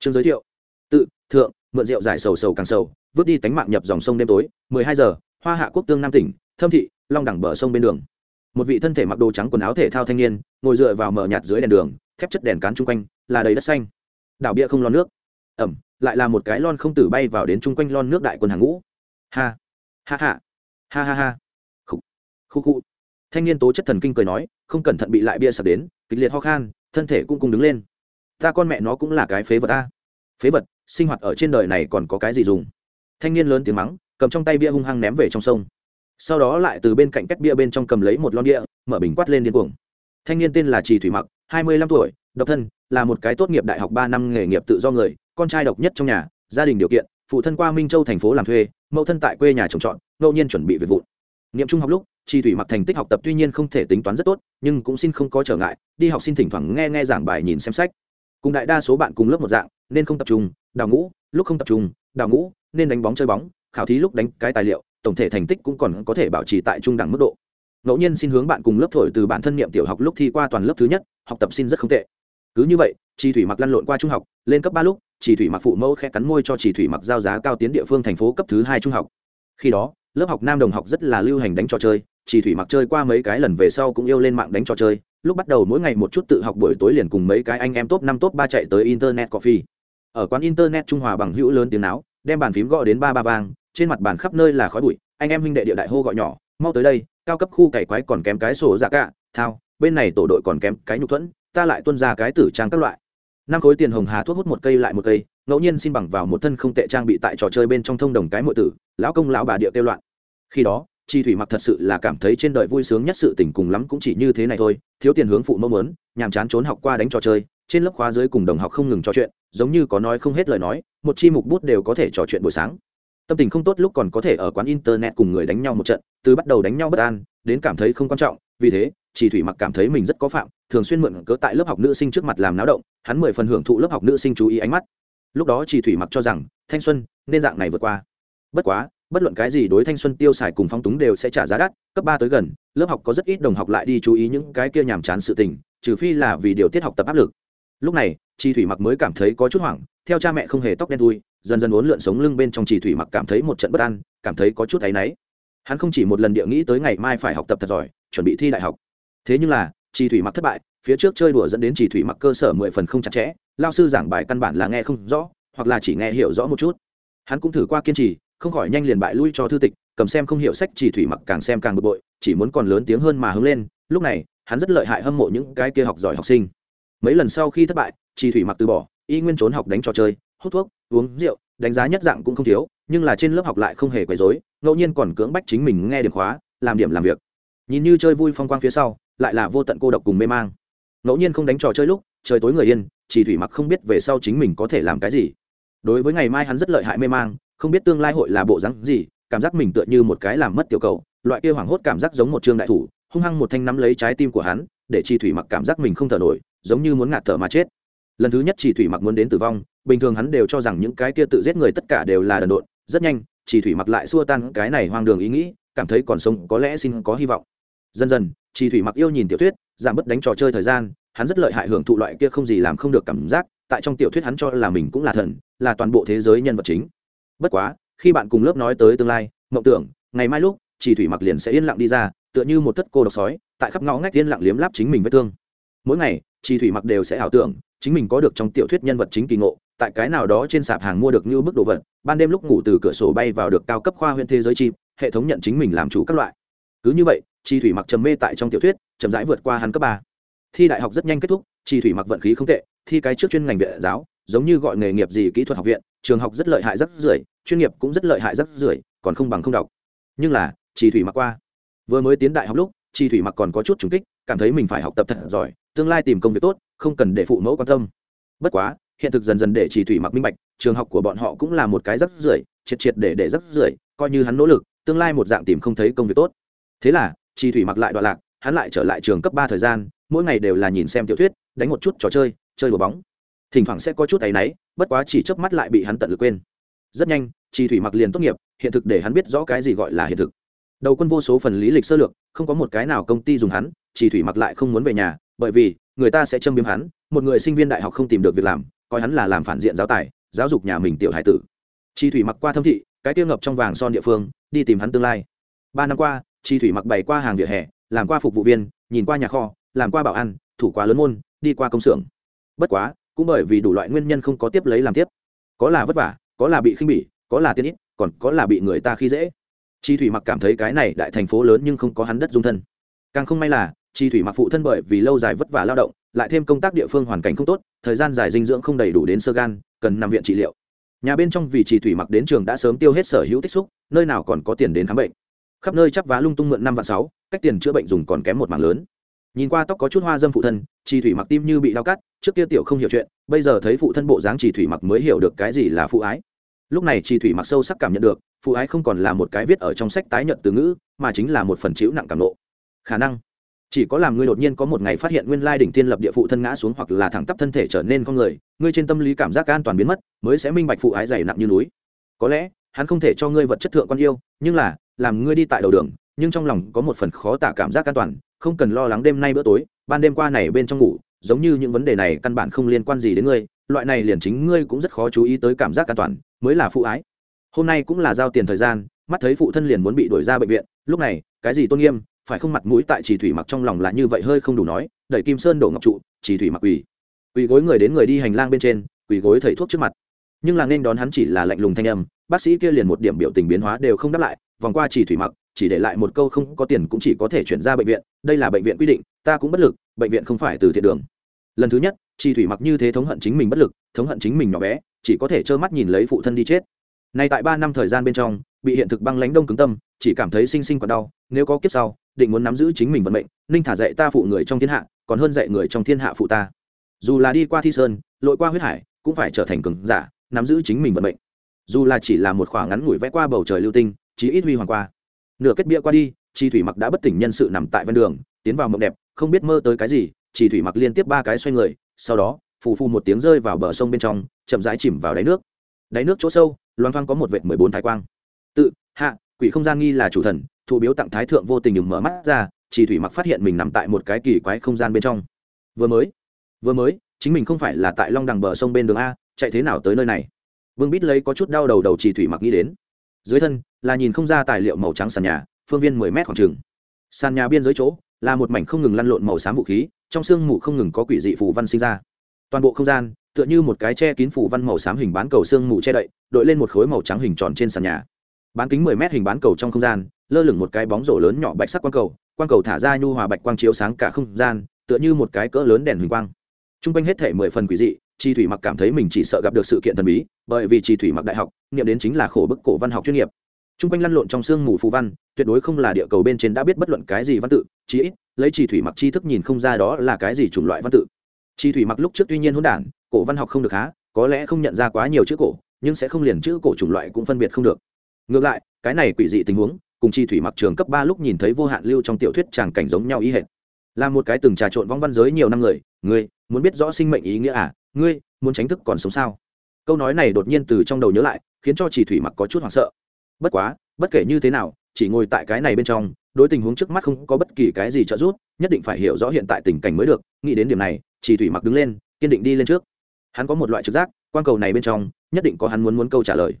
chương giới thiệu. Tự, thượng, mượn rượu giải sầu sầu càng sầu, vứt đi tánh mạng nhập dòng sông đêm tối, mười hai giờ, hoa hạ quốc tương nam tỉnh, thâm thị, long đẳng bờ sông bên đường. Một vị thân thể mặc đồ trắng quần áo thể thao thanh niên, ngồi dựa vào mở nhạt dưới đèn đường, thép chất đèn cán chung quanh, là đầy đất xanh. Đảo bia không lon nước. Ẩm, lại là một cái lon không tử bay vào đến chung quanh lon nước đại quân hàng ngũ. Ha ha ha ha ha ha. Khu khu khu thanh niên tố chất thần kinh cười nói, không cẩn thận bị lại bia sập đến, kịch liệt ho khan, thân thể cũng cùng đứng lên ta con mẹ nó cũng là cái phế vật ta phế vật, sinh hoạt ở trên đời này còn có cái gì dùng? Thanh niên lớn tiếng mắng, cầm trong tay bia hung hăng ném về trong sông. Sau đó lại từ bên cạnh cách bia bên trong cầm lấy một lon bia, mở bình quát lên điên cuồng. Thanh niên tên là trì thủy mặc, hai mươi lăm tuổi, độc thân, là một cái tốt nghiệp đại học ba năm nghề nghiệp tự do người, con trai độc nhất trong nhà, gia đình điều kiện, phụ thân qua minh châu thành phố làm thuê, mẫu thân tại quê nhà trồng trọt, ngẫu nhiên chuẩn bị việc vụn. Niệm trung học lúc, trì thủy mặc thành tích học tập tuy nhiên không thể tính toán rất tốt, nhưng cũng xin không có trở ngại, đi học xin thỉnh thoảng nghe nghe giảng bài nhìn xem sách cùng đại đa số bạn cùng lớp một dạng, nên không tập trung, đào ngũ, lúc không tập trung, đào ngũ, nên đánh bóng chơi bóng, khảo thí lúc đánh cái tài liệu, tổng thể thành tích cũng còn có thể bảo trì tại trung đẳng mức độ. Ngẫu nhiên xin hướng bạn cùng lớp thổi từ bản thân niệm tiểu học lúc thi qua toàn lớp thứ nhất, học tập xin rất không tệ. Cứ như vậy chỉ thủy mặc lăn lộn qua trung học, lên cấp ba lúc chỉ thủy mặc phụ mẫu khẽ cắn môi cho chỉ thủy mặc giao giá cao tiến địa phương thành phố cấp thứ hai trung học. Khi đó, lớp học nam đồng học rất là lưu hành đánh trò chơi chỉ thủy mặc chơi qua mấy cái lần về sau cũng yêu lên mạng đánh trò chơi lúc bắt đầu mỗi ngày một chút tự học buổi tối liền cùng mấy cái anh em top năm, top ba chạy tới internet coffee. Ở quán internet trung hòa bằng hữu lớn tiếng náo, đem bàn phím gọi đến ba ba vang, trên mặt bàn khắp nơi là khói bụi, anh em huynh đệ địa đại hô gọi nhỏ, mau tới đây, cao cấp khu cày quái còn kém cái sổ dạ cả, thao, bên này tổ đội còn kém cái nhục thuẫn, ta lại tuân ra cái tử trang các loại. Năm khối tiền hồng hà thuốc hút một cây lại một cây, ngẫu nhiên xin bằng vào một thân không tệ trang bị tại trò chơi bên trong thông đồng cái mọi tử, lão công lão bà địa kêu loạn. Khi đó chi thủy mặc thật sự là cảm thấy trên đời vui sướng nhất sự tình cùng lắm cũng chỉ như thế này thôi, thiếu tiền hướng phụ mẫu mớn nhàm chán trốn học qua đánh trò chơi, trên lớp khóa dưới cùng đồng học không ngừng trò chuyện, giống như có nói không hết lời nói, một chi mục bút đều có thể trò chuyện buổi sáng. Tâm tình không tốt lúc còn có thể ở quán internet cùng người đánh nhau một trận, từ bắt đầu đánh nhau bất an, đến cảm thấy không quan trọng, vì thế chỉ thủy mặc cảm thấy mình rất có phạm, thường xuyên mượn cớ tại lớp học nữ sinh trước mặt làm náo động, hắn mười phần hưởng thụ lớp học nữ sinh chú ý ánh mắt. Lúc đó chỉ thủy mặc cho rằng, thanh xuân, nên dạng này vượt qua. Bất quá bất luận cái gì đối thanh xuân tiêu xài cùng phong túng đều sẽ trả giá đắt, cấp ba tới gần, lớp học có rất ít đồng học lại đi chú ý những cái kia nhàm chán sự tình, trừ phi là vì điều tiết học tập áp lực. Lúc này chi thủy mặc mới cảm thấy có chút hoảng, theo cha mẹ không hề tóc đen thui, dần dần uốn lượn sống lưng bên trong chỉ thủy mặc cảm thấy một trận bất an, cảm thấy có chút áy náy. Hắn không chỉ một lần địa nghĩ tới ngày mai phải học tập thật giỏi, chuẩn bị thi đại học. Thế nhưng là chỉ thủy mặc thất bại, phía trước chơi đùa dẫn đến chỉ thủy mặc cơ sở mười phần không chặt chẽ, lao sư giảng bài căn bản là nghe không rõ, hoặc là chỉ nghe hiểu rõ một chút. Hắn cũng thử qua kiên trì không khỏi nhanh liền bại lui cho thư tịch, cầm xem không hiểu sách chỉ thủy mặc càng xem càng bực bội, chỉ muốn còn lớn tiếng hơn mà hướng lên, lúc này, hắn rất lợi hại hâm mộ những cái kia học giỏi học sinh. Mấy lần sau khi thất bại, chỉ thủy mặc từ bỏ, y nguyên trốn học đánh trò chơi, hút thuốc, uống rượu, đánh giá nhất dạng cũng không thiếu, nhưng là trên lớp học lại không hề quấy rối, ngẫu nhiên còn cưỡng bách chính mình nghe điểm khóa, làm điểm làm việc. Nhìn như chơi vui phong quang phía sau, lại là vô tận cô độc cùng mê mang. Ngẫu nhiên không đánh trò chơi lúc, trời tối người yên, chỉ thủy mặc không biết về sau chính mình có thể làm cái gì. Đối với ngày mai hắn rất lợi hại mê mang không biết tương lai hội là bộ rắn gì, cảm giác mình tựa như một cái làm mất tiểu cầu, loại kia hoảng hốt cảm giác giống một trương đại thủ, hung hăng một thanh nắm lấy trái tim của hắn, để chi thủy mặc cảm giác mình không thở nổi, giống như muốn ngạt thở mà chết. Lần thứ nhất chỉ thủy mặc muốn đến tử vong, bình thường hắn đều cho rằng những cái kia tự giết người tất cả đều là đần độn, rất nhanh chỉ thủy mặc lại xua tan cái này hoang đường ý nghĩ, cảm thấy còn sống có lẽ xin có hy vọng. Dần dần chỉ thủy mặc yêu nhìn tiểu thuyết, giảm bớt đánh trò chơi thời gian, hắn rất lợi hại hưởng thụ loại kia không gì làm không được cảm giác, tại trong tiểu thuyết hắn cho là mình cũng là thần, là toàn bộ thế giới nhân vật chính bất quá, khi bạn cùng lớp nói tới tương lai, mộng tưởng, ngày mai lúc, chỉ thủy mặc liền sẽ yên lặng đi ra, tựa như một thất cô độc sói, tại khắp ngõ ngách yên lặng liếm láp chính mình vết thương. Mỗi ngày, chỉ thủy mặc đều sẽ ảo tưởng, chính mình có được trong tiểu thuyết nhân vật chính kỳ ngộ, tại cái nào đó trên sạp hàng mua được như bức đồ vật, ban đêm lúc ngủ từ cửa sổ bay vào được cao cấp khoa huyện thế giới chim, hệ thống nhận chính mình làm chủ các loại. Cứ như vậy chi thủy mặc trầm mê tại trong tiểu thuyết, chậm rãi vượt qua hắn cấp ba. Thi đại học rất nhanh kết thúc chi thủy mặc vận khí không tệ, thi cái trước chuyên ngành viện giáo, giống như gọi nghề nghiệp gì kỹ thuật học viện, trường học rất lợi hại rất rưởi chuyên nghiệp cũng rất lợi hại rất rưởi, còn không bằng không đọc. Nhưng là chi thủy mặc qua. Vừa mới tiến đại học lúc chi thủy mặc còn có chút trùng kích, cảm thấy mình phải học tập thật giỏi, tương lai tìm công việc tốt, không cần để phụ mẫu quan tâm. Bất quá, hiện thực dần dần để chỉ thủy mặc minh bạch, trường học của bọn họ cũng là một cái rất rưởi, triệt triệt để để rất rưởi, coi như hắn nỗ lực, tương lai một dạng tìm không thấy công việc tốt. Thế là chi thủy mặc lại đoạn lạc, hắn lại trở lại trường cấp ba thời gian, mỗi ngày đều là nhìn xem tiểu thuyết, đánh một chút trò chơi chơi đùa bóng. Thỉnh thoảng sẽ có chút áy náy, bất quá chỉ chớp mắt lại bị hắn tận lực quên rất nhanh chi thủy mặc liền tốt nghiệp, hiện thực để hắn biết rõ cái gì gọi là hiện thực. Đầu quân vô số phần lý lịch sơ lược, không có một cái nào công ty dùng hắn chỉ thủy mặc lại không muốn về nhà, bởi vì, người ta sẽ châm biếm hắn, một người sinh viên đại học không tìm được việc làm, coi hắn là làm phản diện giáo tài, giáo dục nhà mình tiểu hải tử. Chi thủy mặc qua thâm thị, cái tiêu ngập trong vàng son địa phương, đi tìm hắn tương lai. Ba năm qua chi thủy mặc bày qua hàng vỉa hè, làm qua phục vụ viên, nhìn qua nhà kho, làm qua bảo ăn thủ quá lớn môn, đi qua công xưởng. Bất quá, cũng bởi vì đủ loại nguyên nhân không có tiếp lấy làm tiếp. Có là vất vả có là bị khinh bỉ, có là tiên ít, còn có là bị người ta khi dễ. Chi thủy mặc cảm thấy cái này đại thành phố lớn nhưng không có hắn đất dung thân. Càng không may là, chi thủy mặc phụ thân bởi vì lâu dài vất vả lao động, lại thêm công tác địa phương hoàn cảnh không tốt, thời gian dài dinh dưỡng không đầy đủ đến sơ gan, cần nằm viện trị liệu. Nhà bên trong vì chi thủy mặc đến trường đã sớm tiêu hết sở hữu tích xúc, nơi nào còn có tiền đến khám bệnh. Khắp nơi chắp vá lung tung mượn năm vạn sáu, cách tiền chữa bệnh dùng còn kém một mảng lớn. Nhìn qua tóc có chút hoa dâm phụ thân, chi thủy mặc tim như bị đau cắt, trước kia tiểu không hiểu chuyện, bây giờ thấy phụ thân bộ dáng chi thủy mặc mới hiểu được cái gì là phụ ái lúc này chi thủy mặc sâu sắc cảm nhận được, phụ ái không còn là một cái viết ở trong sách tái nhận từ ngữ, mà chính là một phần chịu nặng cảm nộ. Khả năng, chỉ có làm ngươi đột nhiên có một ngày phát hiện nguyên lai đỉnh tiên lập địa phụ thân ngã xuống hoặc là thẳng tắp thân thể trở nên con người, ngươi trên tâm lý cảm giác an toàn biến mất, mới sẽ minh bạch phụ ái dày nặng như núi. Có lẽ, hắn không thể cho ngươi vật chất thượng con yêu, nhưng là, làm ngươi đi tại đầu đường, nhưng trong lòng có một phần khó tả cảm giác an toàn, không cần lo lắng đêm nay bữa tối, ban đêm qua này bên trong ngủ, giống như những vấn đề này căn bản không liên quan gì đến ngươi loại này liền chính ngươi cũng rất khó chú ý tới cảm giác an toàn, mới là phụ ái. Hôm nay cũng là giao tiền thời gian, mắt thấy phụ thân liền muốn bị đuổi ra bệnh viện, lúc này, cái gì tôn nghiêm, phải không mặt mũi tại chỉ thủy mặc trong lòng là như vậy hơi không đủ nói, đẩy kim sơn đổ ngọc trụ, chỉ thủy mặc quỳ. Quỳ gối người đến người đi hành lang bên trên, quỳ gối thầy thuốc trước mặt. Nhưng là nên đón hắn chỉ là lạnh lùng thanh âm, bác sĩ kia liền một điểm biểu tình biến hóa đều không đáp lại, vòng qua chỉ thủy mặc, chỉ để lại một câu không có tiền cũng chỉ có thể chuyển ra bệnh viện, đây là bệnh viện quy định, ta cũng bất lực, bệnh viện không phải từ thiện đường. Lần thứ nhất chi thủy mặc như thế thống hận chính mình bất lực, thống hận chính mình nhỏ bé, chỉ có thể trơ mắt nhìn lấy phụ thân đi chết. Nay tại ba năm thời gian bên trong, bị hiện thực băng lãnh đông cứng tâm, chỉ cảm thấy sinh sinh còn đau, nếu có kiếp sau, định muốn nắm giữ chính mình vận mệnh, ninh thả dạy ta phụ người trong thiên hạ, còn hơn dạy người trong thiên hạ phụ ta. Dù là đi qua thi sơn, lội qua huyết hải, cũng phải trở thành cường giả, nắm giữ chính mình vận mệnh. Dù là chỉ là một khoảng ngắn ngủi vẽ qua bầu trời lưu tinh, chí ít huy hoàng qua. Nửa kết bia qua đi, chi thủy mặc đã bất tỉnh nhân sự nằm tại ven đường, tiến vào mộng đẹp, không biết mơ tới cái gì chỉ thủy mặc liên tiếp ba cái xoay người sau đó, phù phù một tiếng rơi vào bờ sông bên trong, chậm rãi chìm vào đáy nước. Đáy nước chỗ sâu, loang thoang có một vệt mười bốn thái quang. Tự, hạ, quỷ không gian nghi là chủ thần thụ biếu tặng thái thượng vô tình đừng mở mắt ra, chỉ thủy mặc phát hiện mình nằm tại một cái kỳ quái không gian bên trong. Vừa mới vừa mới, chính mình không phải là tại long đằng bờ sông bên đường a, chạy thế nào tới nơi này? Vương bít lấy có chút đau đầu đầu chỉ thủy mặc nghĩ đến. Dưới thân, là nhìn không ra tài liệu màu trắng sàn nhà, phương viên mười mét khoảng trường sàn nhà biên giới chỗ, là một mảnh không ngừng lăn lộn màu xám vũ khí trong sương mù không ngừng có quỷ dị phù văn sinh ra. Toàn bộ không gian, tựa như một cái che kín phù văn màu xám hình bán cầu sương mù che đậy, đội lên một khối màu trắng hình tròn trên sàn nhà. Bán kính mười mét hình bán cầu trong không gian, lơ lửng một cái bóng rổ lớn nhỏ bạch sắc quang cầu quang cầu thả ra nhu hòa bạch quang chiếu sáng cả không gian, tựa như một cái cỡ lớn đèn huỳnh quang. T r u n g quanh hết thể mười phần quỷ dị, chi thủy mặc cảm thấy mình chỉ sợ gặp được sự kiện thần bí, bởi vì chi thủy mặc đại học nghiệm đến chính là khổ bức cổ văn học chuyên nghiệp. T r u n g quanh lăn lộn trong sương mù phù văn, tuyệt đối không là địa cầu bên trên đã biết bất luận cái gì văn tự, chí ít lấy chỉ thủy mặc tri thức nhìn không ra đó là cái gì chủng loại văn tự. Chỉ thủy mặc lúc trước tuy nhiên hôn đản, cổ văn học không được há, có lẽ không nhận ra quá nhiều chữ cổ, nhưng sẽ không liền chữ cổ chủng loại cũng phân biệt không được. Ngược lại, cái này quỷ dị tình huống, cùng chi thủy mặc trường cấp ba lúc nhìn thấy vô hạn lưu trong tiểu thuyết tràng cảnh giống nhau ý hệt. Là một cái từng trà trộn vong văn giới nhiều năm người, ngươi, muốn biết rõ sinh mệnh ý nghĩa à ngươi, muốn tránh thức còn sống sao? Câu nói này đột nhiên từ trong đầu nhớ lại, khiến cho chỉ thủy mặc có chút hoảng sợ. Bất quá, bất kể như thế nào chỉ ngồi tại cái này bên trong, đối tình huống trước mắt không có bất kỳ cái gì trợ giúp, nhất định phải hiểu rõ hiện tại tình cảnh mới được, nghĩ đến điểm này, chỉ thủy mặc đứng lên, kiên định đi lên trước. Hắn có một loại trực giác, quang cầu này bên trong, nhất định có hắn muốn muốn câu trả lời.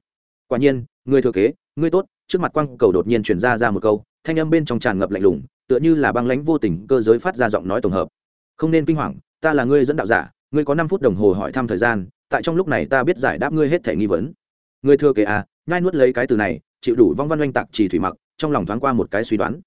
Quả nhiên, người thừa kế ngươi tốt, trước mặt quang cầu đột nhiên truyền ra ra một câu, thanh âm bên trong tràn ngập lạnh lùng, tựa như là băng lãnh vô tình, cơ giới phát ra giọng nói tổng hợp. Không nên kinh hoàng, ta là ngươi dẫn đạo giả, ngươi có năm phút đồng hồ hỏi thăm thời gian, tại trong lúc này ta biết giải đáp ngươi hết thể nghi vấn. Người thừa kế à nhai nuốt lấy cái từ này chịu đủ vong văn oanh tạc chỉ thủy mặc, trong lòng thoáng qua một cái suy đoán.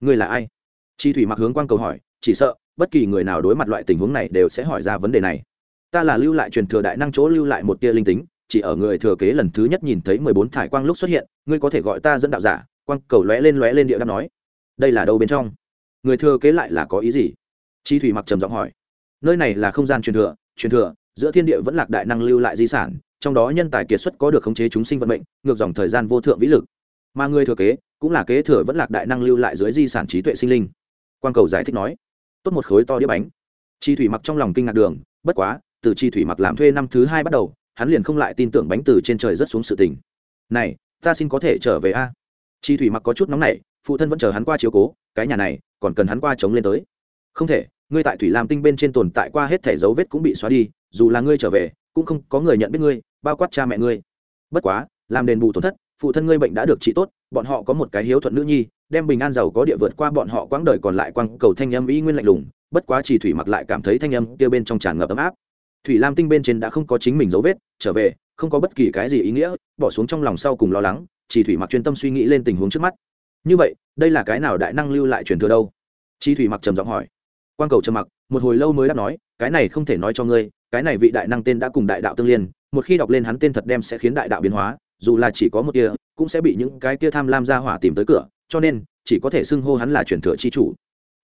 Người là ai? Chi thủy mặc hướng quang cầu hỏi, chỉ sợ, bất kỳ người nào đối mặt loại tình huống này đều sẽ hỏi ra vấn đề này. Ta là lưu lại truyền thừa đại năng chỗ lưu lại một tia linh tính, chỉ ở người thừa kế lần thứ nhất nhìn thấy mười bốn thải quang lúc xuất hiện, ngươi có thể gọi ta dẫn đạo giả, quang cầu lóe lên lóe lên địa đáp nói. Đây là đâu bên trong? Người thừa kế lại là có ý gì? Chi thủy mặc trầm giọng hỏi. Nơi này là không gian truyền thừa truyền thừa, giữa thiên địa vẫn lạc đại năng lưu lại di sản trong đó nhân tài kiệt xuất có được khống chế chúng sinh vận mệnh, ngược dòng thời gian vô thượng vĩ lực. Mà người thừa kế, cũng là kế thừa vẫn lạc đại năng lưu lại dưới di sản trí tuệ sinh linh. Quang cầu giải thích nói, tốt một khối to đĩa bánh. Chi thủy mặc trong lòng kinh ngạc đường, bất quá, từ chi thủy mặc làm thuê năm thứ hai bắt đầu, hắn liền không lại tin tưởng bánh từ trên trời rất xuống sự tình. Này, ta xin có thể trở về a. Chi thủy mặc có chút nóng nảy, phụ thân vẫn chờ hắn qua chiếu cố, cái nhà này, còn cần hắn qua chống lên tới. Không thể, ngươi tại thủy lam tinh bên trên tồn tại qua hết thẻ dấu vết cũng bị xóa đi, dù là ngươi trở về cũng không có người nhận biết ngươi, bao quát cha mẹ ngươi. Bất quá, làm đền bù tổn thất, phụ thân ngươi bệnh đã được trị tốt, bọn họ có một cái hiếu thuận nữ nhi, đem bình an giàu có địa vượt qua bọn họ quãng đời còn lại quang cầu thanh âm ý nguyên lạnh lùng, bất quá chỉ thủy mặc lại cảm thấy thanh âm kia bên trong tràn ngập ấm áp. Thủy lam tinh bên trên đã không có chính mình dấu vết, trở về, không có bất kỳ cái gì ý nghĩa, bỏ xuống trong lòng sau cùng lo lắng, chỉ thủy mặc chuyên tâm suy nghĩ lên tình huống trước mắt. Như vậy, đây là cái nào đại năng lưu lại truyền thừa đâu? Chỉ thủy mặc trầm giọng hỏi. Quan cầu trầm mặc, một hồi lâu mới đáp nói, cái này không thể nói cho ngươi cái này vị đại năng tên đã cùng đại đạo tương liên, một khi đọc lên hắn tên thật đem sẽ khiến đại đạo biến hóa, dù là chỉ có một tia, cũng sẽ bị những cái tia tham lam ra hỏa tìm tới cửa, cho nên, chỉ có thể xưng hô hắn là truyền thừa chi chủ.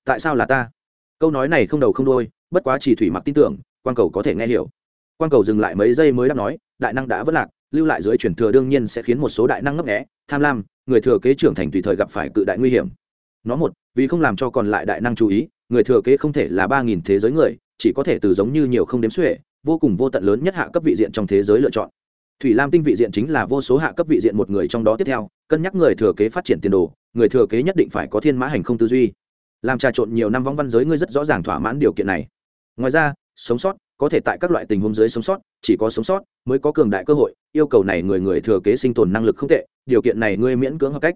Tại sao là ta? Câu nói này không đầu không đôi bất quá chỉ thủy mặc tin tưởng quan cầu có thể nghe hiểu. Quan cầu dừng lại mấy giây mới đáp nói, đại năng đã vất lạc, lưu lại dưới truyền thừa đương nhiên sẽ khiến một số đại năng ngấp nghẽ tham lam, người thừa kế trưởng thành tùy thời gặp phải cự đại nguy hiểm. Nó một, vì không làm cho còn lại đại năng chú ý, người thừa kế không thể là ba nghìn thế giới người chỉ có thể từ giống như nhiều không đếm xuể, vô cùng vô tận lớn nhất hạ cấp vị diện trong thế giới lựa chọn. Thủy lam tinh vị diện chính là vô số hạ cấp vị diện một người trong đó tiếp theo, cân nhắc người thừa kế phát triển tiền đồ, người thừa kế nhất định phải có thiên mã hành không tư duy. Làm trà trộn nhiều năm vong văn giới ngươi rất rõ ràng thỏa mãn điều kiện này. Ngoài ra, sống sót, có thể tại các loại tình huống dưới sống sót, chỉ có sống sót mới có cường đại cơ hội, yêu cầu này người người thừa kế sinh tồn năng lực không tệ, điều kiện này ngươi miễn cưỡng hợp cách.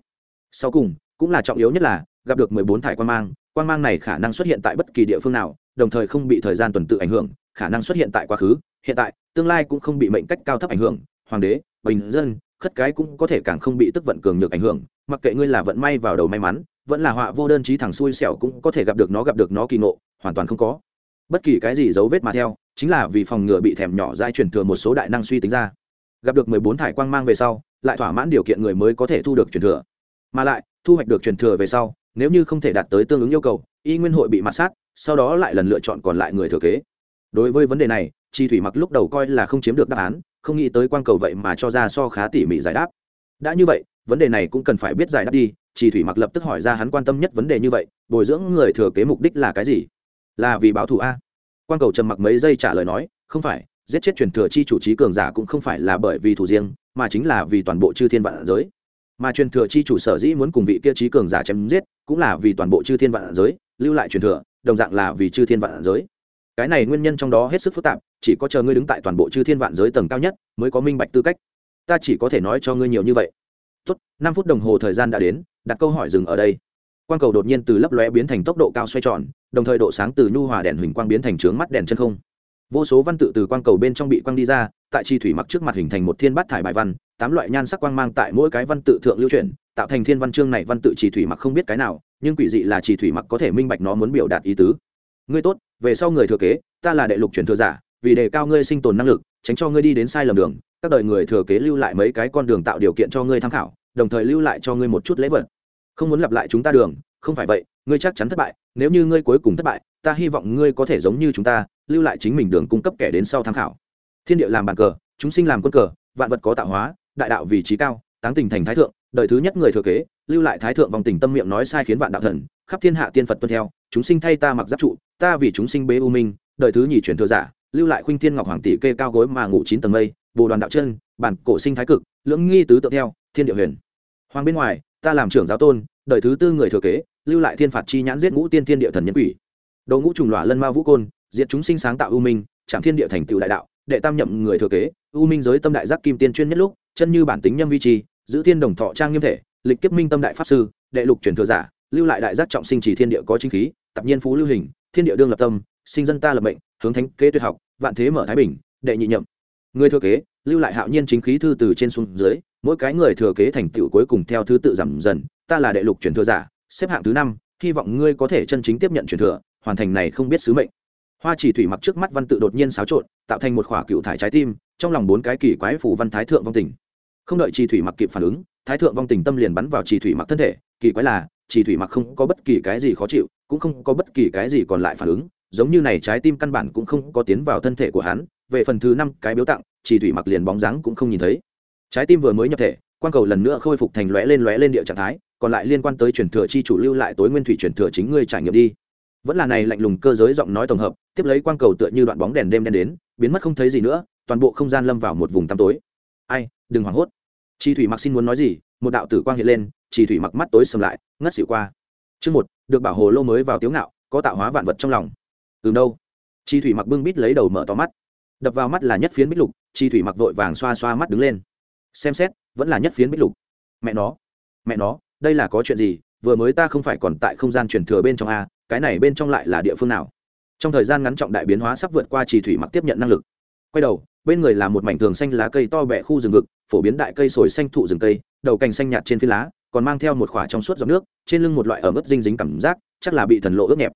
Sau cùng, cũng là trọng yếu nhất là, gặp được mười bốn thải quan mang quan mang này khả năng xuất hiện tại bất kỳ địa phương nào, đồng thời không bị thời gian tuần tự ảnh hưởng, khả năng xuất hiện tại quá khứ, hiện tại, tương lai cũng không bị mệnh cách cao thấp ảnh hưởng, hoàng đế, bình dân, khất cái cũng có thể càng không bị tức vận cường nhược ảnh hưởng, mặc kệ ngươi là vận may vào đầu may mắn, vẫn là họa vô đơn chí thẳng xui xẻo cũng có thể gặp được nó gặp được nó kỳ ngộ, hoàn toàn không có. Bất kỳ cái gì dấu vết mà theo, chính là vì phòng ngừa bị thèm nhỏ dai truyền thừa một số đại năng suy tính ra. Gặp được mười bốn thải quang mang về sau, lại thỏa mãn điều kiện người mới có thể thu được truyền thừa. Mà lại, thu hoạch được truyền thừa về sau nếu như không thể đạt tới tương ứng yêu cầu, y nguyên hội bị mạt sát, sau đó lại lần lựa chọn còn lại người thừa kế. Đối với vấn đề này, chi thủy mặc lúc đầu coi là không chiếm được đáp án, không nghĩ tới quan cầu vậy mà cho ra so khá tỉ mỉ giải đáp. Đã như vậy, vấn đề này cũng cần phải biết giải đáp đi, chi thủy mặc lập tức hỏi ra hắn quan tâm nhất vấn đề như vậy, bồi dưỡng người thừa kế mục đích là cái gì? Là vì báo thù a. Quan cầu trầm mặc mấy giây trả lời nói, không phải, giết chết truyền thừa chi chủ trí cường giả cũng không phải là bởi vì thủ riêng, mà chính là vì toàn bộ chư thiên vạn giới mà truyền thừa chi chủ sở dĩ muốn cùng vị kia trí cường giả chém giết, cũng là vì toàn bộ chư thiên vạn giới lưu lại truyền thừa, đồng dạng là vì chư thiên vạn giới. Cái này nguyên nhân trong đó hết sức phức tạp, chỉ có chờ ngươi đứng tại toàn bộ chư thiên vạn giới tầng cao nhất mới có minh bạch tư cách. Ta chỉ có thể nói cho ngươi nhiều như vậy. Tốt, năm phút đồng hồ thời gian đã đến, đặt câu hỏi dừng ở đây. Quang cầu đột nhiên từ lấp lóe biến thành tốc độ cao xoay tròn, đồng thời độ sáng từ nhu hòa đèn huỳnh quang biến thành trướng mắt đèn chân không. Vô số văn tự từ quang cầu bên trong bị quang đi ra, tại chi thủy mặc trước mặt hình thành một thiên bát thải bài văn tám loại nhan sắc quang mang tại mỗi cái văn tự thượng lưu truyền tạo thành thiên văn chương này văn tự chỉ thủy mặc không biết cái nào, nhưng quỷ dị là chỉ thủy mặc có thể minh bạch nó muốn biểu đạt ý tứ. Ngươi tốt, về sau người thừa kế, ta là đệ lục truyền thừa giả, vì đề cao ngươi sinh tồn năng lực, tránh cho ngươi đi đến sai lầm đường, các đời người thừa kế lưu lại mấy cái con đường tạo điều kiện cho ngươi tham khảo, đồng thời lưu lại cho ngươi một chút lễ vật. Không muốn lặp lại chúng ta đường, không phải vậy, ngươi chắc chắn thất bại, nếu như ngươi cuối cùng thất bại, ta hy vọng ngươi có thể giống như chúng ta, lưu lại chính mình đường cung cấp kẻ đến sau tham khảo. Thiên địa làm bàn cờ, chúng sinh làm quân cờ, vạn vật có tạo hóa đại đạo vì trí cao, táng tình thành thái thượng, đời thứ nhất người thừa kế, lưu lại thái thượng vòng tình tâm miệng nói sai khiến vạn đạo thần, khắp thiên hạ tiên phật tuân theo, chúng sinh thay ta mặc giáp trụ, ta vì chúng sinh bế u minh, đời thứ nhì truyền thừa giả, lưu lại khuynh thiên ngọc hoàng tỷ kê cao gối mà ngủ chín tầng mây, bồ đoàn đạo chân, bản cổ sinh thái cực, lưỡng nghi tứ tự theo, thiên địa huyền. Hoàng bên ngoài, ta làm trưởng giáo tôn, đời thứ tư người thừa kế, lưu lại thiên phạt chi nhãn giết ngũ tiên thiên địa thần nhân quỷ. Đồ ngũ trùng lỏa lân ma vũ côn, diệt chúng sinh sáng tạo u minh trạm thiên địa thành tựu đại đạo, đệ tam nhậm người thừa kế, u minh giới tâm đại giác kim tiên chuyên nhất lúc chân như bản tính nhâm vi trì giữ thiên đồng thọ trang nghiêm thể, lịch kiếp minh tâm đại pháp sư, đệ lục truyền thừa giả, lưu lại đại giác trọng sinh chỉ thiên địa có chính khí, tập nhiên phú lưu hình, thiên địa đương lập tâm, sinh dân ta lập mệnh, hướng thánh kế tuyệt học, vạn thế mở thái bình, đệ nhị nhậm. Người thừa kế, lưu lại hạo nhiên chính khí thư từ trên xuống dưới, mỗi cái người thừa kế thành tựu cuối cùng theo thứ tự giảm dần, ta là đệ lục truyền thừa giả, xếp hạng thứ năm, hy vọng ngươi có thể chân chính tiếp nhận truyền thừa, hoàn thành này không biết sứ mệnh hoa chỉ thủy mặc trước mắt văn tự đột nhiên xáo trộn, tạo thành một khỏa cựu thải trái tim, trong lòng bốn cái kỳ quái phủ văn thái thượng vong tình. Không đợi chỉ thủy mặc kịp phản ứng, thái thượng vong tình tâm liền bắn vào chỉ thủy mặc thân thể, kỳ quái là, chỉ thủy mặc không có bất kỳ cái gì khó chịu, cũng không có bất kỳ cái gì còn lại phản ứng, giống như này trái tim căn bản cũng không có tiến vào thân thể của hắn, về phần thứ năm cái biếu tặng, chỉ thủy mặc liền bóng dáng cũng không nhìn thấy. Trái tim vừa mới nhập thể quan cầu lần nữa khôi phục thành lóe lên lóe lên địa trạng thái, còn lại liên quan tới truyền thừa chi chủ lưu lại tối nguyên thủy truyền thừa chính ngươi trải nghiệm đi vẫn là này lạnh lùng cơ giới giọng nói tổng hợp, tiếp lấy quang cầu tựa như đoạn bóng đèn đêm đen đến, biến mất không thấy gì nữa, toàn bộ không gian lâm vào một vùng tăm tối. Ai, đừng hoảng hốt. Chi thủy mặc xin muốn nói gì? Một đạo tử quang hiện lên, chi thủy mặc mắt tối sầm lại, ngất xỉu qua. Chương một, được bảo hồ lô mới vào tiếu ngạo, có tạo hóa vạn vật trong lòng. Từ đâu? Chi thủy mặc bưng bít lấy đầu mở to mắt. Đập vào mắt là nhất phiến bích lục, chi thủy mặc vội vàng xoa xoa mắt đứng lên. Xem xét, vẫn là nhất phiến bích lục. Mẹ nó mẹ nó, đây là có chuyện gì? Vừa mới ta không phải còn tại không gian truyền thừa bên trong a cái này bên trong lại là địa phương nào? Trong thời gian ngắn trọng đại biến hóa sắp vượt qua trì thủy mặc tiếp nhận năng lực. Quay đầu, bên người là một mảnh thường xanh lá cây to bẹ khu rừng vực, phổ biến đại cây sồi xanh thụ rừng cây, đầu cành xanh nhạt trên phi lá, còn mang theo một khỏa trong suốt giọt nước, trên lưng một loại ở mức dinh dính cảm giác, chắc là bị thần lộ ướt nhẹp.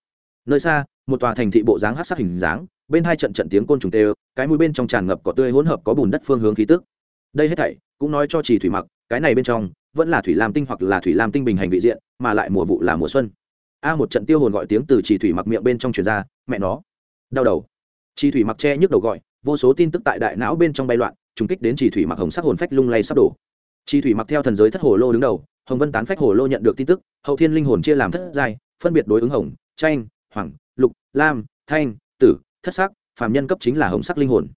Nơi xa, một tòa thành thị bộ dáng hát sắc hình dáng, bên hai trận trận tiếng côn trùng tê cái mũi bên trong tràn ngập có tươi hỗn hợp có bùn đất phương hướng khí tức. Đây hết thảy, cũng nói cho trì thủy mặc, cái này bên trong, vẫn là thủy lam tinh hoặc là thủy lam tinh bình hành vị diện, mà lại mùa vụ là mùa xuân a một trận tiêu hồn gọi tiếng từ chỉ thủy mặc miệng bên trong truyền ra, mẹ nó. Đau đầu. Chỉ thủy mặc che nhức đầu gọi, vô số tin tức tại đại não bên trong bay loạn, trùng kích đến chỉ thủy mặc hồng sắc hồn phách lung lay sắp đổ. Chỉ thủy mặc theo thần giới thất hồ lô đứng đầu, hồng vân tán phách hồ lô nhận được tin tức, hậu thiên linh hồn chia làm thất giai, phân biệt đối ứng hồng tranh hoàng, lục, lam, thanh, tử, thất sắc, phàm nhân cấp chính là hồng sắc linh hồn.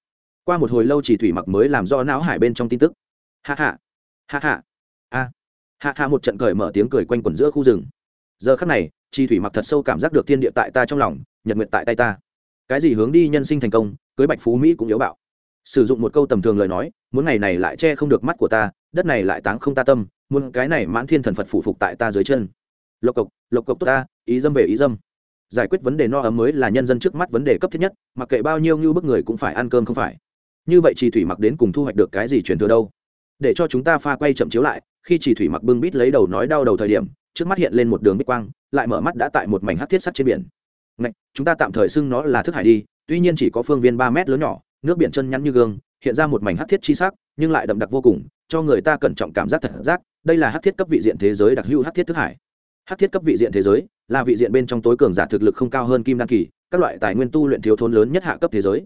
Qua một hồi lâu chỉ thủy mặc mới làm do não hải bên trong tin tức. Hạ hạ hạ hạ a. Hạ hạ một trận cởi mở tiếng cười quanh quẩn giữa khu rừng giờ khắc này, chi thủy mặc thật sâu cảm giác được thiên địa tại ta trong lòng, nhật nguyện tại tay ta. Cái gì hướng đi nhân sinh thành công, cưới bạch phú mỹ cũng yếu bạo. Sử dụng một câu tầm thường lời nói, muốn ngày này lại che không được mắt của ta, đất này lại táng không ta tâm, muốn cái này mãn thiên thần phật phủ phục tại ta dưới chân. Lộc cộc lộc cộc tốt ta, ý dâm về ý dâm. Giải quyết vấn đề no ấm mới là nhân dân trước mắt vấn đề cấp thiết nhất, mặc kệ bao nhiêu như bức người cũng phải ăn cơm không phải. Như vậy chỉ thủy mặc đến cùng thu hoạch được cái gì truyền thừa đâu? Để cho chúng ta pha quay chậm chiếu lại, khi chỉ thủy mặc bưng bít lấy đầu nói đau đầu thời điểm trước mắt hiện lên một đường bích quang lại mở mắt đã tại một mảnh hát thiết sắt trên biển. Ngạch, chúng ta tạm thời xưng nó là thức hải đi tuy nhiên chỉ có phương viên ba mét lớn nhỏ nước biển chân nhắn như gương hiện ra một mảnh hát thiết chi sắc nhưng lại đậm đặc vô cùng cho người ta cẩn trọng cảm giác thật giác đây là hát thiết cấp vị diện thế giới đặc hữu hát thiết thức hải. Hát thiết cấp vị diện thế giới là vị diện bên trong tối cường giả thực lực không cao hơn kim đan kỳ các loại tài nguyên tu luyện thiếu thốn lớn nhất hạ cấp thế giới.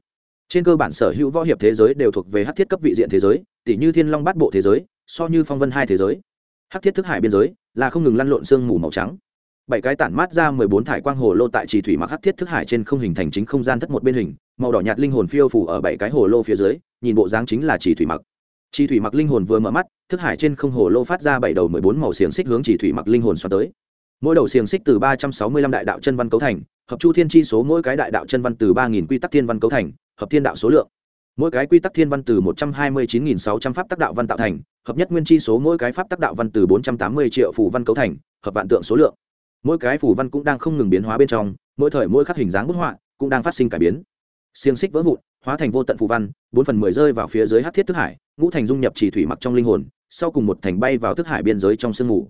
Trên cơ bản sở hữu võ hiệp thế giới đều thuộc về hát thiết cấp vị diện thế giới tỷ như thiên long bát bộ thế giới so như phong vân hai thế giới. Hát thiết thức hải biên giới là không ngừng lăn lộn sương mù màu trắng. Bảy cái tản mát ra mười bốn thải quang hồ lô tại trì thủy mặc hắc thiết thức hải trên không hình thành chính không gian thất một bên hình, màu đỏ nhạt linh hồn phiêu phủ ở bảy cái hồ lô phía dưới, nhìn bộ dáng chính là trì thủy mặc. Trì thủy mặc linh hồn vừa mở mắt, thức hải trên không hồ lô phát ra bảy đầu mười bốn màu xiềng xích hướng trì thủy mặc linh hồn xoắn tới. Mỗi đầu xiềng xích từ ba trăm sáu mươi lăm đại đạo chân văn cấu thành, hợp chu thiên chi số mỗi cái đại đạo chân văn từ ba nghìn quy tắc thiên văn cấu thành, hợp thiên đạo số lượng. Mỗi cái quy tắc thiên văn từ một trăm hai mươi chín nghìn sáu trăm pháp tác đạo văn tạo thành hợp nhất nguyên chi số mỗi cái pháp tác đạo văn từ bốn trăm tám mươi triệu phù văn cấu thành, hợp vạn tượng số lượng. Mỗi cái phù văn cũng đang không ngừng biến hóa bên trong, mỗi thời mỗi khắc hình dáng bút họa cũng đang phát sinh cải biến. Xiên xích vỡ vụn, hóa thành vô tận phù văn, bốn phần mười rơi vào phía dưới hắc thiết thức hải, ngũ thành dung nhập chỉ thủy mặc trong linh hồn, sau cùng một thành bay vào thức hải biên giới trong sương mù.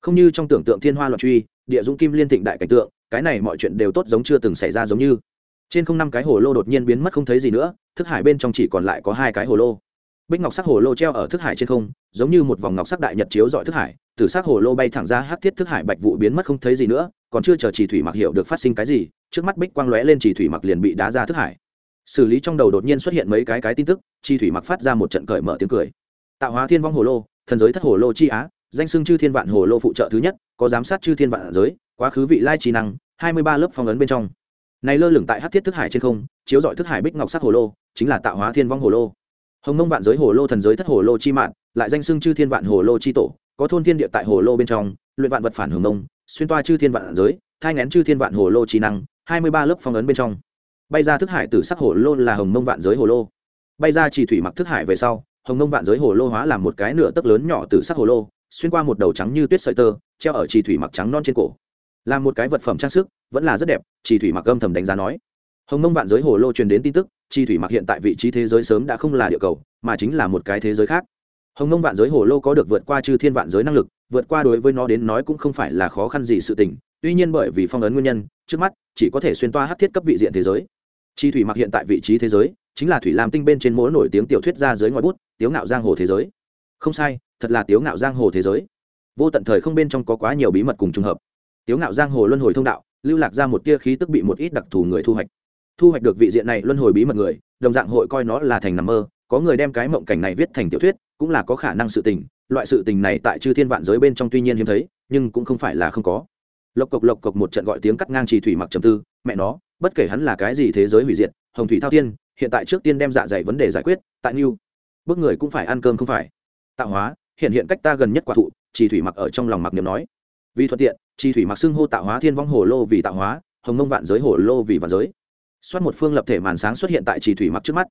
Không như trong tưởng tượng thiên hoa loạn truy, địa dũng kim liên thịnh đại cảnh tượng, cái này mọi chuyện đều tốt giống chưa từng xảy ra giống như. Trên không năm cái hồ lô đột nhiên biến mất không thấy gì nữa, thức hải bên trong chỉ còn lại có hai cái hồ lô bích ngọc sắc hồ lô treo ở thức hải trên không, giống như một vòng ngọc sắc đại nhật chiếu dọi thức hải, từ sắc hồ lô bay thẳng ra hát thiết thức hải bạch vụ biến mất không thấy gì nữa, còn chưa chờ chỉ thủy mặc hiểu được phát sinh cái gì, trước mắt bích quang lóe lên chỉ thủy mặc liền bị đá ra thức hải. Xử lý trong đầu đột nhiên xuất hiện mấy cái cái tin tức chi thủy mặc phát ra một trận cởi mở tiếng cười. Tạo hóa thiên vong hồ lô, thần giới thất hồ lô chi á, danh xưng chư thiên vạn hồ lô phụ trợ thứ nhất, có giám sát chư thiên vạn giới, quá khứ vị lai trí năng, hai mươi ba lớp phong ấn bên trong. Này lơ lửng tại hát thiết thức hải trên không, chiếu dọi thức hải bích ngọc sắc hồ lô, chính là tạo hóa thiên vong hồ lô hồng mông vạn giới hồ lô thần giới thất hồ lô chi Mạn, lại danh xưng chư thiên vạn hồ lô chi tổ có thôn thiên địa tại hồ lô bên trong luyện vạn vật phản hồng mông xuyên toa chư thiên vạn giới thai ngén chư thiên vạn hồ lô chi năng hai mươi ba lớp phong ấn bên trong. Bay ra thức hải từ sắc hồ lô là hồng mông vạn giới hồ lô. Bay ra chỉ thủy mặc thức hải về sau hồng mông vạn giới hồ lô hóa làm một cái nửa tấc lớn nhỏ từ sắc hồ lô xuyên qua một đầu trắng như tuyết sợi tơ treo ở chỉ thủy mặc trắng non trên cổ. Là một cái vật phẩm trang sức vẫn là rất đẹp chỉ thủy mặc âm thầm đánh giá nói. Hồng mông vạn giới hồ lô truyền đến tin tức chi thủy mặc hiện tại vị trí thế giới sớm đã không là địa cầu, mà chính là một cái thế giới khác. Hồng nông vạn giới hồ lô có được vượt qua chư thiên vạn giới năng lực, vượt qua đối với nó đến nói cũng không phải là khó khăn gì sự tình. Tuy nhiên bởi vì phong ấn nguyên nhân, trước mắt, chỉ có thể xuyên toa hát thiết cấp vị diện thế giới. Chi thủy mặc hiện tại vị trí thế giới, chính là thủy lam tinh bên trên mỗi nổi tiếng tiểu thuyết ra dưới ngoài bút, tiếu ngạo giang hồ thế giới. Không sai, thật là tiếu ngạo giang hồ thế giới. Vô tận thời không bên trong có quá nhiều bí mật cùng trùng hợp. Tiếu ngạo giang hồ luân hồi thông đạo, lưu lạc ra một tia khí tức bị một ít đặc thù người thu hoạch thu hoạch được vị diện này luân hồi bí mật người, đồng dạng hội coi nó là thành nằm mơ, có người đem cái mộng cảnh này viết thành tiểu thuyết, cũng là có khả năng sự tình, loại sự tình này tại chư thiên vạn giới bên trong tuy nhiên hiếm thấy, nhưng cũng không phải là không có. Lộc cộc lộc cộc một trận gọi tiếng cắt ngang trì thủy mặc trầm tư, mẹ nó, bất kể hắn là cái gì thế giới hủy diệt, hồng thủy thao tiên hiện tại trước tiên đem dạ dày vấn đề giải quyết, tại new bước người cũng phải ăn cơm không phải. Tạo hóa, hiện hiện cách ta gần nhất quả thụ, trì thủy mặc ở trong lòng mặc niệm nói. Vì thuận tiện, trì thủy mặc xưng hô tạo hóa thiên vong hồ lô vì tạo hóa, hồng mông vạn giới hồ lô vì vạn giới xoát một phương lập thể màn sáng xuất hiện tại trì thủy mặc trước mắt.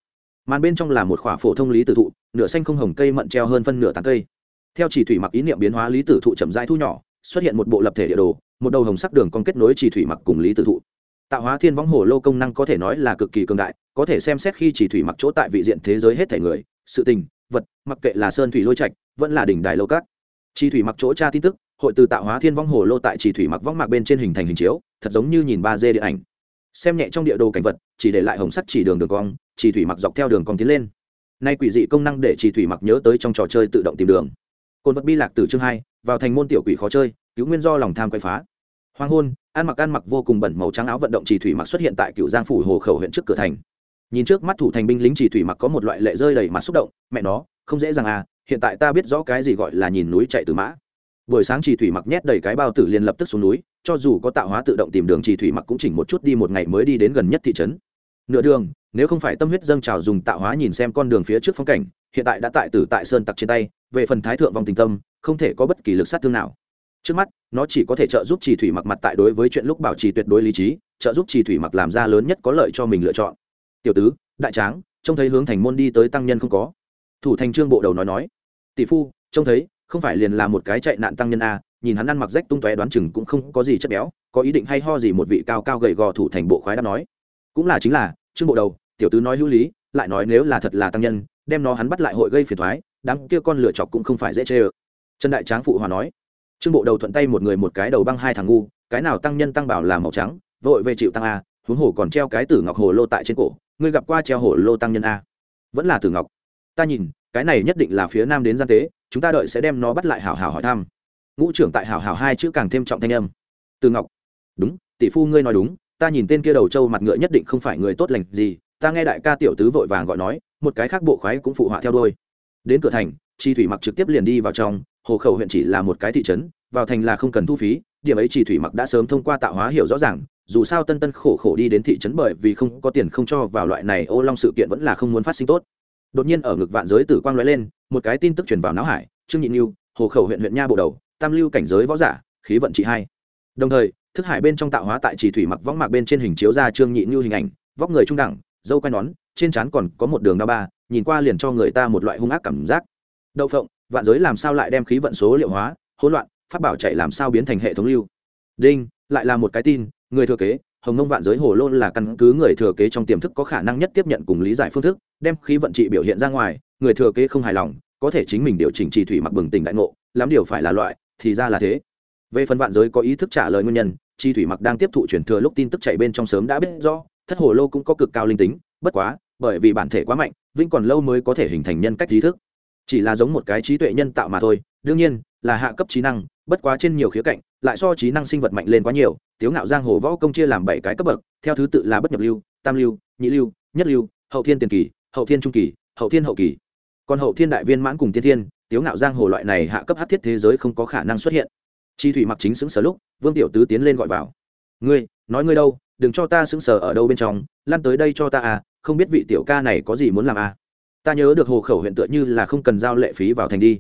Màn bên trong là một khỏa phổ thông lý tử thụ, nửa xanh không hồng cây mận treo hơn phân nửa tán cây. Theo chỉ thủy mặc ý niệm biến hóa, lý tử thụ chậm rãi thu nhỏ, xuất hiện một bộ lập thể địa đồ, một đầu hồng sắc đường còn kết nối chỉ thủy mặc cùng lý tử thụ. Tạo hóa thiên võng hồ lô công năng có thể nói là cực kỳ cường đại, có thể xem xét khi chỉ thủy mặc chỗ tại vị diện thế giới hết thể người, sự tình, vật, mặc kệ là sơn thủy lôi trạch, vẫn là đỉnh đài lâu cát. Chỉ thủy mặc chỗ tra tin tức, hội từ tạo hóa thiên võng hồ lô tại chỉ thủy mặc võng mạc bên trên hình thành hình chiếu, thật giống như nhìn ba d điện ảnh xem nhẹ trong địa đồ cảnh vật, chỉ để lại hồng sắt chỉ đường đường cong, chỉ thủy mặc dọc theo đường cong tiến lên. Nay quỷ dị công năng để chỉ thủy mặc nhớ tới trong trò chơi tự động tìm đường. Côn vật bi lạc từ chương hai, vào thành môn tiểu quỷ khó chơi, cứu nguyên do lòng tham quay phá. Hoàng hôn, ăn mặc ăn mặc vô cùng bẩn màu trắng áo vận động chỉ thủy mặc xuất hiện tại cựu giang phủ hồ khẩu huyện trước cửa thành. Nhìn trước mắt thủ thành binh lính chỉ thủy mặc có một loại lệ rơi đầy mặt xúc động, mẹ nó, không dễ dàng à hiện tại ta biết rõ cái gì gọi là nhìn núi chạy từ mã buổi sáng chỉ thủy mặc nhét đầy cái bao tử liền lập tức xuống núi, cho dù có tạo hóa tự động tìm đường chỉ thủy mặc cũng chỉnh một chút đi một ngày mới đi đến gần nhất thị trấn. Nửa đường, nếu không phải tâm huyết dâng trào dùng tạo hóa nhìn xem con đường phía trước phong cảnh, hiện tại đã tại tử tại sơn tặc trên tay, về phần thái thượng vòng tình tâm, không thể có bất kỳ lực sát thương nào. Trước mắt, nó chỉ có thể trợ giúp chỉ thủy mặc mặt tại đối với chuyện lúc bảo trì tuyệt đối lý trí, trợ giúp chỉ thủy mặc làm ra lớn nhất có lợi cho mình lựa chọn. Tiểu tứ, đại tráng, trông thấy hướng thành môn đi tới tăng nhân không có? Thủ thành trương bộ đầu nói nói. Tỷ phu, trông thấy không phải liền là một cái chạy nạn tăng nhân a, nhìn hắn ăn mặc rách tung tóe đoán chừng cũng không có gì chất béo, có ý định hay ho gì một vị cao cao gầy gò thủ thành bộ khoái đáp nói. Cũng là chính là, trương bộ đầu, tiểu tứ nói hữu lý, lại nói nếu là thật là tăng nhân, đem nó hắn bắt lại hội gây phiền thoái đám kia con lựa chọc cũng không phải dễ chê ơ. Trần đại tráng phụ hòa nói. Trương bộ đầu thuận tay một người một cái đầu băng hai thằng ngu, cái nào tăng nhân tăng bảo là màu trắng, vội về chịu tăng a, huống hồ còn treo cái tử ngọc hồ lô tại trên cổ, ngươi gặp qua treo hồ lô tăng nhân a? Vẫn là tử ngọc. Ta nhìn, cái này nhất định là phía nam đến gian tế chúng ta đợi sẽ đem nó bắt lại hảo hảo hỏi thăm. Ngũ trưởng tại hảo hảo hai chữ càng thêm trọng thanh âm. Từ ngọc, đúng, tỷ phu ngươi nói đúng, ta nhìn tên kia đầu trâu mặt ngựa nhất định không phải người tốt lành gì, ta nghe đại ca tiểu tứ vội vàng gọi nói, một cái khác bộ khoái cũng phụ họa theo đôi đến cửa thành, chi thủy mặc trực tiếp liền đi vào trong, hồ khẩu huyện chỉ là một cái thị trấn, vào thành là không cần thu phí, điểm ấy chi thủy mặc đã sớm thông qua tạo hóa hiểu rõ ràng, dù sao tân tân khổ khổ đi đến thị trấn bởi vì không có tiền không cho vào loại này ô long sự kiện vẫn là không muốn phát sinh tốt đột nhiên ở ngực vạn giới tử quang lóe lên, một cái tin tức truyền vào não hải, trương nhị lưu hồ khẩu huyện huyện nha bộ đầu, tam lưu cảnh giới võ giả, khí vận trị hai. Đồng thời, thức hải bên trong tạo hóa tại chỉ thủy mặc võng mạc bên trên hình chiếu ra trương nhị lưu hình ảnh, vóc người trung đẳng, dâu quai nón, trên trán còn có một đường đao ba, nhìn qua liền cho người ta một loại hung ác cảm giác. Đậu phộng, vạn giới làm sao lại đem khí vận số liệu hóa, hỗn loạn phát bảo chạy làm sao biến thành hệ thống lưu. Đinh, lại là một cái tin, người thừa kế hồng nông vạn giới hồ lô là căn cứ người thừa kế trong tiềm thức có khả năng nhất tiếp nhận cùng lý giải phương thức, đem khí vận trị biểu hiện ra ngoài, người thừa kế không hài lòng, có thể chính mình điều chỉnh trì thủy mặc bừng tỉnh đại ngộ, lắm điều phải là loại, thì ra là thế. Về phần vạn giới có ý thức trả lời nguyên nhân chi thủy mặc đang tiếp thụ truyền thừa lúc tin tức chạy bên trong sớm đã biết rõ, thất hồ lô cũng có cực cao linh tính, bất quá, bởi vì bản thể quá mạnh, vĩnh còn lâu mới có thể hình thành nhân cách trí thức. Chỉ là giống một cái trí tuệ nhân tạo mà thôi, đương nhiên, là hạ cấp trí năng, bất quá trên nhiều khía cạnh, lại so trí năng sinh vật mạnh lên quá nhiều tiếu ngạo giang hồ võ công chia làm bảy cái cấp bậc, theo thứ tự là bất nhập lưu, tam lưu, nhị lưu, nhất lưu, hậu thiên tiền kỳ, hậu thiên trung kỳ, hậu thiên hậu kỳ. Còn hậu thiên đại viên mãn cùng tiên thiên, tiếu ngạo giang hồ loại này hạ cấp hát thiết thế giới không có khả năng xuất hiện. Chi thủy mặc chính xứng sở lúc, vương tiểu tứ tiến lên gọi vào. Ngươi, nói ngươi đâu, đừng cho ta xứng sở ở đâu bên trong, lăn tới đây cho ta à không biết vị tiểu ca này có gì muốn làm à. Ta nhớ được hồ khẩu huyện tựa như là không cần giao lệ phí vào thành đi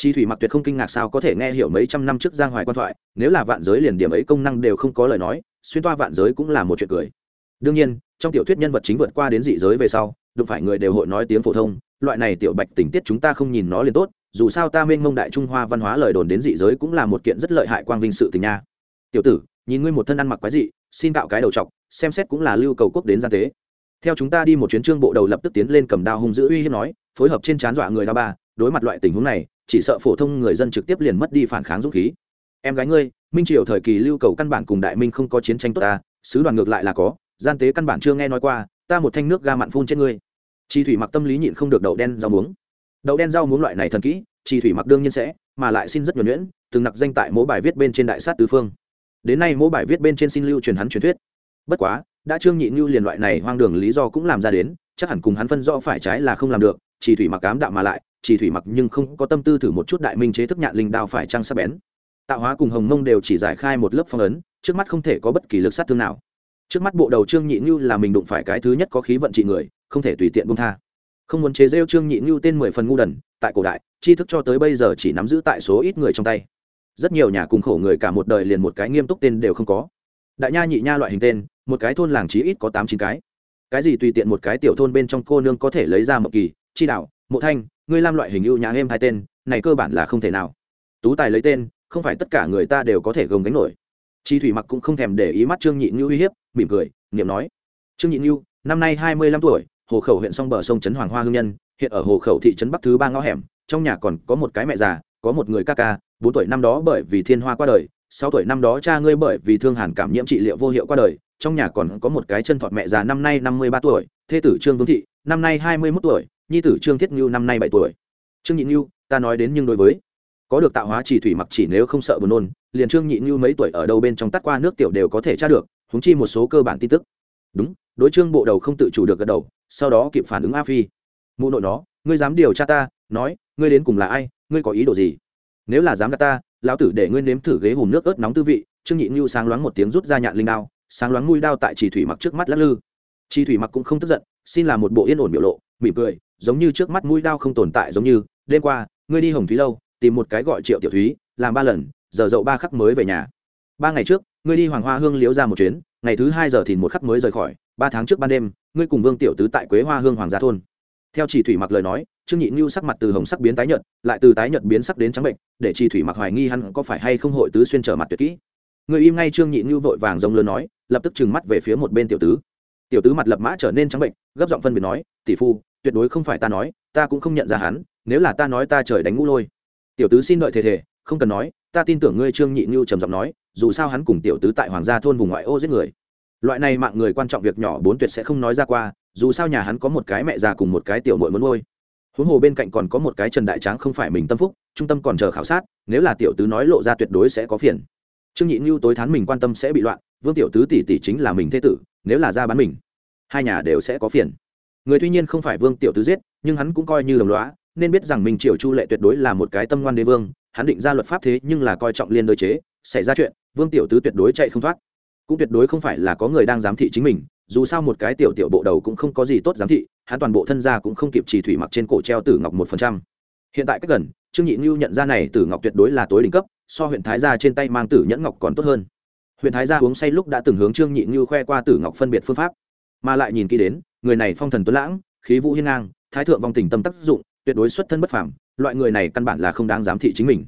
chi thủy mặc tuyệt không kinh ngạc sao có thể nghe hiểu mấy trăm năm trước giang hoài quan thoại, nếu là vạn giới liền điểm ấy công năng đều không có lời nói, xuyên toa vạn giới cũng là một chuyện cười. Đương nhiên, trong tiểu thuyết nhân vật chính vượt qua đến dị giới về sau, đụng phải người đều hội nói tiếng phổ thông, loại này tiểu bạch tình tiết chúng ta không nhìn nó liền tốt, dù sao ta mênh mông đại trung hoa văn hóa lời đồn đến dị giới cũng là một kiện rất lợi hại quang vinh sự tình nha. Tiểu tử, nhìn ngươi một thân ăn mặc quái dị, xin cạo cái đầu chọc, xem xét cũng là lưu cầu quốc đến gian tế. Theo chúng ta đi một chuyến trương bộ đầu lập tức tiến lên cầm đao hung dữ uy hiếp nói, phối hợp trên chán dọa người đa ba, đối mặt loại tình huống này chỉ sợ phổ thông người dân trực tiếp liền mất đi phản kháng dũng khí. Em gái ngươi, minh triều thời kỳ lưu cầu căn bản cùng đại minh không có chiến tranh tốt ta, sứ đoàn ngược lại là có, gian tế căn bản chưa nghe nói qua, ta một thanh nước ga mặn phun trên ngươi. Chi thủy mặc tâm lý nhịn không được đậu đen rau muống. Đậu đen rau muống loại này thần kỹ, chi thủy mặc đương nhiên sẽ, mà lại xin rất nhuẩn nhuyễn, từng nặc danh tại mỗi bài viết bên trên đại sát tứ phương. Đến nay mỗi bài viết bên trên xin lưu truyền hắn truyền thuyết. Bất quá, đã trương nhị như liền loại này hoang đường lý do cũng làm ra đến, chắc hẳn cùng hắn phân rõ phải trái là không làm được chỉ thủy mặc cám đạo mà lại chỉ thủy mặc nhưng không có tâm tư thử một chút đại minh chế thức nhạn linh đao phải trăng sắc bén. Tạo hóa cùng hồng mông đều chỉ giải khai một lớp phong ấn, trước mắt không thể có bất kỳ lực sát thương nào. Trước mắt bộ đầu trương nhị như là mình đụng phải cái thứ nhất có khí vận trị người, không thể tùy tiện buông tha. Không muốn chế rêu trương nhị như tên mười phần ngu đần, tại cổ đại, tri thức cho tới bây giờ chỉ nắm giữ tại số ít người trong tay. Rất nhiều nhà cùng khổ người cả một đời liền một cái nghiêm túc tên đều không có. Đại nha nhị nha loại hình tên, một cái thôn làng chí ít có tám chín cái. Cái gì tùy tiện một cái tiểu thôn bên trong cô nương có thể lấy ra mộng kỳ, chi đạo, mộ thanh ngươi lam loại hình ưu nhã em hai tên, này cơ bản là không thể nào. Tú tài lấy tên, không phải tất cả người ta đều có thể gồng gánh nổi. Chi thủy mặc cũng không thèm để ý mắt trương nhị như uy hiếp, mỉm cười, niệm nói, trương nhị như năm nay hai mươi lăm tuổi, hồ khẩu huyện song bờ sông trấn hoàng hoa hương nhân, hiện ở hồ khẩu thị trấn bắc thứ ba ngõ hẻm, trong nhà còn có một cái mẹ già, có một người ca ca, bốn tuổi năm đó bởi vì thiên hoa qua đời, sáu tuổi năm đó cha ngươi bởi vì thương hàn cảm nhiễm trị liệu vô hiệu qua đời, trong nhà còn có một cái chân thọt mẹ già năm nay năm mươi ba tuổi, thê tử trương vương thị, năm nay hai mươi mốt tuổi nhi tử trương thiết ngưu năm nay bảy tuổi trương nhị ngưu ta nói đến nhưng đối với có được tạo hóa chỉ thủy mặc chỉ nếu không sợ buồn nôn, liền trương nhị như mấy tuổi ở đâu bên trong tắt qua nước tiểu đều có thể tra được húng chi một số cơ bản tin tức. Đúng, đối trương bộ đầu không tự chủ được gật đầu, sau đó kịp phản ứng a phi. Mụ nội nó, ngươi dám điều tra ta, nói, ngươi đến cùng là ai, ngươi có ý đồ gì? Nếu là dám gạt ta, lão tử để ngươi nếm thử ghế hùm nước ớt nóng tư vị, trương nhị như sáng loáng một tiếng rút ra nhạn linh đao, sáng loáng mũi đao tại chỉ thủy mặc trước mắt lắc lư. Chỉ thủy mặc cũng không tức giận, xin là một bộ yên ổn biểu lộ, mỉm cười giống như trước mắt mũi đao không tồn tại giống như, đêm qua, ngươi đi hồng thúy lâu, tìm một cái gọi triệu tiểu thúy, làm ba lần, giờ dậu ba khắc mới về nhà. Ba ngày trước, ngươi đi hoàng hoa hương liếu ra một chuyến, ngày thứ hai giờ thì một khắc mới rời khỏi, ba tháng trước ban đêm, ngươi cùng vương tiểu tứ tại quế hoa hương hoàng gia thôn. Theo chỉ thủy mặc lời nói, trương nhị ngưu sắc mặt từ hồng sắc biến tái nhợt, lại từ tái nhợt biến sắc đến trắng bệnh, để chỉ thủy mặc hoài nghi hắn có phải hay không hội tứ xuyên trở mặt tuyệt kỹ. Người im ngay trương nhị ngưu vội vàng giống lớn nói, lập tức trừng mắt về phía một bên tiểu tứ. Tiểu tứ mặt lập mã trở nên trắng bệnh, gấp giọng phân biệt nói, tỷ phu tuyệt đối không phải ta nói, ta cũng không nhận ra hắn, nếu là ta nói ta trời đánh ngũ lôi. Tiểu tứ xin đợi thề thề, không cần nói, ta tin tưởng ngươi trương nhị như trầm giọng nói, dù sao hắn cùng tiểu tứ tại hoàng gia thôn vùng ngoại ô giết người. Loại này mạng người quan trọng việc nhỏ bốn tuyệt sẽ không nói ra qua, dù sao nhà hắn có một cái mẹ già cùng một cái tiểu muội muốn nuôi. Huống hồ bên cạnh còn có một cái trần đại tráng không phải mình tâm phúc, trung tâm còn chờ khảo sát, nếu là tiểu tứ nói lộ ra tuyệt đối sẽ có phiền. Trương nhị như tối thán mình quan tâm sẽ bị loạn, vương tiểu tứ tỷ tỷ chính là mình thế tử, nếu là ra bán mình, hai nhà đều sẽ có phiền người tuy nhiên không phải vương tiểu tứ giết, nhưng hắn cũng coi như đồng lõa, nên biết rằng mình triều chu lệ tuyệt đối là một cái tâm ngoan đế vương, hắn định ra luật pháp thế nhưng là coi trọng liên đối chế, xảy ra chuyện, vương tiểu tứ tuyệt đối chạy không thoát. Cũng tuyệt đối không phải là có người đang giám thị chính mình, dù sao một cái tiểu tiểu bộ đầu cũng không có gì tốt giám thị, hắn toàn bộ thân gia cũng không kịp chỉ thủy mặc trên cổ treo tử ngọc một phần trăm. Hiện tại cách gần, trương nhị ngưu nhận ra này tử ngọc tuyệt đối là tối đỉnh cấp, so huyện thái gia trên tay mang tử nhẫn ngọc còn tốt hơn. Huyện thái gia uống say lúc đã từng hướng trương nhị ngưu khoe qua tử ngọc phân biệt phương pháp mà lại nhìn kỹ đến, người này phong thần tuấn lãng, khí vũ hiên ngang, thái thượng vong tình tâm tác dụng, tuyệt đối xuất thân bất phàm, loại người này căn bản là không đáng giám thị chính mình.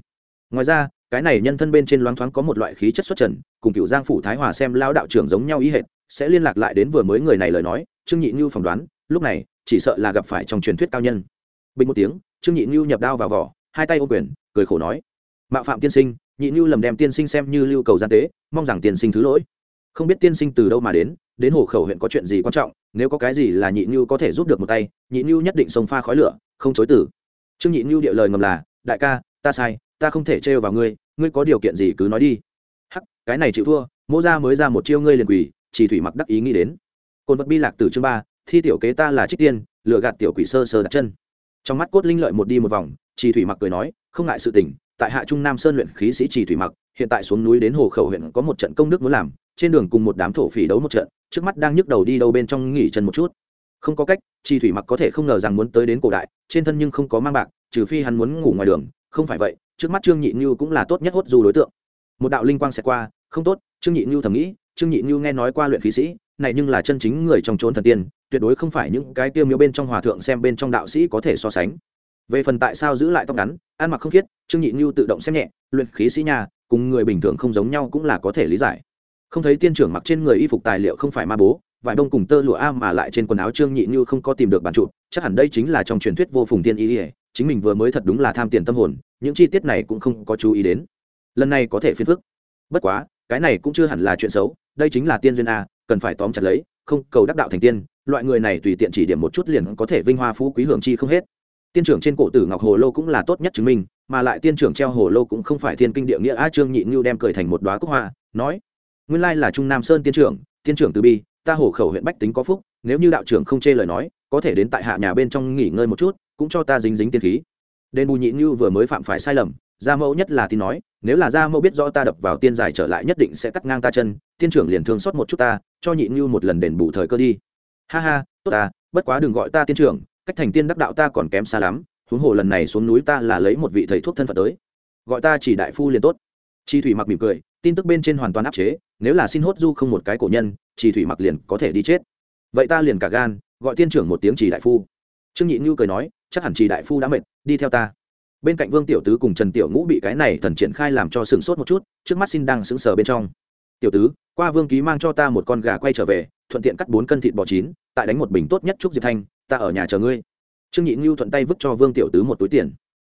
Ngoài ra, cái này nhân thân bên trên loáng thoáng có một loại khí chất xuất trần, cùng cựu giang phủ thái hòa xem lao đạo trưởng giống nhau ý hệt, sẽ liên lạc lại đến vừa mới người này lời nói, trương nhị như phỏng đoán, lúc này, chỉ sợ là gặp phải trong truyền thuyết cao nhân. Bình một tiếng, trương nhị như nhập đao vào vỏ, hai tay ô quyền, cười khổ nói, mạo phạm tiên sinh, nhị như lầm đem tiên sinh xem như lưu cầu gian tế, mong rằng tiên sinh thứ lỗi không biết tiên sinh từ đâu mà đến đến hồ khẩu huyện có chuyện gì quan trọng, nếu có cái gì là nhị như có thể giúp được một tay, nhị như nhất định sông pha khói lửa, không chối tử trương nhị như địa lời ngầm là, đại ca, ta sai, ta không thể trêu vào ngươi ngươi có điều kiện gì cứ nói đi. Hắc, cái này chịu thua, mỗ ra mới ra một chiêu ngươi liền quỳ, chỉ thủy mặc đắc ý nghĩ đến. Côn vật bi lạc từ chương ba, thi tiểu kế ta là trích tiên lựa gạt tiểu quỷ sơ sơ đặt chân. Trong mắt cốt linh lợi một đi một vòng, chỉ thủy mặc cười nói, không ngại sự tình, tại hạ trung nam sơn luyện khí sĩ chỉ thủy mặc, hiện tại xuống núi đến hồ khẩu huyện có một trận công đức muốn làm trên đường cùng một đám thổ phỉ đấu một trận, trước mắt đang nhức đầu đi đâu bên trong nghỉ chân một chút. Không có cách chi thủy mặc có thể không ngờ rằng muốn tới đến cổ đại, trên thân nhưng không có mang bạc, trừ phi hắn muốn ngủ ngoài đường, không phải vậy, trước mắt trương nhị như cũng là tốt nhất hốt du đối tượng. Một đạo linh quang sẽ qua, không tốt, trương nhị như thầm nghĩ, trương nhị như nghe nói qua luyện khí sĩ, này nhưng là chân chính người trong trốn thần tiên, tuyệt đối không phải những cái tiêu miếu bên trong hòa thượng xem bên trong đạo sĩ có thể so sánh. Về phần tại sao giữ lại tóc ngắn, ăn mặc không khiết, trương nhị như tự động xem nhẹ, luyện khí sĩ nhà, cùng người bình thường không giống nhau cũng là có thể lý giải không thấy tiên trưởng mặc trên người y phục tài liệu không phải ma bố, vải bông cùng tơ lụa a mà lại trên quần áo trương nhị như không có tìm được bản trụ, chắc hẳn đây chính là trong truyền thuyết vô phùng tiên ý ỉa chính mình vừa mới thật đúng là tham tiền tâm hồn, những chi tiết này cũng không có chú ý đến. Lần này có thể phiền phức. Bất quá, cái này cũng chưa hẳn là chuyện xấu, đây chính là tiên duyên a, cần phải tóm chặt lấy, không cầu đắc đạo thành tiên, loại người này tùy tiện chỉ điểm một chút liền có thể vinh hoa phú quý hưởng chi không hết. Tiên trưởng trên cổ tử ngọc hồ lô cũng là tốt nhất chứng minh, mà lại tiên trưởng treo hồ lô cũng không phải thiên kinh địa nghĩa a, trương nhị như đem cười thành một đoá cúc hoa, nói nguyên lai là trung nam sơn tiên trưởng tiên trưởng từ bi, ta hổ khẩu huyện bách tính có phúc, nếu như đạo trưởng không chê lời nói, có thể đến tại hạ nhà bên trong nghỉ ngơi một chút, cũng cho ta dính dính tiên khí. Đền bù nhị như vừa mới phạm phải sai lầm, gia mẫu nhất là tin nói, nếu là gia mẫu biết rõ ta đập vào tiên giải trở lại nhất định sẽ cắt ngang ta chân, tiên trưởng liền thương xót một chút ta, cho nhị như một lần đền bù thời cơ đi. Ha ha, tốt ta, bất quá đừng gọi ta tiên trưởng, cách thành tiên đắc đạo ta còn kém xa lắm, huống hồ lần này xuống núi ta là lấy một vị thầy thuốc thân phận tới. Gọi ta chỉ đại phu liền tốt. Chi thủy mặc mỉm cười tin tức bên trên hoàn toàn áp chế, nếu là xin hốt du không một cái cổ nhân, chỉ thủy mặc liền có thể đi chết. Vậy ta liền cả gan, gọi tiên trưởng một tiếng chỉ đại phu. Trương nhị như cười nói, chắc hẳn chỉ đại phu đã mệt, đi theo ta. Bên cạnh vương tiểu tứ cùng trần tiểu ngũ bị cái này thần triển khai làm cho sừng sốt một chút, trước mắt xin đang sững sờ bên trong. Tiểu tứ, qua vương ký mang cho ta một con gà quay trở về, thuận tiện cắt bốn cân thịt bò chín, tại đánh một bình tốt nhất chúc diệp thanh, ta ở nhà chờ ngươi. Trương nhị ngưu thuận tay vứt cho vương tiểu tứ một túi tiền.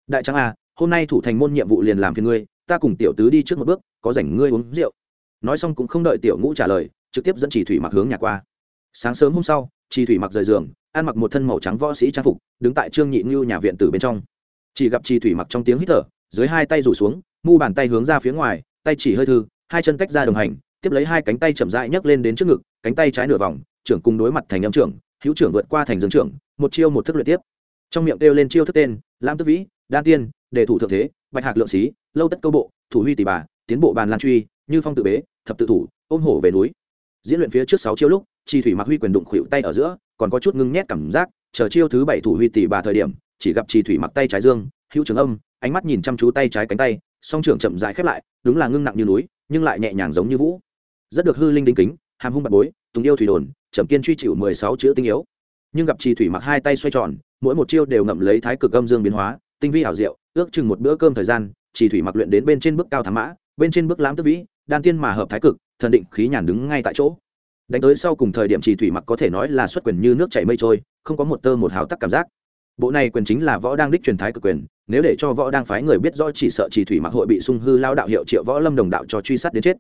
Đại trắng à hôm nay thủ thành môn nhiệm vụ liền làm phiền ngươi ta cùng tiểu tứ đi trước một bước, có rảnh ngươi uống rượu. Nói xong cũng không đợi tiểu ngũ trả lời, trực tiếp dẫn chỉ thủy mặc hướng nhà qua. Sáng sớm hôm sau chỉ thủy mặc rời giường, ăn mặc một thân màu trắng võ sĩ trang phục, đứng tại trương nhị ngưu nhà viện tử bên trong. Chỉ gặp chỉ thủy mặc trong tiếng hít thở, dưới hai tay rủ xuống, mu bàn tay hướng ra phía ngoài, tay chỉ hơi thư, hai chân tách ra đồng hành, tiếp lấy hai cánh tay chậm rãi nhấc lên đến trước ngực, cánh tay trái nửa vòng, trưởng cùng đối mặt thành âm trưởng, hữu trưởng vượt qua thành dương trưởng, một chiêu một thức luyện tiếp. Trong miệng kêu lên chiêu thức tên, lam tức vĩ, đan tiên, đề thủ thượng thế, bạch hạc lượng xí lâu tất câu bộ, thủ huy tỷ bà, tiến bộ bàn lan truy, như phong tự bế, thập tự thủ, ôm hổ về núi. Diễn luyện phía trước sáu chiêu lúc chi thủy mặc huy quyền đụng khuỵu tay ở giữa, còn có chút ngưng nhét cảm giác, chờ chiêu thứ bảy thủ huy tỷ bà thời điểm, chỉ gặp chi thủy mặc tay trái dương, hữu trường âm, ánh mắt nhìn chăm chú tay trái cánh tay, song trưởng chậm dài khép lại, đúng là ngưng nặng như núi, nhưng lại nhẹ nhàng giống như vũ. Rất được hư linh đính kính, hàm hung bạc bối, tùng yêu thủy đồn, trầm kiên truy chịu mười sáu chữ tinh yếu. Nhưng gặp chi thủy mặc hai tay xoay tròn, mỗi một chiêu đều ngậm lấy thái cực âm dương biến hóa, tinh vi ảo diệu, ước chừng một bữa cơm thời gian chỉ thủy mặc luyện đến bên trên bước cao thám mã, bên trên bước lãm tức vĩ, đan tiên mà hợp thái cực, thần định khí nhàn đứng ngay tại chỗ. Đánh tới sau cùng thời điểm chỉ thủy mặc có thể nói là xuất quyền như nước chảy mây trôi, không có một tơ một hào tắc cảm giác. Bộ này quyền chính là võ đang đích truyền thái cực quyền, nếu để cho võ đang phái người biết rõ chỉ sợ chỉ thủy mặc hội bị sung hư lao đạo hiệu triệu võ lâm đồng đạo cho truy sát đến chết.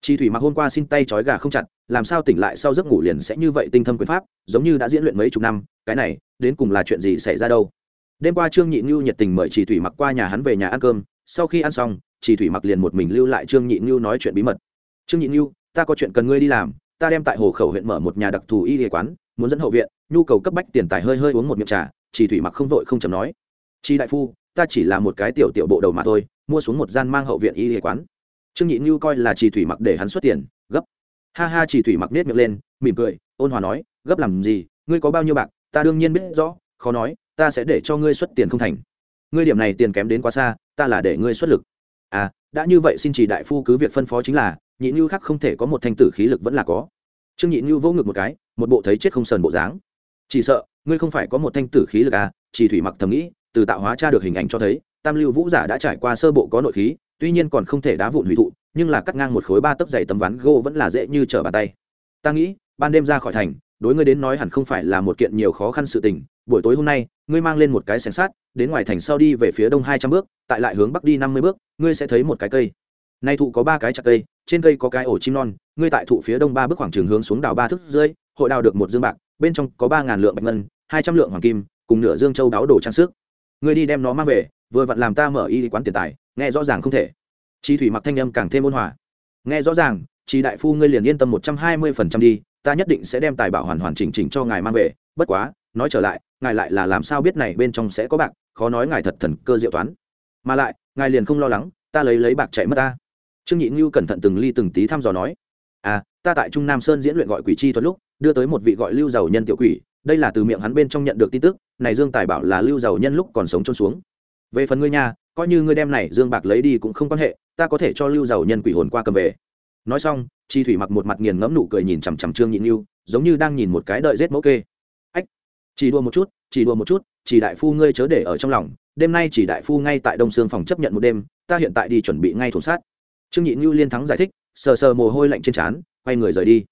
Chỉ thủy mặc hôm qua xin tay trói gà không chặt, làm sao tỉnh lại sau giấc ngủ liền sẽ như vậy tinh thâm quyền pháp, giống như đã diễn luyện mấy chục năm, cái này, đến cùng là chuyện gì xảy ra đâu? Đêm qua trương nhị ngưu nhiệt tình mời chỉ thủy mặc qua nhà hắn về nhà ăn cơm sau khi ăn xong, chỉ thủy mặc liền một mình lưu lại trương nhị ngưu nói chuyện bí mật. Trương nhị ngưu ta có chuyện cần ngươi đi làm, ta đem tại hồ khẩu huyện mở một nhà đặc thù y y quán, muốn dẫn hậu viện, nhu cầu cấp bách tiền tài hơi hơi uống một miệng trà. Chỉ thủy mặc không vội không chầm nói. Chi đại phu, ta chỉ là một cái tiểu tiểu bộ đầu mà thôi, mua xuống một gian mang hậu viện y y quán. Trương nhị như coi là chỉ thủy mặc để hắn xuất tiền, gấp. Ha ha, chỉ thủy mặc nết miệng lên, mỉm cười, ôn hòa nói, gấp làm gì, ngươi có bao nhiêu bạc, ta đương nhiên biết rõ, khó nói, ta sẽ để cho ngươi xuất tiền không thành ngươi điểm này tiền kém đến quá xa, ta là để ngươi xuất lực. À đã như vậy xin chỉ đại phu cứ việc phân phó chính là, nhị như khác không thể có một thanh tử khí lực vẫn là có. Trương nhị như vỗ ngực một cái, một bộ thấy chết không sờn bộ dáng. Chỉ sợ, ngươi không phải có một thanh tử khí lực à chỉ thủy mặc thầm nghĩ, từ tạo hóa tra được hình ảnh cho thấy, tam lưu vũ giả đã trải qua sơ bộ có nội khí, tuy nhiên còn không thể đá vụn hủy thụ, nhưng là cắt ngang một khối ba tấc dày tấm ván gỗ vẫn là dễ như trở bàn tay. Ta nghĩ, ban đêm ra khỏi thành đối ngươi đến nói hẳn không phải là một kiện nhiều khó khăn sự tình buổi tối hôm nay ngươi mang lên một cái xẻng sát đến ngoài thành sau đi về phía đông hai trăm bước tại lại hướng bắc đi năm mươi bước ngươi sẽ thấy một cái cây. Nay thụ có ba cái chặt cây trên cây có cái ổ chim non ngươi tại thụ phía đông ba bước khoảng trường hướng xuống đào ba thước dưới, hội đào được một dương bạc bên trong có ba ngàn lượng bạch ngân hai trăm lượng hoàng kim cùng nửa dương châu đáo đồ trang sức. Ngươi đi đem nó mang về vừa vặn làm ta mở y quán tiền tài nghe rõ ràng không thể. Chi thủy mặc thanh âm càng thêm ôn hòa. Nghe rõ ràng chi đại phu ngươi liền yên tâm một trăm hai mươi phần trăm đi ta nhất định sẽ đem tài bảo hoàn hoàn chỉnh chỉnh cho ngài mang về, bất quá, nói trở lại, ngài lại là làm sao biết này bên trong sẽ có bạc, khó nói ngài thật thần cơ diệu toán. Mà lại, ngài liền không lo lắng, ta lấy lấy bạc chạy mất ta. Trương nhị ngưu cẩn thận từng ly từng tí thăm dò nói à ta tại trung nam sơn diễn luyện gọi quỷ chi thuật lúc, đưa tới một vị gọi lưu giàu nhân tiểu quỷ, đây là từ miệng hắn bên trong nhận được tin tức, này dương tài bảo là lưu giàu nhân lúc còn sống trôn xuống. Về phần ngươi nhà coi như ngươi đem này dương bạc lấy đi cũng không quan hệ, ta có thể cho lưu giàu nhân quỷ hồn qua cầm về. Nói xong chi thủy mặc một mặt nghiền ngẫm nụ cười nhìn chằm chằm trương nhị ngưu giống như đang nhìn một cái đợi rết mẫu kê. Ách, chỉ đua một chút, chỉ đua một chút, chỉ đại phu ngươi chớ để ở trong lòng, đêm nay chỉ đại phu ngay tại đông sương phòng chấp nhận một đêm, ta hiện tại đi chuẩn bị ngay thủ sát. Trương nhị ngưu liên thắng giải thích, sờ sờ mồ hôi lạnh trên trán, quay người rời đi.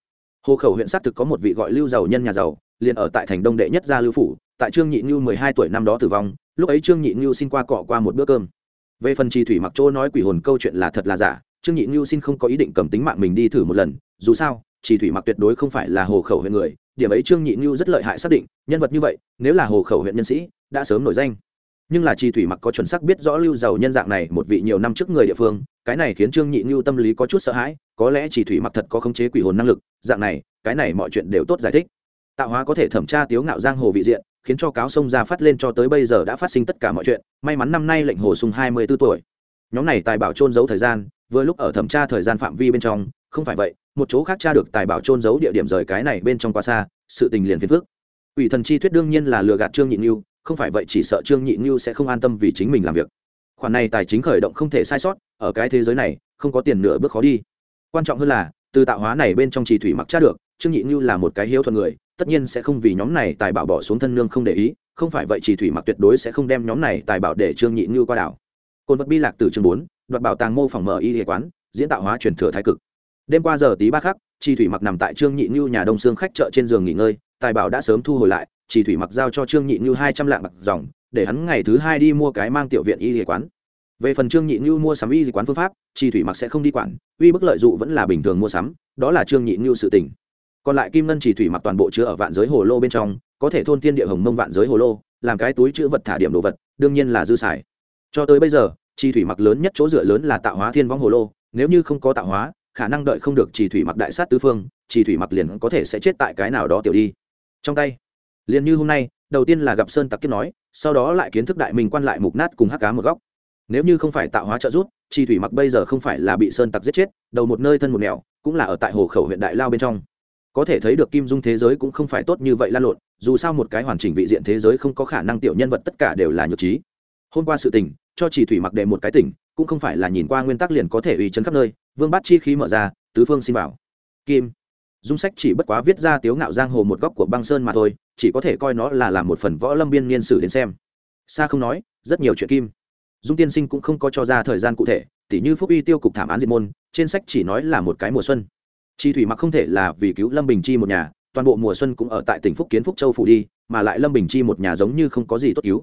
Hồ khẩu huyện xác thực có một vị gọi lưu giàu nhân nhà giàu, liền ở tại thành đông đệ nhất gia lưu phủ, tại trương nhị ngưu mười hai tuổi năm đó tử vong, lúc ấy trương nhị ngưu xin qua cọ qua một bữa cơm. Về phần chi thủy mặc chỗ nói quỷ hồn câu chuyện là thật là giả trương nhị ngưu xin không có ý định cầm tính mạng mình đi thử một lần, dù sao, chỉ thủy mặc tuyệt đối không phải là hồ khẩu huyện người, điểm ấy trương nhị ngưu rất lợi hại xác định, nhân vật như vậy, nếu là hồ khẩu huyện nhân sĩ, đã sớm nổi danh. Nhưng là chi thủy mặc có chuẩn xác biết rõ lưu giàu nhân dạng này một vị nhiều năm trước người địa phương, cái này khiến trương nhị ngưu tâm lý có chút sợ hãi, có lẽ chỉ thủy mặc thật có khống chế quỷ hồn năng lực, dạng này, cái này mọi chuyện đều tốt giải thích. Tạo hóa có thể thẩm tra tiếu ngạo giang hồ vị diện, khiến cho cáo sông ra phát lên cho tới bây giờ đã phát sinh tất cả mọi chuyện, may mắn năm nay lệnh hồ sung hai mươi b ố tuổi nhóm này tài bảo trôn giấu thời gian, vừa lúc ở thẩm tra thời gian phạm vi bên trong, không phải vậy, một chỗ khác tra được tài bảo trôn giấu địa điểm rời cái này bên trong quá xa, sự tình liền phiền phước ủy thần chi thuyết đương nhiên là lừa gạt trương nhị như không phải vậy chỉ sợ trương nhị như sẽ không an tâm vì chính mình làm việc. Khoản này tài chính khởi động không thể sai sót, ở cái thế giới này, không có tiền nửa bước khó đi. Quan trọng hơn là, từ tạo hóa này bên trong trì thủy mặc tra được, trương nhị như là một cái hiếu thuận người, tất nhiên sẽ không vì nhóm này tài bảo bỏ xuống thân nương không để ý, không phải vậy trì thủy mặc tuyệt đối sẽ không đem nhóm này tài bảo để trương nhị như qua đảo côn vật bi lạc từ chương bốn, đoạt bảo tàng mô phỏng mở y hệ quán, diễn tạo hóa truyền thừa thái cực. Đêm qua giờ tí ba khắc chi thủy mặc nằm tại trương nhị như nhà đông xương khách chợ trên giường nghỉ ngơi, tài bảo đã sớm thu hồi lại chi thủy mặc giao cho trương nhị như hai trăm lạng bạc dòng, để hắn ngày thứ hai đi mua cái mang tiểu viện y hệ quán. Về phần trương nhị như mua sắm y quán phương pháp chi thủy mặc sẽ không đi quản, uy bức lợi dụng vẫn là bình thường mua sắm, đó là trương nhị như sự tình. Còn lại kim ngân chỉ thủy mặc toàn bộ chứa ở vạn giới hồ lô bên trong, có thể thôn thiên địa hồng mông vạn giới hồ lô, làm cái túi chữ vật thả điểm đồ vật, đương nhiên là dư xài cho tới bây giờ chi thủy mặc lớn nhất chỗ dựa lớn là tạo hóa thiên vong hồ lô. Nếu như không có tạo hóa, khả năng đợi không được chi thủy mặc đại sát tứ phương chi thủy mặc liền có thể sẽ chết tại cái nào đó tiểu đi. Trong tay, liền như hôm nay, đầu tiên là gặp sơn tặc kiếp nói, sau đó lại kiến thức đại minh quan lại mục nát cùng hắc cá một góc. Nếu như không phải tạo hóa trợ giúp chi thủy mặc bây giờ không phải là bị sơn tặc giết chết, đầu một nơi thân một nẻo, cũng là ở tại hồ khẩu huyện đại lao bên trong. Có thể thấy được kim dung thế giới cũng không phải tốt như vậy lan lộn, dù sao một cái hoàn chỉnh vị diện thế giới không có khả năng tiểu nhân vật tất cả đều là nhược trí hôm qua sự tình, cho chỉ thủy mặc đệ một cái tỉnh, cũng không phải là nhìn qua nguyên tắc liền có thể uy chấn khắp nơi, vương bát chi khí mở ra, tứ phương xin vào. Kim. Dung sách chỉ bất quá viết ra tiếu ngạo giang hồ một góc của băng sơn mà thôi, chỉ có thể coi nó là làm một phần võ lâm biên niên sử đến xem. Xa không nói, rất nhiều chuyện kim. Dung tiên sinh cũng không có cho ra thời gian cụ thể, tỉ như phúc uy tiêu cục thảm án diệt môn, trên sách chỉ nói là một cái mùa xuân. Chi thủy mặc không thể là vì cứu lâm bình chi một nhà, toàn bộ mùa xuân cũng ở tại tỉnh phúc kiến phúc châu phủ đi, mà lại lâm bình chi một nhà giống như không có gì tốt cứu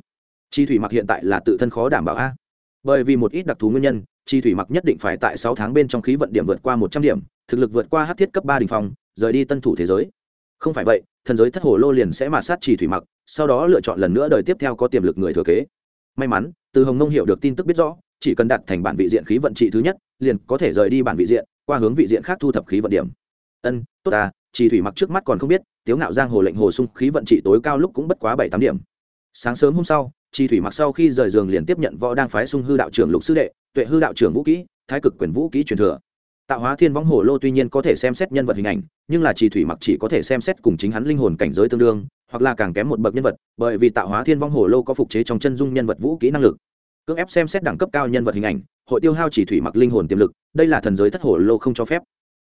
chi thủy mặc hiện tại là tự thân khó đảm bảo a. Bởi vì một ít đặc thù nguyên nhân, chi thủy mặc nhất định phải tại sáu tháng bên trong khí vận điểm vượt qua một trăm điểm, thực lực vượt qua hát thiết cấp ba đình phong, rời đi tân thủ thế giới. Không phải vậy, thần giới thất hồ lô liền sẽ mà sát chi thủy mặc, sau đó lựa chọn lần nữa đời tiếp theo có tiềm lực người thừa kế. May mắn, từ hồng nông hiểu được tin tức biết rõ, chỉ cần đặt thành bản vị diện khí vận trị thứ nhất, liền có thể rời đi bản vị diện, qua hướng vị diện khác thu thập khí vận điểm. Ân, tốt à chỉ thủy mặc trước mắt còn không biết, tiếu ngạo giang hồ lệnh hồ sung khí vận trị tối cao lúc cũng bất quá bảy tám điểm. Sáng sớm hôm sau chi thủy mặc sau khi rời giường liền tiếp nhận võ đang phái sung hư đạo trưởng lục sư đệ, tuệ hư đạo trưởng vũ kỹ, thái cực quyền vũ kỹ truyền thừa. Tạo hóa thiên võng hồ lô tuy nhiên có thể xem xét nhân vật hình ảnh, nhưng là chi thủy mặc chỉ có thể xem xét cùng chính hắn linh hồn cảnh giới tương đương, hoặc là càng kém một bậc nhân vật, bởi vì tạo hóa thiên võng hồ lô có phục chế trong chân dung nhân vật vũ kỹ năng lực. Cưỡng ép xem xét đẳng cấp cao nhân vật hình ảnh, hội tiêu hao chỉ thủy mặc linh hồn tiềm lực, đây là thần giới thất hồ lô không cho phép.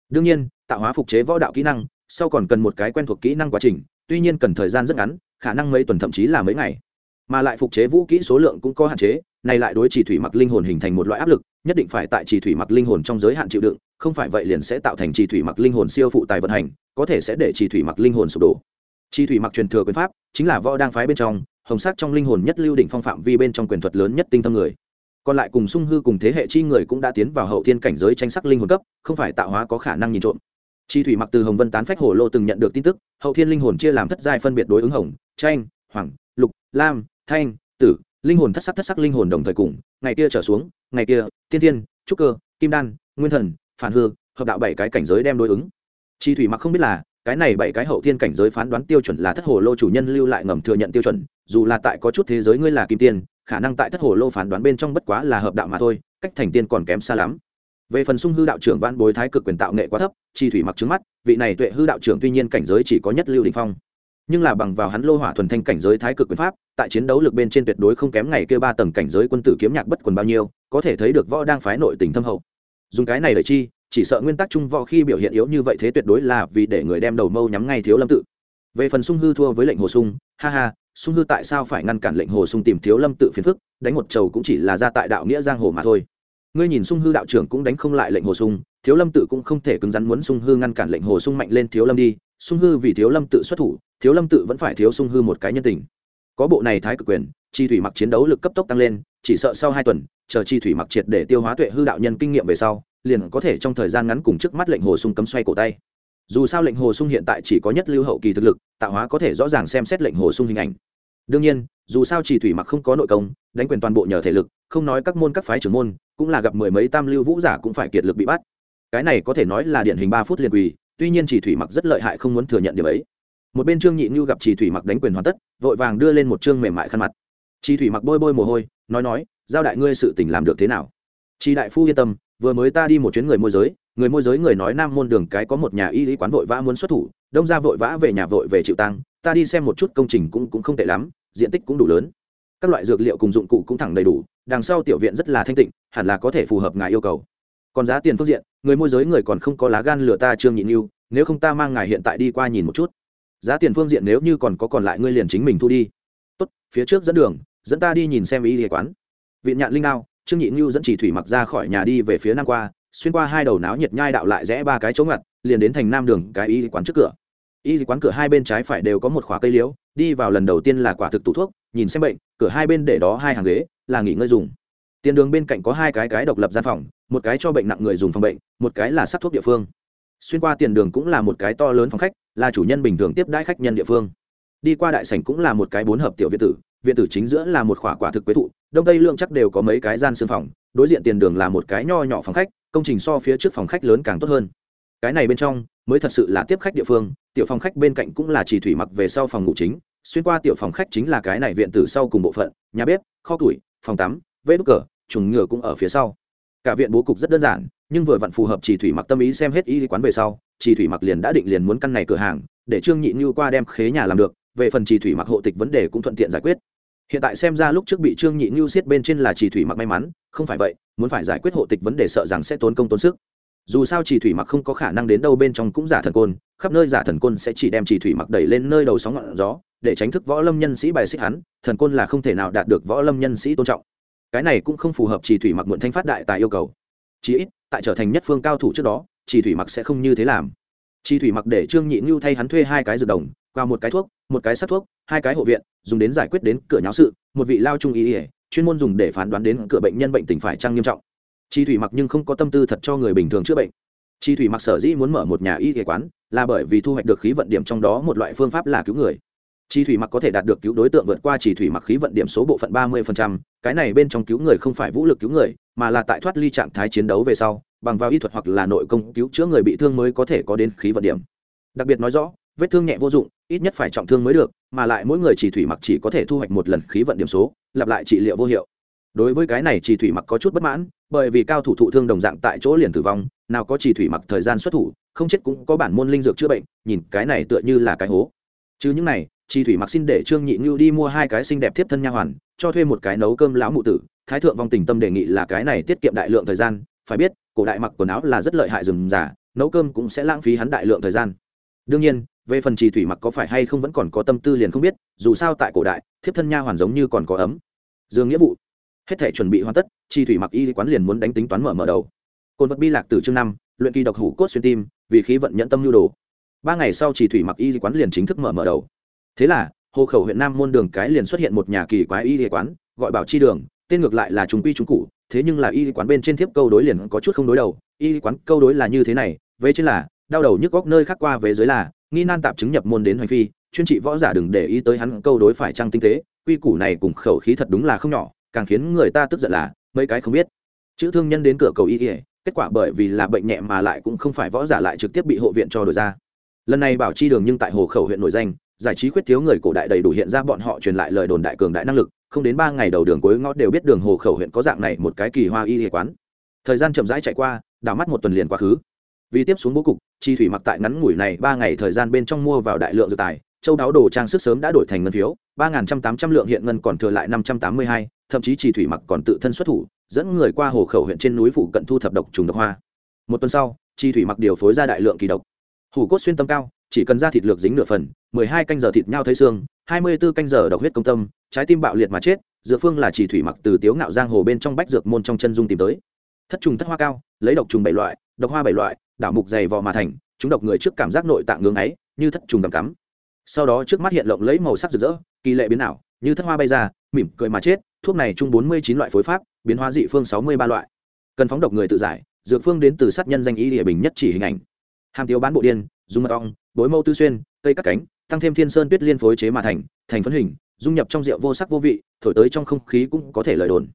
Đương nhiên, tạo hóa phục chế võ đạo kỹ năng, sau còn cần một cái quen thuộc kỹ năng quá trình, tuy nhiên cần thời gian rất ngắn, khả năng mấy tuần thậm chí là mấy ngày mà lại phục chế vũ kỹ số lượng cũng có hạn chế, này lại đối chỉ thủy mặc linh hồn hình thành một loại áp lực, nhất định phải tại chỉ thủy mặc linh hồn trong giới hạn chịu đựng, không phải vậy liền sẽ tạo thành chỉ thủy mặc linh hồn siêu phụ tài vận hành, có thể sẽ để chỉ thủy mặc linh hồn sụp đổ. Chỉ thủy mặc truyền thừa quyền pháp, chính là võ đang phái bên trong, hồng sắc trong linh hồn nhất lưu đỉnh phong phạm vi bên trong quyền thuật lớn nhất tinh tâm người. Còn lại cùng sung hư cùng thế hệ chi người cũng đã tiến vào hậu thiên cảnh giới tranh sắc linh hồn cấp, không phải tạo hóa có khả năng nhìn trộm. Chi thủy mặc từ hồng vân tán phách hồ lô từng nhận được tin tức, hậu thiên linh hồn chia làm thất giai phân biệt đối ứng hồng tranh hoàng, lục, lam thanh, tử, linh hồn thất sắc thất sắc linh hồn đồng thời cùng, ngày kia trở xuống, ngày kia, tiên thiên, trúc cơ, kim đan, nguyên thần, phản hư, hợp đạo bảy cái cảnh giới đem đối ứng. Chi thủy mặc không biết là, cái này bảy cái hậu thiên cảnh giới phán đoán tiêu chuẩn là thất hồ lô chủ nhân lưu lại ngầm thừa nhận tiêu chuẩn, dù là tại có chút thế giới ngươi là kim tiên, khả năng tại thất hồ lô phán đoán bên trong bất quá là hợp đạo mà thôi, cách thành tiên còn kém xa lắm. Về phần sung hư đạo trưởng văn bối thái cực quyền tạo nghệ quá thấp, chi thủy mặc trứng mắt, vị này tuệ hư đạo trưởng tuy nhiên cảnh giới chỉ có nhất lưu đình phong nhưng là bằng vào hắn lô hỏa thuần thanh cảnh giới thái cực quyền pháp, tại chiến đấu lực bên trên tuyệt đối không kém ngày kêu ba tầng cảnh giới quân tử kiếm nhạc bất quần bao nhiêu, có thể thấy được võ đang phái nội tình thâm hậu. Dùng cái này để chi, chỉ sợ nguyên tắc trung võ khi biểu hiện yếu như vậy thế tuyệt đối là vì để người đem đầu mâu nhắm ngay thiếu lâm tự. Về phần sung hư thua với lệnh hồ sung, ha ha, sung hư tại sao phải ngăn cản lệnh hồ sung tìm thiếu lâm tự phiền phức, đánh một trầu cũng chỉ là ra tại đạo nghĩa giang hồ mà thôi. Ngươi nhìn sung hư đạo trưởng cũng đánh không lại lệnh hồ sung, thiếu lâm tự cũng không thể cứng rắn muốn sung hư ngăn cản lệnh hồ sung mạnh lên thiếu lâm đi, sung hư vì thiếu lâm tự xuất thủ thiếu lâm tự vẫn phải thiếu sung hư một cái nhân tình. Có bộ này thái cực quyền, chi thủy mặc chiến đấu lực cấp tốc tăng lên, chỉ sợ sau hai tuần, chờ chi thủy mặc triệt để tiêu hóa tuệ hư đạo nhân kinh nghiệm về sau, liền có thể trong thời gian ngắn cùng trước mắt lệnh hồ sung cấm xoay cổ tay. Dù sao lệnh hồ sung hiện tại chỉ có nhất lưu hậu kỳ thực lực, tạo hóa có thể rõ ràng xem xét lệnh hồ sung hình ảnh. Đương nhiên, dù sao chỉ thủy mặc không có nội công, đánh quyền toàn bộ nhờ thể lực, không nói các môn các phái trưởng môn, cũng là gặp mười mấy tam lưu vũ giả cũng phải kiệt lực bị bắt. Cái này có thể nói là điển hình ba phút liền quỳ, tuy nhiên chỉ thủy mặc rất lợi hại không muốn thừa nhận điều ấy một bên trương nhị như gặp chỉ thủy mặc đánh quyền hoàn tất, vội vàng đưa lên một trương mềm mại khăn mặt. Chỉ thủy mặc bôi bôi mồ hôi, nói nói, giao đại ngươi sự tình làm được thế nào? Chỉ đại phu yên tâm, vừa mới ta đi một chuyến người môi giới, người môi giới người nói nam môn đường cái có một nhà y lý quán vội vã muốn xuất thủ, đông ra vội vã về nhà vội về chịu tăng ta đi xem một chút công trình cũng cũng không tệ lắm, diện tích cũng đủ lớn. Các loại dược liệu cùng dụng cụ cũng thẳng đầy đủ, đằng sau tiểu viện rất là thanh tịnh, hẳn là có thể phù hợp ngài yêu cầu. Còn giá tiền phương diện, người môi giới người còn không có lá gan lừa ta trương nhịn như nếu không ta mang ngài hiện tại đi qua nhìn một chút giá tiền phương diện nếu như còn có còn lại ngươi liền chính mình thu đi. Tốt, phía trước dẫn đường, dẫn ta đi nhìn xem y y quán. Viện nhạn linh đao trương nhị ngưu dẫn chỉ thủy mặc ra khỏi nhà đi về phía nam qua, xuyên qua hai đầu náo nhiệt nhai đạo lại rẽ ba cái chỗ ngặt, liền đến thành nam đường, cái y quán trước cửa. Y quán cửa hai bên trái phải đều có một khóa cây liễu, đi vào lần đầu tiên là quả thực tủ thuốc, nhìn xem bệnh, cửa hai bên để đó hai hàng ghế, là nghỉ ngơi dùng. Tiền đường bên cạnh có hai cái cái độc lập gian phòng, một cái cho bệnh nặng người dùng phòng bệnh, một cái là sắc thuốc địa phương. Xuyên qua tiền đường cũng là một cái to lớn phòng khách là chủ nhân bình thường tiếp đãi khách nhân địa phương. Đi qua đại sảnh cũng là một cái bốn hợp tiểu viện tử viện tử chính giữa là một khỏa quả thực quế thụ đông tây lượng chắc đều có mấy cái gian xương phòng đối diện tiền đường là một cái nho nhỏ phòng khách công trình so phía trước phòng khách lớn càng tốt hơn. Cái này bên trong mới thật sự là tiếp khách địa phương tiểu phòng khách bên cạnh cũng là chỉ thủy mặc về sau phòng ngủ chính xuyên qua tiểu phòng khách chính là cái này viện tử sau cùng bộ phận nhà bếp kho tủ, phòng tắm vệ đúc cờ trùng ngựa cũng ở phía sau. Cả viện bố cục rất đơn giản nhưng vừa vặn phù hợp chỉ thủy mặc tâm ý xem hết y quán về sau chỉ thủy mặc liền đã định liền muốn căn này cửa hàng, để trương nhị như qua đem khế nhà làm được, về phần chỉ thủy mặc hộ tịch vấn đề cũng thuận tiện giải quyết. Hiện tại xem ra lúc trước bị trương nhị như siết bên trên là chỉ thủy mặc may mắn, không phải vậy, muốn phải giải quyết hộ tịch vấn đề sợ rằng sẽ tốn công tốn sức. Dù sao chỉ thủy mặc không có khả năng đến đâu bên trong cũng giả thần côn, khắp nơi giả thần côn sẽ chỉ đem chỉ thủy mặc đẩy lên nơi đầu sóng ngọn gió, để tránh thức võ lâm nhân sĩ bài xích hắn, thần côn là không thể nào đạt được võ lâm nhân sĩ tôn trọng. Cái này cũng không phù hợp chỉ thủy mặc muộn thanh phát đại tài yêu cầu. Chí ít, tại trở thành nhất phương cao thủ trước đó chỉ thủy mặc sẽ không như thế làm. Chỉ thủy mặc để trương nhị ngưu thay hắn thuê hai cái dược đồng, qua một cái thuốc, một cái sắt thuốc, hai cái hộ viện, dùng đến giải quyết đến cửa nháo sự, một vị lao trung ý ỉa chuyên môn dùng để phán đoán đến cửa bệnh nhân bệnh tình phải trăng nghiêm trọng. Chi thủy mặc nhưng không có tâm tư thật cho người bình thường chữa bệnh. Chi thủy mặc sở dĩ muốn mở một nhà y kế quán, là bởi vì thu hoạch được khí vận điểm trong đó một loại phương pháp là cứu người chi thủy mặc có thể đạt được cứu đối tượng vượt qua chỉ thủy mặc khí vận điểm số bộ phận ba mươi cái này bên trong cứu người không phải vũ lực cứu người, mà là tại thoát ly trạng thái chiến đấu về sau, bằng vào y thuật hoặc là nội công cứu chữa người bị thương mới có thể có đến khí vận điểm. Đặc biệt nói rõ, vết thương nhẹ vô dụng, ít nhất phải trọng thương mới được, mà lại mỗi người chỉ thủy mặc chỉ có thể thu hoạch một lần khí vận điểm số, lặp lại trị liệu vô hiệu. Đối với cái này chỉ thủy mặc có chút bất mãn, bởi vì cao thủ thụ thương đồng dạng tại chỗ liền tử vong, nào có chỉ thủy mặc thời gian xuất thủ, không chết cũng có bản môn linh dược chữa bệnh, nhìn cái này tựa như là cái hố. Chứ những này chi thủy mặc xin để trương nhị ngưu đi mua hai cái xinh đẹp tiếp thân nha hoàn, cho thuê một cái nấu cơm lão mụ tử. Thái thượng vong tình tâm đề nghị là cái này tiết kiệm đại lượng thời gian. Phải biết, cổ đại mặc quần áo là rất lợi hại rừng giả nấu cơm cũng sẽ lãng phí hắn đại lượng thời gian. Đương nhiên, về phần trì thủy mặc có phải hay không vẫn còn có tâm tư liền không biết, dù sao tại cổ đại, thiếp thân nha hoàn giống như còn có ấm. Dương nghĩa vụ. Hết thể chuẩn bị hoàn tất, chi thủy mặc y quán liền muốn đánh tính toán mở mở đầu. Côn vật bi lạc từ chương năm, luyện kỳ độc hủ cốt xuyên tim, vì khí vận nhận tâm nhu đồ. Ba ngày sau chỉ thủy mặc y quán liền chính thức mở mở đầu thế là, hồ khẩu huyện nam môn đường cái liền xuất hiện một nhà kỳ quái y quán, gọi bảo chi đường, tên ngược lại là chúng quy chúng cụ thế nhưng là y quán bên trên thiếp câu đối liền có chút không đối đầu. Y quán câu đối là như thế này vế trên là, đau đầu nhức góc nơi khác qua vế dưới là, nghi nan tạp chứng nhập môn đến hoành phi, chuyên trị võ giả đừng để ý tới hắn câu đối phải trăng tinh tế, quy củ này cùng khẩu khí thật đúng là không nhỏ, càng khiến người ta tức giận là, mấy cái không biết. Chữ thương nhân đến cửa cầu y ỉa kết quả bởi vì là bệnh nhẹ mà lại cũng không phải võ giả lại trực tiếp bị hộ viện cho đổi ra. Lần này bảo chi đường nhưng tại hồ khẩu huyện nổi danh giải trí khuyết thiếu người cổ đại đầy đủ hiện ra bọn họ truyền lại lời đồn đại cường đại năng lực, không đến ba ngày đầu đường cuối ngõ đều biết đường hồ khẩu huyện có dạng này một cái kỳ hoa y hệ quán. Thời gian chậm rãi chạy qua, đảo mắt một tuần liền quá khứ. Vì tiếp xuống bố cục, chi thủy mặc tại ngắn ngủi này ba ngày thời gian bên trong mua vào đại lượng dự tài, châu đáo đồ trang sức sớm đã đổi thành ngân phiếu, ba n trăm tám trăm lượng hiện ngân còn thừa lại năm trăm tám mươi hai, thậm chí chỉ thủy mặc còn tự thân xuất thủ, dẫn người qua hồ khẩu huyện trên núi phụ cận thu thập độc trùng độc hoa. Một tuần sau, chi thủy mặc điều phối ra đại lượng kỳ độc. Hủ cốt xuyên tâm cao chỉ cần ra thịt lược dính nửa phần, mười hai canh giờ thịt nhau thấy xương, hai mươi b ố canh giờ độc huyết công tâm, trái tim bạo liệt mà chết dược phương là chỉ thủy mặc từ tiếu ngạo giang hồ bên trong bách dược môn trong chân dung tìm tới. Thất trùng thất hoa cao, lấy độc trùng bảy loại, độc hoa bảy loại, đảo mục dày vò mà thành, chúng độc người trước cảm giác nội tạng ngưng ấy, như thất trùng cầm cắm. Sau đó trước mắt hiện lộng lấy màu sắc rực rỡ, kỳ lệ biến ảo, như thất hoa bay ra, mỉm cười mà chết, thuốc này chung bốn mươi chín loại phối pháp, biến hóa dị phương sáu mươi ba loại. Cần phóng độc người tự giải, dược phương đến từ sát nhân danh y địa bình nhất chỉ hình ảnh. Hàm tiêu bán bộ điên, dùng mật ong bối mâu tư xuyên, cây cắt cánh, tăng thêm thiên sơn tuyết liên phối chế mà thành thành phấn hình, dung nhập trong rượu vô sắc vô vị, thổi tới trong không khí cũng có thể lời đồn.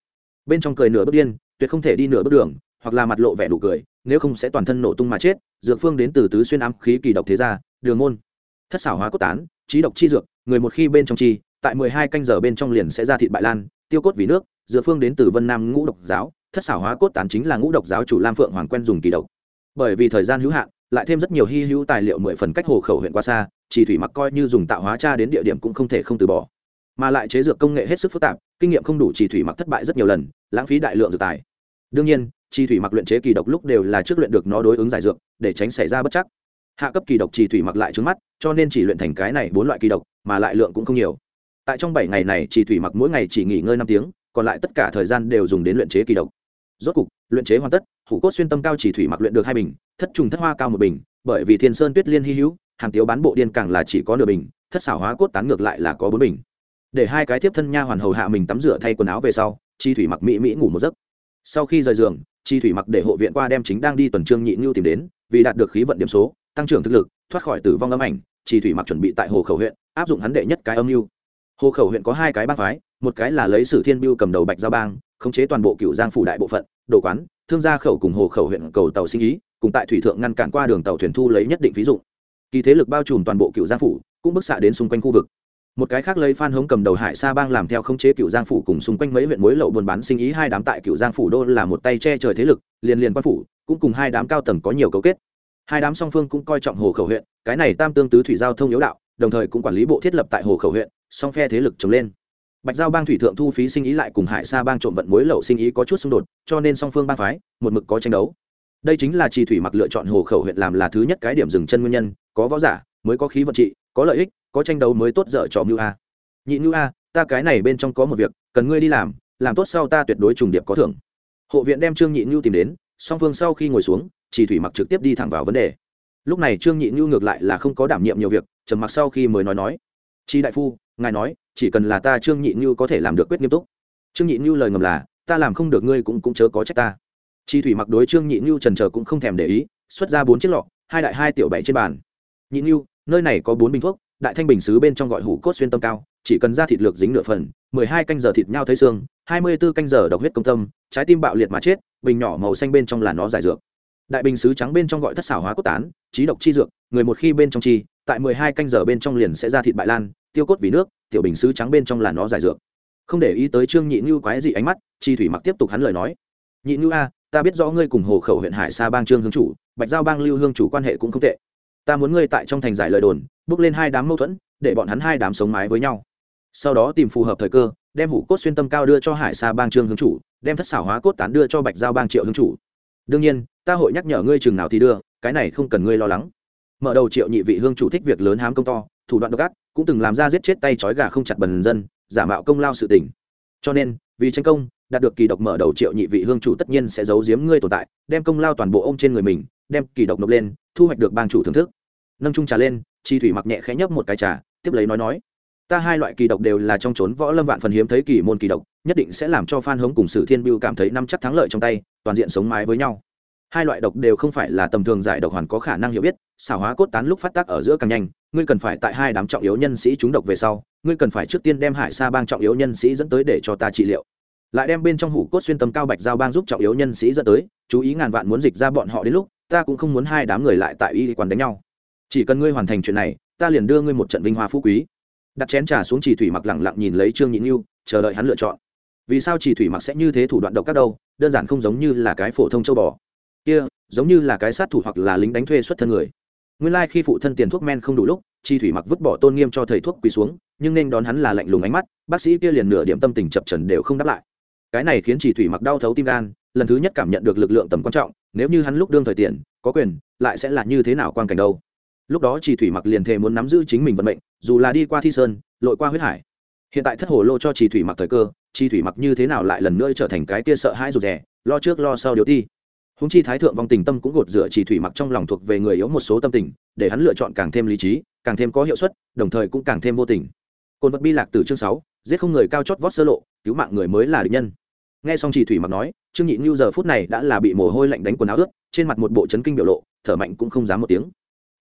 Bên trong cười nửa bước điên, tuyệt không thể đi nửa bước đường, hoặc là mặt lộ vẻ đủ cười, nếu không sẽ toàn thân nổ tung mà chết, dược phương đến từ tứ xuyên ám khí kỳ độc thế gia, đường môn. Thất xảo hóa cốt tán, trí độc chi dược, người một khi bên trong chi, tại mười hai canh giờ bên trong liền sẽ ra thịt bại lan, tiêu cốt vì nước, dược phương đến từ vân nam ngũ độc giáo, thất xảo hóa cốt tán chính là ngũ độc giáo chủ lam phượng hoàng quen dùng kỳ độc. Bởi vì thời gian hữu hạn lại thêm rất nhiều hy hữu tài liệu mười phần cách hồ khẩu huyện qua xa, chỉ thủy mặc coi như dùng tạo hóa cha đến địa điểm cũng không thể không từ bỏ. Mà lại chế dược công nghệ hết sức phức tạp, kinh nghiệm không đủ chỉ thủy mặc thất bại rất nhiều lần, lãng phí đại lượng dược tài. Đương nhiên, chỉ thủy mặc luyện chế kỳ độc lúc đều là trước luyện được nó đối ứng giải dược, để tránh xảy ra bất chắc. Hạ cấp kỳ độc trì thủy mặc lại trứng mắt, cho nên chỉ luyện thành cái này bốn loại kỳ độc, mà lại lượng cũng không nhiều. Tại trong bảy ngày này trì thủy mặc mỗi ngày chỉ nghỉ ngơi năm tiếng, còn lại tất cả thời gian đều dùng đến luyện chế kỳ độc. Rốt cục, luyện chế hoàn tất, hủ cốt xuyên tâm cao chỉ thủy mặc luyện được hai bình thất trùng thất hoa cao một bình, bởi vì thiên sơn tuyết liên hy hữu, hàng tiếu bán bộ điên càng là chỉ có nửa bình, thất xảo hóa cốt tán ngược lại là có bốn bình. Để hai cái tiếp thân nha hoàn hầu hạ mình tắm rửa thay quần áo về sau, chi thủy mặc mỹ mỹ ngủ một giấc. Sau khi rời giường, chi thủy mặc để hộ viện qua đem chính đang đi tuần trương nhị ngưu tìm đến, vì đạt được khí vận điểm số, tăng trưởng thực lực, thoát khỏi tử vong âm ảnh, chi thủy mặc chuẩn bị tại hồ khẩu huyện, áp dụng hắn đệ nhất cái âm mưu. Hồ khẩu huyện có hai cái bang phái, một cái là lấy sử thiên biêu cầm đầu bạch giao bang, khống chế toàn bộ cựu giang phủ đại bộ phận, đồ quán, thương gia khẩu cùng hồ khẩu huyện cầu tàu sinh ý cùng tại thủy thượng ngăn cản qua đường tàu thuyền thu lấy nhất định ví dụ kỳ thế lực bao trùm toàn bộ cựu giang phủ, cũng bức xạ đến xung quanh khu vực. Một cái khác lấy phan hống cầm đầu hải sa bang làm theo khống chế cựu giang phủ cùng xung quanh mấy huyện mối lậu buôn bán sinh ý, hai đám tại cựu giang phủ đô là một tay che trời thế lực liền liền quan phủ, cũng cùng hai đám cao tầng có nhiều cấu kết. Hai đám song phương cũng coi trọng hồ khẩu huyện, cái này tam tương tứ thủy giao thông yếu đạo, đồng thời cũng quản lý bộ thiết lập tại hồ khẩu huyện, song phe thế lực chống lên. Bạch giao bang thủy thượng thu phí sinh ý lại cùng hải sa bang trộm vận mối lậu sinh ý có chút xung đột, cho nên song phương bang phái, một mực có tranh đấu đây chính là chi thủy mặc lựa chọn hồ khẩu huyện làm là thứ nhất cái điểm dừng chân nguyên nhân, có võ giả, mới có khí vận trị, có lợi ích, có tranh đấu mới tốt dở cho mưu a. Nhị mưu a, ta cái này bên trong có một việc, cần ngươi đi làm làm tốt sau ta tuyệt đối trùng điệp có thưởng. Hộ viện đem trương nhị mưu tìm đến, song phương sau khi ngồi xuống chỉ thủy mặc trực tiếp đi thẳng vào vấn đề. Lúc này trương nhị mưu ngược lại là không có đảm nhiệm nhiều việc, trầm mặc sau khi mới nói nói. Chi đại phu, ngài nói, chỉ cần là ta trương nhị mưu có thể làm được quyết nghiêm túc. Trương nhị mưu lời ngầm là, ta làm không được, ngươi cũng cũng chớ có trách ta chi thủy mặc đối trương nhị như trần trờ cũng không thèm để ý, xuất ra bốn chiếc lọ, hai đại hai tiểu bảy trên bàn. Nhị như nơi này có bốn bình thuốc, đại thanh bình xứ bên trong gọi hủ cốt xuyên tâm cao, chỉ cần ra thịt lược dính nửa phần, mười hai canh giờ thịt nhau thấy xương, hai mươi b ố canh giờ độc huyết công tâm, trái tim bạo liệt mà chết, bình nhỏ màu xanh bên trong là nó giải dược. Đại bình xứ trắng bên trong gọi thất xảo hóa cốt tán, trí độc chi dược, người một khi bên trong chi, tại mười hai canh giờ bên trong liền sẽ ra thịt bại lan, tiêu cốt vì nước, tiểu bình sứ trắng bên trong là nó giải dược. Không để ý tới trương nhị như quái dị ánh mắt, chi thủy mặc tiếp tục hắn lời nói. Nhị như a ta biết rõ ngươi cùng hồ khẩu huyện hải sa bang trương hương chủ, bạch giao bang lưu hương chủ quan hệ cũng không tệ. Ta muốn ngươi tại trong thành giải lời đồn, bước lên hai đám mâu thuẫn, để bọn hắn hai đám sống mái với nhau. Sau đó tìm phù hợp thời cơ, đem hủ cốt xuyên tâm cao đưa cho hải sa bang trương hương chủ, đem thất xảo hóa cốt tán đưa cho bạch giao bang triệu hương chủ. Đương nhiên, ta hội nhắc nhở ngươi chừng nào thì đưa, cái này không cần ngươi lo lắng. Mở đầu triệu nhị vị hương chủ thích việc lớn hám công to, thủ đoạn độc ác, cũng từng làm ra giết chết tay trói gà không chặt bần dân, giả mạo công lao sự tỉnh. cho nên, vì tranh công đạt được kỳ độc mở đầu triệu nhị vị hương chủ tất nhiên sẽ giấu giếm ngươi tồn tại, đem công lao toàn bộ ô m trên người mình, đem kỳ độc nộp lên, thu hoạch được bang chủ thưởng thức. Nâng trung trà lên, chi thủy mặc nhẹ khẽ nhấp một cái trà, tiếp lấy nói nói, ta hai loại kỳ độc đều là trong trốn võ lâm vạn phần hiếm thấy kỳ môn kỳ độc, nhất định sẽ làm cho phan hống cùng sử thiên biêu cảm thấy năm chắc thắng lợi trong tay, toàn diện sống mái với nhau. Hai loại độc đều không phải là tầm thường giải độc hoàn có khả năng hiểu biết, xảo hóa cốt tán lúc phát tác ở giữa càng nhanh, ngươi cần phải tại hai đám trọng yếu nhân sĩ trúng độc về sau, ngươi cần phải trước tiên đem hải sa bang trọng yếu nhân sĩ dẫn tới để cho ta trị liệu lại đem bên trong hủ cốt xuyên tâm cao bạch giao bang giúp trọng yếu nhân sĩ dẫn tới, chú ý ngàn vạn muốn dịch ra bọn họ đến lúc, ta cũng không muốn hai đám người lại tại y quán đánh nhau. Chỉ cần ngươi hoàn thành chuyện này, ta liền đưa ngươi một trận vinh hoa phú quý. Đặt chén trà xuống chỉ thủy mặc lẳng lặng nhìn lấy trương nhị nhu chờ đợi hắn lựa chọn. Vì sao chỉ thủy mặc sẽ như thế thủ đoạn độc các đâu, đơn giản không giống như là cái phổ thông châu bò. Kia, giống như là cái sát thủ hoặc là lính đánh thuê xuất thân người. Nguyên lai khi phụ thân tiền thuốc men không đủ lúc chi thủy mặc vứt bỏ tôn nghiêm cho thầy thuốc quỳ xuống, nhưng nên đón hắn là lạnh lùng ánh mắt, bác sĩ kia liền nửa điểm tâm tình chập trần đều không đáp lại cái này khiến chỉ thủy mặc đau thấu tim gan, lần thứ nhất cảm nhận được lực lượng tầm quan trọng, nếu như hắn lúc đương thời tiền, có quyền, lại sẽ là như thế nào quan cảnh đâu? Lúc đó chỉ thủy mặc liền thề muốn nắm giữ chính mình vận mệnh, dù là đi qua thi sơn, lội qua huyết hải. Hiện tại thất hồ lô cho chỉ thủy mặc thời cơ, chỉ thủy mặc như thế nào lại lần nữa trở thành cái kia sợ hãi rụt rè, lo trước lo sau điều thi húng chi thái thượng vong tình tâm cũng gột rửa chỉ thủy mặc trong lòng thuộc về người yếu một số tâm tình, để hắn lựa chọn càng thêm lý trí, càng thêm có hiệu suất, đồng thời cũng càng thêm vô tình. Cồn vật bi lạc từ chương sáu, giết không người cao chót vót sơ lộ, cứu mạng người mới là định nhân nghe xong chỉ thủy mặc nói, trương nhị ngưu giờ phút này đã là bị mồ hôi lạnh đánh quần áo ướt, trên mặt một bộ chấn kinh biểu lộ, thở mạnh cũng không dám một tiếng.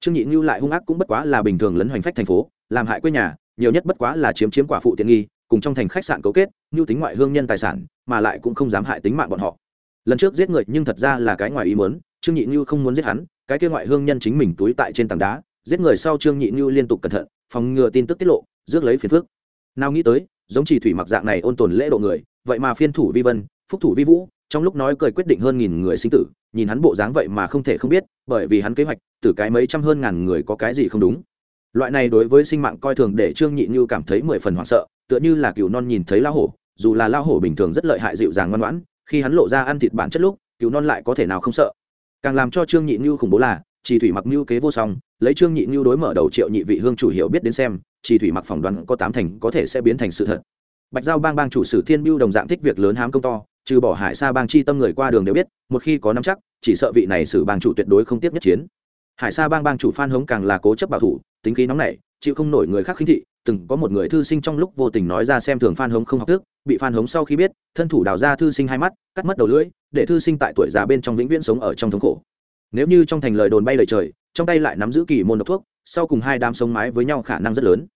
Trương nhị ngưu lại hung ác cũng bất quá là bình thường lấn hoành phách thành phố, làm hại quê nhà, nhiều nhất bất quá là chiếm chiếm quả phụ tiện nghi, cùng trong thành khách sạn cấu kết như tính ngoại hương nhân tài sản, mà lại cũng không dám hại tính mạng bọn họ. Lần trước giết người nhưng thật ra là cái ngoài ý muốn, trương nhị như không muốn giết hắn, cái kia ngoại hương nhân chính mình túi tại trên tảng đá, giết người sau trương nhị như liên tục cẩn thận, phòng ngừa tin tức tiết lộ, rước lấy phiền phước nào nghĩ tới, giống chỉ thủy mặc dạng này ôn tồn lễ độ người vậy mà phiên thủ vi vân, phúc thủ vi vũ, trong lúc nói cười quyết định hơn nghìn người sinh tử, nhìn hắn bộ dáng vậy mà không thể không biết, bởi vì hắn kế hoạch, từ cái mấy trăm hơn ngàn người có cái gì không đúng. Loại này đối với sinh mạng coi thường để trương nhị như cảm thấy mười phần hoảng sợ, tựa như là cừu non nhìn thấy lao hổ, dù là lao hổ bình thường rất lợi hại dịu dàng ngoan ngoãn, khi hắn lộ ra ăn thịt bản chất lúc, cừu non lại có thể nào không sợ. Càng làm cho trương nhị như khủng bố là chỉ thủy mặc như kế vô song, lấy trương nhị như đối mở đầu triệu nhị vị hương chủ hiểu biết đến xem chỉ thủy mặc phỏng đoán có tám thành có thể sẽ biến thành sự thật bạch giao bang bang chủ sử thiên Biêu đồng dạng thích việc lớn hám công to, trừ bỏ hải sa bang chi tâm người qua đường đều biết, một khi có nắm chắc, chỉ sợ vị này sử bang chủ tuyệt đối không tiếp nhất chiến. Hải sa bang bang chủ phan hống càng là cố chấp bảo thủ, tính khí nóng nảy, chịu không nổi người khác khinh thị, từng có một người thư sinh trong lúc vô tình nói ra xem thường phan hống không học thức, bị phan hống sau khi biết, thân thủ đào ra thư sinh hai mắt, cắt mất đầu lưỡi, để thư sinh tại tuổi già bên trong vĩnh viễn sống ở trong thống khổ. Nếu như trong thành lời đồn bay lời trời, trong tay lại nắm giữ kỳ môn độc thuốc, sau cùng hai đám sống mái với nhau khả năng rất lớn.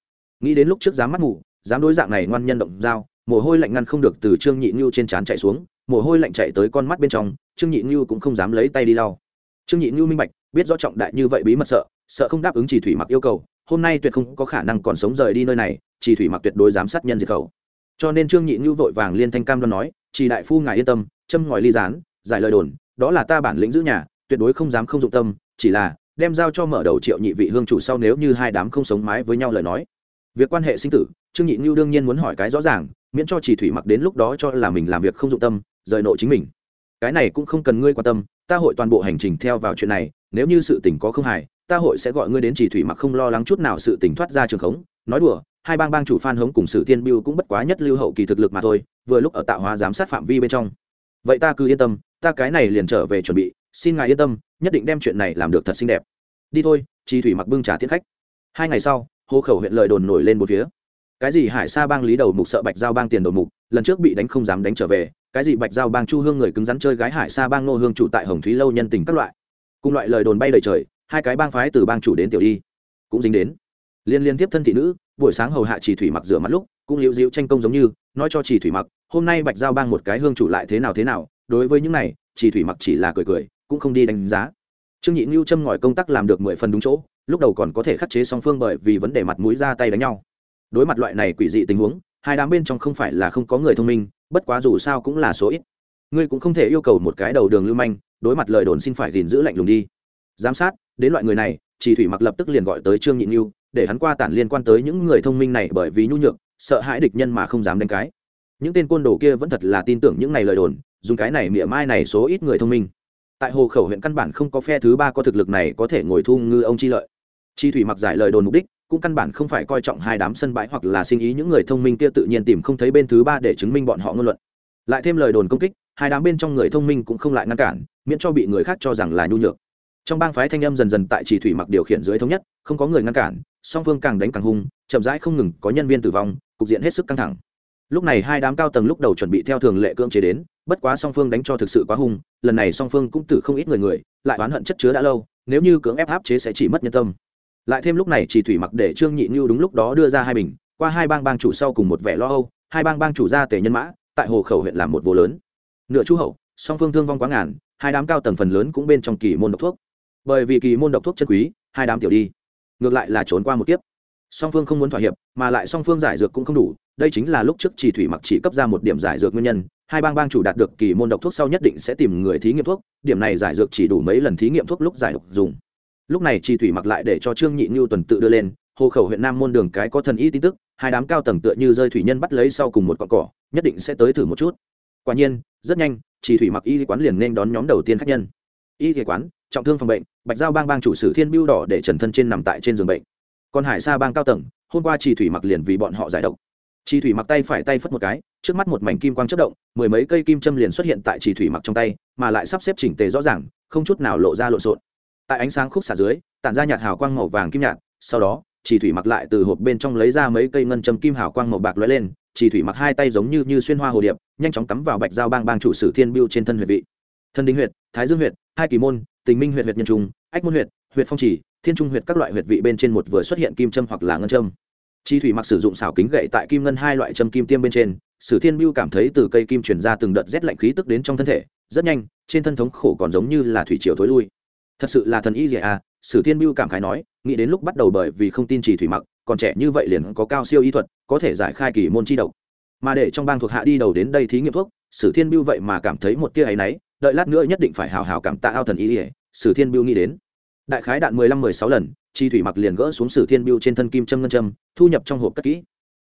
Nghĩ đến lúc trước dám mắt mù dám đối dạng này ngoan nhân động dao, mồ hôi lạnh ngăn không được từ trương nhị ngưu trên trán chạy xuống, mồ hôi lạnh chạy tới con mắt bên trong, trương nhị ngưu cũng không dám lấy tay đi lau. Trương nhị ngưu minh bạch, biết rõ trọng đại như vậy bí mật sợ sợ không đáp ứng chỉ thủy mặc yêu cầu, hôm nay tuyệt không có khả năng còn sống rời đi nơi này, chỉ thủy mặc tuyệt đối giám sát nhân diệt khẩu. Cho nên trương nhị ngưu vội vàng liên thanh cam đoan nói, chỉ đại phu ngài yên tâm, châm ngòi ly gián, giải lời đồn, đó là ta bản lĩnh giữ nhà, tuyệt đối không dám không dụng tâm, chỉ là đem giao cho mở đầu triệu nhị vị hương chủ sau nếu như hai đám không sống mái với nhau lời nói việc quan hệ sinh tử, trương nhị ngưu đương nhiên muốn hỏi cái rõ ràng, miễn cho chỉ thủy mặc đến lúc đó cho là mình làm việc không dụng tâm, rời nộ chính mình. Cái này cũng không cần ngươi quan tâm, ta hội toàn bộ hành trình theo vào chuyện này, nếu như sự tình có không hài, ta hội sẽ gọi ngươi đến chỉ thủy mặc không lo lắng chút nào sự tình thoát ra trường khống. Nói đùa, hai bang bang chủ phan hống cùng sử tiên biêu cũng bất quá nhất lưu hậu kỳ thực lực mà thôi, vừa lúc ở tạo hóa giám sát phạm vi bên trong. Vậy ta cứ yên tâm, ta cái này liền trở về chuẩn bị, xin ngài yên tâm, nhất định đem chuyện này làm được thật xinh đẹp. Đi thôi, chỉ thủy mặc bưng trà tiết khách. Hai ngày sau hô khẩu huyện lời đồn nổi lên một phía. Cái gì hải sa bang lý đầu mục sợ bạch giao bang tiền đầu mục, lần trước bị đánh không dám đánh trở về, cái gì bạch giao bang chu hương người cứng rắn chơi gái hải sa bang nô hương chủ tại hồng thúy lâu nhân tình các loại. Cùng loại lời đồn bay đầy trời, hai cái bang phái từ bang chủ đến tiểu đi. Cũng dính đến. Liên liên tiếp thân thị nữ, buổi sáng hầu hạ chỉ thủy mặc rửa mặt lúc, cũng liễu diễu tranh công giống như, nói cho chỉ thủy mặc, hôm nay bạch giao bang một cái hương chủ lại thế nào thế nào, đối với những này chỉ thủy mặc chỉ là cười cười, cũng không đi đánh giá. Trương nhị lưu châm ngòi công tác làm được mười phần đúng chỗ lúc đầu còn có thể khắc chế song phương bởi vì vấn đề mặt mũi ra tay đánh nhau. Đối mặt loại này quỷ dị tình huống, hai đám bên trong không phải là không có người thông minh, bất quá dù sao cũng là số ít. Ngươi cũng không thể yêu cầu một cái đầu đường lưu manh, đối mặt lời đồn xin phải gìn giữ lạnh lùng đi. Giám sát, đến loại người này, chỉ thủy mặc lập tức liền gọi tới trương nhị nhu để hắn qua tản liên quan tới những người thông minh này bởi vì nhu nhược, sợ hãi địch nhân mà không dám đánh cái. Những tên côn đồ kia vẫn thật là tin tưởng những này lời đồn, dùng cái này mỉa mai này số ít người thông minh. Tại hồ khẩu huyện căn bản không có phe thứ ba có thực lực này có thể ngồi thu ngư ông chi lợi chi thủy mặc giải lời đồn mục đích, cũng căn bản không phải coi trọng hai đám sân bãi hoặc là sinh ý những người thông minh kia tự nhiên tìm không thấy bên thứ ba để chứng minh bọn họ ngôn luận. Lại thêm lời đồn công kích, hai đám bên trong người thông minh cũng không lại ngăn cản, miễn cho bị người khác cho rằng là nhu nhược. Trong bang phái thanh âm dần dần tại chỉ thủy mặc điều khiển dưới thống nhất, không có người ngăn cản, song phương càng đánh càng hung, chậm rãi không ngừng có nhân viên tử vong, cục diện hết sức căng thẳng. Lúc này hai đám cao tầng lúc đầu chuẩn bị theo thường lệ cưỡng chế đến, bất quá song phương đánh cho thực sự quá hung, lần này song phương cũng tử không ít người người, lại oán hận chất chứa đã lâu, nếu như cưỡng ép áp chế sẽ chỉ mất nhân tâm lại thêm lúc này chỉ thủy mặc để trương nhị như đúng lúc đó đưa ra hai bình, qua hai bang bang chủ sau cùng một vẻ lo âu, hai bang bang chủ ra tề nhân mã, tại hồ khẩu huyện làm một vô lớn. Nửa chu hậu, song phương thương vong quá ngàn, hai đám cao tầng phần lớn cũng bên trong kỳ môn độc thuốc. Bởi vì kỳ môn độc thuốc chân quý, hai đám tiểu đi. Ngược lại là trốn qua một kiếp. Song phương không muốn thỏa hiệp, mà lại song phương giải dược cũng không đủ, đây chính là lúc trước chỉ thủy mặc chỉ cấp ra một điểm giải dược nguyên nhân, hai bang bang chủ đạt được kỳ môn độc thuốc sau nhất định sẽ tìm người thí nghiệm thuốc, điểm này giải dược chỉ đủ mấy lần thí nghiệm thuốc lúc giải độc dùng lúc này chi thủy mặc lại để cho trương nhị như tuần tự đưa lên, hồ khẩu huyện nam môn đường cái có thần y tin tức, hai đám cao tầng tựa như rơi thủy nhân bắt lấy sau cùng một con cỏ, nhất định sẽ tới thử một chút. Quả nhiên, rất nhanh chỉ thủy mặc y quán liền nên đón nhóm đầu tiên khách nhân. Y y quán, trọng thương phòng bệnh, bạch giao bang bang chủ sử thiên biêu đỏ để trần thân trên nằm tại trên giường bệnh. Còn hải sa bang cao tầng, hôm qua chỉ thủy mặc liền vì bọn họ giải độc. Chỉ thủy mặc tay phải tay phất một cái, trước mắt một mảnh kim quang chất động, mười mấy cây kim châm liền xuất hiện tại chỉ thủy mặc trong tay, mà lại sắp xếp chỉnh tề rõ ràng, không chút nào lộ ra lộn xộn tại ánh sáng khúc xả dưới, tản ra nhạt hào quang màu vàng kim nhạt, sau đó, chỉ thủy mặc lại từ hộp bên trong lấy ra mấy cây ngân châm kim hào quang màu bạc lóe lên, chỉ thủy mặc hai tay giống như như xuyên hoa hồ điệp, nhanh chóng cắm vào bạch giao bang bang chủ sử thiên biêu trên thân huyệt vị. Thân đinh huyệt, thái dương huyệt, hai kỳ môn, tình minh huyệt huyệt nhân trung, ách môn huyệt huyệt phong chỉ, thiên trung huyệt các loại huyệt vị bên trên một vừa xuất hiện kim châm hoặc là ngân châm. Chi thủy mặc sử dụng xảo kính gậy tại kim ngân hai loại châm kim tiêm bên trên, sử thiên biêu cảm thấy từ cây kim chuyển ra từng đợt rét lạnh khí tức đến trong thân thể, rất nhanh, trên thân thống khổ còn giống như là thủy triều thối lui thật sự là thần y gì à sử thiên mưu cảm khái nói, nghĩ đến lúc bắt đầu bởi vì không tin chỉ thủy mặc, còn trẻ như vậy liền có cao siêu y thuật, có thể giải khai kỳ môn chi độc. Mà để trong bang thuộc hạ đi đầu đến đây thí nghiệm thuốc, sử thiên mưu vậy mà cảm thấy một tia áy náy, đợi lát nữa nhất định phải hào hào cảm tạ ao thần y ỉa sử thiên mưu nghĩ đến. Đại khái đạn mười lăm mười sáu lần, chi thủy mặc liền gỡ xuống sử thiên mưu trên thân kim châm ngân châm, thu nhập trong hộp cất kỹ.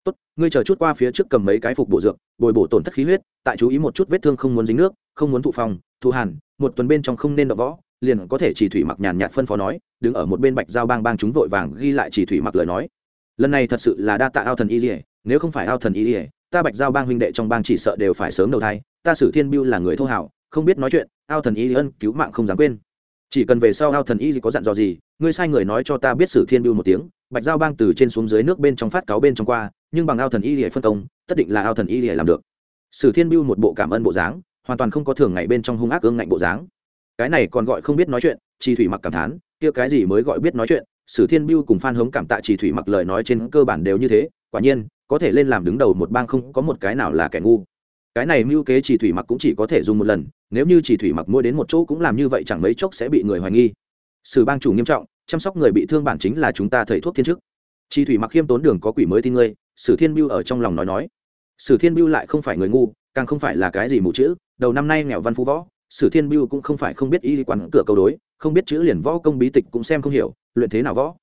Tốt, ngươi chờ chút qua phía trước cầm mấy cái phục bộ dược, bồi bổ tổn thất khí huyết, tại chú ý một chút vết thương không muốn dính nước, không muốn thụ phòng, thụ hàn, một tuần bên trong không nên đọ võ liền có thể chỉ thủy mặc nhàn nhạt phân phó nói, đứng ở một bên bạch giao bang bang chúng vội vàng ghi lại chỉ thủy mặc lời nói. Lần này thật sự là đa tạ ao thần y ỉa nếu không phải ao thần y ỉa ta bạch giao bang huynh đệ trong bang chỉ sợ đều phải sớm đầu thai, ta sử thiên biêu là người thô hảo, không biết nói chuyện, ao thần y ân cứu mạng không dám quên. Chỉ cần về sau ao thần y có dặn dò gì, ngươi sai người nói cho ta biết sử thiên biêu một tiếng, bạch giao bang từ trên xuống dưới nước bên trong phát cáo bên trong qua, nhưng bằng ao thần y lìa phân công, tất định là ao thần y lìa làm được. Sử thiên biêu một bộ cảm ơn bộ dáng, hoàn toàn không có thường ngày bên trong hung ác ương ngạnh bộ dáng cái này còn gọi không biết nói chuyện chi thủy mặc cảm thán, kia cái gì mới gọi biết nói chuyện, sử thiên biêu cùng phan hống cảm tạ chỉ thủy mặc lời nói trên cơ bản đều như thế, quả nhiên, có thể lên làm đứng đầu một bang không có một cái nào là kẻ ngu. Cái này mưu kế chỉ thủy mặc cũng chỉ có thể dùng một lần, nếu như chỉ thủy mặc mua đến một chỗ cũng làm như vậy chẳng mấy chốc sẽ bị người hoài nghi. Sử bang chủ nghiêm trọng, chăm sóc người bị thương bản chính là chúng ta thầy thuốc thiên chức. Chỉ thủy mặc khiêm tốn đường có quỷ mới tin ngươi, sử thiên biêu ở trong lòng nói nói. Sử thiên biêu lại không phải người ngu, càng không phải là cái gì mù chữ, đầu năm nay nghèo văn phú võ sử thiên biêu cũng không phải không biết y quán cửa câu đối, không biết chữ liền võ công bí tịch cũng xem không hiểu, luyện thế nào võ.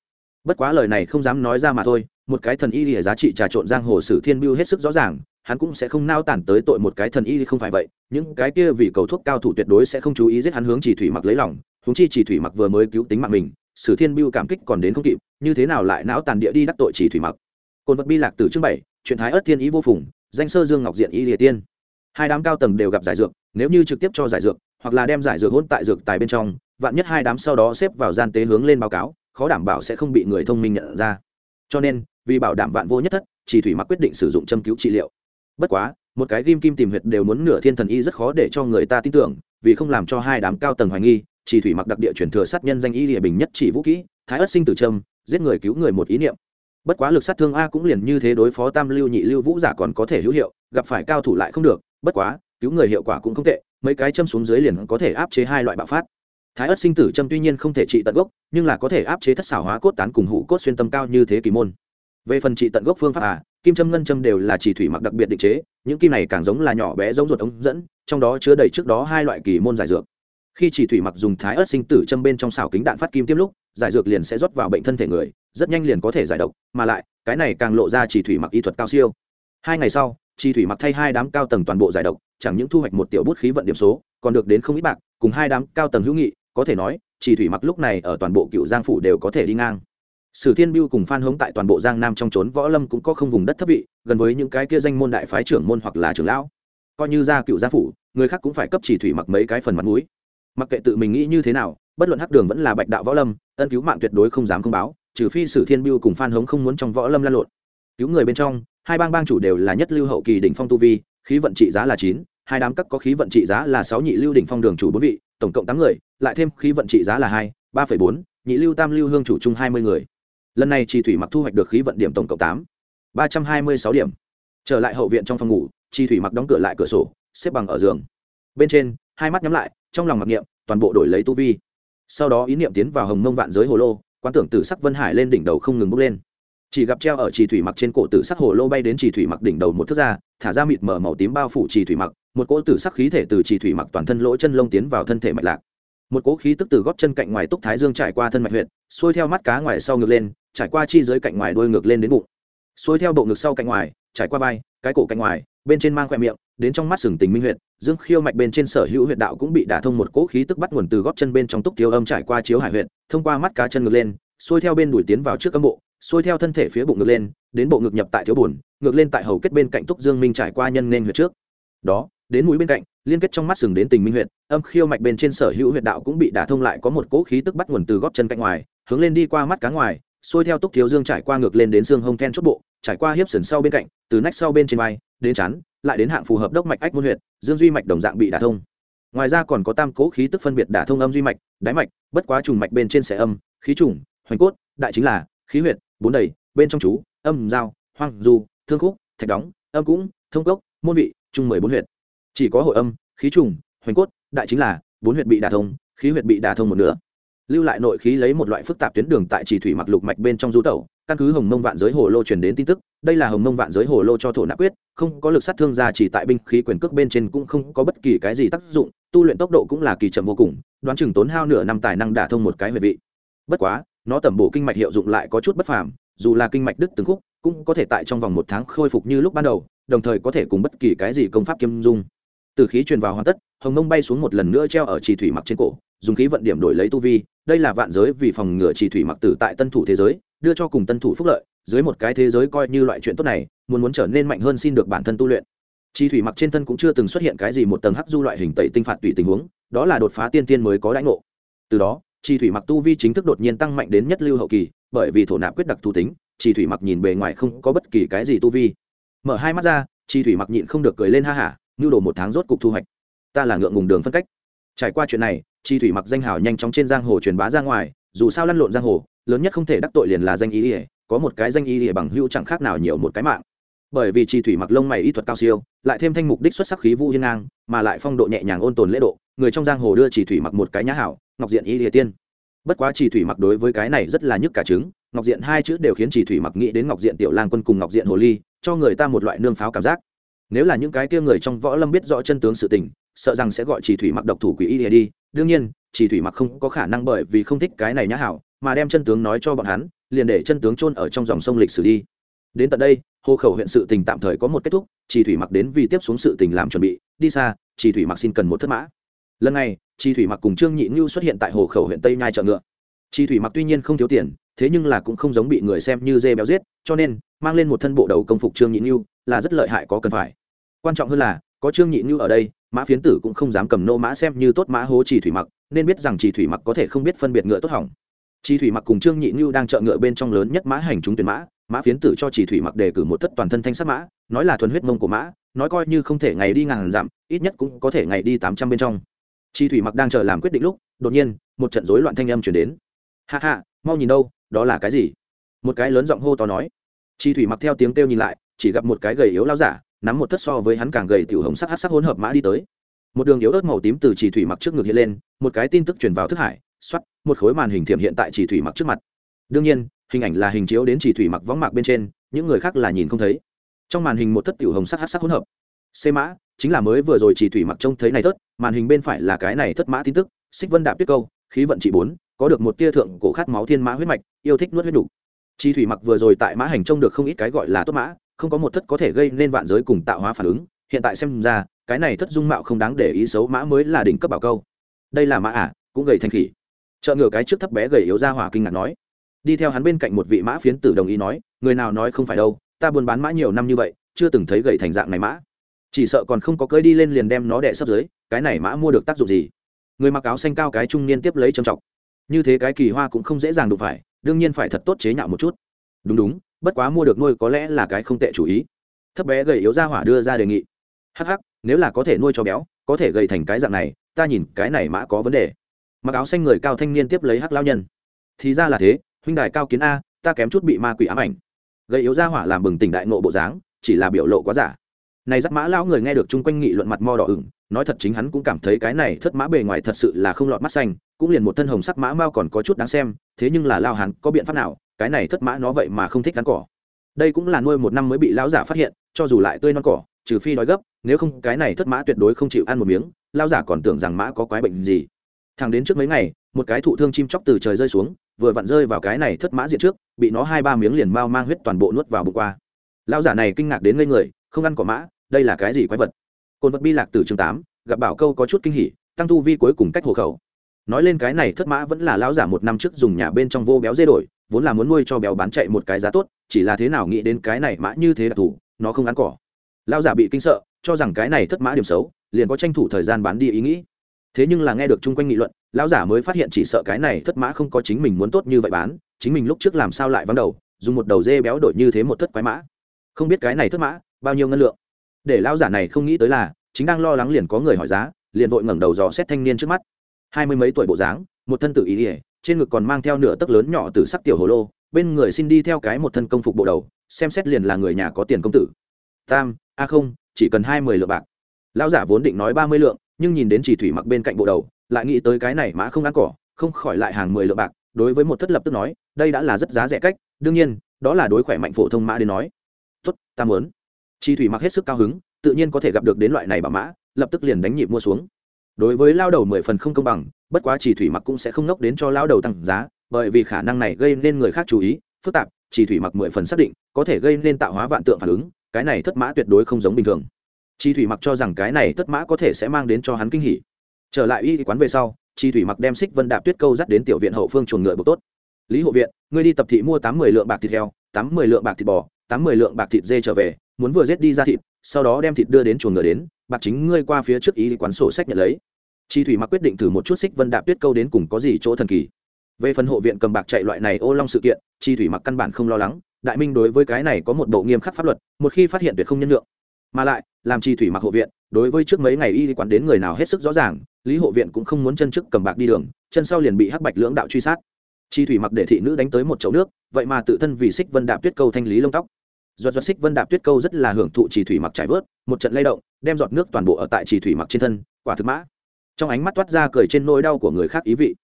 Bất quá lời này không dám nói ra mà thôi, một cái thần y lìa giá trị trà trộn giang hồ sử thiên biêu hết sức rõ ràng, hắn cũng sẽ không nao tản tới tội một cái thần y không phải vậy, những cái kia vì cầu thuốc cao thủ tuyệt đối sẽ không chú ý giết hắn hướng chỉ thủy mặc lấy lòng húng chi chỉ thủy mặc vừa mới cứu tính mạng mình, sử thiên biêu cảm kích còn đến không kịp, như thế nào lại não tàn địa đi đắc tội chỉ thủy mặc. Côn vật bi lạc từ chương bảy, chuyện thái ớt thiên ý vô phùng, danh sơ dương ngọc diện y lìa tiên. Hai đám cao tầng đều gặp giải dược nếu như trực tiếp cho giải dược, hoặc là đem giải dược hôn tại dược tài bên trong, vạn nhất hai đám sau đó xếp vào gian tế hướng lên báo cáo, khó đảm bảo sẽ không bị người thông minh nhận ra. Cho nên, vì bảo đảm vạn vô nhất thất, chỉ thủy mặc quyết định sử dụng châm cứu trị liệu. Bất quá, một cái ghim kim tìm huyệt đều muốn nửa thiên thần y rất khó để cho người ta tin tưởng, vì không làm cho hai đám cao tầng hoài nghi, chỉ thủy mặc đặc địa chuyển thừa sát nhân danh y địa bình nhất chỉ vũ kỹ, thái ất sinh tử trâm giết người cứu người một ý niệm. Bất quá lực sát thương a cũng liền như thế đối phó tam lưu nhị lưu vũ giả còn có thể hữu hiệu, gặp phải cao thủ lại không được, bất quá cứu người hiệu quả cũng không tệ, mấy cái châm xuống dưới liền có thể áp chế hai loại bạo phát. Thái ất sinh tử châm tuy nhiên không thể trị tận gốc, nhưng là có thể áp chế thất xảo hóa cốt tán cùng hủ cốt xuyên tâm cao như thế kỳ môn. Về phần trị tận gốc phương pháp à kim châm, ngân châm đều là chỉ thủy mặc đặc biệt định chế, những kim này càng giống là nhỏ bé giống ruột ống dẫn, trong đó chứa đầy trước đó hai loại kỳ môn giải dược. Khi chỉ thủy mặc dùng thái ớt sinh tử châm bên trong xào kính đạn phát kim tiêm lúc, giải dược liền sẽ rót vào bệnh thân thể người, rất nhanh liền có thể giải độc, mà lại, cái này càng lộ ra chỉ thủy mặc y thuật cao siêu. Hai ngày sau, chỉ thủy mặc thay hai đám cao tầng toàn bộ giải độc chẳng những thu hoạch một tiểu bút khí vận điểm số, còn được đến không ít bạc, cùng hai đám cao tầng hữu nghị, có thể nói chỉ thủy mặc lúc này ở toàn bộ cựu giang phủ đều có thể đi ngang. Sử thiên biêu cùng phan hống tại toàn bộ giang nam trong trốn võ lâm cũng có không vùng đất thấp vị, gần với những cái kia danh môn đại phái trưởng môn hoặc là trưởng lão. Coi như ra cựu giang phủ, người khác cũng phải cấp chỉ thủy mặc mấy cái phần mặt mũi. Mặc kệ tự mình nghĩ như thế nào, bất luận hắc đường vẫn là bạch đạo võ lâm, ân cứu mạng tuyệt đối không dám không báo, trừ phi sử thiên biêu cùng phan hống không muốn trong võ lâm lan lộn. Cứu người bên trong, hai bang bang chủ đều là nhất lưu hậu kỳ đỉnh phong tu vi khí vận trị giá là chín, hai đám các có khí vận trị giá là sáu, nhị lưu đỉnh phong đường chủ bốn vị, tổng cộng tám người, lại thêm khí vận trị giá là hai, ba bốn, nhị lưu tam lưu hương chủ chung hai mươi người. Lần này chi thủy mặc thu hoạch được khí vận điểm tổng cộng tám, ba trăm hai mươi sáu điểm. Trở lại hậu viện trong phòng ngủ chi thủy mặc đóng cửa lại cửa sổ, xếp bằng ở giường. Bên trên, hai mắt nhắm lại, trong lòng mặc niệm, toàn bộ đổi lấy tu vi. Sau đó ý niệm tiến vào hồng mông vạn giới hồ lô quan tưởng tử sắc vân hải lên đỉnh đầu không ngừng bốc lên. Chỉ gặp treo ở trì thủy mặc trên cổ tử sắc hồ lô bay đến trì thủy mặc đỉnh đầu một thước ra thả ra mịt mở màu tím bao phủ trì thủy mặc một cỗ tử sắc khí thể từ trì thủy mặc toàn thân lỗ chân lông tiến vào thân thể mạch lạc. Một cỗ khí tức từ góp chân cạnh ngoài túc thái dương trải qua thân mạch huyệt, xuôi theo mắt cá ngoài sau ngược lên trải qua chi dưới cạnh ngoài đuôi ngược lên đến bụng. Xuôi theo bộ ngực sau cạnh ngoài trải qua vai cái cổ cạnh ngoài bên trên mang khoe miệng đến trong mắt sừng tình minh huyệt, dương khiêu mạch bên trên sở hữu huyệt đạo cũng bị đả thông một cỗ khí tức bắt nguồn từ góp chân bên trong túc thiếu âm trải qua chiếu hải huyệt, thông qua mắt cá chân ngược lên xuôi theo bên đuổi tiến vào trước âm bộ xuôi theo thân thể phía bụng ngược lên đến bộ ngực nhập tại thiếu bùn ngược lên tại hầu kết bên cạnh túc dương minh trải qua nhân nên huyệt trước đó đến mũi bên cạnh liên kết trong mắt sừng đến tình minh huyệt. âm khiêu mạch bên trên sở hữu huyệt đạo cũng bị đả thông lại có một cỗ khí tức bắt nguồn từ góp chân cạnh ngoài hướng lên đi qua mắt cá ngoài xuôi theo túc thiếu dương trải qua ngược lên đến xương hông then chốt bộ trải qua hiếp sườn sau bên cạnh từ nách sau bên trên vai đến chán, lại đến hạng phù hợp đốc mạch ách môn huyệt dương duy mạch đồng dạng bị đả thông ngoài ra còn có tam cố khí tức phân biệt đả thông âm duy mạch đáy mạch bất quá trùng mạch bên trên sẽ âm khí trùng hoành cốt đại chính là khí huyệt bốn đầy, bên trong chú, âm giao hoang, du, thương khúc, thạch đóng, âm cũng, thông cốc, môn vị, chung mười bốn huyệt. Chỉ có hội âm, khí trùng, hoành cốt, đại chính là bốn huyệt bị đả thông, khí huyệt bị đả thông một nửa. Lưu lại nội khí lấy một loại phức tạp tuyến đường tại chỉ thủy mặc lục mạch bên trong du tẩu, căn cứ hồng mông vạn giới hồ lô truyền đến tin tức, đây là hồng mông vạn giới hồ lô cho thổ nạp quyết, không có lực sát thương ra chỉ tại binh khí quyền cước bên trên cũng không có bất kỳ cái gì tác dụng, tu luyện tốc độ cũng là kỳ chậm vô cùng, đoán chừng tốn hao nửa năm tài năng đả thông một cái huyệt vị. Bất quá nó tẩm bổ kinh mạch hiệu dụng lại có chút bất phàm, dù là kinh mạch đứt từng khúc, cũng có thể tại trong vòng một tháng khôi phục như lúc ban đầu, đồng thời có thể cùng bất kỳ cái gì công pháp kiêm dung. Từ khí truyền vào hoàn tất, hồng mông bay xuống một lần nữa treo ở trì thủy mặc trên cổ, dùng khí vận điểm đổi lấy tu vi, đây là vạn giới vì phòng ngừa trì thủy mặc tử tại tân thủ thế giới, đưa cho cùng tân thủ phúc lợi, dưới một cái thế giới coi như loại chuyện tốt này, muốn muốn trở nên mạnh hơn xin được bản thân tu luyện. Chi thủy mặc trên thân cũng chưa từng xuất hiện cái gì một tầng hắc du loại hình tẩy tinh phạt tùy tình huống, đó là đột phá tiên tiên mới có lãnh ngộ. Từ đó chi thủy mặc tu vi chính thức đột nhiên tăng mạnh đến nhất lưu hậu kỳ, bởi vì thổ nạp quyết đặc thù tính chi thủy mặc nhìn bề ngoài không có bất kỳ cái gì tu vi. Mở hai mắt ra chi thủy mặc nhịn không được cười lên ha hả như đồ một tháng rốt cục thu hoạch. Ta là ngượng ngùng đường phân cách. Trải qua chuyện này chi thủy mặc danh hào nhanh chóng trên giang hồ truyền bá ra ngoài, dù sao lăn lộn giang hồ, lớn nhất không thể đắc tội liền là danh ý ỉa có một cái danh ý ỉa bằng hữu chẳng khác nào nhiều một cái mạng. Bởi vì chi thủy mặc lông mày y thuật cao siêu, lại thêm thanh mục đích xuất sắc khí vũ hiên ngang, mà lại phong độ nhẹ nhàng ôn tồn lễ độ người trong giang hồ đưa chỉ thủy mặc một cái nhã hảo, ngọc diện y địa tiên. Bất quá chỉ thủy mặc đối với cái này rất là nhức cả trứng, ngọc diện hai chữ đều khiến chỉ thủy mặc nghĩ đến ngọc diện tiểu lang quân cùng ngọc diện hồ ly, cho người ta một loại nương pháo cảm giác. Nếu là những cái kia người trong võ lâm biết rõ chân tướng sự tình, sợ rằng sẽ gọi chỉ thủy mặc độc thủ quỷ y đi. Đương nhiên, chỉ thủy mặc không có khả năng bởi vì không thích cái này nhã hảo, mà đem chân tướng nói cho bọn hắn, liền để chân tướng chôn ở trong dòng sông lịch sử đi. Đến tận đây, hồ khẩu huyện sự tình tạm thời có một kết thúc, chỉ thủy mặc đến vì tiếp xuống sự tình làm chuẩn bị, đi xa, chỉ thủy mặc xin cần một thất mã lần này, chi thủy mặc cùng trương nhị ngưu xuất hiện tại hồ khẩu huyện tây nhai chợ ngựa. Chi thủy mặc tuy nhiên không thiếu tiền, thế nhưng là cũng không giống bị người xem như dê béo giết, cho nên, mang lên một thân bộ đầu công phục trương nhị ngưu là rất lợi hại có cần phải. Quan trọng hơn là, có trương nhị ngưu ở đây, mã phiến tử cũng không dám cầm nô mã xem như tốt mã hố chỉ thủy mặc, nên biết rằng chỉ thủy mặc có thể không biết phân biệt ngựa tốt hỏng. Chỉ thủy mặc cùng trương nhị ngưu đang chợ ngựa bên trong lớn nhất mã hành chúng tuyển mã mã phiến tử cho chỉ thủy mặc đề cử một thất toàn thân thanh sắc mã, nói là thuần huyết mông của mã, nói coi như không thể ngày đi ngàn dặm, ít nhất cũng có thể ngày đi tám trăm bên trong chi thủy mặc đang chờ làm quyết định lúc, đột nhiên, một trận rối loạn thanh âm chuyển đến. Hạ hạ mau nhìn đâu, đó là cái gì? Một cái lớn giọng hô to nói. Chi thủy mặc theo tiếng kêu nhìn lại, chỉ gặp một cái gầy yếu lao giả, nắm một thất so với hắn càng gầy tiểu hồng sắc hát sắc hỗn hợp mã đi tới. Một đường yếu ớt màu tím từ chỉ thủy mặc trước ngực hiện lên, một cái tin tức truyền vào thức hải xoắt một khối màn hình thiểm hiện tại chỉ thủy mặc trước mặt. Đương nhiên, hình ảnh là hình chiếu đến chỉ thủy mặc võng mạc bên trên, những người khác là nhìn không thấy. Trong màn hình một thất tiểu hồng sắc hát sắc hỗn hợp. Xê mã chính là mới vừa rồi chỉ thủy mặc trông thấy này thất màn hình bên phải là cái này thất mã tin tức xích vân đạp tuyết câu khí vận trị bốn có được một tia thượng cổ khát máu thiên mã huyết mạch yêu thích nuốt huyết đủ. Chi thủy mặc vừa rồi tại mã hành trông được không ít cái gọi là tốt mã không có một thất có thể gây nên vạn giới cùng tạo hóa phản ứng hiện tại xem ra cái này thất dung mạo không đáng để ý xấu mã mới là đỉnh cấp bảo câu. Đây là mã ả à, cũng gầy thành khỉ. Chợ ngửa cái trước thấp bé gầy yếu ra hỏa kinh ngạc nói. Đi theo hắn bên cạnh một vị mã phiến tử đồng ý nói người nào nói không phải đâu ta buôn bán mã nhiều năm như vậy chưa từng thấy gầy thành dạng này mã chỉ sợ còn không có cơi đi lên liền đem nó đẻ sấp dưới, cái này mã mua được tác dụng gì? Người mặc áo xanh cao cái trung niên tiếp lấy trầm trọng như thế cái kỳ hoa cũng không dễ dàng đụng phải, đương nhiên phải thật tốt chế nhạo một chút. Đúng đúng, bất quá mua được nuôi có lẽ là cái không tệ chủ ý. Thấp bé gầy yếu ra hỏa đưa ra đề nghị. Hắc hắc, nếu là có thể nuôi cho béo, có thể gầy thành cái dạng này, ta nhìn cái này mã có vấn đề. Mặc áo xanh người cao thanh niên tiếp lấy hắc lao nhân. Thì ra là thế, huynh đài cao kiến a, ta kém chút bị ma quỷ ám ảnh. Gầy yếu ra hỏa làm bừng tỉnh đại ngộ bộ dáng, chỉ là biểu lộ quá giả này dắt mã lão người nghe được chung quanh nghị luận mặt mo đỏ ửng, nói thật chính hắn cũng cảm thấy cái này thất mã bề ngoài thật sự là không lọt mắt xanh, cũng liền một thân hồng sắc mã mao còn có chút đáng xem, thế nhưng là lao hắn có biện pháp nào, cái này thất mã nó vậy mà không thích cắn cỏ. Đây cũng là nuôi một năm mới bị lão giả phát hiện, cho dù lại tươi non cỏ, trừ phi đói gấp, nếu không cái này thất mã tuyệt đối không chịu ăn một miếng, lão giả còn tưởng rằng mã có quái bệnh gì. Thằng đến trước mấy ngày, một cái thụ thương chim chóc từ trời rơi xuống, vừa vặn rơi vào cái này thất mã diện trước, bị nó hai ba miếng liền mau mang huyết toàn bộ nuốt vào bụng qua. Lão giả này kinh ngạc đến ngây người, không ăn cỏ mã đây là cái gì quái vật? Cồn vật bi lạc từ chương tám, gặp bảo câu có chút kinh hỉ, tăng tu vi cuối cùng cách hộ khẩu. Nói lên cái này thất mã vẫn là lão giả một năm trước dùng nhà bên trong vô béo dê đổi, vốn là muốn nuôi cho béo bán chạy một cái giá tốt, chỉ là thế nào nghĩ đến cái này mã như thế đặc thù nó không ăn cỏ. Lão giả bị kinh sợ, cho rằng cái này thất mã điểm xấu, liền có tranh thủ thời gian bán đi ý nghĩ. Thế nhưng là nghe được chung quanh nghị luận, lão giả mới phát hiện chỉ sợ cái này thất mã không có chính mình muốn tốt như vậy bán, chính mình lúc trước làm sao lại vắng đầu, dùng một đầu dê béo đổi như thế một thất quái mã. Không biết cái này thất mã, bao nhiêu ngân lượng để lão giả này không nghĩ tới là, chính đang lo lắng liền có người hỏi giá, liền vội ngẩng đầu dò xét thanh niên trước mắt. Hai mươi mấy tuổi bộ dáng, một thân tự ý ỉa trên ngực còn mang theo nửa tấc lớn nhỏ từ sắc tiểu hồ lô, bên người xin đi theo cái một thân công phục bộ đầu, xem xét liền là người nhà có tiền công tử. Tam, a không, chỉ cần hai mươi lượng bạc. Lão giả vốn định nói ba mươi lượng, nhưng nhìn đến chỉ thủy mặc bên cạnh bộ đầu, lại nghĩ tới cái này mã không ăn cỏ, không khỏi lại hàng mười lượng bạc, đối với một thất lập tức nói, đây đã là rất giá rẻ cách, đương nhiên, đó là đối khỏe mạnh phổ thông mã đến nói. Tuất ta muốn chi thủy mặc hết sức cao hứng, tự nhiên có thể gặp được đến loại này bảo mã, lập tức liền đánh nhịp mua xuống. Đối với lao đầu mười phần không công bằng, bất quá chỉ thủy mặc cũng sẽ không nốc đến cho lao đầu tăng giá, bởi vì khả năng này gây nên người khác chú ý, phức tạp chỉ thủy mặc mười phần xác định, có thể gây nên tạo hóa vạn tượng phản ứng, cái này thất mã tuyệt đối không giống bình thường. Chi thủy mặc cho rằng cái này thất mã có thể sẽ mang đến cho hắn kinh hỉ. Trở lại y quán về sau, chi thủy mặc đem xích vân đạp tuyết câu dắt đến tiểu viện hậu phương chuồng ngựa buộc tốt. Lý hộ viện, ngươi đi tập thị mua tám mươi lượng bạc thịt heo, tám mươi lượng bạc thịt bò, tám mươi lượng bạc thịt dê trở về muốn vừa giết đi ra thịt, sau đó đem thịt đưa đến chuồng ngựa đến, bạc chính ngươi qua phía trước y quán sổ sách nhận lấy. Chi thủy mặc quyết định thử một chút xích vân đạp tuyết câu đến cùng có gì chỗ thần kỳ. Về phần hộ viện cầm bạc chạy loại này ô long sự kiện, chi thủy mặc căn bản không lo lắng, đại minh đối với cái này có một bộ nghiêm khắc pháp luật, một khi phát hiện tuyệt không nhân lượng mà lại, làm chi thủy mặc hộ viện, đối với trước mấy ngày y quán đến người nào hết sức rõ ràng, lý hộ viện cũng không muốn chân trước cầm bạc đi đường, chân sau liền bị hắc bạch lưỡng đạo truy sát. Chi thủy mặc để thị nữ đánh tới một chậu nước, vậy mà tự thân vì xích vân đạp tuyết câu thanh lý lông tóc giọt giọt xích vân đạp tuyết câu rất là hưởng thụ chỉ thủy mặc trải vớt, một trận lay động, đem giọt nước toàn bộ ở tại chỉ thủy mặc trên thân, quả thực mã. Trong ánh mắt toát ra cười trên nỗi đau của người khác ý vị.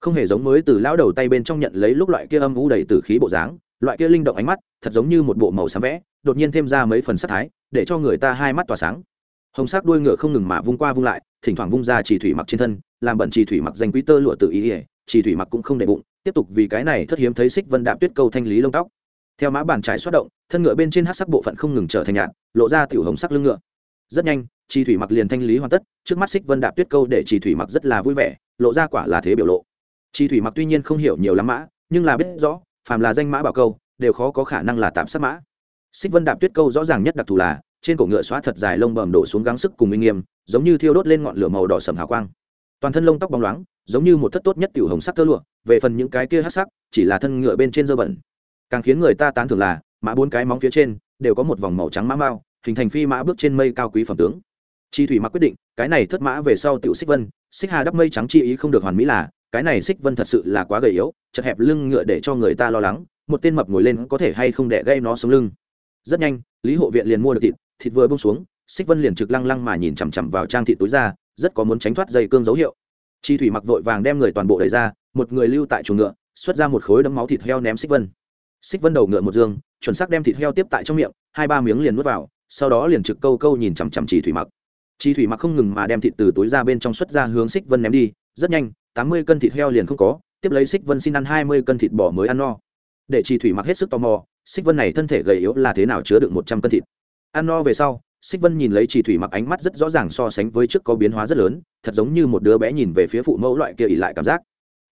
Không hề giống mới từ lão đầu tay bên trong nhận lấy lúc loại kia âm u đầy từ khí bộ dáng, loại kia linh động ánh mắt, thật giống như một bộ màu xám vẽ, đột nhiên thêm ra mấy phần sắc thái, để cho người ta hai mắt tỏa sáng. Hồng sắc đuôi ngựa không ngừng mà vung qua vung lại, thỉnh thoảng vung ra chỉ thủy mặc trên thân, làm bẩn chỉ thủy mặc danh quý tơ lụa tự ý ỉa chỉ thủy mặc cũng không để bụng, tiếp tục vì cái này thất hiếm thấy xích vân đạm tuyết câu thanh lý lông tóc theo mã bàn trải xoát động, thân ngựa bên trên hát sắc bộ phận không ngừng trở thành nhạt, lộ ra tiểu hồng sắc lưng ngựa. Rất nhanh chi thủy mặc liền thanh lý hoàn tất, trước mắt xích vân đạp tuyết câu để chi thủy mặc rất là vui vẻ, lộ ra quả là thế biểu lộ. Chi thủy mặc tuy nhiên không hiểu nhiều lắm mã, nhưng là biết rõ, phàm là danh mã bảo câu, đều khó có khả năng là tạm sát mã. Xích vân đạp tuyết câu rõ ràng nhất đặc thù là, trên cổ ngựa xóa thật dài lông bầm đổ xuống gắng sức cùng minh nghiêm, giống như thiêu đốt lên ngọn lửa màu đỏ sầm hào quang. Toàn thân lông tóc bóng loáng, giống như một thất tốt nhất tiểu hồng sắc tơ lụa, về phần những cái kia hát sắc, chỉ là thân ngựa bên trên dơ bẩn càng khiến người ta tán thưởng là, mã bốn cái móng phía trên đều có một vòng màu trắng mã mao, hình thành phi mã bước trên mây cao quý phẩm tướng. Chi thủy mặc quyết định, cái này thất mã về sau tiểu xích vân, xích hà đắp mây trắng chi ý không được hoàn mỹ là, cái này xích vân thật sự là quá gầy yếu, chật hẹp lưng ngựa để cho người ta lo lắng, một tên mập ngồi lên có thể hay không đẻ gây nó sống lưng. Rất nhanh, lý hộ viện liền mua được thịt thịt vừa bông xuống, xích vân liền trực lăng lăng mà nhìn chằm chằm vào trang thị túi ra, rất có muốn tránh thoát dây cương dấu hiệu. Chi thủy mặc vội vàng đem người toàn bộ đẩy ra, một người lưu tại chuồng ngựa, xuất ra một khối đấm máu thịt heo ném xích vân xích vân đầu ngựa một dương, chuẩn xác đem thịt heo tiếp tại trong miệng, hai ba miếng liền nuốt vào, sau đó liền trực câu câu nhìn chằm chằm chỉ thủy mặc. Chỉ thủy mặc không ngừng mà đem thịt từ túi ra bên trong xuất ra hướng xích vân ném đi, rất nhanh, tám mươi cân thịt heo liền không có, tiếp lấy xích vân xin ăn hai mươi cân thịt bò mới ăn no. Để chỉ thủy mặc hết sức tò mò, xích vân này thân thể gầy yếu là thế nào chứa được một trăm cân thịt? Ăn no về sau, xích vân nhìn lấy chỉ thủy mặc ánh mắt rất rõ ràng so sánh với trước có biến hóa rất lớn, thật giống như một đứa bé nhìn về phía phụ mẫu loại kia ỉ lại cảm giác.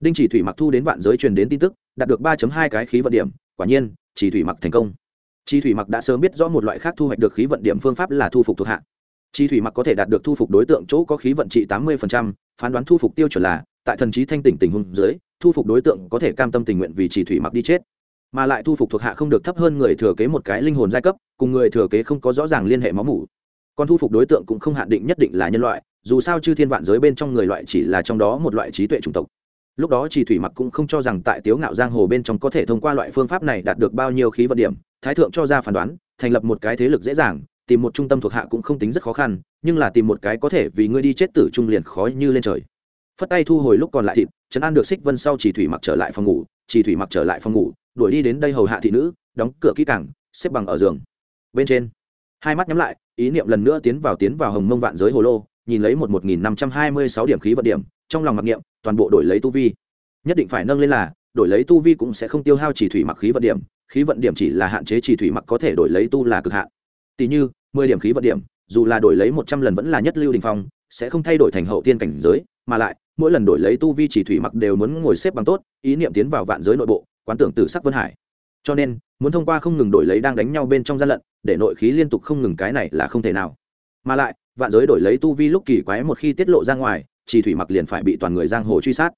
Đinh chỉ thủy mặc thu đến vạn giới truyền đến tin tức, đạt được ba hai cái khí vận điểm quả nhiên chỉ thủy mặc thành công. Chi thủy mặc đã sớm biết rõ một loại khác thu hoạch được khí vận điểm phương pháp là thu phục thuộc hạ. Chi thủy mặc có thể đạt được thu phục đối tượng chỗ có khí vận trị tám mươi phán đoán thu phục tiêu chuẩn là, tại thần trí thanh tỉnh tình huống dưới, thu phục đối tượng có thể cam tâm tình nguyện vì chỉ thủy mặc đi chết. Mà lại thu phục thuộc hạ không được thấp hơn người thừa kế một cái linh hồn giai cấp, cùng người thừa kế không có rõ ràng liên hệ máu mủ. Còn thu phục đối tượng cũng không hạn định nhất định là nhân loại, dù sao chư thiên vạn giới bên trong người loại chỉ là trong đó một loại trí tuệ chủng tộc lúc đó chỉ thủy mặc cũng không cho rằng tại tiếu ngạo giang hồ bên trong có thể thông qua loại phương pháp này đạt được bao nhiêu khí vận điểm. Thái thượng cho ra phán đoán, thành lập một cái thế lực dễ dàng, tìm một trung tâm thuộc hạ cũng không tính rất khó khăn, nhưng là tìm một cái có thể vì ngươi đi chết tử trung liền khó như lên trời. Phất tay thu hồi lúc còn lại thịt, trấn an được xích vân sau chỉ thủy mặc trở lại phòng ngủ chỉ thủy mặc trở lại phòng ngủ, đuổi đi đến đây hầu hạ thị nữ, đóng cửa kỹ càng, xếp bằng ở giường. Bên trên, hai mắt nhắm lại, ý niệm lần nữa tiến vào tiến vào hồng mông vạn giới hồ lô, nhìn lấy một một nghìn năm trăm hai mươi sáu điểm khí vận điểm, trong lòng mặc niệm toàn bộ đổi lấy tu vi. Nhất định phải nâng lên là, đổi lấy tu vi cũng sẽ không tiêu hao chỉ thủy mặc khí vận điểm, khí vận điểm chỉ là hạn chế chỉ thủy mặc có thể đổi lấy tu là cực hạn. Tỷ như, mười điểm khí vận điểm, dù là đổi lấy một trăm lần vẫn là nhất lưu đình phong, sẽ không thay đổi thành hậu tiên cảnh giới, mà lại, mỗi lần đổi lấy tu vi chỉ thủy mặc đều muốn ngồi xếp bằng tốt, ý niệm tiến vào vạn giới nội bộ, quán tưởng tử sắc vân hải. Cho nên, muốn thông qua không ngừng đổi lấy đang đánh nhau bên trong gian lận, để nội khí liên tục không ngừng cái này là không thể nào. Mà lại, vạn giới đổi lấy tu vi lúc kỳ quái một khi tiết lộ ra ngoài chỉ thủy mặc liền phải bị toàn người giang hồ truy sát.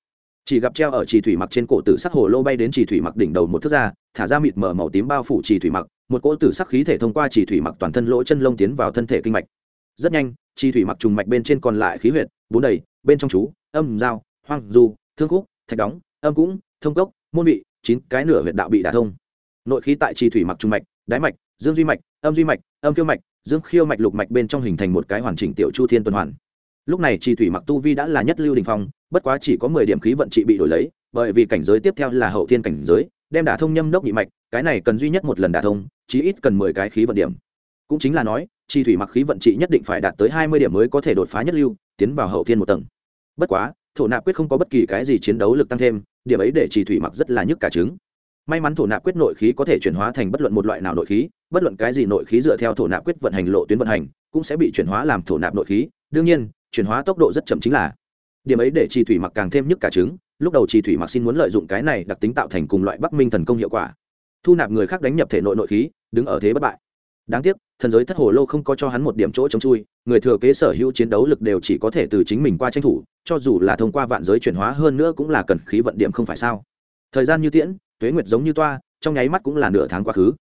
Chỉ gặp treo ở chỉ thủy mặc trên cổ tử sắc hồ lô bay đến chỉ thủy mặc đỉnh đầu một thước ra, thả ra mịt mở màu tím bao phủ chỉ thủy mặc, một cỗ tử sắc khí thể thông qua chỉ thủy mặc toàn thân lỗ chân lông tiến vào thân thể kinh mạch. Rất nhanh chỉ thủy mặc trùng mạch bên trên còn lại khí huyệt, bốn đầy, bên trong chú, âm, dao, hoang, du, thương khúc, thạch đóng, âm cũng, thông cốc, môn vị, chín cái nửa huyệt đạo bị đả thông. Nội khí tại chỉ thủy mặc trung mạch đáy mạch, dương duy mạch, âm duy mạch, âm khiêu mạch, dương khiêu mạch lục mạch bên trong hình thành một cái hoàn chỉnh tiểu chu thiên tuần hoàn lúc này chỉ thủy mặc tu vi đã là nhất lưu đình phong, bất quá chỉ có mười điểm khí vận trị bị đổi lấy, bởi vì cảnh giới tiếp theo là hậu thiên cảnh giới, đem đả thông nhâm đốc nhị mạch, cái này cần duy nhất một lần đả thông, chí ít cần mười cái khí vận điểm. Cũng chính là nói chi thủy mặc khí vận trị nhất định phải đạt tới hai mươi điểm mới có thể đột phá nhất lưu, tiến vào hậu thiên một tầng. Bất quá, thổ nạp quyết không có bất kỳ cái gì chiến đấu lực tăng thêm, điểm ấy để chỉ thủy mặc rất là nhức cả trứng. May mắn thổ nạp quyết nội khí có thể chuyển hóa thành bất luận một loại nào nội khí, bất luận cái gì nội khí dựa theo thổ nạp quyết vận hành, lộ tuyến vận hành, cũng sẽ bị chuyển hóa làm thổ nạp nội khí. Đương nhiên chuyển hóa tốc độ rất chậm chính là. Điểm ấy để chi thủy mặc càng thêm nhức cả trứng, lúc đầu chi thủy mặc xin muốn lợi dụng cái này đặc tính tạo thành cùng loại bắc minh thần công hiệu quả. Thu nạp người khác đánh nhập thể nội nội khí, đứng ở thế bất bại. Đáng tiếc, thần giới thất hồ lô không có cho hắn một điểm chỗ chống chui, người thừa kế sở hữu chiến đấu lực đều chỉ có thể từ chính mình qua tranh thủ, cho dù là thông qua vạn giới chuyển hóa hơn nữa cũng là cần khí vận điểm không phải sao. Thời gian như tiễn, tuế nguyệt giống như toa, trong nháy mắt cũng là nửa tháng quá khứ.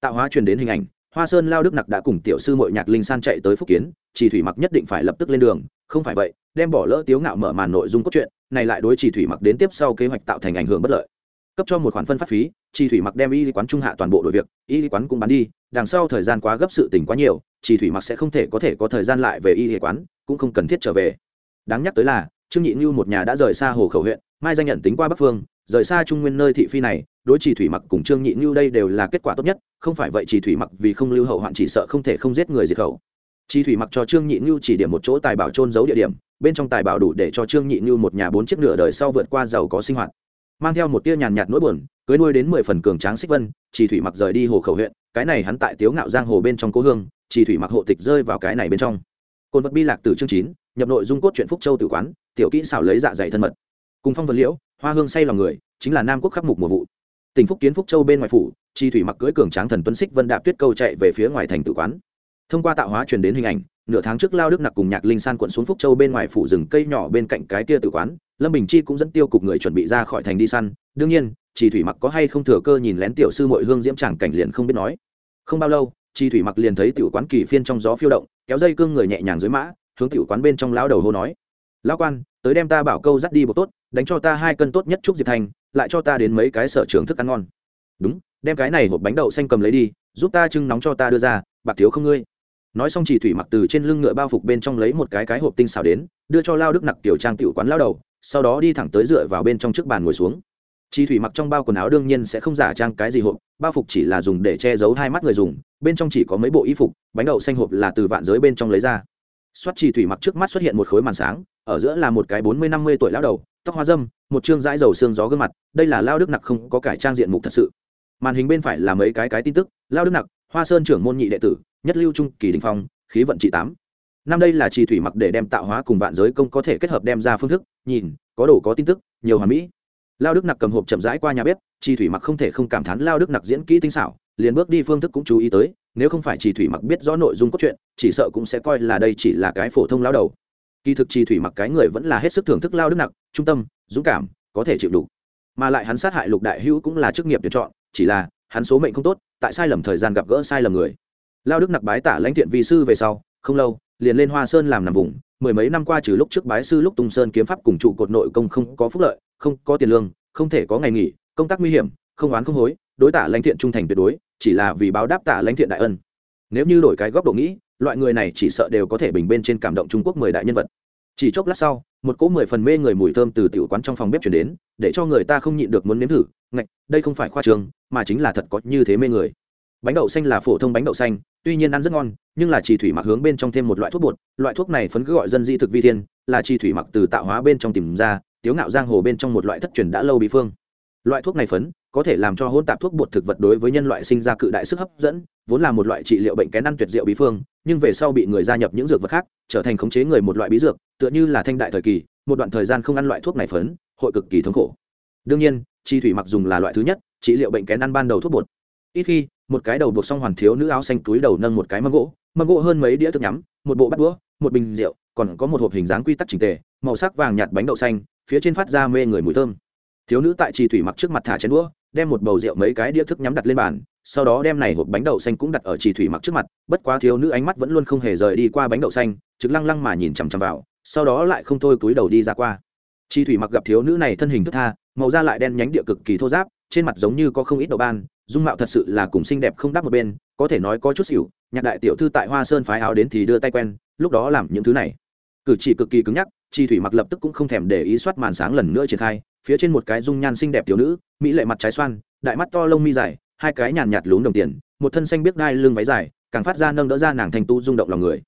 Tạo hóa truyền đến hình ảnh, hoa sơn lao đức nặc đã cùng tiểu sư mội nhạc linh san chạy tới phúc kiến chỉ thủy mặc nhất định phải lập tức lên đường, không phải vậy, đem bỏ lỡ tiếu ngạo mở màn nội dung cốt truyện, này lại đối chỉ thủy mặc đến tiếp sau kế hoạch tạo thành ảnh hưởng bất lợi. Cấp cho một khoản phân phát phí, chỉ thủy mặc đem y quán trung hạ toàn bộ đội việc, y quán cũng bán đi, đằng sau thời gian quá gấp sự tình quá nhiều, chỉ thủy mặc sẽ không thể có thể có thời gian lại về y quán, cũng không cần thiết trở về. Đáng nhắc tới là, trương nhị như một nhà đã rời xa hồ khẩu huyện, mai danh nhận tính qua bắc phương, rời xa trung nguyên nơi thị phi này, đối chỉ thủy mặc cùng trương nhị như đây đều là kết quả tốt nhất, không phải vậy chỉ thủy mặc vì không lưu hậu hoạn chỉ sợ không thể không giết người diệt khẩu. Chi thủy mặc cho trương nhị như chỉ điểm một chỗ tài bảo trôn giấu địa điểm, bên trong tài bảo đủ để cho trương nhị như một nhà bốn chiếc nửa đời sau vượt qua giàu có sinh hoạt. Mang theo một tia nhàn nhạt nỗi buồn, cưới nuôi đến mười phần cường tráng xích vân chỉ thủy mặc rời đi hồ khẩu huyện, cái này hắn tại tiếu ngạo giang hồ bên trong cố hương chỉ thủy mặc hộ tịch rơi vào cái này bên trong. Côn vật bi lạc từ chương chín, nhập nội dung cốt truyện phúc châu tử quán, tiểu kỹ xảo lấy dạ dày thân mật. Cùng phong vật liễu, hoa hương say lòng người, chính là nam quốc khắc mục mùa vụ. Tỉnh phúc kiến phúc châu bên ngoài phủ, chi thủy mặc cưỡi cường tráng thần tuấn xích vân đạp tuyết câu chạy về phía ngoài thành tử quán thông qua tạo hóa truyền đến hình ảnh, nửa tháng trước lao đức nặc cùng nhạc linh san quận xuống phúc châu bên ngoài phủ rừng cây nhỏ bên cạnh cái kia tử quán, lâm bình chi cũng dẫn tiêu cục người chuẩn bị ra khỏi thành đi săn. Đương nhiên chỉ thủy mặc có hay không thừa cơ nhìn lén tiểu sư mội hương diễm tràng cảnh liền không biết nói. Không bao lâu chi thủy mặc liền thấy tiểu quán kỳ phiên trong gió phiêu động, kéo dây cương người nhẹ nhàng dưới mã, hướng tiểu quán bên trong lão đầu hô nói, lão quan, tới đem ta bảo câu dắt đi bộ tốt, đánh cho ta hai cân tốt nhất trúc diệp thành, lại cho ta đến mấy cái sở trường thức ăn ngon. Đúng, đem cái này hộp bánh đậu xanh cầm lấy đi, giúp ta trưng nóng cho ta đưa ra, bạc thiếu không ngươi? Nói xong chỉ thủy mặc từ trên lưng ngựa bao phục bên trong lấy một cái cái hộp tinh xào đến, đưa cho lao đức nặc tiểu trang tiểu quán lao đầu, sau đó đi thẳng tới dựa vào bên trong trước bàn ngồi xuống. Chỉ thủy mặc trong bao quần áo đương nhiên sẽ không giả trang cái gì hộp, bao phục chỉ là dùng để che giấu hai mắt người dùng, bên trong chỉ có mấy bộ y phục, bánh đậu xanh hộp là từ vạn giới bên trong lấy ra. Xoát chỉ thủy mặc trước mắt xuất hiện một khối màn sáng, ở giữa là một cái bốn mươi năm mươi tuổi lao đầu, tóc hoa dâm, một chương dãi dầu xương gió gương mặt, đây là lao đức nặc không có cải trang diện mục thật sự. Màn hình bên phải là mấy cái cái tin tức, lao đức nặc hoa sơn trưởng môn nhị đệ tử, nhất lưu trung kỳ đình phong, khí vận trị tám. Năm đây là trì thủy mặc để đem tạo hóa cùng vạn giới công có thể kết hợp đem ra phương thức, nhìn, có đồ có tin tức, nhiều hoàn mỹ. Lao đức nặc cầm hộp chậm rãi qua nhà bếp, trì thủy mặc không thể không cảm thán lao đức nặc diễn kỹ tinh xảo, liền bước đi phương thức cũng chú ý tới, nếu không phải trì thủy mặc biết rõ nội dung cốt truyện, chỉ sợ cũng sẽ coi là đây chỉ là cái phổ thông lao đầu. Kỳ thực trì thủy mặc cái người vẫn là hết sức thưởng thức lao đức nặc, trung tâm, dũng cảm, có thể chịu đủ. Mà lại hắn sát hại lục đại hữu cũng là chức nghiệp tuyển chọn, chỉ là hắn số mệnh không tốt, tại sai lầm thời gian gặp gỡ sai lầm người. Lao đức nặc bái tả lãnh thiện vi sư về sau, không lâu, liền lên hoa sơn làm nằm vùng, mười mấy năm qua trừ lúc trước bái sư lúc tung sơn kiếm pháp cùng trụ cột nội công không có phúc lợi, không có tiền lương, không thể có ngày nghỉ, công tác nguy hiểm, không oán không hối, đối tả lãnh thiện trung thành tuyệt đối, chỉ là vì báo đáp tả lãnh thiện đại ân. Nếu như đổi cái góc độ nghĩ, loại người này chỉ sợ đều có thể bình bên trên cảm động trung quốc mười đại nhân vật. Chỉ chốc lát sau một cỗ mười phần mê người mùi thơm từ tiểu quán trong phòng bếp chuyển đến, để cho người ta không nhịn được muốn nếm thử, ngạch, đây không phải khoa trường, mà chính là thật có như thế mê người. Bánh đậu xanh là phổ thông bánh đậu xanh, tuy nhiên ăn rất ngon, nhưng là trì thủy mặc hướng bên trong thêm một loại thuốc bột, loại thuốc này phấn cứ gọi dân di thực vi thiên, là chi thủy mặc từ tạo hóa bên trong tìm ra, tiếu ngạo giang hồ bên trong một loại thất truyền đã lâu bí phương. Loại thuốc này phấn, có thể làm cho hôn tạp thuốc bột thực vật đối với nhân loại sinh ra cự đại sức hấp dẫn, vốn là một loại trị liệu bệnh kén ăn tuyệt diệu bí phương nhưng về sau bị người gia nhập những dược vật khác, trở thành khống chế người một loại bí dược, tựa như là thanh đại thời kỳ, một đoạn thời gian không ăn loại thuốc này phấn, hội cực kỳ thống khổ. Đương nhiên, chi thủy mặc dùng là loại thứ nhất, trị liệu bệnh kén ăn ban đầu thuốc bột. Ít khi, một cái đầu buộc xong hoàn thiếu nữ áo xanh túi đầu nâng một cái mâm gỗ mâm gỗ hơn mấy đĩa thức nhắm, một bộ bát đũa, một bình rượu, còn có một hộp hình dáng quy tắc trình tề, màu sắc vàng nhạt bánh đậu xanh, phía trên phát ra mê người mùi thơm. Thiếu nữ tại trì thủy mặc trước mặt thả chén đũa, đem một bầu rượu mấy cái đĩa thức nhắm đặt lên bàn sau đó đem này hộp bánh đậu xanh cũng đặt ở chỉ thủy mặc trước mặt, bất quá thiếu nữ ánh mắt vẫn luôn không hề rời đi qua bánh đậu xanh, trực lăng lăng mà nhìn chằm chằm vào, sau đó lại không thôi túi đầu đi ra qua. Chi thủy mặc gặp thiếu nữ này thân hình thức tha, màu da lại đen nhánh địa cực kỳ thô giáp trên mặt giống như có không ít độ ban, dung mạo thật sự là cùng xinh đẹp không đáp một bên, có thể nói có chút xỉu, nhạc đại tiểu thư tại hoa sơn phái áo đến thì đưa tay quen, lúc đó làm những thứ này. Cử chỉ cực kỳ cứng nhắc chi thủy mặc lập tức cũng không thèm để ý soát màn sáng lần nữa triển khai, phía trên một cái dung nhan xinh đẹp thiếu nữ, mỹ lệ mặt trái xoan, đại mắt to lông mi dài hai cái nhàn nhạt lún đồng tiền, một thân xanh biết đai lưng váy dài, càng phát ra nâng đỡ ra nàng thành tu rung động lòng người.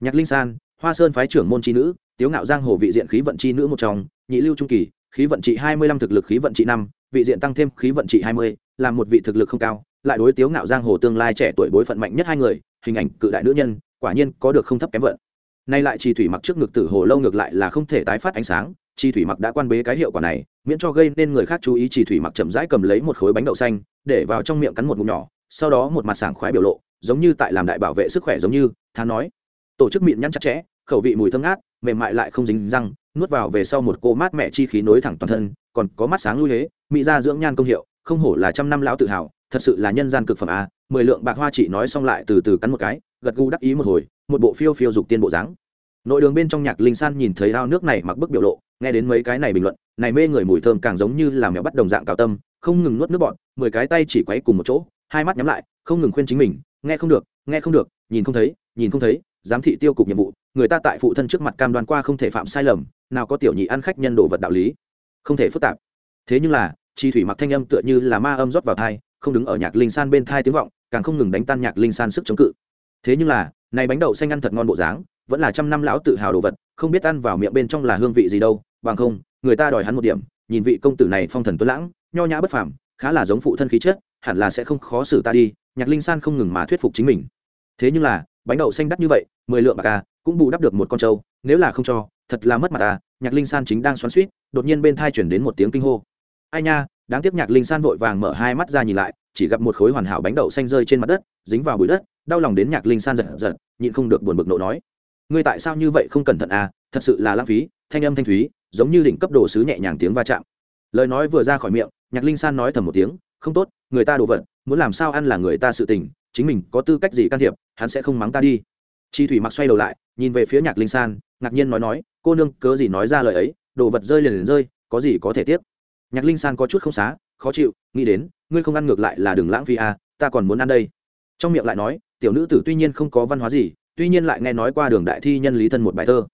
Nhạc linh san, hoa sơn phái trưởng môn chi nữ, tiếu ngạo giang hồ vị diện khí vận chi nữ một trong, nhị lưu trung kỳ, khí vận trị hai mươi lăm, thực lực khí vận trị năm, vị diện tăng thêm khí vận trị hai mươi là một vị thực lực không cao, lại đối tiếu ngạo giang hồ tương lai trẻ tuổi bối phận mạnh nhất hai người, hình ảnh cự đại nữ nhân, quả nhiên có được không thấp kém vận. Nay lại chi thủy mặc trước ngực tử hồ lâu ngược lại là không thể tái phát ánh sáng chi thủy mặc đã quan bế cái hiệu quả này, miễn cho gây nên người khác chú ý chi thủy mặc chậm rãi cầm lấy một khối bánh đậu xanh để vào trong miệng cắn một ngụm nhỏ, sau đó một mặt sảng khoái biểu lộ, giống như tại làm đại bảo vệ sức khỏe giống như, thán nói. Tổ chức miệng nhăn chặt chẽ, khẩu vị mùi thơm ngát, mềm mại lại không dính răng, nuốt vào về sau một cô mát mẹ chi khí nối thẳng toàn thân, còn có mắt sáng lui hế, mỹ ra dưỡng nhan công hiệu, không hổ là trăm năm lão tự hào, thật sự là nhân gian cực phẩm a, mười lượng bạc hoa chị nói xong lại từ từ cắn một cái, gật gù đắc ý một hồi, một bộ phiêu phiêu dục tiên bộ dáng. Nội đường bên trong nhạc linh san nhìn thấy ao nước này mặc bức biểu lộ, nghe đến mấy cái này bình luận, này mê người mùi thơm càng giống như là mèo bắt đồng dạng cao tâm không ngừng nuốt nước bọn, mười cái tay chỉ quấy cùng một chỗ, hai mắt nhắm lại, không ngừng khuyên chính mình, nghe không được, nghe không được, nhìn không thấy, nhìn không thấy, giám thị tiêu cục nhiệm vụ, người ta tại phụ thân trước mặt cam đoan qua không thể phạm sai lầm, nào có tiểu nhị ăn khách nhân đồ vật đạo lý. Không thể phức tạp. Thế nhưng là, chi thủy mặc thanh âm tựa như là ma âm rót vào thai, không đứng ở nhạc linh san bên thai tiếng vọng, càng không ngừng đánh tan nhạc linh san sức chống cự. Thế nhưng là, này bánh đậu xanh ăn thật ngon bộ dáng, vẫn là trăm năm lão tự hào đồ vật, không biết ăn vào miệng bên trong là hương vị gì đâu, bằng không, người ta đòi hắn một điểm, nhìn vị công tử này phong thần tuấn lãng nho nhã bất phàm, khá là giống phụ thân khí chất, hẳn là sẽ không khó xử ta đi, nhạc linh san không ngừng mà thuyết phục chính mình. Thế nhưng là, bánh đậu xanh đắt như vậy, mười lượng bạc à cũng bù đắp được một con trâu, nếu là không cho, thật là mất mặt à nhạc linh san chính đang xoắn suýt đột nhiên bên thai chuyển đến một tiếng kinh hô. Ai nha, đáng tiếc nhạc linh san vội vàng mở hai mắt ra nhìn lại, chỉ gặp một khối hoàn hảo bánh đậu xanh rơi trên mặt đất, dính vào bụi đất, đau lòng đến nhạc linh san giật giật, nhịn không được buồn bực nộ nói. Ngươi tại sao như vậy không cẩn thận à thật sự là lãng phí, thanh âm thanh thúy, giống như đỉnh cấp đồ sứ nhẹ nhàng tiếng va chạm. Lời nói vừa ra khỏi miệng nhạc linh san nói thầm một tiếng, không tốt, người ta đồ vật, muốn làm sao ăn là người ta sự tình, chính mình có tư cách gì can thiệp, hắn sẽ không mắng ta đi. Chi thủy mặc xoay đầu lại, nhìn về phía nhạc linh san, ngạc nhiên nói nói, cô nương, cớ gì nói ra lời ấy, đồ vật rơi liền liền rơi, có gì có thể tiếp nhạc linh san có chút không xá, khó chịu, nghĩ đến, ngươi không ăn ngược lại là đừng lãng phí à ta còn muốn ăn đây. Trong miệng lại nói, tiểu nữ tử tuy nhiên không có văn hóa gì, tuy nhiên lại nghe nói qua đường đại thi nhân lý thân một bài thơ.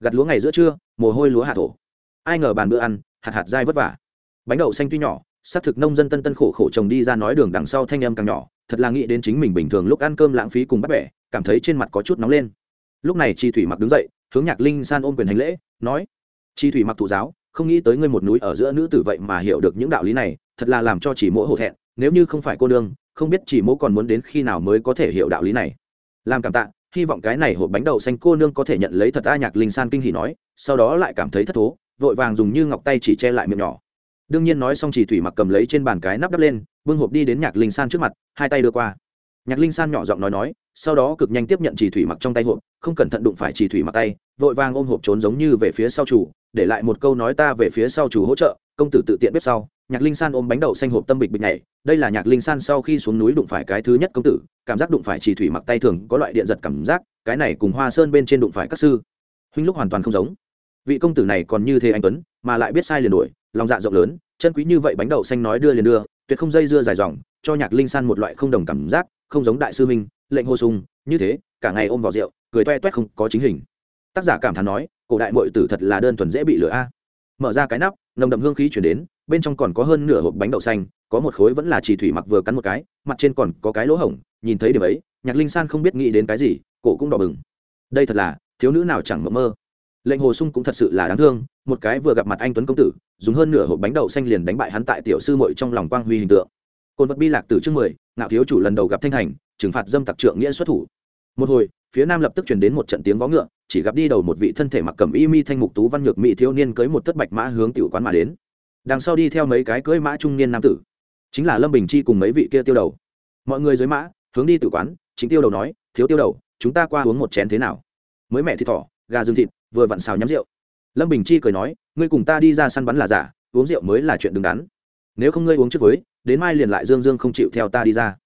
Gặt lúa ngày giữa trưa, mồ hôi lúa hạ thổ. Ai ngờ bàn bữa ăn, hạt hạt dai vất vả bánh đậu xanh tuy nhỏ, xác thực nông dân tân tân khổ khổ trồng đi ra nói đường đằng sau thanh âm càng nhỏ, thật là nghĩ đến chính mình bình thường lúc ăn cơm lãng phí cùng bắt bẻ, cảm thấy trên mặt có chút nóng lên. Lúc này chi thủy mặc đứng dậy, hướng nhạc linh san ôm quyền hành lễ, nói, chi thủy mặc thụ giáo, không nghĩ tới ngươi một núi ở giữa nữ tử vậy mà hiểu được những đạo lý này, thật là làm cho chỉ mỗi hổ thẹn, nếu như không phải cô nương, không biết chỉ mỗi còn muốn đến khi nào mới có thể hiểu đạo lý này. Làm cảm tạ, hy vọng cái này hộp bánh đậu xanh cô nương có thể nhận lấy thật a nhạc linh san kinh hỉ nói, sau đó lại cảm thấy thất thố, vội vàng dùng như ngọc tay chỉ che lại miệng nhỏ đương nhiên nói xong chỉ thủy mặc cầm lấy trên bàn cái nắp đắp lên bưng hộp đi đến nhạc linh san trước mặt, hai tay đưa qua. Nhạc linh san nhỏ giọng nói nói, sau đó cực nhanh tiếp nhận chỉ thủy mặc trong tay hộp, không cẩn thận đụng phải chỉ thủy mặc tay, vội vàng ôm hộp trốn giống như về phía sau chủ, để lại một câu nói ta về phía sau chủ hỗ trợ, công tử tự tiện bếp sau. Nhạc linh san ôm bánh đậu xanh hộp tâm bịch bịch nhảy, đây là nhạc linh san sau khi xuống núi đụng phải cái thứ nhất công tử, cảm giác đụng phải chỉ thủy mặc tay thường có loại điện giật cảm giác, cái này cùng hoa sơn bên trên đụng phải các sư. Huynh lúc hoàn toàn không giống. Vị công tử này còn như thế anh tuấn, mà lại biết sai liền đuổi lòng dạ rộng lớn, chân quý như vậy bánh đậu xanh nói đưa liền đưa, tuyệt không dây dưa dài dòng, cho nhạc linh san một loại không đồng cảm giác, không giống đại sư minh, lệnh hô sung, như thế, cả ngày ôm vào rượu, cười toe toét không có chính hình. Tác giả cảm thán nói, cổ đại mội tử thật là đơn thuần dễ bị lửa a. Mở ra cái nắp, nồng đậm hương khí chuyển đến, bên trong còn có hơn nửa hộp bánh đậu xanh, có một khối vẫn là chỉ thủy mặc vừa cắn một cái, mặt trên còn có cái lỗ hổng, nhìn thấy điểm ấy, nhạc linh san không biết nghĩ đến cái gì, cổ cũng đỏ bừng. Đây thật là, thiếu nữ nào chẳng mộng mơ lệnh hồ sung cũng thật sự là đáng thương, một cái vừa gặp mặt anh tuấn công tử, dùng hơn nửa hộp bánh đậu xanh liền đánh bại hắn tại tiểu sư muội trong lòng quang huy hình tượng. Côn vật bi lạc từ chương mười, ngạo thiếu chủ lần đầu gặp thanh thành trừng phạt dâm tặc trượng nghĩa xuất thủ. Một hồi, phía nam lập tức chuyển đến một trận tiếng vó ngựa, chỉ gặp đi đầu một vị thân thể mặc cẩm y mi thanh mục tú văn nhược mỹ thiếu niên cưới một thất bạch mã hướng tiểu quán mà đến. Đằng sau đi theo mấy cái cưới mã trung niên nam tử. Chính là lâm bình chi cùng mấy vị kia tiêu đầu. Mọi người dưới mã, hướng đi tử quán, chính tiêu đầu nói, thiếu tiêu đầu, chúng ta qua uống một chén thế nào? Mới mẹ thì thỏ gà rừng thịt, vừa vặn xào nhắm rượu. Lâm bình chi cười nói, ngươi cùng ta đi ra săn bắn là giả, uống rượu mới là chuyện đứng đắn. Nếu không ngươi uống trước với, đến mai liền lại dương dương không chịu theo ta đi ra.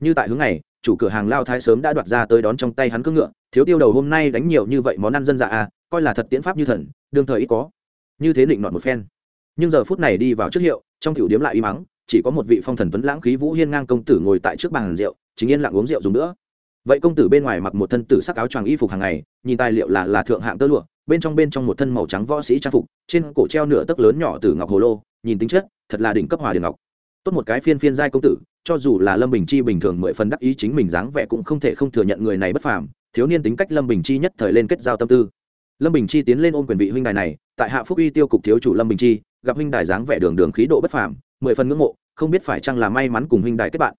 Như tại hướng này, chủ cửa hàng lao thái sớm đã đoạt ra tới đón trong tay hắn cưỡng ngựa, thiếu tiêu đầu hôm nay đánh nhiều như vậy món ăn dân dạ à coi là thật tiễn pháp như thần, đương thời ít có. Như thế định nọt một phen. Nhưng giờ phút này đi vào trước hiệu, trong tiểu điếm lại y mắng chỉ có một vị phong thần tuấn lãng khí vũ hiên ngang công tử ngồi tại trước bàn rượu, chính yên lặng uống rượu dùng nữa vậy công tử bên ngoài mặc một thân tử sắc áo choàng y phục hàng ngày, nhìn tài liệu là là thượng hạng tơ lụa, bên trong bên trong một thân màu trắng võ sĩ trang phục, trên cổ treo nửa tấc lớn nhỏ từ ngọc hồ lô, nhìn tính chất, thật là đỉnh cấp hòa điền ngọc. Tốt một cái phiên phiên giai công tử, cho dù là lâm bình chi bình thường mười phần đắc ý chính mình dáng vẻ cũng không thể không thừa nhận người này bất phàm, thiếu niên tính cách lâm bình chi nhất thời lên kết giao tâm tư. Lâm bình chi tiến lên ôm quyền vị huynh đài này, tại hạ phúc uy tiêu cục thiếu chủ lâm bình chi, gặp huynh đài dáng vẻ đường đường khí độ bất phàm, mười phần ngưỡng mộ, không biết phải chăng là may mắn cùng huynh đài kết bạn.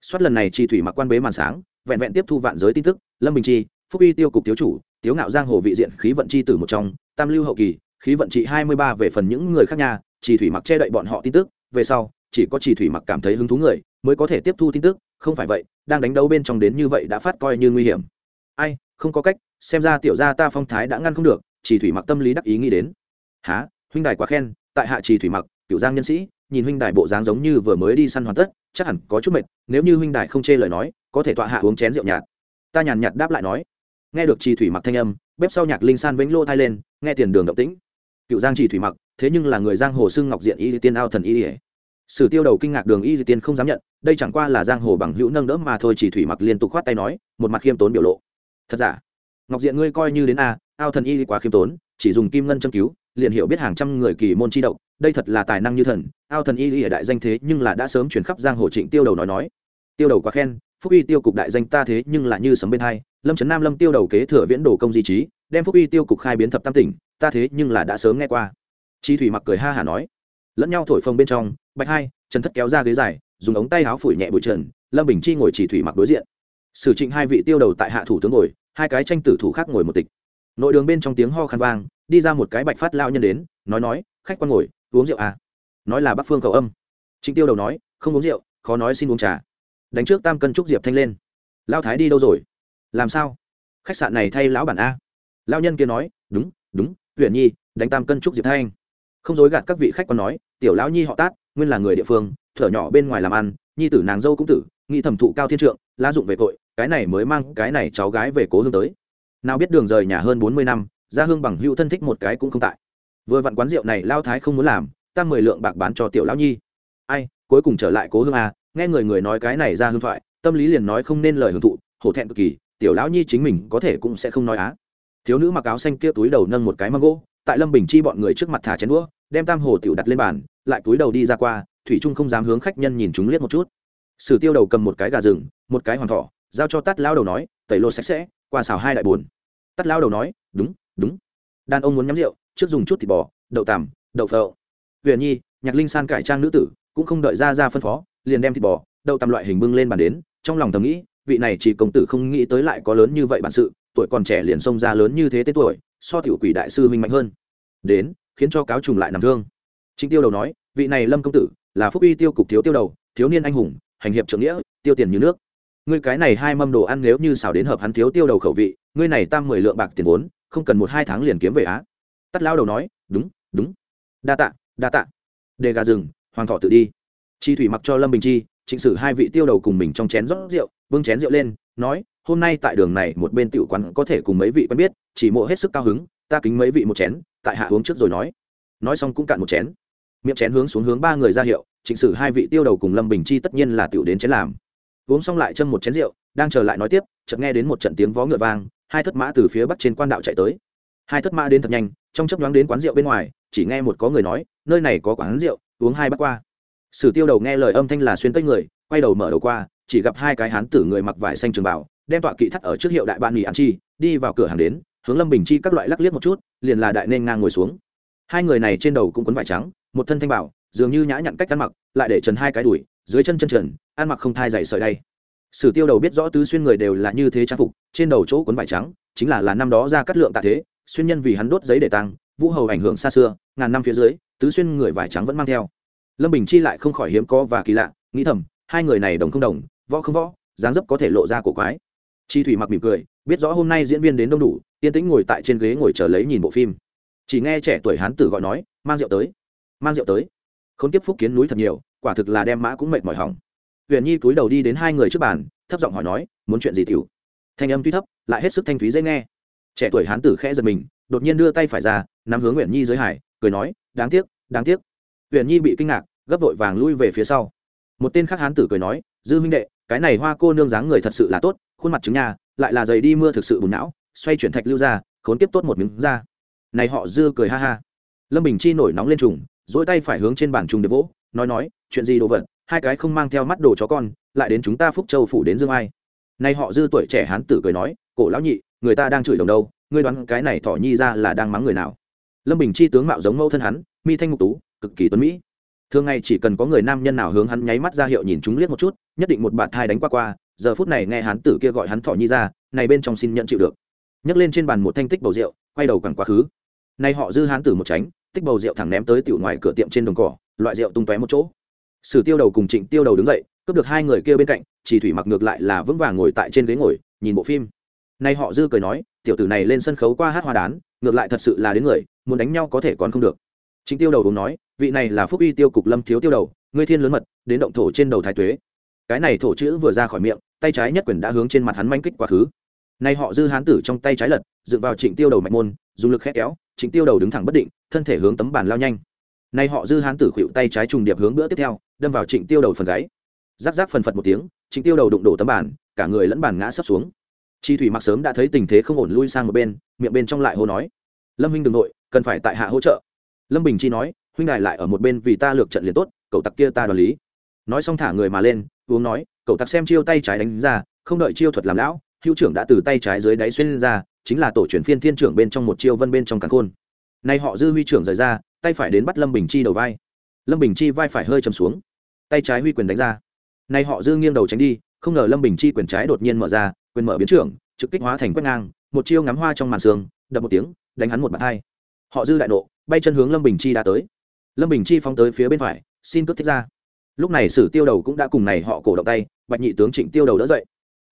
Soát lần này chi thủy mặc quan bế màn sáng vẹn vẹn tiếp thu vạn giới tin tức, lâm bình chi, phúc uy tiêu cục thiếu chủ, tiếu ngạo giang hồ vị diện khí vận chi từ tử một trong, tam lưu hậu kỳ, khí vận trị hai mươi ba về phần những người khác nhà chỉ thủy mặc che đậy bọn họ tin tức, về sau, chỉ có chỉ thủy mặc cảm thấy hứng thú người, mới có thể tiếp thu tin tức, không phải vậy, đang đánh đấu bên trong đến như vậy đã phát coi như nguy hiểm. Ai, không có cách, xem ra tiểu gia ta phong thái đã ngăn không được, chỉ thủy mặc tâm lý đắc ý nghĩ đến. Há huynh đài quá khen, tại hạ chỉ thủy mặc cựu giang nhân sĩ nhìn huynh đài bộ dáng giống như vừa mới đi săn hoàn tất, chắc hẳn có chút mệt, nếu như huynh đài không chê lời nói, có thể tọa hạ uống chén rượu nhạt. Ta nhàn nhạt đáp lại nói. Nghe được chỉ thủy mặc thanh âm, bếp sau nhạc linh san vĩnh lô thai lên, nghe tiền đường động tĩnh. Cựu giang chỉ thủy mặc, thế nhưng là người giang hồ xưng ngọc diện y tiên ao thần y ỉa sử tiêu đầu kinh ngạc đường y di tiên không dám nhận, đây chẳng qua là giang hồ bằng hữu nâng đỡ mà thôi chỉ thủy mặc liên tục khoát tay nói, một mặt khiêm tốn biểu lộ. Thật giả? Ngọc diện ngươi coi như đến a, ao thần y quá khiêm tốn, chỉ dùng kim ngân châm cứu, liền hiểu biết hàng trăm người kỳ môn chi động đây thật là tài năng như thần, ao thần y ở đại danh thế nhưng là đã sớm chuyển khắp giang hồ trịnh tiêu đầu nói nói. Tiêu đầu quá khen, phúc y tiêu cục đại danh ta thế nhưng là như sấm bên hai, lâm trấn nam lâm tiêu đầu kế thừa viễn đồ công di trí, đem phúc y tiêu cục khai biến thập tam tỉnh, ta thế nhưng là đã sớm nghe qua. Chi thủy mặc cười ha hả nói. Lẫn nhau thổi phồng bên trong, bạch hai, trần thất kéo ra ghế dài, dùng ống tay áo phủi nhẹ bụi trần, lâm bình chi ngồi chỉ thủy mặc đối diện. Sử trịnh hai vị tiêu đầu tại hạ thủ tướng ngồi hai cái tranh tử thủ khác ngồi một tịch. Nội đường bên trong tiếng ho khăn vang, đi ra một cái bạch phát lao nhân đến, nói nói, khách quan ngồi, uống rượu à? Nói là bắc phương cầu âm. Trịnh tiêu đầu nói, không uống rượu, khó nói xin uống trà. Đánh trước tam cân trúc diệp thanh lên. Lao thái đi đâu rồi? Làm sao? Khách sạn này thay lão bản a? Lao nhân kia nói, đúng đúng huyện nhi, đánh tam cân trúc diệp thanh. Không dối gạt các vị khách còn nói, tiểu lão nhi họ tát, nguyên là người địa phương, thở nhỏ bên ngoài làm ăn, nhi tử nàng dâu cũng tử, nghĩ thẩm thụ cao thiên trượng, lá dụng về tội cái này mới mang cái này cháu gái về cố hương tới. Nào biết đường rời nhà hơn bốn mươi năm ra hương bằng hữu thân thích một cái cũng không tại. Vừa vặn quán rượu này lao thái không muốn làm tăng mười lượng bạc bán cho tiểu lão nhi. Ai, cuối cùng trở lại cố hương à nghe người người nói cái này ra hương thoại, tâm lý liền nói không nên lời hưởng thụ, hổ thẹn cực kỳ, tiểu lão nhi chính mình có thể cũng sẽ không nói á. Thiếu nữ mặc áo xanh kia túi đầu nâng một cái măng gỗ, tại lâm bình chi bọn người trước mặt thả chén đũa, đem tam hồ tiểu đặt lên bàn, lại túi đầu đi ra qua, thủy trung không dám hướng khách nhân nhìn chúng liếc một chút. Sử tiêu đầu cầm một cái gà rừng, một cái hoàng thỏ giao cho tắt lao đầu nói, tẩy lô sạch sẽ, qua xào hai đại buồn. tắt lao đầu nói, đúng đúng. Đàn ông muốn nhắm rượu, trước dùng chút thịt bò, đậu tằm, đậu phợ huyền nhi, nhạc linh san cải trang nữ tử, cũng không đợi ra ra phân phó, liền đem thịt bò, đậu tằm loại hình bưng lên bàn đến, trong lòng thầm nghĩ, vị này chỉ công tử không nghĩ tới lại có lớn như vậy bản sự, tuổi còn trẻ liền xông ra lớn như thế tên tuổi, so tiểu quỷ đại sư minh mạnh hơn. Đến, khiến cho cáo trùng lại nằm thương. Chính tiêu đầu nói, vị này lâm công tử, là phúc uy tiêu cục thiếu tiêu đầu, thiếu niên anh hùng, hành hiệp trưởng nghĩa, tiêu tiền như nước ngươi cái này hai mâm đồ ăn nếu như xào đến hợp hắn thiếu tiêu đầu khẩu vị, ngươi này tam mười lượng bạc tiền vốn, không cần một hai tháng liền kiếm về á. Tắt lao đầu nói, đúng đúng. Đa tạ đa tạ. Đề gà rừng, hoàng thọ tự đi. Chi thủy mặc cho lâm bình chi, trịnh sử hai vị tiêu đầu cùng mình trong chén rót rượu, bưng chén rượu lên, nói, hôm nay tại đường này một bên tiểu quán có thể cùng mấy vị quen biết, chỉ mộ hết sức cao hứng, ta kính mấy vị một chén, tại hạ uống trước rồi nói. Nói xong cũng cạn một chén. Miệng chén hướng xuống hướng ba người ra hiệu, trịnh sử hai vị tiêu đầu cùng lâm bình chi tất nhiên là tiểu đến chén làm uống xong lại châm một chén rượu, đang chờ lại nói tiếp, chợt nghe đến một trận tiếng vó ngựa vang, hai thất mã từ phía bắc trên quan đạo chạy tới. Hai thất mã đến thật nhanh, trong chấp nhoáng đến quán rượu bên ngoài, chỉ nghe một có người nói, nơi này có quán rượu, uống hai bát qua. Sử tiêu đầu nghe lời âm thanh là xuyên tây người, quay đầu mở đầu qua, chỉ gặp hai cái hán tử người mặc vải xanh trường bảo đem tọa kỵ thắt ở trước hiệu đại bạn nghỉ ăn chi, đi vào cửa hàng đến, hướng lâm bình chi các loại lắc liếc một chút, liền là đại nên ngang ngồi xuống. Hai người này trên đầu cũng quấn vải trắng, một thân thanh bảo, dường như nhã nhặn cách ăn mặc, lại để trần hai cái đùi dưới chân chân trần, ăn mặc không thai dày sợi đây sử tiêu đầu biết rõ tứ xuyên người đều là như thế trang phục, trên đầu chỗ cuốn vải trắng, chính là là năm đó ra cắt lượng tạ thế, xuyên nhân vì hắn đốt giấy để tăng vũ hầu ảnh hưởng xa xưa, ngàn năm phía dưới, tứ xuyên người vải trắng vẫn mang theo. Lâm bình chi lại không khỏi hiếm có và kỳ lạ, nghĩ thầm, hai người này đồng không đồng, võ không võ, dáng dấp có thể lộ ra cổ quái. Chi thủy mặc mỉm cười, biết rõ hôm nay diễn viên đến đông đủ, yên tĩnh ngồi tại trên ghế ngồi chờ lấy nhìn bộ phim. Chỉ nghe trẻ tuổi hán tử gọi nói, mang rượu tới, mang rượu tới. K h ố n kiếp phúc kiến núi thật nhiều quả thực là đem mã cũng mệt mỏi hỏng. Huyền nhi cúi đầu đi đến hai người trước bàn, thấp giọng hỏi nói, muốn chuyện gì tiểu? Thanh âm tuy thấp, lại hết sức thanh thúy dễ nghe. Trẻ tuổi hán tử khẽ giật mình, đột nhiên đưa tay phải ra, nắm hướng huyền nhi dưới hải, cười nói, đáng tiếc đáng tiếc. Huyền nhi bị kinh ngạc, gấp vội vàng lui về phía sau. Một tên khác hán tử cười nói, dư minh đệ, cái này hoa cô nương dáng người thật sự là tốt, khuôn mặt trứng nhà lại là giày đi mưa thực sự bùn não, xoay chuyển thạch lưu ra, khốn kiếp tốt một miếng ra. Này họ dư cười ha ha. Lâm bình chi nổi nóng lên trùng dỗi tay phải hướng trên bàn trùng để vỗ nói nói, chuyện gì đồ vật, hai cái không mang theo mắt đồ chó con, lại đến chúng ta phúc châu phủ đến dương ai. Nay họ dư tuổi trẻ hán tử cười nói, cổ lão nhị, người ta đang chửi đồng đâu, ngươi đoán cái này thỏ nhi ra là đang mắng người nào? Lâm bình chi tướng mạo giống mẫu thân hắn, mi thanh ngục tú, cực kỳ tuấn mỹ. Thường ngày chỉ cần có người nam nhân nào hướng hắn nháy mắt ra hiệu nhìn chúng liếc một chút, nhất định một bạt thai đánh qua qua, giờ phút này nghe hắn tử kia gọi hắn thỏ nhi ra, này bên trong xin nhận chịu được. Nhấc lên trên bàn một thanh tích bầu rượu, quay đầu quẳng quá khứ. Nay họ dư hán tử một tránh, tích bầu rượu thẳng ném tới tiểu ngoài cửa tiệm trên đồng cỏ loại rượu tung tóe một chỗ. Sử tiêu đầu cùng trịnh tiêu đầu đứng dậy, cướp được hai người kia bên cạnh, chỉ thủy mặc ngược lại là vững vàng ngồi tại trên ghế ngồi, nhìn bộ phim. Nay họ dư cười nói, tiểu tử này lên sân khấu qua hát hoa đán, ngược lại thật sự là đến người, muốn đánh nhau có thể còn không được. Trịnh tiêu đầu đúng nói, vị này là phúc uy tiêu cục lâm thiếu tiêu đầu, ngươi thiên lớn mật, đến động thổ trên đầu thái tuế. Cái này thổ chữ vừa ra khỏi miệng, tay trái nhất quyền đã hướng trên mặt hắn manh kích quá khứ. Nay họ dư hán tử trong tay trái lật, dựng vào trịnh tiêu đầu mạnh môn, dùng lực khét kéo, trịnh tiêu đầu đứng thẳng bất định, thân thể hướng tấm bàn lao nhanh nay họ dư hán tử khuỵu tay trái trùng điệp hướng bữa tiếp theo, đâm vào trịnh tiêu đầu phần gáy. Giáp giáp phần phật một tiếng, trịnh tiêu đầu đụng đổ tấm bàn, cả người lẫn bàn ngã sấp xuống. Chi thủy mặc sớm đã thấy tình thế không ổn lui sang một bên, miệng bên trong lại hô nói, lâm huynh đừng nội, cần phải tại hạ hỗ trợ. Lâm bình chi nói, huynh đài lại ở một bên vì ta lược trận liền tốt, cậu tặc kia ta đoàn lý. Nói xong thả người mà lên, uống nói, cậu tặc xem chiêu tay trái đánh ra, không đợi chiêu thuật làm lão, hữu trưởng đã từ tay trái dưới đáy xuyên ra, chính là tổ truyền phiên thiên trưởng bên trong một chiêu vân bên trong cắn khôn. Nay họ dư huy trưởng rời ra tay phải đến bắt lâm bình chi đầu vai. Lâm bình chi vai phải hơi chầm xuống. Tay trái huy quyền đánh ra. Nay họ dư nghiêng đầu tránh đi, không ngờ lâm bình chi quyền trái đột nhiên mở ra, quyền mở biến trưởng, trực kích hóa thành quét ngang, một chiêu ngắm hoa trong màn sương, đập một tiếng, đánh hắn một bàn hai họ dư đại nộ, bay chân hướng lâm bình chi đã tới. Lâm bình chi phóng tới phía bên phải, xin cướp thích ra. Lúc này sử tiêu đầu cũng đã cùng này họ cổ động tay, bạch nhị tướng trịnh tiêu đầu đỡ dậy.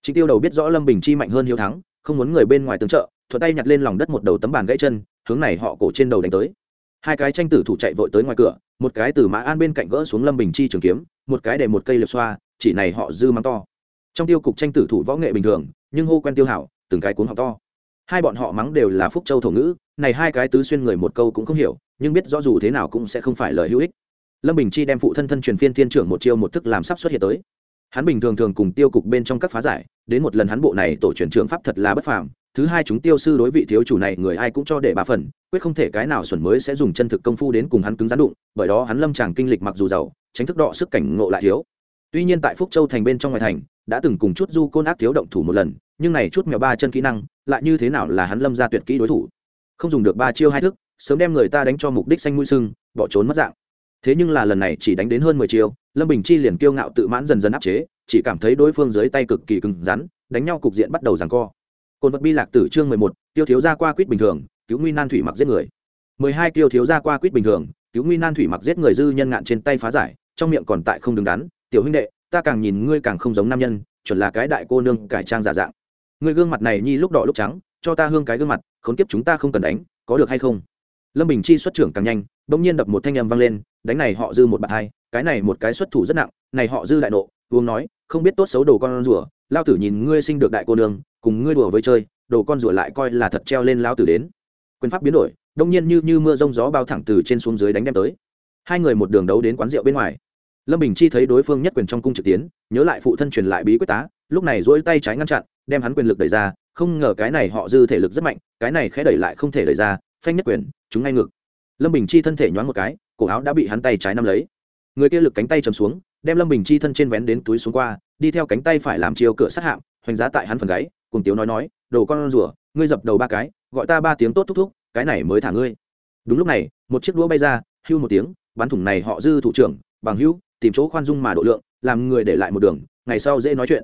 Trịnh tiêu đầu biết rõ lâm bình chi mạnh hơn hiếu thắng, không muốn người bên ngoài tương trợ, thuận tay nhặt lên lòng đất một đầu tấm bàn gãy chân, hướng này họ cổ trên đầu đánh tới hai cái tranh tử thủ chạy vội tới ngoài cửa, một cái từ mã an bên cạnh gỡ xuống lâm bình chi trường kiếm, một cái để một cây liệp xoa, chỉ này họ dư mắng to. Trong tiêu cục tranh tử thủ võ nghệ bình thường, nhưng hô quen tiêu hảo, từng cái cuốn họ to. Hai bọn họ mắng đều là phúc châu thổ ngữ, này hai cái tứ xuyên người một câu cũng không hiểu, nhưng biết rõ dù thế nào cũng sẽ không phải lời hữu ích. Lâm bình chi đem phụ thân thân truyền phiên thiên trưởng một chiêu một thức làm sắp xuất hiện tới. Hắn bình thường thường cùng tiêu cục bên trong các phá giải, đến một lần hắn bộ này tổ truyền trưởng pháp thật là bất phàm thứ hai chúng tiêu sư đối vị thiếu chủ này, người ai cũng cho để ba phần, quyết không thể cái nào xuẩn mới sẽ dùng chân thực công phu đến cùng hắn cứng rắn đụng, bởi đó hắn lâm tràng kinh lịch mặc dù giàu, tránh thức đọ sức cảnh ngộ lại thiếu. Tuy nhiên tại phúc châu thành bên trong ngoài thành, đã từng cùng chút du côn ác thiếu động thủ một lần, nhưng này chút mèo ba chân kỹ năng, lại như thế nào là hắn lâm ra tuyệt kỹ đối thủ? Không dùng được ba chiêu hai thức, sớm đem người ta đánh cho mục đích xanh mũi sưng, bỏ trốn mất dạng. Thế nhưng là lần này chỉ đánh đến hơn mười chiêu, lâm bình chi liền kiêu ngạo tự mãn dần dần áp chế, chỉ cảm thấy đối phương dưới tay cực kỳ cứng rắn, đánh nhau cục diện bắt đầu giằng co cồn vật bi lạc tử chương mười một, tiêu thiếu gia qua quýt bình thường, cứu nguy nan thủy mặc giết người. Mười hai tiêu thiếu gia qua quýt bình thường, cứu nguy nan thủy mặc giết người dư nhân ngạn trên tay phá giải, trong miệng còn tại không đứng đắn, tiểu huynh đệ, ta càng nhìn ngươi càng không giống nam nhân, chuẩn là cái đại cô nương cải trang giả dạng. Ngươi gương mặt này nhi lúc đỏ lúc trắng, cho ta hương cái gương mặt, khốn kiếp chúng ta không cần đánh, có được hay không? Lâm bình chi xuất trưởng càng nhanh, bỗng nhiên đập một thanh âm vang lên, đánh này họ dư một bạt hai, cái này một cái xuất thủ rất nặng, này họ dư đại nộ. Uống nói, không biết tốt xấu đồ con rùa, lao tử nhìn ngươi sinh được đại cô nương cùng ngươi đùa với chơi, đồ con rùa lại coi là thật treo lên lao tử đến. Quyền pháp biến đổi, đông nhiên như như mưa rông gió bao thẳng từ trên xuống dưới đánh đem tới. Hai người một đường đấu đến quán rượu bên ngoài. Lâm bình chi thấy đối phương nhất quyền trong cung trực tiến, nhớ lại phụ thân truyền lại bí quyết tá, lúc này dỗi tay trái ngăn chặn, đem hắn quyền lực đẩy ra, không ngờ cái này họ dư thể lực rất mạnh, cái này khẽ đẩy lại không thể đẩy ra, phanh nhất quyền chúng ngay ngực. Lâm bình chi thân thể nhoáng một cái, cổ áo đã bị hắn tay trái nắm lấy. Người kia lực cánh tay chầm xuống, đem lâm bình chi thân trên vén đến túi xuống qua, đi theo cánh tay phải làm chiều cửa sát hạm, hoành giá tại hắn phần gáy cùng tiếu nói nói, đồ con rùa, ngươi dập đầu ba cái, gọi ta ba tiếng tốt thúc thúc, cái này mới thả ngươi. Đúng lúc này, một chiếc đũa bay ra, hưu một tiếng, bắn thủng này họ dư thủ trưởng, bằng hưu, tìm chỗ khoan dung mà độ lượng, làm người để lại một đường, ngày sau dễ nói chuyện.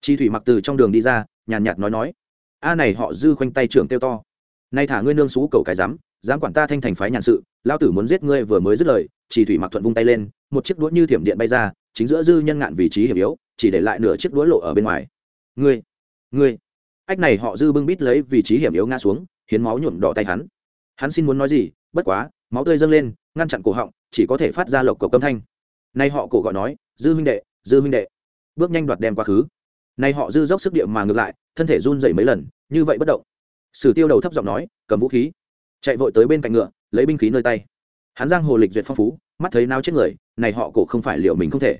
Chi thủy mặc từ trong đường đi ra, nhàn nhạt nói nói, a này họ dư khoanh tay trưởng tiêu to, nay thả ngươi nương xú cầu cái dám dám quản ta thanh thành phái nhàn sự lao tử muốn giết ngươi vừa mới dứt lời. Chỉ thủy mặc thuận vung tay lên, một chiếc đũa như thiểm điện bay ra, chính giữa dư nhân ngạn vị trí hiểm yếu, chỉ để lại nửa chiếc đũa lộ ở bên ngoài. Ngươi ngươi ách này họ dư bưng bít lấy vị trí hiểm yếu ngã xuống, hiến máu nhuộm đỏ tay hắn. Hắn xin muốn nói gì, bất quá, máu tươi dâng lên, ngăn chặn cổ họng, chỉ có thể phát ra lộc cộc câm thanh. Nay họ cổ gọi nói, dư huynh đệ, dư huynh đệ. Bước nhanh đoạt đem quá khứ. Nay họ dư dốc sức địa mà ngược lại, thân thể run dậy mấy lần, như vậy bất động. Sử tiêu đầu thấp giọng nói, cầm vũ khí. Chạy vội tới bên cạnh ngựa, lấy binh khí nơi tay. Hắn giang hồ lịch duyệt phong phú, mắt thấy nao chết người, này họ cổ không phải liệu mình không thể.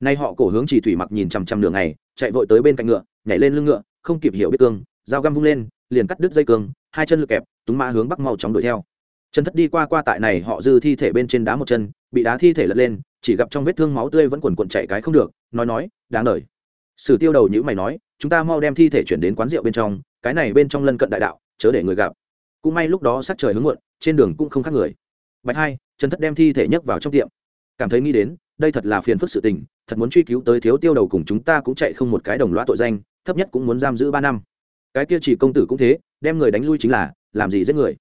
Nay họ cổ hướng chỉ thủy mặc nhìn chằm chằm đường này chạy vội tới bên cạnh ngựa, nhảy lên lưng ngựa không kịp hiểu biết cương, dao găm vung lên, liền cắt đứt dây cương, hai chân lực kẹp, túng mã hướng bắc mau chóng đuổi theo. Chân thất đi qua qua tại này, họ dư thi thể bên trên đá một chân, bị đá thi thể lật lên, chỉ gặp trong vết thương máu tươi vẫn quần quần chạy cái không được, nói nói, đáng lời. sử tiêu đầu nhữ mày nói, chúng ta mau đem thi thể chuyển đến quán rượu bên trong, cái này bên trong lân cận đại đạo, chớ để người gặp. Cũng may lúc đó sắc trời hướng muộn, trên đường cũng không khác người. Bạch hai, trần thất đem thi thể nhấc vào trong tiệm. Cảm thấy nghĩ đến, đây thật là phiền phức sự tình, thật muốn truy cứu tới thiếu tiêu đầu cùng chúng ta cũng chạy không một cái đồng loa tội danh thấp nhất cũng muốn giam giữ ba năm. Cái kia chỉ công tử cũng thế, đem người đánh lui chính là, làm gì giết người?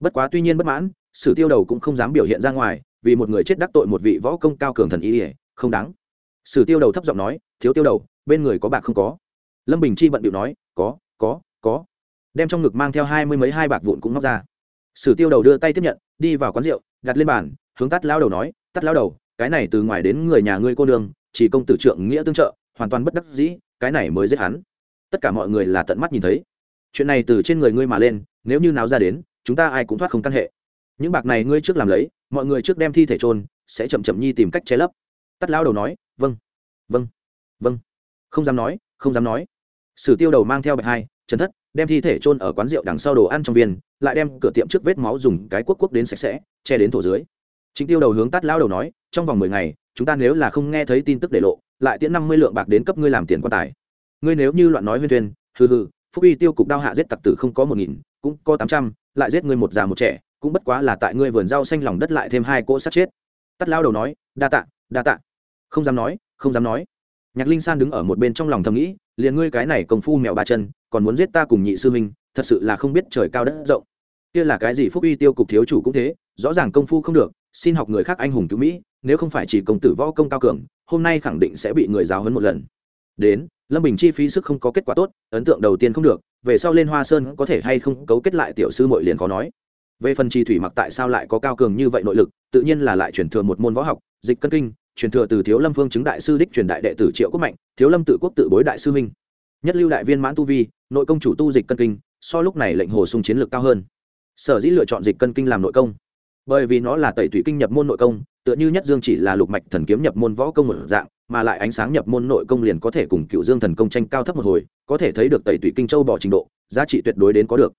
Bất quá tuy nhiên bất mãn, sử tiêu đầu cũng không dám biểu hiện ra ngoài, vì một người chết đắc tội một vị võ công cao cường thần y ỉa không đáng. Sử tiêu đầu thấp giọng nói, thiếu tiêu đầu, bên người có bạc không có? Lâm bình chi bận điệu nói, có có có. Đem trong ngực mang theo hai mươi mấy hai bạc vụn cũng móc ra. Sử tiêu đầu đưa tay tiếp nhận, đi vào quán rượu, đặt lên bàn, hướng tắt lao đầu nói tắt lao đầu, cái này từ ngoài đến người nhà ngươi cô đường chỉ công tử trượng nghĩa tương trợ, hoàn toàn bất đắc dĩ cái này mới giết hắn. Tất cả mọi người là tận mắt nhìn thấy. Chuyện này từ trên người ngươi mà lên, nếu như náo ra đến, chúng ta ai cũng thoát không căn hệ. Những bạc này ngươi trước làm lấy, mọi người trước đem thi thể trôn sẽ chậm chậm nhi tìm cách che lấp. Tắt lao đầu nói vâng vâng vâng. Không dám nói, không dám nói. Sử tiêu đầu mang theo bạch hai, trần thất, đem thi thể trôn ở quán rượu đằng sau đồ ăn trong viên, lại đem cửa tiệm trước vết máu dùng cái quốc quốc đến sạch sẽ, che đến thổ dưới. Chính tiêu đầu hướng tắt lao đầu nói, trong vòng mười ngày, chúng ta nếu là không nghe thấy tin tức để lộ lại tiễn năm mươi lượng bạc đến cấp ngươi làm tiền quan tài. Ngươi nếu như loạn nói huyên thuyên hừ hừ phúc uy tiêu cục đao hạ giết tặc tử không có một nghìn cũng có tám trăm lại giết ngươi một già một trẻ cũng bất quá là tại ngươi vườn rau xanh lòng đất lại thêm hai cỗ sát chết. Tắt lao đầu nói đa tạ đa tạ. Không dám nói không dám nói. Nhạc linh san đứng ở một bên trong lòng thầm nghĩ liền ngươi cái này công phu mèo ba chân còn muốn giết ta cùng nhị sư huynh, thật sự là không biết trời cao đất rộng. Kia là cái gì phúc uy tiêu cục thiếu chủ cũng thế rõ ràng công phu không được xin học người khác anh hùng cứu mỹ nếu không phải chỉ công tử võ công cao cường hôm nay khẳng định sẽ bị người giáo hấn một lần. Đến, lâm bình chi phí sức không có kết quả tốt, ấn tượng đầu tiên không được, về sau lên hoa sơn có thể hay không cấu kết lại tiểu sư mội liền có nói. Về phần chi thủy mặc tại sao lại có cao cường như vậy nội lực, tự nhiên là lại truyền thừa một môn võ học, dịch cân kinh truyền thừa từ thiếu lâm phương chứng đại sư đích truyền đại đệ tử triệu quốc mạnh, thiếu lâm tự quốc tự bối đại sư minh nhất lưu đại viên mãn tu vi, nội công chủ tu dịch cân kinh, so lúc này lệnh hồ sung chiến lược cao hơn. Sở dĩ lựa chọn dịch cân kinh làm nội công bởi vì nó là tẩy thủy kinh nhập môn nội công, tựa như nhất dương chỉ là lục mạch thần kiếm nhập môn võ công một dạng, mà lại ánh sáng nhập môn nội công liền có thể cùng cựu dương thần công tranh cao thấp một hồi, có thể thấy được tẩy thủy kinh châu bỏ trình độ, giá trị tuyệt đối đến có được.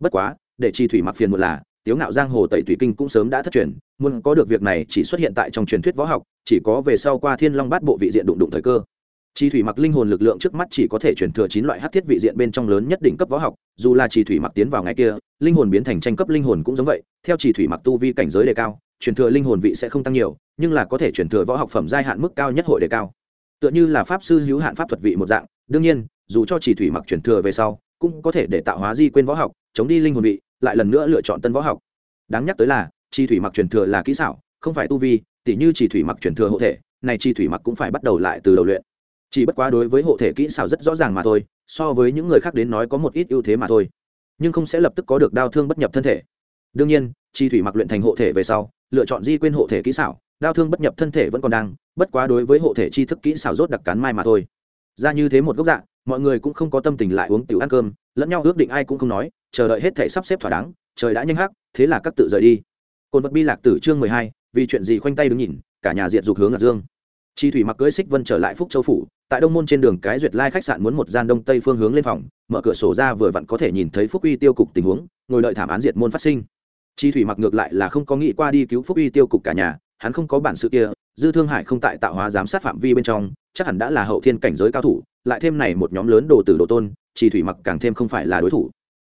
Bất quá, để chi thủy mặc phiền một là, tiếu ngạo giang hồ tẩy thủy kinh cũng sớm đã thất truyền, muốn có được việc này chỉ xuất hiện tại trong truyền thuyết võ học, chỉ có về sau qua thiên long bát bộ vị diện đụng đụng thời cơ chi thủy mặc linh hồn lực lượng trước mắt chỉ có thể chuyển thừa chín loại hát thiết vị diện bên trong lớn nhất đỉnh cấp võ học, dù là chi thủy mặc tiến vào ngày kia, linh hồn biến thành tranh cấp linh hồn cũng giống vậy, theo chi thủy mặc tu vi cảnh giới đề cao chuyển thừa linh hồn vị sẽ không tăng nhiều, nhưng là có thể chuyển thừa võ học phẩm giai hạn mức cao nhất hội đề cao. Tựa như là pháp sư hữu hạn pháp thuật vị một dạng, đương nhiên, dù cho chỉ thủy mặc chuyển thừa về sau, cũng có thể để tạo hóa di quên võ học, chống đi linh hồn vị, lại lần nữa lựa chọn tân võ học. Đáng nhắc tới là chi thủy mặc chuyển thừa là kỹ xảo, không phải tu vi, tỉ như chỉ thủy mặc chuyển thừa hộ thể, này chi thủy mặc cũng phải bắt đầu lại từ đầu luyện chỉ bất quá đối với hộ thể kỹ xảo rất rõ ràng mà thôi, so với những người khác đến nói có một ít ưu thế mà thôi. Nhưng không sẽ lập tức có được đau thương bất nhập thân thể. Đương nhiên, chi thủy mặc luyện thành hộ thể về sau, lựa chọn di quên hộ thể kỹ xảo đau thương bất nhập thân thể vẫn còn đang, bất quá đối với hộ thể chi thức kỹ xảo rốt đặc cán mai mà thôi. Ra như thế một gốc dạng, mọi người cũng không có tâm tình lại uống tiểu ăn cơm, lẫn nhau ước định ai cũng không nói, chờ đợi hết thể sắp xếp thỏa đáng, trời đã nhanh hắc, thế là các tự rời đi. Côn vật bi lạc tử chương mười hai, vì chuyện gì khoanh tay đứng nhìn, cả nhà diệt dục hướng lạc dương chi thủy mặc cưới xích vân trở lại phúc châu phủ, tại đông môn trên đường cái duyệt lai khách sạn muốn một gian đông tây phương hướng lên phòng, mở cửa sổ ra vừa vặn có thể nhìn thấy phúc uy tiêu cục tình huống, ngồi đợi thảm án diệt môn phát sinh. Chi thủy mặc ngược lại là không có nghĩ qua đi cứu phúc uy tiêu cục cả nhà, hắn không có bản sự kia, dư thương hải không tại tạo hóa giám sát phạm vi bên trong, chắc hẳn đã là hậu thiên cảnh giới cao thủ, lại thêm này một nhóm lớn đồ tử đồ tôn, chi thủy mặc càng thêm không phải là đối thủ.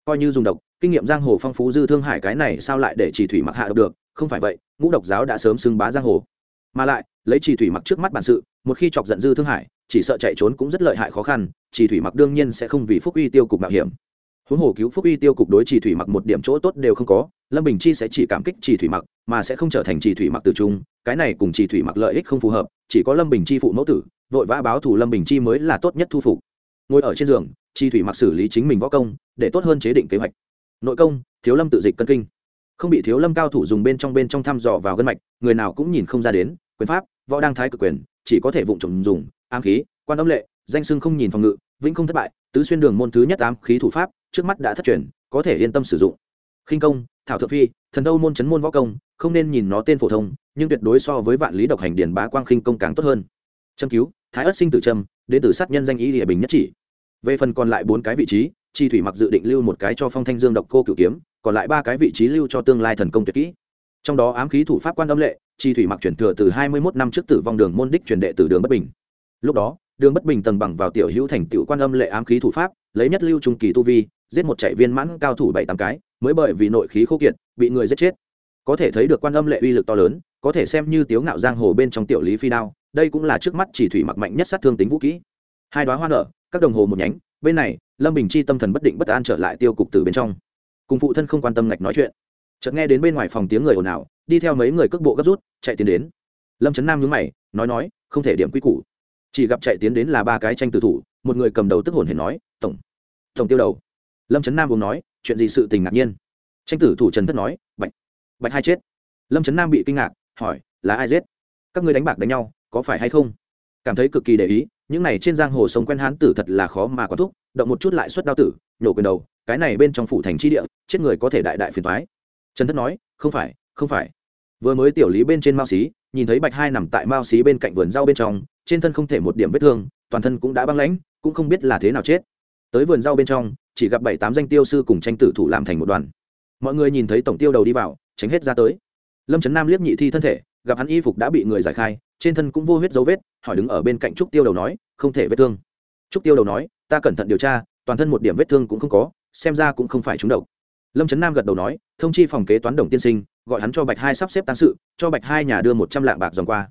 Coi như dùng độc, kinh nghiệm giang hồ phong phú dư thương hải cái này sao lại để chỉ thủy mặc hạ độc được, không phải vậy, ngũ độc giáo đã sớm xưng bá giang hồ. Mà lại lấy chỉ thủy mặc trước mắt bản sự, một khi chọc giận dư thương hải, chỉ sợ chạy trốn cũng rất lợi hại khó khăn chỉ thủy mặc đương nhiên sẽ không vì phúc uy tiêu cục mạo hiểm. Huống hồ cứu phúc uy tiêu cục đối chỉ thủy mặc một điểm chỗ tốt đều không có, lâm bình chi sẽ chỉ cảm kích chỉ thủy mặc, mà sẽ không trở thành chỉ thủy mặc từ trung, cái này cùng chỉ thủy mặc lợi ích không phù hợp, chỉ có lâm bình chi phụ mẫu tử, vội vã báo thù lâm bình chi mới là tốt nhất thu phục. Ngồi ở trên giường chi thủy mặc xử lý chính mình võ công, để tốt hơn chế định kế hoạch. Nội công, thiếu lâm tự dịch cân kinh. Không bị thiếu lâm cao thủ dùng bên trong bên trong thăm dò vào gân mạch, người nào cũng nhìn không ra đến, quyền pháp võ đang thái cực quyền, chỉ có thể vụng trộm dùng, ám khí, quan âm lệ, danh sưng không nhìn phòng ngự, vĩnh không thất bại, tứ xuyên đường môn thứ nhất ám khí thủ pháp, trước mắt đã thất truyền, có thể yên tâm sử dụng. Khinh công, thảo thượng phi, thần đâu môn chấn môn võ công, không nên nhìn nó tên phổ thông, nhưng tuyệt đối so với vạn lý độc hành điển bá quang khinh công càng tốt hơn. Châm cứu, thái ất sinh tử trâm đến từ sát nhân danh ý địa bình nhất chỉ. Về phần còn lại bốn cái vị trí, chi thủy mặc dự định lưu một cái cho phong thanh dương độc cô cửu kiếm, còn lại ba cái vị trí lưu cho tương lai thần công tuyệt kỹ. Trong đó ám khí thủ pháp quan âm lệ chi thủy mặc chuyển thừa từ hai mươi 21 năm trước tử vong đường môn đích truyền đệ từ đường bất bình. Lúc đó, đường bất bình tầng bằng vào tiểu hữu thành tiểu quan âm lệ ám khí thủ pháp, lấy nhất lưu trung kỳ tu vi, giết một chạy viên mãn cao thủ bảy tám cái, mới bởi vì nội khí khô kiệt, bị người giết chết. Có thể thấy được quan âm lệ uy lực to lớn, có thể xem như tiếu ngạo giang hồ bên trong tiểu lý phi đao, đây cũng là trước mắt chỉ thủy mặc mạnh nhất sát thương tính vũ kỹ. Hai đoá hoa nở, các đồng hồ một nhánh, bên này, lâm bình chi tâm thần bất định bất an trở lại tiêu cục từ bên trong. Cùng phụ thân không quan tâm ngạch nói chuyện. Chợt nghe đến bên ngoài phòng tiếng người ồn ào đi theo mấy người cước bộ gấp rút, chạy tiến đến. Lâm trấn nam nhướng mày, nói nói, không thể điểm quy củ. Chỉ gặp chạy tiến đến là ba cái tranh tử thủ, một người cầm đầu tức hồn hển nói, tổng tổng tiêu đầu. Lâm trấn nam cùng nói, chuyện gì sự tình ngạc nhiên? Tranh tử thủ trần thất nói, bạch bạch hai chết. Lâm trấn nam bị kinh ngạc, hỏi, là ai giết? Các ngươi đánh bạc đánh nhau, có phải hay không? Cảm thấy cực kỳ để ý, những này trên giang hồ sống quen hán tử thật là khó mà có thúc, động một chút lại xuất đao tử, nhổ quyền đầu, cái này bên trong phủ thành chi địa, chết người có thể đại đại phiền thoái trần thất nói, không phải không phải. Vừa mới tiểu lý bên trên mao xí, nhìn thấy bạch hai nằm tại mao xí bên cạnh vườn rau bên trong, trên thân không thể một điểm vết thương, toàn thân cũng đã băng lãnh, cũng không biết là thế nào chết. Tới vườn rau bên trong, chỉ gặp bảy tám danh tiêu sư cùng tranh tử thủ làm thành một đoàn. Mọi người nhìn thấy tổng tiêu đầu đi vào, tránh hết ra tới. Lâm trấn nam liếc nhị thi thân thể, gặp hắn y phục đã bị người giải khai, trên thân cũng vô huyết dấu vết, hỏi đứng ở bên cạnh trúc tiêu đầu nói, không thể vết thương. Trúc tiêu đầu nói, ta cẩn thận điều tra, toàn thân một điểm vết thương cũng không có, xem ra cũng không phải trúng độc. Lâm trấn nam gật đầu nói, thông chi phòng kế toán đồng tiên sinh gọi hắn cho bạch hai sắp xếp tăng sự, cho bạch hai nhà đưa một trăm lạng bạc dòng qua.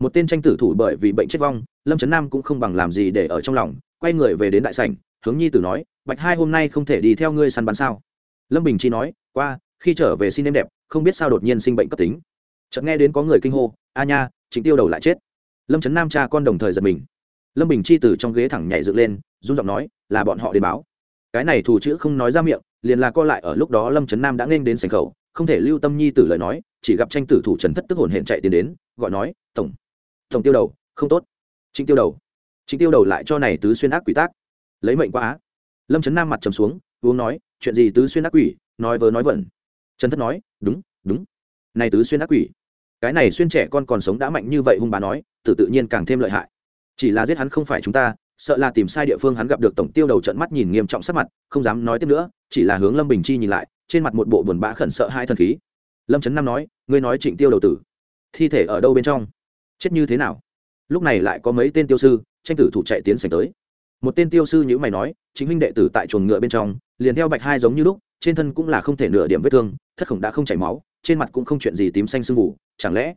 Một tên tranh tử thủ bởi vì bệnh chết vong, lâm trấn nam cũng không bằng làm gì để ở trong lòng, quay người về đến đại sảnh, hướng nhi tử nói, bạch hai hôm nay không thể đi theo ngươi săn bắn sao? Lâm bình chi nói, qua, khi trở về xin em đẹp, không biết sao đột nhiên sinh bệnh cấp tính. Chợt nghe đến có người kinh hô, a nha chính tiêu đầu lại chết. Lâm trấn nam cha con đồng thời giật mình. Lâm bình chi từ trong ghế thẳng nhảy dựng lên, run giọng nói, là bọn họ đến báo. Cái này thủ chữ không nói ra miệng, liền là co lại ở lúc đó lâm trấn nam đã nghênh đến sành khẩu không thể lưu tâm nhi tử lời nói, chỉ gặp tranh tử thủ trần thất tức hồn hển chạy tiến đến, gọi nói, tổng tổng tiêu đầu, không tốt. Trịnh tiêu đầu, trịnh tiêu đầu lại cho này tứ xuyên ác quỷ tác, lấy mệnh quá á. Lâm trấn nam mặt trầm xuống, uống nói, chuyện gì tứ xuyên ác quỷ, nói vớ nói vẩn. Trần thất nói, đúng đúng, này tứ xuyên ác quỷ, cái này xuyên trẻ con còn sống đã mạnh như vậy hung bà nói tự tự nhiên càng thêm lợi hại. Chỉ là giết hắn không phải chúng ta, sợ là tìm sai địa phương hắn gặp được tổng tiêu đầu trận mắt nhìn nghiêm trọng sắc mặt, không dám nói tiếp nữa, chỉ là hướng lâm bình chi nhìn lại trên mặt một bộ buồn bã khẩn sợ hai thần khí. Lâm trấn nam nói, ngươi nói trịnh tiêu đầu tử, thi thể ở đâu bên trong? Chết như thế nào? Lúc này lại có mấy tên tiêu sư, tranh tử thủ chạy tiến sảnh tới. Một tên tiêu sư nhữ mày nói, chính huynh đệ tử tại chuồng ngựa bên trong, liền theo bạch hai giống như lúc, trên thân cũng là không thể nửa điểm vết thương, thất khổng đã không chảy máu, trên mặt cũng không chuyện gì tím xanh sưng vụ chẳng lẽ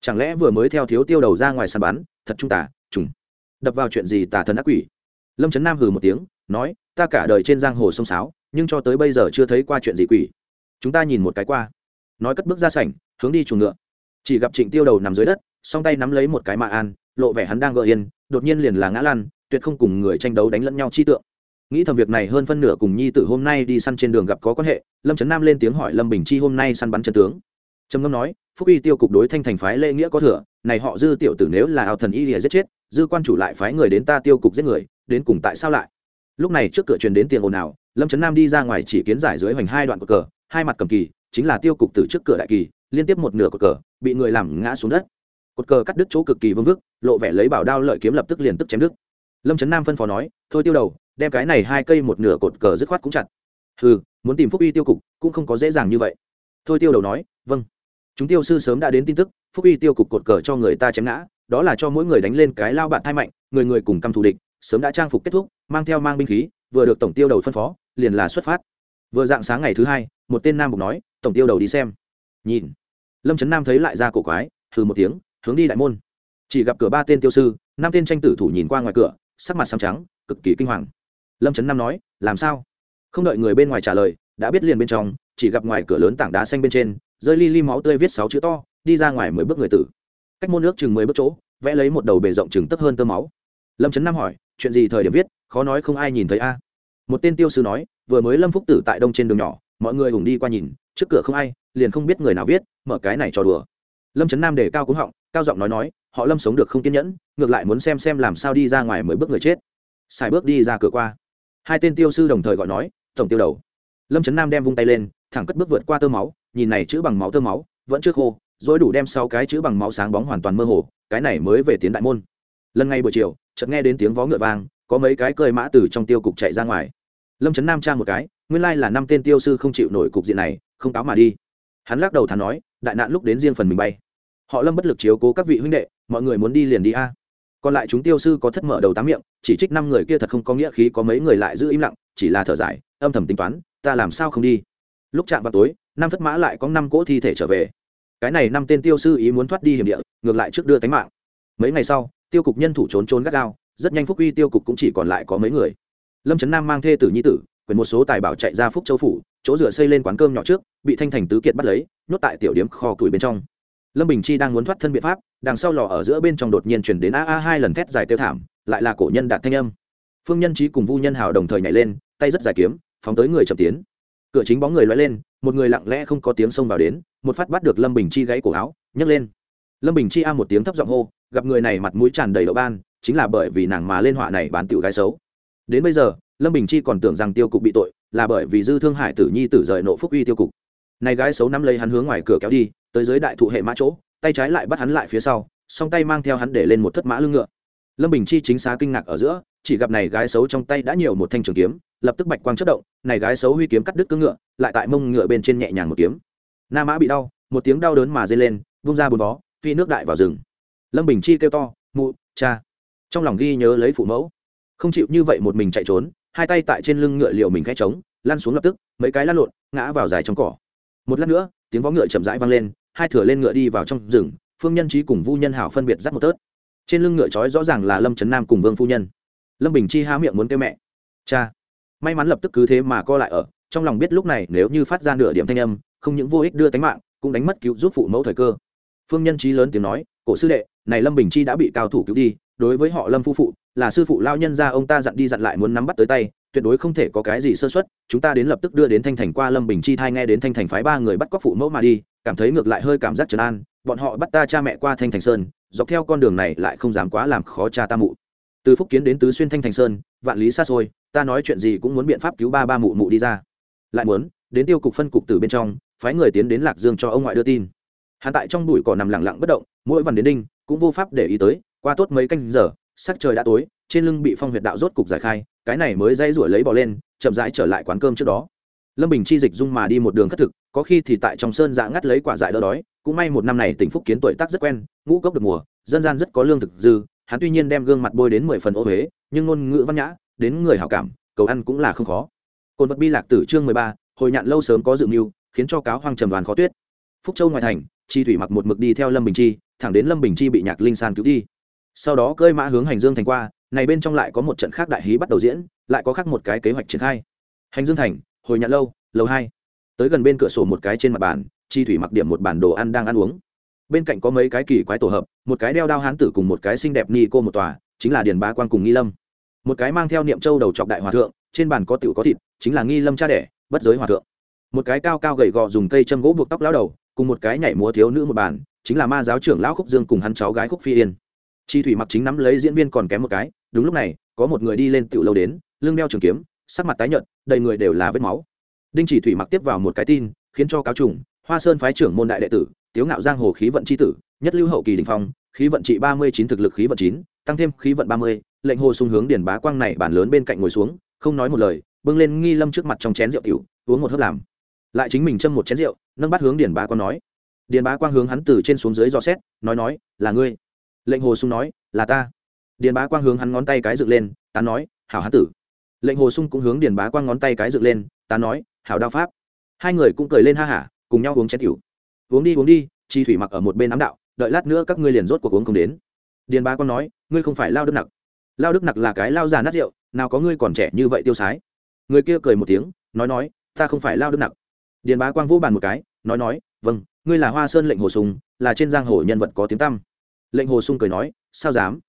chẳng lẽ vừa mới theo thiếu tiêu đầu ra ngoài săn bắn, thật trung tà, trùng, đập vào chuyện gì tà thần ác quỷ? Lâm trấn nam hừ một tiếng, nói, ta cả đời trên giang hồ sông sáo, nhưng cho tới bây giờ chưa thấy qua chuyện gì quỷ. Chúng ta nhìn một cái qua. Nói cất bước ra sảnh, hướng đi chuồng ngựa. Chỉ gặp trịnh tiêu đầu nằm dưới đất, song tay nắm lấy một cái mạ an, lộ vẻ hắn đang gợi yên, đột nhiên liền là ngã lăn, tuyệt không cùng người tranh đấu đánh lẫn nhau chi tượng. Nghĩ thầm việc này hơn phân nửa cùng nhi tử hôm nay đi săn trên đường gặp có quan hệ, lâm trấn nam lên tiếng hỏi lâm bình chi hôm nay săn bắn chân tướng. Trầm ngâm nói, phúc y tiêu cục đối thanh thành phái lễ nghĩa có thừa, này họ dư tiểu tử nếu là ao thần y lìa giết chết, dư quan chủ lại phái người đến ta tiêu cục giết người đến cùng tại sao lại? Lúc này trước cửa truyền đến tiền ồn ào, lâm trấn nam đi ra ngoài chỉ kiến giải dưới hoành hai đoạn cờ cờ, hai mặt cầm kỳ, chính là tiêu cục từ trước cửa đại kỳ, liên tiếp một nửa cờ cờ, bị người làm ngã xuống đất. Cột cờ cắt đứt chỗ cực kỳ vương vức, lộ vẻ lấy bảo đao lợi kiếm lập tức liền tức chém đứt. Lâm trấn nam phân phó nói, thôi tiêu đầu, đem cái này hai cây một nửa cột cờ dứt khoát cũng chặt. Ừ muốn tìm phúc uy tiêu cục, cũng không có dễ dàng như vậy. Thôi tiêu đầu nói vâng. Chúng tiêu sư sớm đã đến tin tức, phúc uy tiêu cục cột cờ cho người ta chém ngã, đó là cho mỗi người đánh lên cái lao bạn thai mạnh, người người cùng căm thù địch sớm đã trang phục kết thúc, mang theo mang binh khí, vừa được tổng tiêu đầu phân phó, liền là xuất phát. Vừa dạng sáng ngày thứ hai, một tên nam bục nói, tổng tiêu đầu đi xem. Nhìn, lâm trấn nam thấy lại ra cổ quái thử một tiếng, hướng đi đại môn. Chỉ gặp cửa ba tên tiêu sư, năm tên tranh tử thủ nhìn qua ngoài cửa, sắc mặt xám trắng, cực kỳ kinh hoàng. Lâm trấn nam nói, làm sao? Không đợi người bên ngoài trả lời, đã biết liền bên trong, chỉ gặp ngoài cửa lớn tảng đá xanh bên trên, rơi li li máu tươi viết sáu chữ to, đi ra ngoài mười bước người tử. Cách môn nước chừng mười bước chỗ, vẽ lấy một đầu bề rộng chừng tấp hơn tơ máu lâm trấn nam hỏi, chuyện gì thời điểm viết, khó nói không ai nhìn thấy a? Một tên tiêu sư nói, vừa mới lâm phúc tử tại đông trên đường nhỏ, mọi người hùng đi qua nhìn, trước cửa không ai, liền không biết người nào viết, mở cái này cho đùa. Lâm trấn nam để cao cúng họng, cao giọng nói nói, họ lâm sống được không kiên nhẫn, ngược lại muốn xem xem làm sao đi ra ngoài mới bước người chết. Xài bước đi ra cửa qua. Hai tên tiêu sư đồng thời gọi nói, tổng tiêu đầu. Lâm trấn nam đem vung tay lên, thẳng cất bước vượt qua tơ máu, nhìn này chữ bằng máu tơ máu, vẫn chưa khô dối đủ đem sau cái chữ bằng máu sáng bóng hoàn toàn mơ hồ, cái này mới về tiến đại môn lần ngay buổi chiều, chợt nghe đến tiếng vó ngựa vang, có mấy cái cơi mã từ trong tiêu cục chạy ra ngoài. Lâm trấn nam tra một cái, nguyên lai là năm tên tiêu sư không chịu nổi cục diện này, không cáo mà đi. Hắn lắc đầu thắn nói, đại nạn lúc đến riêng phần mình bay. Họ lâm bất lực chiếu cố các vị huynh đệ, mọi người muốn đi liền đi a. Còn lại chúng tiêu sư có thất mở đầu tám miệng, chỉ trích năm người kia thật không có nghĩa khí có mấy người lại giữ im lặng, chỉ là thở dài, âm thầm tính toán, ta làm sao không đi. Lúc chạm vào tối, năm thất mã lại có năm cỗ thi thể trở về. Cái này năm tên tiêu sư ý muốn thoát đi hiểm địa, ngược lại trước đưa tánh mạng. Mấy ngày sau tiêu cục nhân thủ trốn trốn gắt gao, rất nhanh phúc uy tiêu cục cũng chỉ còn lại có mấy người. Lâm trấn nam mang thê tử nhi tử, quyền một số tài bảo chạy ra phúc châu phủ, chỗ dựa xây lên quán cơm nhỏ trước, bị thanh thành tứ kiệt bắt lấy, nhốt tại tiểu điếm kho củi bên trong. Lâm bình chi đang muốn thoát thân biện pháp, đằng sau lò ở giữa bên trong đột nhiên chuyển đến a a hai lần thét dài tiêu thảm, lại là cổ nhân đạt thanh âm. Phương nhân trí cùng vu nhân hào đồng thời nhảy lên, tay rất dài kiếm, phóng tới người chậm tiến. Cửa chính bóng người loay lên, một người lặng lẽ không có tiếng xông vào đến, một phát bắt được lâm bình chi gãy cổ áo, nhấc lên. Lâm bình chi a một tiếng thấp giọng hô gặp người này mặt mũi tràn đầy đậu ban, chính là bởi vì nàng mà lên họa này bán tiểu gái xấu. Đến bây giờ, lâm bình chi còn tưởng rằng tiêu cục bị tội, là bởi vì dư thương hải tử nhi tử rời nộ phúc uy tiêu cục. Này gái xấu nắm lấy hắn hướng ngoài cửa kéo đi, tới dưới đại thụ hệ mã chỗ, tay trái lại bắt hắn lại phía sau, song tay mang theo hắn để lên một thất mã lưng ngựa. Lâm bình chi chính xá kinh ngạc ở giữa, chỉ gặp này gái xấu trong tay đã nhiều một thanh trường kiếm, lập tức bạch quang chất động, này gái xấu huy kiếm cắt đứt cương ngựa, lại tại mông ngựa bên trên nhẹ nhàng một kiếm. Na mã bị đau, một tiếng đau đớn mà dây lên, vung ra bùn vó, phi nước đại vào rừng lâm bình chi kêu to, mụ, cha. Trong lòng ghi nhớ lấy phụ mẫu. Không chịu như vậy một mình chạy trốn, hai tay tại trên lưng ngựa liệu mình khẽ trống lăn xuống lập tức, mấy cái lăn lộn, ngã vào dài trong cỏ. Một lát nữa, tiếng vó ngựa chậm rãi vang lên, hai thửa lên ngựa đi vào trong rừng, phương nhân trí cùng vu nhân hảo phân biệt dắt một tớt. Trên lưng ngựa trói rõ ràng là lâm trấn nam cùng vương phu nhân. Lâm bình chi há miệng muốn kêu mẹ, cha. May mắn lập tức cứ thế mà co lại ở, trong lòng biết lúc này nếu như phát ra nửa điểm thanh âm, không những vô ích đưa tánh mạng, cũng đánh mất cứu giúp phụ mẫu thời cơ. Phương nhân trí lớn tiếng nói, cổ sư đệ này lâm bình chi đã bị cao thủ cứu đi, đối với họ lâm phu phụ, là sư phụ lao nhân ra ông ta dặn đi dặn lại muốn nắm bắt tới tay, tuyệt đối không thể có cái gì sơ xuất chúng ta đến lập tức đưa đến thanh thành qua lâm bình chi thai nghe đến thanh thành phái ba người bắt cóc phụ mẫu mà đi, cảm thấy ngược lại hơi cảm giác trấn an, bọn họ bắt ta cha mẹ qua thanh thành sơn, dọc theo con đường này lại không dám quá làm khó cha ta mụ. Từ phúc kiến đến tứ xuyên thanh thành sơn, vạn lý xa xôi, ta nói chuyện gì cũng muốn biện pháp cứu ba ba mụ mụ đi ra. Lại muốn, đến tiêu cục phân cục từ bên trong, phái người tiến đến lạc dương cho ông ngoại đưa tin. Hắn tại trong bụi cỏ nằm lặng lặng bất động, mỗi vần đến đinh cũng vô pháp để ý tới, qua tốt mấy canh giờ, sắc trời đã tối, trên lưng bị phong huyệt đạo rốt cục giải khai, cái này mới dây rủi lấy bỏ lên, chậm rãi trở lại quán cơm trước đó. Lâm bình chi dịch dung mà đi một đường khất thực, có khi thì tại trong sơn dạ ngắt lấy quả dại đỡ đói, cũng may một năm này tỉnh phúc kiến tuổi tác rất quen, ngũ cốc được mùa, dân gian rất có lương thực dư, hắn tuy nhiên đem gương mặt bôi đến mười phần ô huế nhưng ngôn ngữ văn nhã, đến người hảo cảm, cầu ăn cũng là không khó. Cồn vật bi lạc tử chương mười ba, hồi nhạn lâu sớm có dự mưu, khiến cho cáo hoang trầm đoàn khó tuyết. Phúc châu ngoài thành chi thủy mặc một mực đi theo lâm bình chi, thẳng đến lâm bình chi bị nhạc linh san cứu đi. Sau đó cơi mã hướng hành dương thành qua, này bên trong lại có một trận khác đại hí bắt đầu diễn, lại có khác một cái kế hoạch triển khai. Hành dương thành, hồi nhạn lâu, lầu hai. Tới gần bên cửa sổ một cái trên mặt bàn, chi thủy mặc điểm một bản đồ ăn đang ăn uống. Bên cạnh có mấy cái kỳ quái tổ hợp, một cái đeo đao hán tử cùng một cái xinh đẹp ni cô một tòa, chính là điền bá quan cùng nghi lâm. Một cái mang theo niệm châu đầu chọc đại hòa thượng, trên bàn có tiểu có thịt, chính là nghi lâm cha đẻ, bất giới hòa thượng. Một cái cao cao gầy gò dùng cây châm gỗ buộc tóc lão đầu cùng một cái nhảy múa thiếu nữ một bàn, chính là ma giáo trưởng lão khúc dương cùng hắn cháu gái khúc phi yên. Chi thủy mặc chính nắm lấy diễn viên còn kém một cái, đúng lúc này, có một người đi lên tiểu lâu đến, lưng đeo trường kiếm, sắc mặt tái nhợt, đầy người đều là vết máu. Đinh chỉ thủy mặc tiếp vào một cái tin, khiến cho cáo trùng, hoa sơn phái trưởng môn đại đệ tử, tiếu ngạo giang hồ khí vận c h i tử, nhất lưu hậu kỳ đình phong, khí vận trị ba mươi chín, thực lực khí vận chín, tăng thêm khí vận ba mươi, lệnh hồ sung hướng điền bá quang này bản lớn bên cạnh ngồi xuống, không nói một lời, bưng lên nghi lâm trước mặt trong chén rượu cựu uống một hớp làm lại chính mình châm một chén rượu, nâng bắt hướng điền bá quang nói. Điền bá quang hướng hắn từ trên xuống dưới dò xét, nói nói, là ngươi. Lệnh hồ sung nói, là ta. Điền bá quang hướng hắn ngón tay cái dựng lên, ta nói, hảo hán tử. Lệnh hồ sung cũng hướng điền bá quang ngón tay cái dựng lên, ta nói, hảo đao pháp. Hai người cũng cười lên ha hả, cùng nhau uống chén cửu uống đi uống đi, chi thủy mặc ở một bên ám đạo, đợi lát nữa các ngươi liền rốt cuộc uống không đến. Điền bá quang nói, ngươi không phải lao đức nặc. Lao đức nặc là cái lao già nát rượu, nào có ngươi còn trẻ như vậy tiêu sái. Người kia cười một tiếng, nói nói, ta không phải lao đức nặc điền bá quang vô bàn một cái, nói nói vâng ngươi là hoa sơn lệnh hồ sung, là trên giang hồ nhân vật có tiếng tăm. Lệnh hồ sung cười nói, sao dám?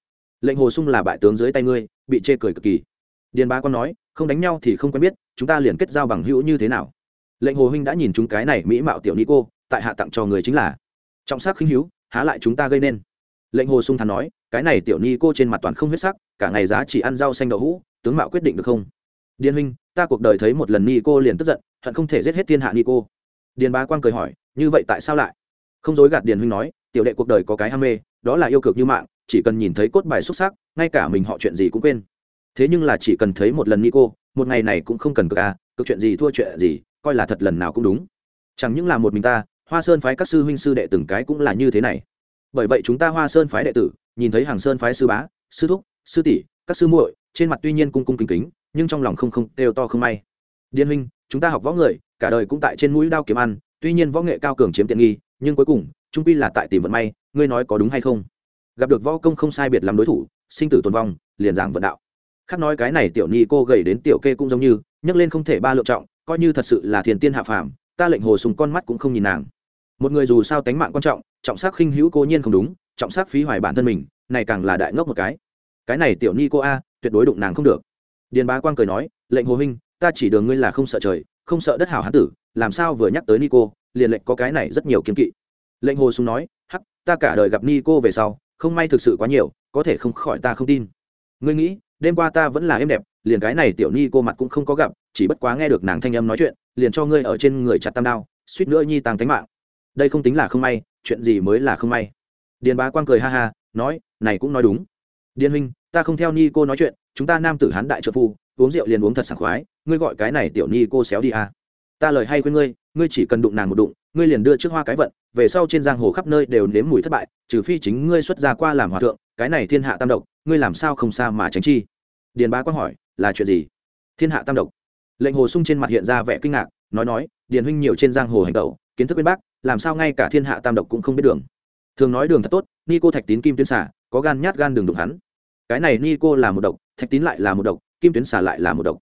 Lệnh hồ sung là bại tướng dưới tay ngươi, bị chê cười cực kỳ. Điền bá quang nói, không đánh nhau thì không quen biết, chúng ta liền kết giao bằng hữu như thế nào? Lệnh hồ huynh đã nhìn chúng cái này mỹ mạo tiểu ni cô, tại hạ tặng cho người chính là. Trọng sắc khinh hữu, há lại chúng ta gây nên. Lệnh hồ sung thắn nói, cái này tiểu ni cô trên mặt toàn không huyết sắc, cả ngày giá chỉ ăn rau xanh đậu hũ, tướng mạo quyết định được không? Điền huynh, ta cuộc đời thấy một lần ni cô liền tức giận hận không thể giết hết thiên hạ ni cô điền bá quang cười hỏi, như vậy tại sao lại? Không dối gạt điền huynh nói, tiểu đệ cuộc đời có cái ham mê, đó là yêu cực như mạng, chỉ cần nhìn thấy cốt bài xuất sắc, ngay cả mình họ chuyện gì cũng quên. Thế nhưng là chỉ cần thấy một lần ni cô một ngày này cũng không cần cực à cực chuyện gì thua chuyện gì, coi là thật lần nào cũng đúng. Chẳng những là một mình ta, hoa sơn phái các sư huynh sư đệ từng cái cũng là như thế này. Bởi vậy chúng ta hoa sơn phái đệ tử, nhìn thấy hàng sơn phái sư bá, sư thúc, sư tỷ, các sư muội, trên mặt tuy nhiên cung cung kính kính, nhưng trong lòng không không đều to không may. Điên huynh chúng ta học võ người, cả đời cũng tại trên mũi đao kiếm ăn, tuy nhiên võ nghệ cao cường chiếm tiện nghi, nhưng cuối cùng, trung pi là tại tìm vận may, ngươi nói có đúng hay không? Gặp được võ công không sai biệt làm đối thủ, sinh tử tồn vong, liền giảng vận đạo. Khác nói cái này tiểu ni cô gầy đến tiểu kê cũng giống như, nhấc lên không thể ba lượng trọng, coi như thật sự là thiền tiên hạ phàm, ta lệnh hồ sùng con mắt cũng không nhìn nàng. Một người dù sao tánh mạng quan trọng trọng sắc khinh hữu cô nhiên không đúng, trọng sắc phí hoài bản thân mình, này càng là đại ngốc một cái. Cái này tiểu ni cô a, tuyệt đối đụng nàng không được. Điền bá quang cười nói, lệnh hồ huynh ta chỉ đường ngươi là không sợ trời không sợ đất hảo hán tử làm sao vừa nhắc tới Nico, liền lệnh có cái này rất nhiều kiếm kỵ. Lệnh hồ sùng nói hắc ta cả đời gặp Nico về sau không may thực sự quá nhiều có thể không khỏi ta không tin. Ngươi nghĩ đêm qua ta vẫn là êm đẹp liền cái này tiểu ni cô mặt cũng không có gặp chỉ bất quá nghe được nàng thanh âm nói chuyện liền cho ngươi ở trên người chặt tam đao suýt nữa nhi tàng tánh mạng. Đây không tính là không may chuyện gì mới là không may. Điền bá quang cười ha ha nói này cũng nói đúng. Điền huynh ta không theo ni cô nói chuyện chúng ta nam tử hán đại trợ phu uống rượu liền uống thật sảng khoái ngươi gọi cái này tiểu ni cô xéo đi à. ta lời hay khuyên ngươi ngươi chỉ cần đụng nàng một đụng, ngươi liền đưa trước hoa cái vận, về sau trên giang hồ khắp nơi đều nếm mùi thất bại, trừ phi chính ngươi xuất gia qua làm hòa thượng, cái này thiên hạ tam độc, ngươi làm sao không xa mà tránh chi? Điền bá quang hỏi, là chuyện gì? Thiên hạ tam độc. Lệnh hồ sung trên mặt hiện ra vẻ kinh ngạc, nói nói, điền huynh nhiều trên giang hồ hành tẩu, kiến thức bên bác, làm sao ngay cả thiên hạ tam độc cũng không biết đường. Thường nói đường thật tốt, ni cô thạch tín kim tuyến xả có gan nhát gan đường đụng hắn. Cái này ni cô là một độc, thạch tín lại là một độc, kim tuyến xả lại là một độc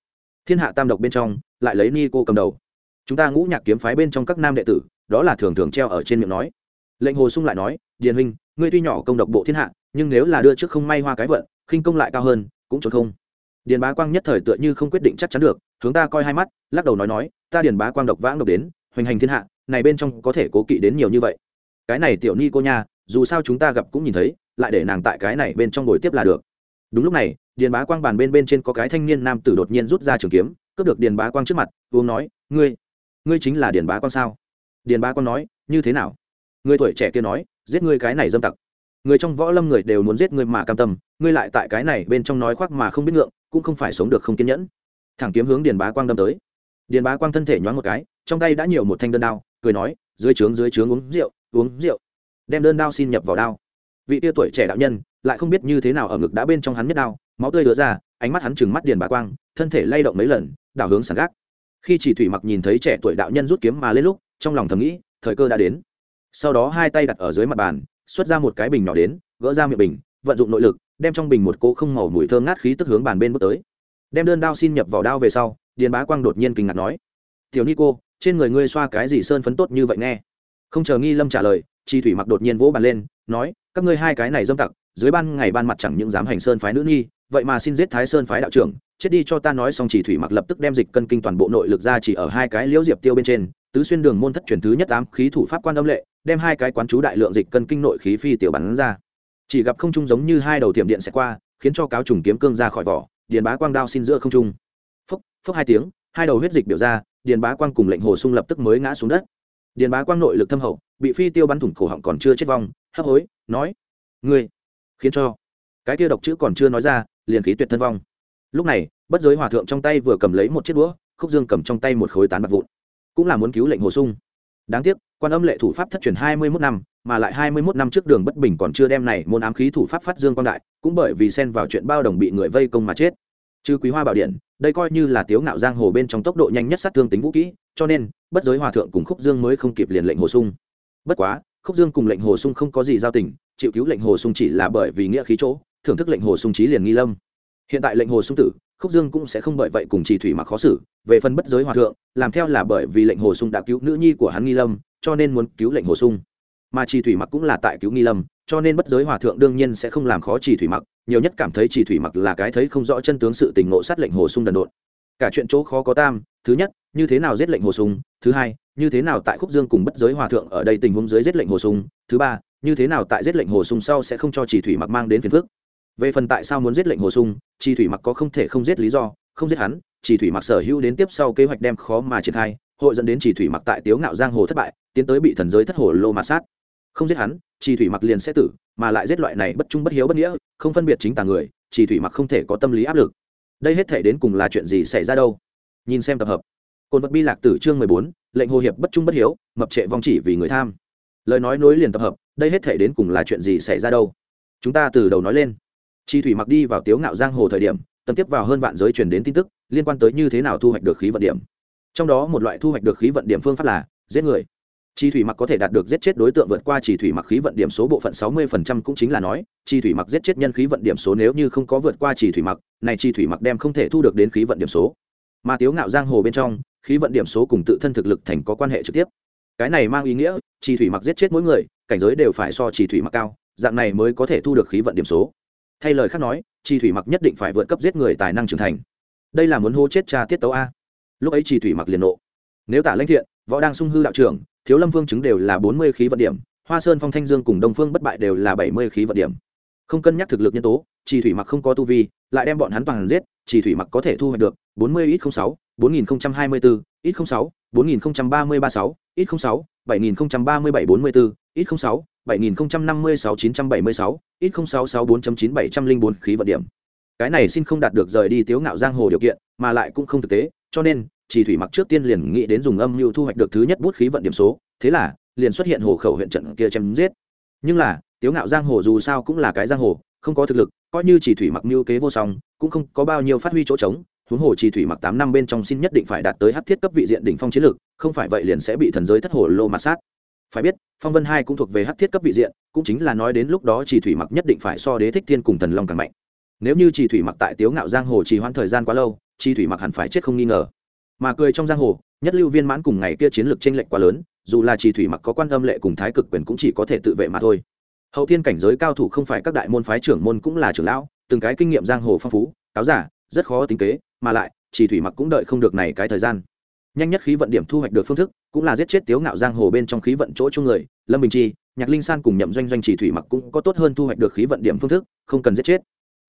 thiên hạ tam độc bên trong, lại lấy ni cô cầm đầu. Chúng ta ngũ nhạc kiếm phái bên trong các nam đệ tử, đó là thường thường treo ở trên miệng nói. Lệnh hồ sung lại nói, điền huynh, ngươi tuy nhỏ công độc bộ thiên hạ, nhưng nếu là đưa trước không may hoa cái vận, khinh công lại cao hơn, cũng trốn không. Điền bá quang nhất thời tựa như không quyết định chắc chắn được, hướng ta coi hai mắt, lắc đầu nói nói, ta điền bá quang độc vãng độc đến, hoành hành thiên hạ, này bên trong có thể cố kỵ đến nhiều như vậy. Cái này tiểu ni cô nha, dù sao chúng ta gặp cũng nhìn thấy, lại để nàng tại cái này bên trong ngồi tiếp là được. Đúng lúc này điền bá quang bàn bên bên trên có cái thanh niên nam tử đột nhiên rút ra trường kiếm, cướp được điền bá quang trước mặt, uống nói, ngươi ngươi chính là điền bá quang sao? Điền bá quang nói, như thế nào? Người tuổi trẻ kia nói, giết ngươi cái này dâm tặc. Người trong võ lâm người đều muốn giết ngươi mà cam tâm, ngươi lại tại cái này bên trong nói khoác mà không biết ngượng, cũng không phải sống được không kiên nhẫn. Thẳng kiếm hướng điền bá quang đâm tới. Điền bá quang thân thể nhoáng một cái, trong tay đã nhiều một thanh đơn đao, cười nói, dưới trướng dưới trướng, uống rượu uống rượu. Đem đơn đao xin nhập vào đao. Vị tia tuổi trẻ đạo nhân, lại không biết như thế nào ở ngực đã bên trong hắn nhất đao máu tươi đứa ra, ánh mắt hắn chừng mắt điền bá quang, thân thể lay động mấy lần, đảo hướng sàn gác. Khi chỉ thủy mặc nhìn thấy trẻ tuổi đạo nhân rút kiếm mà lên lúc, trong lòng thầm nghĩ, thời cơ đã đến. Sau đó hai tay đặt ở dưới mặt bàn, xuất ra một cái bình nhỏ đến, gỡ ra miệng bình, vận dụng nội lực, đem trong bình một cỗ không màu mùi thơm ngát khí tức hướng bàn bên bước tới. Đem đơn đao xin nhập vào đao về sau, điền bá quang đột nhiên kinh ngạc nói, tiểu ni cô, trên người ngươi xoa cái gì sơn phấn tốt như vậy nghe? Không chờ nghi lâm trả lời chi thủy mặc đột nhiên vỗ bàn lên, nói, các ngươi hai cái này dâm tặc, dưới ban ngày ban mặt chẳng những dám hành sơn phái nữ nhi vậy mà xin giết thái sơn phái đạo trưởng, chết đi cho ta nói xong chỉ thủy mặc lập tức đem dịch cân kinh toàn bộ nội lực ra chỉ ở hai cái liễu diệp tiêu bên trên, tứ xuyên đường môn thất truyền thứ nhất ám khí thủ pháp quan âm lệ, đem hai cái quán chú đại lượng dịch cân kinh nội khí phi tiểu bắn ra. Chỉ gặp không trung giống như hai đầu tiệm điện sẽ qua, khiến cho cáo trùng kiếm cương ra khỏi vỏ, điền bá quang đao xin giữa không trung. Phốc phốc hai tiếng, hai đầu huyết dịch biểu ra, điền bá quang cùng lệnh hồ sung lập tức mới ngã xuống đất. Điền bá quang nội lực thâm hậu, bị phi tiêu bắn thủng cổ họng còn chưa chết vong, hấp hối, nói, ngươi, khiến cho. Cái kia độc chữ còn chưa nói ra liền khí tuyệt thân vong. Lúc này, bất giới hòa thượng trong tay vừa cầm lấy một chiếc đũa, khúc dương cầm trong tay một khối tán bạc vụn. Cũng là muốn cứu lệnh hồ sung. Đáng tiếc, quan âm lệ thủ pháp thất truyền hai mươi mốt năm, mà lại hai mươi mốt năm trước đường bất bình còn chưa đem này môn ám khí thủ pháp phát dương quan đại, cũng bởi vì xen vào chuyện bao đồng bị người vây công mà chết. Chứ quý hoa bảo điện, đây coi như là tiếu ngạo giang hồ bên trong tốc độ nhanh nhất sát thương tính vũ kỹ, cho nên, bất giới hòa thượng cùng khúc dương mới không kịp liền lệnh hồ sung. Bất quá, khúc dương cùng lệnh hồ sung không có gì giao tình, chịu cứu lệnh hồ sung chỉ là bởi vì nghĩa khí chỗ thưởng thức lệnh hồ sung trí liền nghi lâm. Hiện tại lệnh hồ sung tử, khúc dương cũng sẽ không bởi vậy cùng chỉ thủy mặc khó xử, về phần bất giới hòa thượng, làm theo là bởi vì lệnh hồ sung đã cứu nữ nhi của hắn nghi lâm, cho nên muốn cứu lệnh hồ sung. Mà chỉ thủy mặc cũng là tại cứu nghi lâm, cho nên bất giới hòa thượng đương nhiên sẽ không làm khó chỉ thủy mặc, nhiều nhất cảm thấy chỉ thủy mặc là cái thấy không rõ chân tướng sự tình ngộ sát lệnh hồ sung đần độn. Cả chuyện chỗ khó có tam, thứ nhất, như thế nào giết lệnh hồ sung, thứ hai, như thế nào tại khúc dương cùng bất giới hòa thượng ở đây tình huống dưới giết lệnh hồ sung, thứ ba, như thế nào tại giết lệnh hồ sung sau sẽ không cho chỉ thủy mặc mang đến phiền phức về phần tại sao muốn giết lệnh hồ sung, chi thủy mặc có không thể không giết lý do, không giết hắn chỉ thủy mặc sở hữu đến tiếp sau kế hoạch đem khó mà triển khai, hội dẫn đến chỉ thủy mặc tại tiếu ngạo giang hồ thất bại, tiến tới bị thần giới thất hồ lô mạt sát. Không giết hắn chỉ thủy mặc liền sẽ tử, mà lại giết loại này bất trung bất hiếu bất nghĩa, không phân biệt chính tà người chỉ thủy mặc không thể có tâm lý áp lực. Đây hết thể đến cùng là chuyện gì xảy ra đâu? Nhìn xem tập hợp. Côn vật bi lạc tử chương mười bốn, lệnh hồ hiệp bất trung bất hiếu, mập trệ vong chỉ vì người tham. Lời nói nối liền tập hợp, đây hết thể đến cùng là chuyện gì xảy ra đâu? Chúng ta từ đầu nói lên chi thủy mặc đi vào tiếu ngạo giang hồ thời điểm tầm tiếp vào hơn vạn giới truyền đến tin tức, liên quan tới như thế nào thu hoạch được khí vận điểm. Trong đó một loại thu hoạch được khí vận điểm phương pháp là, giết người. Chi thủy mặc có thể đạt được giết chết đối tượng vượt qua chỉ thủy mặc khí vận điểm số bộ phận sáu mươi phần trăm cũng chính là nói, chi thủy mặc giết chết nhân khí vận điểm số nếu như không có vượt qua chỉ thủy mặc, này chi thủy mặc đem không thể thu được đến khí vận điểm số. Mà tiếu ngạo giang hồ bên trong, khí vận điểm số cùng tự thân thực lực thành có quan hệ trực tiếp. Cái này mang ý nghĩa, chi thủy mặc giết chết mỗi người, cảnh giới đều phải so chỉ thủy mặc cao, dạng này mới có thể thu được khí vận điểm số thay lời khác nói chi thủy mặc nhất định phải vượt cấp giết người tài năng trưởng thành. Đây là muốn hô chết cha tiết tấu a. Lúc ấy chi thủy mặc liền nộ. Nếu tả lãnh thiện, võ đang sung hư đạo trưởng, thiếu lâm vương chứng đều là bốn mươi khí vận điểm, hoa sơn phong thanh dương cùng đông phương bất bại đều là bảy mươi khí vận điểm. Không cân nhắc thực lực nhân tố chi thủy mặc không có tu vi, lại đem bọn hắn toàn giết chi thủy mặc có thể thu hoạch được bốn mươi ít không sáu, bốn nghìn hai mươi bốn ít không sáu, bốn nghìn ba mươi ba sáu, ít không sáu bảy nghìn ba mươi bảy bốn mươi bốn, ít sáu, bảy nghìn năm mươi sáu chín trăm bảy mươi sáu, ít sáu sáu bốn chín bảy trăm linh bốn khí vận điểm. Cái này xin không đạt được rời đi tiếu ngạo giang hồ điều kiện, mà lại cũng không thực tế, cho nên, chỉ thủy mặc trước tiên liền nghĩ đến dùng âm mưu thu hoạch được thứ nhất bút khí vận điểm số, thế là, liền xuất hiện hồ khẩu huyện trận kia chém giết. Nhưng là, tiếu ngạo giang hồ dù sao cũng là cái giang hồ, không có thực lực, coi như chỉ thủy mặc mưu kế vô song, cũng không có bao nhiêu phát huy chỗ trống huống hồ chi thủy mặc tám năm bên trong xin nhất định phải đạt tới hắc thiết cấp vị diện đỉnh phong chiến lược, không phải vậy liền sẽ bị thần giới thất hồ lô mà sát. Phải biết, phong vân hai cũng thuộc về hắc thiết cấp vị diện, cũng chính là nói đến lúc đó chỉ thủy mặc nhất định phải so đế thích thiên cùng thần long càng mạnh. Nếu như chỉ thủy mặc tại tiếu ngạo giang hồ trì hoãn thời gian quá lâu chi thủy mặc hẳn phải chết không nghi ngờ. Mà cười trong giang hồ, nhất lưu viên mãn cùng ngày kia chiến lược tranh lệch quá lớn, dù là chỉ thủy mặc có quan âm lệ cùng thái cực quyền cũng chỉ có thể tự vệ mà thôi. Hậu thiên cảnh giới cao thủ không phải các đại môn phái trưởng môn cũng là trưởng lão, từng cái kinh nghiệm giang hồ phong phú, cáo giả, rất khó tính kế mà lại, chỉ thủy mặc cũng đợi không được này cái thời gian. Nhanh nhất khí vận điểm thu hoạch được phương thức, cũng là giết chết tiếu ngạo giang hồ bên trong khí vận chỗ chung người, lâm bình chi, nhạc linh san cùng nhậm doanh doanh chỉ thủy mặc cũng có tốt hơn thu hoạch được khí vận điểm phương thức, không cần giết chết.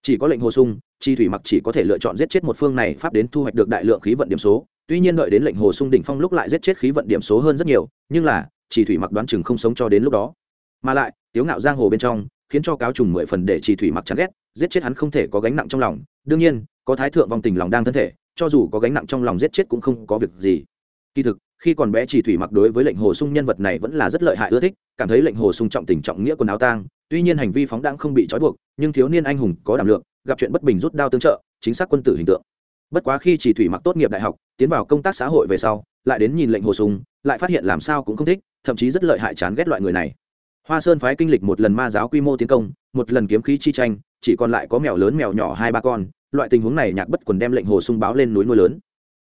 Chỉ có lệnh hồ sung chi thủy mặc chỉ có thể lựa chọn giết chết một phương này pháp đến thu hoạch được đại lượng khí vận điểm số. Tuy nhiên đợi đến lệnh hồ sung đỉnh phong lúc lại giết chết khí vận điểm số hơn rất nhiều, nhưng là, chỉ thủy mặc đoán chừng không sống cho đến lúc đó. Mà lại, tiếu ngạo giang hồ bên trong, khiến cho cáo trùng mười phần để chỉ thủy mặc chán ghét, giết chết hắn không thể có gánh nặng trong lòng. Đương nhiên có thái thượng vong tình lòng đang thân thể, cho dù có gánh nặng trong lòng giết chết cũng không có việc gì. Kỳ thực, khi còn bé chỉ thủy mặc đối với lệnh hồ sung nhân vật này vẫn là rất lợi hại, ưa thích, cảm thấy lệnh hồ sung trọng tình trọng nghĩa quần áo tang, tuy nhiên hành vi phóng đãng không bị trói buộc, nhưng thiếu niên anh hùng có đảm lượng, gặp chuyện bất bình rút đao tương trợ, chính xác quân tử hình tượng. Bất quá khi chỉ thủy mặc tốt nghiệp đại học, tiến vào công tác xã hội về sau, lại đến nhìn lệnh hồ sung, lại phát hiện làm sao cũng không thích, thậm chí rất lợi hại chán ghét loại người này. Hoa sơn phái kinh lịch một lần ma giáo quy mô tiến công, một lần kiếm khí chi tranh, chỉ còn lại có mèo lớn mèo nhỏ hai ba con loại tình huống này nhạc bất quần đem lệnh hồ sung báo lên núi nuôi lớn.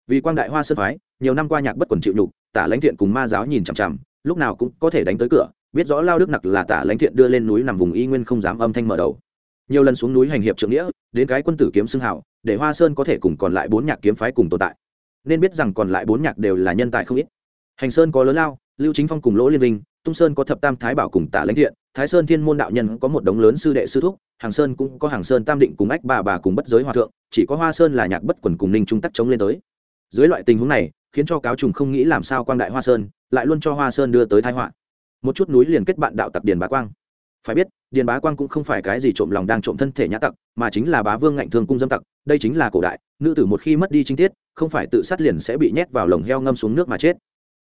Vì quang đại hoa sơn phái nhiều năm qua nhạc bất quần chịu nhục tả lãnh thiện cùng ma giáo nhìn chằm chằm lúc nào cũng có thể đánh tới cửa biết rõ lao đức nặc là tả lãnh thiện đưa lên núi nằm vùng y nguyên không dám âm thanh mở đầu. Nhiều lần xuống núi hành hiệp trượng nghĩa đến cái quân tử kiếm xưng hào để hoa sơn có thể cùng còn lại bốn nhạc kiếm phái cùng tồn tại. Nên biết rằng còn lại bốn nhạc đều là nhân tài không ít. Hành sơn có lớn lao lưu chính phong cùng lỗ liên minh, tung sơn có thập tam thái bảo cùng tả lãnh thiện thái sơn thiên môn đạo nhân có một đống lớn sư đệ sư thúc, hàng sơn cũng có hàng sơn tam định cùng ách bà bà cùng bất giới hòa thượng, chỉ có hoa sơn là nhạc bất quần cùng ninh trung tắc chống lên tới. Dưới loại tình huống này, khiến cho cáo trùng không nghĩ làm sao quang đại hoa sơn, lại luôn cho hoa sơn đưa tới thái họa. Một chút núi liền kết bạn đạo tặc điền bá quang. Phải biết, điền bá quang cũng không phải cái gì trộm lòng đang trộm thân thể nhã tặc, mà chính là bá vương ngạnh thương cung dâm tặc, đây chính là cổ đại, nữ tử một khi mất đi trinh tiết, không phải tự sát liền sẽ bị nhét vào lồng heo ngâm xuống nước mà chết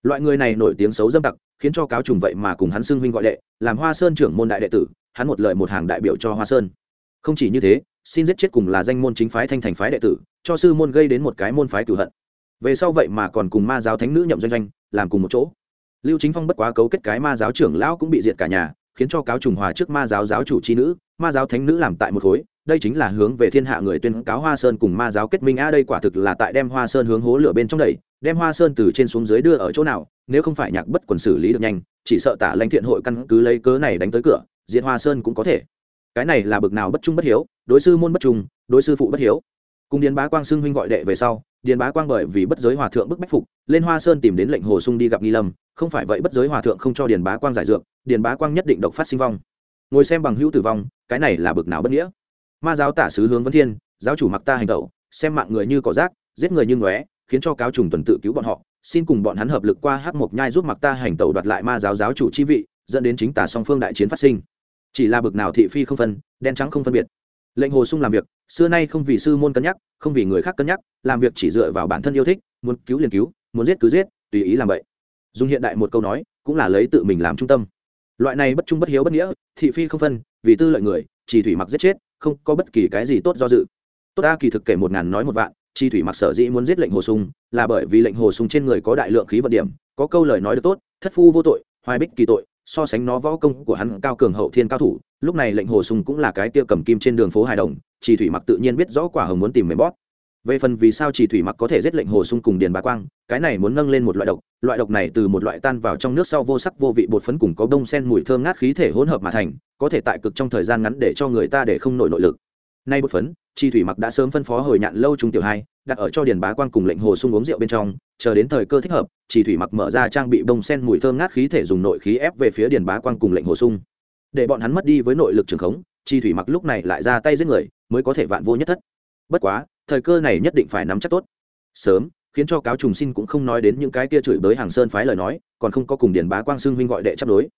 loại người này nổi tiếng xấu dâm tặc, khiến cho cáo trùng vậy mà cùng hắn xưng huynh gọi đệ, làm hoa sơn trưởng môn đại đệ tử, hắn một lời một hàng đại biểu cho hoa sơn. Không chỉ như thế, xin giết chết cùng là danh môn chính phái thanh thành phái đệ tử, cho sư môn gây đến một cái môn phái cửu hận. Về sau vậy mà còn cùng ma giáo thánh nữ nhậm doanh doanh, làm cùng một chỗ. Lưu chính phong bất quá cấu kết cái ma giáo trưởng lão cũng bị diệt cả nhà, khiến cho cáo trùng hòa trước ma giáo giáo chủ c h i nữ, ma giáo thánh nữ làm tại một khối đây chính là hướng về thiên hạ người tuyên cáo hoa sơn cùng ma giáo kết minh. A đây quả thực là tại đem hoa sơn hướng hố lửa bên trong đẩy, đem hoa sơn từ trên xuống dưới đưa ở chỗ nào, nếu không phải nhạc bất quần xử lý được nhanh, chỉ sợ tả lãnh thiện hội căn cứ lấy cớ này đánh tới cửa diện hoa sơn cũng có thể. Cái này là bực nào bất trung bất hiếu, đối sư môn bất trung, đối sư phụ bất hiếu. Cùng điền bá quang xưng huynh gọi đệ về sau, điền bá quang bởi vì bất giới hòa thượng bức bách phục, lên hoa sơn tìm đến lệnh hồ sung đi gặp nghi lâm. Không phải vậy bất giới hòa thượng không cho điền bá quang giải dược, điền bá quang nhất định độc phát sinh vong. Ngồi xem bằng hữu tử vong, cái này là bực nào bất nghĩa ma giáo tả sứ hướng vấn thiên giáo chủ mặc ta hành tẩu, xem mạng người như cỏ rác giết người như ngóe khiến cho cáo trùng tuần tự cứu bọn họ xin cùng bọn hắn hợp lực qua hắc mộc nhai giúp mặc ta hành tẩu đoạt lại ma giáo giáo chủ chi vị dẫn đến chính tả song phương đại chiến phát sinh. Chỉ là bực nào thị phi không phân đen trắng không phân biệt. Lệnh hồ sung làm việc xưa nay không vì sư môn cân nhắc không vì người khác cân nhắc làm việc chỉ dựa vào bản thân yêu thích muốn cứu liền cứu muốn giết cứ giết tùy ý làm vậy. Dùng hiện đại một câu nói cũng là lấy tự mình làm trung tâm. Loại này bất trung bất hiếu bất nghĩa thị phi không phân vì tư lợi người chỉ thủy mặc giết chết không có bất kỳ cái gì tốt do dự. Tốt ta kỳ thực kể một ngàn nói một vạn, chi thủy mặc sở dĩ muốn giết lệnh hồ sung, là bởi vì lệnh hồ sung trên người có đại lượng khí vận điểm, có câu lời nói được tốt, thất phu vô tội, hoài bích kỳ tội, so sánh nó võ công của hắn cao cường hậu thiên cao thủ, lúc này lệnh hồ sung cũng là cái tia cầm kim trên đường phố hài đồng chỉ thủy mặc tự nhiên biết rõ quả hồng muốn tìm mềm bót về phần vì sao chỉ thủy mặc có thể giết lệnh hồ sung cùng điền bá quang, cái này muốn nâng lên một loại độc loại độc này từ một loại tan vào trong nước sau vô sắc vô vị bột phấn cùng có bông sen mùi thơm ngát khí thể hỗn hợp mà thành có thể tại cực trong thời gian ngắn để cho người ta để không nổi nội lực. Nay bột phấn, chi thủy mặc đã sớm phân phó hồi nhạn lâu trung tiểu hai, đặt ở cho điền bá quang cùng lệnh hồ sung uống rượu bên trong, chờ đến thời cơ thích hợp, chi thủy mặc mở ra trang bị bông sen mùi thơm ngát khí thể dùng nội khí ép về phía điền bá quang cùng lệnh hồ sung. Để bọn hắn mất đi với nội lực trường khống, chi thủy mặc lúc này lại ra tay giết người, mới có thể vạn vô nhất thất. Bất quá, thời cơ này nhất định phải nắm chắc tốt. Sớm, khiến cho cáo trùng xin cũng không nói đến những cái kia chửi bới hàng sơn phái lời nói, còn không có cùng điền bá quang xưng huynh gọi đệ chấp đối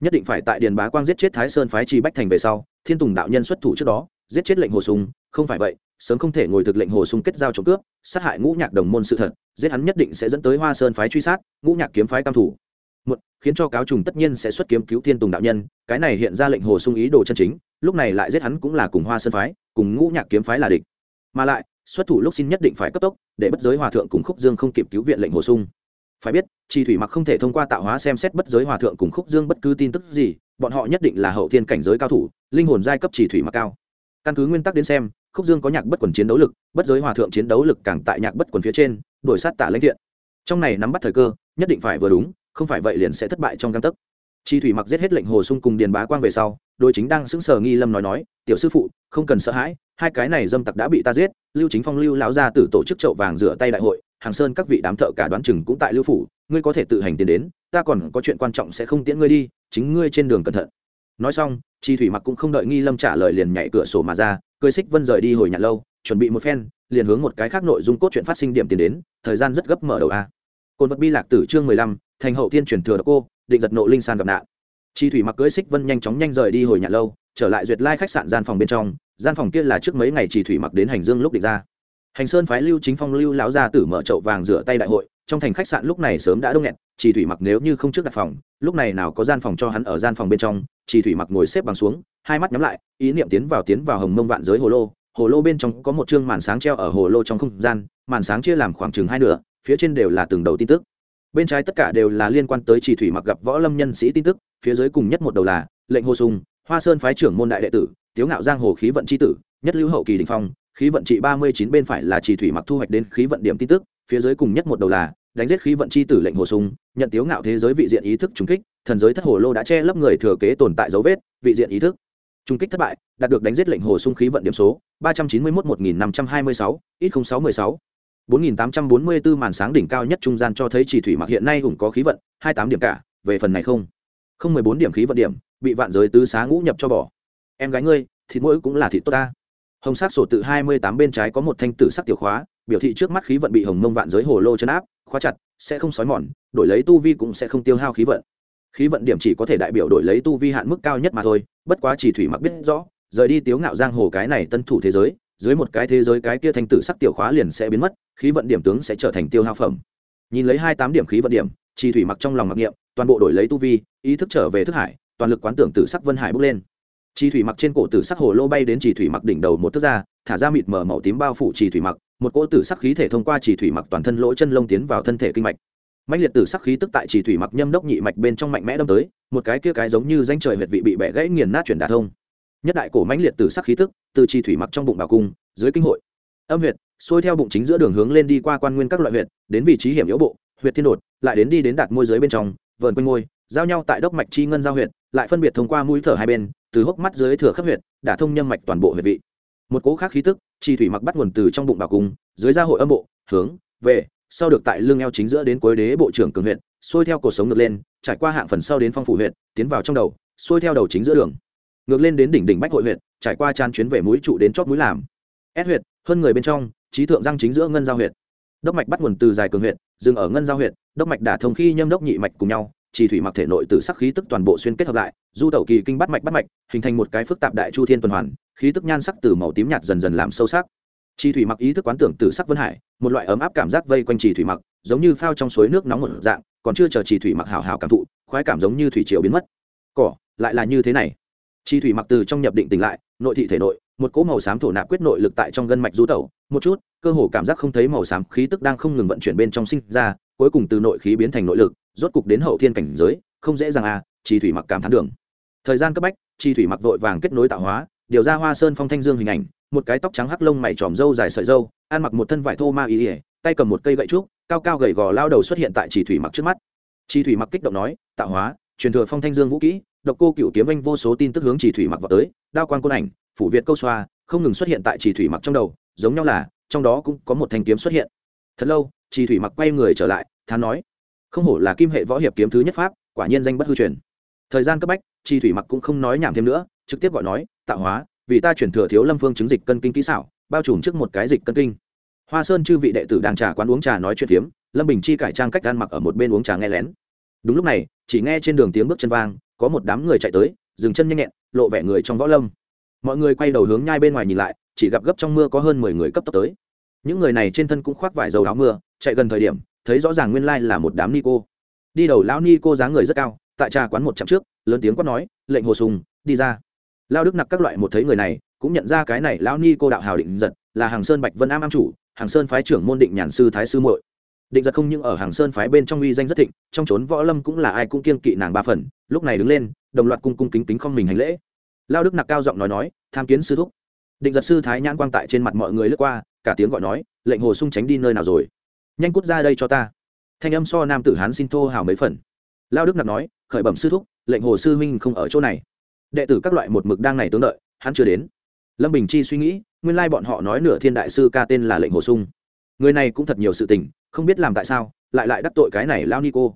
nhất định phải tại điền bá quang giết chết thái sơn phái chi bách thành về sau thiên tùng đạo nhân xuất thủ trước đó giết chết lệnh hồ Sùng, không phải vậy sớm không thể ngồi thực lệnh hồ Sùng kết giao trộm cướp sát hại ngũ nhạc đồng môn sự thật giết hắn nhất định sẽ dẫn tới hoa sơn phái truy sát ngũ nhạc kiếm phái cam thủ. Một khiến cho cáo trùng tất nhiên sẽ xuất kiếm cứu thiên tùng đạo nhân cái này hiện ra lệnh hồ sung ý đồ chân chính lúc này lại giết hắn cũng là cùng hoa sơn phái cùng ngũ nhạc kiếm phái là địch. Mà lại xuất thủ lúc xin nhất định phải cấp tốc để bất giới hòa thượng cùng khúc dương không kịp cứu viện lệnh hồ sung phải biết chi thủy mặc không thể thông qua tạo hóa xem xét bất giới hòa thượng cùng khúc dương bất cứ tin tức gì, bọn họ nhất định là hậu thiên cảnh giới cao thủ, linh hồn giai cấp chỉ thủy mặc cao. Căn cứ nguyên tắc đến xem, khúc dương có nhạc bất quần chiến đấu lực, bất giới hòa thượng chiến đấu lực càng tại nhạc bất quần phía trên đổi sát tả lãnh thiện. Trong này nắm bắt thời cơ, nhất định phải vừa đúng, không phải vậy liền sẽ thất bại trong căn tấc. Chi thủy mặc giết hết lệnh hồ sung cùng điền bá quang về sau đôi chính đang sững sờ nghi lâm nói nói, tiểu sư phụ, không cần sợ hãi, hai cái này dâm tặc đã bị ta giết, lưu chính phong, lưu lão gia tử tổ chức chậu vàng rửa tay đại hội hàng sơn các vị đám thợ cả đoán chừng cũng tại lưu phủ, ngươi có thể tự hành tiến đến, ta còn có chuyện quan trọng sẽ không tiễn ngươi đi, chính ngươi trên đường cẩn thận. Nói xong chi thủy mặc cũng không đợi nghi lâm trả lời liền nhảy cửa sổ mà ra, cười xích vân rời đi hồi nhặt lâu, chuẩn bị một phen, liền hướng một cái khác nội dung cốt chuyện phát sinh điểm tiến đến, thời gian rất gấp mở đầu a. Côn vật bi lạc tử chương mười lăm, thành hậu tiên truyền thừa đ cô, định giật nộ linh san gặp nạn. Chi thủy mặc cưới xích vân nhanh chóng nhanh rời đi hồi nhặt lâu, trở lại duyệt lai khách sạn gian phòng bên trong, gian phòng kia là trước mấy ngày chỉ thủy mặc đến hành dương lúc định ra hành sơn phái lưu chính phong, lưu lão gia tử mở chậu vàng rửa tay đại hội, trong thành khách sạn lúc này sớm đã đông nghẹt, chỉ thủy mặc nếu như không trước đặt phòng, lúc này nào có gian phòng cho hắn ở gian phòng bên trong, chỉ thủy mặc ngồi xếp bằng xuống, hai mắt nhắm lại, ý niệm tiến vào tiến vào hồng mông vạn giới hồ lô. Hồ lô bên trong có một chương màn sáng treo ở hồ lô trong không gian, màn sáng chia làm khoảng chừng hai nửa, phía trên đều là từng đầu tin tức. Bên trái tất cả đều là liên quan tới chỉ thủy mặc gặp võ lâm nhân sĩ tin tức, phía dưới cùng nhất một đầu là lệnh hồ sung, hoa sơn phái trưởng môn đại đệ tử, tiếu ngạo giang hồ khí vận c h i tử, nhất lưu hậu kỳ đình phong khí vận trị ba mươi chín bên phải là chỉ thủy mặc thu hoạch đến khí vận điểm tin tức, phía dưới cùng nhất một đầu là, đánh giết khí vận chi tử lệnh hồ sung, nhận tiếu ngạo thế giới vị diện ý thức trùng kích, thần giới thất hồ lô đã che lấp người thừa kế tồn tại dấu vết, vị diện ý thức trung kích thất bại, đạt được đánh giết lệnh hồ sung khí vận điểm số ba trăm chín mươi một một nghìn năm trăm hai mươi sáu, ít không sáu mươi sáu. bốn nghìn tám trăm bốn mươi bốn màn sáng đỉnh cao nhất trung gian cho thấy chỉ thủy mặc hiện nay cũng có khí vận, hai tám điểm cả, về phần này không? Không mười bốn điểm khí vận điểm, bị vạn giới tứ xá ngũ nhập cho bỏ. Em gái ngươi, thịt mỗi cũng là thịt tốt ta hồng sắc sổ tự hai mươi tám bên trái có một thanh tử sắc tiểu khóa, biểu thị trước mắt khí vận bị hồng mông vạn giới hồ lô chấn áp, khóa chặt, sẽ không xói mòn, đổi lấy tu vi cũng sẽ không tiêu hao khí vận. Khí vận điểm chỉ có thể đại biểu đổi lấy tu vi hạn mức cao nhất mà thôi, bất quá chỉ thủy mặc biết rõ, rời đi tiếu ngạo giang hồ cái này tân thủ thế giới, dưới một cái thế giới cái kia thanh tử sắc tiểu khóa liền sẽ biến mất, khí vận điểm tướng sẽ trở thành tiêu hao phẩm. Nhìn lấy hai tám điểm khí vận điểm, chỉ thủy mặc trong lòng mặc niệm, toàn bộ đổi lấy tu vi, ý thức trở về thức hải, toàn lực quán tưởng tử sắc vân hải bốc lên chi thủy mặc trên cổ tử sắc hồ lô bay đến chỉ thủy mặc đỉnh đầu một thước ra, thả ra mịt mờ màu tím bao phủ chỉ thủy mặc, một cỗ tử sắc khí thể thông qua chỉ thủy mặc toàn thân lỗ chân lông tiến vào thân thể kinh mạch. Mạnh liệt tử sắc khí tức tại chỉ thủy mặc nhâm đốc nhị mạch bên trong mạnh mẽ đâm tới, một cái kia cái giống như danh trời huyệt vị bị bẻ gãy nghiền nát chuyển đả thông. Nhất đại cổ mãnh liệt tử sắc khí tức, từ chỉ thủy mặc trong bụng bảo cung, dưới kinh hội. Âm huyệt, xuôi theo bụng chính giữa đường hướng lên đi qua quan nguyên các loại huyệt, đến vị trí hiểm yếu bộ, huyệt thiên đột, lại đến đi đến đạt môi dưới bên trong, vờn quanh môi giao nhau tại đốc mạch chi ngân giao huyệt, lại phân biệt thông qua mũi thở hai bên từ hốc mắt dưới thừa khắp huyệt đã thông nhâm mạch toàn bộ huyệt vị. Một cố khác khí tức, chi thủy mặc bắt nguồn từ trong bụng bảo cung, dưới da hội âm bộ, hướng về, sau được tại lưng eo chính giữa đến cuối đế bộ trưởng cường huyện xuôi theo cuộc sống ngược lên, trải qua hạng phần sau đến phong phủ huyện tiến vào trong đầu, xuôi theo đầu chính giữa đường. Ngược lên đến đỉnh đỉnh bách hội huyện trải qua tràn chuyến về mũi trụ đến chót mũi làm. Ép huyệt, hơn người bên trong, trí thượng răng chính giữa ngân giao huyệt. Đốc mạch bắt nguồn từ dài cường huyện dừng ở ngân giao huyệt, đốc mạch đả thông khi nhâm đốc nhị mạch cùng nhau chỉ thủy mặc thể nội từ sắc khí tức toàn bộ xuyên kết hợp lại, du tẩu kỳ kinh bắt mạch bắt mạch, hình thành một cái phức tạp đại chu thiên tuần hoàn, khí tức nhan sắc từ màu tím nhạt dần dần làm sâu sắc. Chi thủy mặc ý thức quán tưởng từ sắc vân hải, một loại ấm áp cảm giác vây quanh chỉ thủy mặc, giống như phao trong suối nước nóng một dạng, còn chưa chờ chỉ thủy mặc hào hào cảm thụ, khoái cảm giống như thủy triều biến mất. Cỏ, lại là như thế này. Chi thủy mặc từ trong nhập định tỉnh lại, nội thị thể nội, một cỗ màu xám thổ nạp quyết nội lực tại trong gân mạch du tẩu, một chút, cơ hồ cảm giác không thấy màu xám khí tức đang không ngừng vận chuyển bên trong sinh ra, cuối cùng từ nội khí biến thành nội lực rốt cục đến hậu thiên cảnh giới, không dễ dàng à chi thủy mặc cảm thán đường. Thời gian cấp bách chi thủy mặc vội vàng kết nối tạo hóa, điều ra hoa sơn phong thanh dương hình ảnh, một cái tóc trắng hắc lông mày tròm râu dài sợi râu, ăn mặc một thân vải thô ma ý ỉa tay cầm một cây gậy trúc, cao cao gầy gò lao đầu xuất hiện tại chỉ thủy mặc trước mắt. Chỉ thủy mặc kích động nói, tạo hóa, truyền thừa phong thanh dương vũ kỹ, độc cô cựu kiếm anh vô số tin tức hướng chỉ thủy mặc vào tới, đao quan côn ảnh, phủ việt câu xoa, không ngừng xuất hiện tại chỉ thủy mặc trong đầu, giống nhau là, trong đó cũng có một thanh kiếm xuất hiện. Thật lâu chỉ thủy mặc quay người trở lại, thán nói không hổ là kim hệ võ hiệp kiếm thứ nhất pháp, quả nhiên danh bất hư truyền. Thời gian cấp bách, chi thủy mặc cũng không nói nhảm thêm nữa, trực tiếp gọi nói, tạo hóa, vì ta chuyển thừa thiếu lâm phương chứng dịch cân kinh kỹ xảo, bao trùm trước một cái dịch cân kinh. Hoa sơn chư vị đệ tử đang trà quán uống trà nói chuyện phiếm, lâm bình chi cải trang cách gan mặc ở một bên uống trà nghe lén. Đúng lúc này, chỉ nghe trên đường tiếng bước chân vang, có một đám người chạy tới, dừng chân nhanh nhẹn, lộ vẻ người trong võ lâm. Mọi người quay đầu hướng nhai bên ngoài nhìn lại, chỉ gặp gấp trong mưa có hơn mười người cấp tốc tới. Những người này trên thân cũng khoác vải dầu áo mưa, chạy gần thời điểm thấy rõ ràng nguyên lai là một đám ni cô đi đầu lão ni cô dáng người rất cao, tại trà quán một chặng trước, lớn tiếng quát nói, lệnh hồ sùng, đi ra. Lao đức nặc các loại một thấy người này, cũng nhận ra cái này lão ni cô đạo hào định giật, là hàng sơn bạch vân am am chủ, hàng sơn phái trưởng môn định nhàn sư thái sư muội. Định giật không những ở hàng sơn phái bên trong uy danh rất thịnh, trong trốn võ lâm cũng là ai cũng kiên kỵ nàng ba phần, lúc này đứng lên, đồng loạt cung cung kính kính không mình hành lễ. Lao đức nặc cao giọng nói nói, tham kiến sư thúc. Định giật sư thái nhãn quang tại trên mặt mọi người lướt qua, cả tiếng gọi nói, lệnh hồ sung tránh đi nơi nào rồi? Nhanh cút ra đây cho ta. Thanh âm so nam tử hán xin thô hào mấy phần. Lao đức nặc nói, khởi bẩm sư thúc, lệnh hồ sư huynh không ở chỗ này. Đệ tử các loại một mực đang này tướng đợi, hắn chưa đến. Lâm bình chi suy nghĩ, nguyên lai bọn họ nói nửa thiên đại sư ca tên là lệnh hồ sung. Người này cũng thật nhiều sự tình, không biết làm tại sao, lại lại đắc tội cái này lao ni cô.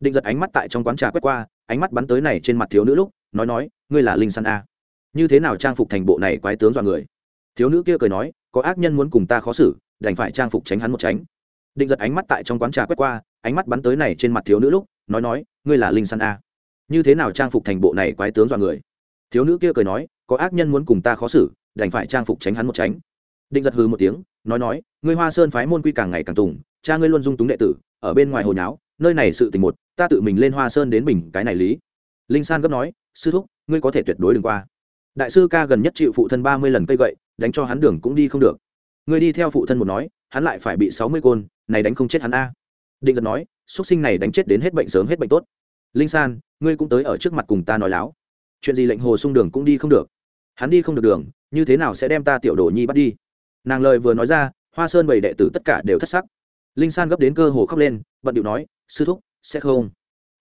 Định giật ánh mắt tại trong quán trà quét qua, ánh mắt bắn tới này trên mặt thiếu nữ lúc, nói nói, ngươi là linh san a. Như thế nào trang phục thành bộ này quái tướng dọa người? Thiếu nữ kia cười nói, có ác nhân muốn cùng ta khó xử, đành phải trang phục tránh hắn một tránh định giật ánh mắt tại trong quán trà quét qua, ánh mắt bắn tới này trên mặt thiếu nữ lúc, nói nói, ngươi là linh san a. Như thế nào trang phục thành bộ này quái tướng dọa người? Thiếu nữ kia cười nói, có ác nhân muốn cùng ta khó xử, đành phải trang phục tránh hắn một tránh. Định giật hừ một tiếng, nói nói, ngươi hoa sơn phái môn quy càng ngày càng tùng, cha ngươi luôn dung túng đệ tử, ở bên ngoài hồi nháo, nơi này sự tình một, ta tự mình lên hoa sơn đến bình cái này lý. Linh san gấp nói, sư thúc, ngươi có thể tuyệt đối đừng qua. Đại sư ca gần nhất chịu phụ thân ba mươi lần cây gậy, đánh cho hắn đường cũng đi không được. Ngươi đi theo phụ thân một nói hắn lại phải bị sáu mươi côn, này đánh không chết hắn a. Định giật nói, xuất sinh này đánh chết đến hết bệnh sớm hết bệnh tốt. Linh san, ngươi cũng tới ở trước mặt cùng ta nói láo. Chuyện gì lệnh hồ sung đường cũng đi không được. Hắn đi không được đường, như thế nào sẽ đem ta tiểu đồ nhi bắt đi? Nàng lời vừa nói ra, hoa sơn bảy đệ tử tất cả đều thất sắc. Linh san gấp đến cơ hồ khóc lên, bận điệu nói, sư thúc, sẽ không.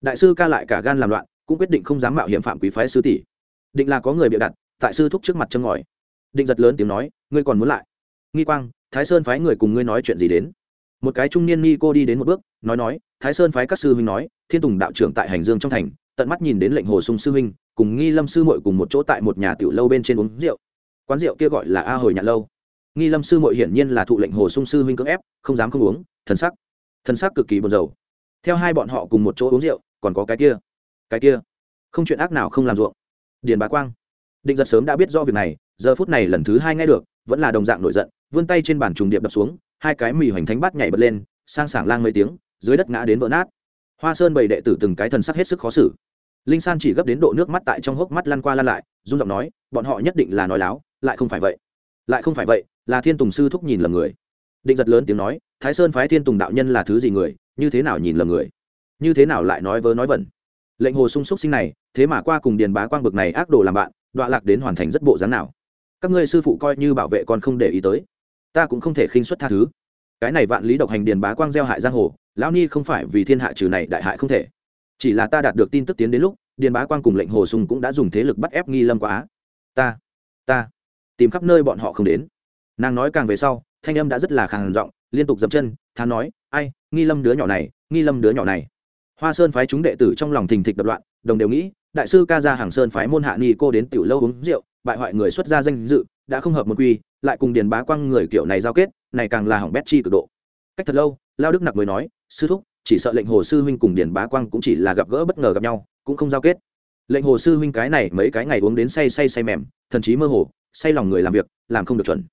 Đại sư ca lại cả gan làm loạn, cũng quyết định không dám mạo hiểm phạm quý phái sư tỷ. Định là có người bịa đặt, tại sư thúc trước mặt châm ngòi. Định giật lớn tiếng nói, ngươi còn muốn lại? Nghi quang, thái sơn phái người cùng ngươi nói chuyện gì đến? Một cái trung niên nghi cô đi đến một bước, nói nói, thái sơn phái các sư huynh nói, thiên tùng đạo trưởng tại hành dương trong thành, tận mắt nhìn đến lệnh hồ sung sư huynh, cùng nghi lâm sư muội cùng một chỗ tại một nhà tiểu lâu bên trên uống rượu. Quán rượu kia gọi là a hồi nhạn lâu. Nghi lâm sư muội hiển nhiên là thụ lệnh hồ sung sư huynh cưỡng ép, không dám không uống, thần sắc thần sắc cực kỳ buồn rầu. Theo hai bọn họ cùng một chỗ uống rượu, còn có cái kia cái kia. Không chuyện ác nào không làm ruộng. Điền bá quang. Định giật sớm đã biết do việc này, giờ phút này lần thứ hai nghe được, vẫn là đồng dạng nổi giận vươn tay trên bàn trùng điệp đập xuống, hai cái mì hoành thánh bát nhảy bật lên, sang sảng lang mấy tiếng, dưới đất ngã đến vỡ nát. Hoa sơn bầy đệ tử từng cái thần sắc hết sức khó xử. Linh san chỉ gấp đến độ nước mắt tại trong hốc mắt lăn qua lăn lại, run giọng nói, bọn họ nhất định là nói láo, lại không phải vậy. Lại không phải vậy, là thiên tùng sư thúc nhìn lầm người. Định giật lớn tiếng nói, thái sơn phái thiên tùng đạo nhân là thứ gì người, như thế nào nhìn lầm người? Như thế nào lại nói vớ nói vẩn? Lệnh hồ sung xúc sinh này, thế mà qua cùng điền bá quang bực này ác đồ làm bạn, đọa lạc đến hoàn thành rất bộ dáng nào. Các ngươi sư phụ coi như bảo vệ còn không để ý tới ta cũng không thể khinh xuất tha thứ. Cái này vạn lý độc hành điền bá quang gieo hại giang hồ, lão ni không phải vì thiên hạ trừ này đại hại không thể. Chỉ là ta đạt được tin tức tiến đến lúc, điền bá quang cùng lệnh hồ sung cũng đã dùng thế lực bắt ép nghi lâm quá. Ta ta, tìm khắp nơi bọn họ không đến. Nàng nói càng về sau, thanh âm đã rất là khàn giọng, liên tục dậm chân, thán nói, ai, nghi lâm đứa nhỏ này, nghi lâm đứa nhỏ này. Hoa sơn phái chúng đệ tử trong lòng thình thịch đập loạn, đồng đều nghĩ, đại sư ca ra hàng sơn phái môn hạ ni cô đến tiểu lâu uống rượu, bại hoại người xuất gia danh dự, đã không hợp một quy lại cùng điền bá quang người kiểu này giao kết, này càng là hỏng bét chi cực độ. Cách thật lâu, lao đức nặc mới nói, sư thúc, chỉ sợ lệnh hồ sư huynh cùng điền bá quang cũng chỉ là gặp gỡ bất ngờ gặp nhau, cũng không giao kết. Lệnh hồ sư huynh cái này mấy cái ngày uống đến say say say mềm, thần trí mơ hồ, say lòng người làm việc, làm không được chuẩn.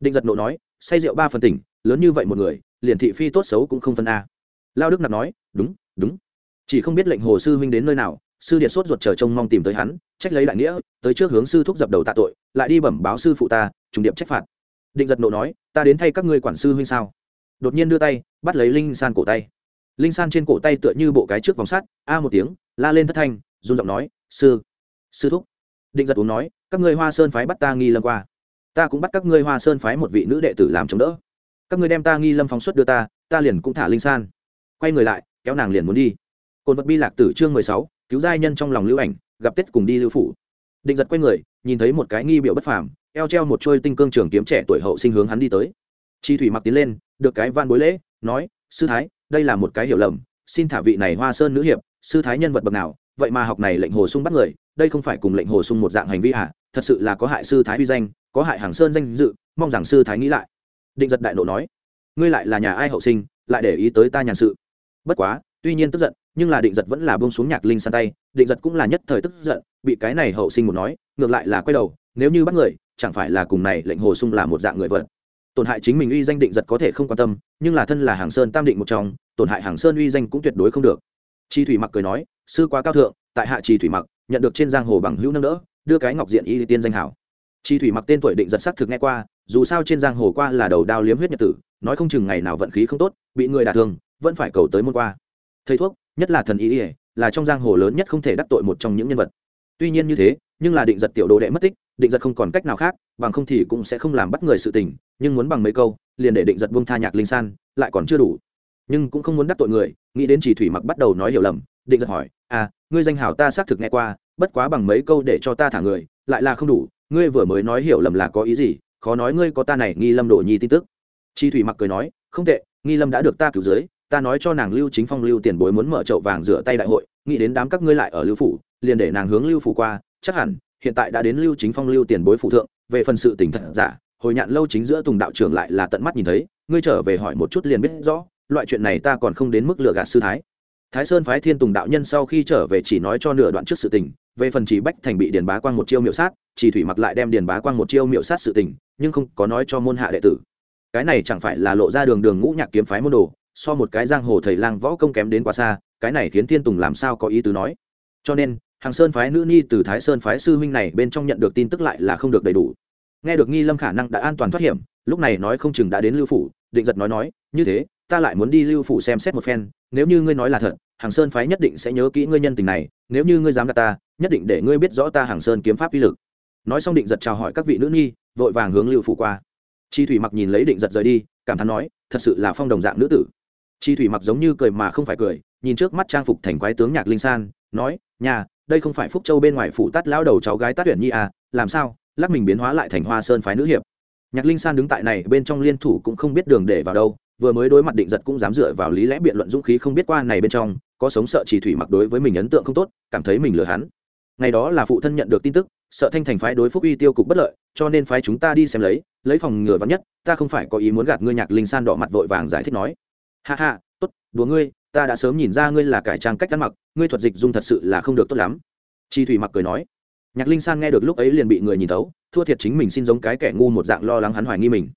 Định giật nộ nói, say rượu ba phần tỉnh, lớn như vậy một người, liền thị phi tốt xấu cũng không phân a. Lao đức nặc nói, đúng đúng. Chỉ không biết lệnh hồ sư huynh đến nơi nào, sư điện sốt ruột chờ trông mong tìm tới hắn, trách lấy đại nghĩa, tới trước hướng sư thúc dập đầu tạ tội, lại đi bẩm báo sư phụ ta trùng điệp trách phạt. Định giật nộ nói, ta đến thay các ngươi quản sư huynh sao? Đột nhiên đưa tay, bắt lấy linh san cổ tay. Linh san trên cổ tay tựa như bộ cái trước vòng sắt, a một tiếng, la lên thất thanh, run giọng nói, sư sư thúc. Định giật uống nói, các ngươi hoa sơn phái bắt ta nghi lâm qua. Ta cũng bắt các ngươi hoa sơn phái một vị nữ đệ tử làm chống đỡ. Các ngươi đem ta nghi lâm phóng xuất đưa ta ta liền cũng thả linh san. Quay người lại, kéo nàng liền muốn đi. Cồn vật bi lạc tử chương mười sáu, cứu giai nhân trong lòng lưu ảnh, gặp tết cùng đi lưu phủ. Định giật quay người, nhìn thấy một cái nghi biểu bất phàm eo treo một trôi tinh cương trường kiếm trẻ tuổi hậu sinh hướng hắn đi tới. Chi thủy mặc tiến lên, được cái van bối lễ, nói, sư thái, đây là một cái hiểu lầm, xin thả vị này hoa sơn nữ hiệp, sư thái nhân vật bậc nào, vậy mà học này lệnh hồ sung bắt người, đây không phải cùng lệnh hồ sung một dạng hành vi à thật sự là có hại sư thái uy danh, có hại hàng sơn danh dự, mong rằng sư thái nghĩ lại. Định giật đại nộ nói, ngươi lại là nhà ai hậu sinh, lại để ý tới ta nhàn sự? Bất quá, tuy nhiên tức giận, nhưng là định giật vẫn là buông xuống nhạc linh san tay, định giật cũng là nhất thời tức giận, bị cái này hậu sinh một nói, ngược lại là quay đầu nếu như bắt người, chẳng phải là cùng này lệnh hồ sung là một dạng người vật tổn hại chính mình uy danh định giật có thể không quan tâm, nhưng là thân là hàng sơn tam định một trong, tổn hại hàng sơn uy danh cũng tuyệt đối không được. Chi thủy mặc cười nói, sư quá cao thượng, tại hạ chi thủy mặc, nhận được trên giang hồ bằng hữu nâng đỡ, đưa cái ngọc diện y tiên danh hảo. Chi thủy mặc tên tuổi định giật sắc thực nghe qua, dù sao trên giang hồ qua là đầu đao liếm huyết nhật tử, nói không chừng ngày nào vận khí không tốt, bị người đả thương, vẫn phải cầu tới môn qua. Thầy thuốc, nhất là thần y ỉa là trong giang hồ lớn nhất không thể đắc tội một trong những nhân vật. Tuy nhiên như thế, nhưng là định giật tiểu đồ đệ mất tích định giật không còn cách nào khác, bằng không thì cũng sẽ không làm bắt người sự tình, nhưng muốn bằng mấy câu, liền để định giật buông tha nhạc linh san, lại còn chưa đủ. Nhưng cũng không muốn đắc tội người, nghĩ đến chỉ thủy mặc bắt đầu nói hiểu lầm, định giật hỏi à ngươi danh hào ta xác thực nghe qua, bất quá bằng mấy câu để cho ta thả người, lại là không đủ, ngươi vừa mới nói hiểu lầm là có ý gì, khó nói ngươi có ta này nghi lâm đổ nhi tin tức. Chi thủy mặc cười nói, không tệ, nghi lâm đã được ta cứu dưới, ta nói cho nàng lưu chính phong lưu tiền bối muốn mở chậu vàng rửa tay đại hội, nghĩ đến đám các ngươi lại ở lưu phủ, liền để nàng hướng lưu phủ qua, chắc hẳn hiện tại đã đến lưu chính phong, lưu tiền bối phụ thượng, về phần sự tình thật giả, hồi nhạn lâu chính giữa tùng đạo trưởng lại là tận mắt nhìn thấy, ngươi trở về hỏi một chút liền biết rõ, loại chuyện này ta còn không đến mức lừa gạt sư thái. Thái sơn phái thiên tùng đạo nhân sau khi trở về chỉ nói cho nửa đoạn trước sự tình, về phần chỉ bách thành bị điền bá quang một chiêu miệu sát, chỉ thủy mặc lại đem điền bá quang một chiêu miệu sát sự tình, nhưng không có nói cho môn hạ đệ tử. Cái này chẳng phải là lộ ra đường đường ngũ nhạc kiếm phái môn đồ, so một cái giang hồ thầy lang võ công kém đến quá xa, cái này khiến thiên tùng làm sao có ý tứ nói. Cho nên hàng sơn phái nữ nhi từ thái sơn phái sư huynh này bên trong nhận được tin tức lại là không được đầy đủ. Nghe được nghi lâm khả năng đã an toàn thoát hiểm, lúc này nói không chừng đã đến lưu phủ, định giật nói nói, như thế, ta lại muốn đi lưu phủ xem xét một phen, nếu như ngươi nói là thật, hàng sơn phái nhất định sẽ nhớ kỹ ngươi nhân tình này, nếu như ngươi dám gạt ta, nhất định để ngươi biết rõ ta hàng sơn kiếm pháp uy lực. Nói xong định giật chào hỏi các vị nữ nhi, vội vàng hướng lưu phủ qua. Chi thủy mặc nhìn lấy định giật rời đi, cảm thán nói, thật sự là phong đồng dạng nữ tử. Chi thủy mặc giống như cười mà không phải cười, nhìn trước mắt trang phục thành quái tướng nhạc linh san, nói, nhà đây không phải phúc châu bên ngoài phủ tát lão đầu cháu gái tát tuyển nhi à làm sao? Lắc mình biến hóa lại thành hoa sơn phái nữ hiệp. Nhạc linh san đứng tại này bên trong liên thủ cũng không biết đường để vào đâu vừa mới đối mặt định giật cũng dám dựa vào lý lẽ biện luận dũng khí không biết qua này bên trong có sống sợ chỉ thủy mặc đối với mình ấn tượng không tốt cảm thấy mình lừa hắn. Ngày đó là phụ thân nhận được tin tức sợ thanh thành phái đối phúc uy tiêu cục bất lợi cho nên phái chúng ta đi xem lấy lấy phòng ngừa vắn nhất ta không phải có ý muốn gạt ngươi nhạc linh san đỏ mặt vội vàng giải thích nói. Ha ha, tốt đùa ngươi ta đã sớm nhìn ra ngươi là cải trang cách ăn mặc, ngươi thuật dịch dung thật sự là không được tốt lắm. Chi thủy mặc cười nói. Nhạc linh san nghe được lúc ấy liền bị người nhìn thấu, thua thiệt chính mình xin giống cái kẻ ngu một dạng lo lắng hắn hoài nghi mình.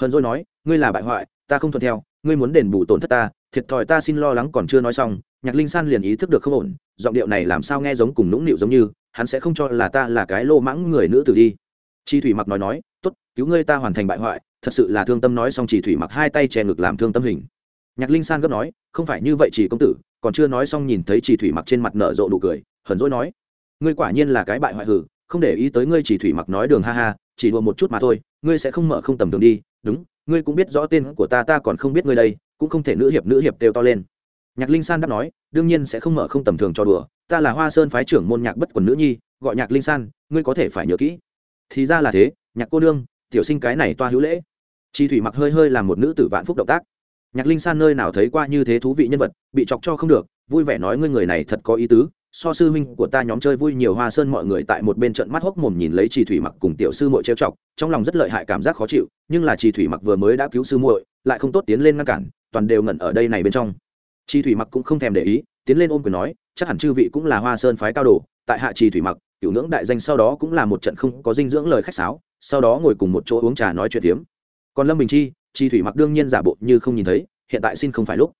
Hơn rồi nói, ngươi là bại hoại, ta không thuận theo, ngươi muốn đền bù tổn thất ta, thiệt thòi ta xin lo lắng còn chưa nói xong. Nhạc linh san liền ý thức được không ổn, giọng điệu này làm sao nghe giống cùng nũng nịu giống như, hắn sẽ không cho là ta là cái lô mãng người nữ tử đi. Chi thủy mặc nói nói, tốt, cứu ngươi ta hoàn thành bại hoại, thật sự là thương tâm nói xong chỉ thủy mặc hai tay che ngực làm thương tâm hình nhạc linh san gấp nói, không phải như vậy chỉ công tử, còn chưa nói xong nhìn thấy chỉ thủy mặc trên mặt nở rộ nụ cười, hờn dỗi nói, ngươi quả nhiên là cái bại hoại hử, không để ý tới ngươi chỉ thủy mặc nói đường ha ha, chỉ đùa một chút mà thôi, ngươi sẽ không mở không tầm thường đi, đúng, ngươi cũng biết rõ tên của ta ta còn không biết ngươi đây, cũng không thể nữ hiệp nữ hiệp đều to lên. Nhạc linh san đáp nói, đương nhiên sẽ không mở không tầm thường cho đùa, ta là hoa sơn phái trưởng môn nhạc bất quần nữ nhi, gọi nhạc linh san, ngươi có thể phải nhớ kỹ. Thì ra là thế, nhạc cô nương, tiểu sinh cái này toa hữu lễ. Chi thủy mặc hơi hơi làm một nữ tử vạn phúc động tác nhạc linh san nơi nào thấy qua như thế thú vị nhân vật, bị chọc cho không được, vui vẻ nói ngươi người này thật có ý tứ, so sư huynh của ta nhóm chơi vui nhiều, hoa sơn mọi người tại một bên trận mắt hốc mồm nhìn lấy trì thủy mặc cùng tiểu sư muội trêu chọc, trong lòng rất lợi hại, cảm giác khó chịu, nhưng là trì thủy mặc vừa mới đã cứu sư muội, lại không tốt tiến lên ngăn cản, toàn đều ngẩn ở đây này bên trong. Trì thủy mặc cũng không thèm để ý, tiến lên ôm quyền nói, chắc hẳn chư vị cũng là hoa sơn phái cao đồ, tại hạ trì thủy mặc, tiểu ngưỡng đại danh sau đó cũng là một trận không có dinh dưỡng lời khách sáo, sau đó ngồi cùng một chỗ uống trà nói chuyện phiếm. Còn lâm bình chi Chi thủy mặc đương nhiên giả bộ như không nhìn thấy, hiện tại xin không phải lúc.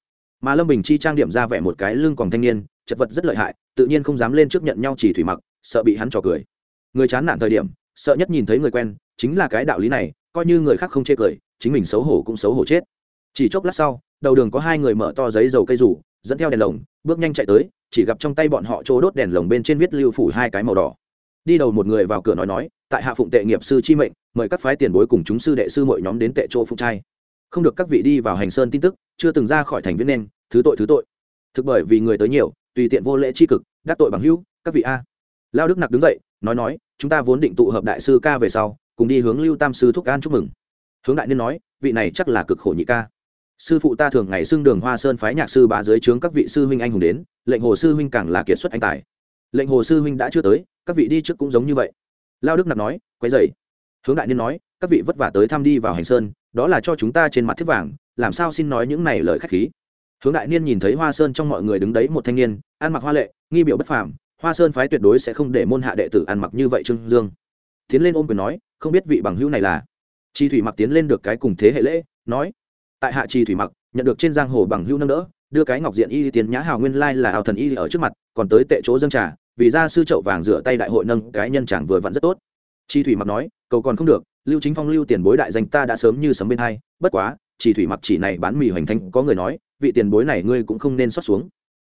Mà lâm bình chi trang điểm ra vẻ một cái lưng còn thanh niên, chật vật rất lợi hại, tự nhiên không dám lên trước nhận nhau chỉ thủy mặc, sợ bị hắn trò cười. Người chán nản thời điểm, sợ nhất nhìn thấy người quen, chính là cái đạo lý này, coi như người khác không chê cười, chính mình xấu hổ cũng xấu hổ chết. Chỉ chốc lát sau, đầu đường có hai người mở to giấy dầu cây rủ, dẫn theo đèn lồng, bước nhanh chạy tới, chỉ gặp trong tay bọn họ chỗ đốt đèn lồng bên trên viết lưu phủ hai cái màu đỏ đi đầu một người vào cửa nói nói, tại hạ phụng tệ nghiệp sư chi mệnh, mời các phái tiền bối cùng chúng sư đệ sư mọi nhóm đến tệ chỗ phụng trai. Không được các vị đi vào hành sơn tin tức, chưa từng ra khỏi thành viết nên, thứ tội thứ tội. Thực bởi vì người tới nhiều, tùy tiện vô lễ chi cực, đắc tội bằng hữu, các vị a. Lao đức nặc đứng dậy, nói nói, chúng ta vốn định tụ hợp đại sư ca về sau, cùng đi hướng lưu tam sư thúc an chúc mừng. Hướng đại niên nói, vị này chắc là cực khổ nhị ca. Sư phụ ta thường ngày xưng đường hoa sơn phái nhạc sư bá dưới trướng các vị sư huynh anh hùng đến, lệnh hồ sư huynh càng là kiệt xuất anh tài. Lệnh hồ sư huynh đã chưa tới các vị đi trước cũng giống như vậy. Lao đức nặc nói quay dày hướng đại niên nói, các vị vất vả tới thăm đi vào hành sơn, đó là cho chúng ta trên mặt thiết vàng, làm sao xin nói những này lời khách khí. Hướng đại niên nhìn thấy hoa sơn trong mọi người đứng đấy một thanh niên, ăn mặc hoa lệ, nghi biểu bất phàm, hoa sơn phái tuyệt đối sẽ không để môn hạ đệ tử ăn mặc như vậy trương dương. Tiến lên ôm quyền nói, không biết vị bằng hữu này là. Chi thủy mặc tiến lên được cái cùng thế hệ lễ, nói, tại hạ chi thủy mặc, nhận được trên giang hồ bằng hữu nâng đỡ, đưa cái ngọc diện y tiến nhã hào nguyên lai là hào thần y ở trước mặt, còn tới tệ chỗ dâng trà vì ra sư chậu vàng rửa tay đại hội nâng, cái nhân chẳng vừa vặn rất tốt. Chi thủy mặc nói, cầu còn không được, lưu chính phong, lưu tiền bối đại danh ta đã sớm như sấm bên hai, bất quá chỉ thủy mặc chỉ này bán mì hoành thánh, có người nói, vị tiền bối này ngươi cũng không nên xót xuống.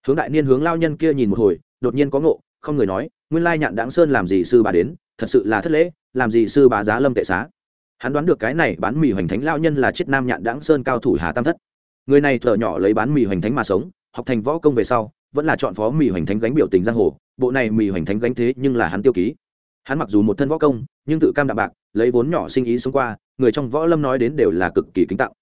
Hướng đại niên hướng lao nhân kia nhìn một hồi, đột nhiên có ngộ, không người nói, nguyên lai nhạn đáng sơn làm gì sư bà đến, thật sự là thất lễ, làm gì sư bà giá lâm tệ xá. Hắn đoán được cái này bán mì hoành thánh lao nhân là chiết nam nhạn đáng sơn cao thủ hà tam thất. Người này thợ nhỏ lấy bán mì hoành thánh mà sống, học thành võ công về sau, vẫn là chọn phó mì hoành thánh gánh biểu tình giang hồ bộ này mì hoành thánh gánh thế nhưng là hắn tiêu ký. Hắn mặc dù một thân võ công, nhưng tự cam đạm bạc, lấy vốn nhỏ sinh ý sống qua, người trong võ lâm nói đến đều là cực kỳ kính tạo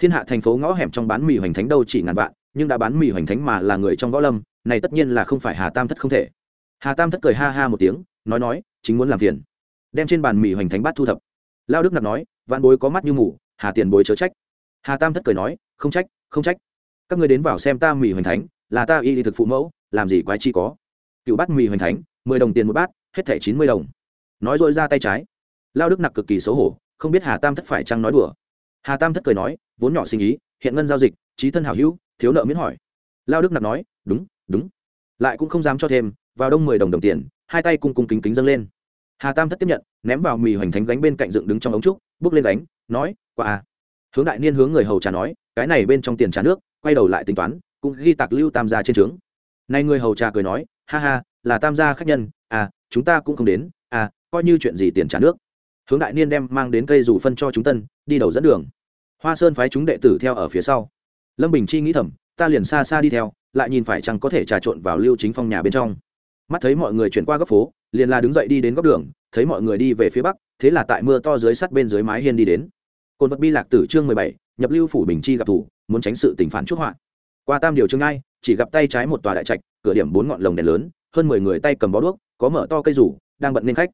thiên hạ thành phố ngõ hẻm trong bán mì hoành thánh đâu chỉ ngàn vạn, nhưng đã bán mì hoành thánh mà là người trong võ lâm, này tất nhiên là không phải hà tam thất không thể. Hà tam thất cười ha ha một tiếng, nói nói, chính muốn làm phiền. Đem trên bàn mì hoành thánh bát thu thập. Lao đức nặc nói, vạn bối có mắt như mù, hà tiền bối chớ trách. Hà tam thất cười nói, không trách không trách. Các người đến vào xem ta mì hoành thánh, là ta y thực phụ mẫu, làm gì quái chi có cựu bát mì hoành thánh, mười đồng tiền một bát, hết thẻ chín mươi đồng. Nói dội ra tay trái. Lao đức nặc cực kỳ xấu hổ, không biết hà tam thất phải chăng nói đùa. Hà tam thất cười nói, vốn nhỏ sinh ý, hiện ngân giao dịch, trí thân hảo hữu, thiếu nợ miễn hỏi. Lao đức nặc nói, đúng đúng. Lại cũng không dám cho thêm, vào đông mười đồng đồng tiền, hai tay cung cung kính kính dâng lên. Hà tam thất tiếp nhận, ném vào mì hoành thánh gánh bên cạnh dựng đứng trong ống trúc, bước lên gánh, nói qua à. Hướng đại niên hướng người hầu trà nói, cái này bên trong tiền trà nước, quay đầu lại tính toán, cũng ghi tạc lưu tam gia trên trướng. Nay người hầu trà cười nói ha ha, là tam gia khách nhân à chúng ta cũng không đến à coi như chuyện gì tiền trả nước. Hướng đại niên đem mang đến cây dù phân cho chúng tân, đi đầu dẫn đường. Hoa sơn phái chúng đệ tử theo ở phía sau. Lâm bình chi nghĩ thầm, ta liền xa xa đi theo, lại nhìn phải chăng có thể trà trộn vào lưu chính phong nhà bên trong. Mắt thấy mọi người chuyển qua góc phố, liền là đứng dậy đi đến góc đường, thấy mọi người đi về phía bắc, thế là tại mưa to dưới sắt bên dưới mái hiên đi đến. Cồn vật bi lạc tử chương mười bảy, nhập lưu phủ bình chi gặp thủ, muốn tránh sự tình phản chuốc họa qua tam điều chương ai, chỉ gặp tay trái một tòa đại trạch, cửa điểm bốn ngọn lồng đèn lớn, hơn mười người tay cầm bó đuốc, có mở to cây rủ, đang bận nên khách.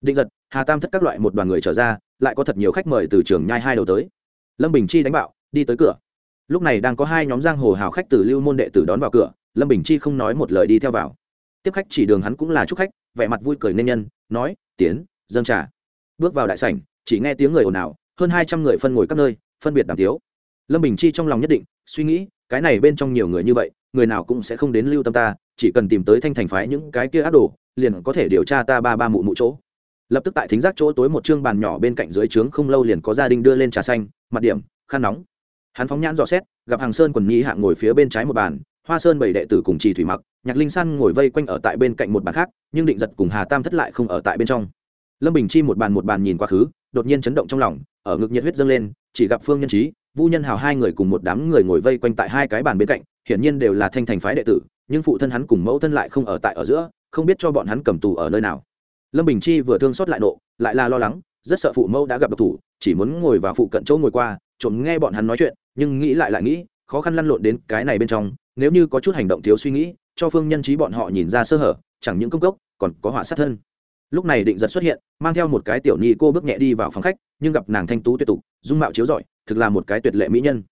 Định giật, hà tam thất các loại một đoàn người trở ra, lại có thật nhiều khách mời từ trường nhai hai đầu tới. Lâm bình chi đánh bạo, đi tới cửa. Lúc này đang có hai nhóm giang hồ hào khách từ lưu môn đệ tử đón vào cửa, lâm bình chi không nói một lời đi theo vào. Tiếp khách chỉ đường hắn cũng là chúc khách, vẻ mặt vui cười nên nhân, nói, tiến, dâng trà. Bước vào đại sảnh, chỉ nghe tiếng người ồn ào, hơn hai trăm người phân ngồi các nơi, phân biệt đàm tiếu. Lâm bình chi trong lòng nhất định, suy nghĩ cái này bên trong nhiều người như vậy, người nào cũng sẽ không đến lưu tâm ta, chỉ cần tìm tới thanh thành phái những cái kia ác đồ, liền có thể điều tra ta ba ba mụ mụ chỗ. Lập tức tại thính giác chỗ tối một chương bàn nhỏ bên cạnh dưới trướng không lâu liền có gia đình đưa lên trà xanh, mặt điểm, khăn nóng. Hắn phóng nhãn dò xét, gặp hàng sơn quần nhi hạng ngồi phía bên trái một bàn, hoa sơn bảy đệ tử cùng trì thủy mặc, nhạc linh san ngồi vây quanh ở tại bên cạnh một bàn khác, nhưng định giật cùng hà tam thất lại không ở tại bên trong. Lâm bình chi một bàn một bàn nhìn quá khứ, đột nhiên chấn động trong lòng, ở ngực nhiệt huyết dâng lên, chỉ gặp phương nhân trí vu nhân hào hai người cùng một đám người ngồi vây quanh tại hai cái bàn bên cạnh, hiển nhiên đều là thanh thành phái đệ tử, nhưng phụ thân hắn cùng mẫu thân lại không ở tại ở giữa, không biết cho bọn hắn cầm tù ở nơi nào. Lâm bình chi vừa thương xót lại nộ, lại là lo lắng, rất sợ phụ mẫu đã gặp độc thủ, chỉ muốn ngồi vào phụ cận chỗ ngồi qua, trộm nghe bọn hắn nói chuyện, nhưng nghĩ lại lại nghĩ, khó khăn lăn lộn đến cái này bên trong, nếu như có chút hành động thiếu suy nghĩ, cho phương nhân trí bọn họ nhìn ra sơ hở, chẳng những công cốc, còn có họa sát thân lúc này định giật xuất hiện, mang theo một cái tiểu nhi cô bước nhẹ đi vào phòng khách, nhưng gặp nàng thanh tú tuyệt tục, dung mạo chiếu rọi, thực là một cái tuyệt lệ mỹ nhân.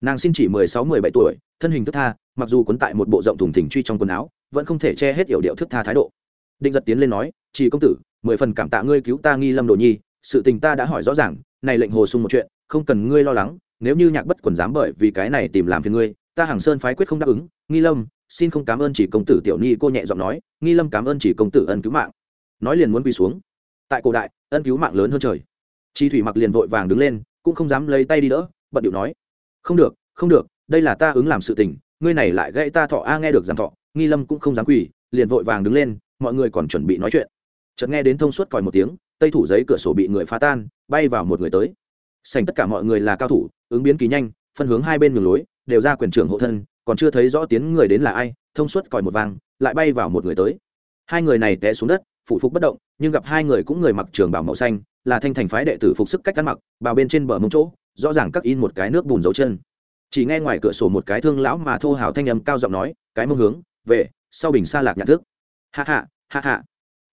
Nàng xin chỉ mười sáu, mười bảy tuổi, thân hình thức tha, mặc dù quấn tại một bộ rộng thùng thình truy trong quần áo, vẫn không thể che hết yểu điệu thức tha thái độ. Định giật tiến lên nói, chỉ công tử, mười phần cảm tạ ngươi cứu ta nghi lâm đồ nhi, sự tình ta đã hỏi rõ ràng, này lệnh hồ sung một chuyện, không cần ngươi lo lắng, nếu như nhạc bất quần dám bởi vì cái này tìm làm phiền ngươi, ta hàng sơn phái quyết không đáp ứng, nghi lâm, xin không cảm ơn chỉ công tử. Tiểu nhi cô nhẹ giọng nói, nghi lâm cảm ơn chỉ công tử ân cứu mạng nói liền muốn quỳ xuống. Tại cổ đại, ân cứu mạng lớn hơn trời. Chi thủy mặc liền vội vàng đứng lên, cũng không dám lấy tay đi đỡ, bận điệu nói, không được không được, đây là ta ứng làm sự tình, ngươi này lại gãy ta thọ a, nghe được giảm thọ, nghi lâm cũng không dám quỳ, liền vội vàng đứng lên, mọi người còn chuẩn bị nói chuyện. Chợt nghe đến thông suốt còi một tiếng, tây thủ giấy cửa sổ bị người phá tan, bay vào một người tới. Sành tất cả mọi người là cao thủ, ứng biến kỳ nhanh, phân hướng hai bên đường lối, đều ra quyền trưởng hộ thân, còn chưa thấy rõ tiếng người đến là ai, thông suốt còi một vang lại bay vào một người tới. Hai người này té xuống đất phụ phục bất động, nhưng gặp hai người cũng người mặc trường bảo màu xanh, là thanh thành phái đệ tử phục sức cách ăn mặc bào bên trên bờ mông chỗ, rõ ràng cắt in một cái nước bùn dấu chân. Chỉ nghe ngoài cửa sổ một cái thương lão mà thô hào thanh âm cao giọng nói, cái mông hướng, về, sau bình xa lạc nhận thức hạ hạ hạ hạ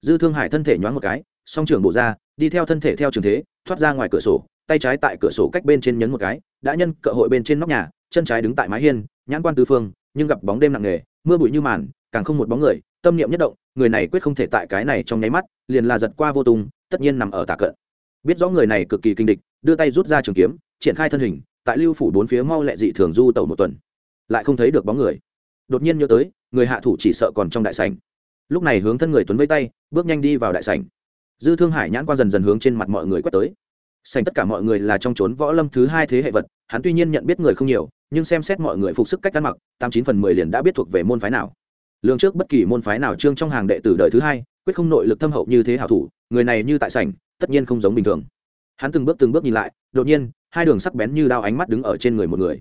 dư thương hải thân thể nhoáng một cái, song trường bộ ra, đi theo thân thể theo trường thế, thoát ra ngoài cửa sổ, tay trái tại cửa sổ cách bên trên nhấn một cái, đã nhân cơ hội bên trên nóc nhà, chân trái đứng tại mái hiên, nhãn quan tứ phương, nhưng gặp bóng đêm nặng nề, mưa bụi như màn, càng không một bóng người tâm niệm nhất động, người này quyết không thể tại cái này trong nháy mắt, liền là giật qua vô tung, tất nhiên nằm ở tà cận. Biết rõ người này cực kỳ kinh địch, đưa tay rút ra trường kiếm, triển khai thân hình, tại lưu phủ bốn phía mau lẹ dị thường du tẩu một tuần. Lại không thấy được bóng người. Đột nhiên nhớ tới, người hạ thủ chỉ sợ còn trong đại sảnh. Lúc này hướng thân người tuấn vây tay, bước nhanh đi vào đại sảnh. Dư thương hải nhãn quan dần dần hướng trên mặt mọi người quét tới. Sành tất cả mọi người là trong trốn võ lâm thứ hai thế hệ vật, hắn tuy nhiên nhận biết người không nhiều, nhưng xem xét mọi người phục sức cách ăn mặc, tám chín phần mười liền đã biết thuộc về môn phái nào lương trước bất kỳ môn phái nào trương trong hàng đệ tử đời thứ hai, quyết không nội lực thâm hậu như thế hảo thủ, người này như tại sảnh, tất nhiên không giống bình thường. Hắn từng bước từng bước nhìn lại, đột nhiên, hai đường sắc bén như đao ánh mắt đứng ở trên người một người.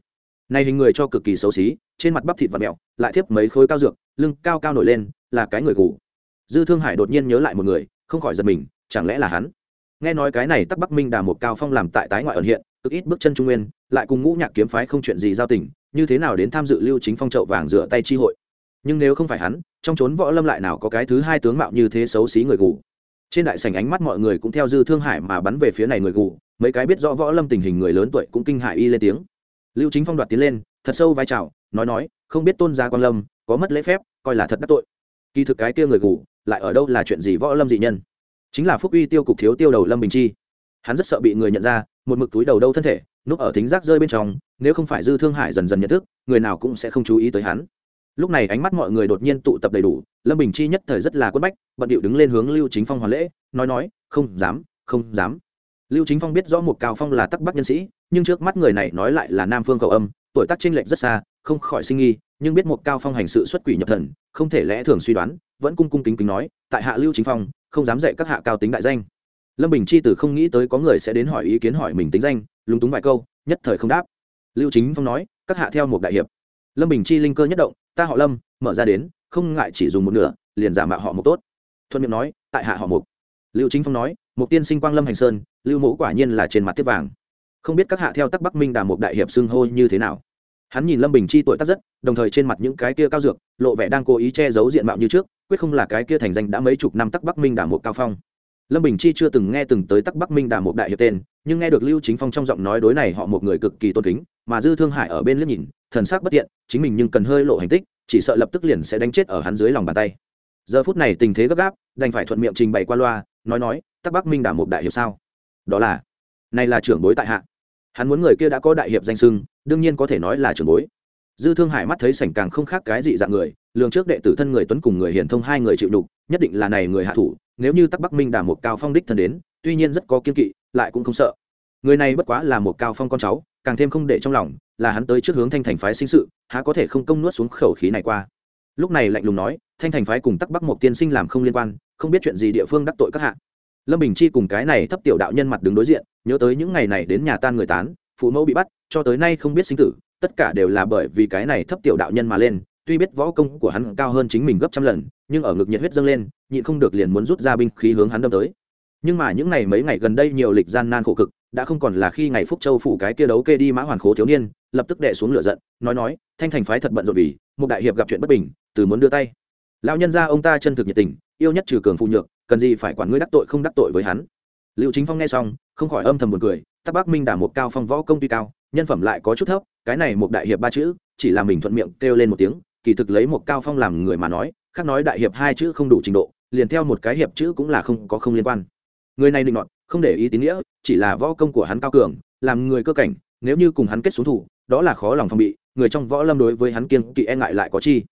Này hình người cho cực kỳ xấu xí, trên mặt bắp thịt và mẹo lại thiếp mấy khối cao dược, lưng cao cao nổi lên, là cái người cũ dư thương hải đột nhiên nhớ lại một người, không khỏi giật mình, chẳng lẽ là hắn? Nghe nói cái này tắc bắc minh đà một cao phong làm tại tái ngoại ẩn hiện, cực ít bước chân trung nguyên, lại cùng ngũ nhạc kiếm phái không chuyện gì giao tình, như thế nào đến tham dự lưu chính phong trậu vàng rửa tay chi hội? Nhưng nếu không phải hắn, trong trốn võ lâm lại nào có cái thứ hai tướng mạo như thế xấu xí người gù. Trên đại sảnh ánh mắt mọi người cũng theo dư thương hải mà bắn về phía này người gù, mấy cái biết rõ võ lâm tình hình người lớn tuổi cũng kinh hại y lên tiếng. Lưu chính phong đoạt tiến lên, thật sâu vai trào nói nói, không biết tôn gia quan lâm có mất lễ phép, coi là thật đắc tội. Kỳ thực cái kia người gù lại ở đâu là chuyện gì võ lâm dị nhân? Chính là phúc uy tiêu cục thiếu tiêu đầu lâm bình chi. Hắn rất sợ bị người nhận ra, một mực túi đầu đâu thân thể, núp ở thính giác rơi bên trong, nếu không phải dư thương hải dần dần nhận thức, người nào cũng sẽ không chú ý tới hắn lúc này ánh mắt mọi người đột nhiên tụ tập đầy đủ, lâm bình chi nhất thời rất là quất bách, bận điệu đứng lên hướng lưu chính phong hoàn lễ, nói nói, không dám không dám. Lưu chính phong biết rõ một cao phong là tắc bắc nhân sĩ, nhưng trước mắt người này nói lại là nam phương cầu âm, tuổi tác tranh lệch rất xa, không khỏi sinh nghi, nhưng biết một cao phong hành sự xuất quỷ nhập thần, không thể lẽ thường suy đoán, vẫn cung cung kính kính nói, tại hạ lưu chính phong, không dám dạy các hạ cao tính đại danh. Lâm bình chi từ không nghĩ tới có người sẽ đến hỏi ý kiến hỏi mình tính danh, lúng túng vài câu, nhất thời không đáp. Lưu chính phong nói, các hạ theo một đại hiệp. Lâm bình chi linh cơ nhất động ta họ lâm, mở ra đến, không ngại chỉ dùng một nửa, liền giả mạo họ một tốt. Thuận miệng nói, tại hạ họ mục lưu chính phong nói một tiên sinh quang lâm hành sơn, lưu mẫu quả nhiên là trên mặt tiếp vàng. Không biết các hạ theo tắc bắc minh đà một đại hiệp xưng hô như thế nào. Hắn nhìn lâm bình chi tuổi tác rất, đồng thời trên mặt những cái kia cao dược, lộ vẻ đang cố ý che giấu diện mạo như trước, quyết không là cái kia thành danh đã mấy chục năm tắc bắc minh đà một cao phong. Lâm bình chi chưa từng nghe từng tới tắc bắc minh đà một đại hiệp tên, nhưng nghe được lưu chính phong trong giọng nói đối này họ một người cực kỳ tôn kính, mà dư thương hải ở bên liếc nhìn thần sắc bất tiện, chính mình nhưng cần hơi lộ hành tích, chỉ sợ lập tức liền sẽ đánh chết ở hắn dưới lòng bàn tay. Giờ phút này tình thế gấp gáp, đành phải thuận miệng trình bày qua loa, nói nói, tắc bắc minh đà một đại hiệp sao? Đó là này là trưởng bối tại hạ. Hắn muốn người kia đã có đại hiệp danh sưng đương nhiên có thể nói là trưởng bối. Dư thương hải mắt thấy sảnh càng không khác cái gì dạng người, lường trước đệ tử thân người tuấn cùng người hiển thông hai người chịu đục, nhất định là này người hạ thủ, nếu như tắc bắc minh đà một cao phong đích thân đến, tuy nhiên rất có kiên kỵ, lại cũng không sợ. Người này bất quá là một cao phong con cháu, càng thêm không để trong lòng là hắn tới trước hướng thanh thành phái sinh sự, há có thể không công nuốt xuống khẩu khí này qua. Lúc này lạnh lùng nói, thanh thành phái cùng tắc bắc một tiên sinh làm không liên quan, không biết chuyện gì địa phương đắc tội các hạ. Lâm bình chi cùng cái này thấp tiểu đạo nhân mặt đứng đối diện, nhớ tới những ngày này đến nhà tan người tán, phụ mẫu bị bắt, cho tới nay không biết sinh tử, tất cả đều là bởi vì cái này thấp tiểu đạo nhân mà lên, tuy biết võ công của hắn cao hơn chính mình gấp trăm lần, nhưng ở ngực nhiệt huyết dâng lên, nhịn không được liền muốn rút ra binh khí hướng hắn đâm tới nhưng mà những ngày mấy ngày gần đây nhiều lịch gian nan khổ cực, đã không còn là khi ngày phúc châu phủ cái kia đấu kê đi mã hoàn khố thiếu niên, lập tức đệ xuống lửa giận, nói nói, thanh thành phái thật bận rộn vì, một đại hiệp gặp chuyện bất bình, từ muốn đưa tay. Lão nhân gia ông ta chân thực nhiệt tình, yêu nhất trừ cường phụ nhược, cần gì phải quản ngươi đắc tội không đắc tội với hắn. Liệu chính phong nghe xong, không khỏi âm thầm buồn cười, tắc bác minh đả một cao phong võ công tuy cao, nhân phẩm lại có chút thấp, cái này một đại hiệp ba chữ, chỉ là mình thuận miệng kêu lên một tiếng, kỳ thực lấy một cao phong làm người mà nói, khác nói đại hiệp hai chữ không đủ trình độ, liền theo một cái hiệp chữ cũng là không có không liên quan người này định nọt không để ý tín nghĩa chỉ là võ công của hắn cao cường làm người cơ cảnh nếu như cùng hắn kết xuống thủ đó là khó lòng phòng bị người trong võ lâm đối với hắn kiên kỵ e ngại lại có chi.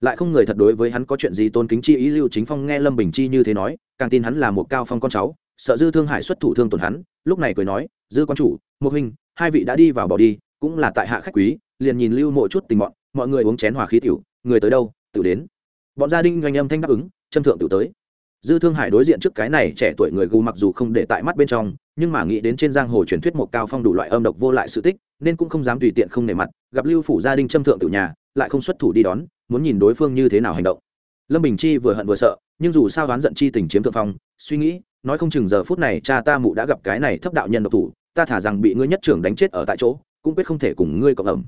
Lại không người thật đối với hắn có chuyện gì tôn kính chi ý lưu chính phong nghe lâm bình chi như thế nói càng tin hắn là một cao phong con cháu sợ dư thương hải xuất thủ thương tổn hắn lúc này cười nói dư quan chủ một huynh, hai vị đã đi vào bỏ đi cũng là tại hạ khách quý liền nhìn lưu mộ chút tình bọn mọi người uống chén hòa khí tiểu người tới đâu tự đến. Bọn gia đình doanh âm thanh đáp ứng châm thượng tự tới dư thương hải đối diện trước cái này trẻ tuổi người gù mặc dù không để tại mắt bên trong, nhưng mà nghĩ đến trên giang hồ truyền thuyết một cao phong đủ loại âm độc vô lại sự tích, nên cũng không dám tùy tiện không nể mặt, gặp lưu phủ gia đình châm thượng tự nhà, lại không xuất thủ đi đón, muốn nhìn đối phương như thế nào hành động. Lâm bình chi vừa hận vừa sợ, nhưng dù sao đoán giận chi tình chiếm thượng phong, suy nghĩ, nói không chừng giờ phút này cha ta mụ đã gặp cái này thấp đạo nhân độc thủ, ta thả rằng bị ngươi nhất trưởng đánh chết ở tại chỗ, cũng quyết không thể cùng ngươi cộng ẩm.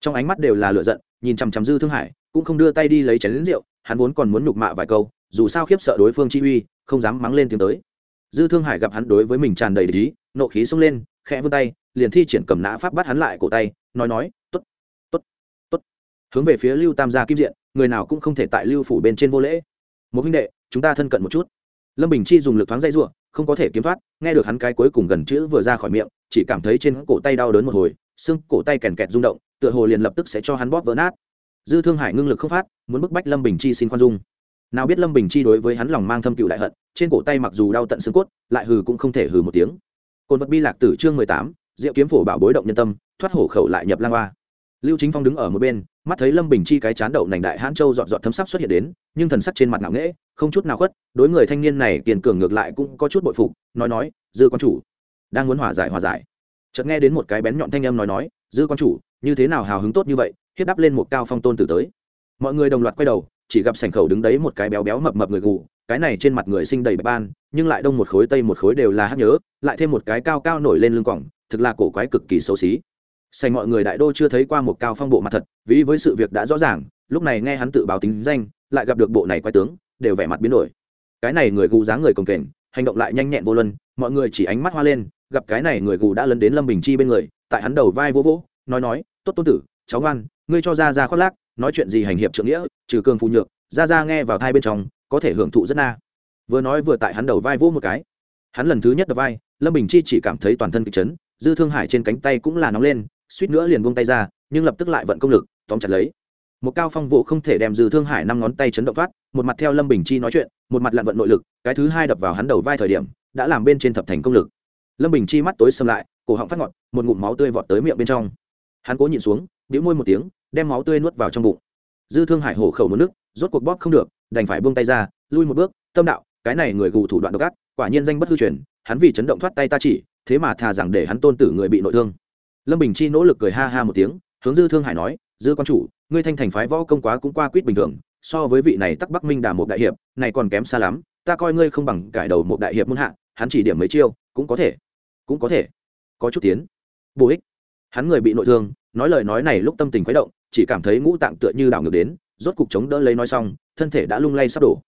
Trong ánh mắt đều là lựa giận, nhìn chằm chằm dư thương hải, cũng không đưa tay đi lấy chén lính rượu, hắn vốn còn muốn nhục mạ vài câu dù sao khiếp sợ đối phương chi uy, không dám mắng lên tiếng tới. Dư thương hải gặp hắn đối với mình tràn đầy lý nộ khí xông lên, khẽ vươn tay, liền thi triển cầm nã pháp bắt hắn lại cổ tay, nói nói t ố t t ố t t ố t hướng về phía lưu tam gia kim diện, người nào cũng không thể tại lưu phủ bên trên vô lễ. Một huynh đệ, chúng ta thân cận một chút. Lâm bình chi dùng lực thoáng dây r u ộ không có thể kiếm thoát, nghe được hắn cái cuối cùng gần chữ vừa ra khỏi miệng, chỉ cảm thấy trên cổ tay đau đớn một hồi, xương cổ tay kèn kẹt rung động, tựa hồ liền lập tức sẽ cho hắn bóp vỡ nát. Dư thương hải ngưng lực không phát, muốn bức bách lâm bình chi xin khoan dung nào biết lâm bình chi đối với hắn lòng mang thâm cựu đại hận, trên cổ tay mặc dù đau tận xương cốt, lại hừ cũng không thể hừ một tiếng. Cồn vật bi lạc tử chương mười tám, diệu kiếm phổ bảo bối động nhân tâm, thoát hổ khẩu lại nhập lang hoa. Lưu chính phong đứng ở một bên, mắt thấy lâm bình chi cái chán đậu nành đại hãn châu dọn dọn thấm sắc xuất hiện đến, nhưng thần sắc trên mặt ngạo nghễ, không chút nào khuất, đối người thanh niên này kiên cường ngược lại cũng có chút bội phục, nói nói, dư quan chủ, đang muốn hòa giải hòa giải. Chợt nghe đến một cái bén nhọn thanh âm nói nói, dư quan chủ, như thế nào hào hứng tốt như vậy? Hiếp đắp lên một cao phong tôn tử tới. Mọi người đồng loạt quay đầu chỉ gặp sảnh khẩu đứng đấy một cái béo béo mập mập người gù, cái này trên mặt người sinh đầy bạch ban, nhưng lại đông một khối tây một khối đều là hát nhớ, lại thêm một cái cao cao nổi lên lưng cỏng thực là cổ quái cực kỳ xấu xí. Sành mọi người đại đô chưa thấy qua một cao phong bộ mặt thật vì với sự việc đã rõ ràng, lúc này nghe hắn tự báo tính danh, lại gặp được bộ này quái tướng, đều vẻ mặt biến đổi. Cái này người gù dáng người cồng kềnh, hành động lại nhanh nhẹn vô luân, mọi người chỉ ánh mắt hoa lên, gặp cái này người gù đã lấn đến lâm bình chi bên người, tại hắn đầu vai vỗ vỗ, nói nói, tốt tôn tử, cháu ngoan, ngươi cho ra ra khoác lác nói chuyện gì hành hiệp trượng nghĩa, trừ cường phụ nhược, ra ra nghe vào thai bên trong, có thể hưởng thụ rất na. Vừa nói vừa tại hắn đầu vai vỗ một cái. Hắn lần thứ nhất đập vai, lâm bình chi chỉ cảm thấy toàn thân kịch chấn, dư thương hải trên cánh tay cũng là nóng lên, suýt nữa liền buông tay ra, nhưng lập tức lại vận công lực, tóm chặt lấy. Một cao phong vụ không thể đem dư thương hải năm ngón tay chấn động thoát, một mặt theo lâm bình chi nói chuyện, một mặt lặn vận nội lực, cái thứ hai đập vào hắn đầu vai thời điểm, đã làm bên trên thập thành công lực. Lâm bình chi mắt tối xâm lại, cổ họng phát ngọt, một ngụm máu tươi vọt tới miệng bên trong. Hắn cố nhịn xuống đĩu môi một tiếng đem máu tươi nuốt vào trong bụng. Dư thương hải hổ khẩu một nước, rốt cuộc bóp không được, đành phải buông tay ra, lui một bước, tâm đạo, cái này người gù thủ đoạn độc ác, quả nhiên danh bất hư truyền, hắn vì chấn động thoát tay ta chỉ, thế mà thà rằng để hắn tôn tử người bị nội thương. Lâm bình chi nỗ lực cười ha ha một tiếng, hướng dư thương hải nói, dư quan chủ, ngươi thanh thành phái võ công quá cũng qua quýt bình thường, so với vị này tắc bắc minh đà một đại hiệp, này còn kém xa lắm, ta coi ngươi không bằng cải đầu một đại hiệp muôn hạ, hắn chỉ điểm mấy chiêu, cũng có thể, cũng có thể, có chút tiến. Bổ ích. Hắn người bị nội thương nói lời nói này lúc tâm tình khuấy động, chỉ cảm thấy ngũ tạng tựa như đảo ngược đến, rốt cục chống đỡ lấy nói xong, thân thể đã lung lay sắp đổ.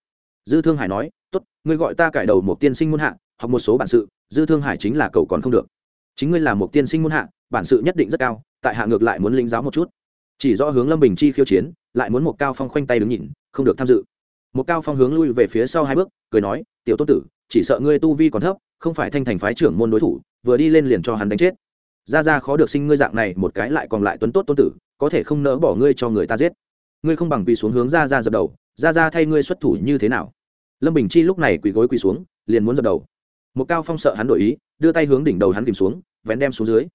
Dư thương hải nói, tốt, ngươi gọi ta cải đầu một tiên sinh muôn hạ, học một số bản sự, dư thương hải chính là cầu còn không được. Chính ngươi là một tiên sinh muôn hạ, bản sự nhất định rất cao, tại hạ ngược lại muốn lĩnh giáo một chút. Chỉ do hướng lâm bình chi khiêu chiến, lại muốn một cao phong khoanh tay đứng nhìn, không được tham dự. Một cao phong hướng lui về phía sau hai bước, cười nói, tiểu tôn tử, chỉ sợ ngươi tu vi còn thấp, không phải thanh thành phái trưởng môn đối thủ, vừa đi lên liền cho hắn đánh chết ra ra khó được sinh ngươi dạng này, một cái lại còn lại tuấn tốt tôn tử, có thể không nỡ bỏ ngươi cho người ta giết. Ngươi không bằng quỳ xuống hướng ra ra dập đầu, ra ra thay ngươi xuất thủ như thế nào? Lâm bình chi lúc này quỳ gối quỳ xuống, liền muốn dập đầu. Một cao phong sợ hắn đổi ý, đưa tay hướng đỉnh đầu hắn kìm xuống, vén đem xuống dưới.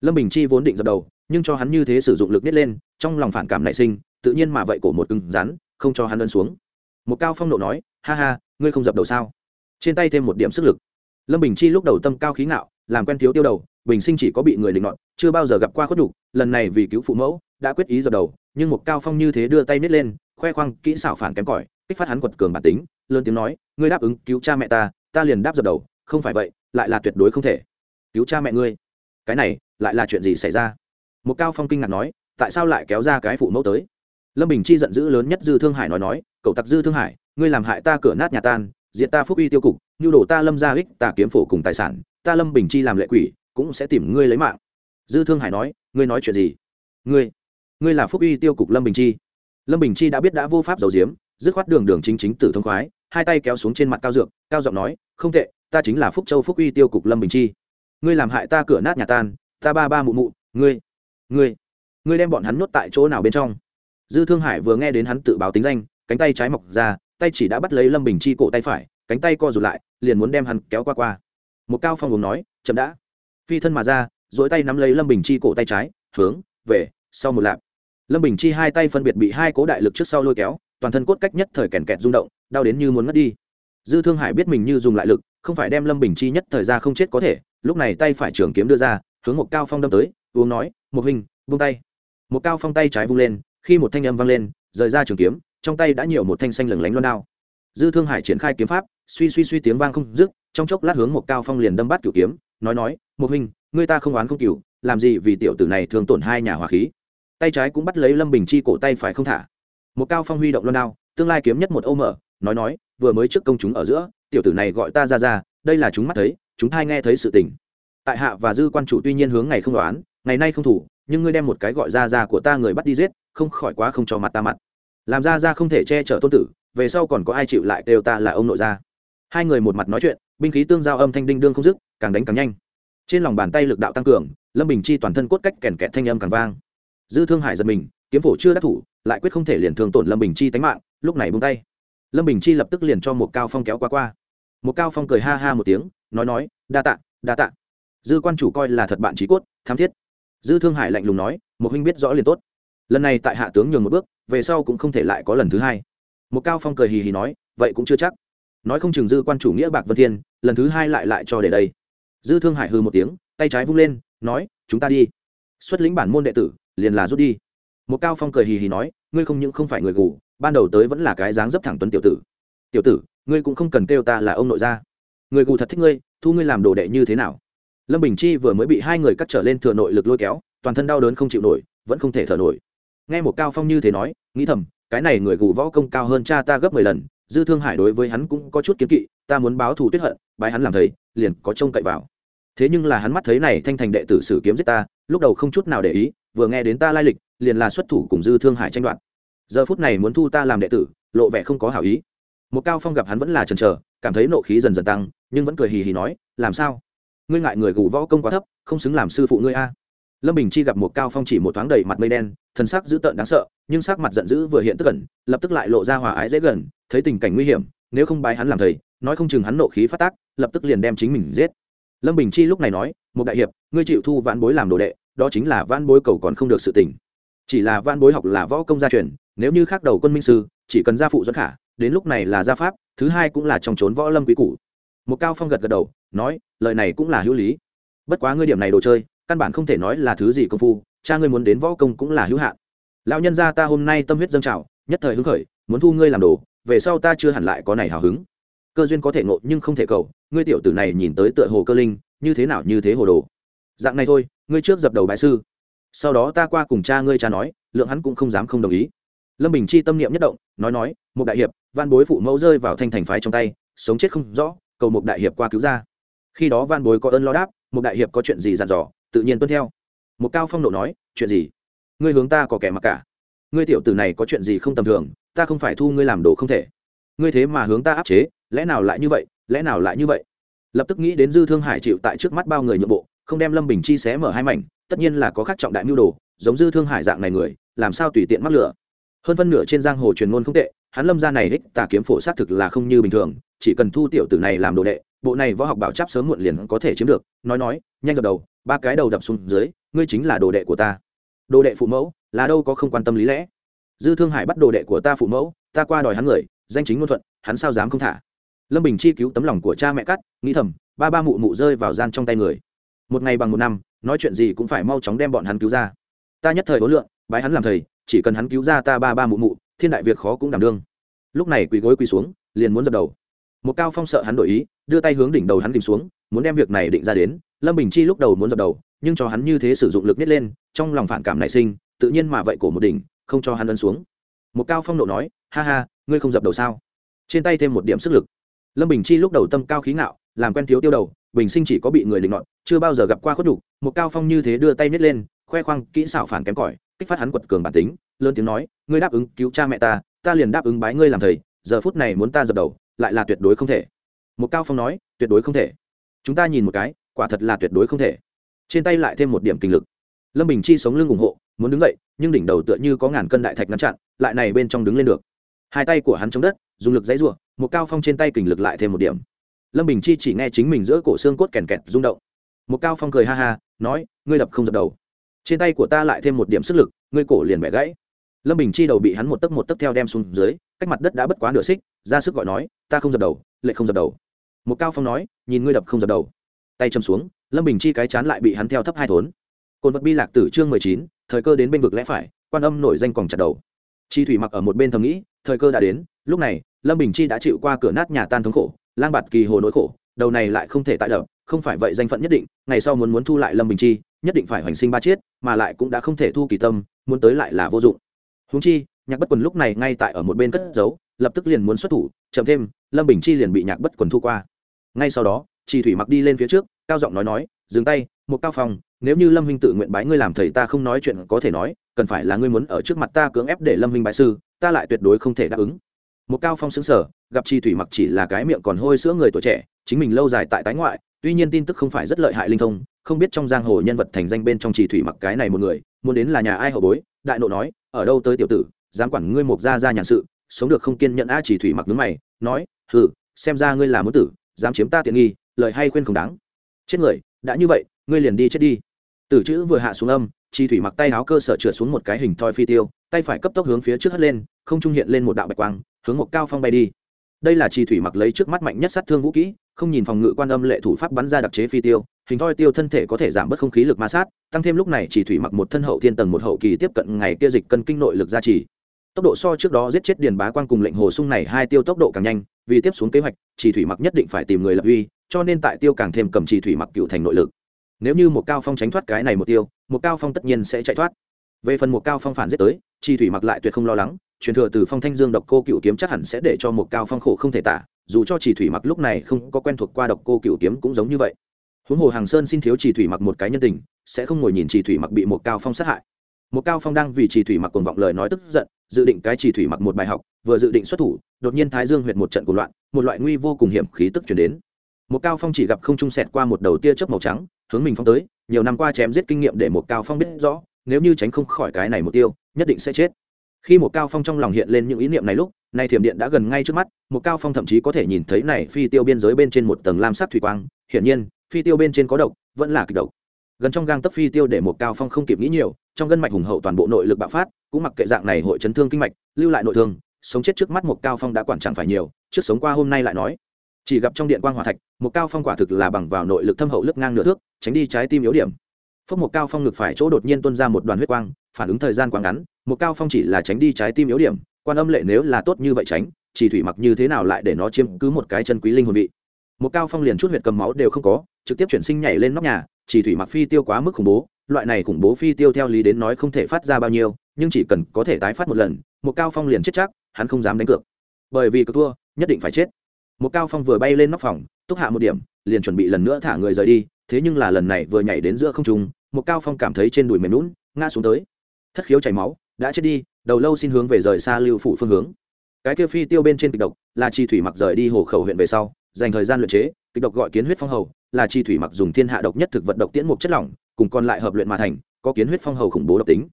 Lâm bình chi vốn định dập đầu, nhưng cho hắn như thế sử dụng lực nít lên, trong lòng phản cảm nảy sinh, tự nhiên mà vậy cổ một cứng rắn, không cho hắn ân xuống. Một cao phong nộ nói, ha ha, ngươi không dập đầu sao? Trên tay thêm một điểm sức lực. Lâm bình chi lúc đầu tâm cao khí ngạo, làm quen thiếu tiêu đầu bình sinh chỉ có bị người định nọt, chưa bao giờ gặp qua khuất nhục, lần này vì cứu phụ mẫu, đã quyết ý dập đầu, nhưng một cao phong như thế đưa tay nít lên, khoe khoang, kỹ xảo phản kém cỏi, kích phát hắn quật cường bản tính, lớn tiếng nói, ngươi đáp ứng cứu cha mẹ ta ta liền đáp dập đầu, không phải vậy, lại là tuyệt đối không thể. Cứu cha mẹ ngươi? Cái này, lại là chuyện gì xảy ra? Một cao phong kinh ngạc nói, tại sao lại kéo ra cái phụ mẫu tới? Lâm bình chi giận dữ lớn nhất dư thương hải nói nói, cậu tặc dư thương hải, ngươi làm hại ta cửa nát nhà tan diện ta phúc uy tiêu cục, nhu đổ ta lâm ra ích, ta kiếm phổ cùng tài sản, ta lâm bình chi làm lệ quỷ cũng sẽ tìm ngươi lấy mạng. Dư thương hải nói, ngươi nói chuyện gì? Ngươi ngươi là phúc uy tiêu cục lâm bình chi. Lâm bình chi đã biết đã vô pháp giấu diếm dứt khoát đường đường chính chính tử thông khoái, hai tay kéo xuống trên mặt cao dược, cao giọng nói, không tệ, ta chính là phúc châu phúc uy tiêu cục lâm bình chi. Ngươi làm hại ta cửa nát nhà tan, ta ba ba mụ mụ, ngươi ngươi ngươi đem bọn hắn nuốt tại chỗ nào bên trong? Dư thương hải vừa nghe đến hắn tự báo tính danh, cánh tay trái mọc ra, tay chỉ đã bắt lấy lâm bình chi cổ tay phải, cánh tay co rụt lại, liền muốn đem hắn kéo qua qua. Một cao phong uống nói, chậm đã phi thân mà ra dỗi tay nắm lấy lâm bình chi cổ tay trái, hướng, về, sau một lạp. Lâm bình chi hai tay phân biệt bị hai cố đại lực trước sau lôi kéo, toàn thân cốt cách nhất thời kèn kẹt rung động, đau đến như muốn ngất đi. Dư thương hải biết mình như dùng lại lực, không phải đem lâm bình chi nhất thời ra không chết có thể, lúc này tay phải trường kiếm đưa ra, hướng một cao phong đâm tới, uống nói một hình vung tay. Một cao phong tay trái vung lên, khi một thanh âm vang lên, rời ra trường kiếm, trong tay đã nhiều một thanh xanh lửng lánh loan đao. Dư thương hải triển khai kiếm pháp, suy suy suy tiếng vang không dứt, trong chốc lát hướng một cao phong liền đâm bắt cửu kiếm nói nói một hình ngươi ta không oán không cửu làm gì vì tiểu tử này thường tổn hai nhà hòa khí? Tay trái cũng bắt lấy lâm bình chi cổ tay phải không thả. Một cao phong huy động loan đao, tương lai kiếm nhất một ô mở, nói nói, vừa mới trước công chúng ở giữa, tiểu tử này gọi ta ra ra, đây là chúng mắt thấy, chúng thai nghe thấy sự tình. Tại hạ và dư quan chủ tuy nhiên hướng ngày không đoán, ngày nay không thủ, nhưng ngươi đem một cái gọi ra ra của ta người bắt đi giết, không khỏi quá không cho mặt ta mặt. Làm ra ra không thể che chở tôn tử, về sau còn có ai chịu lại đều ta là ông nội gia. Hai người một mặt nói chuyện, binh khí tương giao âm thanh đinh đương không dứt càng đánh càng nhanh. Trên lòng bàn tay lực đạo tăng cường, lâm bình chi toàn thân cốt cách kèn kẹt thanh âm càng vang. Dư thương hải giật mình, kiếm phổ chưa đắc thủ, lại quyết không thể liền thường tổn lâm bình chi tánh mạng, lúc này bung tay. Lâm bình chi lập tức liền cho một cao phong kéo qua qua. Một cao phong cười ha ha một tiếng, nói nói, đa tạ đa tạ. Dư quan chủ coi là thật bạn trí cốt tham thiết. Dư thương hải lạnh lùng nói một huynh biết rõ liền tốt. Lần này tại hạ tướng nhường một bước, về sau cũng không thể lại có lần thứ hai. Một cao phong cười hì hì nói, vậy cũng chưa chắc. Nói không chừng dư quan chủ nghĩa bạc vân thiên, lần thứ hai lại lại cho để đây dư thương hải hư một tiếng, tay trái vung lên, nói, chúng ta đi. Xuất lĩnh bản môn đệ tử, liền là rút đi. Một cao phong cười hì hì nói, ngươi không những không phải người gù, ban đầu tới vẫn là cái dáng dấp thẳng tuấn tiểu tử. Tiểu tử, ngươi cũng không cần kêu ta là ông nội gia. Người gù thật thích ngươi, thu ngươi làm đồ đệ như thế nào? Lâm bình chi vừa mới bị hai người cắt trở lên thừa nội lực lôi kéo, toàn thân đau đớn không chịu nổi, vẫn không thể thở nổi. Nghe một cao phong như thế nói, nghĩ thầm, cái này người gù võ công cao hơn cha ta gấp mười lần, dư thương hải đối với hắn cũng có chút kiến kỵ ta muốn báo thù tuyết hận, bái hắn làm thầy, liền có trông cậy vào. Thế nhưng là hắn mắt thấy này thanh thành đệ tử sử kiếm giết ta, lúc đầu không chút nào để ý, vừa nghe đến ta lai lịch, liền là xuất thủ cùng dư thương hải tranh đoạt. Giờ phút này muốn thu ta làm đệ tử, lộ vẻ không có hảo ý. Một cao phong gặp hắn vẫn là chần chờ, cảm thấy nộ khí dần dần tăng, nhưng vẫn cười hì hì nói, làm sao? Ngươi ngại người gù võ công quá thấp, không xứng làm sư phụ ngươi a. Lâm bình chi gặp một cao phong chỉ một thoáng đầy mặt mây đen thân sắc dữ tợn đáng sợ, nhưng sắc mặt giận dữ vừa hiện tức gần, lập tức lại lộ ra hòa ái dễ gần, thấy tình cảnh nguy hiểm, nếu không bái hắn làm thầy nói không chừng hắn nộ khí phát tác, lập tức liền đem chính mình giết. Lâm bình chi lúc này nói một đại hiệp, ngươi chịu thu vãn bối làm đồ đệ, đó chính là vãn bối cầu còn không được sự tỉnh chỉ là vãn bối học là võ công gia truyền, nếu như khác đầu quân minh sư, chỉ cần gia phụ dẫn khả, đến lúc này là gia pháp, thứ hai cũng là trong trốn võ lâm quý cũ một cao phong gật gật đầu, nói, lời này cũng là hữu lý. Bất quá ngươi điểm này đồ chơi, căn bản không thể nói là thứ gì công phu, cha ngươi muốn đến võ công cũng là hữu hạn. Lão nhân gia ta hôm nay tâm huyết dâng trào, nhất thời hứng khởi, muốn thu ngươi làm đồ, về sau ta chưa hẳn lại có này hào hứng cơ duyên có thể ngộ nhưng không thể cầu, ngươi tiểu tử này nhìn tới tựa hồ cơ linh, như thế nào như thế hồ đồ. Dạng này thôi, ngươi trước dập đầu bại sư. Sau đó ta qua cùng cha ngươi cha nói, lượng hắn cũng không dám không đồng ý. Lâm bình chi tâm niệm nhất động, nói nói, một đại hiệp van bối phụ mẫu rơi vào thanh thành phái trong tay, sống chết không rõ, cầu một đại hiệp qua cứu ra. Khi đó van bối có ơn lo đáp, một đại hiệp có chuyện gì dặn dò, tự nhiên tuân theo. Một cao phong độ nói, chuyện gì? Ngươi hướng ta có kẻ mặc cả. Ngươi tiểu tử này có chuyện gì không tầm thường, ta không phải thu ngươi làm đồ không thể. Ngươi thế mà hướng ta áp chế lẽ nào lại như vậy, lẽ nào lại như vậy? Lập tức nghĩ đến dư thương hải chịu tại trước mắt bao người nhượng bộ, không đem lâm bình chi xé mở hai mảnh, tất nhiên là có khắc trọng đại mưu đồ, giống dư thương hải dạng này người, làm sao tùy tiện mắc lửa? Hơn phân nửa trên giang hồ truyền ngôn không tệ, hắn lâm ra này ích tà kiếm phổ xác thực là không như bình thường, chỉ cần thu tiểu tử này làm đồ đệ, bộ này võ học bảo chấp sớm muộn liền có thể chiếm được, nói nói, nhanh dập đầu, ba cái đầu đập xuống dưới, ngươi chính là đồ đệ của ta. Đồ đệ phụ mẫu, là đâu có không quan tâm lý lẽ? Dư thương hải bắt đồ đệ của ta phụ mẫu, ta qua đòi hắn người, danh chính ngôn thuận, hắn sao dám không thả? Lâm bình chi cứu tấm lòng của cha mẹ cắt, nghĩ thầm, ba ba mụ mụ rơi vào gian trong tay người. Một ngày bằng một năm, nói chuyện gì cũng phải mau chóng đem bọn hắn cứu ra. Ta nhất thời đối lượng, bái hắn làm thầy, chỉ cần hắn cứu ra ta ba ba mụ mụ, thiên đại việc khó cũng đảm đương. Lúc này quỳ gối quỳ xuống, liền muốn dập đầu. Một cao phong sợ hắn đổi ý, đưa tay hướng đỉnh đầu hắn tìm xuống, muốn đem việc này định ra đến. Lâm bình chi lúc đầu muốn dập đầu, nhưng cho hắn như thế sử dụng lực nhét lên, trong lòng phản cảm nảy sinh, tự nhiên mà vậy cổ một đỉnh, không cho hắn ấn xuống. Một cao phong nộ nói, ha ha, ngươi không dập đầu sao? Trên tay thêm một điểm sức lực lâm bình chi lúc đầu tâm cao khí ngạo, làm quen thiếu tiêu đầu, bình sinh chỉ có bị người định nọt, chưa bao giờ gặp qua khuất đục một cao phong như thế đưa tay nhét lên, khoe khoang, kỹ xảo phản kém cỏi, kích phát hắn quật cường bản tính, lớn tiếng nói, ngươi đáp ứng cứu cha mẹ ta ta liền đáp ứng bái ngươi làm thầy, giờ phút này muốn ta dập đầu, lại là tuyệt đối không thể. Một cao phong nói, tuyệt đối không thể. Chúng ta nhìn một cái, quả thật là tuyệt đối không thể. Trên tay lại thêm một điểm kinh lực. Lâm bình chi sống lưng ủng hộ, muốn đứng dậy, nhưng đỉnh đầu tựa như có ngàn cân đại thạch ngăn chặn, lại này bên trong đứng lên được. Hai tay của hắn chống đất, dùng lực dãy r u ộ một cao phong trên tay kình lực lại thêm một điểm. Lâm bình chi chỉ nghe chính mình giữa cổ xương cốt kèn kẹt rung động. Một cao phong cười ha ha, nói, ngươi đập không dập đầu. Trên tay của ta lại thêm một điểm sức lực, ngươi cổ liền bẻ gãy. Lâm bình chi đầu bị hắn một tấc một tấc theo đem xuống dưới, cách mặt đất đã bất quá nửa xích, ra sức gọi nói, ta không dập đầu lệ không dập đầu. Một cao phong nói, nhìn ngươi đập không dập đầu. Tay châm xuống, lâm bình chi cái chán lại bị hắn theo thấp hai thốn. Cồn vật bi lạc tử chương mười chín, thời cơ đến bên vực lẽ phải, quan âm nổi danh còn chặt đầu. Chi thủy mặc ở một bên thầm nghĩ, thời cơ đã đến, lúc này lâm bình chi đã chịu qua cửa nát nhà tan thống khổ, lang bạt kỳ hồ nỗi khổ, đầu này lại không thể tại đập không phải vậy danh phận nhất định, ngày sau muốn muốn thu lại lâm bình chi, nhất định phải hoành sinh ba chiết, mà lại cũng đã không thể thu kỳ tâm, muốn tới lại là vô dụng. Húng chi, nhạc bất quần lúc này ngay tại ở một bên cất giấu, lập tức liền muốn xuất thủ, chậm thêm, lâm bình chi liền bị nhạc bất quần thu qua. Ngay sau đó chi thủy mặc đi lên phía trước, cao giọng nói nói, dừng tay, một cao phòng, nếu như lâm huynh tự nguyện bái ngươi làm thầy ta không nói chuyện có thể nói, cần phải là ngươi muốn ở trước mặt ta cưỡng ép để lâm huynh bái sư, ta lại tuyệt đối không thể đáp ứng một cao phong xứng sở, gặp chi thủy mặc chỉ là cái miệng còn hôi sữa người tuổi trẻ, chính mình lâu dài tại tái ngoại, tuy nhiên tin tức không phải rất lợi hại linh thông, không biết trong giang hồ nhân vật thành danh bên trong chỉ thủy mặc cái này một người, muốn đến là nhà ai hậu bối, đại nộ nói, ở đâu tới tiểu tử, dám quản ngươi mục gia gia nhàn sự, sống được không kiên nhẫn a chỉ thủy mặc nướng mày, nói, hừ, xem ra ngươi là muốn tử, dám chiếm ta tiện nghi, lời hay khuyên không đáng. Chết người, đã như vậy, ngươi liền đi chết đi. Tử chữ vừa hạ xuống âm, chi thủy mặc tay áo cơ sở trượt xuống một cái hình thoi phi tiêu, tay phải cấp tốc hướng phía trước hất lên, không trung hiện lên một đạo bạch quang hướng một cao phong bay đi. Đây là chi thủy mặc lấy trước mắt mạnh nhất sát thương vũ kỹ, không nhìn phòng ngự quan âm lệ thủ pháp bắn ra đặc chế phi tiêu, hình thoi tiêu thân thể có thể giảm bớt không khí lực ma sát, tăng thêm lúc này chỉ thủy mặc một thân hậu thiên tầng một hậu kỳ tiếp cận ngày kia dịch cân kinh nội lực gia trì. Tốc độ so trước đó giết chết điền bá quang cùng lệnh hồ sung này hai tiêu tốc độ càng nhanh, vì tiếp xuống kế hoạch chỉ thủy mặc nhất định phải tìm người lập uy, cho nên tại tiêu càng thêm cầm chỉ thủy mặc cựu thành nội lực. Nếu như một cao phong tránh thoát cái này một tiêu, một cao phong tất nhiên sẽ chạy thoát. Về phần một cao phong phản giết tới chỉ thủy mặc lại tuyệt không lo lắng truyền thừa từ phong thanh dương độc cô cựu kiếm chắc hẳn sẽ để cho một cao phong khổ không thể tả, dù cho chỉ thủy mặc lúc này không có quen thuộc qua độc cô cựu kiếm cũng giống như vậy. Huống hồ hàng sơn xin thiếu chỉ thủy mặc một cái nhân tình, sẽ không ngồi nhìn chỉ thủy mặc bị một cao phong sát hại. Một cao phong đang vì chỉ thủy mặc cuồng vọng lời nói tức giận, dự định cái chỉ thủy mặc một bài học, vừa dự định xuất thủ, đột nhiên thái dương huyệt một trận cuộc loạn, một loại nguy vô cùng hiểm khí tức chuyển đến. Một cao phong chỉ gặp không trung sẹt qua một đầu tia chớp màu trắng, hướng mình phong tới, nhiều năm qua chém giết kinh nghiệm để một cao phong biết rõ, nếu như tránh không khỏi cái này một tiêu, nhất định sẽ chết khi một cao phong trong lòng hiện lên những ý niệm này lúc này thiểm điện đã gần ngay trước mắt một cao phong thậm chí có thể nhìn thấy này phi tiêu biên giới bên trên một tầng lam sắc thủy quang, hiển nhiên, phi tiêu bên trên có độc, vẫn là kịch độc. Gần trong gang tấp phi tiêu để một cao phong không kịp nghĩ nhiều, trong gân mạch hùng hậu toàn bộ nội lực bạo phát, cũng mặc kệ dạng này hội chấn thương kinh mạch, lưu lại nội thương, sống chết trước mắt một cao phong đã quản chẳng phải nhiều, trước sống qua hôm nay lại nói. Chỉ gặp trong điện quang hỏa thạch một cao phong quả thực là bằng vào nội lực thâm hậu lướt ngang nửa thước, tránh đi trái tim yếu điểm. Phốc một cao phong ngực phải chỗ đột nhiên tuôn ra một đoàn huyết quang, phản ứng thời gian quá ngắn một cao phong chỉ là tránh đi trái tim yếu điểm, quan âm lệ nếu là tốt như vậy tránh, chỉ thủy mặc như thế nào lại để nó chiếm cứ một cái chân quý linh hồn vị. Một cao phong liền chút huyệt cầm máu đều không có, trực tiếp chuyển sinh nhảy lên nóc nhà, chỉ thủy mặc phi tiêu quá mức khủng bố, loại này khủng bố phi tiêu theo lý đến nói không thể phát ra bao nhiêu, nhưng chỉ cần có thể tái phát một lần, một cao phong liền chết chắc, hắn không dám đánh cược. Bởi vì cược thua, nhất định phải chết. Một cao phong vừa bay lên nóc phòng, túc hạ một điểm, liền chuẩn bị lần nữa thả người rời đi, thế nhưng là lần này vừa nhảy đến giữa không trung, một cao phong cảm thấy trên đùi mềm lún ngã xuống tới. Thất khiếu chảy máu đã chết đi, đầu lâu xin hướng về rời xa lưu phủ phương hướng. Cái kia phi tiêu bên trên kịch độc là chi thủy mặc rời đi hồ khẩu huyện về sau, dành thời gian luyện chế, kịch độc gọi kiến huyết phong hầu, là chi thủy mặc dùng thiên hạ độc nhất thực vật độc tiễn một chất lỏng, cùng còn lại hợp luyện mà thành, có kiến huyết phong hầu khủng bố độc tính.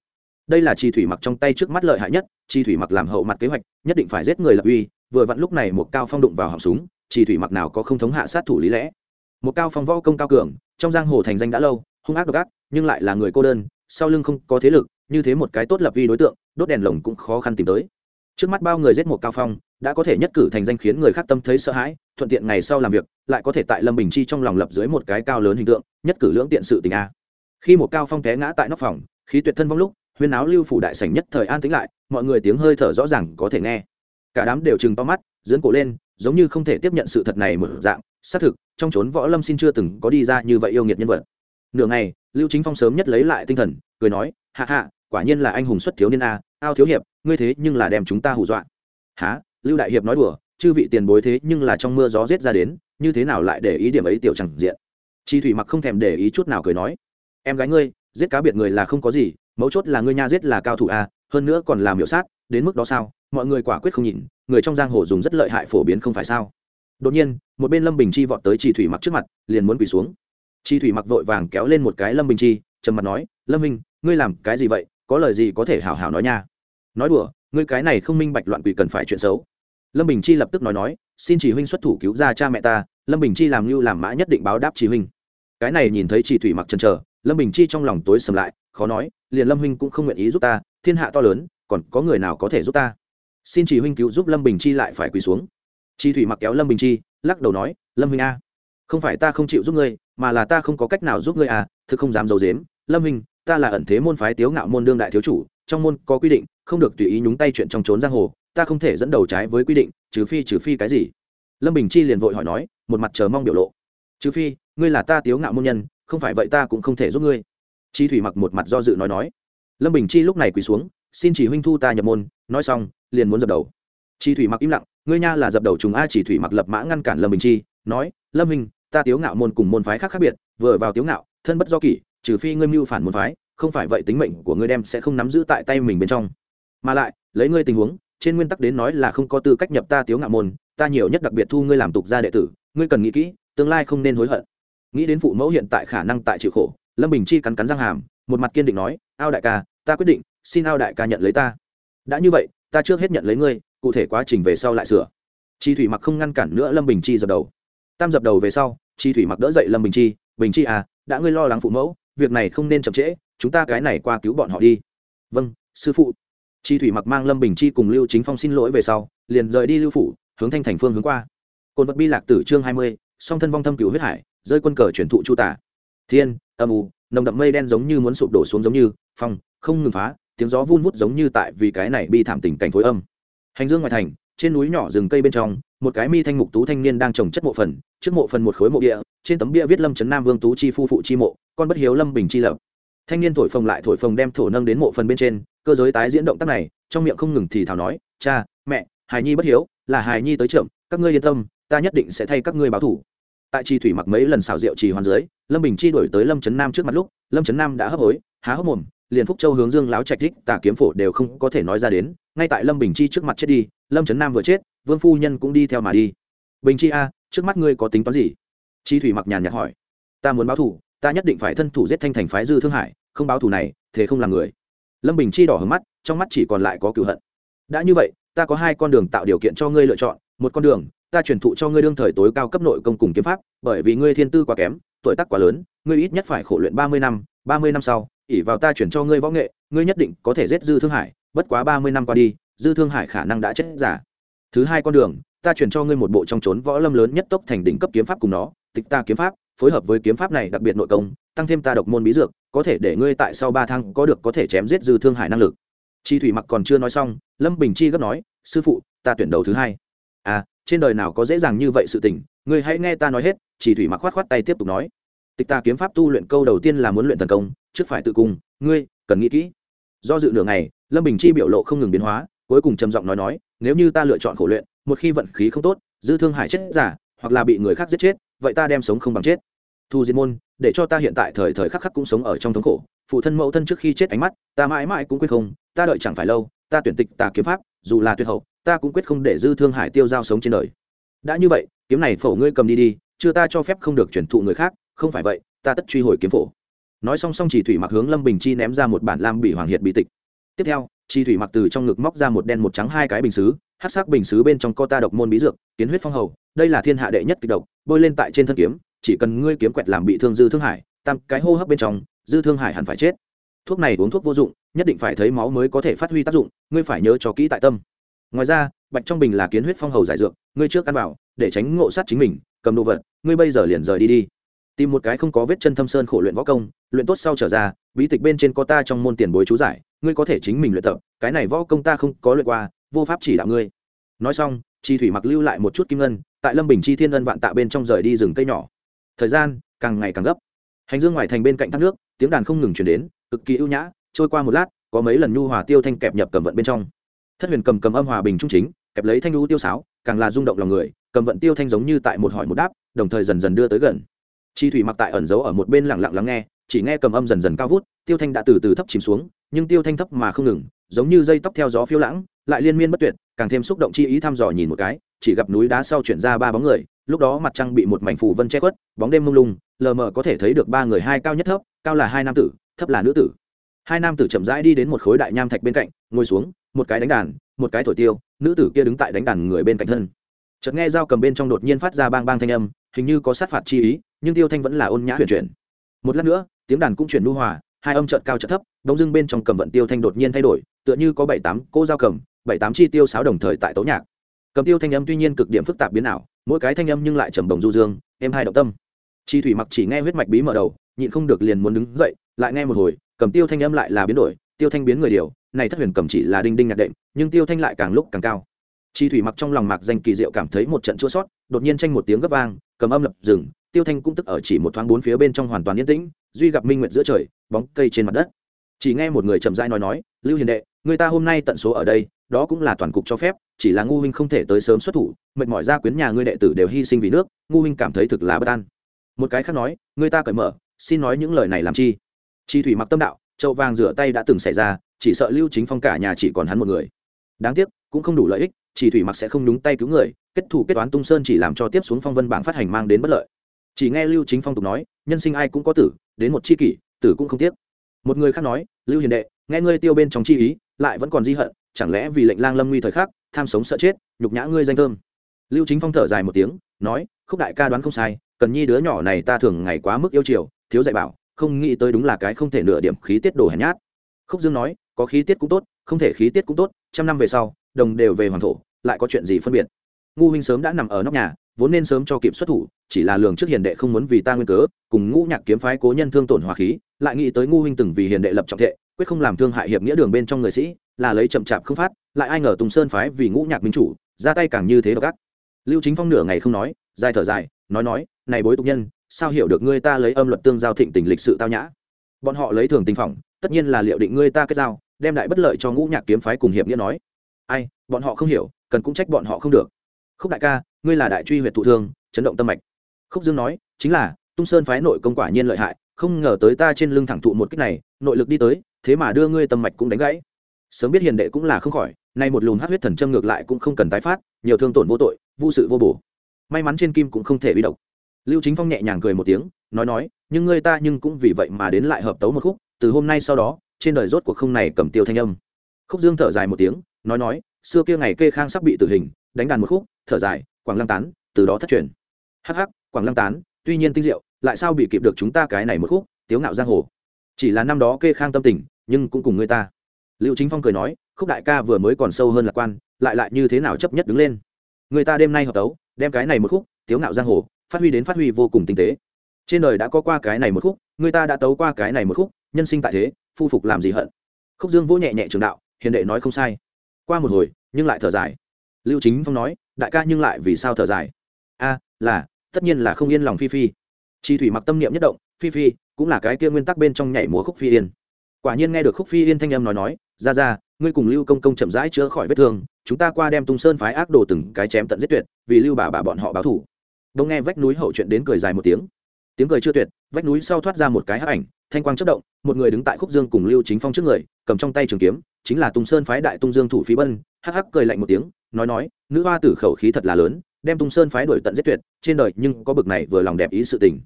Đây là chi thủy mặc trong tay trước mắt lợi hại nhất, chi thủy mặc làm hậu mặt kế hoạch, nhất định phải giết người lập uy, vừa vặn lúc này một cao phong đụng vào họng súng, chi thủy mặc nào có không thống hạ sát thủ lý lẽ. Một cao phong võ công cao cường, trong giang hồ thành danh đã lâu, hung ác độc ác, nhưng lại là người cô đơn, sau lưng không có thế lực như thế một cái tốt lập uy đối tượng, đốt đèn lồng cũng khó khăn tìm tới. Trước mắt bao người giết một cao phong, đã có thể nhất cử thành danh khiến người khác tâm thấy sợ hãi, thuận tiện ngày sau làm việc, lại có thể tại lâm bình chi trong lòng lập dưới một cái cao lớn hình tượng, nhất cử lưỡng tiện sự tình a. Khi một cao phong té ngã tại nóc phòng, khí tuyệt thân vong lúc, huyên áo lưu phủ đại sảnh nhất thời an tĩnh lại, mọi người tiếng hơi thở rõ ràng có thể nghe. Cả đám đều chừng to mắt dưỡng cổ lên, giống như không thể tiếp nhận sự thật này một dạng, xác thực, trong chốn võ lâm xin chưa từng có đi ra như vậy yêu nghiệt nhân vật. Nửa ngày, lưu chính phong sớm nhất lấy lại tinh thần, cười nói, hạ hạ quả nhiên là anh hùng xuất thiếu niên a, ao thiếu hiệp, ngươi thế nhưng là đem chúng ta hù dọa. Há lưu đại hiệp nói đùa, chư vị tiền bối thế nhưng là trong mưa gió rét ra đến, như thế nào lại để ý điểm ấy tiểu chẳng diện? Chi thủy mặc không thèm để ý chút nào cười nói, em gái ngươi, giết cá biệt người là không có gì, mấu chốt là ngươi nha giết là cao thủ a, hơn nữa còn làm hiệu sát, đến mức đó sao? Mọi người quả quyết không nhìn người trong giang hồ dùng rất lợi hại phổ biến không phải sao? Đột nhiên, một bên lâm bình chi vọt tới chi thủy mặc trước mặt, liền muốn quỳ xuống. Chi thủy mặc vội vàng kéo lên một cái lâm bình chi, trầm mặt nói, lâm minh, ngươi làm cái gì vậy? Có lời gì có thể hảo hảo nói nha. Nói đùa, ngươi cái này không minh bạch loạn quỷ cần phải chuyện xấu. Lâm bình chi lập tức nói nói, xin chỉ huynh xuất thủ cứu ra cha mẹ ta, lâm bình chi làm như làm mã nhất định báo đáp chỉ huynh. Cái này nhìn thấy chỉ thủy mặc chân chờ lâm bình chi trong lòng tối sầm lại, khó nói, liền lâm huynh cũng không nguyện ý giúp ta, thiên hạ to lớn, còn có người nào có thể giúp ta? Xin chỉ huynh cứu giúp lâm bình chi lại phải quỳ xuống. Chi thủy mặc kéo lâm bình chi, lắc đầu nói, lâm huynh a, không phải ta không chịu giúp ngươi, mà là ta không có cách nào giúp ngươi à thực không dám d i ấ u dếm lâm huynh ta là ẩn thế môn phái tiếu ngạo môn đương đại thiếu chủ, trong môn có quy định, không được tùy ý nhúng tay chuyện trong trốn giang hồ, ta không thể dẫn đầu trái với quy định, trừ phi trừ phi cái gì? Lâm bình chi liền vội hỏi nói, một mặt chờ mong biểu lộ. Trừ phi, ngươi là ta tiếu ngạo môn nhân, không phải vậy ta cũng không thể giúp ngươi. Chi thủy mặc một mặt do dự nói nói. Lâm bình chi lúc này quỳ xuống, xin chỉ huynh thu ta nhập môn. Nói xong, liền muốn dập đầu. Chi thủy mặc im lặng, ngươi nha là dập đầu chúng a chỉ thủy mặc lập mã ngăn cản lâm bình chi, nói, lâm hình ta tiếu ngạo môn cùng môn phái khác khác biệt, vừa vào tiếu ngạo, thân bất do kỷ trừ phi ngươi mưu phản một phái, không phải vậy tính mệnh của ngươi đem sẽ không nắm giữ tại tay mình bên trong. Mà lại, lấy ngươi tình huống, trên nguyên tắc đến nói là không có tư cách nhập ta tiếu ngạo môn, ta nhiều nhất đặc biệt thu ngươi làm tục gia đệ tử, ngươi cần nghĩ kỹ, tương lai không nên hối hận. Nghĩ đến phụ mẫu hiện tại khả năng tại chịu khổ, lâm bình chi cắn cắn răng hàm, một mặt kiên định nói, ao đại ca, ta quyết định, xin ao đại ca nhận lấy ta. Đã như vậy, ta trước hết nhận lấy ngươi, cụ thể quá trình về sau lại sửa. Chi thủy mặc không ngăn cản nữa lâm bình chi dập đầu. Tam dập đầu về sau, chi thủy mặc đỡ dậy lâm bình chi bình chi à đã ngươi lo lắng phụ mẫu việc này không nên chậm trễ, chúng ta cái này qua cứu bọn họ đi. Vâng sư phụ. Chi thủy mặc mang lâm bình chi cùng lưu chính phong xin lỗi về sau, liền rời đi lưu phủ, hướng thanh thành phương hướng qua. Cồn vật bi lạc tử chương hai mươi, song thân vong thâm cửu huyết hải, rơi quân cờ chuyển thụ chu tả. Thiên, âm u, nồng đậm mây đen giống như muốn sụp đổ xuống giống như, phong, không ngừng phá, tiếng gió vun vút giống như tại vì cái này bi thảm tình cảnh phối âm. Hành dương ngoài thành, trên núi nhỏ rừng cây bên trong một cái mi thanh mục tú thanh niên đang trồng chất mộ phần, trước mộ phần một khối mộ địa, trên tấm bia viết lâm trấn nam vương tú chi phu phụ chi mộ, con bất hiếu lâm bình chi lập. Thanh niên thổi phồng lại thổi phồng đem thổ nâng đến mộ phần bên trên, cơ giới tái diễn động tác này, trong miệng không ngừng thì thảo nói, cha, mẹ, hài nhi bất hiếu, là hài nhi tới trưởng, các ngươi yên tâm, ta nhất định sẽ thay các ngươi báo thủ. Tại chi thủy mặc mấy lần xào rượu trì hoàn dưới, lâm bình chi đổi tới lâm trấn nam trước mặt lúc, lâm trấn nam đã hấp hối, há hốc mồm liền phúc châu hướng dương láo trạch thích tà kiếm phổ đều không có thể nói ra đến, ngay tại lâm bình chi trước mặt chết đi, lâm trấn nam vừa chết, vương phu nhân cũng đi theo mà đi. Bình chi a, trước mắt ngươi có tính toán gì? Chi thủy mặc nhàn nhạt hỏi. Ta muốn báo thủ, ta nhất định phải thân thủ giết thanh thành phái dư thương hải, không báo thủ này, thế không làm người. Lâm bình chi đỏ hướng mắt, trong mắt chỉ còn lại có cựu hận. Đã như vậy, ta có hai con đường tạo điều kiện cho ngươi lựa chọn, một con đường, ta truyền thụ cho ngươi đương thời tối cao cấp nội công cùng kiếm pháp, bởi vì ngươi thiên tư quá kém, tuổi tác quá lớn, ngươi ít nhất phải khổ luyện ba mươi năm, ba mươi năm sau ỉ vào ta chuyển cho ngươi võ nghệ, ngươi nhất định có thể giết dư thương hải, bất quá ba mươi năm qua đi, dư thương hải khả năng đã chết giả. Thứ hai con đường, ta chuyển cho ngươi một bộ trong trốn võ lâm lớn nhất tốc thành đỉnh cấp kiếm pháp cùng nó, tịch ta kiếm pháp, phối hợp với kiếm pháp này đặc biệt nội công, tăng thêm ta độc môn bí dược, có thể để ngươi tại sau ba tháng có được có thể chém giết dư thương hải năng lực. Chi thủy mặc còn chưa nói xong, lâm bình chi gấp nói, sư phụ, ta tuyển đầu thứ hai. À trên đời nào có dễ dàng như vậy sự tình, ngươi hãy nghe ta nói hết Chỉ thủy mặc khoát khoát tay tiếp tục nói tịch ta kiếm pháp tu luyện câu đầu tiên là muốn luyện thần công, trước phải tự cung, ngươi, cần nghĩ kỹ. Do dự nửa ngày, lâm bình chi biểu lộ không ngừng biến hóa, cuối cùng trầm giọng nói nói, nếu như ta lựa chọn khổ luyện, một khi vận khí không tốt, dư thương hải chết giả, hoặc là bị người khác giết chết, vậy ta đem sống không bằng chết. Thu diệt môn, để cho ta hiện tại thời thời khắc khắc cũng sống ở trong thống khổ. Phụ thân mẫu thân trước khi chết ánh mắt, ta mãi mãi cũng quyết không, ta đợi chẳng phải lâu, ta tuyển tịch tà kiếm pháp, dù là tuyệt hậu, ta cũng quyết không để dư thương hải tiêu giao sống trên đời. Đã như vậy, kiếm này phổ ngươi cầm đi đi, chưa ta cho phép không được chuyển thụ người khác không phải vậy, ta tất truy hồi kiếm phổ. Nói xong xong chỉ thủy mặc hướng lâm bình chi ném ra một bản lam bị hoàng hiệt bị tịch. Tiếp theo chi thủy mặc từ trong ngực móc ra một đen một trắng hai cái bình xứ hát sắc bình xứ bên trong co ta độc môn bí dược, kiến huyết phong hầu, đây là thiên hạ đệ nhất kịch độc, bôi lên tại trên thân kiếm, chỉ cần ngươi kiếm quẹt làm bị thương dư thương hải, tam cái hô hấp bên trong, dư thương hải hẳn phải chết. Thuốc này uống thuốc vô dụng, nhất định phải thấy máu mới có thể phát huy tác dụng, ngươi phải nhớ cho kỹ tại tâm. Ngoài ra, bạch trong bình là kiến huyết phong hầu giải dược, ngươi trước ăn vào, để tránh ngộ sát chính mình, cầm đồ vật, ngươi bây giờ liền rời đi đi tìm một cái không có vết chân thâm sơn khổ luyện võ công, luyện tốt sau trở ra, bí tịch bên trên có ta trong môn tiền bối chú giải, ngươi có thể chính mình luyện tập, cái này võ công ta không có luyện qua, vô pháp chỉ đạo ngươi. Nói xong, chi thủy mặc lưu lại một chút kim ngân, tại lâm bình chi thiên ân vạn tạ bên trong rời đi rừng cây nhỏ. Thời gian càng ngày càng gấp. Hành dương ngoài thành bên cạnh thác nước, tiếng đàn không ngừng chuyển đến, cực kỳ ưu nhã, trôi qua một lát, có mấy lần nhu hòa tiêu thanh kẹp nhập cầm vận bên trong. Thất huyền cầm cầm âm hòa bình trung chính, kẹp lấy thanh lũ tiêu sáo, càng là rung động lòng người, cầm vận tiêu thanh giống như tại một hỏi một đáp, đồng thời dần dần đưa tới gần chi thủy mặc tại ẩn giấu ở một bên lặng lặng lắng nghe, chỉ nghe cầm âm dần dần cao vút, tiêu thanh đã từ từ thấp chìm xuống, nhưng tiêu thanh thấp mà không ngừng, giống như dây tóc theo gió phiêu lãng, lại liên miên bất tuyệt, càng thêm xúc động chi ý thăm dò nhìn một cái, chỉ gặp núi đá sau chuyển ra ba bóng người, lúc đó mặt trăng bị một mảnh phủ vân che khuất, bóng đêm mông lung, lờ mờ có thể thấy được ba người hai cao nhất thấp, cao là hai nam tử, thấp là nữ tử. Hai nam tử chậm rãi đi đến một khối đại nham thạch bên cạnh, ngồi xuống, một cái đánh đàn, một cái thổi tiêu, nữ tử kia đứng tại đánh đàn người bên cạnh thân. Chợt nghe dao cầm bên trong đột nhiên phát ra bang bang thanh âm, hình như có sát phạt chi ý nhưng tiêu thanh vẫn là ôn nhã huyền chuyển. Một lát nữa, tiếng đàn cũng chuyển nu hòa, hai âm trợn cao trợt thấp đông dưng bên trong cầm vận tiêu thanh đột nhiên thay đổi, tựa như có bảy tám cô dao cầm, bảy tám chi tiêu sáo đồng thời tại tấu nhạc. Cầm tiêu thanh âm tuy nhiên cực điểm phức tạp biến ảo, mỗi cái thanh âm nhưng lại trầm đồng du dương em hai động tâm. Chi thủy mặc chỉ nghe huyết mạch bí mở đầu, nhịn không được liền muốn đứng dậy, lại nghe một hồi, cầm tiêu thanh âm lại là biến đổi, tiêu thanh biến người điều, này thất huyền cầm chỉ là đinh đinh nhạc đệm, nhưng tiêu thanh lại càng lúc càng cao. Chi thủy mặc trong lòng mạc danh kỳ diệu cảm thấy một trận chua sót, đột nhiên tranh một tiếng gấp vang, cầm âm lập dừng tiêu thanh cũng tức ở chỉ một thoáng bốn phía bên trong hoàn toàn yên tĩnh, duy gặp minh nguyệt giữa trời, bóng cây trên mặt đất. Chỉ nghe một người chậm rãi nói nói, lưu hiền đệ, người ta hôm nay tận số ở đây, đó cũng là toàn cục cho phép, chỉ là ngu huynh không thể tới sớm xuất thủ, mệt mỏi ra quyến nhà ngươi đệ tử đều hy sinh vì nước, ngu huynh cảm thấy thực là bất an. Một cái khác nói, người ta cởi mở, xin nói những lời này làm chi? Chi thủy mặc tâm đạo châu vàng rửa tay đã từng xảy ra, chỉ sợ lưu chính phong cả nhà chỉ còn hắn một người. Đáng tiếc, cũng không đủ lợi ích chỉ thủy mặc sẽ không đúng tay cứu người, kết thủ kết toán tung sơn chỉ làm cho tiếp xuống phong vân bảng phát hành mang đến bất lợi chỉ nghe lưu chính phong tục nói, nhân sinh ai cũng có tử, đến một chi kỷ, tử cũng không tiếc. Một người khác nói, lưu hiền đệ, nghe ngươi tiêu bên trong chi ý, lại vẫn còn di hận, chẳng lẽ vì lệnh lang lâm nguy thời khắc, tham sống sợ chết, nhục nhã ngươi danh thơm? Lưu chính phong thở dài một tiếng, nói, khúc đại ca đoán không sai, cần nhi đứa nhỏ này ta thường ngày quá mức yêu chiều, thiếu dạy bảo, không nghĩ tới đúng là cái không thể nửa điểm khí tiết đồ hèn nhát. Khúc dương nói, có khí tiết cũng tốt, không thể khí tiết cũng tốt, trăm năm về sau, đồng đều về hoàng thổ, lại có chuyện gì phân biệt? Ngu huynh sớm đã nằm ở nóc nhà vốn nên sớm cho kịp xuất thủ, chỉ là lường trước hiền đệ không muốn vì ta nguyên cớ, cùng ngũ nhạc kiếm phái cố nhân thương tổn hòa khí, lại nghĩ tới ngu huynh từng vì hiền đệ lập trọng thệ, quyết không làm thương hại hiệp nghĩa đường bên trong người sĩ, là lấy chậm chạp không phát, lại ai ngờ tùng sơn phái vì ngũ nhạc minh chủ, ra tay càng như thế độc ác. Lưu chính phong nửa ngày không nói, dài thở dài, nói nói, này bối tục nhân, sao hiểu được ngươi ta lấy âm luật tương giao thịnh tình lịch sự tao nhã? Bọn họ lấy thường tình phỏng, tất nhiên là liệu định ngươi ta kết giao, đem lại bất lợi cho ngũ nhạc kiếm phái cùng hiệp nghĩa nói. Ai, bọn họ không hiểu, cần cũng trách bọn họ không được khúc đại ca, ngươi là đại truy huyện thụ thương, chấn động tâm mạch. Khúc dương nói, chính là, tung sơn phái nội công quả nhiên lợi hại, không ngờ tới ta trên lưng thẳng thụ một cách này, nội lực đi tới, thế mà đưa ngươi tâm mạch cũng đánh gãy. Sớm biết hiền đệ cũng là không khỏi, nay một lùn hát huyết thần châm ngược lại cũng không cần tái phát, nhiều thương tổn vô tội, vô sự vô bổ. May mắn trên kim cũng không thể bị độc. Lưu chính phong nhẹ nhàng cười một tiếng, nói nói, nhưng ngươi ta nhưng cũng vì vậy mà đến lại hợp tấu một khúc, từ hôm nay sau đó, trên đời rốt cuộc không này cầm tiêu thanh âm. Khúc dương thở dài một tiếng, nói nói, xưa kia ngày kê khang sắp bị tử hình, đánh đàn một khúc thở dài, quảng lăng tán, từ đó thất truyền. Hh quảng lăng tán, tuy nhiên tinh diệu, lại sao bị kịp được chúng ta cái này một khúc, tiếu ngạo giang hồ. Chỉ là năm đó kê khang tâm tình, nhưng cũng cùng người ta. Lưu chính phong cười nói, khúc đại ca vừa mới còn sâu hơn lạc quan, lại lại như thế nào chấp nhất đứng lên. Người ta đêm nay hợp tấu, đem cái này một khúc, tiếu ngạo giang hồ, phát huy đến phát huy vô cùng tinh tế. Trên đời đã có qua cái này một khúc, người ta đã tấu qua cái này một khúc, nhân sinh tại thế, phu phục làm gì hận. Khúc dương vỗ nhẹ nhẹ trường đạo, hiền đệ nói không sai. Qua một hồi, nhưng lại thở dài. Lưu chính phong nói đại ca nhưng lại vì sao thở dài? A, là, tất nhiên là không yên lòng phi phi. Chi thủy mặc tâm niệm nhất động, phi phi, cũng là cái kia nguyên tắc bên trong nhảy múa khúc phi yên. Quả nhiên nghe được khúc phi yên thanh âm nói nói, ra ra, ngươi cùng lưu công công chậm rãi chữa khỏi vết thương, chúng ta qua đem tung sơn phái ác đồ từng cái chém tận giết tuyệt, vì lưu bà bà bọn họ báo thủ. Đông nghe vách núi hậu chuyện đến cười dài một tiếng. Tiếng cười chưa tuyệt, vách núi sau thoát ra một cái hắc ảnh, thanh quang chất động, một người đứng tại khúc dương cùng lưu chính phong trước người, cầm trong tay trường kiếm, chính là tung sơn phái đại tung dương thủ phí bân, hắc hắc cười lạnh một tiếng nói nói, nữ hoa tử khẩu khí thật là lớn, đem tung sơn phái đuổi tận giết tuyệt, trên đời nhưng có bực này vừa lòng đẹp ý sự tình.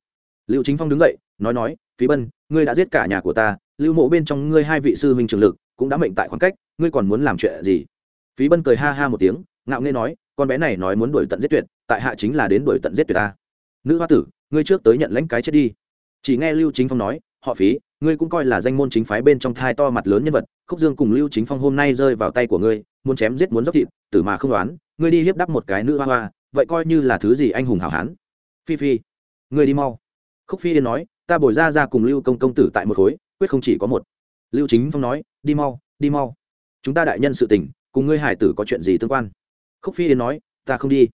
Lưu chính phong đứng dậy, nói nói, phí bân, ngươi đã giết cả nhà của ta, lưu mộ bên trong ngươi hai vị sư huynh trường lực cũng đã mệnh tại khoảng cách, ngươi còn muốn làm chuyện gì? Phí bân cười ha ha một tiếng, ngạo nghê nói, con bé này nói muốn đuổi tận giết tuyệt, tại hạ chính là đến đuổi tận giết tuyệt ta. Nữ hoa tử, ngươi trước tới nhận lãnh cái chết đi. Chỉ nghe lưu chính phong nói, họ phí, ngươi cũng coi là danh môn chính phái bên trong thai to mặt lớn nhân vật, khúc dương cùng lưu chính phong hôm nay rơi vào tay của ngươi muốn chém giết muốn dốc thịt, tử mà không đoán, ngươi đi hiếp đắp một cái nữ hoa hoa, vậy coi như là thứ gì anh hùng hảo hán. Phi phi, ngươi đi mau. Khúc phi yên nói, ta bồi ra ra cùng lưu công công tử tại một khối, quyết không chỉ có một. Lưu chính phong nói, đi mau đi mau. Chúng ta đại nhân sự tình, cùng ngươi hải tử có chuyện gì tương quan? Khúc phi yên nói, ta không đi.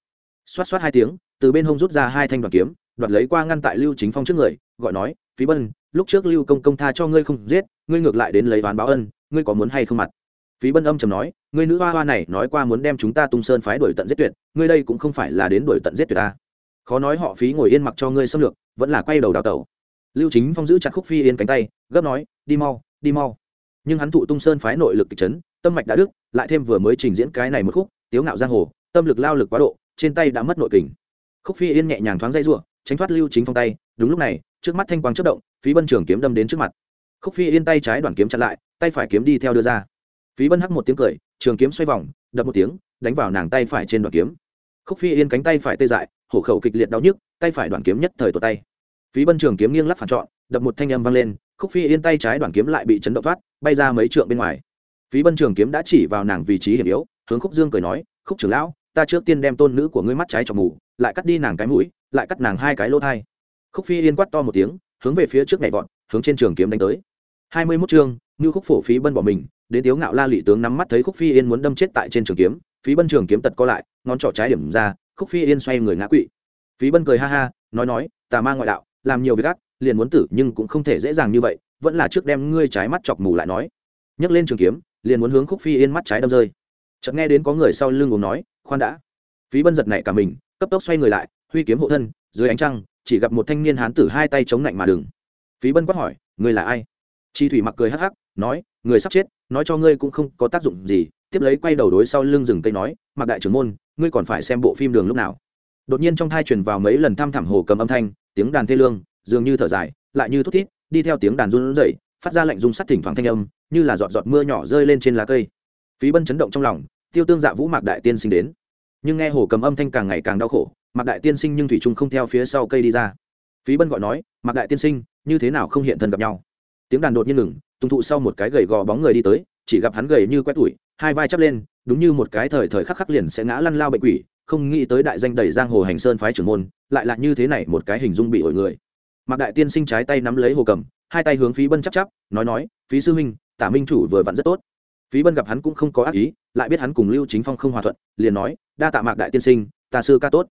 Xoát xoát hai tiếng, từ bên hông rút ra hai thanh đoàn kiếm, đoạt lấy qua ngăn tại lưu chính phong trước người, gọi nói, phí bân, lúc trước lưu công công tha cho ngươi không giết, ngươi ngược lại đến lấy ván báo ân, ngươi có muốn hay không mặt? Phí bân âm trầm nói, ngươi nữ hoa hoa này nói qua muốn đem chúng ta tung sơn phái đuổi tận giết tuyệt, ngươi đây cũng không phải là đến đuổi tận giết tuyệt ta khó nói họ phí ngồi yên mặc cho ngươi xâm lược, vẫn là quay đầu đào tẩu. Lưu chính phong giữ chặt khúc phi yên cánh tay, gấp nói, đi mau đi mau. Nhưng hắn thụ tung sơn phái nội lực kịch chấn, tâm mạch đã đức lại thêm vừa mới trình diễn cái này một khúc, tiếu ngạo giang hồ, tâm lực lao lực quá độ, trên tay đã mất nội kình. Khúc phi yên nhẹ nhàng thoáng dây r tránh thoát lưu chính phong tay, đúng lúc này, trước mắt thanh quang chất động, phí bân trường kiếm đâm đến trước mặt. Khúc phi yên tay trái đoàn kiếm chặn lại, tay phải kiếm đi theo đưa ra phí bân hắc một tiếng cười, trường kiếm xoay vòng, đập một tiếng, đánh vào nàng tay phải trên đoạn kiếm. Khúc phi yên cánh tay phải tê dại, hổ khẩu kịch liệt đau nhức, tay phải đoạn kiếm nhất thời tột tay. Phí bân trường kiếm nghiêng lắc phản trọn, đập một thanh âm vang lên, khúc phi yên tay trái đoạn kiếm lại bị chấn động thoát, bay ra mấy trượng bên ngoài. Phí bân trường kiếm đã chỉ vào nàng vị trí hiểm yếu, hướng khúc dương cười nói, khúc trưởng lão, ta trước tiên đem tôn nữ của ngươi mắt trái trong mù, lại cắt đi nàng cái mũi, lại cắt nàng hai cái lỗ thai. Khúc phi yên quát to một tiếng, hướng về phía trước nhảy vọt, hướng trên trường kiếm đánh tới. Hai mươi mốt chương như khúc phổ phí bân bỏ mình đến tiếu ngạo la lị tướng nắm mắt thấy khúc phi yên muốn đâm chết tại trên trường kiếm, phí bân trường kiếm tật co lại, ngón trỏ trái điểm ra, khúc phi yên xoay người ngã quỵ. Phí bân cười ha ha, nói nói, tà ma ngoại đạo, làm nhiều việc ác, liền muốn tử nhưng cũng không thể dễ dàng như vậy, vẫn là trước đem ngươi trái mắt chọc mù lại nói. Nhấc lên trường kiếm, liền muốn hướng khúc phi yên mắt trái đâm rơi. Chợt nghe đến có người sau lưng ngồm nói, khoan đã. Phí bân giật nảy cả mình, cấp tốc xoay người lại, huy kiếm hộ thân, dưới ánh trăng, chỉ gặp một thanh niên hán tử hai tay chống lạnh mà đừng. Phí bân quát hỏi người là ai? Chi thủy mặc cười hắc hắc, nói người sắp chết, nói cho ngươi cũng không có tác dụng gì. Tiếp lấy quay đầu đối sau lưng rừng cây nói mặc đại trưởng môn, ngươi còn phải xem bộ phim đường lúc nào. Đột nhiên trong thai truyền vào mấy lần thăm thẳm hồ cầm âm thanh, tiếng đàn thê lương, dường như thở dài, lại như thút thít, đi theo tiếng đàn run rẩy, phát ra lệnh rung sắt thỉnh thoảng thanh âm, như là giọt giọt mưa nhỏ rơi lên trên lá cây. Phí bân chấn động trong lòng, tiêu tương dạ vũ mạc đại tiên sinh đến. Nhưng nghe hồ cầm âm thanh càng ngày càng đau khổ, mạc đại tiên sinh nhưng thủy trung không theo phía sau cây đi ra. Phí bân gọi nói, mạc đại tiên sinh, như thế nào không hiện thân gặp nhau? Tiếng đàn đột nhiên ngừng tùng thụ sau một cái gầy gò bóng người đi tới, chỉ gặp hắn gầy như quét tủi, hai vai chắp lên, đúng như một cái thời thời khắc khắc liền sẽ ngã lăn lao bệnh quỷ, không nghĩ tới đại danh đầy giang hồ hành sơn phái trưởng môn, lại là như thế này một cái hình dung bị ổi người. Mạc đại tiên sinh trái tay nắm lấy hồ cầm, hai tay hướng phí bân chắp chắp, nói nói, phí sư huynh, tả minh chủ vừa vặn rất tốt. Phí bân gặp hắn cũng không có ác ý, lại biết hắn cùng lưu chính phong không hòa thuận, liền nói, đa tạ mạc đại tiên sinh, ta sư ca tốt.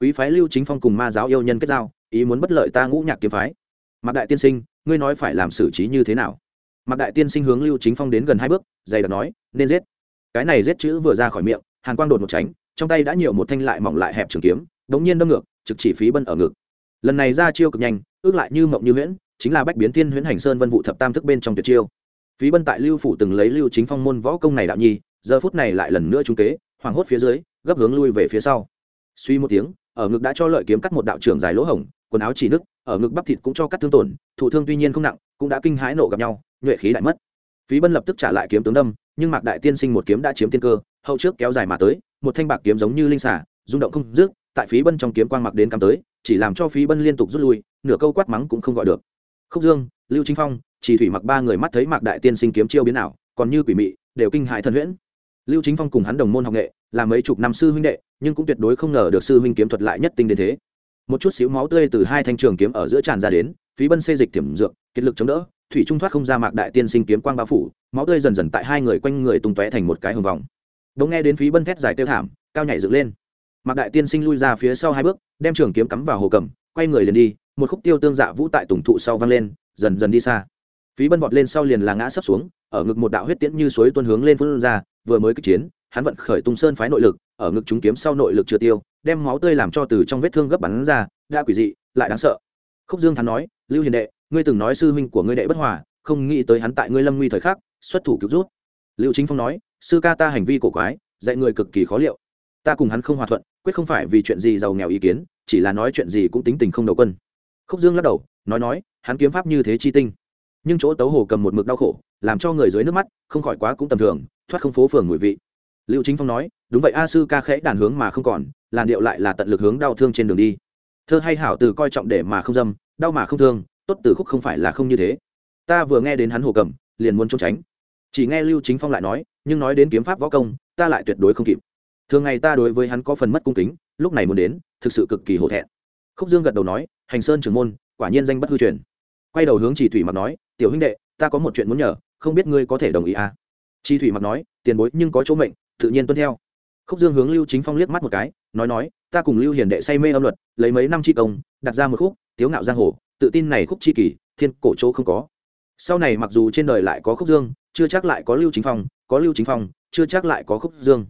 Quý phái lưu chính phong cùng ma giáo yêu nhân kết giao, ý muốn bất lợi ta ngũ nhạc kiếm phái. Mạc đại tiên sinh, ngươi nói phải làm xử trí như thế nào? Mạc đại tiên sinh hướng lưu chính phong đến gần hai bước, dày đặc nói, nên giết. Cái này giết chữ vừa ra khỏi miệng, hàn quang đột một tránh, trong tay đã nhiều một thanh lại mỏng lại hẹp trường kiếm, đống nhiên đâm ngược, trực chỉ phí bân ở ngực. Lần này ra chiêu cực nhanh, ước lại như mộng như huyễn, chính là bách biến thiên huyễn hành sơn vân vụ thập tam thức bên trong tuyệt chiêu. Phí bân tại lưu phủ từng lấy lưu chính phong môn võ công này đạo nhi, giờ phút này lại lần nữa trung kế, hoảng hốt phía dưới, gấp hướng lui về phía sau. Suy một tiếng, ở ngực đã cho lợi kiếm cắt một đạo trưởng dài lỗ hổng, quần áo chỉ nứt, ở ngực bắp thịt cũng cho cắt thương tổn thủ thương tuy nhiên không nặng, cũng đã kinh hãi nộ gặp nhau nhuệ khí đại mất. Phí bân lập tức trả lại kiếm tướng đâm, nhưng mạc đại tiên sinh một kiếm đã chiếm tiên cơ, hậu trước kéo dài mà tới, một thanh bạc kiếm giống như linh xả rung động không dứt, tại phí bân trong kiếm quang mặc đến cắm tới, chỉ làm cho phí bân liên tục rút lui, nửa câu quát mắng cũng không gọi được. Khúc dương, lưu chính phong, chỉ thủy mặc ba người mắt thấy mạc đại tiên sinh kiếm chiêu biến ảo, còn như quỷ mị, đều kinh hại thần huyễn. Lưu chính phong cùng hắn đồng môn học nghệ, là mấy chục năm sư huynh đệ, nhưng cũng tuyệt đối không ngờ được sư huynh kiếm thuật lại nhất tinh đến thế. Một chút xíu máu tươi từ hai thanh trường kiếm ở giữa tràn ra đến, phí bân xê dịch tiềm dược, kiệt lực chống đỡ thủy trung thoát không ra mạc đại tiên sinh kiếm quang bao phủ, máu tươi dần dần tại hai người quanh người tung tóe thành một cái hồng vòng. Bỗng nghe đến phí bân thét dài tiêu thảm, cao nhảy dựng lên. Mạc đại tiên sinh lui ra phía sau hai bước, đem trường kiếm cắm vào hồ cầm, quay người liền đi, một khúc tiêu tương dạ vũ tại tùng thụ sau văng lên, dần dần đi xa. Phí bân vọt lên sau liền là ngã sấp xuống, ở ngực một đạo huyết tiễn như suối tuôn hướng lên phun ra, vừa mới kích chiến, hắn vận khởi tung sơn phái nội lực, ở ngực chúng kiếm sau nội lực chưa tiêu, đem máu tươi làm cho từ trong vết thương gấp bắn ra, đã quỷ dị, lại đáng sợ. Khúc dương thắn nói, lưu hiền đệ ngươi từng nói sư huynh của ngươi đệ bất hòa, không nghĩ tới hắn tại ngươi lâm nguy thời khắc, xuất thủ cứu rút. Liễu chính phong nói, sư ca ta hành vi cổ quái, dạy người cực kỳ khó liệu. Ta cùng hắn không hòa thuận, quyết không phải vì chuyện gì giàu nghèo ý kiến, chỉ là nói chuyện gì cũng tính tình không đầu quân. Khúc dương lắc đầu, nói nói, hắn kiếm pháp như thế chi tinh. Nhưng chỗ tấu hồ cầm một mực đau khổ, làm cho người dưới nước mắt, không khỏi quá cũng tầm thường, thoát không phố phường mùi vị. Liệu chính phong nói, đúng vậy a, sư ca khẽ đàn hướng mà không còn, làn điệu lại là tận lực hướng đau thương trên đường đi. Thơ hay hảo từ coi trọng để mà không dâm, đau mà không thương tốt từ khúc không phải là không như thế. Ta vừa nghe đến hắn hồ cầm, liền muốn trốn tránh. Chỉ nghe lưu chính phong lại nói, nhưng nói đến kiếm pháp võ công, ta lại tuyệt đối không kịp. Thường ngày ta đối với hắn có phần mất cung kính, lúc này muốn đến, thực sự cực kỳ hổ thẹn. Khúc dương gật đầu nói, hành sơn trưởng môn, quả nhiên danh bất hư truyền. Quay đầu hướng chỉ thủy mặc nói, tiểu huynh đệ, ta có một chuyện muốn nhờ, không biết ngươi có thể đồng ý à? Chỉ thủy mặc nói, tiền bối nhưng có chỗ mệnh, tự nhiên tuân theo. Khúc dương hướng lưu chính phong liếc mắt một cái, nói nói, ta cùng lưu hiền đệ say mê âm luật, lấy mấy năm chi công, đặt ra một khúc, tiếu ngạo giang hồ tự tin này khúc chi kỳ thiên cổ chỗ không có. Sau này mặc dù trên đời lại có khúc dương, chưa chắc lại có lưu chính phong, có lưu chính phong, chưa chắc lại có khúc dương.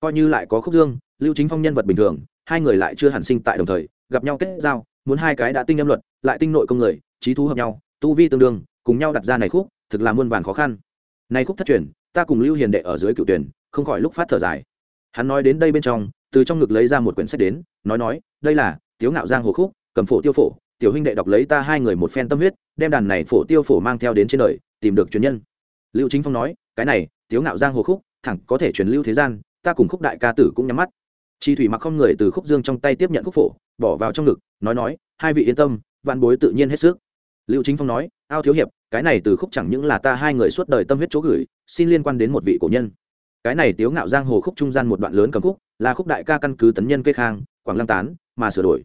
Coi như lại có khúc dương, lưu chính phong nhân vật bình thường, hai người lại chưa hẳn sinh tại đồng thời, gặp nhau kết giao, muốn hai cái đã tinh âm luật, lại tinh nội công người, trí thú hợp nhau, tu vi tương đương, cùng nhau đặt ra này khúc, thực là muôn vàn khó khăn. Này khúc thất truyền, ta cùng lưu hiền đệ ở dưới cựu tuyển, không khỏi lúc phát thở dài. Hắn nói đến đây bên trong, từ trong ngực lấy ra một quyển sách đến, nói nói, đây là tiếu ngạo giang hồ khúc, cầm phổ tiêu phổ tiểu huynh đệ đọc lấy ta hai người một phen tâm huyết, đem đàn này phổ tiêu phổ mang theo đến trên đời, tìm được truyền nhân. Lưu chính phong nói, cái này, tiếu ngạo giang hồ khúc, thẳng có thể truyền lưu thế gian, ta cùng khúc đại ca tử cũng nhắm mắt. Chi thủy mặc không người từ khúc dương trong tay tiếp nhận khúc phổ, bỏ vào trong ngực, nói nói, hai vị yên tâm văn bối tự nhiên hết sức. Lưu chính phong nói, ao thiếu hiệp, cái này từ khúc chẳng những là ta hai người suốt đời tâm huyết chỗ gửi, xin liên quan đến một vị cổ nhân. Cái này tiếu ngạo giang hồ khúc trung gian một đoạn lớn cầm khúc, là khúc đại ca căn cứ tấn nhân kê khang, quảng lăng tán, mà sửa đổi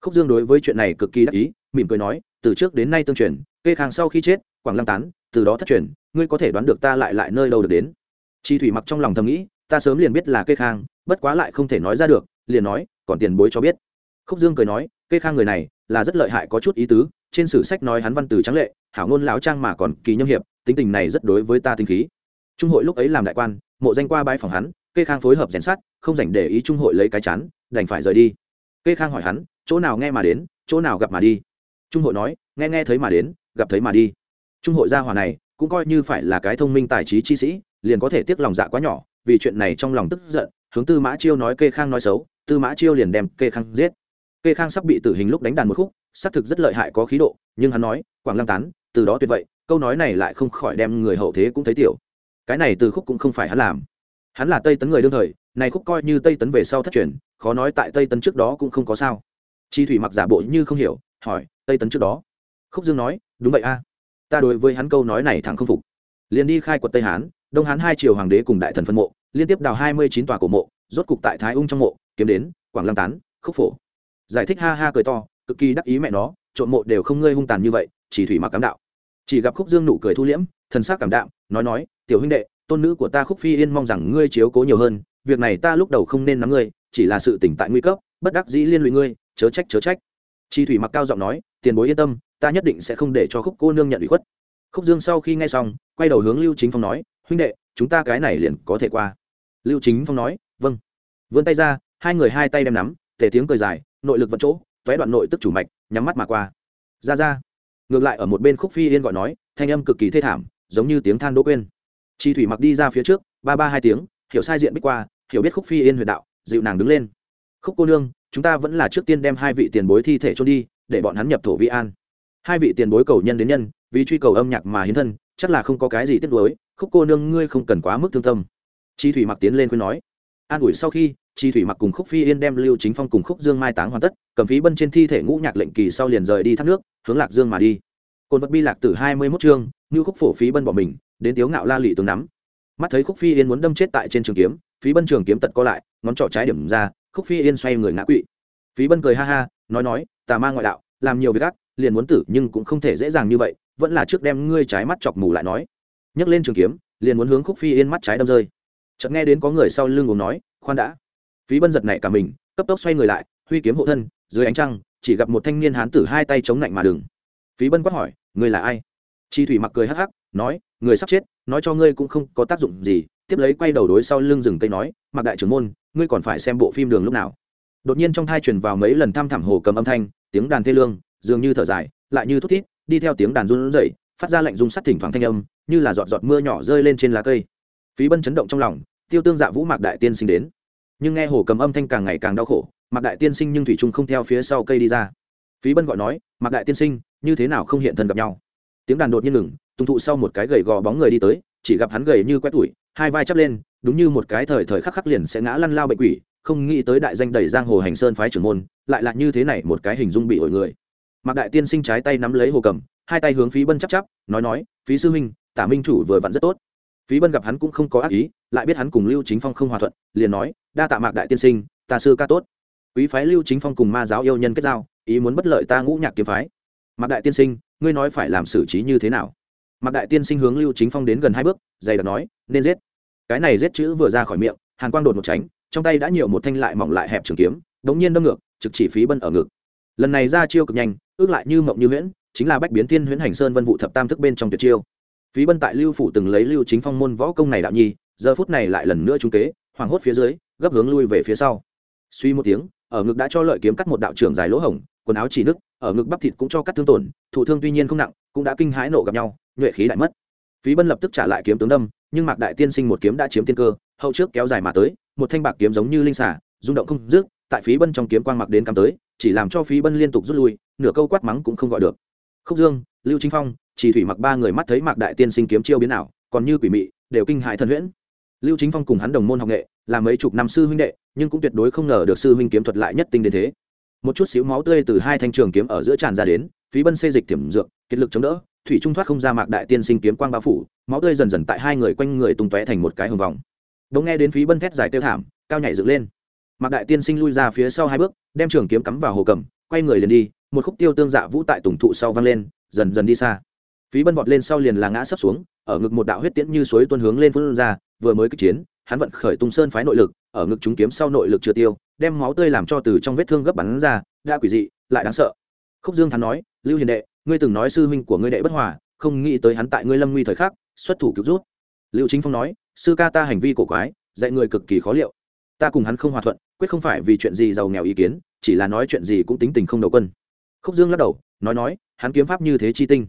khúc dương đối với chuyện này cực kỳ đắc ý, mỉm cười nói, từ trước đến nay tương truyền, kê khang sau khi chết, quảng lăng tán, từ đó thất truyền, ngươi có thể đoán được ta lại lại nơi đâu được đến. Chi thủy mặc trong lòng thầm nghĩ, ta sớm liền biết là kê khang, bất quá lại không thể nói ra được, liền nói, còn tiền bối cho biết. Khúc dương cười nói, kê khang người này, là rất lợi hại có chút ý tứ, trên sử sách nói hắn văn từ trắng lệ, hảo ngôn lão trang mà còn kỳ nhâm hiệp, tính tình này rất đối với ta tinh khí. Trung hội lúc ấy làm đại quan, mộ danh qua bãi phòng hắn, kê khang phối hợp rèn sát không dành để ý trung hội lấy cái chán, đành phải rời đi. Kê khang hỏi hắn chỗ nào nghe mà đến, chỗ nào gặp mà đi. Trung hội nói, nghe nghe thấy mà đến, gặp thấy mà đi. Trung hội gia hòa này, cũng coi như phải là cái thông minh tài trí chi sĩ, liền có thể tiếc lòng dạ quá nhỏ, vì chuyện này trong lòng tức giận, hướng tư mã chiêu nói kê khang nói xấu, tư mã chiêu liền đem kê khang giết. Kê khang sắp bị tử hình lúc đánh đàn một khúc, xác thực rất lợi hại có khí độ, nhưng hắn nói, quảng lăng tán, từ đó tuyệt vậy, câu nói này lại không khỏi đem người hậu thế cũng thấy tiểu. Cái này từ khúc cũng không phải hắn làm. Hắn là tây tấn người đương thời, này khúc coi như tây tấn về sau thất truyền, khó nói tại tây tấn trước đó cũng không có sao chi thủy mặc giả bộ như không hiểu, hỏi, tây tấn trước đó? Khúc dương nói, đúng vậy a. Ta đối với hắn câu nói này thẳng không phục. Liền đi khai quật tây hán, đông hán hai triều hoàng đế cùng đại thần phân mộ, liên tiếp đào hai mươi chín tòa cổ mộ, rốt cục tại thái ung trong mộ, kiếm đến, quảng lăng tán, khúc phổ. Giải thích ha ha cười to, cực kỳ đắc ý mẹ nó trộn mộ đều không ngơi hung tàn như vậy chỉ thủy mặc cám đạo. Chỉ gặp khúc dương nụ cười thu liễm, thần sắc cảm đạm, nói nói, tiểu huynh đệ, tôn nữ của ta khúc phi yên mong rằng ngươi chiếu cố nhiều hơn, việc này ta lúc đầu không nên nắm ngươi, chỉ là sự tỉnh tại nguy cấp, bất đắc dĩ liên lụy ngươi chớ trách chớ trách. Chi thủy mặc cao giọng nói, tiền bối yên tâm, ta nhất định sẽ không để cho khúc cô nương nhận ủy khuất. Khúc dương sau khi nghe xong, quay đầu hướng lưu chính phong nói, huynh đệ, chúng ta cái này liền có thể qua. Lưu chính phong nói vâng. Vươn tay ra, hai người hai tay đem nắm, tề tiếng cười dài, nội lực vận chỗ toé đoạn nội tức chủ mạch, nhắm mắt mà qua. Ra ra. Ngược lại ở một bên khúc phi yên gọi nói, thanh âm cực kỳ thê thảm, giống như tiếng than đỗ quên. Chi thủy mặc đi ra phía trước, ba ba hai tiếng, hiểu sai diện bích qua, hiểu biết khúc phi yên huyền đạo, dịu nàng đứng lên. Khúc cô nương chúng ta vẫn là trước tiên đem hai vị tiền bối thi thể trôn đi, để bọn hắn nhập thổ vi an. Hai vị tiền bối cầu nhân đến nhân, vì truy cầu âm nhạc mà hiến thân, chắc là không có cái gì tiếc nuối, khúc cô nương ngươi không cần quá mức thương tâm. Chi thủy mặc tiến lên khuyên nói. An ủi sau khi, chi thủy mặc cùng khúc phi yên đem lưu chính phong cùng khúc dương mai táng hoàn tất, cầm phí bân trên thi thể ngũ nhạc lệnh kỳ sau liền rời đi thác nước, hướng lạc dương mà đi. Côn vật bi lạc từ hai mươi mốt chương như khúc phổ phí bân bỏ mình, đến tiếu ngạo la lị tướng nắm. Mắt thấy khúc phi yên muốn đâm chết tại trên trường kiếm, phí bân trường kiếm tật co lại, ngón trỏ trái điểm ra khúc phi yên xoay người ngã quỵ. Phí bân cười ha ha, nói nói, tà ma ngoại đạo, làm nhiều việc ác, liền muốn tử nhưng cũng không thể dễ dàng như vậy, vẫn là trước đem ngươi trái mắt chọc mù lại nói. Nhấc lên trường kiếm, liền muốn hướng khúc phi yên mắt trái đâm rơi. Chợt nghe đến có người sau lưng uống nói, khoan đã. Phí bân giật nảy cả mình, cấp tốc xoay người lại, huy kiếm hộ thân, dưới ánh trăng, chỉ gặp một thanh niên hán tử hai tay chống lạnh mà đừng phí bân quát hỏi người là ai? Chi thủy mặc cười hắc hắc, nói, người sắp chết, nói cho ngươi cũng không có tác dụng gì tiếp lấy quay đầu đối sau lưng rừng cây nói mặc đại trưởng môn, ngươi còn phải xem bộ phim đường lúc nào. Đột nhiên trong thai truyền vào mấy lần thăm thẳm hồ cầm âm thanh, tiếng đàn thê lương, dường như thở dài, lại như thút thít, đi theo tiếng đàn run rẩy, phát ra lệnh rung sắt thỉnh thoảng thanh âm, như là giọt giọt mưa nhỏ rơi lên trên lá cây. Phí bân chấn động trong lòng, tiêu tương dạ vũ mạc đại tiên sinh đến. Nhưng nghe hồ cầm âm thanh càng ngày càng đau khổ, mạc đại tiên sinh nhưng thủy trung không theo phía sau cây đi ra. Phí bân gọi nói, mạc đại tiên sinh, như thế nào không hiện thân gặp nhau? Tiếng đàn đột nhiên ngừng tùng thụ sau một cái gầy gò bóng người đi tới chỉ gặp hắn gầy như quét tuổi hai vai chắp lên, đúng như một cái thời thời khắc khắc liền sẽ ngã lăn lao bệnh quỷ, không nghĩ tới đại danh đầy giang hồ hành sơn phái trưởng môn, lại là như thế này một cái hình dung bị ổi người. Mạc đại tiên sinh trái tay nắm lấy hồ cầm, hai tay hướng phí bân chắp chắp, nói nói, phí sư huynh, tả minh chủ vừa vặn rất tốt. Phí bân gặp hắn cũng không có ác ý, lại biết hắn cùng lưu chính phong không hòa thuận, liền nói, đa tạ mạc đại tiên sinh, ta sư ca tốt. Quý phái lưu chính phong cùng ma giáo yêu nhân kết giao, ý muốn bất lợi ta ngũ nhạc kiếm phái. Mạc đại tiên sinh, ngươi nói phải làm xử trí như thế nào? Mạc đại tiên sinh hướng lưu chính phong đến gần hai bước, dày đặc nói, nên giết. Cái này giết chữ vừa ra khỏi miệng, hàn quang đột một tránh, trong tay đã nhiều một thanh lại mỏng lại hẹp trường kiếm đống nhiên đâm ngược, trực chỉ phí bân ở ngực. Lần này ra chiêu cực nhanh, ước lại như mộng như huyễn, chính là bách biến thiên huyễn hành sơn vân vụ thập tam thức bên trong tuyệt chiêu. Phí bân tại lưu phủ từng lấy lưu chính phong môn võ công này đạo nhi, giờ phút này lại lần nữa trung kế, hoảng hốt phía dưới, gấp hướng lui về phía sau. Suy một tiếng, ở ngực đã cho lợi kiếm cắt một đạo trưởng dài lỗ hổng, quần áo chỉ nứt ở ngực bắp thịt cũng cho cắt thương tổn thủ thương tuy nhiên không nặng, cũng đã kinh hãi nộ gặp nhau, nhuệ khí đại mất. Phí bân lập tức trả lại kiếm tướng đâm, nhưng mạc đại tiên sinh một kiếm đã chiếm tiên cơ, hậu trước kéo dài mà tới, một thanh bạc kiếm giống như linh xả rung động không dứt, tại phí bân trong kiếm quang mặc đến cắm tới, chỉ làm cho phí bân liên tục rút lui, nửa câu quát mắng cũng không gọi được. Khúc dương, lưu chính phong, chỉ thủy mặc ba người mắt thấy mạc đại tiên sinh kiếm chiêu biến ảo, còn như quỷ mị, đều kinh hại thần huyễn. Lưu chính phong cùng hắn đồng môn học nghệ, là mấy chục năm sư huynh đệ, nhưng cũng tuyệt đối không ngờ được sư huynh kiếm thuật lại nhất tinh đến thế một chút xíu máu tươi từ hai thanh trường kiếm ở giữa tràn ra đến, phí bân xê dịch tiềm dược kết lực chống đỡ, thủy trung thoát không ra mạc đại tiên sinh kiếm quang bao phủ, máu tươi dần dần tại hai người quanh người tung tóe thành một cái hồng vòng. Bỗng nghe đến phí bân thét dài tiêu thảm, cao nhảy dựng lên. Mạc đại tiên sinh lui ra phía sau hai bước, đem trường kiếm cắm vào hồ cầm, quay người liền đi, một khúc tiêu tương dạ vũ tại tùng thụ sau văng lên, dần dần đi xa. Phí bân vọt lên sau liền là ngã sấp xuống, ở ngực một đạo huyết tiễn như suối tuôn hướng lên phương ra, vừa mới kích chiến, hắn vận khởi tung sơn phái nội lực, ở ngực chúng kiếm sau nội lực chưa tiêu đem máu tươi làm cho từ trong vết thương gấp bắn ra, đã quỷ dị, lại đáng sợ. Khúc dương thắn nói, lưu hiền đệ, ngươi từng nói sư huynh của ngươi đệ bất hòa, không nghĩ tới hắn tại ngươi lâm nguy thời khắc, xuất thủ cứu rút lưu chính phong nói, sư ca ta hành vi cổ quái, dạy người cực kỳ khó liệu. Ta cùng hắn không hòa thuận, quyết không phải vì chuyện gì giàu nghèo ý kiến, chỉ là nói chuyện gì cũng tính tình không đầu quân. Khúc dương lắc đầu, nói nói, hắn kiếm pháp như thế chi tinh,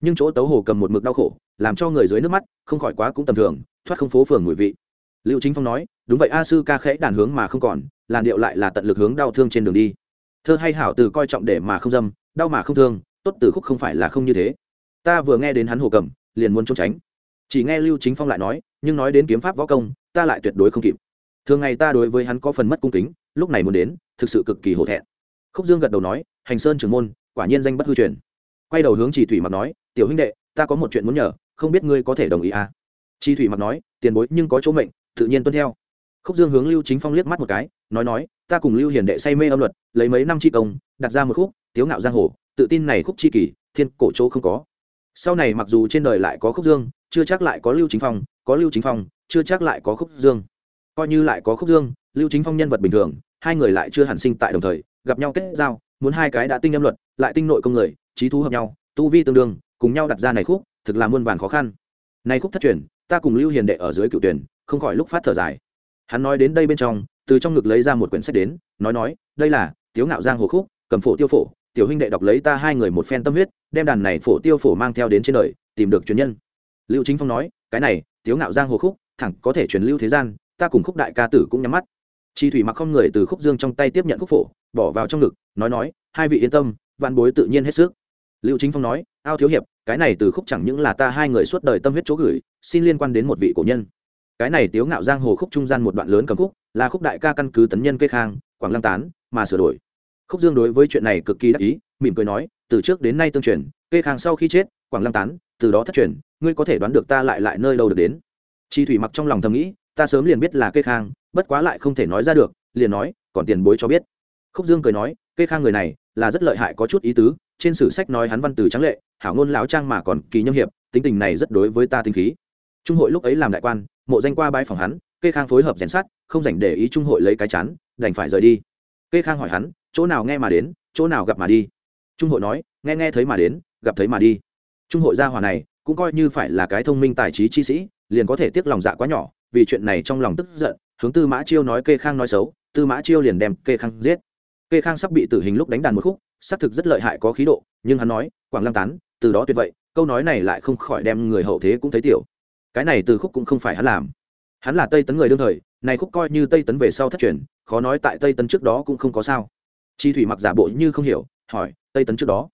nhưng chỗ tấu hồ cầm một mực đau khổ, làm cho người dưới nước mắt, không khỏi quá cũng tầm thường, thoát không phố phường mùi vị lưu chính phong nói, đúng vậy, a sư ca khẽ đàn hướng mà không còn, làn điệu lại là tận lực hướng đau thương trên đường đi. Thơ hay hảo từ coi trọng để mà không dâm, đau mà không thương, tốt từ khúc không phải là không như thế. Ta vừa nghe đến hắn hồ cầm, liền muốn trốn tránh. Chỉ nghe lưu chính phong lại nói, nhưng nói đến kiếm pháp võ công, ta lại tuyệt đối không kịp. Thường ngày ta đối với hắn có phần mất cung kính, lúc này muốn đến, thực sự cực kỳ hổ thẹn. Khúc dương gật đầu nói, hành sơn trưởng môn, quả nhiên danh bất hư truyền. Quay đầu hướng chỉ thủy mặc nói, tiểu huynh đệ, ta có một chuyện muốn nhờ, không biết ngươi có thể đồng ý à? Chỉ thủy mặc nói, tiền bối nhưng có chỗ mệnh tự nhiên tuân theo. Khúc dương hướng lưu chính phong liếc mắt một cái, nói nói, ta cùng lưu hiền đệ say mê âm luật, lấy mấy năm chi công, đặt ra một khúc, tiếu ngạo giang hồ, tự tin này khúc chi kỷ, thiên cổ chỗ không có. Sau này mặc dù trên đời lại có khúc dương, chưa chắc lại có lưu chính phong, có lưu chính phong, chưa chắc lại có khúc dương. Coi như lại có khúc dương, lưu chính phong nhân vật bình thường, hai người lại chưa hẳn sinh tại đồng thời, gặp nhau kết giao, muốn hai cái đã tinh âm luật, lại tinh nội công người, trí thú hợp nhau, tu vi tương đương, cùng nhau đặt ra này khúc, thực là muôn vàn khó khăn. Này khúc thất truyền, ta cùng lưu hiền đệ ở dưới cựu tuyển không khỏi lúc phát thở dài. Hắn nói đến đây bên trong, từ trong ngực lấy ra một quyển sách đến, nói nói, đây là, tiếu ngạo giang hồ khúc, cầm phổ tiêu phổ, tiểu huynh đệ đọc lấy ta hai người một phen tâm huyết, đem đàn này phổ tiêu phổ mang theo đến trên đời, tìm được truyền nhân. Lưu chính phong nói, cái này, tiếu ngạo giang hồ khúc, thẳng có thể truyền lưu thế gian, ta cùng khúc đại ca tử cũng nhắm mắt. Chi thủy mặc không người từ khúc dương trong tay tiếp nhận khúc phổ, bỏ vào trong ngực, nói nói, hai vị yên tâm văn bối tự nhiên hết sức. Lưu chính phong nói, ao thiếu hiệp, cái này từ khúc chẳng những là ta hai người suốt đời tâm huyết chỗ gửi, xin liên quan đến một vị cổ nhân cái này tiếu ngạo giang hồ khúc trung gian một đoạn lớn cầm khúc, là khúc đại ca căn cứ tấn nhân kê khang, quảng lăng tán, mà sửa đổi. Khúc dương đối với chuyện này cực kỳ đắc ý, mỉm cười nói, từ trước đến nay tương truyền, kê khang sau khi chết, quảng lăng tán, từ đó thất truyền, ngươi có thể đoán được ta lại lại nơi đâu được đến. Chi thủy mặc trong lòng thầm nghĩ, ta sớm liền biết là kê khang, bất quá lại không thể nói ra được, liền nói, còn tiền bối cho biết. Khúc dương cười nói, kê khang người này, là rất lợi hại có chút ý tứ, trên sử sách nói hắn văn từ trắng lệ, hảo ngôn lão trang mà còn kỳ nhâm hiệp, tính tình này rất đối với ta tinh khí. Trung hội lúc ấy làm đại quan mộ danh qua bãi phòng hắn, kê khang phối hợp rèn sát không dành để ý trung hội lấy cái chắn đành phải rời đi. Kê khang hỏi hắn, chỗ nào nghe mà đến, chỗ nào gặp mà đi? Trung hội nói, nghe nghe thấy mà đến, gặp thấy mà đi. Trung hội gia hòa này, cũng coi như phải là cái thông minh tài trí chi sĩ, liền có thể tiếc lòng dạ quá nhỏ, vì chuyện này trong lòng tức giận, hướng tư mã chiêu nói kê khang nói xấu, tư mã chiêu liền đem kê khang giết. Kê khang sắp bị tử hình lúc đánh đàn một khúc, xác thực rất lợi hại có khí độ, nhưng hắn nói, quảng lăng tán, từ đó tuyệt vậy câu nói này lại không khỏi đem người hậu thế cũng thấy tiểu cái này từ khúc cũng không phải hắn làm. Hắn là tây tấn người đương thời, này khúc coi như tây tấn về sau thất truyền, khó nói tại tây tấn trước đó cũng không có sao. Chi thủy mặc giả bộ như không hiểu, hỏi, tây tấn trước đó?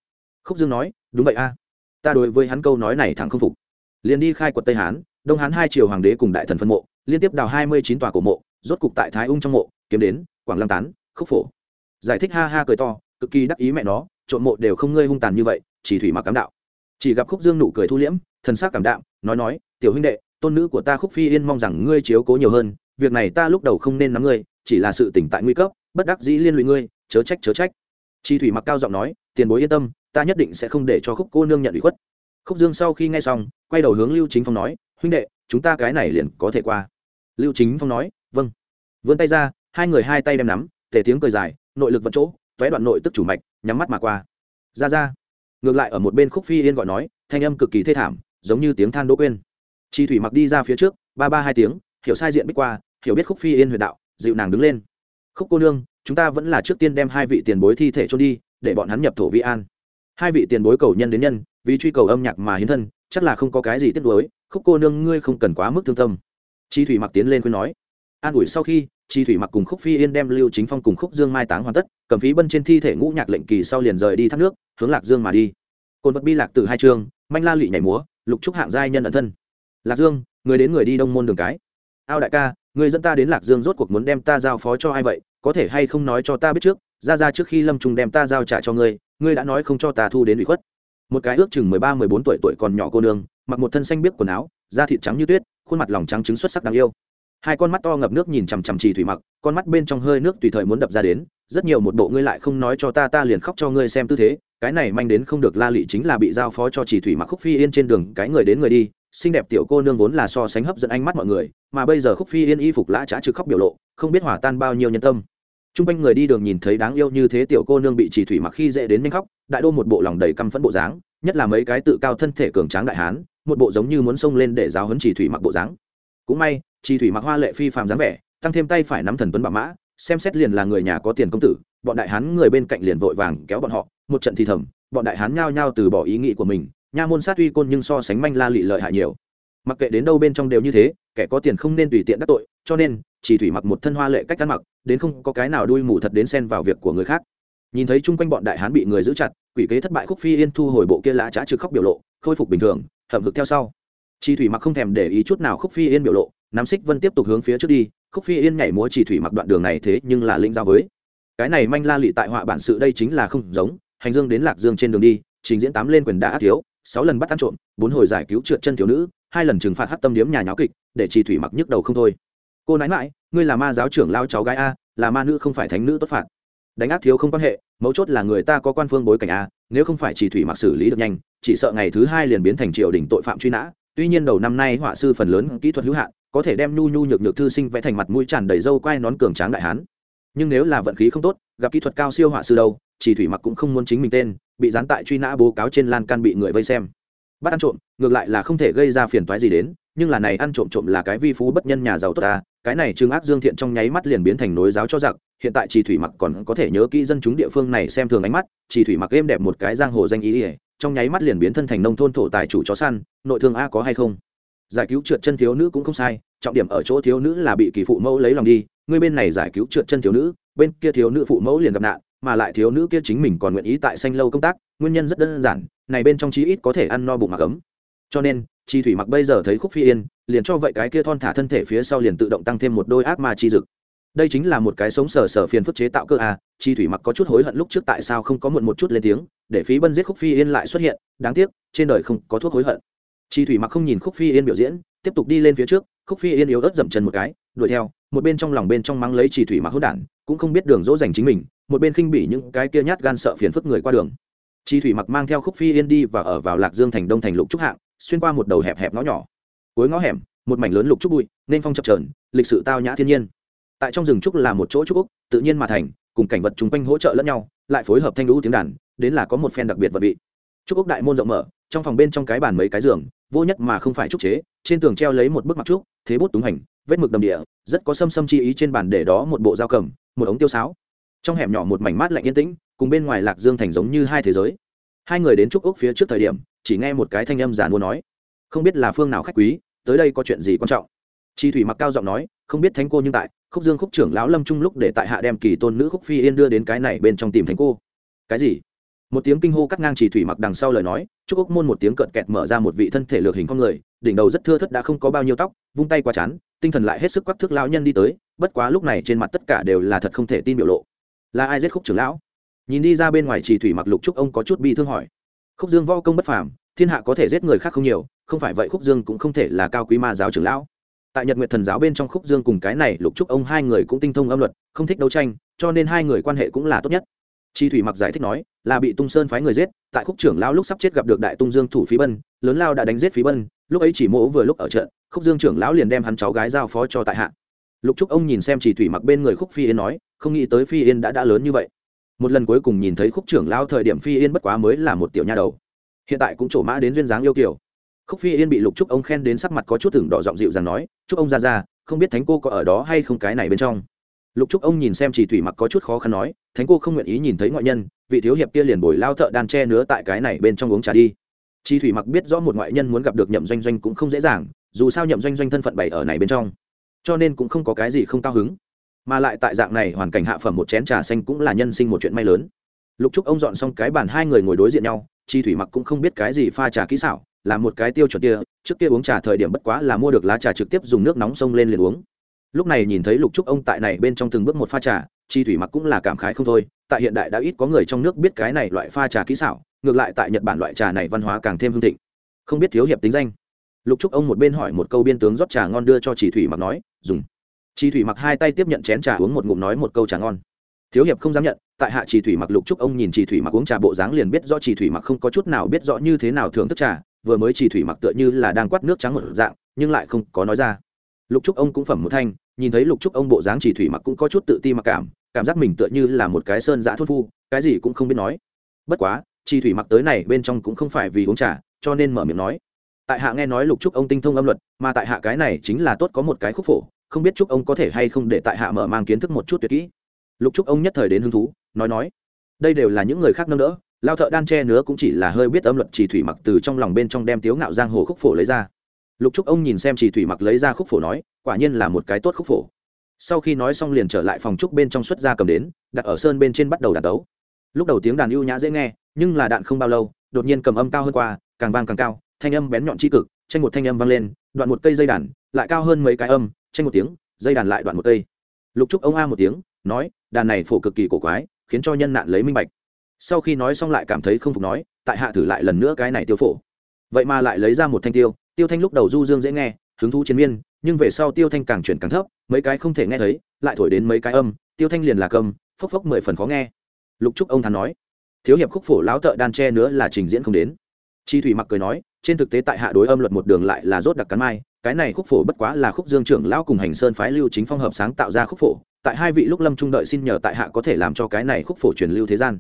Khúc dương nói, đúng vậy a. Ta đối với hắn câu nói này thẳng không phục. Liền đi khai quật tây hán, đông hán hai triều hoàng đế cùng đại thần phân mộ, liên tiếp đào hai mươi chín tòa cổ mộ, rốt cục tại thái ung trong mộ, kiếm đến, quảng lăng tán, khúc phổ. Giải thích ha ha cười to, cực kỳ đắc ý mẹ nó, trộm mộ đều không ngơi hung tàn như vậy chỉ thủy mặc cám đạo. Chỉ gặp khúc dương nụ cười thu liễm, thần sắc cảm đạm, nói nói tiểu huynh đệ, tôn nữ của ta khúc phi yên mong rằng ngươi chiếu cố nhiều hơn, việc này ta lúc đầu không nên nắm ngươi, chỉ là sự tỉnh tại nguy cấp, bất đắc dĩ liên lụy ngươi, chớ trách chớ trách. Chi thủy mặc cao giọng nói, tiền bối yên tâm, ta nhất định sẽ không để cho khúc cô nương nhận ủy khuất. Khúc dương sau khi nghe xong, quay đầu hướng lưu chính phong nói, huynh đệ, chúng ta cái này liền có thể qua. Lưu chính phong nói vâng. Vươn tay ra, hai người hai tay đem nắm, tề tiếng cười dài, nội lực vận chỗ toé đoạn nội tức chủ mạch, nhắm mắt mà qua. Ra ra. Ngược lại ở một bên khúc phi yên gọi nói, thanh âm cực kỳ thê thảm, giống như tiếng than đỗ quên chi thủy mặc đi ra phía trước, ba ba hai tiếng, hiểu sai diện bích qua, hiểu biết khúc phi yên huyền đạo, dịu nàng đứng lên. Khúc cô nương, chúng ta vẫn là trước tiên đem hai vị tiền bối thi thể trôn đi, để bọn hắn nhập thổ vi an. Hai vị tiền bối cầu nhân đến nhân, vì truy cầu âm nhạc mà hiến thân, chắc là không có cái gì tiếc nuối, khúc cô nương, ngươi không cần quá mức thương tâm. Chi thủy mặc tiến lên khuyên nói. An ủi sau khi, chi thủy mặc cùng khúc phi yên đem lưu chính phong cùng khúc dương mai táng hoàn tất, cầm phí bân trên thi thể ngũ nhạc lệnh kỳ sau liền rời đi thác nước, hướng lạc dương mà đi. Cồn vật bi lạc từ hai trường, manh la lụy nhảy múa, lục trúc hạng giai nhân ẩn thân lạc dương, người đến người đi đông môn đường cái. Ao đại ca, người dẫn ta đến lạc dương rốt cuộc muốn đem ta giao phó cho ai vậy? Có thể hay không nói cho ta biết trước? Ra ra trước khi lâm trung đem ta giao trả cho ngươi ngươi đã nói không cho ta thu đến bị khuất. Một cái ước chừng mười ba, mười bốn tuổi tuổi còn nhỏ cô nương, mặc một thân xanh biếc quần áo, da thịt trắng như tuyết, khuôn mặt lòng trắng trứng xuất sắc đáng yêu. Hai con mắt to ngập nước nhìn chằm chằm trì thủy mặc, con mắt bên trong hơi nước tùy thời muốn đập ra đến, rất nhiều một bộ ngươi lại không nói cho ta ta liền khóc cho ngươi xem tư thế, cái này manh đến không được la lị chính là bị giao phó cho trì thủy mặc khúc phi yên trên đường, cái người đến người đi xinh đẹp tiểu cô nương vốn là so sánh hấp dẫn ánh mắt mọi người, mà bây giờ khúc phi yên y phục lã trá trực khóc biểu lộ, không biết hỏa tan bao nhiêu nhân tâm. T r u n g quanh người đi đường nhìn thấy đáng yêu như thế tiểu cô nương bị chỉ thủy mặc khi dễ đến nhanh khóc, đại đô một bộ lòng đầy căm phẫn bộ dáng, nhất là mấy cái tự cao thân thể cường tráng đại hán, một bộ giống như muốn xông lên để giáo hấn chỉ thủy mặc bộ dáng. Cũng may, chỉ thủy mặc hoa lệ phi phàm dáng vẻ, tăng thêm tay phải nắm thần tuấn bạo mã, xem xét liền là người nhà có tiền công tử, bọn đại hán người bên cạnh liền vội vàng kéo bọn họ, một trận thì thầm, bọn đại hán nhao nhao từ bỏ ý nghĩ của mình nha môn sát uy côn nhưng so sánh manh la lị lợi hại nhiều. Mặc kệ đến đâu bên trong đều như thế, kẻ có tiền không nên tùy tiện đắc tội, cho nên, chỉ thủy mặc một thân hoa lệ cách ăn mặc, đến không có cái nào đuôi mù thật đến xen vào việc của người khác. Nhìn thấy chung quanh bọn đại hán bị người giữ chặt, quỷ kế thất bại khúc phi yên thu hồi bộ kia lã trá trực khóc biểu lộ, khôi phục bình thường, hậm hực theo sau. Chỉ thủy mặc không thèm để ý chút nào khúc phi yên biểu lộ, nắm xích vân tiếp tục hướng phía trước đi, khúc phi yên nhảy múa chỉ thủy mặc đoạn đường này thế nhưng là linh giao với. Cái này manh la lị tại họa bản sự đây chính là không giống, hành dương đến lạc dương trên đường đi, trình diễn tám lên quyền đã thiếu sáu lần bắt ăn trộm, bốn hồi giải cứu trượt chân thiếu nữ, hai lần trừng phạt hát tâm điếm nhà nháo kịch, để trì thủy mặc nhức đầu không thôi. Cô nói mãi, ngươi là ma giáo trưởng lao cháu gái a, là ma nữ không phải thánh nữ tốt phạt. Đánh ác thiếu không quan hệ, mấu chốt là người ta có quan phương bối cảnh a, nếu không phải trì thủy mặc xử lý được nhanh, chỉ sợ ngày thứ hai liền biến thành triều đình tội phạm truy nã. Tuy nhiên đầu năm nay họa sư phần lớn kỹ thuật hữu hạn, có thể đem nhu nhu nhược nhược thư sinh vẽ thành mặt mũi tràn đầy râu quai nón cường tráng đại hán. Nhưng nếu là vận khí không tốt, gặp kỹ thuật cao siêu họa sư đâu chỉ thủy mặc cũng không muốn chính mình tên, bị dán tại truy nã bố cáo trên lan can bị người vây xem. Bắt ăn trộm, ngược lại là không thể gây ra phiền toái gì đến, nhưng là này ăn trộm trộm là cái vi phú bất nhân nhà giàu tốt ta, cái này trương ác dương thiện trong nháy mắt liền biến thành nối giáo cho giặc, hiện tại chỉ thủy mặc còn có thể nhớ kỹ dân chúng địa phương này xem thường ánh mắt, chỉ thủy mặc êm đẹp một cái giang hồ danh ý ỉa trong nháy mắt liền biến thân thành nông thôn thổ tài chủ chó săn, nội thương a có hay không? Giải cứu trượt chân thiếu nữ cũng không sai, trọng điểm ở chỗ thiếu nữ là bị kỳ phụ mẫu lấy lòng đi, người bên này giải cứu trượt chân thiếu nữ, bên kia thiếu nữ phụ mẫu liền gặp nạn mà lại thiếu nữ kia chính mình còn nguyện ý tại xanh lâu công tác, nguyên nhân rất đơn giản, này bên trong chí ít có thể ăn no bụng mặc ấm cho nên, chi thủy mặc bây giờ thấy khúc phi yên, liền cho vậy cái kia thon thả thân thể phía sau liền tự động tăng thêm một đôi ác ma chi dực. Đây chính là một cái sống sờ sờ phiền phức chế tạo cơ à chi thủy mặc có chút hối hận lúc trước tại sao không có muộn một chút lên tiếng, để phí bân giết khúc phi yên lại xuất hiện, đáng tiếc, trên đời không có thuốc hối hận. Chi thủy mặc không nhìn khúc phi yên biểu diễn, tiếp tục đi lên phía trước, khúc phi yên yếu ớt dậm chân một cái, đuổi theo, một bên trong lòng bên trong mắng lấy chi thủy mặc hốt đản, cũng không biết đường dỗ dành chính mình một bên khinh bỉ những cái kia nhát gan sợ phiền phức người qua đường. Chi thủy mặc mang theo khúc phi yên đi và ở vào lạc dương thành đông thành lục trúc hạng, xuyên qua một đầu hẹp hẹp ngõ nhỏ. Cuối ngõ hẻm, một mảnh lớn lục trúc bụi, nên phong chập trờn lịch sự tao nhã thiên nhiên. Tại trong rừng trúc là một chỗ trúc úc, tự nhiên mà thành, cùng cảnh vật chung quanh hỗ trợ lẫn nhau, lại phối hợp thanh lũ tiếng đàn, đến là có một phen đặc biệt vật vị. Trúc úc đại môn rộng mở, trong phòng bên trong cái bàn mấy cái giường, vô nhất mà không phải trúc chế, trên tường treo lấy một bức mặc trúc, thế bút túng hành vết mực đầm địa, rất có xâm xâm chi ý trên bàn để đó một bộ dao cầm, một ống tiêu sáo trong hẻm nhỏ một mảnh mát lạnh yên tĩnh, cùng bên ngoài lạc dương thành giống như hai thế giới. Hai người đến trúc ốc phía trước thời điểm, chỉ nghe một cái thanh âm giàn mua nói, không biết là phương nào khách quý, tới đây có chuyện gì quan trọng? Chi thủy mặc cao giọng nói, không biết thánh cô nhưng tại, khúc dương khúc trưởng lão lâm trung lúc để tại hạ đem kỳ tôn nữ khúc phi yên đưa đến cái này bên trong tìm thánh cô. Cái gì? Một tiếng kinh hô cắt ngang chỉ thủy mặc đằng sau lời nói, trúc ốc môn một tiếng cợt kẹt mở ra một vị thân thể lược hình con người, đỉnh đầu rất thưa thất đã không có bao nhiêu tóc, vung tay qua chán, tinh thần lại hết sức quắc thước lão nhân đi tới, bất quá lúc này trên mặt tất cả đều là thật không thể tin biểu lộ là ai giết khúc trưởng lão? Nhìn đi ra bên ngoài trì thủy mặc lục trúc ông có chút bi thương hỏi. Khúc dương võ công bất phàm, thiên hạ có thể giết người khác không nhiều, không phải vậy khúc dương cũng không thể là cao quý ma giáo trưởng lão. Tại nhật nguyện thần giáo bên trong khúc dương cùng cái này lục trúc ông hai người cũng tinh thông âm luật, không thích đấu tranh, cho nên hai người quan hệ cũng là tốt nhất. Chi thủy mặc giải thích nói, là bị tung sơn phái người giết, tại khúc trưởng lão lúc sắp chết gặp được đại tung dương thủ phí bân, lớn lao đã đánh giết phí bân, lúc ấy chỉ mỗ vừa lúc ở trận, khúc dương trưởng lão liền đem hắn cháu gái giao phó cho tại hạ lục trúc ông nhìn xem chỉ thủy mặc bên người khúc phi yên nói, không nghĩ tới phi yên đã đã lớn như vậy. Một lần cuối cùng nhìn thấy khúc trưởng lao thời điểm phi yên bất quá mới là một tiểu nha đầu. Hiện tại cũng trổ mã đến duyên dáng yêu kiểu khúc phi yên bị lục trúc ông khen đến sắc mặt có chút tưởng đỏ giọng dịu rằng nói chúc ông ra ra, không biết thánh cô có ở đó hay không cái này bên trong. Lục trúc ông nhìn xem chỉ thủy mặc có chút khó khăn nói, thánh cô không nguyện ý nhìn thấy ngoại nhân, vị thiếu hiệp kia liền bồi lao thợ đan tre nữa tại cái này bên trong uống trà đi. Chỉ thủy mặc biết rõ một ngoại nhân muốn gặp được nhậm doanh doanh cũng không dễ dàng, dù sao nhậm doanh doanh thân phận bày ở này bên trong cho nên cũng không có cái gì không cao hứng. Mà lại tại dạng này hoàn cảnh hạ phẩm một chén trà xanh cũng là nhân sinh một chuyện may lớn. Lục trúc ông dọn xong cái bàn hai người ngồi đối diện nhau, chi thủy mặc cũng không biết cái gì pha trà kỹ xảo, là một cái tiêu chuẩn kia, trước kia uống trà thời điểm bất quá là mua được lá trà trực tiếp dùng nước nóng sông lên liền uống. Lúc này nhìn thấy lục trúc ông tại này bên trong từng bước một pha trà, chi thủy mặc cũng là cảm khái không thôi, tại hiện đại đã ít có người trong nước biết cái này loại pha trà kỹ xảo, ngược lại tại nhật bản loại trà này văn hóa càng thêm hương thịnh. Không biết thiếu hiệp tính danh. Lục trúc ông một bên hỏi một câu biên tướng rót trà ngon đưa cho chỉ thủy mặc nói dùng. Chỉ thủy mặc hai tay tiếp nhận chén trà uống một ngụm nói một câu trà ngon. Thiếu hiệp không dám nhận, tại hạ chỉ thủy mặc lục trúc ông nhìn chỉ thủy mặc uống trà bộ dáng liền biết rõ chỉ thủy mặc không có chút nào biết rõ như thế nào thưởng thức trà, vừa mới chỉ thủy mặc tựa như là đang quát nước trắng một dạng, nhưng lại không có nói ra. Lục trúc ông cũng phẩm một thanh, nhìn thấy lục trúc ông bộ dáng chỉ thủy mặc cũng có chút tự ti mặc cảm cảm giác mình tựa như là một cái sơn giã thốt phu, cái gì cũng không biết nói. Bất quá, chỉ thủy mặc tới này bên trong cũng không phải vì uống trà, cho nên mở miệng nói. Tại hạ nghe nói lục trúc ông tinh thông âm luật, mà tại hạ cái này chính là tốt có một cái khúc phổ không biết trúc ông có thể hay không để tại hạ mở mang kiến thức một chút tuyệt kỹ. Lục trúc ông nhất thời đến hứng thú, nói nói, đây đều là những người khác nâng đỡ, lao thợ đan tre nứa cũng chỉ là hơi biết âm luật chỉ thủy mặc từ trong lòng bên trong đem tiếu ngạo giang hồ khúc phổ lấy ra. Lục trúc ông nhìn xem chỉ thủy mặc lấy ra khúc phổ nói, quả nhiên là một cái tốt khúc phổ. Sau khi nói xong liền trở lại phòng trúc bên trong xuất ra cầm đến, đặt ở sơn bên trên bắt đầu đàn đấu. lúc đầu tiếng đàn ưu nhã dễ nghe, nhưng là đạn không bao lâu, đột nhiên cầm âm cao hơn qua, càng vang càng cao, thanh âm bén nhọn tri cực, tranh một thanh âm vang lên, đoạn một cây dây đàn, lại cao hơn mấy cái âm tranh một tiếng, dây đàn lại đoạn một cây. Lục trúc ông a một tiếng, nói, đàn này phổ cực kỳ cổ quái, khiến cho nhân nạn lấy minh bạch. Sau khi nói xong lại cảm thấy không phục nói, tại hạ thử lại lần nữa cái này tiêu phổ. Vậy mà lại lấy ra một thanh tiêu tiêu thanh lúc đầu du dương dễ nghe, hứng thú chiến miên, nhưng về sau tiêu thanh càng chuyển càng thấp, mấy cái không thể nghe thấy, lại thổi đến mấy cái âm, tiêu thanh liền là cầm phốc phốc mười phần khó nghe. Lục trúc ông thắn nói, thiếu hiệp khúc phổ láo thợ đan tre nữa là trình diễn không đến. Chi thủy mặc cười nói, trên thực tế tại hạ đối âm luật một đường lại là rốt đặc cắn mai cái này khúc phổ bất quá là khúc dương trưởng lão cùng hành sơn phái lưu chính phong hợp sáng tạo ra khúc phổ, tại hai vị lúc lâm trung đợi xin nhờ tại hạ có thể làm cho cái này khúc phổ truyền lưu thế gian.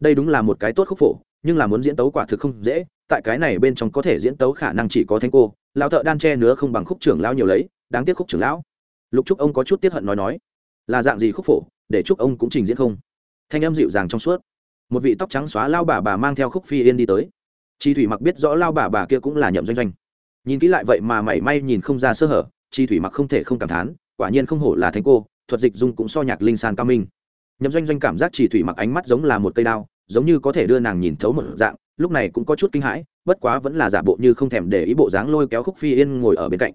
Đây đúng là một cái tốt khúc phổ, nhưng là muốn diễn tấu quả thực không dễ, tại cái này bên trong có thể diễn tấu khả năng chỉ có thanh cô, lão thợ đan tre nữa không bằng khúc trưởng lão nhiều lấy, đáng tiếc khúc trưởng lão. Lục trúc ông có chút tiết hận nói nói, là dạng gì khúc phổ, để trúc ông cũng trình diễn không? Thanh âm dịu dàng trong suốt. Một vị tóc trắng xóa lao bà bà mang theo khúc phi yên đi tới. Chi thủy mặc biết rõ lao bà bà kia cũng là nhậm doanh doanh nhìn kỹ lại vậy mà mảy may nhìn không ra sơ hở, chi thủy mặc không thể không cảm thán, quả nhiên không hổ là thánh cô, thuật dịch dung cũng so nhạc linh san cao minh. Nhậm doanh doanh cảm giác chỉ thủy mặc ánh mắt giống là một cây đao, giống như có thể đưa nàng nhìn thấu một dạng, lúc này cũng có chút kinh hãi, bất quá vẫn là giả bộ như không thèm để ý bộ dáng lôi kéo khúc phi yên ngồi ở bên cạnh.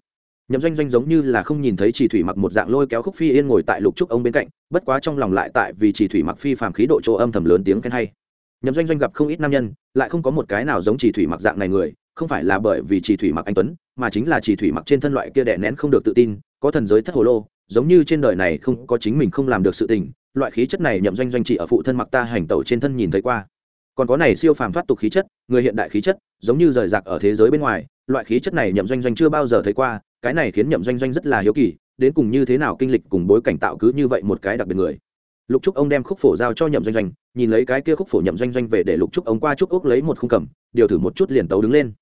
Nhậm doanh doanh giống như là không nhìn thấy chỉ thủy mặc một dạng lôi kéo khúc phi yên ngồi tại lục trúc ông bên cạnh, bất quá trong lòng lại tại vì chỉ thủy mặc phi phàm khí độ chỗ âm thầm lớn tiếng khen hay. Nhậm doanh doanh gặp không ít nam nhân, lại không có một cái nào giống chỉ thủy mặc dạng này người không phải là bởi vì chỉ thủy mặc anh tuấn, mà chính là chỉ thủy mặc trên thân loại kia đè nén không được tự tin, có thần giới thất hồ lô, giống như trên đời này không có chính mình không làm được sự tình, loại khí chất này nhậm doanh doanh chỉ ở phụ thân mặc ta hành tẩu trên thân nhìn thấy qua. Còn có này siêu phàm thoát tục khí chất, người hiện đại khí chất, giống như rời rạc ở thế giới bên ngoài, loại khí chất này nhậm doanh doanh chưa bao giờ thấy qua, cái này khiến nhậm doanh doanh rất là hiếu kỳ, đến cùng như thế nào kinh lịch cùng bối cảnh tạo cứ như vậy một cái đặc biệt người lục trúc ông đem khúc phổ giao cho nhậm doanh doanh, nhìn lấy cái kia khúc phổ nhậm doanh doanh về để lục trúc ông qua trúc úc lấy một khung cầm, điều thử một chút liền tấu đứng lên.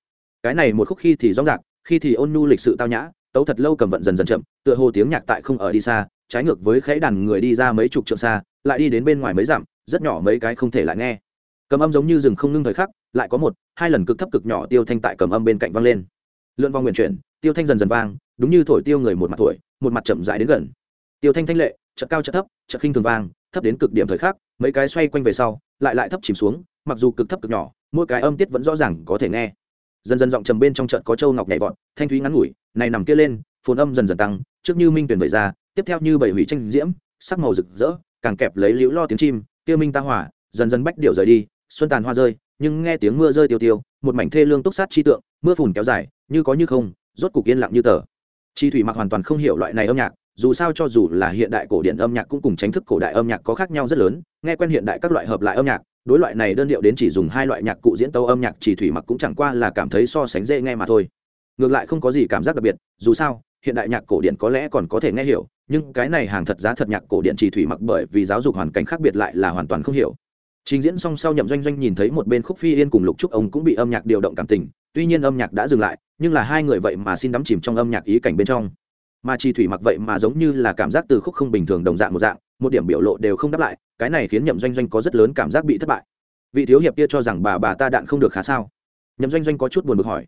Cái này một khúc khi thì rõ rạc khi thì ôn nhu lịch sự tao nhã, tấu thật lâu cầm vận dần dần chậm, tựa hồ tiếng nhạc tại không ở đi xa, trái ngược với khẽ đàn người đi ra mấy chục trượng xa, lại đi đến bên ngoài mấy dặm, rất nhỏ mấy cái không thể lại nghe. Cầm âm giống như rừng không ngưng thời khắc, lại có một, hai lần cực thấp cực nhỏ tiêu thanh tại cầm âm bên cạnh vang lên. Lượn vòng nguyện chuyển, tiêu thanh dần dần vang, đúng như thổi tiêu người một mặt thổi một mặt chậm rãi đến gần. Tiêu thanh thanh lệ chợt cao chợt thấp, chợt khinh thường vang, thấp đến cực điểm thời khắc, mấy cái xoay quanh về sau, lại lại thấp chìm xuống, mặc dù cực thấp cực nhỏ, mỗi cái âm tiết vẫn rõ ràng có thể nghe. Dần dần giọng trầm bên trong trận có châu ngọc nhảy vọt, thanh thúy ngắn ngủi, này nằm kia lên, phồn âm dần dần tăng, trước như minh tuyển vẩy ra, tiếp theo như bảy hủy tranh diễm, sắc màu rực rỡ, càng kẹp lấy liễu lo tiếng chim, kia minh ta hỏa dần dần bách điệu rời đi, xuân tàn hoa rơi, nhưng nghe tiếng mưa rơi tiêu tiêu, một mảnh thê lương túc sát chi tượng, mưa phùn kéo dài, như có như không, rốt cục yên lặng như tờ. Chi thủy mặc hoàn toàn không hiểu loại này âm nhạc dù sao cho dù là hiện đại cổ điển âm nhạc cũng cùng tránh thức cổ đại âm nhạc có khác nhau rất lớn, nghe quen hiện đại các loại hợp lại âm nhạc, đối loại này đơn điệu đến chỉ dùng hai loại nhạc cụ diễn tấu âm nhạc chỉ thủy mặc cũng chẳng qua là cảm thấy so sánh dễ nghe mà thôi. Ngược lại không có gì cảm giác đặc biệt, dù sao, hiện đại nhạc cổ điển có lẽ còn có thể nghe hiểu, nhưng cái này hàng thật giá thật nhạc cổ điển chỉ thủy mặc bởi vì giáo dục hoàn cảnh khác biệt lại là hoàn toàn không hiểu. Trình diễn xong sau nhậm doanh doanh nhìn thấy một bên khúc phi yên cùng lục trúc ông cũng bị âm nhạc điều động cảm tình, tuy nhiên âm nhạc đã dừng lại, nhưng là hai người vậy mà xin đắm chìm trong âm nhạc ý cảnh bên trong mà chi thủy mặc vậy mà giống như là cảm giác từ khúc không bình thường đồng dạng một dạng, một điểm biểu lộ đều không đáp lại, cái này khiến nhậm doanh doanh có rất lớn cảm giác bị thất bại. Vị thiếu hiệp kia cho rằng bà bà ta đạn không được khá sao? Nhậm doanh doanh có chút buồn bực hỏi.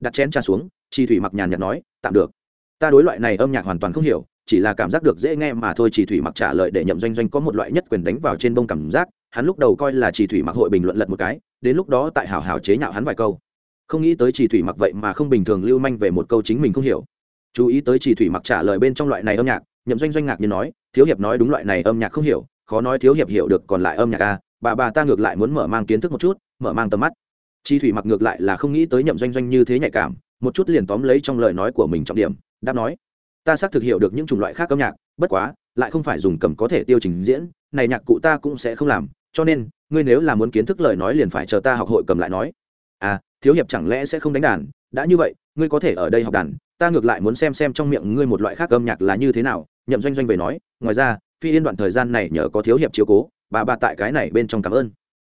Đặt chén trà xuống chi thủy mặc nhàn nhạt nói, tạm được. Ta đối loại này âm nhạc hoàn toàn không hiểu, chỉ là cảm giác được dễ nghe mà thôi. Chỉ thủy mặc trả lời để nhậm doanh doanh có một loại nhất quyền đánh vào trên bông cảm giác, hắn lúc đầu coi là chỉ thủy mặc hội bình luận lật một cái, đến lúc đó tại hảo hảo chế nhạo hắn vài câu. Không nghĩ tới chỉ thủy mặc vậy mà không bình thường lưu manh về một câu chính mình không hiểu chú ý tới chỉ thủy mặc trả lời bên trong loại này âm nhạc, nhậm doanh doanh ngạc như nói, thiếu hiệp nói đúng loại này âm nhạc không hiểu, khó nói thiếu hiệp hiểu được còn lại âm nhạc a bà bà ta ngược lại muốn mở mang kiến thức một chút, mở mang tầm mắt. Chi thủy mặc ngược lại là không nghĩ tới nhậm doanh doanh như thế nhạy cảm, một chút liền tóm lấy trong lời nói của mình trọng điểm, đáp nói, ta xác thực hiểu được những chủng loại khác âm nhạc, bất quá, lại không phải dùng cầm có thể tiêu trình diễn, này nhạc cụ ta cũng sẽ không làm, cho nên, ngươi nếu là muốn kiến thức lời nói liền phải chờ ta học hội cầm lại nói. À thiếu hiệp chẳng lẽ sẽ không đánh đàn? Đã như vậy, ngươi có thể ở đây học đàn ta ngược lại muốn xem xem trong miệng ngươi một loại khác âm nhạc là như thế nào, nhậm doanh doanh về nói, ngoài ra, phi yên đoạn thời gian này nhờ có thiếu hiệp chiếu cố, bà bà tại cái này bên trong cảm ơn.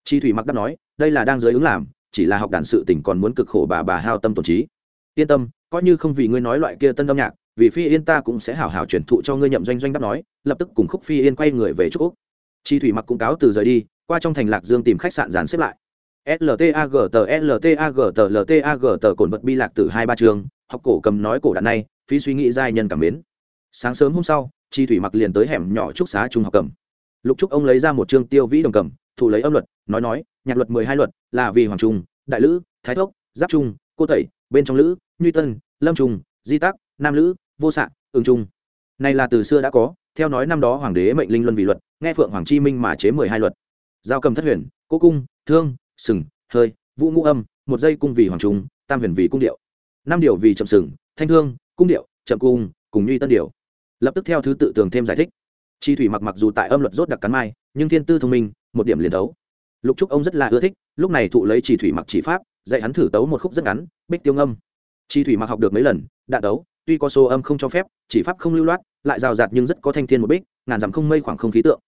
Chi thủy mặc đáp nói, đây là đang dưới ứng làm, chỉ là học đàn sự tỉnh còn muốn cực khổ bà bà hao tâm tổn trí. Yên tâm, coi như không vì ngươi nói loại kia tân âm nhạc, vì phi yên ta cũng sẽ hảo hảo truyền thụ cho ngươi, nhậm doanh doanh đáp nói, lập tức cùng khúc phi yên quay người về chỗ. chi thủy mặc cũng cáo từ rời đi, qua trong thành lạc dương tìm khách sạn dàn xếp lại. Ltagt ltagt ltagt cổn vật bi lạc từ hai ba trường học cổ cầm nói cổ đạn này, phí suy nghĩ giai nhân cảm mến. Sáng sớm hôm sau, chi thủy mặc liền tới hẻm nhỏ trúc xá trung học cầm. Lục trúc ông lấy ra một chương tiêu vĩ đồng cầm thủ lấy âm luật, nói nói, nhạc luật mười hai luật, là vì hoàng trung, đại lữ, thái thốc, giáp trung, cô tẩy, bên trong lữ, nhuy tân, lâm trung, di tắc, nam lữ, vô sạn ương trung. Này là từ xưa đã có, theo nói năm đó hoàng đế mệnh linh luân vì luật, nghe phượng hoàng chi minh mà chế mười hai luật. Giao cầm thất huyền, cố cung, thương, sừng, hơi, vũ ngũ âm, một dây cung vì hoàng trung, tam huyền vì cung điệu năm điều vì chậm sừng, thanh thương, cung điệu, chậm cung, cùng nhuy tân điều. Lập tức theo thứ tự tường thêm giải thích. Chi thủy mặc mặc dù tại âm luật rốt đặc cắn mai, nhưng thiên tư thông minh, một điểm liền đấu lục trúc ông rất là ưa thích, lúc này thụ lấy chỉ thủy mặc chỉ pháp, dạy hắn thử tấu một khúc rất ngắn, bích tiêu ngâm. Chi thủy mặc học được mấy lần, đạn tấu, tuy có số âm không cho phép, chỉ pháp không lưu loát, lại rào rạt nhưng rất có thanh thiên một bích, ngàn dặm không mây khoảng không khí tượng.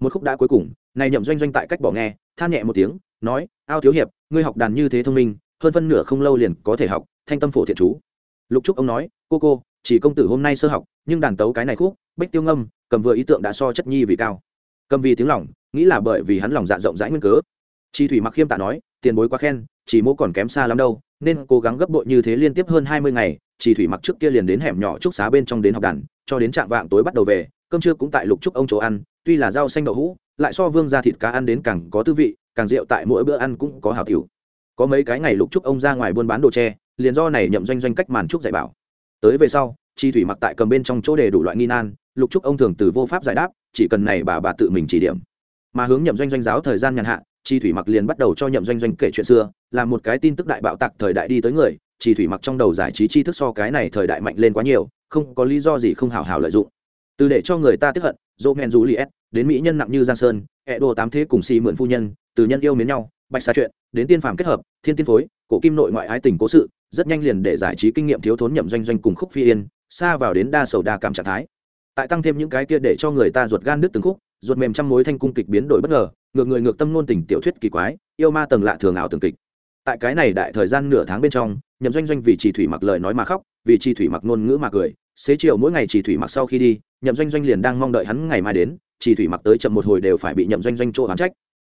Một khúc đã cuối cùng, này nhậm doanh doanh tại cách bỏ nghe, than nhẹ một tiếng, nói, ao thiếu hiệp, ngươi học đàn như thế thông minh, hơn phân nửa không lâu liền có thể học thanh tâm phổ thiện chú. Lục trúc ông nói, cô cô, chỉ công tử hôm nay sơ học, nhưng đàn tấu cái này khúc, bích tiêu ngâm, cầm vừa ý tượng đã so chất nhi vì cao. Cầm vì tiếng lòng, nghĩ là bởi vì hắn lòng dạ rộng rãi nguyên cớ. Chi thủy mặc khiêm tạ nói, tiền bối quá khen, chỉ mô còn kém xa lắm đâu, nên cố gắng gấp bội như thế liên tiếp hơn hai mươi ngày. Chỉ thủy mặc trước kia liền đến hẻm nhỏ trúc xá bên trong đến học đàn, cho đến trạng vạng tối bắt đầu về, cơm trưa cũng tại lục trúc ông chỗ ăn, tuy là rau xanh đậu hũ, lại so vương ra thịt cá ăn đến càng có tư vị, càng rượu tại mỗi bữa ăn cũng có hào tiểu. Có mấy cái ngày lục trúc ông ra ngoài buôn bán đồ tre liền do này nhậm doanh doanh cách màn trúc dạy bảo. Tới về sau, chi thủy mặc tại cầm bên trong chỗ để đủ loại nghi nan, lục trúc ông thường từ vô pháp giải đáp, chỉ cần này bà bà tự mình chỉ điểm. Mà hướng nhậm doanh doanh giáo thời gian nhàn hạ, chi thủy mặc liền bắt đầu cho nhậm doanh doanh kể chuyện xưa là một cái tin tức đại bạo tạc thời đại đi tới người, chi thủy mặc trong đầu giải trí tri thức so cái này thời đại mạnh lên quá nhiều, không có lý do gì không hào hào lợi dụng. Từ để cho người ta tiếp hận, dỗ men rú liệt đến mỹ nhân nặng như giang sơn, ẹ đồ tám thế cùng si mượn phu nhân, từ nhân yêu mến nhau, bạch xa chuyện, đến tiên phàm kết hợp, thiên tiên phối cổ kim nội ngoại ái tình cố sự, rất nhanh liền để giải trí kinh nghiệm thiếu thốn nhậm doanh doanh cùng khúc phi yên, xa vào đến đa sầu đa cảm trạng thái. Tại tăng thêm những cái kia để cho người ta ruột gan đứt từng khúc, ruột mềm trăm mối thanh cung kịch biến đổi bất ngờ, ngược người ngược tâm ngôn tình tiểu thuyết kỳ quái, yêu ma tầng lạ thường ảo tường kịch. Tại cái này đại thời gian nửa tháng bên trong, nhậm doanh doanh vì chỉ thủy mặc lời nói mà khóc, vì chi thủy mặc ngôn ngữ mà cười, xế chiều mỗi ngày chỉ thủy mặc sau khi đi, nhậm doanh doanh liền đang mong đợi hắn ngày mai đến, chỉ thủy mặc tới chậm một hồi đều phải bị nhậm doanh doanh chỗ hắn trách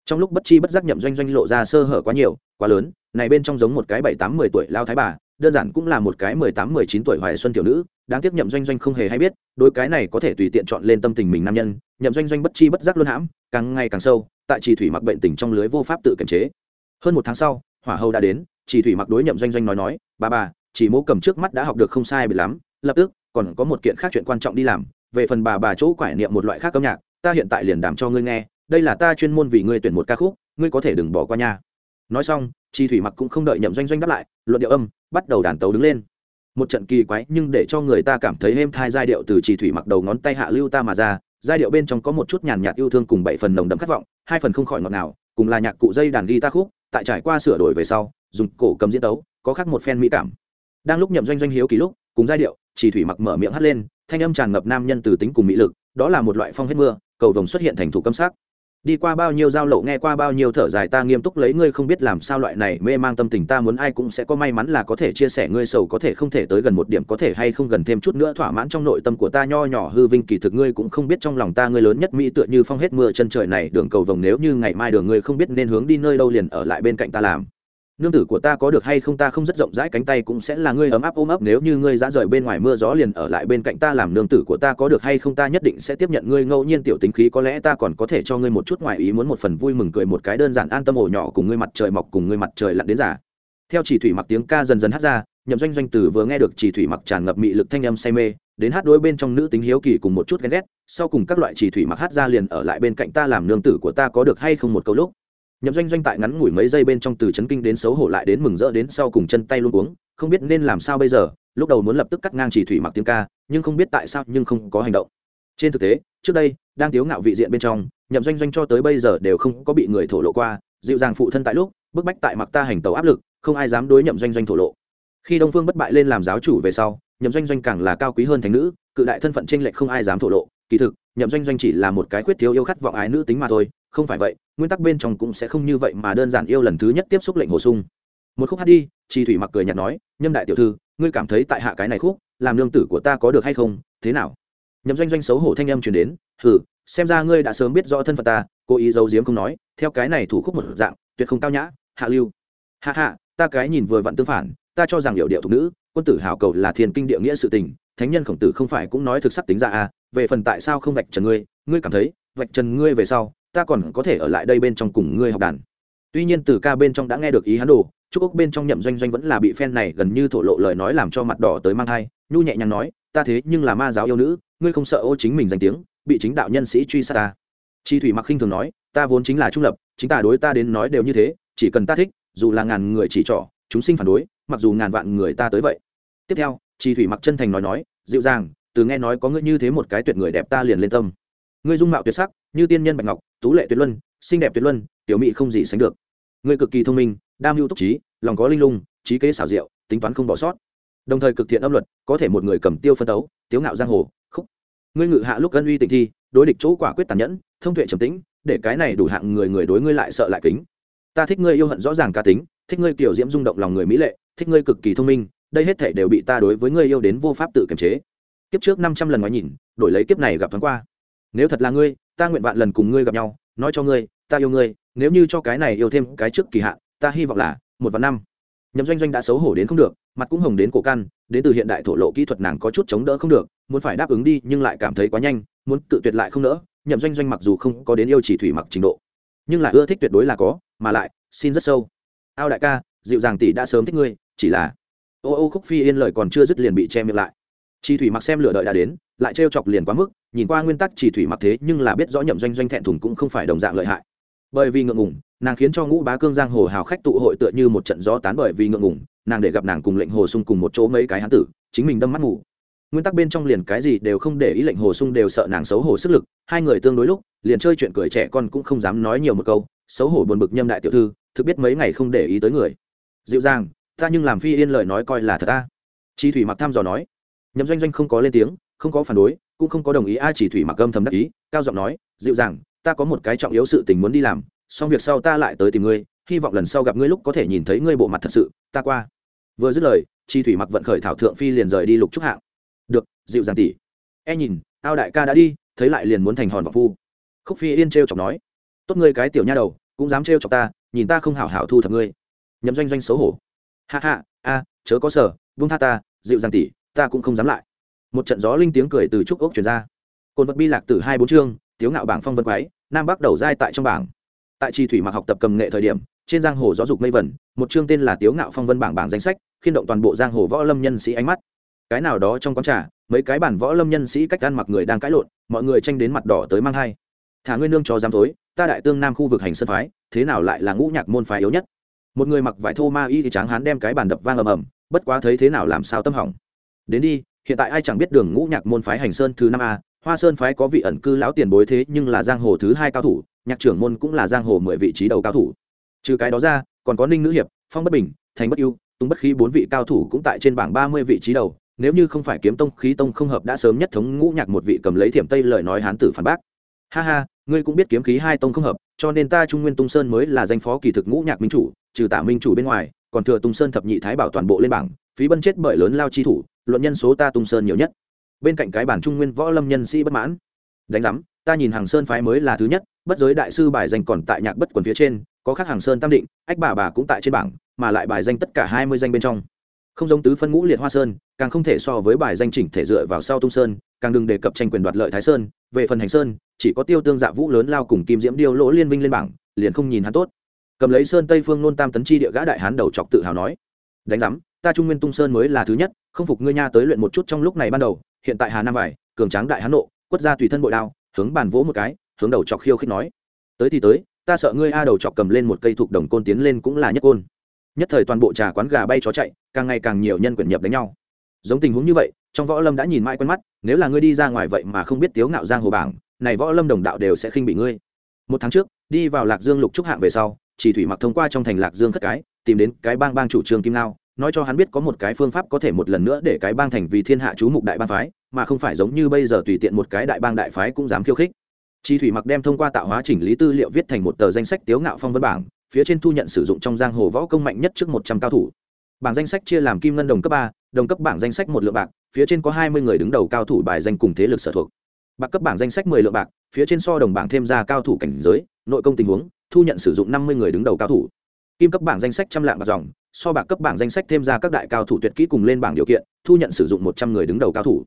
trong lúc bất chi bất giác nhậm doanh doanh lộ ra sơ hở quá nhiều, quá lớn, này bên trong giống một cái bảy tám mười tuổi lao thái bà, đơn giản cũng là một cái mười tám mười chín tuổi hoài xuân tiểu nữ, đáng tiếc nhậm doanh doanh không hề hay biết đôi cái này có thể tùy tiện chọn lên tâm tình mình nam nhân, nhậm doanh doanh bất chi bất giác luôn hãm, càng ngày càng sâu, tại chỉ thủy mặc bệnh tình trong lưới vô pháp tự kiềm chế. Hơn một tháng sau, hỏa hầu đã đến, chỉ thủy mặc đối nhậm doanh doanh nói nói, bà bà, chỉ mẫu cầm trước mắt đã học được không sai bị lắm, lập tức, còn có một kiện khác chuyện quan trọng đi làm, về phần bà bà chỗ quải niệm một loại khác âm nhạc, ta hiện tại liền đảm cho ngươi nghe đây là ta chuyên môn vì ngươi tuyển một ca khúc, ngươi có thể đừng bỏ qua nha. Nói xong chi thủy mặc cũng không đợi nhậm doanh doanh đáp lại, luận điệu âm, bắt đầu đàn tấu đứng lên. Một trận kỳ quái nhưng để cho người ta cảm thấy êm thai giai điệu từ chi thủy mặc đầu ngón tay hạ lưu ta mà ra, giai điệu bên trong có một chút nhàn nhạt yêu thương cùng bảy phần nồng đậm khát vọng, hai phần không khỏi ngọt nào cùng là nhạc cụ dây đàn ghi ta khúc, tại trải qua sửa đổi về sau, dùng cổ cầm diễn tấu, có khác một phen mỹ cảm. Đang lúc nhậm doanh doanh hiếu kỳ lúc, cùng giai điệu chỉ thủy mặc mở miệng hắt lên, thanh âm tràn ngập nam nhân từ tính cùng mỹ lực, đó là một loại phong hết mưa, cầu vồng xuất hiện thành thủ câm sắc đi qua bao nhiêu giao lộ, nghe qua bao nhiêu thở dài, ta nghiêm túc lấy ngươi không biết làm sao loại này mê mang tâm tình, ta muốn ai cũng sẽ có may mắn là có thể chia sẻ, ngươi sầu có thể không thể tới gần một điểm, có thể hay không gần thêm chút nữa, thỏa mãn trong nội tâm của ta, nho nhỏ hư vinh kỳ thực ngươi cũng không biết, trong lòng ta ngươi lớn nhất mỹ tựa như phong hết mưa chân trời này, đường cầu vồng, nếu như ngày mai đường ngươi không biết, nên hướng đi nơi đâu liền ở lại bên cạnh ta làm nương tử của ta có được hay không ta không rất rộng rãi, cánh tay cũng sẽ là ngươi ấm áp ôm ấp, nếu như ngươi dã rời bên ngoài mưa gió liền ở lại bên cạnh ta làm nương tử của ta có được hay không ta nhất định sẽ tiếp nhận ngươi ngẫu nhiên tiểu tính khí, có lẽ ta còn có thể cho ngươi một chút ngoài ý muốn một phần vui mừng cười một cái đơn giản an tâm ổ nhỏ cùng ngươi mặt trời mọc cùng ngươi mặt trời lặn đến giả theo chỉ thủy mặc tiếng ca dần dần hát ra, nhậm doanh doanh tử vừa nghe được chỉ thủy mặc tràn ngập mị lực thanh âm say mê, đến hát đối bên trong nữ tính hiếu kỳ cùng một chút ghen ghét, sau cùng các loại chỉ thủy mặc hát ra liền ở lại bên cạnh ta làm nương tử của ta có được hay không một câu lúc nhậm doanh doanh tại ngắn ngủi mấy giây bên trong từ chấn kinh đến xấu hổ lại đến mừng rỡ đến sau cùng chân tay luôn uống không biết nên làm sao bây giờ, lúc đầu muốn lập tức cắt ngang chỉ thủy mặc tiếng ca, nhưng không biết tại sao nhưng không có hành động. Trên thực tế, trước đây, đang thiếu ngạo vị diện bên trong, nhậm doanh doanh cho tới bây giờ đều không có bị người thổ lộ qua, dịu dàng phụ thân tại lúc, bức bách tại mặc ta hành tàu áp lực, không ai dám đối nhậm doanh doanh thổ lộ. Khi đông phương bất bại lên làm giáo chủ về sau, nhậm doanh doanh càng là cao quý hơn thành nữ, cự đại thân phận tranh lệch không ai dám thổ lộ. Kỳ thực, nhậm doanh doanh chỉ là một cái khuyết thiếu yêu khát vọng ái nữ tính mà thôi không phải vậy, nguyên tắc bên trong cũng sẽ không như vậy mà đơn giản yêu lần thứ nhất tiếp xúc lệnh hồ sung. Một khúc hát đi chi thủy mặc cười nhạt nói, nhâm đại tiểu thư, ngươi cảm thấy tại hạ cái này khúc, làm lương tử của ta có được hay không? Thế nào? Nhậm doanh doanh xấu hổ thanh âm truyền đến, hừ, xem ra ngươi đã sớm biết rõ thân phận ta, cố ý giấu giếm không nói, theo cái này thủ khúc một dạng, tuyệt không cao nhã, hạ lưu. Hạ hạ ta cái nhìn vừa vặn tương phản, ta cho rằng hiệu điệu thục nữ, quân tử hảo cầu là thiền kinh địa nghĩa sự tình, thánh nhân khổng tử không phải cũng nói thực sắc tính ra à về phần tại sao không vạch trần ngươi ngươi cảm thấy vạch trần ngươi về sau ta còn có thể ở lại đây bên trong cùng ngươi học đàn. Tuy nhiên từ ca bên trong đã nghe được ý hắn đồ chúc ốc bên trong nhậm doanh doanh vẫn là bị phen này gần như thổ lộ lời nói làm cho mặt đỏ tới mang thai, nhu nhẹ nhàng nói, ta thế nhưng là ma giáo yêu nữ, ngươi không sợ ô chính mình danh tiếng, bị chính đạo nhân sĩ truy sát ta. Chi thủy mặc khinh thường nói, ta vốn chính là trung lập, chính ta đối ta đến nói đều như thế, chỉ cần ta thích, dù là ngàn người chỉ trỏ, chúng sinh phản đối, mặc dù ngàn vạn người ta tới vậy. Tiếp theo, chi thủy mặc chân thành nói nói, dịu dàng, từ nghe nói có ngươi như thế một cái tuyệt người đẹp ta liền lên tâm. Ngươi dung mạo tuyệt sắc, như tiên nhân bạch ngọc tú lệ tuyệt luân, xinh đẹp tuyệt luân, tiểu mỹ không gì sánh được. Ngươi cực kỳ thông minh, đam mưu túc trí, lòng có linh lung, trí kế xảo diệu, tính toán không bỏ sót. Đồng thời cực thiện âm luật, có thể một người cầm tiêu phân đấu, tiếu ngạo giang hồ, khúc. Ngươi ngự hạ lúc gân uy tình thi, đối địch chỗ quả quyết tàn nhẫn, thông tuệ trầm tĩnh, để cái này đủ hạng người người đối ngươi lại sợ lại kính. Ta thích ngươi yêu hận rõ ràng cá tính, thích ngươi kiểu diễm rung động lòng người mỹ lệ, thích ngươi cực kỳ thông minh, đây hết thể đều bị ta đối với ngươi yêu đến vô pháp tự kiềm chế. Kiếp trước năm trăm lần ngoái nhìn, đổi lấy kiếp này gặp thoáng qua. Nếu thật là ngươi ta nguyện vạn lần cùng ngươi gặp nhau, nói cho ngươi, ta yêu ngươi, nếu như cho cái này yêu thêm cái trước kỳ hạn, ta hy vọng là một vạn năm. Nhậm doanh doanh đã xấu hổ đến không được, mặt cũng hồng đến cổ căn, đến từ hiện đại thổ lộ kỹ thuật nàng có chút chống đỡ không được, muốn phải đáp ứng đi nhưng lại cảm thấy quá nhanh, muốn tự tuyệt lại không nỡ, nhậm doanh doanh mặc dù không có đến yêu chỉ thủy mặc trình độ, nhưng lại ưa thích tuyệt đối là có, mà lại, xin rất sâu. Ao đại ca, dịu dàng tỷ đã sớm thích ngươi, chỉ là, ô ô khúc phi yên lời còn chưa dứt liền bị che miệng lại chi thủy mặc xem lửa đợi đã đến, lại trêu chọc liền quá mức, nhìn qua nguyên tắc chỉ thủy mặc thế nhưng là biết rõ nhậm doanh doanh thẹn thùng cũng không phải đồng dạng lợi hại. Bởi vì ngượng ngùng, nàng khiến cho ngũ bá cương giang hồ hào khách tụ hội tựa như một trận gió tán bởi vì ngượng ngùng, nàng để gặp nàng cùng lệnh hồ sung cùng một chỗ mấy cái hán tử, chính mình đâm mắt ngủ. Nguyên tắc bên trong liền cái gì đều không để ý lệnh hồ sung đều sợ nàng xấu hổ sức lực, hai người tương đối lúc, liền chơi chuyện cười trẻ con cũng không dám nói nhiều một câu, xấu hổ buồn bực nhâm đại tiểu thư, thực biết mấy ngày không để ý tới người. Dịu dàng, ta nhưng làm phi yên lời nói coi là thật ta. Chi thủy mặc thăm dò nói nhậm doanh doanh không có lên tiếng, không có phản đối, cũng không có đồng ý ai chỉ thủy mặc âm thầm đắc ý, cao giọng nói, dịu dàng, ta có một cái trọng yếu sự tình muốn đi làm, xong việc sau ta lại tới tìm ngươi, hy vọng lần sau gặp ngươi lúc có thể nhìn thấy ngươi bộ mặt thật sự, ta qua. Vừa dứt lời, chi thủy mặc vận khởi thảo thượng phi liền rời đi lục trúc hạng. Được, dịu dàng tỉ e nhìn, ao đại ca đã đi, thấy lại liền muốn thành hòn và phu. Khúc phi yên t r e o chọc nói, tốt ngươi cái tiểu nha đầu, cũng dám t r e o chọc ta, nhìn ta không hảo hảo thu thập ngươi. Nhậm doanh doanh xấu hổ. Hạ hạ a, chớ có sở vung tha ta, dịu dàng tỉ ta cũng không dám lại. Một trận gió linh tiếng cười từ trúc ốc chuyển ra. Cồn vật bi lạc từ hai bốn chương, tiếu ngạo bảng phong vân quái, nam bắc đầu giai tại trong bảng. Tại chi thủy mặc học tập cầm nghệ thời điểm, trên giang hồ giáo dục mây vẩn, một chương tên là tiếu ngạo phong vân bảng bảng danh sách, khiên động toàn bộ giang hồ võ lâm nhân sĩ ánh mắt. Cái nào đó trong quán trà, mấy cái bản võ lâm nhân sĩ cách ăn mặc người đang cãi lộn, mọi người tranh đến mặt đỏ tới mang hai thả ngươi nương cho dám tối ta đại tương nam khu vực hành sân phái, thế nào lại là ngũ nhạc môn phái yếu nhất? Một người mặc vải thô ma y thì tráng hán đem cái bàn đập vang ầm ầm, bất quá thấy thế nào làm sao tâm hỏng đến đi, hiện tại ai chẳng biết đường ngũ nhạc môn phái hành sơn thứ năm a, hoa sơn phái có vị ẩn cư lão tiền bối thế nhưng là giang hồ thứ hai cao thủ, nhạc trưởng môn cũng là giang hồ mười vị trí đầu cao thủ. Trừ cái đó ra, còn có ninh nữ hiệp, phong bất bình, thành bất yêu tung bất khí bốn vị cao thủ cũng tại trên bảng ba mươi vị trí đầu, nếu như không phải kiếm tông, khí tông không hợp đã sớm nhất thống ngũ nhạc một vị cầm lấy thiểm tây lời nói hán tử phản bác. Ha ha, ngươi cũng biết kiếm khí hai tông không hợp, cho nên ta trung nguyên tung sơn mới là danh phó kỳ thực ngũ nhạc minh chủ, trừ tả minh chủ bên ngoài, còn thừa tung sơn thập nhị thái bảo toàn bộ lên bảng phí bân chết bởi lớn lao chi thủ, luận nhân số ta tung sơn nhiều nhất. Bên cạnh cái bản trung nguyên võ lâm nhân sĩ bất mãn. Đánh giám, ta nhìn hàng sơn phái mới là thứ nhất, bất giới đại sư bài danh còn tại nhạc bất quần phía trên, có khác hàng sơn tam định, ách bà bà cũng tại trên bảng, mà lại bài danh tất cả hai mươi danh bên trong. Không giống tứ phân ngũ liệt hoa sơn, càng không thể so với bài danh chỉnh thể dựa vào sau tung sơn, càng đừng đề cập tranh quyền đoạt lợi thái sơn, về phần hành sơn, chỉ có tiêu tương dạ vũ lớn lao cùng kim diễm điêu lỗ liên vinh lên bảng, liền không nhìn hắn tốt. Cầm lấy sơn tây phương nôn tam tấn chi địa gã đại hán đầu chọc tự hào nói, đánh giám ta trung nguyên tung sơn mới là thứ nhất, không phục ngươi nha tới luyện một chút trong lúc này ban đầu, hiện tại hà nam vải, cường tráng đại hán nộ, quất ra tùy thân bội đao, hướng bàn vỗ một cái, hướng đầu chọc khiêu khích nói. Tới thì tới, ta sợ ngươi a đầu chọc cầm lên một cây thuộc đồng côn tiến lên cũng là nhất côn. Nhất thời toàn bộ trà quán gà bay chó chạy, càng ngày càng nhiều nhân quyển nhập đánh nhau. Giống tình huống như vậy, trong võ lâm đã nhìn mãi quen mắt, nếu là ngươi đi ra ngoài vậy mà không biết tiếu ngạo giang hồ bảng, này võ lâm đồng đạo đều sẽ khinh bị ngươi. Một tháng trước, đi vào lạc dương lục trúc hạng về sau, chỉ thủy mặc thông qua trong thành lạc dương khất cái, tìm đến cái bang bang chủ trương kim lao nói cho hắn biết có một cái phương pháp có thể một lần nữa để cái bang thành vì thiên hạ chú mục đại bang phái, mà không phải giống như bây giờ tùy tiện một cái đại bang đại phái cũng dám khiêu khích. Chi thủy mặc đem thông qua tạo hóa chỉnh lý tư liệu viết thành một tờ danh sách tiếu ngạo phong vân bảng, phía trên thu nhận sử dụng trong giang hồ võ công mạnh nhất trước một trăm cao thủ. Bảng danh sách chia làm kim ngân đồng cấp ba, đồng cấp bảng danh sách một lượng bạc, phía trên có hai mươi người đứng đầu cao thủ bài danh cùng thế lực sở thuộc. Bạc cấp bảng danh sách mười lượng bạc, phía trên so đồng bảng thêm ra cao thủ cảnh giới, nội công tình huống, thu nhận sử dụng năm mươi người đứng đầu cao thủ. Kim cấp bảng danh sách trăm lạng bạc dòng so bạc cấp bảng danh sách thêm ra các đại cao thủ tuyệt kỹ cùng lên bảng điều kiện, thu nhận sử dụng một trăm người đứng đầu cao thủ.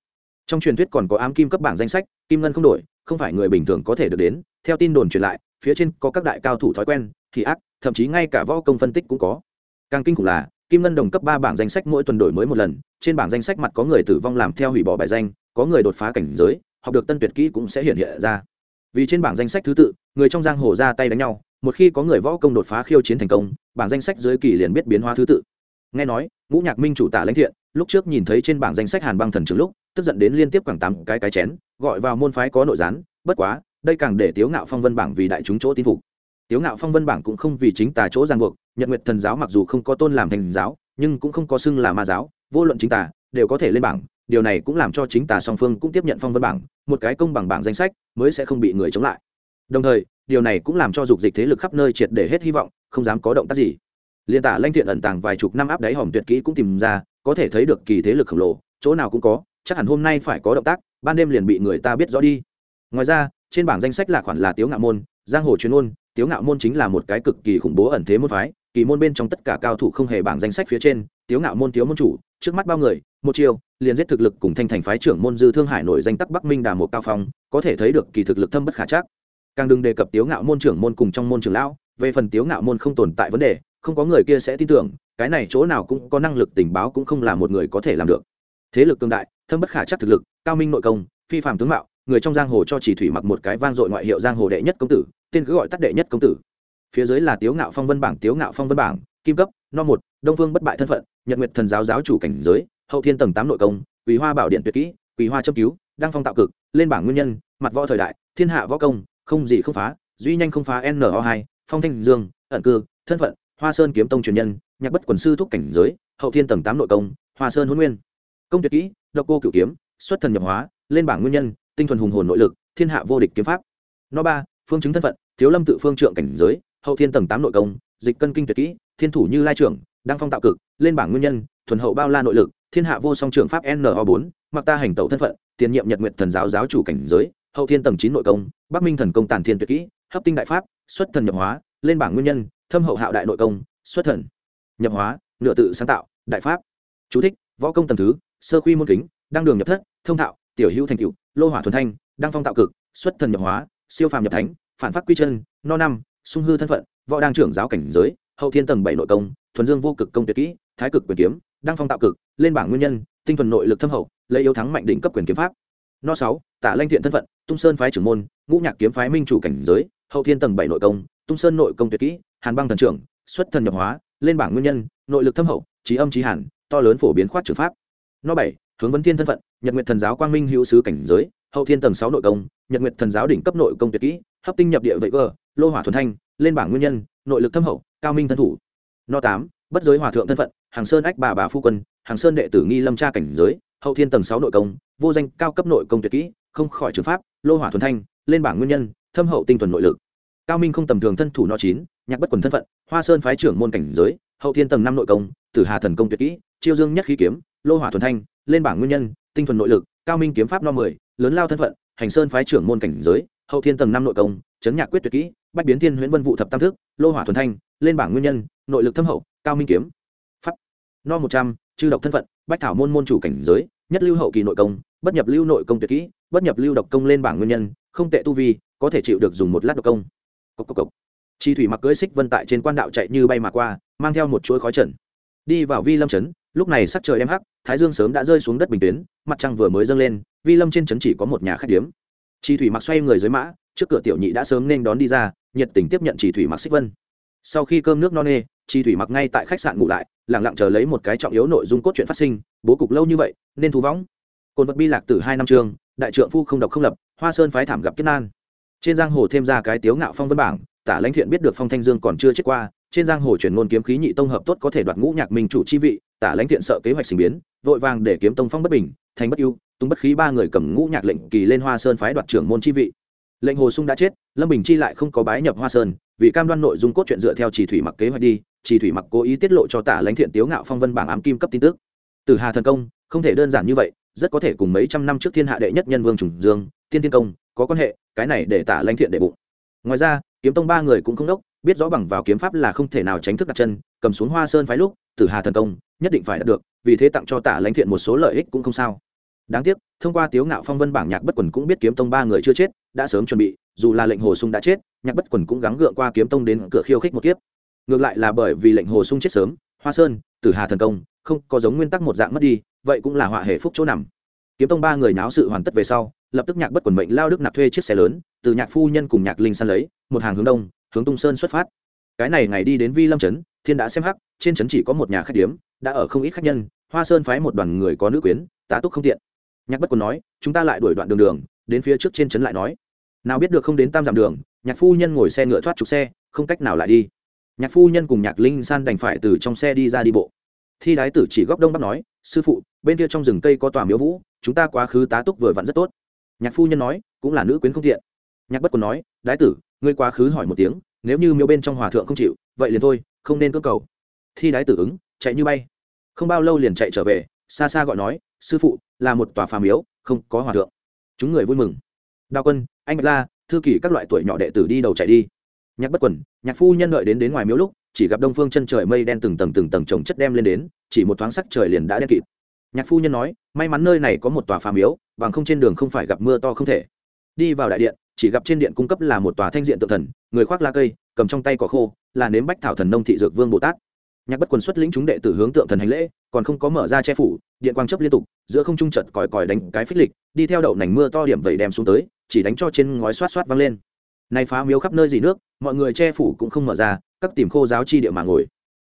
Trong truyền thuyết còn có ám kim cấp bảng danh sách, kim ngân không đổi, không phải người bình thường có thể được đến. Theo tin đồn truyền lại, phía trên có các đại cao thủ thói quen, thì ác, thậm chí ngay cả võ công phân tích cũng có. Càng kinh khủng là, kim ngân đồng cấp ba bảng danh sách mỗi tuần đổi mới một lần, trên bảng danh sách mặt có người tử vong làm theo hủy bỏ bài danh, có người đột phá cảnh giới, học được tân tuyệt kỹ cũng sẽ hiện hiện ra. Vì trên bảng danh sách thứ tự, người trong giang hồ ra tay đánh nhau một khi có người võ công đột phá khiêu chiến thành công, bảng danh sách dưới kỳ liền biết biến hóa thứ tự. Nghe nói, ngũ nhạc minh chủ tả lãnh thiện, lúc trước nhìn thấy trên bảng danh sách hàn băng thần trường lúc, tức giận đến liên tiếp quảng tám cái cái chén, gọi vào môn phái có nội gián, bất quá, đây càng để tiếu ngạo phong vân bảng vì đại chúng chỗ tin phục. Tiếu ngạo phong vân bảng cũng không vì chính tà chỗ giang buộc, nhật nguyệt thần giáo mặc dù không có tôn làm thành giáo, nhưng cũng không có xưng là ma giáo, vô luận chính tà, đều có thể lên bảng, điều này cũng làm cho chính tà song phương cũng tiếp nhận phong vân bảng, một cái công bằng bảng danh sách mới sẽ không bị người chống lại. Đồng thời điều này cũng làm cho dục dịch thế lực khắp nơi triệt để hết hy vọng, không dám có động tác gì. Liên tả lanh thiện ẩn tàng vài chục năm áp đáy hòm tuyệt kỹ cũng tìm ra, có thể thấy được kỳ thế lực khổng lồ, chỗ nào cũng có, chắc hẳn hôm nay phải có động tác, ban đêm liền bị người ta biết rõ đi. Ngoài ra, trên bảng danh sách là khoản là tiếu ngạo môn, giang hồ chuyên môn. Tiếu ngạo môn chính là một cái cực kỳ khủng bố ẩn thế môn phái, kỳ môn bên trong tất cả cao thủ không hề bảng danh sách phía trên, tiếu ngạo môn, tiếu môn chủ, trước mắt bao người, một chiều liền giết thực lực cùng thanh thành phái trưởng môn dư thương hải nổi danh tắc bắc minh đà một cao phong, có thể thấy được kỳ thực lực thâm bất khả chắc càng đừng đề cập tiếu ngạo môn trưởng môn cùng trong môn trưởng lão, về phần tiếu ngạo môn không tồn tại vấn đề, không có người kia sẽ tin tưởng, cái này chỗ nào cũng có năng lực tình báo cũng không là một người có thể làm được. Thế lực cương đại, thâm bất khả chắc thực lực, cao minh nội công, phi phạm tướng mạo, người trong giang hồ cho chỉ thủy mặc một cái vang dội ngoại hiệu giang hồ đệ nhất công tử, tên cứ gọi tắt đệ nhất công tử. Phía dưới là tiếu ngạo phong vân bảng, tiếu ngạo phong vân bảng, kim cấp, no một, đông vương bất bại thân phận, nhật nguyệt thần giáo giáo chủ cảnh giới, hậu thiên tầng tám nội công quý hoa bảo điện tuyệt kỹ quý hoa châm cứu, đăng phong tạo cực, lên bảng nguyên nhân, mặt võ thời đại, thiên hạ võ công không gì không phá, duy nhanh không phá no hai, phong thanh dương, ẩn cư, thân phận, hoa sơn kiếm tông truyền nhân, nhạc bất quần sư thúc cảnh giới, hậu thiên tầng tám nội công, hoa sơn huấn nguyên. Công tuyệt kỹ, độc cô cửu kiếm, xuất thần nhập hóa, lên bảng nguyên nhân, tinh thuần hùng hồn nội lực, thiên hạ vô địch kiếm pháp. No ba, phương chứng thân phận, thiếu lâm tự phương trượng cảnh giới, hậu thiên tầng tám nội công, dịch cân kinh tuyệt kỹ, thiên thủ như lai trưởng, đăng phong tạo cực, lên bảng nguyên nhân, thuần hậu bao la nội lực, thiên hạ vô song trưởng pháp no bốn, mặc ta hành tẩu thân phận, tiền nhiệm nhật nguyện thần giáo giáo chủ cảnh giới hậu thiên tầng chín nội công, bắc minh thần công Tản thiên tuyệt kỹ, hấp tinh đại pháp, xuất thần nhập hóa, lên bảng nguyên nhân, thâm hậu hạo đại nội công, xuất thần nhập hóa, nửa tự sáng tạo, đại pháp. Chú thích, võ công tầm thứ, sơ quy môn kính, đăng đường nhập thất, thông thạo, tiểu hữu thành cựu lô hỏa thuần thanh, đăng phong tạo cực, xuất thần nhập hóa, siêu phàm nhập thánh, phản phát quy chân, no năm, sung hư thân phận, võ đang trưởng giáo cảnh giới, hậu thiên tầng bảy nội công, thuần dương vô cực công tuyệt kỹ, thái cực quyền kiếm, đăng phong tạo cực, lên bảng nguyên nhân, tinh thuần nội lực thâm hậu, lấy yếu thắng mạnh đỉnh cấp quyền kiếm pháp. No sáu tả lanh thiện thân phận, tung sơn phái trưởng môn, ngũ nhạc kiếm phái minh chủ cảnh giới, hậu thiên tầng bảy nội công, tung sơn nội công tuyệt kỹ, hàn băng thần trưởng, xuất thần nhập hóa, lên bảng nguyên nhân, nội lực thâm hậu, trí âm trí hàn, to lớn phổ biến khoát trường pháp. No bảy, hướng vấn thiên thân phận, nhật nguyện thần giáo quang minh hữu sứ cảnh giới, hậu thiên tầng sáu nội công, nhật nguyện thần giáo đỉnh cấp nội công tuyệt kỹ, hấp tinh nhập địa vệ cơ, lô hỏa thuần thanh, lên bảng nguyên nhân, nội lực thâm hậu, cao minh thân thủ. No tám, bất giới hòa thượng thân phận, hàng sơn ách bà bà phu quân, hàng sơn đệ tử nghi lâm tra cảnh giới, hậu thiên tầng sáu nội công, vô danh cao cấp nội công tuyệt kỹ không khỏi trường pháp, lô hỏa thuần thanh, lên bảng nguyên nhân, thâm hậu tinh thuần nội lực. Cao minh không tầm thường thân thủ no chín, nhạc bất quần thân phận, hoa sơn phái trưởng môn cảnh giới, hậu thiên tầng năm nội công, tử hà thần công tuyệt kỹ, chiêu dương nhất khí kiếm, lô hỏa thuần thanh, lên bảng nguyên nhân, tinh thuần nội lực, cao minh kiếm pháp no mười, lớn lao thân phận, hành sơn phái trưởng môn cảnh giới, hậu thiên tầng năm nội công, chấn nhạc quyết tuyệt kỹ, bách biến thiên huyễn vân vụ thập tam thức, lô hỏa thuần thanh, lên bảng nguyên nhân, nội lực thâm hậu, cao minh kiếm. Pháp. No một trăm, chư độc thân phận, bách thảo môn môn chủ cảnh giới, nhất lưu hậu kỳ nội công, bất nhập lưu nội công tuyệt kỹ bất nhập lưu độc công lên bảng nguyên nhân, không tệ tu vi, có thể chịu được dùng một lát độc công. Cốc cốc cốc. chi thủy mặc cưỡi xích vân tại trên quan đạo chạy như bay mà qua, mang theo một chuỗi khói trần. Đi vào vi lâm trấn, lúc này sắc trời đem hắc, thái dương sớm đã rơi xuống đất bình tuyến, mặt trăng vừa mới dâng lên, vi lâm trên trấn chỉ có một nhà khách điếm. Chi thủy mặc xoay người dưới mã, trước cửa tiểu nhị đã sớm nên đón đi ra, nhiệt tình tiếp nhận chỉ thủy mặc xích vân. Sau khi cơm nước no nê, chi thủy mặc ngay tại khách sạn ngủ lại lẳng lặng chờ lấy một cái trọng yếu nội dung cốt truyện phát sinh, bố cục lâu như vậy, nên thú võng. Cồn vật bi lạc từ hai năm trường đại trượng phu không độc không lập, hoa sơn phái thảm gặp kết nan. Trên giang hồ thêm ra cái tiếu ngạo phong vân bảng, tả lãnh thiện biết được phong thanh dương còn chưa chết qua, trên giang hồ chuyển ngôn kiếm khí nhị tông hợp tốt có thể đoạt ngũ nhạc minh chủ chi vị, tả lãnh thiện sợ kế hoạch sinh biến, vội vàng để kiếm tông phong bất bình, thành bất ưu, tung bất khí ba người cầm ngũ nhạc lệnh kỳ lên hoa sơn phái đoạt trưởng môn chi vị. Lệnh hồ sung đã chết, lâm bình chi lại không có bái nhập hoa sơn, vì cam đoan nội dung cốt truyện dựa theo chỉ thủy mặc kế hoạch đi, chỉ thủy mặc cố ý tiết lộ cho tả lãnh thiện tiếu ngạo phong vân bảng ám kim cấp tin tức. Từ hà thần công, không thể đơn giản như vậy rất có thể cùng mấy trăm năm trước thiên hạ đệ nhất nhân vương trùng dương tiên thiên công, có quan hệ, cái này để tả lãnh thiện đệ bụng. Ngoài ra, kiếm tông ba người cũng không đốc, biết rõ bằng vào kiếm pháp là không thể nào tránh thức đặt chân, cầm xuống hoa sơn phái lúc, tử hà thần công, nhất định phải đạt được, vì thế tặng cho tả lãnh thiện một số lợi ích cũng không sao. Đáng tiếc, thông qua tiếu ngạo phong vân bảng nhạc bất quần cũng biết kiếm tông ba người chưa chết, đã sớm chuẩn bị, dù là lệnh hồ sung đã chết, nhạc bất quần cũng gắng gượng qua kiếm tông đến cửa khiêu khích một kiếp. Ngược lại là bởi vì lệnh hồ sung chết sớm, hoa sơn, tử hà thần công, không có giống nguyên tắc một dạng mất đi vậy cũng là họa hệ phúc chỗ nằm. Kiếm tông ba người náo sự hoàn tất về sau, lập tức nhạc bất quần mệnh lao đức nạp thuê chiếc xe lớn, từ nhạc phu nhân cùng nhạc linh săn lấy, một hàng hướng đông, hướng tung sơn xuất phát. Cái này ngày đi đến vi lâm trấn, thiên đã xem hắc, trên trấn chỉ có một nhà khách điếm, đã ở không ít khách nhân, hoa sơn phái một đoàn người có nữ quyến, tá túc không tiện. Nhạc bất quần nói, chúng ta lại đuổi đoạn đường đường, đến phía trước trên trấn lại nói. Nào biết được không đến tam dặm đường, nhạc phu nhân ngồi xe ngựa thoát trục xe, không cách nào lại đi. Nhạc phu nhân cùng nhạc linh san đành phải từ trong xe đi ra đi bộ thi đái tử chỉ góc đông bắc nói, sư phụ, bên kia trong rừng cây có tòa miếu vũ, chúng ta quá khứ tá túc vừa vặn rất tốt. Nhạc phu nhân nói, cũng là nữ quyến không thiện nhạc bất quần nói, đái tử, ngươi quá khứ hỏi một tiếng, nếu như miếu bên trong hòa thượng không chịu, vậy liền thôi, không nên cơ cầu. Thi đái tử ứng, chạy như bay. Không bao lâu liền chạy trở về, xa xa gọi nói, sư phụ, là một tòa phà miếu, không có hòa thượng. Chúng người vui mừng. Đao quân, anh bạch la, thư kỷ các loại tuổi nhỏ đệ tử đi đầu chạy đi. Nhạc bất quần, nhạc phu nhân đợi đến đến ngoài miếu lúc chỉ gặp đông phương chân trời mây đen từng tầng từng tầng trồng chất đem lên đến, chỉ một thoáng sắc trời liền đã đen kịt. Nhạc phu nhân nói, may mắn nơi này có một tòa phà miếu, bằng không trên đường không phải gặp mưa to không thể. Đi vào đại điện, chỉ gặp trên điện cung cấp là một tòa thanh diện tự thần, người khoác la cây, cầm trong tay cỏ khô, là nếm bách thảo thần nông thị dược vương bồ tát. Nhạc bất quần xuất lĩnh chúng đệ tử hướng tượng thần hành lễ, còn không có mở ra che phủ, điện quang chấp liên tục, giữa không trung trận còi còi đánh cái phích lịch, đi theo đậu nành mưa to điểm vẩy đem xuống tới, chỉ đánh cho trên ngói xoát xoát văng lên. Nay phá miếu khắp nơi dì nước, mọi người che phủ cũng không mở ra các tìm khô giáo chi địa mà ngồi.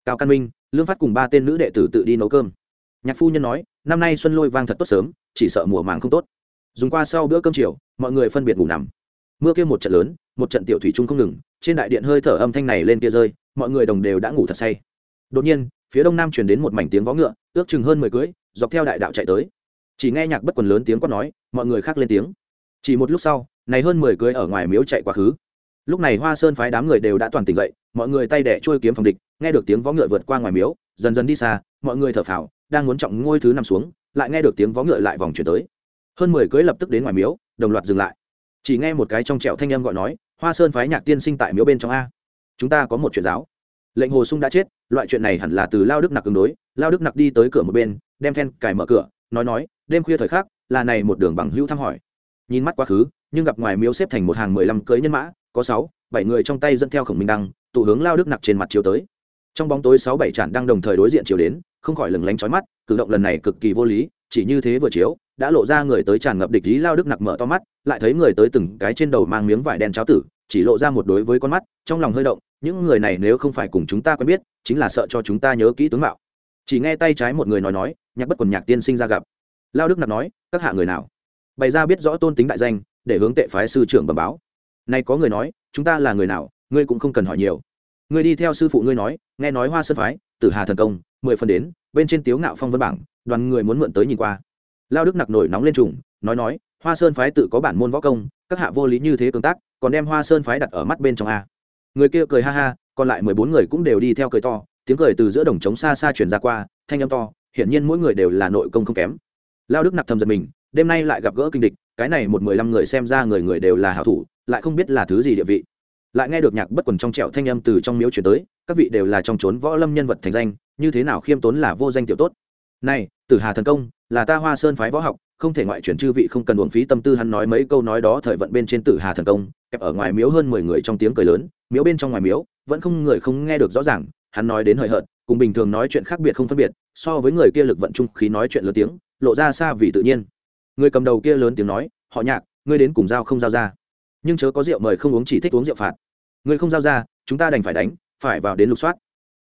Cao căn minh, lương phát cùng ba tên nữ đệ tử tự đi nấu cơm. Nhạc phu nhân nói, năm nay xuân lôi vang thật tốt sớm, chỉ sợ mùa màng không tốt. Dùng qua sau bữa cơm chiều, mọi người phân biệt ngủ nằm. Mưa kia một trận lớn, một trận tiểu thủy chung không ngừng, trên đại điện hơi thở âm thanh này lên kia rơi, mọi người đồng đều đã ngủ thật say. Đột nhiên, phía đông nam truyền đến một mảnh tiếng vó ngựa, ước chừng hơn mười cưỡi, dọc theo đại đạo chạy tới. Chỉ nghe nhạc bất quần lớn tiếng quát nói, mọi người khác lên tiếng. Chỉ một lúc sau, này hơn mười cưỡi ở ngoài miếu chạy quá khứ lúc này hoa sơn phái đám người đều đã toàn tỉnh dậy, mọi người tay đẻ trôi kiếm phòng địch, nghe được tiếng vó ngựa vượt qua ngoài miếu, dần dần đi xa, mọi người thở phào, đang muốn trọng ngôi thứ nằm xuống, lại nghe được tiếng vó ngựa lại vòng chuyển tới. Hơn mười cưới lập tức đến ngoài miếu, đồng loạt dừng lại. Chỉ nghe một cái trong trẹo thanh âm gọi nói, hoa sơn phái nhạc tiên sinh tại miếu bên trong a. Chúng ta có một chuyện giáo. Lệnh hồ sung đã chết, loại chuyện này hẳn là từ lao đức nặc cường đối. Lao đức nặc đi tới cửa một bên, đem then cài mở cửa, nói nói, đêm khuya thời khắc, là này một đường bằng hữu thăm hỏi. Nhìn mắt quá khứ, nhưng gặp ngoài miếu xếp thành một hàng mười lăm cưới nhân mã có sáu, bảy người trong tay dẫn theo khổng minh đăng, tụ hướng lao đức nặc trên mặt chiếu tới. Trong bóng tối sáu, bảy tràn đang đồng thời đối diện chiếu đến, không khỏi lừng lánh trói mắt, cử động lần này cực kỳ vô lý, chỉ như thế vừa chiếu, đã lộ ra người tới tràn ngập địch ý lao đức nặc mở to mắt, lại thấy người tới từng cái trên đầu mang miếng vải đen cháo tử, chỉ lộ ra một đối với con mắt, trong lòng hơi động, những người này nếu không phải cùng chúng ta quen biết, chính là sợ cho chúng ta nhớ kỹ tướng mạo. Chỉ nghe tay trái một người nói nói, nhạc bất quần nhạc tiên sinh ra gặp. Lao đức nặc nói, các hạ người nào? Bày ra biết rõ tôn tính đại danh, để hướng tệ phái sư trưởng bẩm báo nay có người nói, chúng ta là người nào, ngươi cũng không cần hỏi nhiều. Ngươi đi theo sư phụ ngươi nói, nghe nói hoa sơn phái, tử hà thần công, mười phần đến, bên trên tiếu ngạo phong vân bảng, đoàn người muốn mượn tới nhìn qua. Lao đức nặc nổi nóng lên trùng, nói nói, hoa sơn phái tự có bản môn võ công, các hạ vô lý như thế tương tác, còn đem hoa sơn phái đặt ở mắt bên trong a. Người kia cười ha ha, còn lại mười bốn người cũng đều đi theo cười to, tiếng cười từ giữa đồng trống xa xa chuyển ra qua, thanh âm to, hiển nhiên mỗi người đều là nội công không kém. Lao đức nặc thầm giật mình, đêm nay lại gặp gỡ kinh địch, cái này một mười lăm người xem ra người người đều là hảo thủ lại không biết là thứ gì địa vị. Lại nghe được nhạc bất quần trong trẹo thanh âm từ trong miếu chuyển tới, các vị đều là trong trốn võ lâm nhân vật thành danh, như thế nào khiêm tốn là vô danh tiểu tốt. Này, tử hà thần công, là ta hoa sơn phái võ học, không thể ngoại chuyển chư vị không cần uổng phí tâm tư hắn nói mấy câu nói đó thời vận bên trên tử hà thần công, kẹp ở ngoài miếu hơn mười người trong tiếng cười lớn, miếu bên trong ngoài miếu, vẫn không người không nghe được rõ ràng, hắn nói đến hời hợt, cùng bình thường nói chuyện khác biệt không phân biệt, so với người kia lực vận trung khí nói chuyện lớn tiếng, lộ ra xa vì tự nhiên. Người cầm đầu kia lớn tiếng nói, họ nhạc, ngươi đến cùng giao không giao ra? Nhưng chớ có rượu mời không uống chỉ thích uống rượu phạt. Người không giao ra, chúng ta đành phải đánh, phải vào đến lục soát.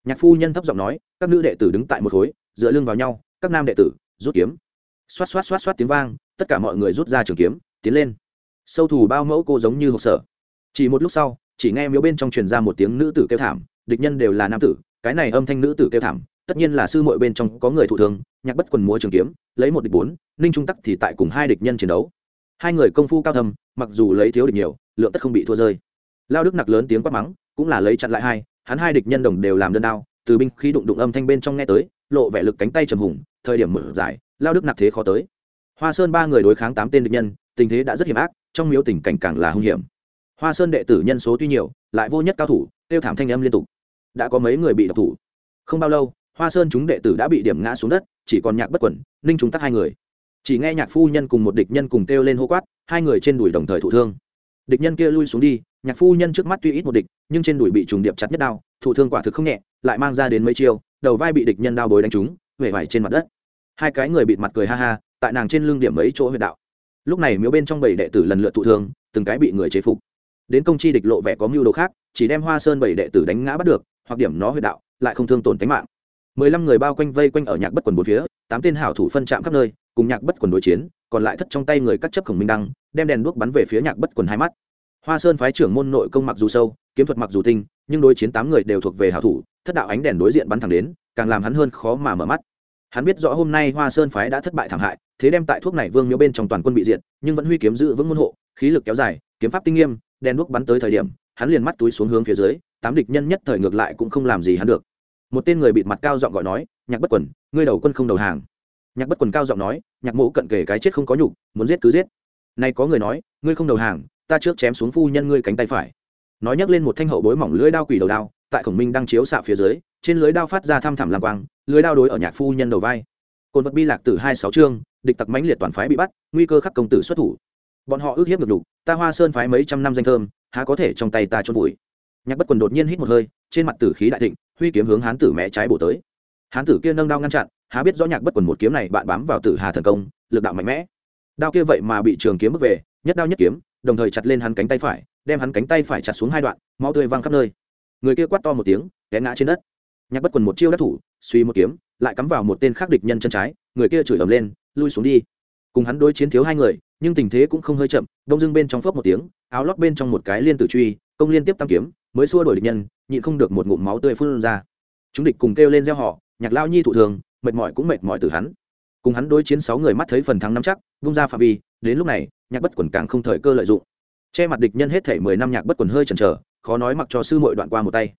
Nhạc phu nhân thấp giọng nói, các nữ đệ tử đứng tại một khối, dựa lưng vào nhau, các nam đệ tử, rút kiếm. Xoát xoát xoát xoát tiếng vang, tất cả mọi người rút ra trường kiếm, tiến lên. Sâu thủ bao mẫu cô giống như hộp sở. Chỉ một lúc sau, chỉ nghe miếu bên trong truyền ra một tiếng nữ tử kêu thảm, địch nhân đều là nam tử, cái này âm thanh nữ tử kêu thảm, tất nhiên là sư muội bên trong có người thụ thương, nhạc bất quần múa trường kiếm, lấy một địch bốn, ninh trung tắc thì tại cùng hai địch nhân chiến đấu hai người công phu cao thầm mặc dù lấy thiếu địch nhiều, lượng tất không bị thua rơi. Lao đức nặc lớn tiếng quát mắng, cũng là lấy chặn lại hai, hắn hai địch nhân đồng đều làm đơn đao, từ binh khí đụng đụng âm thanh bên trong nghe tới, lộ vẻ lực cánh tay trầm hùng, thời điểm mở giải, lao đức nặc thế khó tới. Hoa sơn ba người đối kháng tám tên địch nhân, tình thế đã rất hiểm ác, trong miếu tình cảnh càng là hung hiểm. Hoa sơn đệ tử nhân số tuy nhiều, lại vô nhất cao thủ, tiêu thảm thanh âm liên tục. Đã có mấy người bị độc thủ. Không bao lâu, hoa sơn chúng đệ tử đã bị điểm ngã xuống đất, chỉ còn nhạc bất quẩn, ninh chúng tắt hai người chỉ nghe nhạc phu nhân cùng một địch nhân cùng kêu lên hô quát, hai người trên đùi đồng thời thụ thương. Địch nhân kia lui xuống đi, nhạc phu nhân trước mắt tuy ít một địch, nhưng trên đùi bị trùng điệp chặt nhất đao, thụ thương quả thực không nhẹ, lại mang ra đến mấy chiêu, đầu vai bị địch nhân đao bối đánh trúng huệ vải trên mặt đất. Hai cái người bịt mặt cười ha ha, tại nàng trên lưng điểm mấy chỗ huyệt đạo. Lúc này miếu bên trong bảy đệ tử lần lượt thụ thương, từng cái bị người chế phục. Đến công chi địch lộ vẻ có mưu đồ khác, chỉ đem hoa sơn bảy đệ tử đánh ngã bắt được, hoặc điểm nó huyệt đạo, lại không thương tổn tính mạng. Mười lăm người bao quanh vây quanh ở nhạc bất quần bốn phía, tám tên hảo thủ phân chạm khắp nơi cùng nhạc bất quần đối chiến, còn lại thất trong tay người cắt chấp khổng minh đăng, đem đèn đuốc bắn về phía nhạc bất quần hai mắt. Hoa sơn phái trưởng môn nội công mặc dù sâu, kiếm thuật mặc dù tinh, nhưng đối chiến tám người đều thuộc về hảo thủ, thất đạo ánh đèn đối diện bắn thẳng đến, càng làm hắn hơn khó mà mở mắt. Hắn biết rõ hôm nay hoa sơn phái đã thất bại thảm hại, thế đem tại thuốc này vương miếu bên trong toàn quân bị diệt, nhưng vẫn huy kiếm giữ vững môn hộ, khí lực kéo dài, kiếm pháp tinh nghiêm, đèn đuốc bắn tới thời điểm, hắn liền mắt túi xuống hướng phía dưới, tám địch nhân nhất thời ngược lại cũng không làm gì hắn được. Một tên người bịt mặt cao giọng gọi nói, nhạc bất quần, ngươi đầu quân không đầu hàng nhạc bất quần cao giọng nói, nhạc mộ cận kề cái chết không có nhục, muốn giết cứ giết. Nay có người nói, ngươi không đầu hàng, ta trước chém xuống phu nhân ngươi cánh tay phải. Nói nhắc lên một thanh hậu bối mỏng lưỡi đao quỷ đầu đao, tại khổng minh đang chiếu xạ phía dưới, trên lưới đao phát ra thăm thẳm làm quang, lưới đao đối ở nhạc phu nhân đầu vai. Cồn vật bi lạc từ hai sáu chương, địch tặc mãnh liệt toàn phái bị bắt, nguy cơ khắc công tử xuất thủ. Bọn họ ước hiếp ngược đục ta hoa sơn phái mấy trăm năm danh thơm, há có thể trong tay ta trôn vùi. Nhạc bất quần đột nhiên hít một hơi, trên mặt tử khí đại thịnh, huy kiếm hướng hán tử mẹ trái bổ tới. Hán tử kia nâng đao ngăn chặn há biết rõ nhạc bất quần một kiếm này bạn bám vào tử hà thần công, lực đạo mạnh mẽ. Đao kia vậy mà bị trường kiếm bước về, nhất đao nhất kiếm, đồng thời chặt lên hắn cánh tay phải, đem hắn cánh tay phải chặt xuống hai đoạn, máu tươi văng khắp nơi. Người kia quát to một tiếng, té ngã trên đất. Nhạc bất quần một chiêu đắc thủ, suy một kiếm, lại cắm vào một tên khác địch nhân chân trái, người kia chửi ầm lên, lui xuống đi. Cùng hắn đối chiến thiếu hai người, nhưng tình thế cũng không hơi chậm, đông dưng bên trong phớp một tiếng, áo lót bên trong một cái liên tử truy, công liên tiếp tam kiếm, mới xua đuổi địch nhân, nhịn không được một ngụm máu tươi phun ra. Chúng địch cùng kêu lên gieo họ, nhạc lao nhi thụ thường mệt mỏi cũng mệt mỏi từ hắn. Cùng hắn đối chiến sáu người mắt thấy phần thắng nắm chắc, vung ra phạm vi, đến lúc này, nhạc bất quần càng không thời cơ lợi dụng. Che mặt địch nhân hết thể mười năm nhạc bất quần hơi chần chờ, khó nói mặc cho sư mội đoạn qua một tay.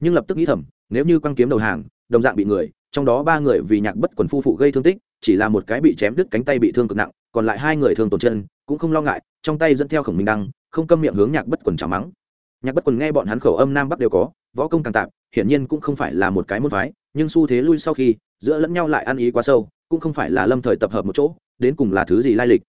Nhưng lập tức nghĩ thầm, nếu như quăng kiếm đầu hàng, đồng dạng bị người, trong đó ba người vì nhạc bất quần phu phụ gây thương tích, chỉ là một cái bị chém đứt cánh tay bị thương cực nặng, còn lại hai người thương tổn chân, cũng không lo ngại, trong tay dẫn theo khổng minh đăng, không câm miệng hướng nhạc bất quần chào mắng. Nhạc bất quần nghe bọn hắn khẩu âm nam bắc đều có, võ công càng tạp, hiển nhiên cũng không phải là một cái môn phái, nhưng xu thế lui sau khi giữa lẫn nhau lại ăn ý quá sâu, cũng không phải là lâm thời tập hợp một chỗ, đến cùng là thứ gì lai lịch.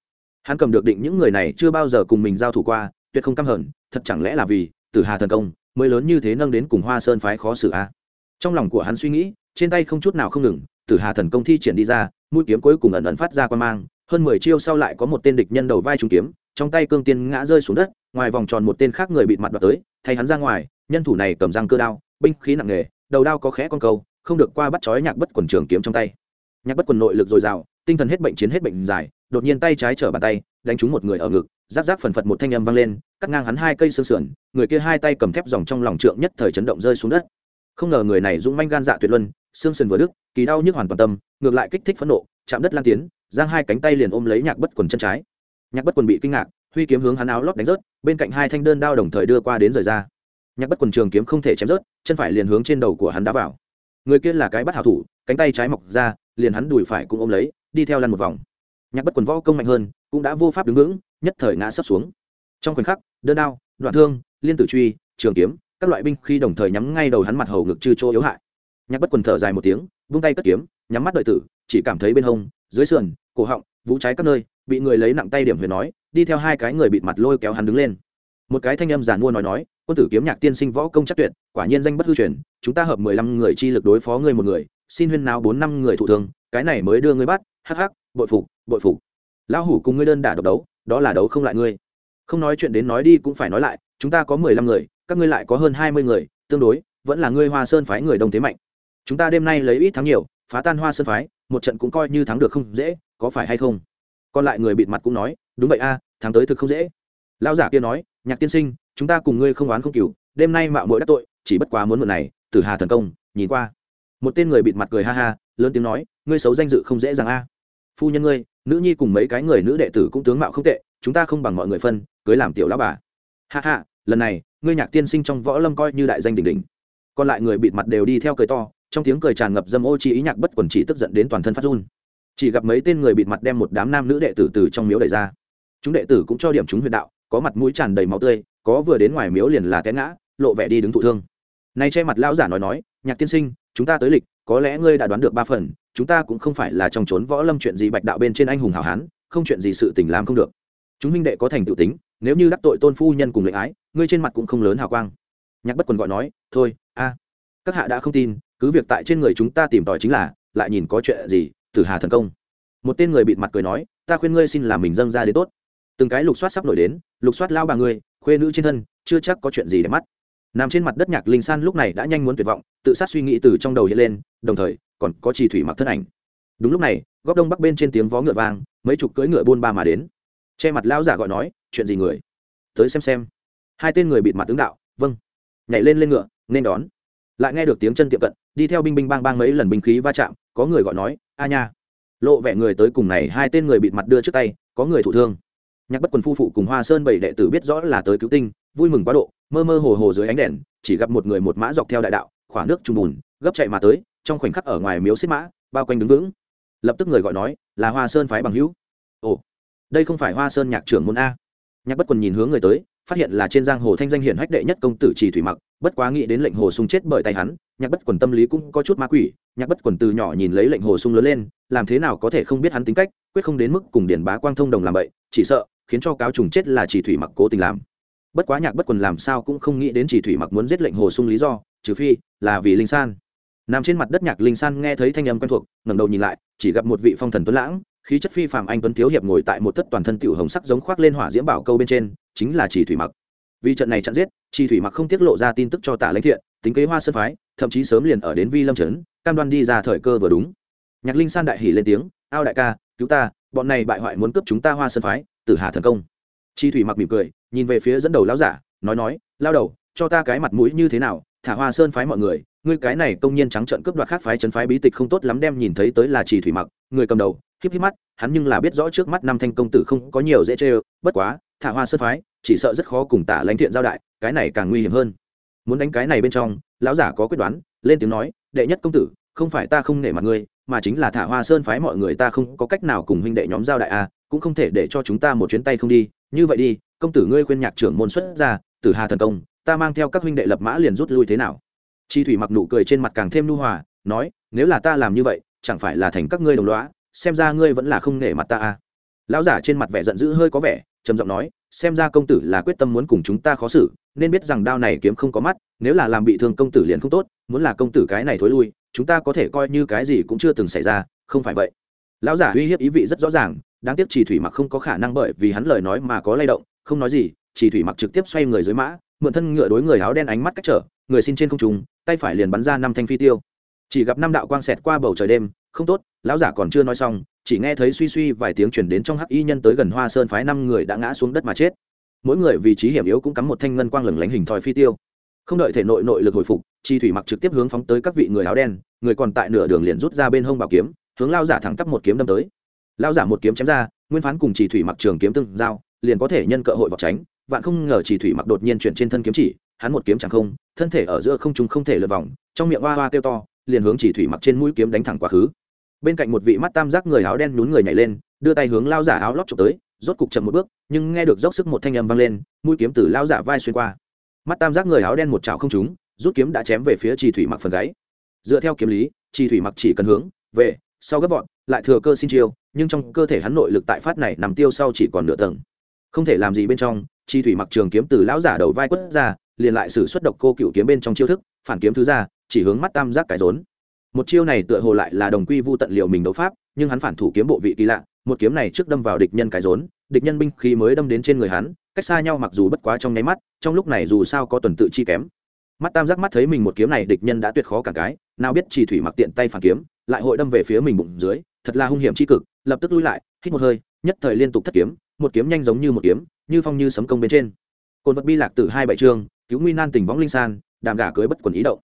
Hắn cầm được định những người này chưa bao giờ cùng mình giao thủ qua, tuyệt không căm hờn, thật chẳng lẽ là vì từ hà thần công mới lớn như thế nâng đến cùng hoa sơn phái khó xử a? Trong lòng của hắn suy nghĩ, trên tay không chút nào không ngừng từ hà thần công thi triển đi ra, mũi kiếm cuối cùng ẩn ẩn phát ra quan mang, hơn mười chiêu sau lại có một tên địch nhân đầu vai trúng kiếm, trong tay cương tiên ngã rơi xuống đất, ngoài vòng tròn một tên khác người bịt mặt đoạt tới, thay hắn ra ngoài, nhân thủ này cầm răng cơ đao, binh khí nặng nghề đầu đao có khẽ con câu không được qua bắt chói nhạc bất quần trường kiếm trong tay. Nhạc bất quần nội lực dồi dào, tinh thần hết bệnh chiến hết bệnh dài, đột nhiên tay trái trở bàn tay, đánh trúng một người ở ngực giáp giáp phần phật một thanh âm vang lên, cắt ngang hắn hai cây xương sườn, người kia hai tay cầm thép dòng trong lòng trượng nhất thời chấn động rơi xuống đất. Không ngờ người này dũng manh gan dạ tuyệt luân, xương sườn vừa đứt, kỳ đau nhức hoàn toàn tâm, ngược lại kích thích phẫn nộ, chạm đất lan tiến, giang hai cánh tay liền ôm lấy nhạc bất quần chân trái. Nhạc bất quần bị kinh ngạc, huy kiếm hướng hắn áo lót đánh rớt, bên cạnh hai thanh đơn đao đồng thời đưa qua đến rời ra. Nhạc bất quần trường kiếm không thể chém rớt, chân phải liền hướng trên đầu của hắn đá vào người kia là cái bắt hảo thủ, cánh tay trái mọc ra, liền hắn đùi phải cũng ôm lấy, đi theo lăn một vòng. Nhạc bất quần võ công mạnh hơn, cũng đã vô pháp đứng vững, nhất thời ngã sấp xuống. Trong khoảnh khắc, đơn đao, đoạn thương, liên tử truy, trường kiếm, các loại binh khi đồng thời nhắm ngay đầu hắn mặt hầu ngực chư chỗ yếu hại. Nhạc bất quần thở dài một tiếng, vung tay cất kiếm, nhắm mắt đợi tử, chỉ cảm thấy bên hông, dưới sườn, cổ họng, vũ trái các nơi, bị người lấy nặng tay điểm huyền nói, đi theo hai cái người bịt mặt lôi kéo hắn đứng lên. Một cái thanh âm giản mua nói nói quân tử kiếm nhạc tiên sinh võ công chắc tuyệt, quả nhiên danh bất hư truyền, chúng ta hợp mười lăm người chi lực đối phó ngươi một người, xin huyên nào bốn năm người thụ thương, cái này mới đưa ngươi bắt, hắc hắc, bội phục bội phục. Lão hủ cùng ngươi đơn đả độc đấu, đó là đấu không lại ngươi. Không nói chuyện đến nói đi cũng phải nói lại, chúng ta có mười lăm người, các ngươi lại có hơn hai mươi người, tương đối, vẫn là ngươi hoa sơn phái người đông thế mạnh. Chúng ta đêm nay lấy ít thắng nhiều, phá tan hoa sơn phái, một trận cũng coi như thắng được không dễ, có phải hay không? Còn lại người bịt mặt cũng nói, đúng vậy a, thắng tới thực không dễ. Lão giả kia nói, nhạc tiên sinh chúng ta cùng ngươi không oán không cừu, đêm nay mạo muội đắc tội, chỉ bất quá muốn mượn này, tử hà thần công, nhìn qua. Một tên người bịt mặt cười ha ha, lớn tiếng nói, ngươi xấu danh dự không dễ dàng a. Phu nhân ngươi, nữ nhi cùng mấy cái người nữ đệ tử cũng tướng mạo không tệ, chúng ta không bằng mọi người phân, cưới làm tiểu lão bà. Ha ha, lần này, ngươi nhạc tiên sinh trong võ lâm coi như đại danh đỉnh đỉnh. Còn lại người bịt mặt đều đi theo cười to, trong tiếng cười tràn ngập dâm ô chi ý nhạc bất quần chỉ tức giận đến toàn thân phát run. Chỉ gặp mấy tên người bịt mặt đem một đám nam nữ đệ tử từ trong miếu đẩy ra. Chúng đệ tử cũng cho điểm chúng huyệt đạo, có mặt mũi tràn đầy máu tươi có vừa đến ngoài miếu liền là té ngã, lộ vẻ đi đứng thụ thương. Nay che mặt lão giả nói nói, nhạc tiên sinh, chúng ta tới lịch, có lẽ ngươi đã đoán được ba phần, chúng ta cũng không phải là trong trốn võ lâm chuyện gì bạch đạo bên trên anh hùng hảo hán, không chuyện gì sự tình làm không được. Chúng minh đệ có thành tựu tính, nếu như đắc tội tôn phu nhân cùng lệnh ái, ngươi trên mặt cũng không lớn hào quang. Nhạc bất quần gọi nói, thôi, a, các hạ đã không tin, cứ việc tại trên người chúng ta tìm tòi chính là, lại nhìn có chuyện gì, tử hà thần công. Một tên người bịt mặt cười nói, ta khuyên ngươi xin làm mình dâng ra đến tốt. Từng cái lục soát sắp nổi đến, lục soát lao bà ngươi khuê nữ trên thân, chưa chắc có chuyện gì để mắt. Nằm trên mặt đất nhạc linh san lúc này đã nhanh muốn tuyệt vọng, tự sát suy nghĩ từ trong đầu hiện lên, đồng thời, còn có trì thủy mặc thân ảnh. Đúng lúc này, góc đông bắc bên trên tiếng vó ngựa vang, mấy chục cưỡi ngựa buôn ba mà đến. Che mặt lão giả gọi nói, chuyện gì người? Tới xem xem. Hai tên người bịt mặt tướng đạo vâng. Nhảy lên lên ngựa, nên đón. Lại nghe được tiếng chân tiệm cận, đi theo binh binh bang bang mấy lần binh khí va chạm, có người gọi nói, a nha. Lộ vẻ người tới cùng này, hai tên người bịt mặt đưa trước tay, có người thụ thương nhạc bất quần phu phụ cùng hoa sơn bảy đệ tử biết rõ là tới cứu tinh, vui mừng quá độ, mơ mơ hồ hồ dưới ánh đèn, chỉ gặp một người một mã dọc theo đại đạo, khỏa nước trùng bùn, gấp chạy mà tới, trong khoảnh khắc ở ngoài miếu xếp mã, bao quanh đứng vững. Lập tức người gọi nói, là hoa sơn phái bằng hữu. Ồ, đây không phải hoa sơn nhạc trưởng môn a. Nhạc bất quần nhìn hướng người tới, phát hiện là trên giang hồ thanh danh hiển hách đệ nhất công tử trì thủy mặc, bất quá nghĩ đến lệnh hồ sung chết bởi tay hắn, nhạc bất quần tâm lý cũng có chút ma quỷ, nhạc bất quần từ nhỏ nhìn lấy lệnh hồ sung lớn lên, làm thế nào có thể không biết hắn tính cách, quyết không đến mức cùng điển bá quang thông đồng làm vậy chỉ sợ khiến cho cáo trùng chết là chỉ thủy mặc cố tình làm. Bất quá nhạc bất quần làm sao cũng không nghĩ đến chỉ thủy mặc muốn giết lệnh hồ sung lý do, trừ phi là vì linh san. Nằm trên mặt đất nhạc linh san nghe thấy thanh âm quen thuộc, ngẩng đầu nhìn lại, chỉ gặp một vị phong thần tuấn lãng, khí chất phi phàm anh tuấn thiếu hiệp ngồi tại một thất toàn thân tiểu hồng sắc giống khoác lên hỏa diễm bảo câu bên trên, chính là chỉ thủy mặc. Vì trận này chặn giết, chỉ thủy mặc không tiết lộ ra tin tức cho tả lãnh thiện, tính kế hoa sơn phái, thậm chí sớm liền ở đến vi lâm trấn, cam đoan đi ra thời cơ vừa đúng. Nhạc linh san đại hỉ lên tiếng, ao đại ca, cứu ta, bọn này bại hoại muốn cướp chúng ta hoa sơn phái tử hà thần công. Chi thủy mặc mỉm cười, nhìn về phía dẫn đầu lão giả, nói nói, lao đầu, cho ta cái mặt mũi như thế nào? Thả hoa sơn phái mọi người, ngươi cái này công nhiên trắng trợn cướp đoạt khác phái trấn phái bí tịch không tốt lắm đem nhìn thấy tới là chỉ thủy mặc, người cầm đầu, híp híp mắt, hắn nhưng là biết rõ trước mắt năm thanh công tử không có nhiều dễ chơi bất quá, thả hoa sơn phái, chỉ sợ rất khó cùng tả lãnh thiện giao đại, cái này càng nguy hiểm hơn. Muốn đánh cái này bên trong, lão giả có quyết đoán, lên tiếng nói, đệ nhất công tử, không phải ta không nể mặt ngươi, mà chính là thả hoa sơn phái mọi người ta không có cách nào cùng huynh đệ nhóm giao đại a cũng không thể để cho chúng ta một chuyến tay không đi. Như vậy đi, công tử ngươi khuyên nhạc trưởng môn xuất ra, tử hà thần công, ta mang theo các huynh đệ lập mã liền rút lui thế nào? Chi thủy mặc nụ cười trên mặt càng thêm nu hòa, nói, nếu là ta làm như vậy, chẳng phải là thành các ngươi đồng lõa? xem ra ngươi vẫn là không nể mặt ta à? Lão giả trên mặt vẻ giận dữ hơi có vẻ, trầm giọng nói, xem ra công tử là quyết tâm muốn cùng chúng ta khó xử, nên biết rằng đao này kiếm không có mắt, nếu là làm bị thương công tử liền không tốt, muốn là công tử cái này thối lui, chúng ta có thể coi như cái gì cũng chưa từng xảy ra, không phải vậy. Lão giả uy hiếp ý vị rất rõ ràng đáng tiếc chỉ thủy mặc không có khả năng bởi vì hắn lời nói mà có lay động, không nói gì chỉ thủy mặc trực tiếp xoay người dưới mã, mượn thân ngựa đối người áo đen ánh mắt cách trở, người xin trên không trùng tay phải liền bắn ra năm thanh phi tiêu. Chỉ gặp năm đạo quang xẹt qua bầu trời đêm, không tốt, lão giả còn chưa nói xong, chỉ nghe thấy suy suy vài tiếng chuyển đến trong hắc y nhân tới gần hoa sơn phái năm người đã ngã xuống đất mà chết. Mỗi người vị trí hiểm yếu cũng cắm một thanh ngân quang lừng lánh hình thoi phi tiêu. Không đợi thể nội nội lực hồi phục chi thủy mặc trực tiếp hướng phóng tới các vị người áo đen, người còn tại nửa đường liền rút ra bên hông bảo kiếm, hướng lao giả thẳng tắp một kiếm đâm tới lao giả một kiếm chém ra, nguyên phán cùng chỉ thủy mặc trường kiếm tương giao, liền có thể nhân cơ hội vọc tránh, vạn không ngờ chỉ thủy mặc đột nhiên chuyển trên thân kiếm chỉ, hắn một kiếm chẳng không, thân thể ở giữa không trung không thể lượt vòng, trong miệng hoa hoa kêu to, liền hướng chỉ thủy mặc trên mũi kiếm đánh thẳng quá khứ. Bên cạnh một vị mắt tam giác người áo đen nhún người nhảy lên, đưa tay hướng lao giả áo lót trộm tới, rốt cục chậm một bước, nhưng nghe được dốc sức một thanh âm vang lên, mũi kiếm từ lao giả vai xuyên qua. Mắt tam giác người áo đen một chảo không trúng, rút kiếm đã chém về phía chỉ thủy mặc phần gáy. Dựa theo kiếm lý, chỉ thủy mặc chỉ cần hướng, về, sau gấp vọt, lại thừa cơ xin chiêu nhưng trong cơ thể hắn nội lực tại phát này nằm tiêu sau chỉ còn nửa tầng. Không thể làm gì bên trong, chi thủy mặc trường kiếm từ lão giả đầu vai quất ra, liền lại sử xuất độc cô cựu kiếm bên trong chiêu thức, phản kiếm thứ ra, chỉ hướng mắt tam giác cải rốn. Một chiêu này tựa hồ lại là đồng quy vu tận liệu mình đấu pháp, nhưng hắn phản thủ kiếm bộ vị kỳ lạ, một kiếm này trước đâm vào địch nhân cái rốn, địch nhân binh khí mới đâm đến trên người hắn, cách xa nhau mặc dù bất quá trong nháy mắt, trong lúc này dù sao có tuần tự chi kém. Mắt tam giác mắt thấy mình một kiếm này địch nhân đã tuyệt khó cả cái, nào biết chỉ thủy mặc tiện tay phản kiếm, lại hội đâm về phía mình bụng dưới thật là hung hiểm chi cực, lập tức lui lại, hít một hơi, nhất thời liên tục thất kiếm, một kiếm nhanh giống như một kiếm, như phong như sấm công bên trên. Cồn vật bi lạc từ hai bảy chương cứu nguy nan tình võng linh san đàm gà cưới bất quần ý động.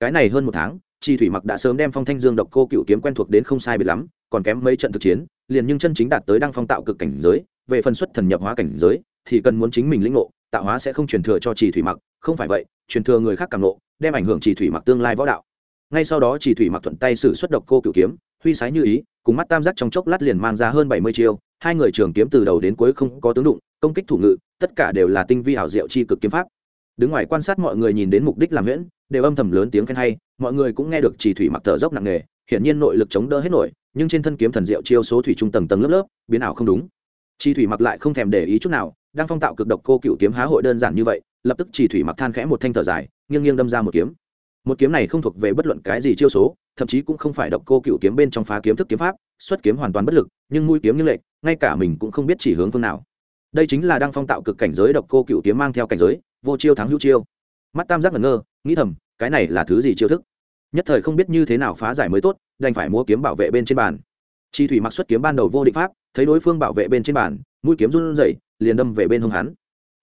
Cái này hơn một tháng, chi thủy mặc đã sớm đem phong thanh dương độc cô cựu kiếm quen thuộc đến không sai biệt lắm, còn kém mấy trận thực chiến, liền nhưng chân chính đạt tới đang phong tạo cực cảnh giới, về phần xuất thần nhập hóa cảnh giới, thì cần muốn chính mình lĩnh ngộ, tạo hóa sẽ không truyền thừa cho chỉ thủy mặc, không phải vậy, truyền thừa người khác càng ngộ, đem ảnh hưởng chỉ thủy mặc tương lai võ đạo ngay sau đó chỉ thủy mặc thuận tay sử xuất độc cô cửu kiếm, huy sái như ý, cùng mắt tam giác trong chốc lát liền mang ra hơn bảy mươi chiêu. Hai người trường kiếm từ đầu đến cuối không có tướng đụng, công kích thủ ngự, tất cả đều là tinh vi hảo diệu chi cực kiếm pháp. Đứng ngoài quan sát mọi người nhìn đến mục đích làm nguyễn đều âm thầm lớn tiếng khen hay. Mọi người cũng nghe được chỉ thủy mặc thở dốc nặng nề, hiển nhiên nội lực chống đỡ hết nổi, nhưng trên thân kiếm thần diệu chiêu số thủy trung tầng tầng lớp lớp, biến ảo không đúng. Chi thủy mặc lại không thèm để ý chút nào, đang phong tạo cực độc cô cựu kiếm há hội đơn giản như vậy, lập tức chỉ thủy mặc than khẽ một thanh thở dài, nghiêng nghiêng đâm ra một kiếm một kiếm này không thuộc về bất luận cái gì chiêu số, thậm chí cũng không phải độc cô cựu kiếm bên trong phá kiếm thức kiếm pháp, xuất kiếm hoàn toàn bất lực, nhưng mũi kiếm như lệch, ngay cả mình cũng không biết chỉ hướng phương nào. Đây chính là đang phong tạo cực cảnh giới độc cô cựu kiếm mang theo cảnh giới, vô chiêu thắng hữu chiêu. Mắt tam giác ngẩn ngơ, nghĩ thầm, cái này là thứ gì chiêu thức? Nhất thời không biết như thế nào phá giải mới tốt, đành phải mua kiếm bảo vệ bên trên bàn. Chi thủy mặc xuất kiếm ban đầu vô định pháp, thấy đối phương bảo vệ bên trên bàn, mũi kiếm run rẩy, liền đâm về bên hông hắn.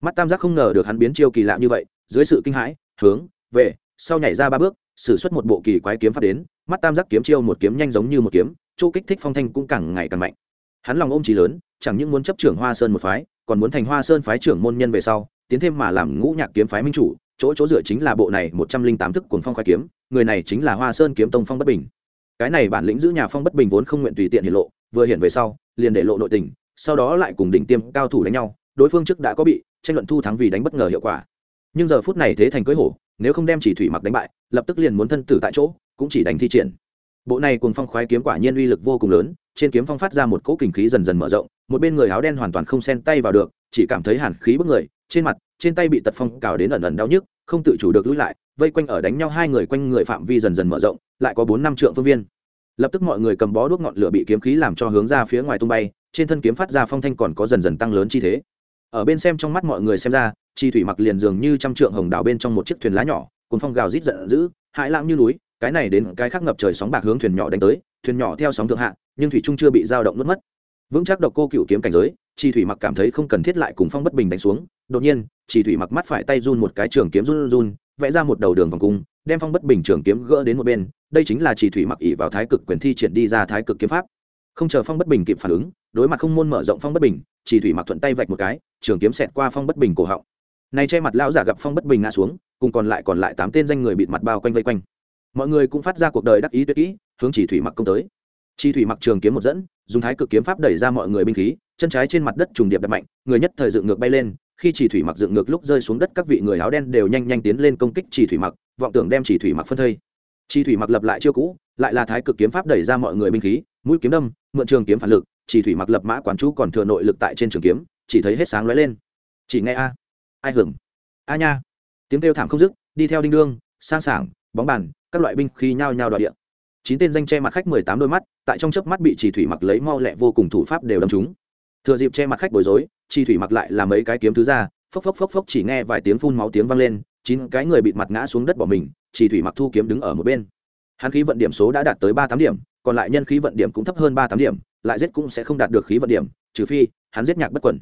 Mắt tam giác không ngờ được hắn biến chiêu kỳ lạ như vậy, dưới sự kinh hãi, hướng, về sau nhảy ra ba bước, sử xuất một bộ kỳ quái kiếm pháp đến, mắt tam giác kiếm chiêu một kiếm nhanh giống như một kiếm, chỗ kích thích phong thanh cũng càng ngày càng mạnh. Hắn lòng ôm trí lớn, chẳng những muốn chấp trưởng hoa sơn một phái, còn muốn thành hoa sơn phái trưởng môn nhân về sau, tiến thêm mà làm ngũ nhạc kiếm phái minh chủ, chỗ chỗ dựa chính là bộ này một trăm linh tám thức cuồng phong khoai kiếm, người này chính là hoa sơn kiếm tông phong bất bình. Cái này bản lĩnh giữ nhà phong bất bình vốn không nguyện tùy tiện hiện lộ, vừa hiện về sau, liền để lộ nội tình, sau đó lại cùng đỉnh tiêm cao thủ đánh nhau, đối phương trước đã có bị, tranh luận thu thắng vì đánh bất ngờ hiệu quả. Nhưng giờ phút này thế thành cưới hổ nếu không đem chỉ thủy mặc đánh bại, lập tức liền muốn thân tử tại chỗ, cũng chỉ đánh thi triển. Bộ này cùng phong khoái kiếm quả nhiên uy lực vô cùng lớn, trên kiếm phong phát ra một cỗ kình khí dần dần mở rộng, một bên người áo đen hoàn toàn không xen tay vào được, chỉ cảm thấy hàn khí bức người, trên mặt, trên tay bị tật phong cào đến ẩn ẩn đau nhức, không tự chủ được lùi lại, vây quanh ở đánh nhau hai người quanh người phạm vi dần dần mở rộng, lại có bốn năm trượng phương viên. Lập tức mọi người cầm bó đuốc ngọn lửa bị kiếm khí làm cho hướng ra phía ngoài tung bay, trên thân kiếm phát ra phong thanh còn có dần dần tăng lớn chi thế. Ở bên xem trong mắt mọi người xem ra chi thủy mặc liền dường như trăm trượng hồng đào bên trong một chiếc thuyền lá nhỏ, cuốn phong gào rít giận dữ, hãi lãng như núi, cái này đến cái khác ngập trời sóng bạc hướng thuyền nhỏ đánh tới, thuyền nhỏ theo sóng thượng hạ, nhưng thủy trung chưa bị dao động nuốt mất. Vững chắc độc cô cựu kiếm cảnh giới, chi thủy mặc cảm thấy không cần thiết lại cùng phong bất bình đánh xuống. Đột nhiên, chi thủy mặc mắt phải tay run một cái trường kiếm run run vẽ ra một đầu đường vòng cung, đem phong bất bình trường kiếm gỡ đến một bên. Đây chính là chi thủy mặc ỉ vào thái cực quyền thi triển đi ra thái cực kiếm pháp. Không chờ phong bất bình kịp phản ứng, đối mặt không môn mở rộng phong bất bình, chi thủy mặc thuận tay vạch một cái, trường kiếm xẹt qua phong bất bình cổ họng này che mặt lão giả gặp phong bất bình ngã xuống, cùng còn lại còn lại tám tên danh người bịt mặt bao quanh vây quanh. Mọi người cũng phát ra cuộc đời đắc ý tuyệt kỹ, hướng chỉ thủy mặc công tới. Chi thủy mặc trường kiếm một dẫn, dùng thái cực kiếm pháp đẩy ra mọi người binh khí, chân trái trên mặt đất trùng điệp đập mạnh, người nhất thời dựng ngược bay lên, khi chỉ thủy mặc dựng ngược lúc rơi xuống đất các vị người áo đen đều nhanh nhanh tiến lên công kích chỉ thủy mặc, vọng tưởng đem chỉ thủy mặc phân thây. Chỉ thủy mặc lập lại chiêu cũ, lại là thái cực kiếm pháp đẩy ra mọi người binh khí, mũi kiếm đâm, mượn trường kiếm phản lực, chỉ thủy mặc lập mã quán chú còn thừa nội lực tại trên trường kiếm, chỉ thấy hết sáng lóe lên. Chỉ nghe a ai hưởng a nha. Tiếng kêu thảm không dứt, đi theo đinh đương, sang sảng, bóng bàn, các loại binh khí nhao nhao đoạn điện chín tên danh che mặt khách mười tám đôi mắt, tại trong chớp mắt bị chỉ thủy mặc lấy mau lẹ vô cùng thủ pháp đều đâm chúng thừa dịp che mặt khách bối rối chỉ thủy mặc lại là mấy cái kiếm thứ ra, phốc phốc phốc phốc chỉ nghe vài tiếng phun máu tiếng vang lên, chín cái người bị mặt ngã xuống đất bỏ mình chỉ thủy mặc thu kiếm đứng ở một bên. Hắn khí vận điểm số đã đạt tới ba tám điểm, còn lại nhân khí vận điểm cũng thấp hơn ba tám điểm, lại giết cũng sẽ không đạt được khí vận điểm, trừ phi hắn giết nhạc bất quẩn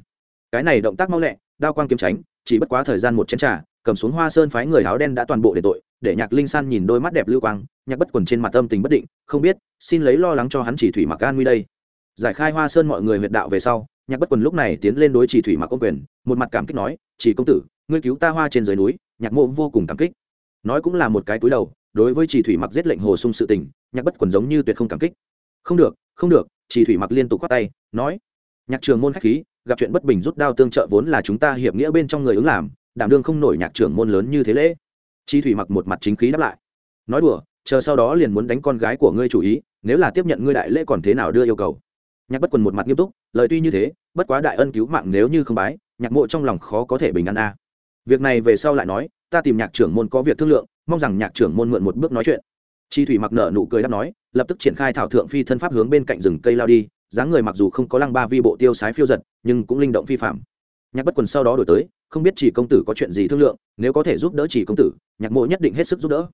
cái này động tác mau lẹ, đao quang kiếm tránh, chỉ bất quá thời gian một chén trà, cầm xuống hoa sơn phái người áo đen đã toàn bộ để tội, để nhạc linh san nhìn đôi mắt đẹp lưu quang, nhạc bất quần trên mặt âm tình bất định, không biết, xin lấy lo lắng cho hắn chỉ thủy mặc an nguy đây. Giải khai hoa sơn mọi người huyệt đạo về sau, nhạc bất quần lúc này tiến lên đối chỉ thủy mặc công quyền, một mặt cảm kích nói, chỉ công tử, ngươi cứu ta hoa trên dưới núi. Nhạc mộ vô cùng cảm kích. Nói cũng là một cái túi đầu, đối với chỉ thủy mặc giết lệnh hồ sung sự tình, nhạc bất quần giống như tuyệt không cảm kích. Không được không được, chỉ thủy mặc liên tục khoát tay, nói. Nhạc trường môn khách khí gặp chuyện bất bình rút đao tương trợ vốn là chúng ta hiệp nghĩa bên trong người ứng làm, đảm đương không nổi nhạc trưởng môn lớn như thế lễ. Chi thủy mặc một mặt chính khí đáp lại. Nói đùa, chờ sau đó liền muốn đánh con gái của ngươi chủ ý, nếu là tiếp nhận ngươi đại lễ còn thế nào đưa yêu cầu? Nhạc bất quần một mặt nghiêm túc, lời tuy như thế, bất quá đại ân cứu mạng nếu như không bái, nhạc mộ trong lòng khó có thể bình an a. Việc này về sau lại nói, ta tìm nhạc trưởng môn có việc thương lượng, mong rằng nhạc trưởng môn mượn một bước nói chuyện. Chi thủy mặc nợ nụ cười đáp nói, lập tức triển khai thảo thượng phi thân pháp hướng bên cạnh rừng cây lao đi dáng người mặc dù không có lăng ba vi bộ tiêu sái phiêu giật, nhưng cũng linh động phi phạm. Nhạc bất quần sau đó đổi tới, không biết chỉ công tử có chuyện gì thương lượng, nếu có thể giúp đỡ chỉ công tử, nhạc mộ nhất định hết sức giúp đỡ.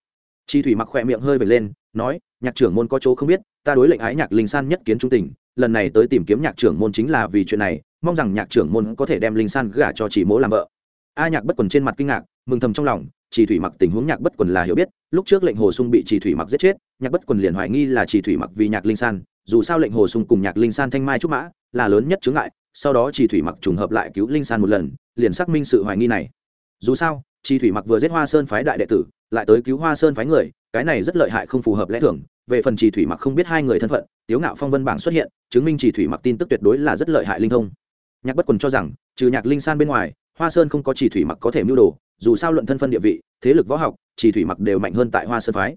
Chi thủy mặc khỏe miệng hơi vệt lên, nói, nhạc trưởng môn có chỗ không biết, ta đối lệnh ái nhạc linh san nhất kiến trung tình, lần này tới tìm kiếm nhạc trưởng môn chính là vì chuyện này, mong rằng nhạc trưởng môn có thể đem linh san gả cho chỉ mỗ làm vợ. A nhạc bất quần trên mặt kinh ngạc, mừng thầm trong lòng chỉ thủy mặc tình huống nhạc bất quần là hiểu biết, lúc trước lệnh hồ sung bị chỉ thủy mặc giết chết, nhạc bất quần liền hoài nghi là chỉ thủy mặc vì nhạc linh san dù sao lệnh hồ sung cùng nhạc linh san thanh mai trúc mã là lớn nhất chướng ngại, sau đó chỉ thủy mặc trùng hợp lại cứu linh san một lần, liền xác minh sự hoài nghi này. Dù sao chỉ thủy mặc vừa giết hoa sơn phái đại đệ tử, lại tới cứu hoa sơn phái người, cái này rất lợi hại không phù hợp lẽ thường. Về phần chỉ thủy mặc không biết hai người thân phận, tiếu ngạo phong vân bảng xuất hiện, chứng minh chỉ thủy mặc tin tức tuyệt đối là rất lợi hại linh thông. Nhạc bất quần cho rằng, trừ nhạc linh san bên ngoài, hoa sơn không có chỉ thủy mặc có thể mưu đồ, dù sao luận thân phân địa vị, thế lực võ học chỉ thủy mặc đều mạnh hơn tại hoa sơn phái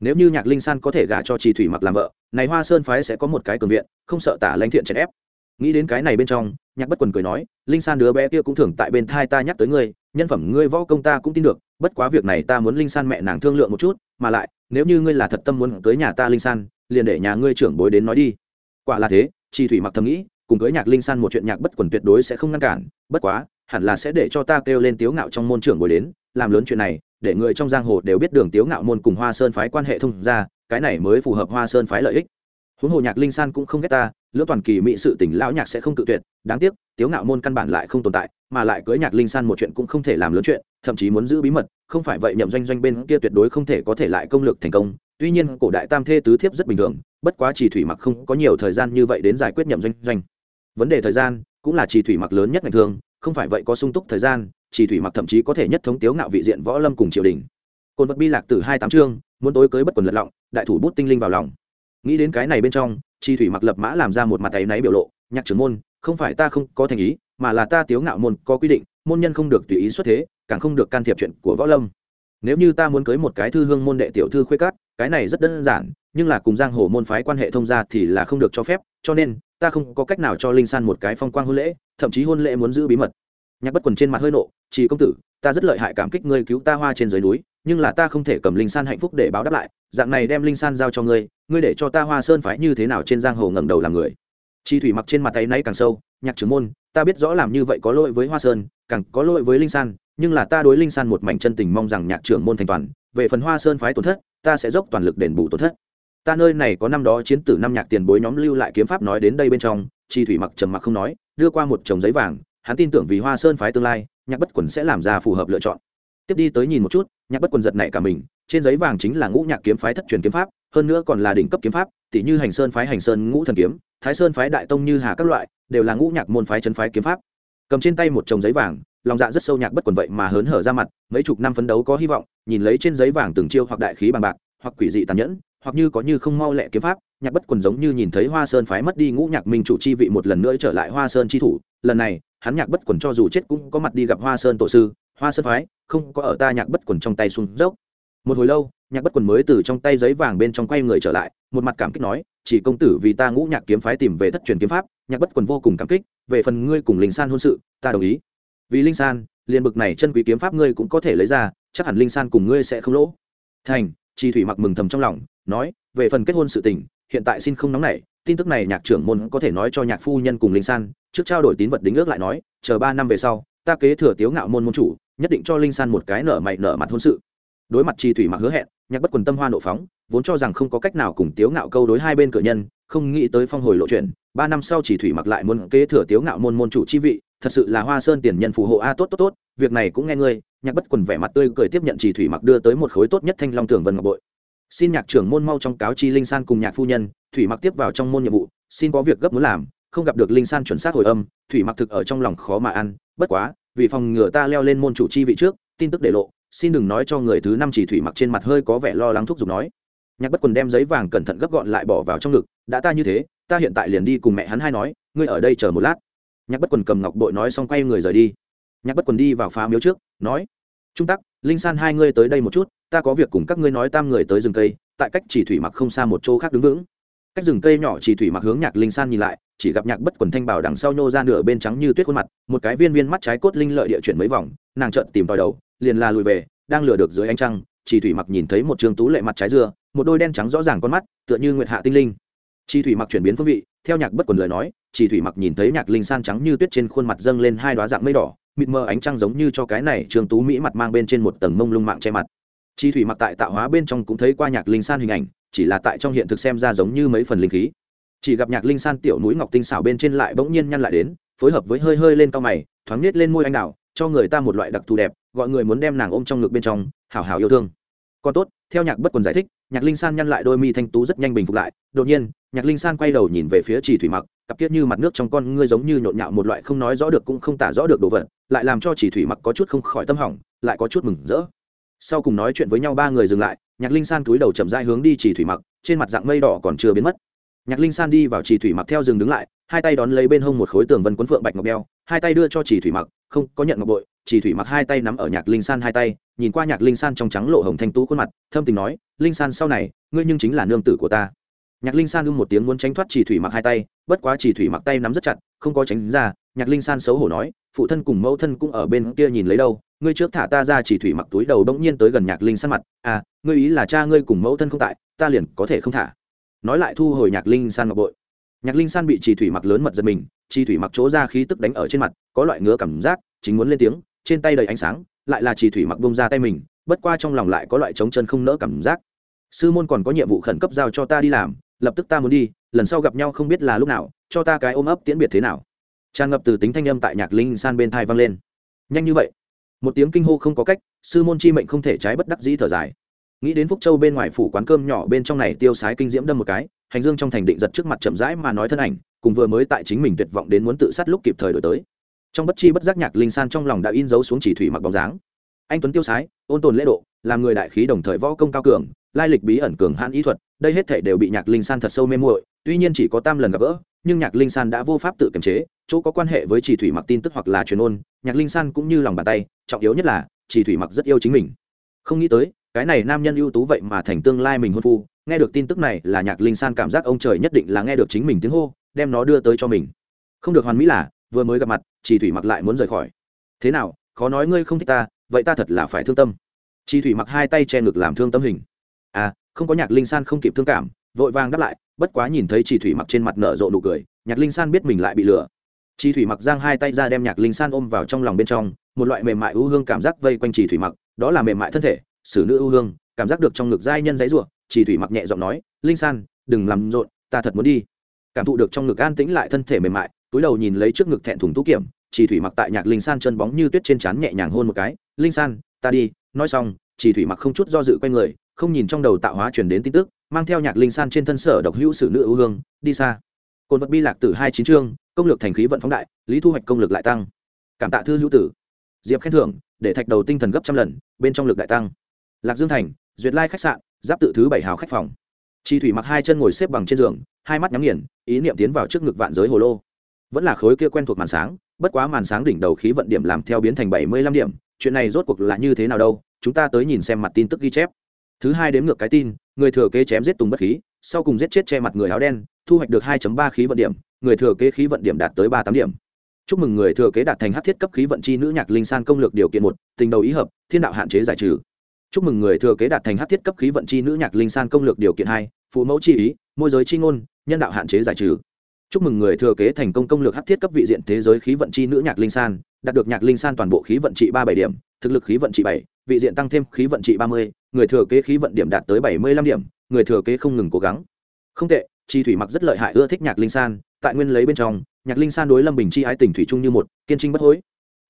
nếu như nhạc linh san có thể gả cho trì thủy mặc làm vợ, này hoa sơn phái sẽ có một cái cường viện, không sợ tả lãnh thiện chèn ép. Nghĩ đến cái này bên trong, nhạc bất quần cười nói, linh san đứa bé kia cũng thường tại bên thai ta nhắc tới ngươi, nhân phẩm ngươi võ công ta cũng tin được, bất quá việc này ta muốn linh san mẹ nàng thương lượng một chút, mà lại, nếu như ngươi là thật tâm muốn tới nhà ta linh san, liền để nhà ngươi trưởng bối đến nói đi. Quả là thế chi thủy mặc thầm nghĩ, cùng cưới nhạc linh san một chuyện nhạc bất quần tuyệt đối sẽ không ngăn cản, bất quá, hẳn là sẽ để cho ta kêu lên tiếu ngạo trong môn trưởng bồi đến làm lớn chuyện này, để người trong giang hồ đều biết đường tiếu ngạo môn cùng hoa sơn phái quan hệ thông ra, cái này mới phù hợp hoa sơn phái lợi ích. Huống hồ nhạc linh san cũng không ghét ta, lưỡng toàn kỳ mỹ sự tình lão nhạc sẽ không cự tuyệt, đáng tiếc, tiếu ngạo môn căn bản lại không tồn tại, mà lại cưới nhạc linh san một chuyện cũng không thể làm lớn chuyện, thậm chí muốn giữ bí mật, không phải vậy nhậm doanh doanh bên kia tuyệt đối không thể có thể lại công lực thành công. Tuy nhiên, cổ đại tam thê tứ thiếp rất bình thường, bất quá chỉ thủy mặc không có nhiều thời gian như vậy đến giải quyết nhậm doanh doanh. Vấn đề thời gian, cũng là chỉ thủy mặc lớn nhất ngày thường không phải vậy có sung túc thời gian chỉ thủy mặc thậm chí có thể nhất thống tiếu ngạo vị diện võ lâm cùng triều đình. Côn vật bi lạc từ hai tám chương, muốn tối cưới bất quần lật lọng, đại thủ bút tinh linh vào lòng. Nghĩ đến cái này bên trong chi thủy mặc lập mã làm ra một mặt tay náy biểu lộ, nhạc trưởng môn, không phải ta không có thành ý, mà là ta tiếu ngạo môn có quy định, môn nhân không được tùy ý xuất thế, càng không được can thiệp chuyện của võ lâm. Nếu như ta muốn cưới một cái thư hương môn đệ tiểu thư khuê cát cái này rất đơn giản, nhưng là cùng giang hồ môn phái quan hệ thông gia thì là không được cho phép, cho nên, ta không có cách nào cho linh san một cái phong quang hôn lễ, thậm chí hôn lễ muốn giữ bí mật nhạc bất quần trên mặt hơi nộ chỉ công tử, ta rất lợi hại cảm kích ngươi cứu ta hoa trên dưới núi, nhưng là ta không thể cầm linh san hạnh phúc để báo đáp lại, dạng này đem linh san giao cho ngươi ngươi để cho ta hoa sơn phái như thế nào trên giang hồ ngẩng đầu làm người? Chi thủy mặc trên mặt tay náy càng sâu, nhạc trưởng môn, ta biết rõ làm như vậy có lỗi với hoa sơn, càng có lỗi với linh san, nhưng là ta đối linh san một mảnh chân tình mong rằng nhạc trưởng môn thành toàn, về phần hoa sơn phái tổn thất, ta sẽ dốc toàn lực đền bù tổn thất. Ta nơi này có năm đó chiến tử năm nhạc tiền bối nhóm lưu lại kiếm pháp nói đến đây bên trong, chi thủy mặc trầm mặc không nói, đưa qua một chồng giấy vàng hắn tin tưởng vì hoa sơn phái tương lai, nhạc bất quần sẽ làm ra phù hợp lựa chọn. Tiếp đi tới nhìn một chút, nhạc bất quần giật này cả mình, trên giấy vàng chính là ngũ nhạc kiếm phái thất truyền kiếm pháp, hơn nữa còn là đỉnh cấp kiếm pháp tỷ như hành sơn phái hành sơn ngũ thần kiếm, thái sơn phái đại tông như hà các loại, đều là ngũ nhạc môn phái chân phái kiếm pháp. Cầm trên tay một chồng giấy vàng, lòng dạ rất sâu nhạc bất quần vậy mà hớn hở ra mặt, mấy chục năm phấn đấu có hy vọng, nhìn lấy trên giấy vàng từng chiêu hoặc đại khí bằng bạc, hoặc quỷ dị tàn nhẫn, hoặc như có như không mau lẹ kiếm pháp, nhạc bất quần giống như nhìn thấy hoa sơn phái mất đi ngũ nhạc minh chủ chi vị một lần nữa trở lại hoa sơn chi thủ, lần này hắn nhạc bất quần cho dù chết cũng có mặt đi gặp hoa sơn tổ sư, hoa sơn phái, không có ở ta nhạc bất quần trong tay xuống dốc. Một hồi lâu, nhạc bất quần mới từ trong tay giấy vàng bên trong quay người trở lại, một mặt cảm kích nói, chỉ công tử vì ta ngũ nhạc kiếm phái tìm về thất truyền kiếm pháp, nhạc bất quần vô cùng cảm kích, về phần ngươi cùng linh san hôn sự, ta đồng ý. Vì linh san, liền bực này chân quý kiếm pháp ngươi cũng có thể lấy ra, chắc hẳn linh san cùng ngươi sẽ không lỗ. Thành chi thủy mặc mừng thầm trong lòng, nói, về phần kết hôn sự tình, hiện tại xin không nóng nảy, tin tức này nhạc trưởng môn có thể nói cho nhạc phu nhân cùng linh san trước trao đổi tín vật đính ước lại nói, chờ ba năm về sau, ta kế thừa tiếu ngạo môn môn chủ, nhất định cho linh san một cái nở mày nở mặt hôn sự. Đối mặt chi thủy mặc hứa hẹn, nhạc bất quần tâm hoa nộ phóng, vốn cho rằng không có cách nào cùng tiếu ngạo câu đối hai bên cửa nhân, không nghĩ tới phong hồi lộ chuyện, ba năm sau chỉ thủy mặc lại muốn kế thừa tiếu ngạo môn môn chủ chi vị, thật sự là hoa sơn tiền nhân phù hộ a, tốt tốt tốt, việc này cũng nghe ngươi, nhạc bất quần vẻ mặt tươi cười tiếp nhận chỉ thủy mặc đưa tới một khối tốt nhất thanh long tường vân ngọc bội. Xin nhạc trưởng môn mau trong cáo chi linh san cùng nhạc phu nhân, thủy mặc tiếp vào trong môn nhiệm vụ, xin có việc gấp muốn làm không gặp được linh san chuẩn xác hồi âm, thủy mặc thực ở trong lòng khó mà ăn, bất quá, vì phòng ngừa ta leo lên môn chủ chi vị trước, tin tức để lộ, xin đừng nói cho người thứ năm chỉ thủy mặc trên mặt hơi có vẻ lo lắng thúc giục nói. Nhạc bất quần đem giấy vàng cẩn thận gấp gọn lại bỏ vào trong ngực, đã ta như thế, ta hiện tại liền đi cùng mẹ hắn hai nói, ngươi ở đây chờ một lát. Nhạc bất quần cầm ngọc bội nói xong quay người rời đi. Nhạc bất quần đi vào phá miếu trước, nói, trung tắc, linh san hai ngươi tới đây một chút, ta có việc cùng các ngươi nói tam người tới rừng cây, tại cách chỉ thủy mặc không xa một chỗ khác đứng vững. Cách rừng cây nhỏ chỉ thủy mặc hướng nhạc linh san nhìn lại chỉ gặp nhạc bất quần thanh bảo đằng sau nhô ra nửa bên trắng như tuyết khuôn mặt, một cái viên viên mắt trái cốt linh lợi địa chuyển mấy vòng, nàng trợn tìm tòi đầu, liền là lùi về, đang lừa được dưới ánh trăng chỉ thủy mặc nhìn thấy một trường tú lệ mặt trái dưa, một đôi đen trắng rõ ràng con mắt, tựa như nguyệt hạ tinh linh. Chỉ thủy mặc chuyển biến phương vị, theo nhạc bất quần lời nói chỉ thủy mặc nhìn thấy nhạc linh san trắng như tuyết trên khuôn mặt dâng lên hai đoá dạng mây đỏ, mịt mờ ánh trăng giống như cho cái này trường tú mỹ mặt mang bên trên một tầng mông lung mạng che mặt. Chi thủy mặc tại tạo hóa bên trong cũng thấy qua nhạc linh san hình ảnh, chỉ là tại trong hiện thực xem ra giống như mấy phần linh khí chỉ gặp nhạc linh san tiểu núi ngọc tinh xảo bên trên lại bỗng nhiên nhăn lại đến, phối hợp với hơi hơi lên cao mày, thoáng nết lên môi anh đào cho người ta một loại đặc thù đẹp, gọi người muốn đem nàng ôm trong ngực bên trong, hảo hảo yêu thương. Còn tốt, theo nhạc bất quần giải thích, nhạc linh san nhăn lại đôi mi thanh tú rất nhanh bình phục lại, đột nhiên, nhạc linh san quay đầu nhìn về phía chỉ thủy mặc, cặp kiết như mặt nước trong con ngươi giống như nhộn nhạo một loại không nói rõ được cũng không tả rõ được đồ vật, lại làm cho chỉ thủy mặc có chút không khỏi tâm hỏng, lại có chút mừng rỡ. Sau cùng nói chuyện với nhau ba người dừng lại, nhạc linh san túi đầu chậm dai hướng đi chỉ thủy mặc, trên mặt dạng mây đỏ còn chưa biến mất nhạc linh san đi vào chỉ thủy mặc theo rừng đứng lại, hai tay đón lấy bên hông một khối tường vân quấn phượng bạch ngọc đeo, hai tay đưa cho chỉ thủy mặc, không, có nhận ngọc bội. Chỉ thủy mặc hai tay nắm ở nhạc linh san hai tay, nhìn qua nhạc linh san trong trắng lộ hồng thanh tú khuôn mặt, thâm tình nói, linh san, sau này, ngươi nhưng chính là nương tử của ta. Nhạc linh san ưng một tiếng muốn tránh thoát chỉ thủy mặc hai tay, bất quá chỉ thủy mặc tay nắm rất chặt, không có tránh ra, nhạc linh san xấu hổ nói, phụ thân cùng mẫu thân cũng ở bên kia nhìn lấy đâu, ngươi trước thả ta ra chỉ thủy mặc túi đầu bỗng nhiên tới gần nhạc linh san mặt à ngươi ý là cha ngươi cùng mẫu thân không tại, ta liền có thể không thả nói lại thu hồi nhạc linh san ngọc bội. Nhạc linh san bị trì thủy mặc lớn mật giật mình, trì thủy mặc chỗ ra khí tức đánh ở trên mặt, có loại ngứa cảm giác, chính muốn lên tiếng, trên tay đầy ánh sáng, lại là trì thủy mặc bông ra tay mình, bất qua trong lòng lại có loại trống chân không nỡ cảm giác. Sư môn còn có nhiệm vụ khẩn cấp giao cho ta đi làm, lập tức ta muốn đi, lần sau gặp nhau không biết là lúc nào, cho ta cái ôm ấp tiễn biệt thế nào. Tràn ngập từ tính thanh âm tại nhạc linh san bên thai vang lên. Nhanh như vậy. Một tiếng kinh hô không có cách, sư môn chi mệnh không thể trái bất đắc dĩ thở dài nghĩ đến phúc châu bên ngoài phủ quán cơm nhỏ bên trong này tiêu sái kinh diễm đâm một cái, hành dương trong thành định giật trước mặt chậm rãi mà nói thân ảnh, cùng vừa mới tại chính mình tuyệt vọng đến muốn tự sát lúc kịp thời đổi tới. Trong bất chi bất giác nhạc linh san trong lòng đã in dấu xuống chỉ thủy mặc bóng dáng. Anh tuấn tiêu sái, ôn tồn lễ độ, làm người đại khí đồng thời võ công cao cường, lai lịch bí ẩn cường hãn ý thuật, đây hết thể đều bị nhạc linh san thật sâu mê muội, tuy nhiên chỉ có tam lần gặp gỡ, nhưng nhạc linh san đã vô pháp tự kiềm chế, chỗ có quan hệ với chỉ thủy mặc tin tức hoặc là truyền ôn, nhạc linh san cũng như lòng bàn tay, trọng yếu nhất là, chỉ thủy mặc rất yêu chính mình. Không nghĩ tới cái này nam nhân ưu tú vậy mà thành tương lai mình hôn phu, nghe được tin tức này là nhạc linh san cảm giác ông trời nhất định là nghe được chính mình tiếng hô, đem nó đưa tới cho mình. Không được hoàn mỹ là, vừa mới gặp mặt chỉ thủy mặc lại muốn rời khỏi. Thế nào, khó nói ngươi không thích ta, vậy ta thật là phải thương tâm. Chỉ thủy mặc hai tay che ngực làm thương tâm hình. À không có nhạc linh san không kịp thương cảm, vội vàng đáp lại, bất quá nhìn thấy chỉ thủy mặc trên mặt nở rộ nụ cười, nhạc linh san biết mình lại bị lừa. Chỉ thủy mặc giang hai tay ra đem nhạc linh san ôm vào trong lòng bên trong, một loại mềm mại u hương cảm giác vây quanh chỉ thủy mặc, đó là mềm mại thân thể xử nữ ưu hương, cảm giác được trong ngực giai nhân giấy ruộng chỉ thủy mặc nhẹ giọng nói, linh san, đừng làm rộn, ta thật muốn đi. Cảm thụ được trong ngực an tĩnh lại thân thể mềm mại, túi đầu nhìn lấy trước ngực thẹn thùng tú kiểm, chỉ thủy mặc tại nhạc linh san chân bóng như tuyết trên trán nhẹ nhàng hôn một cái, linh san, ta đi. Nói xong, chỉ thủy mặc không chút do dự quay người, không nhìn trong đầu tạo hóa chuyển đến tin tức, mang theo nhạc linh san trên thân sở độc hữu sự nữ ưu hương, đi xa. Cồn vật bi lạc từ hai chín chương, công lược thành khí vận phóng đại, lý thu hoạch công lực lại tăng. Cảm tạ thư hữu tử. Diệp khen thưởng, để thạch đầu tinh thần gấp trăm lần, bên trong lực đại tăng lạc dương thành, duyệt lai khách sạn, giáp tự thứ bảy hào khách phòng. Chi thủy mặc hai chân ngồi xếp bằng trên giường, hai mắt nhắm nghiền, ý niệm tiến vào trước ngực vạn giới hồ lô. Vẫn là khối kia quen thuộc màn sáng, bất quá màn sáng đỉnh đầu khí vận điểm làm theo biến thành bảy mươi lăm điểm, chuyện này rốt cuộc là như thế nào đâu, chúng ta tới nhìn xem mặt tin tức ghi chép. Thứ hai đếm ngược cái tin, người thừa kế chém giết tùng bất khí, sau cùng giết chết che mặt người áo đen, thu hoạch được 2 ba khí vận điểm, người thừa kế khí vận điểm đạt tới ba tám điểm. Chúc mừng người thừa kế đạt thành hát thiết cấp khí vận chi nữ nhạc linh san công lược điều kiện một, tình đầu ý hợp, thiên đạo hạn chế giải trừ chúc mừng người thừa kế đạt thành hát thiết cấp khí vận chi nữ nhạc linh san công lược điều kiện hai, phụ mẫu chi ý, môi giới chi ngôn, nhân đạo hạn chế giải trừ. Chúc mừng người thừa kế thành công công lược hát thiết cấp vị diện thế giới khí vận chi nữ nhạc linh san, đạt được nhạc linh san toàn bộ khí vận trị ba bảy điểm, thực lực khí vận trị bảy, vị diện tăng thêm khí vận trị ba mươi, người thừa kế khí vận điểm đạt tới bảy mươi lăm điểm, người thừa kế không ngừng cố gắng. Không tệ, chi thủy mặc rất lợi hại ưa thích nhạc linh san, tại nguyên lấy bên trong, nhạc linh san đối lâm bình chi ái tình thủy chung như một, kiên trinh bất hối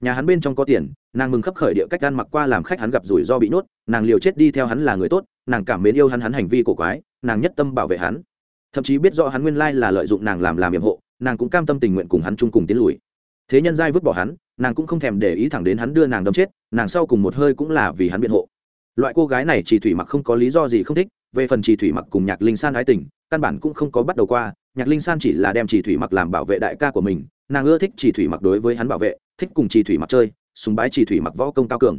nhà hắn bên trong có tiền, nàng mừng khấp khởi địa cách ăn mặc qua làm khách hắn gặp rủi ro bị nhốt, nàng liều chết đi theo hắn là người tốt, nàng cảm mến yêu hắn hắn hành vi cổ quái, nàng nhất tâm bảo vệ hắn. Thậm chí biết rõ hắn nguyên lai là lợi dụng nàng làm làm nhiệm hộ, nàng cũng cam tâm tình nguyện cùng hắn chung cùng tiến lùi. Thế nhân giai vứt bỏ hắn, nàng cũng không thèm để ý thẳng đến hắn đưa nàng đâm chết, nàng sau cùng một hơi cũng là vì hắn biện hộ. Loại cô gái này chỉ thủy mặc không có lý do gì không thích, về phần chỉ thủy mặc cùng nhạc linh san ái tình, căn bản cũng không có bắt đầu qua, nhạc linh san chỉ là đem chỉ thủy mặc làm bảo vệ đại ca của mình nàng ưa thích chỉ thủy mặc đối với hắn bảo vệ, thích cùng chỉ thủy mặc chơi súng bái chỉ thủy mặc võ công cao cường.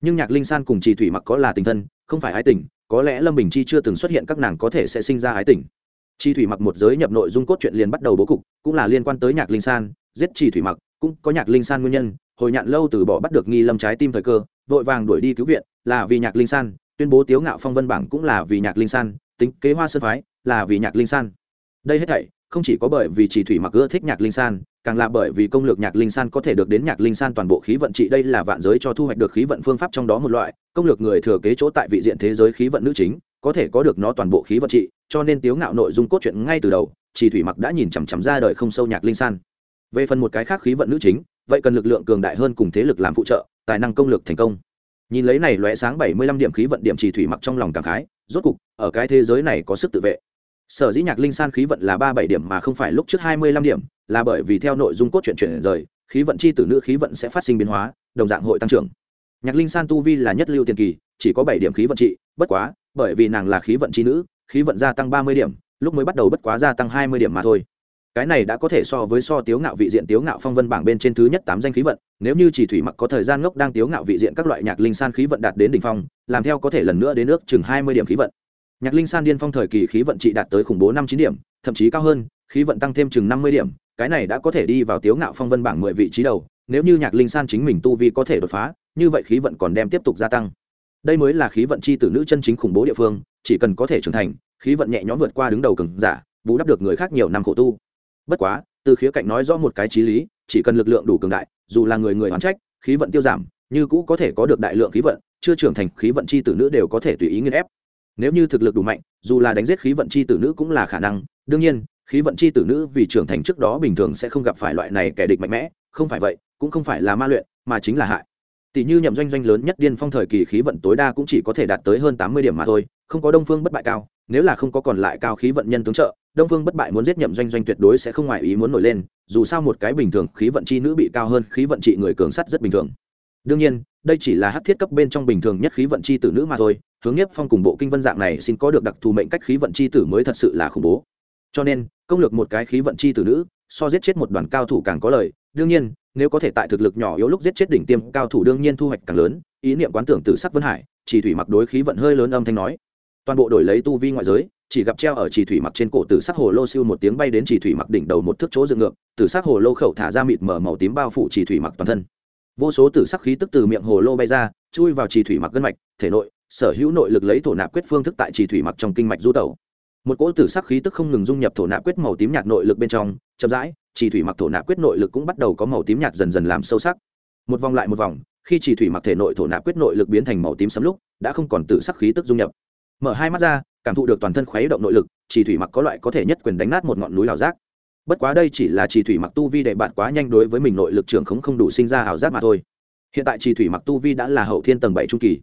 Nhưng nhạc linh san cùng chỉ thủy mặc có là tình thân, không phải ái tình, có lẽ lâm bình chi chưa từng xuất hiện các nàng có thể sẽ sinh ra ái tình. Chi thủy mặc một giới nhập nội dung cốt truyện liền bắt đầu bố cục, cũng là liên quan tới nhạc linh san, giết chi thủy mặc, cũng có nhạc linh san nguyên nhân, hồi nhạn lâu từ bỏ bắt được nghi lâm trái tim thời cơ, vội vàng đuổi đi cứu viện, là vì nhạc linh san, tuyên bố tiếu ngạo phong vân bảng cũng là vì nhạc linh san, tính kế hoa sơn phái, là vì nhạc linh san. Đây hết thảy không chỉ có bởi vì chỉ thủy mặc ưa thích nhạc linh san càng là bởi vì công lược nhạc linh san có thể được đến nhạc linh san toàn bộ khí vận trị, đây là vạn giới cho thu hoạch được khí vận phương pháp trong đó một loại, công lược người thừa kế chỗ tại vị diện thế giới khí vận nữ chính, có thể có được nó toàn bộ khí vận trị, cho nên tiếu ngạo nội dung cốt truyện ngay từ đầu chỉ thủy mặc đã nhìn chằm chằm ra đời không sâu nhạc linh san. Về phần một cái khác khí vận nữ chính, vậy cần lực lượng cường đại hơn cùng thế lực làm phụ trợ, tài năng công lược thành công. Nhìn lấy này lóe sáng bảy mươi lăm điểm khí vận điểm chỉ thủy mặc trong lòng cảm khái, rốt cục, ở cái thế giới này có sức tự vệ sở dĩ nhạc linh san khí vận là ba bảy điểm mà không phải lúc trước hai mươi lăm điểm, là bởi vì theo nội dung cốt truyện chuyển rời, khí vận chi tử nữ khí vận sẽ phát sinh biến hóa, đồng dạng hội tăng trưởng. Nhạc linh san tu vi là nhất lưu tiền kỳ, chỉ có bảy điểm khí vận trị, bất quá, bởi vì nàng là khí vận chi nữ, khí vận gia tăng ba mươi điểm, lúc mới bắt đầu bất quá gia tăng hai mươi điểm mà thôi. Cái này đã có thể so với so tiếu ngạo vị diện tiếu ngạo phong vân bảng bên trên thứ nhất tám danh khí vận, nếu như chỉ thủy mặc có thời gian ngốc đang tiếu ngạo vị diện các loại nhạc linh san khí vận đạt đến đỉnh phong, làm theo có thể lần nữa đến nước chừng hai mươi điểm khí vận nhạc linh san điên phong thời kỳ khí vận trị đạt tới khủng bố năm chín điểm, thậm chí cao hơn, khí vận tăng thêm chừng năm mươi điểm, cái này đã có thể đi vào tiếu ngạo phong vân bảng mười vị trí đầu, nếu như nhạc linh san chính mình tu vi có thể đột phá, như vậy khí vận còn đem tiếp tục gia tăng. Đây mới là khí vận chi tử nữ chân chính khủng bố địa phương, chỉ cần có thể trưởng thành, khí vận nhẹ nhõm vượt qua đứng đầu cường giả, bù đắp được người khác nhiều năm khổ tu. Bất quá, từ khía cạnh nói rõ một cái trí lý, chỉ cần lực lượng đủ cường đại, dù là người người oán trách, khí vận tiêu giảm, như cũ có thể có được đại lượng khí vận, chưa trưởng thành khí vận chi tử nữ đều có thể tùy ý nghiên ép nếu như thực lực đủ mạnh, dù là đánh giết khí vận chi tử nữ cũng là khả năng. Đương nhiên, khí vận chi tử nữ vì trưởng thành trước đó bình thường sẽ không gặp phải loại này kẻ địch mạnh mẽ. Không phải vậy, cũng không phải là ma luyện, mà chính là hại. Tỷ như nhậm doanh doanh lớn nhất điên phong thời kỳ khí vận tối đa cũng chỉ có thể đạt tới hơn tám mươi điểm mà thôi, không có đông phương bất bại cao. Nếu là không có còn lại cao khí vận nhân tướng trợ, đông phương bất bại muốn giết nhậm doanh doanh tuyệt đối sẽ không ngoài ý muốn nổi lên. Dù sao một cái bình thường khí vận chi nữ bị cao hơn khí vận trị người cường sắt rất bình thường đương nhiên, đây chỉ là hát thiết cấp bên trong bình thường nhất khí vận chi tử nữ mà thôi, hướng nhất phong cùng bộ kinh vân dạng này xin có được đặc thù mệnh cách khí vận chi tử mới thật sự là khủng bố. Cho nên, công lược một cái khí vận chi tử nữ, so giết chết một đoàn cao thủ càng có lời đương nhiên, nếu có thể tại thực lực nhỏ yếu lúc giết chết đỉnh tiêm cao thủ đương nhiên thu hoạch càng lớn, ý niệm quán tưởng từ sắc vân hải, chỉ thủy mặc đối khí vận hơi lớn âm thanh nói. Toàn bộ đổi lấy tu vi ngoại giới, chỉ gặp treo ở chỉ thủy mặc trên cổ từ sắc hồ lô siêu một tiếng bay đến chỉ thủy mặc đỉnh đầu một thước chỗ dựng ngược từ sắc hồ lô khẩu thả ra mịt mở màu tím bao phủ chỉ thủy mặc toàn thân vô số tử sắc khí tức từ miệng hồ lô bay ra, chui vào trì thủy mặc gân mạch, thể nội, sở hữu nội lực lấy thổ nạp quyết phương thức tại trì thủy mặc trong kinh mạch du tẩu. Một cỗ tử sắc khí tức không ngừng dung nhập thổ nạp quyết màu tím nhạt nội lực bên trong, chậm rãi, trì thủy mặc thổ nạp quyết nội lực cũng bắt đầu có màu tím nhạt dần dần làm sâu sắc. Một vòng lại một vòng, khi trì thủy mặc thể nội thổ nạp quyết nội lực biến thành màu tím sấm lúc, đã không còn tử sắc khí tức dung nhập. Mở hai mắt ra, cảm thụ được toàn thân khuấy động nội lực, trì thủy mặc có loại có thể nhất quyền đánh nát một ngọn núi lào giác bất quá đây chỉ là chỉ thủy mặc tu vi đệ bạn quá nhanh đối với mình nội lực trường không không đủ sinh ra ảo giác mà thôi. Hiện tại chỉ thủy mặc tu vi đã là hậu thiên tầng bảy trung kỳ.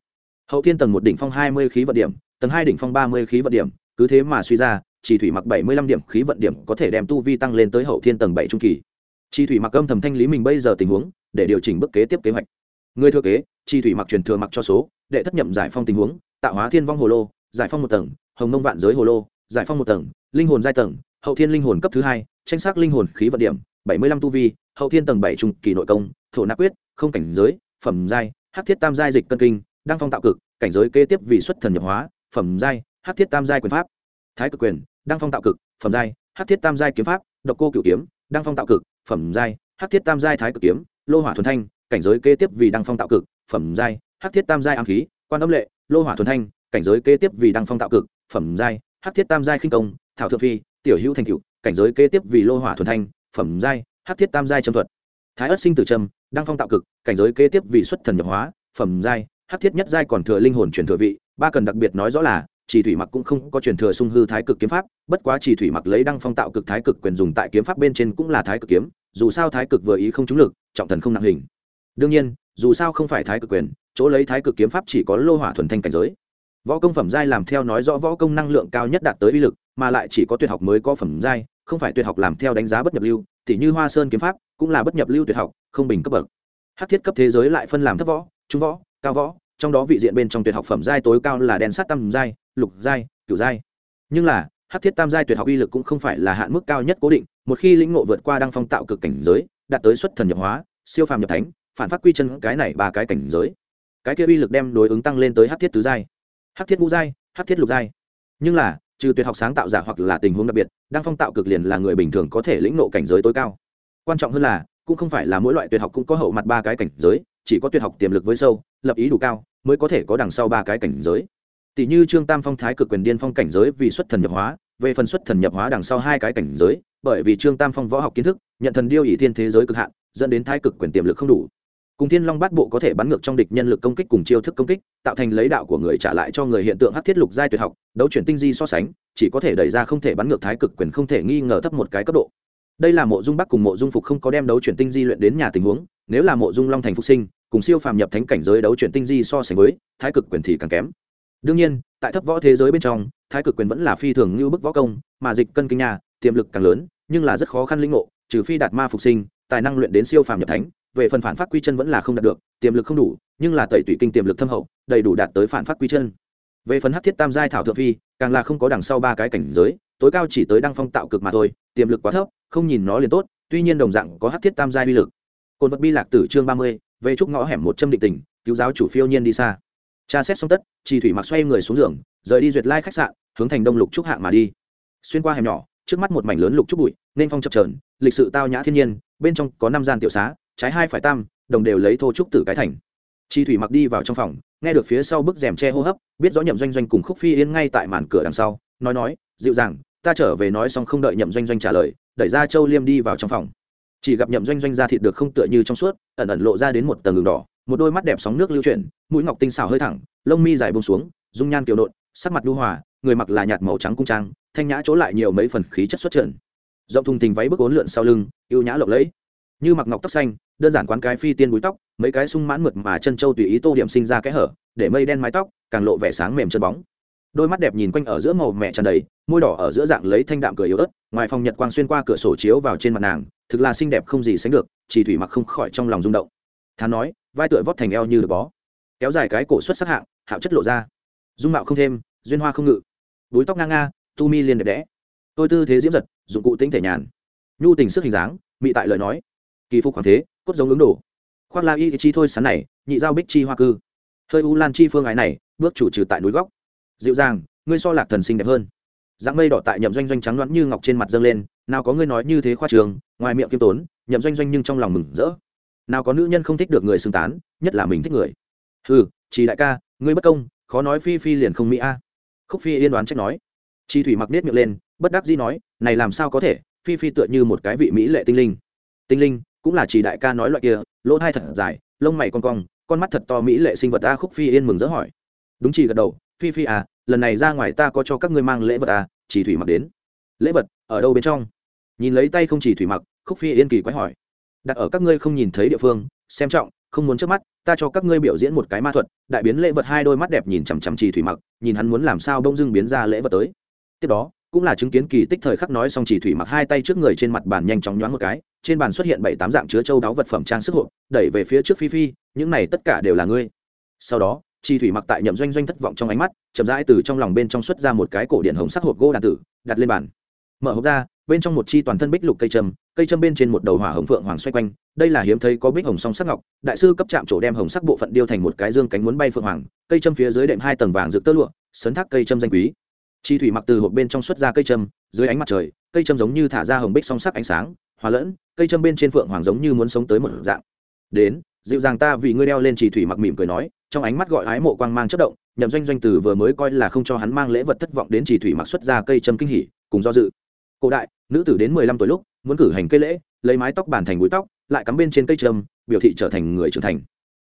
Hậu thiên tầng một đỉnh phong hai mươi khí vận điểm, tầng hai đỉnh phong ba mươi khí vận điểm, cứ thế mà suy ra chỉ thủy mặc bảy mươi lăm điểm khí vận điểm có thể đem tu vi tăng lên tới hậu thiên tầng bảy trung kỳ. Chỉ thủy mặc âm thầm thanh lý mình bây giờ tình huống, để điều chỉnh bước kế tiếp kế hoạch. Người thừa kế chỉ thủy mặc truyền thừa mặc cho số, đệ thất nhậm giải phong tình huống, tạo hóa thiên vong hồ lô, giải phong một tầng, hồng nông vạn giới hồ lô, giải phong một tầng, linh hồn giai tầng hậu thiên linh hồn cấp thứ hai, tranh xác linh hồn khí vận điểm, bảy mươi lăm tu vi, hậu thiên tầng bảy trung kỳ nội công, thổ nạp quyết, không cảnh giới, phẩm giai Hát thiết tam giai dịch cân kinh, đăng phong tạo cực, cảnh giới kế tiếp vì xuất thần nhập hóa, phẩm giai Hát thiết tam giai quyền pháp, thái cực quyền, đăng phong tạo cực, phẩm giai Hát thiết tam giai kiếm pháp, độc cô Cựu kiếm, đăng phong tạo cực, phẩm giai Hát thiết tam giai thái cực kiếm, lô hỏa thuần thanh, cảnh giới kế tiếp vì đăng phong tạo cực, phẩm giai Hát thiết tam giai ám khí, quan âm lệ, lô hỏa thuần thanh, cảnh giới kế tiếp vì đăng phong tạo cực, phẩm giai Hát thiết tam giai khinh công, thảo thượng phi tiểu hữu thành cựu cảnh giới kế tiếp vì lô hỏa thuần thanh, phẩm giai hát thiết tam giai trầm thuật. Thái ất sinh tử trầm đăng phong tạo cực, cảnh giới kế tiếp vì xuất thần nhập hóa, phẩm giai hát thiết nhất giai còn thừa linh hồn truyền thừa vị. Ba cần đặc biệt nói rõ là, chỉ thủy mặc cũng không có truyền thừa sung hư thái cực kiếm pháp, bất quá chỉ thủy mặc lấy đăng phong tạo cực thái cực quyền dùng tại kiếm pháp bên trên cũng là thái cực kiếm, dù sao thái cực vừa ý không trúng lực, trọng thần không nặng hình. Đương nhiên, dù sao không phải thái cực quyền, chỗ lấy thái cực kiếm pháp chỉ có lô hỏa thuần thanh cảnh giới. Võ công phẩm giai làm theo nói rõ võ công năng lượng cao nhất đạt tới uy lực mà lại chỉ có tuyệt học mới có phẩm giai, không phải tuyệt học làm theo đánh giá bất nhập lưu thì như hoa sơn kiếm pháp, cũng là bất nhập lưu tuyệt học, không bình cấp bậc. Hát thiết cấp thế giới lại phân làm thấp võ, trung võ, cao võ, trong đó vị diện bên trong tuyệt học phẩm giai tối cao là đèn sắt tam giai, lục giai, cửu giai. Nhưng là hát thiết tam giai tuyệt học uy lực cũng không phải là hạn mức cao nhất cố định, một khi lĩnh ngộ vượt qua đăng phong tạo cực cảnh giới, đạt tới xuất thần nhập hóa, siêu phàm nhập thánh, phản phát quy chân cái này ba cái cảnh giới. Cái kia uy lực đem đối ứng tăng lên tới hát thiết tứ giai. Hát thiết ngũ giai hát thiết lục giai. Nhưng là trừ tuyệt học sáng tạo giả hoặc là tình huống đặc biệt Đang phong tạo cực liền là người bình thường có thể lĩnh nộ cảnh giới tối cao. Quan trọng hơn là, cũng không phải là mỗi loại tuyệt học cũng có hậu mặt ba cái cảnh giới, chỉ có tuyệt học tiềm lực với sâu, lập ý đủ cao, mới có thể có đằng sau ba cái cảnh giới. Tỷ như trương tam phong thái cực quyền điên phong cảnh giới vì xuất thần nhập hóa, về phần xuất thần nhập hóa đằng sau hai cái cảnh giới, bởi vì trương tam phong võ học kiến thức, nhận thần điêu ỷ thiên thế giới cực hạn, dẫn đến thái cực quyền tiềm lực không đủ cùng thiên long bát bộ có thể bắn ngược trong địch nhân lực công kích cùng chiêu thức công kích, tạo thành lấy đạo của người trả lại cho người hiện tượng hát thiết lục giai tuyệt học, đấu chuyển tinh di so sánh, chỉ có thể đẩy ra không thể bắn ngược thái cực quyền không thể nghi ngờ thấp một cái cấp độ. Đây là mộ dung bắc cùng mộ dung phục không có đem đấu chuyển tinh di luyện đến nhà tình huống, nếu là mộ dung long thành phục sinh, cùng siêu phàm nhập thánh cảnh giới đấu chuyển tinh di so sánh với, thái cực quyền thì càng kém. Đương nhiên, tại thấp võ thế giới bên trong, thái cực quyền vẫn là phi thường như bức võ công, mà dịch cân kinh nhà tiềm lực càng lớn, nhưng là rất khó khăn linh ngộ, trừ phi đạt ma phục sinh, tài năng luyện đến siêu phàm nhập thánh về phần phản phát quy chân vẫn là không đạt được, tiềm lực không đủ, nhưng là tẩy tủy kinh tiềm lực thâm hậu, đầy đủ đạt tới phản phát quy chân. Về phần hát thiết tam giai thảo thượng phi, càng là không có đằng sau ba cái cảnh giới, tối cao chỉ tới đăng phong tạo cực mà thôi, tiềm lực quá thấp, không nhìn nó liền tốt, tuy nhiên đồng dạng có hát thiết tam giai uy lực. Cồn vật bi lạc tử chương ba mươi, về trúc ngõ hẻm một trăm định tình, cứu giáo chủ phiêu nhiên đi xa. Tra xét xong tất chỉ thủy mặc xoay người xuống giường, rời đi duyệt lai khách sạn, hướng thành đông lục trúc hạng mà đi. Xuyên qua hẻm nhỏ, trước mắt một mảnh lớn lục trúc bụi, nên phong chập trờn lịch sự tao nhã thiên nhiên, bên trong có năm gian tiểu xá trái hai phải tam, đồng đều lấy thô trúc tử cái thành. Chi thủy mặc đi vào trong phòng, nghe được phía sau bức rèm che hô hấp, biết rõ nhậm doanh doanh cùng khúc phi yên ngay tại màn cửa đằng sau, nói nói, dịu dàng, ta trở về nói xong không đợi nhậm doanh doanh trả lời, đẩy ra châu liêm đi vào trong phòng. Chỉ gặp nhậm doanh doanh ra thịt được không tựa như trong suốt, ẩn ẩn lộ ra đến một tầng đường đỏ, một đôi mắt đẹp sóng nước lưu chuyển, mũi ngọc tinh xảo hơi thẳng, lông mi dài bông xuống, dung nhan kiều nộn sắc mặt lưu hòa, người mặc là nhạt màu trắng cung trang, thanh nhã chỗ lại nhiều mấy phần khí chất xuất trần. Rộng thùng tình váy bước ốn lượn sau lưng yêu nhã lộng lẫy. Như mặc ngọc tóc xanh đơn giản quán cái phi tiên búi tóc, mấy cái sung mãn mượt mà chân châu tùy ý tô điểm sinh ra cái hở, để mây đen mái tóc, càng lộ vẻ sáng mềm chân bóng. Đôi mắt đẹp nhìn quanh ở giữa màu mẹ tràn đầy, môi đỏ ở giữa dạng lấy thanh đạm cười yếu ớt, ngoài phòng nhật quang xuyên qua cửa sổ chiếu vào trên mặt nàng, thực là xinh đẹp không gì sánh được, chỉ thủy mặc không khỏi trong lòng rung động. Thán nói, vai tựa vót thành eo như được bó. Kéo dài cái cổ xuất sắc hạng, hạo chất lộ ra. Dung mạo không thêm, duyên hoa không ngự. Búi tóc ngang nga, tu mi liền đẹp đẽ. Tôi tư thế diễm giật, dụng cụ tính thể nhàn. Nhu tình sức hình dáng, mị tại lời nói. Kỳ phục khoảng thế cốt giống ứng đổ, khoác la y chi thôi sắn này nhị giao bích chi hoa cư. Hơi u lan chi phương ái này bước chủ trừ tại núi góc. Dịu dàng ngươi so lạc thần sinh đẹp hơn. Dạng mây đỏ tại nhậm doanh doanh trắng loãng như ngọc trên mặt dâng lên nào có ngươi nói như thế khoa trường ngoài miệng kiêm tốn nhậm doanh doanh nhưng trong lòng mừng rỡ. Nào có nữ nhân không thích được người xưng tán nhất là mình thích người. Ừ chỉ đại ca ngươi bất công khó nói phi phi liền không mỹ a. Khúc phi yên đoán trách nói. Chi thủy mặc nết miệng lên bất đắc dĩ nói này làm sao có thể phi phi tựa như một cái vị mỹ lệ tinh linh. Tinh linh cũng là chỉ đại ca nói loại kia, lỗ thai thật dài, lông mày con cong, con mắt thật to mỹ lệ sinh vật a khúc phi yên mừng dỡ hỏi. Đúng chỉ gật đầu, phi phi à lần này ra ngoài ta có cho các ngươi mang lễ vật à chỉ thủy mặc đến. Lễ vật, ở đâu bên trong? Nhìn lấy tay không chỉ thủy mặc, khúc phi yên kỳ quái hỏi. Đặt ở các ngươi không nhìn thấy địa phương, xem trọng, không muốn trước mắt, ta cho các ngươi biểu diễn một cái ma thuật, đại biến lễ vật hai đôi mắt đẹp nhìn chằm chằm chỉ thủy mặc, nhìn hắn muốn làm sao đông dưng biến ra lễ vật tới. Tiếp đó cũng là chứng kiến kỳ tích thời khắc nói xong chỉ thủy mặc hai tay trước người trên mặt bàn nhanh chóng nhoáng một cái, trên bàn xuất hiện bảy tám dạng chứa châu đáo vật phẩm trang sức hộp, đẩy về phía trước phi phi, những này tất cả đều là ngươi. Sau đó, chỉ thủy mặc tại nhậm doanh doanh thất vọng trong ánh mắt, chậm rãi từ trong lòng bên trong xuất ra một cái cổ điện hồng sắc hộp gỗ đàn tử, đặt lên bàn. Mở hộp ra, bên trong một chi toàn thân bích lục cây trầm cây trầm bên trên một đầu hỏa hồng phượng hoàng xoay quanh, đây là hiếm thấy có bích hồng song sắc ngọc, đại sư cấp trạm chỗ đem hồng sắc bộ phận điêu thành một cái dương cánh muốn bay phượng hoàng, cây trầm phía dưới đệm hai tầng vàng rực tơ lụa, sấn thác cây trầm danh quý chi thủy mặc từ hộp bên trong xuất ra cây châm, dưới ánh mặt trời, cây châm giống như thả ra hồng bích song sắc ánh sáng, hòa lẫn, cây châm bên trên phượng hoàng giống như muốn sống tới một dạng. Đến, dịu dàng ta vì ngươi đeo lên chỉ thủy mặc mỉm cười nói, trong ánh mắt gọi ái mộ quang mang chất động, nhậm doanh doanh từ vừa mới coi là không cho hắn mang lễ vật thất vọng đến chỉ thủy mặc xuất ra cây châm kinh hỉ, cùng do dự. Cổ đại, nữ tử đến mười lăm tuổi lúc, muốn cử hành cây lễ, lấy mái tóc bàn thành búi tóc, lại cắm bên trên cây châm, biểu thị trở thành người trưởng thành.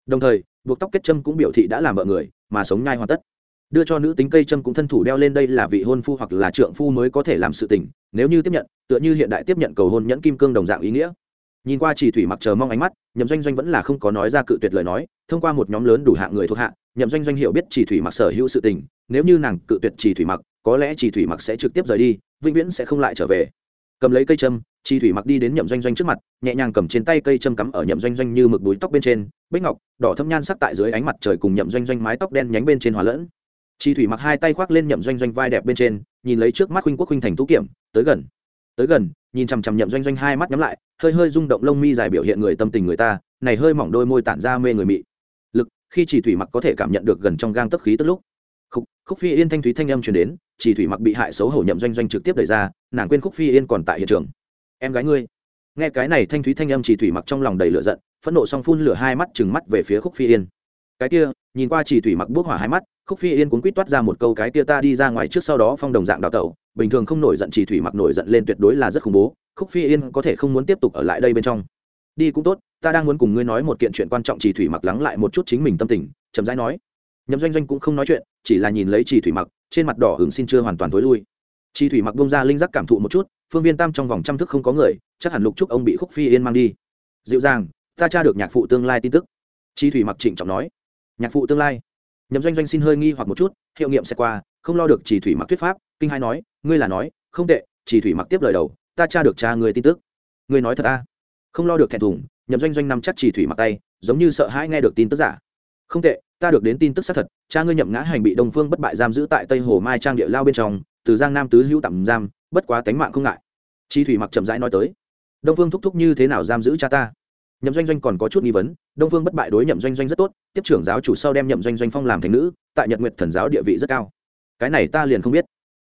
Đồng thời, buộc tóc kết châm cũng biểu thị đã làm vợ người, mà sống nhai hoàn tất đưa cho nữ tính cây châm cũng thân thủ đeo lên đây là vị hôn phu hoặc là trượng phu mới có thể làm sự tình, nếu như tiếp nhận, tựa như hiện đại tiếp nhận cầu hôn nhẫn kim cương đồng dạng ý nghĩa. Nhìn qua chỉ thủy mặc chờ mong ánh mắt, nhậm doanh doanh vẫn là không có nói ra cự tuyệt lời nói, thông qua một nhóm lớn đủ hạng người thuộc hạ, nhậm doanh doanh hiểu biết chỉ thủy mặc sở hữu sự tình, nếu như nàng cự tuyệt chỉ thủy mặc, có lẽ chỉ thủy mặc sẽ trực tiếp rời đi, vĩnh viễn sẽ không lại trở về. Cầm lấy cây châm, chỉ thủy mặc đi đến nhậm doanh doanh trước mặt, nhẹ nhàng cầm trên tay cây châm cắm ở nhậm doanh doanh như mực búi tóc bên trên, bích ngọc, đỏ thâm nhan sắc tại dưới ánh mặt trời cùng nhậm doanh doanh mái tóc đen nhánh bên trên hòa lẫn chi thủy mặc hai tay khoác lên nhậm doanh doanh vai đẹp bên trên nhìn lấy trước mắt huynh quốc huynh thành tú kiểm tới gần. Tới gần nhìn chằm chằm nhậm doanh doanh hai mắt nhắm lại hơi hơi rung động lông mi dài biểu hiện người tâm tình người ta này hơi mỏng đôi môi tản ra mê người mị. Lực khi chỉ thủy mặc có thể cảm nhận được gần trong gang tấc khí tức lúc. Khúc, khúc phi yên thanh thúy thanh âm truyền đến chỉ thủy mặc bị hại xấu hổ nhậm doanh doanh trực tiếp đẩy ra nàng quên khúc phi yên còn tại hiện trường. Em gái ngươi. Nghe cái này thanh thúy thanh âm chỉ thủy mặc trong lòng đầy lửa giận phẫn nộ song phun lửa hai mắt chừng mắt về phía khúc phi yên cái kia, nhìn qua chỉ thủy mặc bước hỏa hai mắt, khúc phi yên cuốn quýt toát ra một câu cái kia ta đi ra ngoài trước sau đó phong đồng dạng đào tẩu, bình thường không nổi giận chỉ thủy mặc nổi giận lên tuyệt đối là rất khủng bố, khúc phi yên có thể không muốn tiếp tục ở lại đây bên trong. Đi cũng tốt, ta đang muốn cùng ngươi nói một kiện chuyện quan trọng chỉ thủy mặc lắng lại một chút chính mình tâm tình, chậm rãi nói. Nhậm doanh doanh cũng không nói chuyện, chỉ là nhìn lấy chỉ thủy mặc, trên mặt đỏ hứng xin chưa hoàn toàn thối lui. Chỉ thủy mặc bông ra linh giác cảm thụ một chút, phương viên tam trong vòng trăm thức không có người, chắc hẳn lục trúc ông bị khúc phi yên mang đi. Dịu dàng, ta tra được nhạc phụ tương lai tin tức. Chi thủy mặc trịnh trọng nói nhạc phụ tương lai. Nhậm doanh doanh xin hơi nghi hoặc một chút, hiệu nghiệm sẽ qua, không lo được chỉ thủy mặc thuyết pháp, kinh hai nói, ngươi là nói, không tệ, chỉ thủy mặc tiếp lời đầu, ta tra được cha người tin tức. Ngươi nói thật à? không lo được thẹn thùng. Nhậm doanh doanh nằm chắc chỉ thủy mặc tay, giống như sợ hãi nghe được tin tức giả. Không tệ, ta được đến tin tức xác thật, cha ngươi nhậm ngã hành bị đông phương bất bại giam giữ tại tây hồ mai trang địa lao bên trong, từ giang nam tứ hữu tạm giam, bất quá tánh mạng không ngại. Chi thủy mặc chậm rãi nói tới. Đông phương thúc thúc như thế nào giam giữ cha ta? Nhậm doanh doanh còn có chút nghi vấn đông phương bất bại đối nhậm doanh doanh rất tốt, tiếp trưởng giáo chủ sau đem nhậm doanh doanh phong làm thành nữ, tại nhật nguyệt thần giáo địa vị rất cao. Cái này ta liền không biết.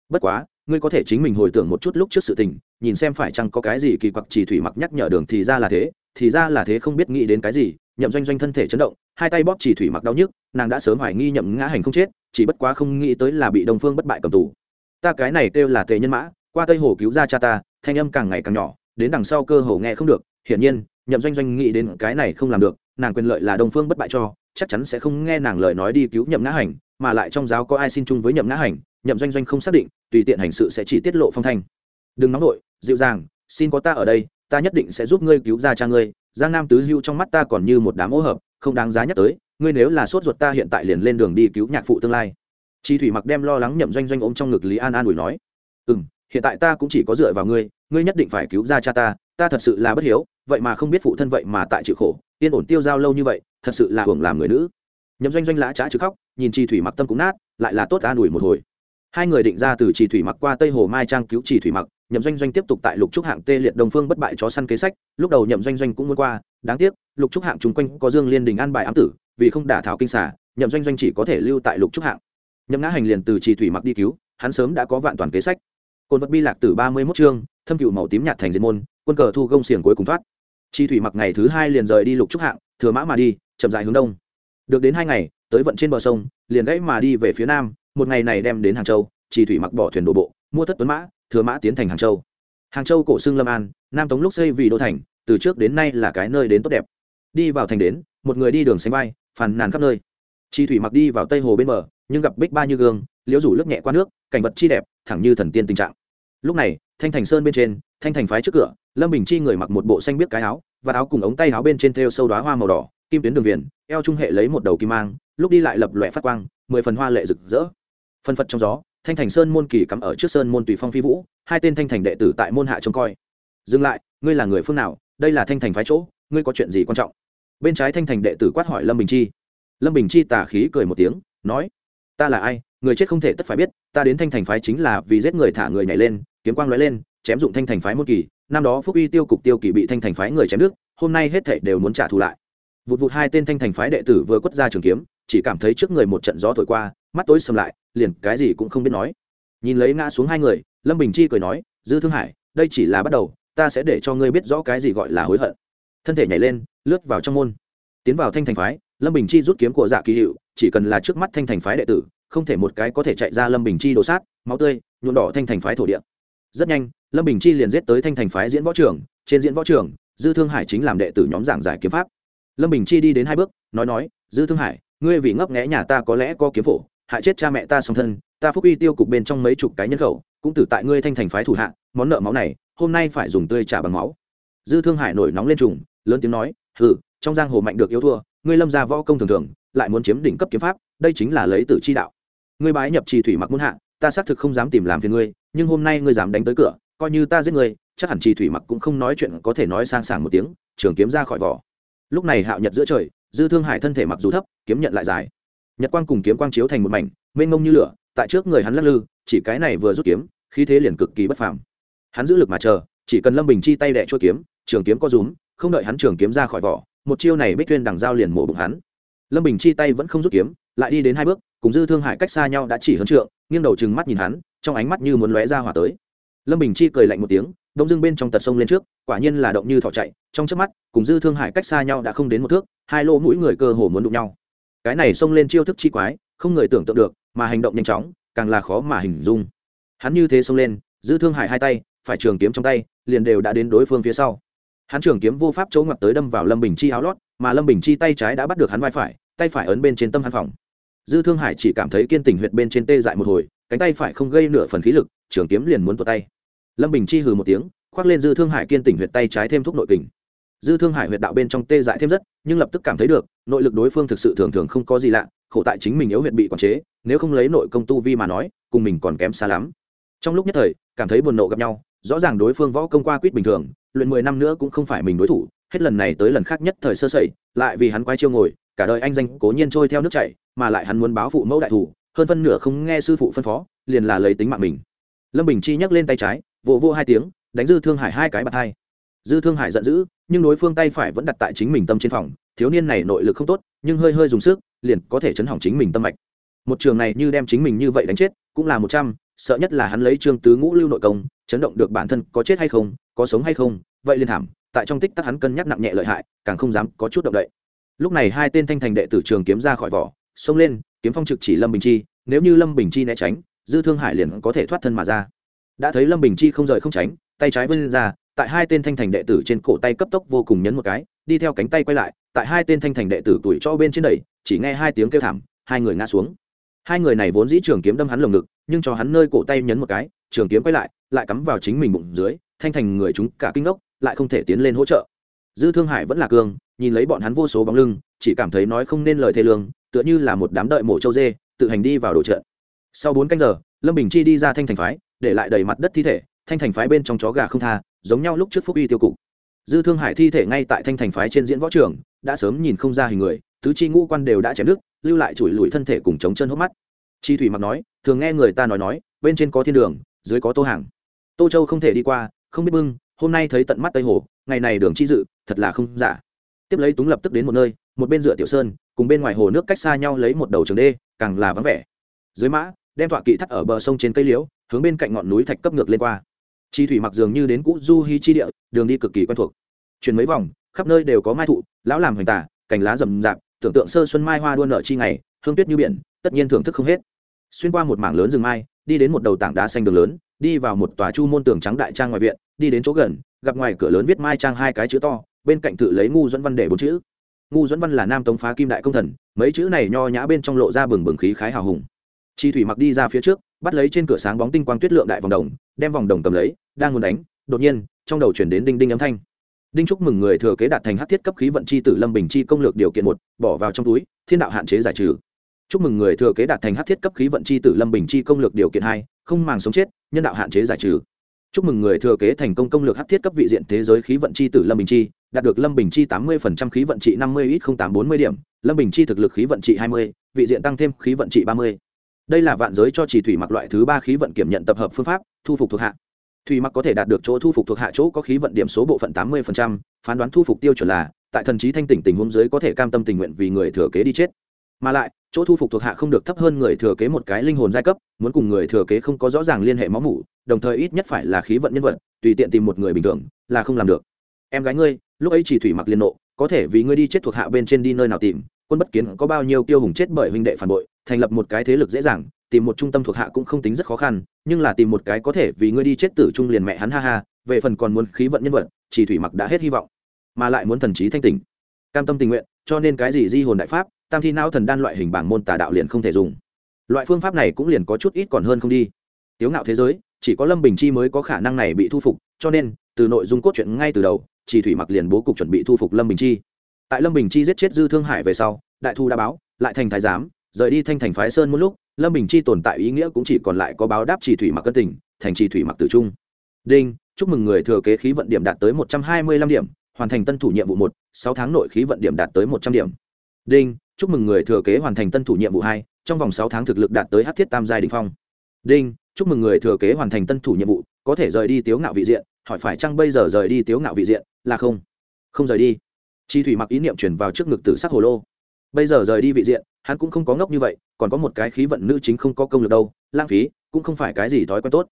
Bất quá, ngươi có thể chính mình hồi tưởng một chút lúc trước sự tình, nhìn xem phải chăng có cái gì kỳ quặc chỉ thủy mặc nhắc nhở đường thì ra là thế, thì ra là thế không biết nghĩ đến cái gì, nhậm doanh doanh thân thể chấn động, hai tay bóp chỉ thủy mặc đau nhức, nàng đã sớm hoài nghi nhậm ngã hành không chết, chỉ bất quá không nghĩ tới là bị đông phương bất bại cầm tù. Ta cái này kêu là tề nhân mã, qua tây hồ cứu ra cha ta, thanh âm càng ngày càng nhỏ, đến đằng sau cơ hồ nghe không được, hiển nhiên, nhậm doanh doanh nghĩ đến cái này không làm được nàng quyền lợi là đông phương bất bại cho, chắc chắn sẽ không nghe nàng lời nói đi cứu nhậm ngã hành, mà lại trong giáo có ai xin chung với nhậm ngã hành, nhậm doanh doanh không xác định, tùy tiện hành sự sẽ chỉ tiết lộ phong thanh. Đừng nóng nổi dịu dàng, xin có ta ở đây, ta nhất định sẽ giúp ngươi cứu ra cha ngươi, giang nam tứ hưu trong mắt ta còn như một đám ô hợp, không đáng giá nhắc tới, ngươi nếu là sốt ruột ta hiện tại liền lên đường đi cứu nhạc phụ tương lai. Chi thủy mặc đem lo lắng nhậm doanh doanh ôm trong ngực lý an an ủi nói ừ m hiện tại ta cũng chỉ có dựa vào ngươi ngươi nhất định phải cứu ra cha ta ta thật sự là bất hiếu, vậy mà không biết phụ thân vậy mà tại chịu khổ yên ổn tiêu giao lâu như vậy, thật sự là hưởng làm người nữ. Nhậm doanh doanh lã trá chứ khóc, nhìn chi thủy mặc tâm cũng nát, lại là tốt an ủi một hồi. Hai người định ra từ Chi thủy mặc qua tây hồ mai trang cứu Chi thủy mặc, nhậm doanh doanh tiếp tục tại lục trúc hạng tê liệt đồng phương bất bại chó săn kế sách, lúc đầu nhậm doanh doanh cũng muốn qua, đáng tiếc, lục trúc hạng chung quanh có dương liên đình an bài ám tử, vì không đả thảo kinh xả nhậm doanh doanh chỉ có thể lưu tại lục trúc hạng. Nhậm ngã hành liền từ Chi thủy mặc đi cứu, hắn sớm đã có vạn toàn kế sách. Côn vật bi lạc từ ba mươi mốt chương, thâm cựu màu tím nhạt thành diệt môn, quân cờ thu gông xiềng cuối cùng thoát chi thủy mặc ngày thứ hai liền rời đi lục trúc hạng, thừa mã mà đi, chậm dài hướng đông. Được đến hai ngày, tới vận trên bờ sông, liền gãy mà đi về phía nam, một ngày này đem đến hàng châu, Chi thủy mặc bỏ thuyền đổ bộ, mua thất tuấn mã, thừa mã tiến thành hàng châu. Hàng châu cổ xưng lâm an, nam tống lúc xây vì đô thành, từ trước đến nay là cái nơi đến tốt đẹp. Đi vào thành đến, một người đi đường xanh vai, phàn nàn khắp nơi. Chi thủy mặc đi vào tây hồ bên bờ, nhưng gặp bích ba như gương, liễu rủ lướt nhẹ qua nước, cảnh vật chi đẹp, thẳng như thần tiên tình trạng. Lúc này, thanh thành sơn bên trên, thanh thành phái trước cửa lâm bình chi người mặc một bộ xanh biết cái áo, và áo cùng ống tay áo bên trên thêu sâu đoá hoa màu đỏ, kim tuyến đường viền, eo trung hệ lấy một đầu kim mang, lúc đi lại lập lòe phát quang, mười phần hoa lệ rực rỡ. Phân phật trong gió, thanh thành sơn môn kỳ cắm ở trước sơn môn tùy phong phi vũ, hai tên thanh thành đệ tử tại môn hạ trông coi. Dừng lại, ngươi là người phương nào? Đây là thanh thành phái chỗ, ngươi có chuyện gì quan trọng? Bên trái thanh thành đệ tử quát hỏi lâm bình chi. Lâm bình chi tà khí cười một tiếng, nói, ta là ai? Người chết không thể tất phải biết, ta đến thanh thành phái chính là vì giết người thả người nhảy lên, kiếm quang lóe lên, chém dụng thanh thành phái môn kỳ năm đó phúc uy tiêu cục tiêu kỳ bị thanh thành phái người chém nước hôm nay hết thảy đều muốn trả thù lại. Vụt vụt hai tên thanh thành phái đệ tử vừa quất ra trường kiếm, chỉ cảm thấy trước người một trận gió thổi qua, mắt tối sầm lại, liền cái gì cũng không biết nói. Nhìn lấy ngã xuống hai người, lâm bình chi cười nói, dư thương hải, đây chỉ là bắt đầu, ta sẽ để cho ngươi biết rõ cái gì gọi là hối hận. Thân thể nhảy lên, lướt vào trong môn. Tiến vào thanh thành phái, lâm bình chi rút kiếm của dạ kỳ hiệu chỉ cần là trước mắt thanh thành phái đệ tử, không thể một cái có thể chạy ra lâm bình chi đổ sát, máu tươi, nhuộm đỏ thanh thành phái thổ địa. Rất nhanh lâm bình chi liền giết tới thanh thành phái diễn võ trường trên diễn võ trường dư thương hải chính làm đệ tử nhóm giảng giải kiếm pháp. Lâm bình chi đi đến hai bước, nói nói, dư thương hải, ngươi vì ngấp nghẽ nhà ta có lẽ có kiếm phổ, hại chết cha mẹ ta song thân, ta phúc uy tiêu cục bên trong mấy chục cái nhân khẩu, cũng tử tại ngươi thanh thành phái thủ hạ, món nợ máu này, hôm nay phải dùng tươi trả bằng máu. Dư thương hải nổi nóng lên trùng, lớn tiếng nói, hừ, trong giang hồ mạnh được yếu thua, ngươi lâm ra võ công thường thường, lại muốn chiếm đỉnh cấp kiếm pháp, đây chính là lấy tử chi đạo. Ngươi bái nhập trì thủy mặc muốn hạ, ta xác thực không dám tìm làm phiền ngươi, nhưng hôm nay ngươi dám đánh tới cửa coi như ta giết người, chắc hẳn trì thủy mặc cũng không nói chuyện có thể nói sang sảng một tiếng trường kiếm ra khỏi vỏ. Lúc này hạo nhật giữa trời dư thương hải thân thể mặc dù thấp kiếm nhận lại dài. Nhật quang cùng kiếm quang chiếu thành một mảnh mênh mông như lửa tại trước người hắn lắc lư chỉ cái này vừa rút kiếm khí thế liền cực kỳ bất phàm. Hắn giữ lực mà chờ chỉ cần lâm bình chi tay đẻ chua kiếm trường kiếm có rúm không đợi hắn trường kiếm ra khỏi vỏ một chiêu này bích tuyên đằng dao liền mổ bụng hắn. Lâm bình chi tay vẫn không rút kiếm lại đi đến hai bước cùng dư thương hải cách xa nhau đã chỉ hơn trượng nghiêng đầu chừng mắt nhìn hắn trong ánh mắt như muốn lóe ra hỏa tới lâm bình chi cười lạnh một tiếng đông dưng bên trong tật sông lên trước, quả nhiên là động như thỏ chạy, trong trước mắt, cùng dư thương hải cách xa nhau đã không đến một thước, hai lỗ mũi người cơ hồ muốn đụng nhau. Cái này xông lên chiêu thức chi quái, không người tưởng tượng được, mà hành động nhanh chóng, càng là khó mà hình dung. Hắn như thế xông lên, dư thương hải hai tay, phải trường kiếm trong tay, liền đều đã đến đối phương phía sau. Hắn trường kiếm vô pháp chỗ ngoặt tới đâm vào lâm bình chi áo lót, mà lâm bình chi tay trái đã bắt được hắn vai phải, tay phải ấn bên trên tâm hắn phòng. Dư thương hải chỉ cảm thấy kiên tình huyệt bên trên tê dại một hồi, cánh tay phải không gây nửa phần khí lực trường kiếm liền muốn tuột tay. Lâm bình chi hừ một tiếng, khoác lên dư thương hải kiên tỉnh huyệt tay trái thêm thuốc nội kình. Dư thương hải huyệt đạo bên trong tê dại thêm rất, nhưng lập tức cảm thấy được, nội lực đối phương thực sự thường thường không có gì lạ, khổ tại chính mình yếu huyệt bị quản chế, nếu không lấy nội công tu vi mà nói, cùng mình còn kém xa lắm. Trong lúc nhất thời, cảm thấy buồn nộ gặp nhau, rõ ràng đối phương võ công qua quýt bình thường, luyện mười năm nữa cũng không phải mình đối thủ, hết lần này tới lần khác nhất thời sơ sẩy, lại vì hắn quay chiêu ngồi, cả đời anh danh cố nhiên trôi theo nước chảy, mà lại hắn muốn báo phụ mẫu đại thủ, hơn phân nửa không nghe sư phụ phân phó, liền là lấy tính mạng mình lâm bình chi nhắc lên tay trái, vỗ vô hai tiếng, đánh dư thương hải hai cái bạt hai. Dư thương hải giận dữ, nhưng đối phương tay phải vẫn đặt tại chính mình tâm trên phòng, thiếu niên này nội lực không tốt, nhưng hơi hơi dùng sức, liền có thể chấn hỏng chính mình tâm mạch. Một trường này như đem chính mình như vậy đánh chết, cũng là một trăm, sợ nhất là hắn lấy trương tứ ngũ lưu nội công, chấn động được bản thân có chết hay không, có sống hay không, vậy liên thảm, tại trong tích tắc hắn cân nhắc nặng nhẹ lợi hại, càng không dám có chút động đậy. Lúc này hai tên thanh thành đệ tử trường kiếm ra khỏi vỏ, xông lên, kiếm phong trực chỉ lâm bình chi, nếu như lâm bình chi né tránh dư thương hải liền có thể thoát thân mà ra. Đã thấy lâm bình chi không rời không tránh, tay trái vươn ra, tại hai tên thanh thành đệ tử trên cổ tay cấp tốc vô cùng nhấn một cái, đi theo cánh tay quay lại, tại hai tên thanh thành đệ tử tuổi cho bên trên đẩy, chỉ nghe hai tiếng kêu thảm, hai người ngã xuống. Hai người này vốn dĩ trường kiếm đâm hắn lồng ngực, nhưng cho hắn nơi cổ tay nhấn một cái, trường kiếm quay lại lại cắm vào chính mình bụng dưới, thanh thành người chúng cả kinh ngốc, lại không thể tiến lên hỗ trợ. Dư thương hải vẫn là cương nhìn lấy bọn hắn vô số bóng lưng, chỉ cảm thấy nói không nên lời thê lương, tựa như là một đám đợi mổ châu dê, tự hành đi vào đồ trận sau bốn canh giờ, lâm bình chi đi ra thanh thành phái, để lại đầy mặt đất thi thể, thanh thành phái bên trong chó gà không tha, giống nhau lúc trước phúc y tiêu cục. Dư thương hải thi thể ngay tại thanh thành phái trên diễn võ trường, đã sớm nhìn không ra hình người, tứ chi ngũ quan đều đã chém đứt, lưu lại chùi lùi thân thể cùng chống chân hốc mắt. Chi thủy mặc nói, thường nghe người ta nói nói, bên trên có thiên đường, dưới có tô hàng. Tô châu không thể đi qua, không biết bưng, hôm nay thấy tận mắt tây hồ, ngày này đường chi dự, thật là không giả. Tiếp lấy túng lập tức đến một nơi, một bên dựa tiểu sơn, cùng bên ngoài hồ nước cách xa nhau lấy một đầu trường đê, càng là vắng vẻ. Dưới mã đem tọa kỵ thắt ở bờ sông trên cây liễu, hướng bên cạnh ngọn núi thạch cấp ngược lên qua. Chi thủy mặc dường như đến cũ du hi chi địa, đường đi cực kỳ quen thuộc. Chuyển mấy vòng, khắp nơi đều có mai thụ, lão làm hoành tả cành lá rậm rạp, tưởng tượng sơ xuân mai hoa đua nợ chi ngày, hương tuyết như biển, tất nhiên thưởng thức không hết. Xuyên qua một mảng lớn rừng mai, đi đến một đầu tảng đá xanh đường lớn, đi vào một tòa chu môn tường trắng đại trang ngoài viện, đi đến chỗ gần, gặp ngoài cửa lớn viết mai trang hai cái chữ to, bên cạnh tự lấy ngu dẫn văn để bốn chữ. Ngu dẫn văn là nam tống phá kim đại công thần, mấy chữ này nho nhã bên trong lộ ra bừng bừng khí khái hào hùng chi thủy mặc đi ra phía trước, bắt lấy trên cửa sáng bóng tinh quang tuyết lượng đại vòng đồng, đem vòng đồng cầm lấy, đang muốn đánh, đột nhiên, trong đầu chuyển đến đinh đinh âm thanh. Đinh chúc mừng người thừa kế đạt thành hát thiết cấp khí vận chi tử lâm bình chi công lược điều kiện một, bỏ vào trong túi, thiên đạo hạn chế giải trừ. Chúc mừng người thừa kế đạt thành hát thiết cấp khí vận chi tử lâm bình chi công lược điều kiện hai, không màng sống chết, nhân đạo hạn chế giải trừ. Chúc mừng người thừa kế thành công công lược hát thiết cấp vị diện thế giới khí vận chi tử lâm bình chi, đạt được lâm bình chi tám mươi khí vận trị năm mươi ít không tám bốn mươi điểm, lâm bình chi thực lực khí vận trị hai mươi, vị diện tăng thêm khí vận trị ba mươi đây là vạn giới cho chỉ thủy mặc loại thứ ba khí vận kiểm nhận tập hợp phương pháp, thu phục thuộc hạ. Thủy mặc có thể đạt được chỗ thu phục thuộc hạ chỗ có khí vận điểm số bộ phận tám mươi phán đoán thu phục tiêu chuẩn là, tại thần trí thanh tỉnh tình huống giới có thể cam tâm tình nguyện vì người thừa kế đi chết. Mà lại, chỗ thu phục thuộc hạ không được thấp hơn người thừa kế một cái linh hồn giai cấp, muốn cùng người thừa kế không có rõ ràng liên hệ máu mủ, đồng thời ít nhất phải là khí vận nhân vật, tùy tiện tìm một người bình thường, là không làm được. Em gái ngươi, lúc ấy chỉ thủy mặc liên nộ, có thể vì ngươi đi chết thuộc hạ bên trên đi nơi nào tìm quân bất kiến có bao nhiêu tiêu hùng chết bởi huynh đệ phản bội, thành lập một cái thế lực dễ dàng, tìm một trung tâm thuộc hạ cũng không tính rất khó khăn, nhưng là tìm một cái có thể vì ngươi đi chết tử trung liền mẹ hắn ha ha, về phần còn muốn khí vận nhân vật, chỉ thủy mặc đã hết hy vọng, mà lại muốn thần trí thanh tỉnh. Cam tâm tình nguyện, cho nên cái gì di hồn đại pháp, tam thi não thần đan loại hình bảng môn tà đạo liền không thể dùng. Loại phương pháp này cũng liền có chút ít còn hơn không đi. Tiếu ngạo thế giới, chỉ có lâm bình chi mới có khả năng này bị thu phục, cho nên, từ nội dung cốt truyện ngay từ đầu, chỉ thủy mặc liền bố cục chuẩn bị thu phục lâm bình chi tại lâm bình chi giết chết dư thương hải về sau, đại thu đã báo, lại thành thái giám, rời đi thanh thành phái sơn một lúc, lâm bình chi tồn tại ý nghĩa cũng chỉ còn lại có báo đáp chỉ thủy mặc cân tình, thành chỉ thủy mặc tử trung. Đinh, chúc mừng người thừa kế khí vận điểm đạt tới một trăm hai mươi lăm điểm, hoàn thành tân thủ nhiệm vụ một, sáu tháng nội khí vận điểm đạt tới một trăm điểm. Đinh, chúc mừng người thừa kế hoàn thành tân thủ nhiệm vụ hai, trong vòng sáu tháng thực lực đạt tới hát thiết tam giai đình phong. Đinh, chúc mừng người thừa kế hoàn thành tân thủ nhiệm vụ, có thể rời đi tiếu ngạo vị diện, hỏi phải chăng bây giờ rời đi tiếu ngạo vị diện, là không? Không rời đi chi thủy mặc ý niệm chuyển vào trước ngực tử sắc hồ lô. Bây giờ rời đi vị diện, hắn cũng không có ngốc như vậy, còn có một cái khí vận nữ chính không có công lực đâu, lãng phí, cũng không phải cái gì thói quen tốt.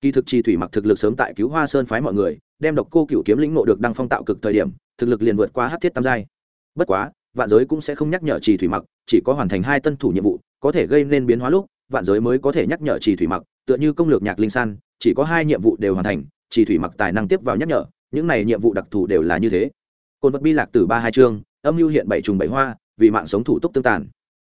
Kỳ thực chi thủy mặc thực lực sớm tại cứu hoa sơn phái mọi người, đem độc cô cựu kiếm lĩnh nộ được đăng phong tạo cực thời điểm, thực lực liền vượt qua hát thiết tam giai. Bất quá, vạn giới cũng sẽ không nhắc nhở trì thủy mặc, chỉ có hoàn thành hai tân thủ nhiệm vụ, có thể gây nên biến hóa lúc, vạn giới mới có thể nhắc nhở trì thủy mặc, tựa như công lược nhạc linh san, chỉ có hai nhiệm vụ đều hoàn thành trì thủy mặc tài năng tiếp vào nhắc nhở, những này nhiệm vụ đặc thù đều là như thế cồn vật bi lạc từ ba hai chương, âm mưu hiện bảy trùng bảy hoa, vì mạng sống thủ tục tương tàn.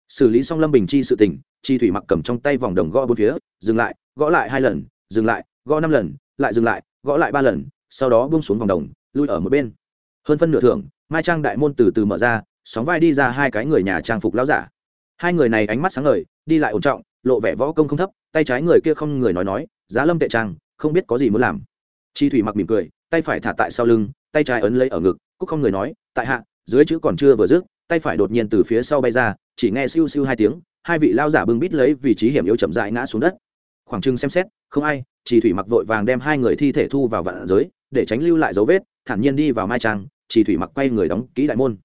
Xử lý xong lâm bình chi sự tình, chi thủy mặc cầm trong tay vòng đồng gõ bốn phía, dừng lại, gõ lại hai lần, dừng lại, gõ năm lần, lại dừng lại, gõ lại ba lần, sau đó bung xuống vòng đồng, lui ở một bên. Hơn phân nửa thưởng, mai trang đại môn từ từ mở ra, sóng vai đi ra hai cái người nhà trang phục lão giả. Hai người này ánh mắt sáng ngời, đi lại ổn trọng, lộ vẻ võ công không thấp, tay trái người kia không người nói nói, giá lâm tệ trang, không biết có gì muốn làm. Chi thủy mặc mỉm cười, tay phải thả tại sau lưng, tay trái ấn lấy ở ngực cúc không người nói, tại hạ, dưới chữ còn chưa vừa dứt, tay phải đột nhiên từ phía sau bay ra, chỉ nghe siêu siêu hai tiếng, hai vị lao giả bưng bít lấy vị trí hiểm yếu chậm dại ngã xuống đất. Khoảng trưng xem xét, không ai, chỉ thủy mặc vội vàng đem hai người thi thể thu vào vạn giới, để tránh lưu lại dấu vết, thản nhiên đi vào mai trang, chỉ thủy mặc quay người đóng kỹ đại môn.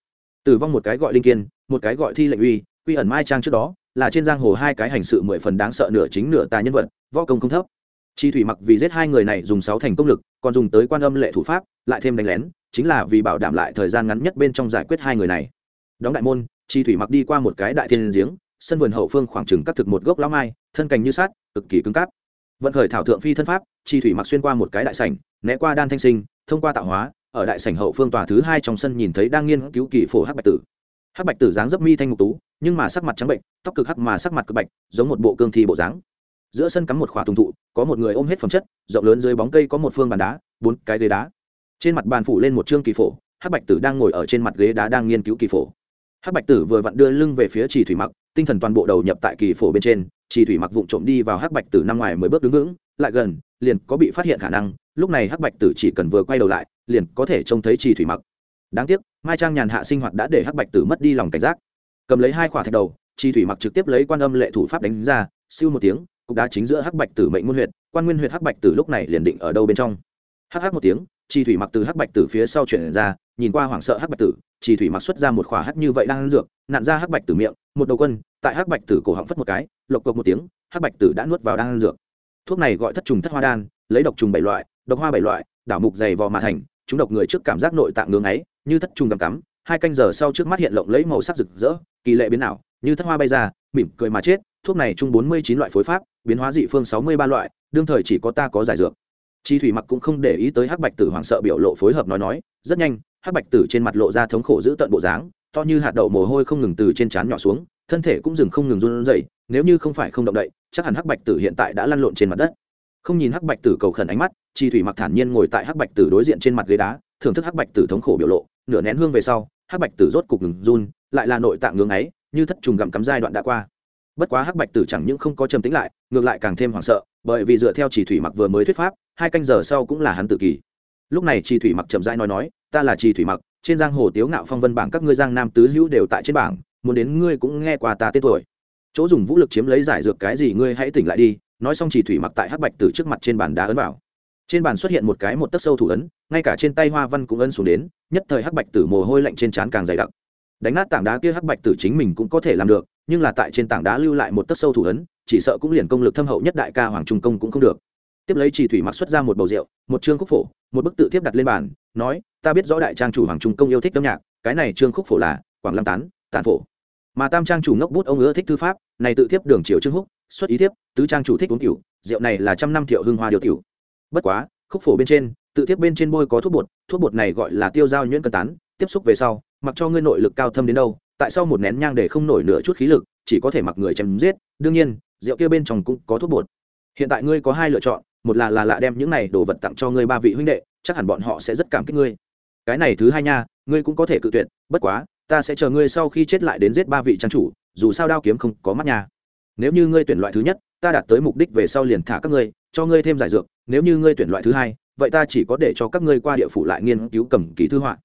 Tử vong một cái gọi linh kiên, một cái gọi thi lệnh uy uy ẩn mai trang trước đó, là trên giang hồ hai cái hành sự mười phần đáng sợ nửa chính nửa tà nhân vật, võ công không thấp. Chi thủy mặc vì giết hai người này dùng sáu thành công lực, còn dùng tới quan âm lệ thủ pháp, lại thêm đánh lén chính là vì bảo đảm lại thời gian ngắn nhất bên trong giải quyết hai người này. Đóng đại môn, chi thủy mặc đi qua một cái đại thiên giếng, sân vườn hậu phương khoảng chừng cắt thực một gốc lão mai, thân cành như sát cực kỳ cứng cáp. Vận khởi thảo thượng phi thân pháp, chi thủy mặc xuyên qua một cái đại sảnh, né qua đan thanh sinh, thông qua tạo hóa, ở đại sảnh hậu phương tòa thứ hai trong sân nhìn thấy đang nghiên cứu kỳ phổ hắc bạch tử. Hắc bạch tử dáng dấp mi thanh ngục tú, nhưng mà sắc mặt trắng bệnh, tóc cực hắc mà sắc mặt cực bạch, giống một bộ cương thi bộ dáng. Giữa sân cắm một khỏa tùng thụ, có một người ôm hết phẩm chất, rộng lớn dưới bóng cây có một phương bàn đá, bốn cái ghế đá trên mặt bàn phủ lên một chương kỳ phổ, hắc bạch tử đang ngồi ở trên mặt ghế đá đang nghiên cứu kỳ phổ. Hắc bạch tử vừa vặn đưa lưng về phía trì thủy mặc, tinh thần toàn bộ đầu nhập tại kỳ phổ bên trên trì thủy mặc vụng trộm đi vào hắc bạch tử năm ngoài mới bước đứng vững, lại gần, liền có bị phát hiện khả năng, lúc này hắc bạch tử chỉ cần vừa quay đầu lại, liền có thể trông thấy trì thủy mặc. Đáng tiếc, mai trang nhàn hạ sinh hoạt đã để hắc bạch tử mất đi lòng cảnh giác. Cầm lấy hai quả thạch đầu trì thủy mặc trực tiếp lấy quan âm lệ thủ pháp đánh ra, siêu một tiếng, cục đá chính giữa hắc bạch tử mệnh nguyên huyệt, quan nguyên huyệt hắc bạch tử lúc này liền định ở đâu bên trong. Hắc hắc một tiếng chi thủy mặc từ hắc bạch tử phía sau chuyển ra, nhìn qua hoảng sợ hắc bạch tử chi thủy mặc xuất ra một khỏa hắc như vậy đang ăn dược nạn ra hắc bạch tử miệng, một đầu quân, tại hắc bạch tử cổ họng phất một cái, lộc cộc một tiếng, hắc bạch tử đã nuốt vào đang ăn dược. Thuốc này gọi thất trùng thất hoa đan, lấy độc trùng bảy loại, độc hoa bảy loại, đảo mục dày vò mà thành, chúng độc người trước cảm giác nội tạng ngưỡng ấy như thất trùng cắm cắm, hai canh giờ sau trước mắt hiện lộng lấy màu sắc rực rỡ, kỳ lệ biến ảo, như thất hoa bay ra, mỉm cười mà chết, thuốc này chung bốn mươi chín loại phối pháp, biến hóa dị phương sáu mươi ba loại, đương thời chỉ có ta có giải dược chi thủy mặc cũng không để ý tới hắc bạch tử hoảng sợ biểu lộ phối hợp nói nói, rất nhanh, hắc bạch tử trên mặt lộ ra thống khổ giữ tận bộ dáng, to như hạt đậu mồ hôi không ngừng từ trên trán nhỏ xuống, thân thể cũng dừng không ngừng run rẩy, nếu như không phải không động đậy, chắc hẳn hắc bạch tử hiện tại đã lăn lộn trên mặt đất. Không nhìn hắc bạch tử cầu khẩn ánh mắt, chi thủy mặc thản nhiên ngồi tại hắc bạch tử đối diện trên mặt ghế đá, thưởng thức hắc bạch tử thống khổ biểu lộ, nửa nén hương về sau, hắc bạch tử rốt cục ngừng run, lại là nội tạng ngưỡng ấy, như thất trùng gặm cắm giai đoạn đã qua bất quá hắc bạch tử chẳng những không có trầm tĩnh lại, ngược lại càng thêm hoảng sợ, bởi vì dựa theo chỉ thủy mặc vừa mới thuyết pháp, hai canh giờ sau cũng là hắn tự kỷ. Lúc này chỉ thủy mặc chậm rãi nói nói, ta là chỉ thủy mặc, trên giang hồ tiếu ngạo phong vân bảng các ngươi giang nam tứ hữu đều tại trên bảng, muốn đến ngươi cũng nghe qua ta tên tuổi. Chỗ dùng vũ lực chiếm lấy giải dược cái gì ngươi hãy tỉnh lại đi. Nói xong chỉ thủy mặc tại hắc bạch tử trước mặt trên bàn đá ấn vào. Trên bàn xuất hiện một cái một tấc sâu thủ ấn, ngay cả trên tay hoa văn cũng ấn xuống đến, nhất thời hắc bạch tử mồ hôi lạnh trên trán càng dày đặc. Đánh nát tảng đá kia hắc bạch tử chính mình cũng có thể làm được nhưng là tại trên tảng đá lưu lại một tấc sâu thủ ấn, chỉ sợ cũng liền công lực thâm hậu nhất đại ca hoàng trung công cũng không được. Tiếp lấy chỉ thủy mặc xuất ra một bầu rượu, một chương khúc phổ, một bức tự tiếp đặt lên bàn, nói, ta biết rõ đại trang chủ hoàng trung công yêu thích âm nhạc, cái này chương khúc phổ là quảng lam tán tản phổ. Mà tam trang chủ ngốc bút ông ưa thích thư pháp, này tự tiếp đường triều trương húc, xuất ý tiếp tứ trang chủ thích uống cửu rượu này là trăm năm thiệu hương hoa điều tiểu. Bất quá, khúc phổ bên trên, tự tiếp bên trên bôi có thuốc bột thuốc bột này gọi là tiêu giao nhuyễn cân tán, tiếp xúc về sau, mặc cho ngươi nội lực cao thâm đến đâu tại sao một nén nhang để không nổi nửa chút khí lực, chỉ có thể mặc người chém giết, đương nhiên, rượu kia bên trong cũng có thuốc bột. Hiện tại ngươi có hai lựa chọn, một là là lạ đem những này đồ vật tặng cho ngươi ba vị huynh đệ, chắc hẳn bọn họ sẽ rất cảm kích ngươi. Cái này thứ hai nha, ngươi cũng có thể cự tuyệt, bất quá, ta sẽ chờ ngươi sau khi chết lại đến giết ba vị trang chủ, dù sao đao kiếm không có mắt nha. Nếu như ngươi tuyển loại thứ nhất, ta đạt tới mục đích về sau liền thả các ngươi, cho ngươi thêm giải dược, nếu như ngươi tuyển loại thứ hai, vậy ta chỉ có để cho các ngươi qua địa phủ lại nghiên cứu cầm ký thư họa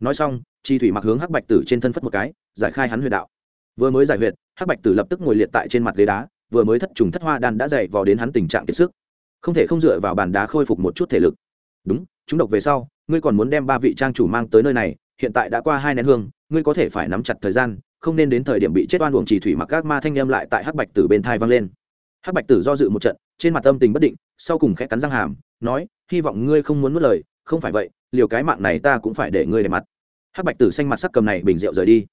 nói xong, chi thủy mặc hướng hắc bạch tử trên thân phất một cái, giải khai hắn huyệt đạo. Vừa mới giải huyệt, hắc bạch tử lập tức ngồi liệt tại trên mặt ghế đá, vừa mới thất trùng thất hoa đan đã dày vò đến hắn tình trạng kiệt sức. Không thể không dựa vào bàn đá khôi phục một chút thể lực. Đúng, chúng độc về sau, ngươi còn muốn đem ba vị trang chủ mang tới nơi này, hiện tại đã qua hai nén hương, ngươi có thể phải nắm chặt thời gian, không nên đến thời điểm bị chết oan uổng chỉ thủy mặc các ma thanh em lại tại hắc bạch tử bên thai vang lên. Hắc bạch tử do dự một trận, trên mặt âm tình bất định, sau cùng khẽ cắn răng hàm, nói, hy vọng ngươi không muốn mất lời, không phải vậy liều cái mạng này ta cũng phải để ngươi để mặt. Hắc bạch tử xanh mặt sắc cầm này bình rượu rời đi.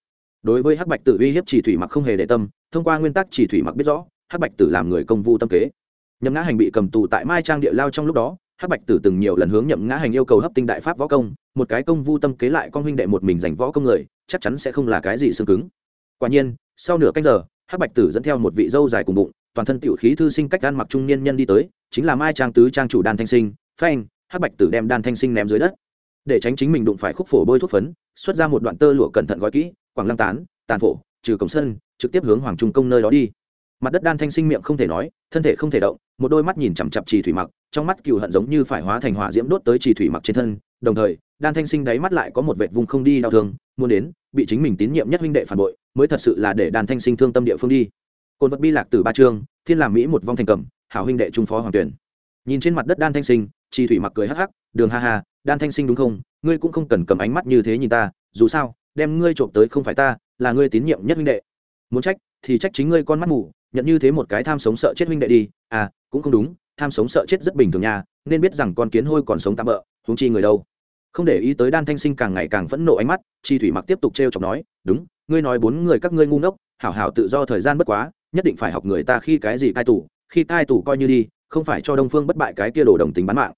Đối với hắc bạch tử uy hiếp chỉ thủy mặc không hề để tâm, thông qua nguyên tắc chỉ thủy mặc biết rõ, hắc bạch tử làm người công vu tâm kế. Nhậm ngã hành bị cầm tù tại mai trang địa lao trong lúc đó, hắc bạch tử từng nhiều lần hướng nhậm ngã hành yêu cầu hấp tinh đại pháp võ công, một cái công vu tâm kế lại con huynh đệ một mình giành võ công người, chắc chắn sẽ không là cái gì xương cứng. Quả nhiên, sau nửa canh giờ, hắc bạch tử dẫn theo một vị dâu dài cùng bụng, toàn thân tiểu khí thư sinh cách gan mặc trung niên nhân đi tới, chính là mai trang tứ trang chủ đan thanh sinh, phanh, hắc bạch tử đem đan thanh sinh ném dưới đất để tránh chính mình đụng phải khúc phổ bôi thuốc phấn, xuất ra một đoạn tơ lụa cẩn thận gói kỹ, quảng lăng tán, tàn phổ, trừ cổng sân, trực tiếp hướng hoàng trung công nơi đó đi. Mặt đất đan thanh sinh miệng không thể nói, thân thể không thể động, một đôi mắt nhìn chằm chặp trì thủy mặc, trong mắt cựu hận giống như phải hóa thành hỏa diễm đốt tới trì thủy mặc trên thân, đồng thời, đan thanh sinh đáy mắt lại có một vệt vùng không đi đau thương, muốn đến, bị chính mình tín nhiệm nhất huynh đệ phản bội, mới thật sự là để đan thanh sinh thương tâm địa phương đi. Côn vật bi lạc từ ba chương, thiên làm mỹ một vong thành cầm, hảo huynh đệ trung phó hoàng tuyển. Nhìn trên mặt đất đan thanh sinh, trì thủy mặc cười hắc hắc, đường ha ha đan thanh sinh đúng không? Ngươi cũng không cần cầm ánh mắt như thế nhìn ta, dù sao, đem ngươi trộm tới không phải ta, là ngươi tín nhiệm nhất huynh đệ. Muốn trách, thì trách chính ngươi con mắt mù, nhận như thế một cái tham sống sợ chết huynh đệ đi. À cũng không đúng, tham sống sợ chết rất bình thường nha, nên biết rằng con kiến hôi còn sống tạm bỡ huống chi người đâu. Không để ý tới đan thanh sinh càng ngày càng phẫn nộ ánh mắt, chi thủy mặc tiếp tục t r chọc nói, đúng, ngươi nói bốn người các ngươi ngu ngốc, hảo hảo tự do thời gian bất quá, nhất định phải học người ta khi cái gì cai tủ khi cai tủ coi như đi, không phải cho đông phương bất bại cái kia đồ đồng tính bán mạng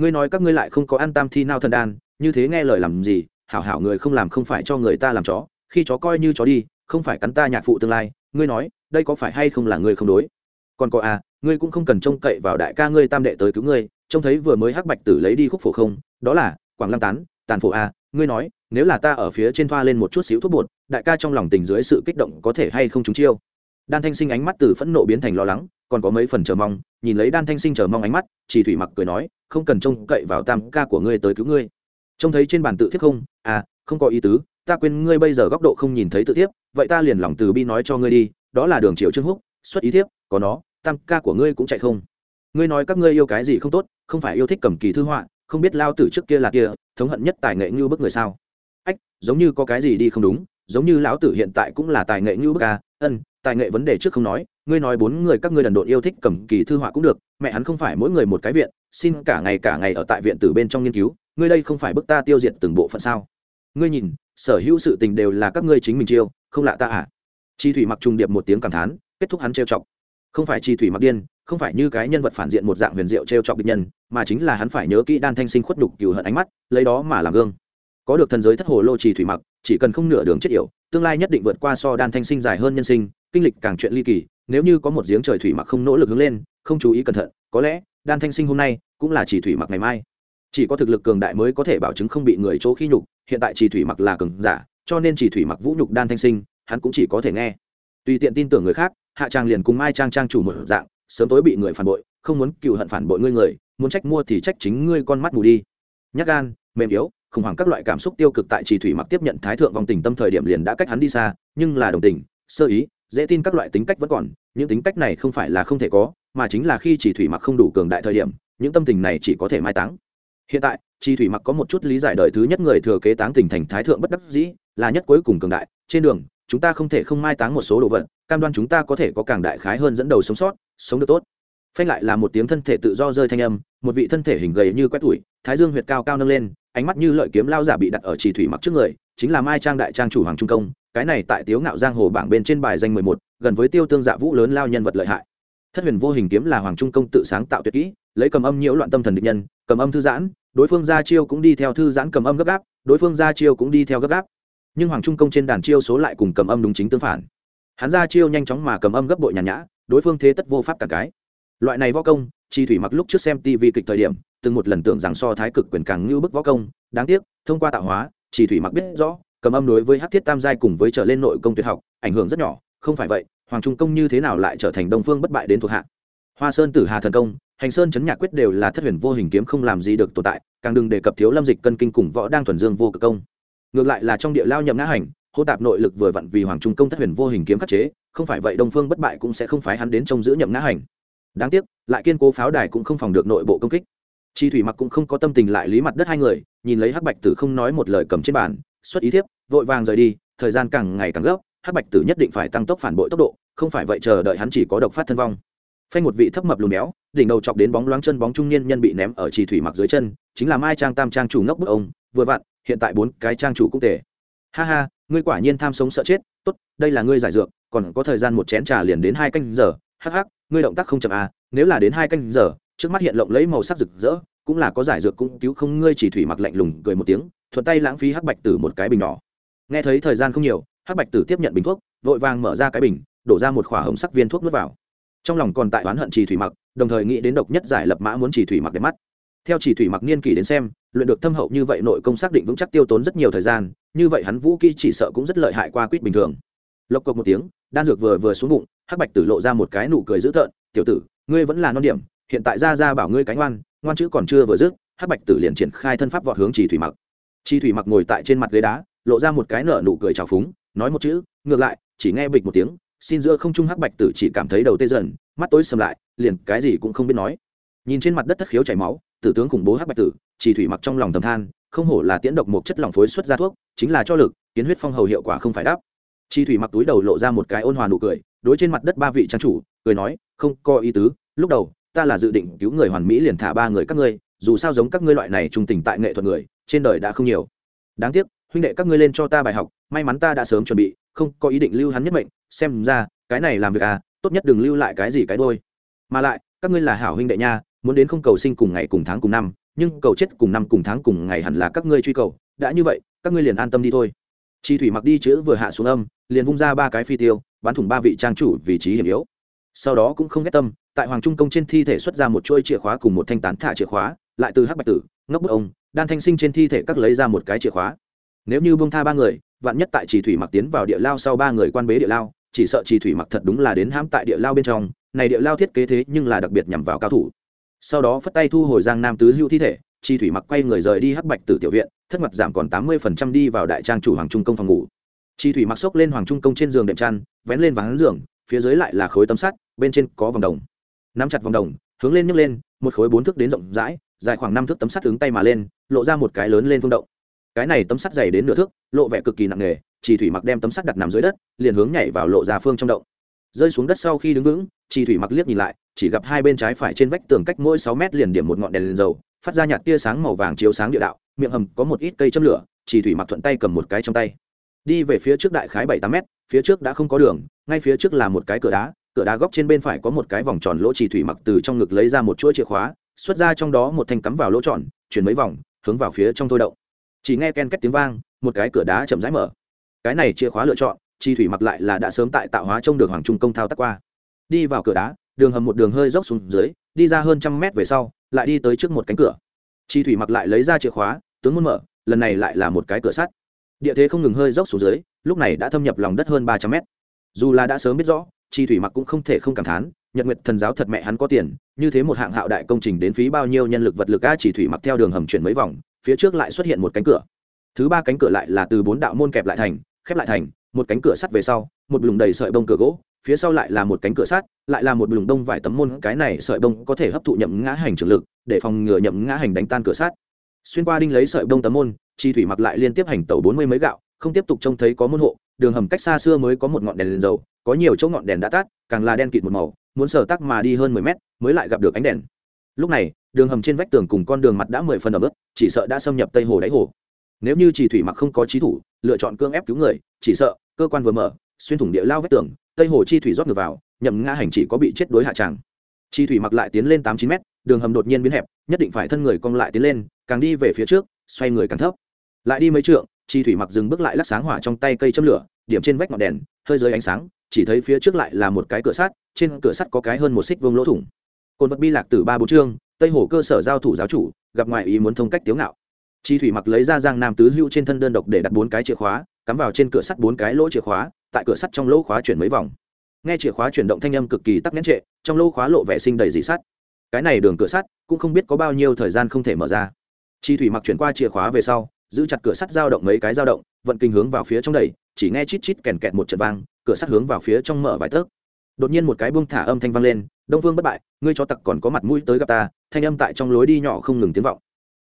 ngươi nói các ngươi lại không có ăn tam thi nao thần đan, như thế nghe lời làm gì, hảo hảo người không làm không phải cho người ta làm chó, khi chó coi như chó đi, không phải cắn ta nhạc phụ tương lai, ngươi nói, đây có phải hay không là ngươi không đối? Còn có à ngươi cũng không cần trông cậy vào đại ca ngươi tam đệ tới cứu ngươi, trông thấy vừa mới hắc bạch tử lấy đi khúc phổ không, đó là, quảng lăng tán, tàn phổ à ngươi nói, nếu là ta ở phía trên thoa lên một chút xíu thuốc bột, đại ca trong lòng tình dưới sự kích động có thể hay không trúng chiêu? Đan thanh sinh ánh mắt từ phẫn nộ biến thành lo lắng, còn có mấy phần chờ mong, nhìn lấy đan thanh sinh chờ mong ánh mắt, chỉ thủy mặc cười nói không cần trông cậy vào tam ca của ngươi tới cứu ngươi. Trông thấy trên bản tự thiếp không? À không có ý tứ, ta quên ngươi bây giờ góc độ không nhìn thấy tự thiếp, vậy ta liền lòng từ bi nói cho ngươi đi, đó là đường triệu trương húc, xuất ý thiếp, có nó, tam ca của ngươi cũng chạy không? Ngươi nói các ngươi yêu cái gì không tốt, không phải yêu thích cầm kỳ thư họa, không biết lao tử trước kia là kia, thống hận nhất tài nghệ như bức người sao? Ách, giống như có cái gì đi không đúng, giống như lão tử hiện tại cũng là tài nghệ như bức à ân, tài nghệ vấn đề trước không nói ngươi nói bốn người các ngươi đần độn yêu thích cầm kỳ thư họa cũng được, mẹ hắn không phải mỗi người một cái viện, xin cả ngày cả ngày ở tại viện từ bên trong nghiên cứu, ngươi đây không phải bức ta tiêu diệt từng bộ phận sao? Ngươi nhìn, sở hữu sự tình đều là các ngươi chính mình chiêu, không lạ ta à? Chi thủy mặc trùng điệp một tiếng cảm thán, kết thúc hắn trêu chọc. Không phải chi thủy mặc điên, không phải như cái nhân vật phản diện một dạng huyền diệu trêu chọc địch nhân, mà chính là hắn phải nhớ kỹ đan thanh sinh khuất đục cừu hận ánh mắt, lấy đó mà làm gương. Có được thần giới thất hồ lô trì thủy mặc, chỉ cần không nửa đường chết yểu, tương lai nhất định vượt qua so đan thanh sinh dài hơn nhân sinh, kinh lịch càng chuyện ly kỳ nếu như có một giếng trời thủy mặc không nỗ lực hướng lên, không chú ý cẩn thận, có lẽ đan thanh sinh hôm nay cũng là chỉ thủy mặc ngày mai. Chỉ có thực lực cường đại mới có thể bảo chứng không bị người chỗ khi nhục, hiện tại chỉ thủy mặc là cường giả, cho nên chỉ thủy mặc vũ nhục đan thanh sinh, hắn cũng chỉ có thể nghe. Tùy tiện tin tưởng người khác, hạ trang liền cùng mai trang trang chủ một dạng, sớm tối bị người phản bội, không muốn cựu hận phản bội ngươi người, muốn trách mua thì trách chính ngươi con mắt mù đi. Nhắc gan, mềm yếu, khủng hoảng các loại cảm xúc tiêu cực tại chỉ thủy mặc tiếp nhận thái thượng vòng tình tâm thời điểm liền đã cách hắn đi xa, nhưng là đồng tình, sơ ý dễ tin các loại tính cách vẫn còn, những tính cách này không phải là không thể có, mà chính là khi chỉ thủy mặc không đủ cường đại thời điểm, những tâm tình này chỉ có thể mai táng. Hiện tại chi thủy mặc có một chút lý giải đời thứ nhất người thừa kế táng tình thành thái thượng bất đắc dĩ, là nhất cuối cùng cường đại. Trên đường, chúng ta không thể không mai táng một số đồ vật, cam đoan chúng ta có thể có càng đại khái hơn dẫn đầu sống sót, sống được tốt. Phanh lại là một tiếng thân thể tự do rơi thanh âm, một vị thân thể hình gầy như quét tủi, thái dương huyệt cao cao nâng lên, ánh mắt như lợi kiếm lao giả bị đặt ở chỉ thủy mặc trước người, chính là mai trang đại trang chủ hoàng trung công cái này tại tiếu ngạo giang hồ bảng bên trên bài danh mười một, gần với tiêu tương dạ vũ lớn lao nhân vật lợi hại. Thất huyền vô hình kiếm là hoàng trung công tự sáng tạo tuyệt kỹ, lấy cầm âm nhiễu loạn tâm thần địch nhân, cầm âm thư giãn, đối phương ra chiêu cũng đi theo thư giãn cầm âm gấp gáp, đối phương ra chiêu cũng đi theo gấp gáp. Nhưng hoàng trung công trên đàn chiêu số lại cùng cầm âm đúng chính tương phản. Hắn ra chiêu nhanh chóng mà cầm âm gấp bội nhàn nhã, đối phương thế tất vô pháp cả cái. Loại này võ công chi thủy mặc lúc trước xem tv kịch thời điểm, từng một lần tưởng rằng so thái cực quyền càng như bức võ công, đáng tiếc, thông qua tạo hóa chỉ thủy mặc biết rõ cầm âm đối với hát thiết tam giai cùng với trở lên nội công tuyệt học, ảnh hưởng rất nhỏ, không phải vậy, hoàng trung công như thế nào lại trở thành đông phương bất bại đến thuộc hạ? Hoa sơn tử hà thần công, hành sơn chấn nhạc quyết đều là thất huyền vô hình kiếm không làm gì được tồn tại, càng đừng đề cập thiếu lâm dịch cân kinh cùng võ đang thuần dương vô cực công. Ngược lại là trong địa lao nhậm ngã hành, hô tạp nội lực vừa vặn vì hoàng trung công thất huyền vô hình kiếm khắc chế, không phải vậy đông phương bất bại cũng sẽ không phái hắn đến trông giữ nhậm ngã hành. Đáng tiếc, lại kiên cố pháo đài cũng không phòng được nội bộ công kích chi thủy mặc cũng không có tâm tình lại lý mặt đất hai người, nhìn lấy hắc bạch tử không nói một lời cầm trên bàn, xuất ý thiếp, vội vàng rời đi, thời gian càng ngày càng gấp, hắc bạch tử nhất định phải tăng tốc phản bội tốc độ, không phải vậy chờ đợi hắn chỉ có độc phát thân vong. Phanh một vị thấp mập lùn béo, đỉnh đầu chọc đến bóng loáng chân bóng trung niên nhân bị ném ở trì thủy mặc dưới chân, chính là mai trang tam trang chủ ngốc bức ông, vừa vặn, hiện tại bốn cái trang chủ cũng tệ ha ha, ngươi quả nhiên tham sống sợ chết, tốt, đây là ngươi giải dược, còn có thời gian một chén trà liền đến hai canh giờ, hắc hắc, ngươi động tác không chậm à nếu là đến hai canh giờ trước mắt hiện lộng lấy màu sắc rực rỡ, cũng là có giải dược cũng cứu không ngươi chỉ thủy mặc lạnh lùng cười một tiếng, thuận tay lãng phí hắc bạch tử một cái bình nhỏ. Nghe thấy thời gian không nhiều, hắc bạch tử tiếp nhận bình thuốc, vội vàng mở ra cái bình, đổ ra một khỏa hồng sắc viên thuốc nuốt vào. Trong lòng còn tại oán hận chỉ thủy mặc, đồng thời nghĩ đến độc nhất giải lập mã muốn chỉ thủy mặc đẹp mắt. Theo chỉ thủy mặc niên kỷ đến xem, luyện được thâm hậu như vậy nội công xác định vững chắc tiêu tốn rất nhiều thời gian, như vậy hắn vũ kỹ chỉ sợ cũng rất lợi hại qua quýt bình thường. Lộc cộc một tiếng, đan dược vừa vừa xuống bụng, hắc bạch tử lộ ra một cái nụ cười dữ tợn, tiểu tử, ngươi vẫn là non điểm hiện tại ra ra bảo ngươi cánh ngoan ngoan chữ còn chưa vừa dứt, hắc bạch tử liền triển khai thân pháp vọt hướng chỉ thủy mặc. Chi thủy mặc ngồi tại trên mặt ghế đá, lộ ra một cái nở nụ cười trào phúng, nói một chữ, ngược lại, chỉ nghe bịch một tiếng, xin giữa không trung hắc bạch tử chỉ cảm thấy đầu tê dần, mắt tối sầm lại, liền cái gì cũng không biết nói. Nhìn trên mặt đất thất khiếu chảy máu, tử tướng khủng bố hắc bạch tử chỉ thủy mặc trong lòng thầm than, không hổ là tiễn độc một chất lỏng phối xuất ra thuốc, chính là cho lực, kiến huyết phong hầu hiệu quả không phải đáp. Chi thủy mặc túi đầu lộ ra một cái ôn hòa nụ cười, đối trên mặt đất ba vị trang chủ, cười nói, không có ý tứ, lúc đầu ta là dự định cứu người hoàn mỹ liền thả ba người các ngươi, dù sao giống các ngươi loại này trung tình tại nghệ thuật người, trên đời đã không nhiều. Đáng tiếc, huynh đệ các ngươi lên cho ta bài học, may mắn ta đã sớm chuẩn bị, không có ý định lưu hắn nhất mệnh, xem ra, cái này làm việc à tốt nhất đừng lưu lại cái gì cái đôi mà lại, các ngươi là hảo huynh đệ nha, muốn đến không cầu sinh cùng ngày cùng tháng cùng năm, nhưng cầu chết cùng năm cùng tháng cùng ngày hẳn là các ngươi truy cầu, đã như vậy, các ngươi liền an tâm đi thôi. Chi thủy mặc đi chữ vừa hạ xuống âm, liền vung ra ba cái phi tiêu, bắn thủng ba vị trang chủ vị trí hiểm yếu. Sau đó cũng không ghét tâm tại hoàng trung công trên thi thể xuất ra một chuôi chìa khóa cùng một thanh tán thả chìa khóa, lại từ hắc bạch tử, ngốc bức ông, đan thanh sinh trên thi thể các lấy ra một cái chìa khóa. Nếu như bông tha ba người, vạn nhất tại chỉ thủy mặc tiến vào địa lao sau ba người quan bế địa lao, chỉ sợ chỉ thủy mặc thật đúng là đến hãm tại địa lao bên trong, này địa lao thiết kế thế nhưng là đặc biệt nhằm vào cao thủ. Sau đó phất tay thu hồi giang nam tứ hưu thi thể chi thủy mặc quay người rời đi hắc bạch tử tiểu viện, thất mặt giảm còn tám mươi phần trăm đi vào đại trang chủ hoàng trung công phòng ngủ. Chi thủy mặc xốc lên hoàng trung công trên giường đệm chăn, vén lên vắng giường, phía dưới lại là khối tấm sắt, bên trên có vòng đồng nắm chặt vòng đồng, hướng lên nhấc lên, một khối bốn thước đến rộng rãi, dài khoảng năm thước tấm sắt hướng tay mà lên, lộ ra một cái lớn lên phương động. Cái này tấm sắt dày đến nửa thước, lộ vẻ cực kỳ nặng nề, chỉ thủy mặc đem tấm sắt đặt nằm dưới đất, liền hướng nhảy vào lộ ra phương trong động. Rơi xuống đất sau khi đứng vững, chỉ thủy mặc liếc nhìn lại, chỉ gặp hai bên trái phải trên vách tường cách mỗi sáu mét liền điểm một ngọn đèn liền dầu, phát ra nhạt tia sáng màu vàng chiếu sáng địa đạo, miệng hầm có một ít cây châm lửa, chỉ thủy mặc thuận tay cầm một cái trong tay. Đi về phía trước đại khái bảy tám mét, phía trước đã không có đường, ngay phía trước là một cái cửa đá cửa đá góc trên bên phải có một cái vòng tròn lỗ chỉ thủy mặc từ trong ngực lấy ra một chuỗi chìa khóa, xuất ra trong đó một thanh cắm vào lỗ tròn, chuyển mấy vòng, hướng vào phía trong thôi động. chỉ nghe ken két tiếng vang, một cái cửa đá chậm rãi mở. Cái này chìa khóa lựa chọn chi thủy mặc lại là đã sớm tại tạo hóa trong đường hoàng trung công thao tác qua. Đi vào cửa đá, đường hầm một đường hơi dốc xuống dưới, đi ra hơn trăm mét về sau, lại đi tới trước một cánh cửa. Chi thủy mặc lại lấy ra chìa khóa, tướng muốn mở, lần này lại là một cái cửa sắt. Địa thế không ngừng hơi dốc xuống dưới, lúc này đã thâm nhập lòng đất hơn ba trăm mét. Dù là đã sớm biết rõ chi thủy mặc cũng không thể không cảm thán, nhật nguyệt thần giáo thật mẹ hắn có tiền, như thế một hạng hạo đại công trình đến phí bao nhiêu nhân lực vật lực a chỉ thủy mặc theo đường hầm chuyển mấy vòng, phía trước lại xuất hiện một cánh cửa. Thứ ba cánh cửa lại là từ bốn đạo môn kẹp lại thành, khép lại thành, một cánh cửa sắt về sau, một lùng đầy sợi bông cửa gỗ, phía sau lại là một cánh cửa sắt, lại là một lùng đông vài tấm môn, cái này sợi bông có thể hấp thụ nhậm ngã hành trường lực, để phòng ngừa nhậm ngã hành đánh tan cửa sắt. Xuyên qua đinh lấy sợi bông tấm môn, chi thủy mặc lại liên tiếp hành tẩu bốn mươi mấy gạo, không tiếp tục trông thấy có môn hộ đường hầm cách xa xưa mới có một ngọn đèn lên dầu, có nhiều chỗ ngọn đèn đã tắt, càng là đen kịt một màu, muốn sở tắc mà đi hơn mười mét, mới lại gặp được ánh đèn. Lúc này, đường hầm trên vách tường cùng con đường mặt đã mười phần ẩm ướt, chỉ sợ đã xâm nhập tây hồ đáy hồ. Nếu như chỉ thủy mặc không có trí thủ, lựa chọn cương ép cứu người, chỉ sợ, cơ quan vừa mở, xuyên thủng địa lao vách tường, tây hồ chi thủy rót ngược vào, nhậm ngã hành chỉ có bị chết đối hạ tràng. Chi thủy mặc lại tiến lên tám chín mét, đường hầm đột nhiên biến hẹp, nhất định phải thân người cong lại tiến lên, càng đi về phía trước, xoay người càng thấp. Lại đi mấy trượng chi thủy mặc dừng bước lại lắc sáng hỏa trong tay cây châm lửa, điểm trên vách ngọn đèn, hơi dưới ánh sáng, chỉ thấy phía trước lại là một cái cửa sắt, trên cửa sắt có cái hơn một xích vương lỗ thủng. Cồn vật bi lạc từ ba bốn chương, tây hồ cơ sở giao thủ giáo chủ, gặp ngoại ý muốn thông cách tiếu ngạo. Chi thủy mặc lấy ra giang nam tứ hữu trên thân đơn độc để đặt bốn cái chìa khóa, cắm vào trên cửa sắt bốn cái lỗ chìa khóa, tại cửa sắt trong lỗ khóa chuyển mấy vòng. Nghe chìa khóa chuyển động thanh âm cực kỳ tắc nghẽn trệ, trong lỗ khóa lộ vệ sinh đầy dị sắt. Cái này đường cửa sắt cũng không biết có bao nhiêu thời gian không thể mở ra. Chi thủy mặc chuyển qua chìa khóa về sau giữ chặt cửa sắt dao động mấy cái dao động, vận kinh hướng vào phía trong đầy chỉ nghe chít chít kèn kẹt một trận vang, cửa sắt hướng vào phía trong mở vài tấc. Đột nhiên một cái buông thả âm thanh vang lên, đông vương bất bại, ngươi cho tặc còn có mặt mũi tới gặp ta. Thanh âm tại trong lối đi nhỏ không ngừng tiếng vọng.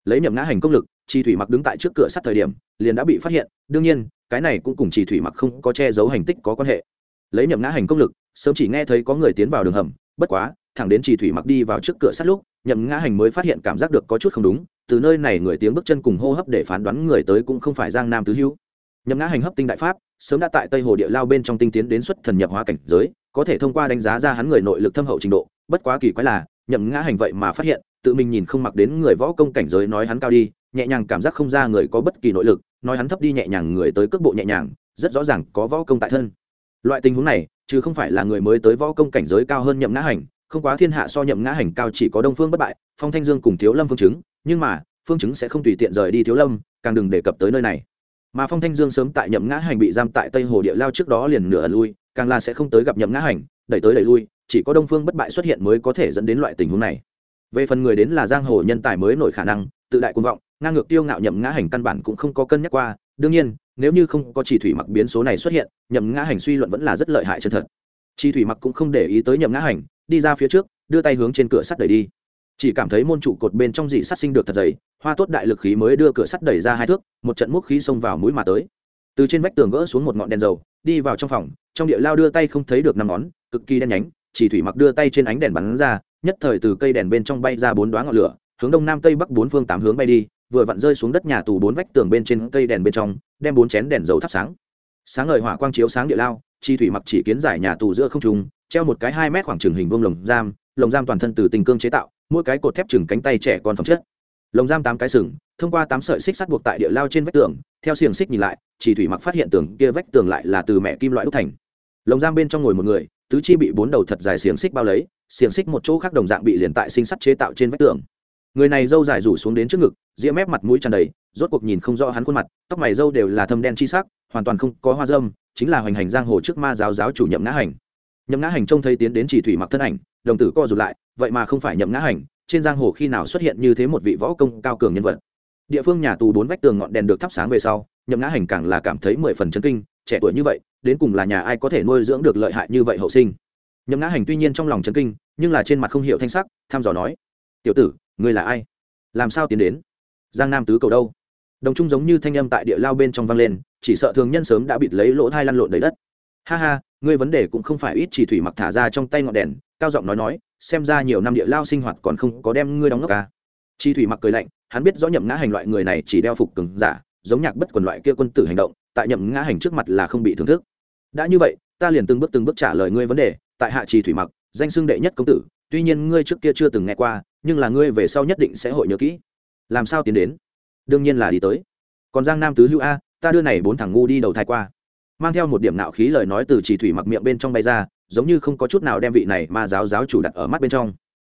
Lấy nhậm ngã hành công lực chi thủy mặc đứng tại trước cửa sắt thời điểm, liền đã bị phát hiện, đương nhiên, cái này cũng cùng chỉ thủy mặc không có che giấu hành tích có quan hệ. Lấy nhậm ngã hành công lực, sớm chỉ nghe thấy có người tiến vào đường hầm, bất quá thẳng đến chỉ thủy mặc đi vào trước cửa sắt lúc, nhậm ngã hành mới phát hiện cảm giác được có chút không đúng, từ nơi này người tiếng bước chân cùng hô hấp để phán đoán người tới cũng không phải giang nam tứ hữu. Nhậm ngã hành hấp tinh đại pháp, sớm đã tại tây hồ địa lao bên trong tinh tiến đến xuất thần nhập hóa cảnh giới, có thể thông qua đánh giá ra hắn người nội lực thâm hậu trình độ, bất quá kỳ quái là, nhậm ngã hành vậy mà phát hiện, tự mình nhìn không mặc đến người võ công cảnh giới nói hắn cao đi, nhẹ nhàng cảm giác không ra người có bất kỳ nội lực, nói hắn thấp đi nhẹ nhàng người tới cước bộ nhẹ nhàng, rất rõ ràng có võ công tại thân. Loại tình huống này, chứ không phải là người mới tới võ công cảnh giới cao hơn nhậm ngã hành không quá thiên hạ so nhậm ngã hành cao chỉ có đông phương bất bại, phong thanh dương cùng thiếu lâm phương chứng, nhưng mà, phương chứng sẽ không tùy tiện rời đi thiếu lâm, càng đừng đề cập tới nơi này. Mà phong thanh dương sớm tại nhậm ngã hành bị giam tại tây hồ địa lao trước đó liền nửa ẩn lui, càng là sẽ không tới gặp nhậm ngã hành, đẩy tới đẩy lui, chỉ có đông phương bất bại xuất hiện mới có thể dẫn đến loại tình huống này. Về phần người đến là giang hồ nhân tài mới nổi khả năng, tự đại quân vọng, ngang ngược tiêu ngạo nhậm ngã hành căn bản cũng không có cân nhắc qua, đương nhiên, nếu như không có chỉ thủy mặc biến số này xuất hiện, nhậm ngã hành suy luận vẫn là rất lợi hại chân thật chi thủy mặc cũng không để ý tới nhậm ngã hành, đi ra phía trước, đưa tay hướng trên cửa sắt đẩy đi. Chỉ cảm thấy môn trụ cột bên trong dị sắt sinh được thật dày, hoa tốt đại lực khí mới đưa cửa sắt đẩy ra hai thước, một trận múc khí xông vào mũi mà tới. Từ trên vách tường gỡ xuống một ngọn đèn dầu, đi vào trong phòng, trong địa lao đưa tay không thấy được năm ngón, cực kỳ đen nhánh chỉ thủy mặc đưa tay trên ánh đèn bắn ra, nhất thời từ cây đèn bên trong bay ra bốn đoá ngọn lửa, hướng đông nam tây bắc bốn phương tám hướng bay đi, vừa vặn rơi xuống đất nhà tù bốn vách tường bên trên cây đèn bên trong, đem bốn chén đèn dầu thắp sáng. Sáng ngời hỏa quang chiếu sáng địa lao chi thủy mặc chỉ kiến giải nhà tù giữa không trung, treo một cái hai mét khoảng trường hình vuông lồng giam lồng giam toàn thân từ tình cương chế tạo, mỗi cái cột thép chừng cánh tay trẻ con phẩm chất. Lồng giam tám cái sừng, thông qua tám sợi xích sắt buộc tại địa lao trên vách tường, theo xiềng xích nhìn lại chỉ thủy mặc phát hiện tường kia vách tường lại là từ mẹ kim loại đúc thành. Lồng giam bên trong ngồi một người, tứ chi bị bốn đầu thật dài xiềng xích bao lấy, xiềng xích một chỗ khác đồng dạng bị liền tại sinh sắt chế tạo trên vách tường. Người này dâu dài rủ xuống đến trước ngực ria mép mặt mũi tràn đầy, rốt cuộc nhìn không rõ hắn khuôn mặt, tóc mày râu đều là thâm đen chi sắc, hoàn toàn không có hoa dâm, chính là hoành hành giang hồ trước ma giáo giáo chủ nhậm ngã hành. Nhậm ngã hành trông thấy tiến đến chỉ thủy mặc thân ảnh, đồng tử co rụt lại, vậy mà không phải nhậm ngã hành, trên giang hồ khi nào xuất hiện như thế một vị võ công cao cường nhân vật. Địa phương nhà tù bốn vách tường ngọn đèn được thắp sáng về sau, nhậm ngã hành càng là cảm thấy mười phần chấn kinh, trẻ tuổi như vậy, đến cùng là nhà ai có thể nuôi dưỡng được lợi hại như vậy hậu sinh. Nhậm ngã hành tuy nhiên trong lòng chấn kinh, nhưng là trên mặt không hiểu thanh sắc tham dò nói, tiểu tử, ngươi là ai? Làm sao tiến đến? Giang nam tứ cầu đâu? Đồng trung giống như thanh âm tại địa lao bên trong vang lên, chỉ sợ thường nhân sớm đã bịt lấy lỗ thai lăn lộn đầy đất. Ha ha, ngươi vấn đề cũng không phải ít chỉ thủy mặc thả ra trong tay ngọn đèn, cao giọng nói nói, xem ra nhiều năm địa lao sinh hoạt còn không có đem ngươi đóng ngốc à. ca chi thủy mặc cười lạnh, hắn biết rõ nhậm ngã hành loại người này chỉ đeo phục cứng giả, giống nhạc bất quần loại kia quân tử hành động, tại nhậm ngã hành trước mặt là không bị thưởng thức. Đã như vậy, ta liền từng bước từng bước trả lời ngươi vấn đề, tại hạ trì thủy mặc, danh xưng đệ nhất công tử, tuy nhiên ngươi trước kia chưa từng nghe qua, nhưng là ngươi về sau nhất định sẽ hội nhớ kỹ làm sao tiến đến? Đương nhiên là đi tới. Còn giang nam tứ hữu a, ta đưa này bốn thằng ngu đi đầu thai qua. Mang theo một điểm nạo khí lời nói từ chỉ thủy mặc miệng bên trong bay ra, giống như không có chút nào đem vị này mà giáo giáo chủ đặt ở mắt bên trong.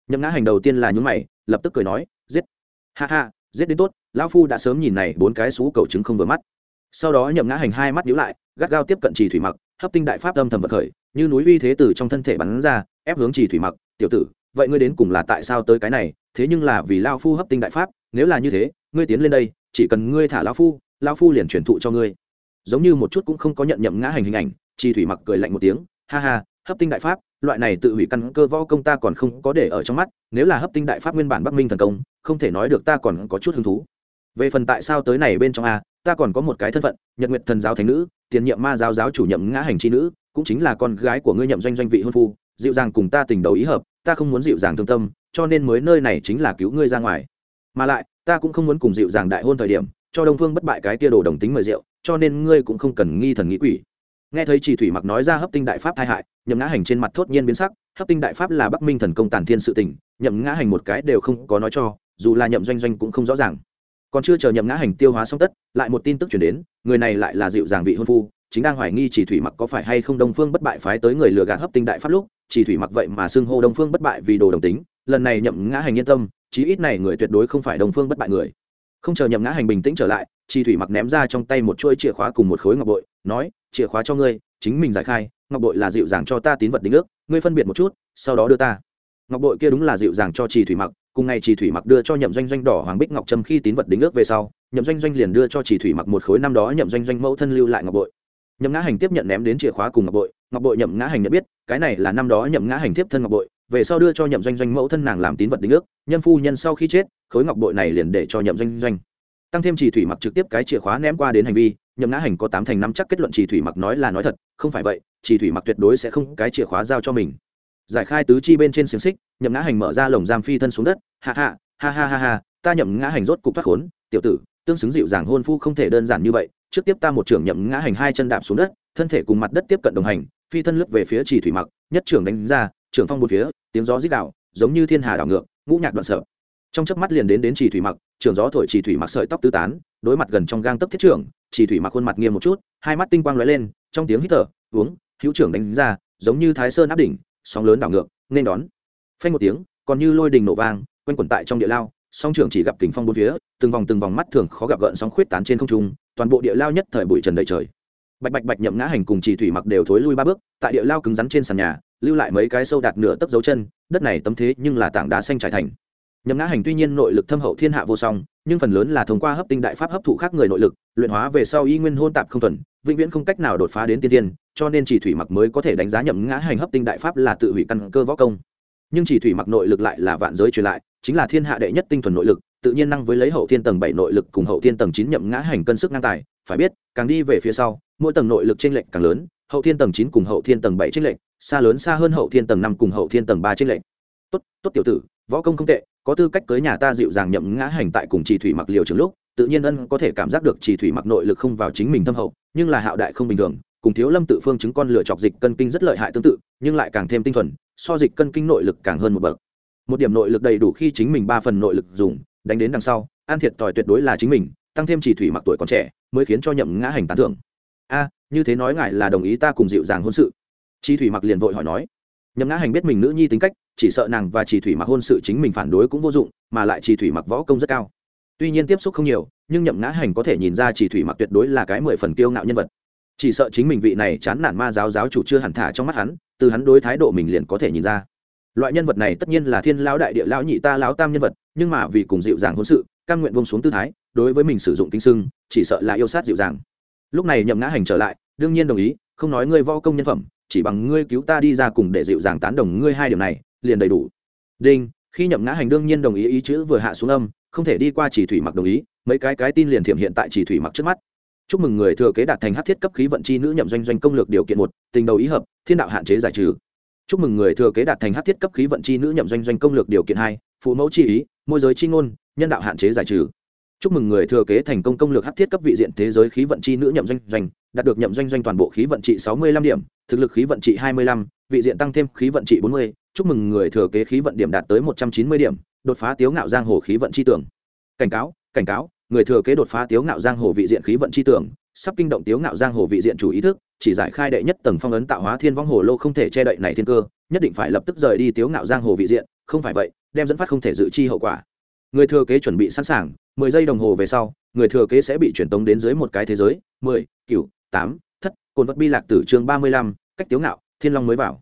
Nhậm ngã hành đầu tiên là nhún mày, lập tức cười nói, giết. Ha ha, giết đến tốt, lão phu đã sớm nhìn này bốn cái xú cầu trứng không vừa mắt. Sau đó nhậm ngã hành hai mắt nhíu lại, gắt gao tiếp cận trì thủy mặc, hấp tinh đại pháp âm thầm vật khởi, như núi uy thế từ trong thân thể bắn ra, ép hướng trì thủy mặc, tiểu tử, vậy ngươi đến cùng là tại sao tới cái này thế nhưng là vì lao phu hấp tinh đại pháp, nếu là như thế, ngươi tiến lên đây, chỉ cần ngươi thả lao phu lao phu liền truyền thụ cho ngươi. Giống như một chút cũng không có nhận nhậm ngã hành hình ảnh, chi thủy mặc cười lạnh một tiếng, ha ha, hấp tinh đại pháp, loại này tự hủy căn cơ võ công ta còn không có để ở trong mắt, nếu là hấp tinh đại pháp nguyên bản bắc minh thần công, không thể nói được ta còn có chút hứng thú. Về phần tại sao tới này bên trong a, ta còn có một cái thân phận, nhật nguyệt thần giáo thánh nữ, tiền nhiệm ma giáo giáo chủ nhậm ngã hành chi nữ, cũng chính là con gái của ngươi nhậm doanh doanh vị hôn phu, dịu dàng cùng ta tình đầu ý hợp, ta không muốn dịu dàng thương tâm cho nên mới nơi này chính là cứu ngươi ra ngoài. Mà lại, ta cũng không muốn cùng dịu dàng đại hôn thời điểm, cho đông phương bất bại cái tia đồ đồng tính mời rượu, cho nên ngươi cũng không cần nghi thần nghĩ quỷ. Nghe thấy chỉ thủy mặc nói ra hấp tinh đại pháp tai hại, nhậm ngã hành trên mặt thốt nhiên biến sắc, hấp tinh đại pháp là bắc minh thần công tàn thiên sự tình, nhậm ngã hành một cái đều không có nói cho, dù là nhậm doanh doanh cũng không rõ ràng. Còn chưa chờ nhậm ngã hành tiêu hóa xong tất, lại một tin tức chuyển đến, người này lại là dịu dàng vị hôn phu, chính đang hoài nghi chỉ thủy mặc có phải hay không đông phương bất bại phái tới người lừa gạt hấp tinh đại pháp lúc chỉ thủy mặc vậy mà xưng hô đông phương bất bại vì đồ đồng tính lần này nhậm ngã hành yên tâm, chí ít này người tuyệt đối không phải đông phương bất bại người. Không chờ nhậm ngã hành bình tĩnh trở lại, chi thủy mặc ném ra trong tay một chuỗi chìa khóa cùng một khối ngọc bội, nói, chìa khóa cho ngươi, chính mình giải khai, ngọc bội là dịu dàng cho ta tín vật đính ước, ngươi phân biệt một chút, sau đó đưa ta. Ngọc bội kia đúng là dịu dàng cho trì thủy mặc, cùng ngày trì thủy mặc đưa cho nhậm doanh doanh đỏ hoàng bích ngọc trâm khi tín vật đính ước về sau, nhậm doanh doanh liền đưa cho trì thủy mặc một khối năm đó nhậm doanh doanh mẫu thân lưu lại ngọc bội nhậm ngã hành tiếp nhận ném đến chìa khóa cùng ngọc bội ngọc bội nhậm ngã hành nhận biết, cái này là năm đó nhậm ngã hành tiếp thân ngọc bội, về sau đưa cho nhậm doanh doanh mẫu thân nàng làm tín vật đính ước, nhân phu nhân sau khi chết, khối ngọc bội này liền để cho nhậm doanh doanh. Tăng thêm chỉ thủy mặc trực tiếp cái chìa khóa ném qua đến hành vi, nhậm ngã hành có tám thành năm chắc kết luận chỉ thủy mặc nói là nói thật, không phải vậy chỉ thủy mặc tuyệt đối sẽ không cái chìa khóa giao cho mình. Giải khai tứ chi bên trên xiềng xích, nhậm ngã hành mở ra lồng giam phi thân xuống đất hạ hạ ha ha ha ha, ta nhậm ngã hành rốt cục thoát khốn, tiểu tử, tương xứng dịu dàng hôn phu không thể đơn giản như vậy trước tiếp ta một trưởng nhậm ngã hành hai chân đạp xuống đất, thân thể cùng mặt đất tiếp cận đồng hành, phi thân lướt về phía chỉ thủy mặc, nhất trưởng đánh ra, trưởng phong một phía, tiếng gió rít đạo giống như thiên hà đảo ngược, ngũ nhạc đoạn sợ. Trong chớp mắt liền đến đến chỉ thủy mặc, trưởng gió thổi chỉ thủy mặc sợi tóc tứ tán, đối mặt gần trong gang tấc thiết trưởng chỉ thủy mặc khuôn mặt nghiêm một chút, hai mắt tinh quang lóe lên, trong tiếng hít thở, uống, hữu trưởng đánh ra, giống như thái sơn áp đỉnh, sóng lớn đảo ngược, nên đón. Phanh một tiếng, còn như lôi đình nổ vang, quanh quẩn tại trong địa lao song trưởng chỉ gặp kình phong bốn phía, từng vòng từng vòng mắt thường khó gặp gợn sóng khuyết tán trên không trung, toàn bộ địa lao nhất thời bụi trần đầy trời. Bạch bạch bạch nhậm ngã hành cùng chỉ thủy mặc đều thối lui ba bước, tại địa lao cứng rắn trên sàn nhà, lưu lại mấy cái sâu đạt nửa tấc dấu chân, đất này tấm thế nhưng là tảng đá xanh trải thành. Nhậm ngã hành tuy nhiên nội lực thâm hậu thiên hạ vô song, nhưng phần lớn là thông qua hấp tinh đại pháp hấp thụ khác người nội lực, luyện hóa về sau y nguyên hôn tạp không thuần, vĩnh viễn không cách nào đột phá đến tiên tiên cho nên chỉ thủy mặc mới có thể đánh giá nhậm ngã hành hấp tinh đại pháp là tự hủy căn cơ võ công nhưng chỉ thủy mặc nội lực lại là vạn giới truyền lại, chính là thiên hạ đệ nhất tinh thuần nội lực, tự nhiên năng với lấy hậu thiên tầng bảy nội lực cùng hậu thiên tầng chín nhậm ngã hành cân sức ngang tài, phải biết, càng đi về phía sau, mỗi tầng nội lực t r ê n lệch càng lớn, hậu thiên tầng chín cùng hậu thiên tầng bảy t r ê n lệch, xa lớn xa hơn hậu thiên tầng năm cùng hậu thiên tầng ba t r ê n lệch. Tốt tốt tiểu tử, võ công không tệ, có tư cách cưới nhà ta dịu dàng nhậm ngã hành tại cùng chỉ thủy mặc liều trường lúc, tự nhiên ân có thể cảm giác được chỉ thủy mặc nội lực không vào chính mình thâm hậu, nhưng là hạo đại không bình thường, cùng thiếu lâm tự phương chứng con lửa chọc dịch cân kinh rất lợi hại tương tự, nhưng lại càng thêm tinh thuần so dịch cân kinh nội lực càng hơn một bậc. Một điểm nội lực đầy đủ khi chính mình ba phần nội lực dùng, đánh đến đằng sau an thiệt tỏi tuyệt đối là chính mình, tăng thêm chỉ thủy mặc tuổi còn trẻ, mới khiến cho nhậm ngã hành tán thưởng. A, như thế nói ngài là đồng ý ta cùng dịu dàng hôn sự. Chi thủy mặc liền vội hỏi nói. Nhậm ngã hành biết mình nữ nhi tính cách, chỉ sợ nàng và chỉ thủy mặc hôn sự chính mình phản đối cũng vô dụng, mà lại chỉ thủy mặc võ công rất cao. Tuy nhiên tiếp xúc không nhiều, nhưng nhậm ngã hành có thể nhìn ra chỉ thủy mặc tuyệt đối là cái mười phần kiêu ngạo nhân vật chỉ sợ chính mình vị này chán nản ma giáo giáo chủ chưa hẳn thả trong mắt hắn, từ hắn đối thái độ mình liền có thể nhìn ra. Loại nhân vật này tất nhiên là thiên lão đại địa lão nhị ta lão tam nhân vật, nhưng mà vì cùng dịu dàng hôn sự, căn nguyện vông xuống tư thái, đối với mình sử dụng kinh sưng, chỉ sợ là yêu sát dịu dàng. Lúc này nhậm ngã hành trở lại, đương nhiên đồng ý, không nói ngươi vo công nhân phẩm, chỉ bằng ngươi cứu ta đi ra cùng để dịu dàng tán đồng ngươi hai điều này, liền đầy đủ. Đinh, khi nhậm ngã hành đương nhiên đồng ý ý chữ vừa hạ xuống âm, không thể đi qua chỉ thủy mặc đồng ý, mấy cái cái tin liền thiểm hiện tại chỉ thủy mặc trước mắt chúc mừng người thừa kế đạt thành hát thiết cấp khí vận chi nữ nhậm doanh doanh công lược điều kiện một, tình đầu ý hợp, thiên đạo hạn chế giải trừ. Chúc mừng người thừa kế đạt thành hát thiết cấp khí vận chi nữ nhậm doanh doanh công lược điều kiện hai, phụ mẫu chi ý, môi giới chi ngôn, nhân đạo hạn chế giải trừ. Chúc mừng người thừa kế thành công công lược hát thiết cấp vị diện thế giới khí vận chi nữ nhậm doanh doanh, đạt được nhậm doanh doanh toàn bộ khí vận trị sáu mươi lăm điểm, thực lực khí vận trị hai mươi lăm, vị diện tăng thêm khí vận trị bốn mươi. Chúc mừng người thừa kế khí vận điểm đạt tới một trăm chín mươi điểm, đột phá tiếu ngạo giang hồ khí vận chi tưởng. Cảnh cáo cảnh cáo người thừa kế đột phá tiếu ngạo giang hồ vị diện khí vận chi tưởng, sắp kinh động tiếu ngạo giang hồ vị diện chủ ý thức, chỉ giải khai đệ nhất tầng phong ấn tạo hóa thiên vong hồ lô không thể che đậy này thiên cơ, nhất định phải lập tức rời đi tiếu ngạo giang hồ vị diện, không phải vậy, đem dẫn phát không thể dự chi hậu quả. Người thừa kế chuẩn bị sẵn sàng, mười giây đồng hồ về sau, người thừa kế sẽ bị truyền tống đến dưới một cái thế giới, mười cựu tám, thất, cồn vật bi lạc tử chương ba mươi lăm, cách tiếu ngạo, thiên long mới vào.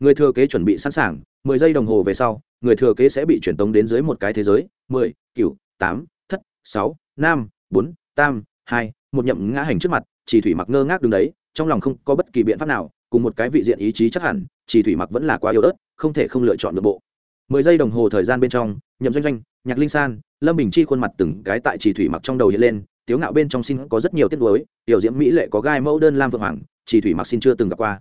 Người thừa kế chuẩn bị sẵn sàng, mười giây đồng hồ về sau, người thừa kế sẽ bị truyền tống đến dưới một cái thế giới, mười cựu tám, thất, sáu năm bốn, tam, hai, một nhậm ngã hành trước mặt, chỉ thủy mặc ngơ ngác đứng đấy, trong lòng không có bất kỳ biện pháp nào, cùng một cái vị diện ý chí chắc hẳn, chỉ thủy mặc vẫn là quá yếu ớt, không thể không lựa chọn nội bộ. Mười giây đồng hồ thời gian bên trong, nhậm doanh doanh, nhạc linh san, lâm bình chi khuôn mặt từng cái tại chỉ thủy mặc trong đầu hiện lên, tiếu ngạo bên trong xin có rất nhiều tiết lối tiểu diễm mỹ lệ có gai mẫu đơn lam vượng hoàng, chỉ thủy mặc xin chưa từng gặp qua.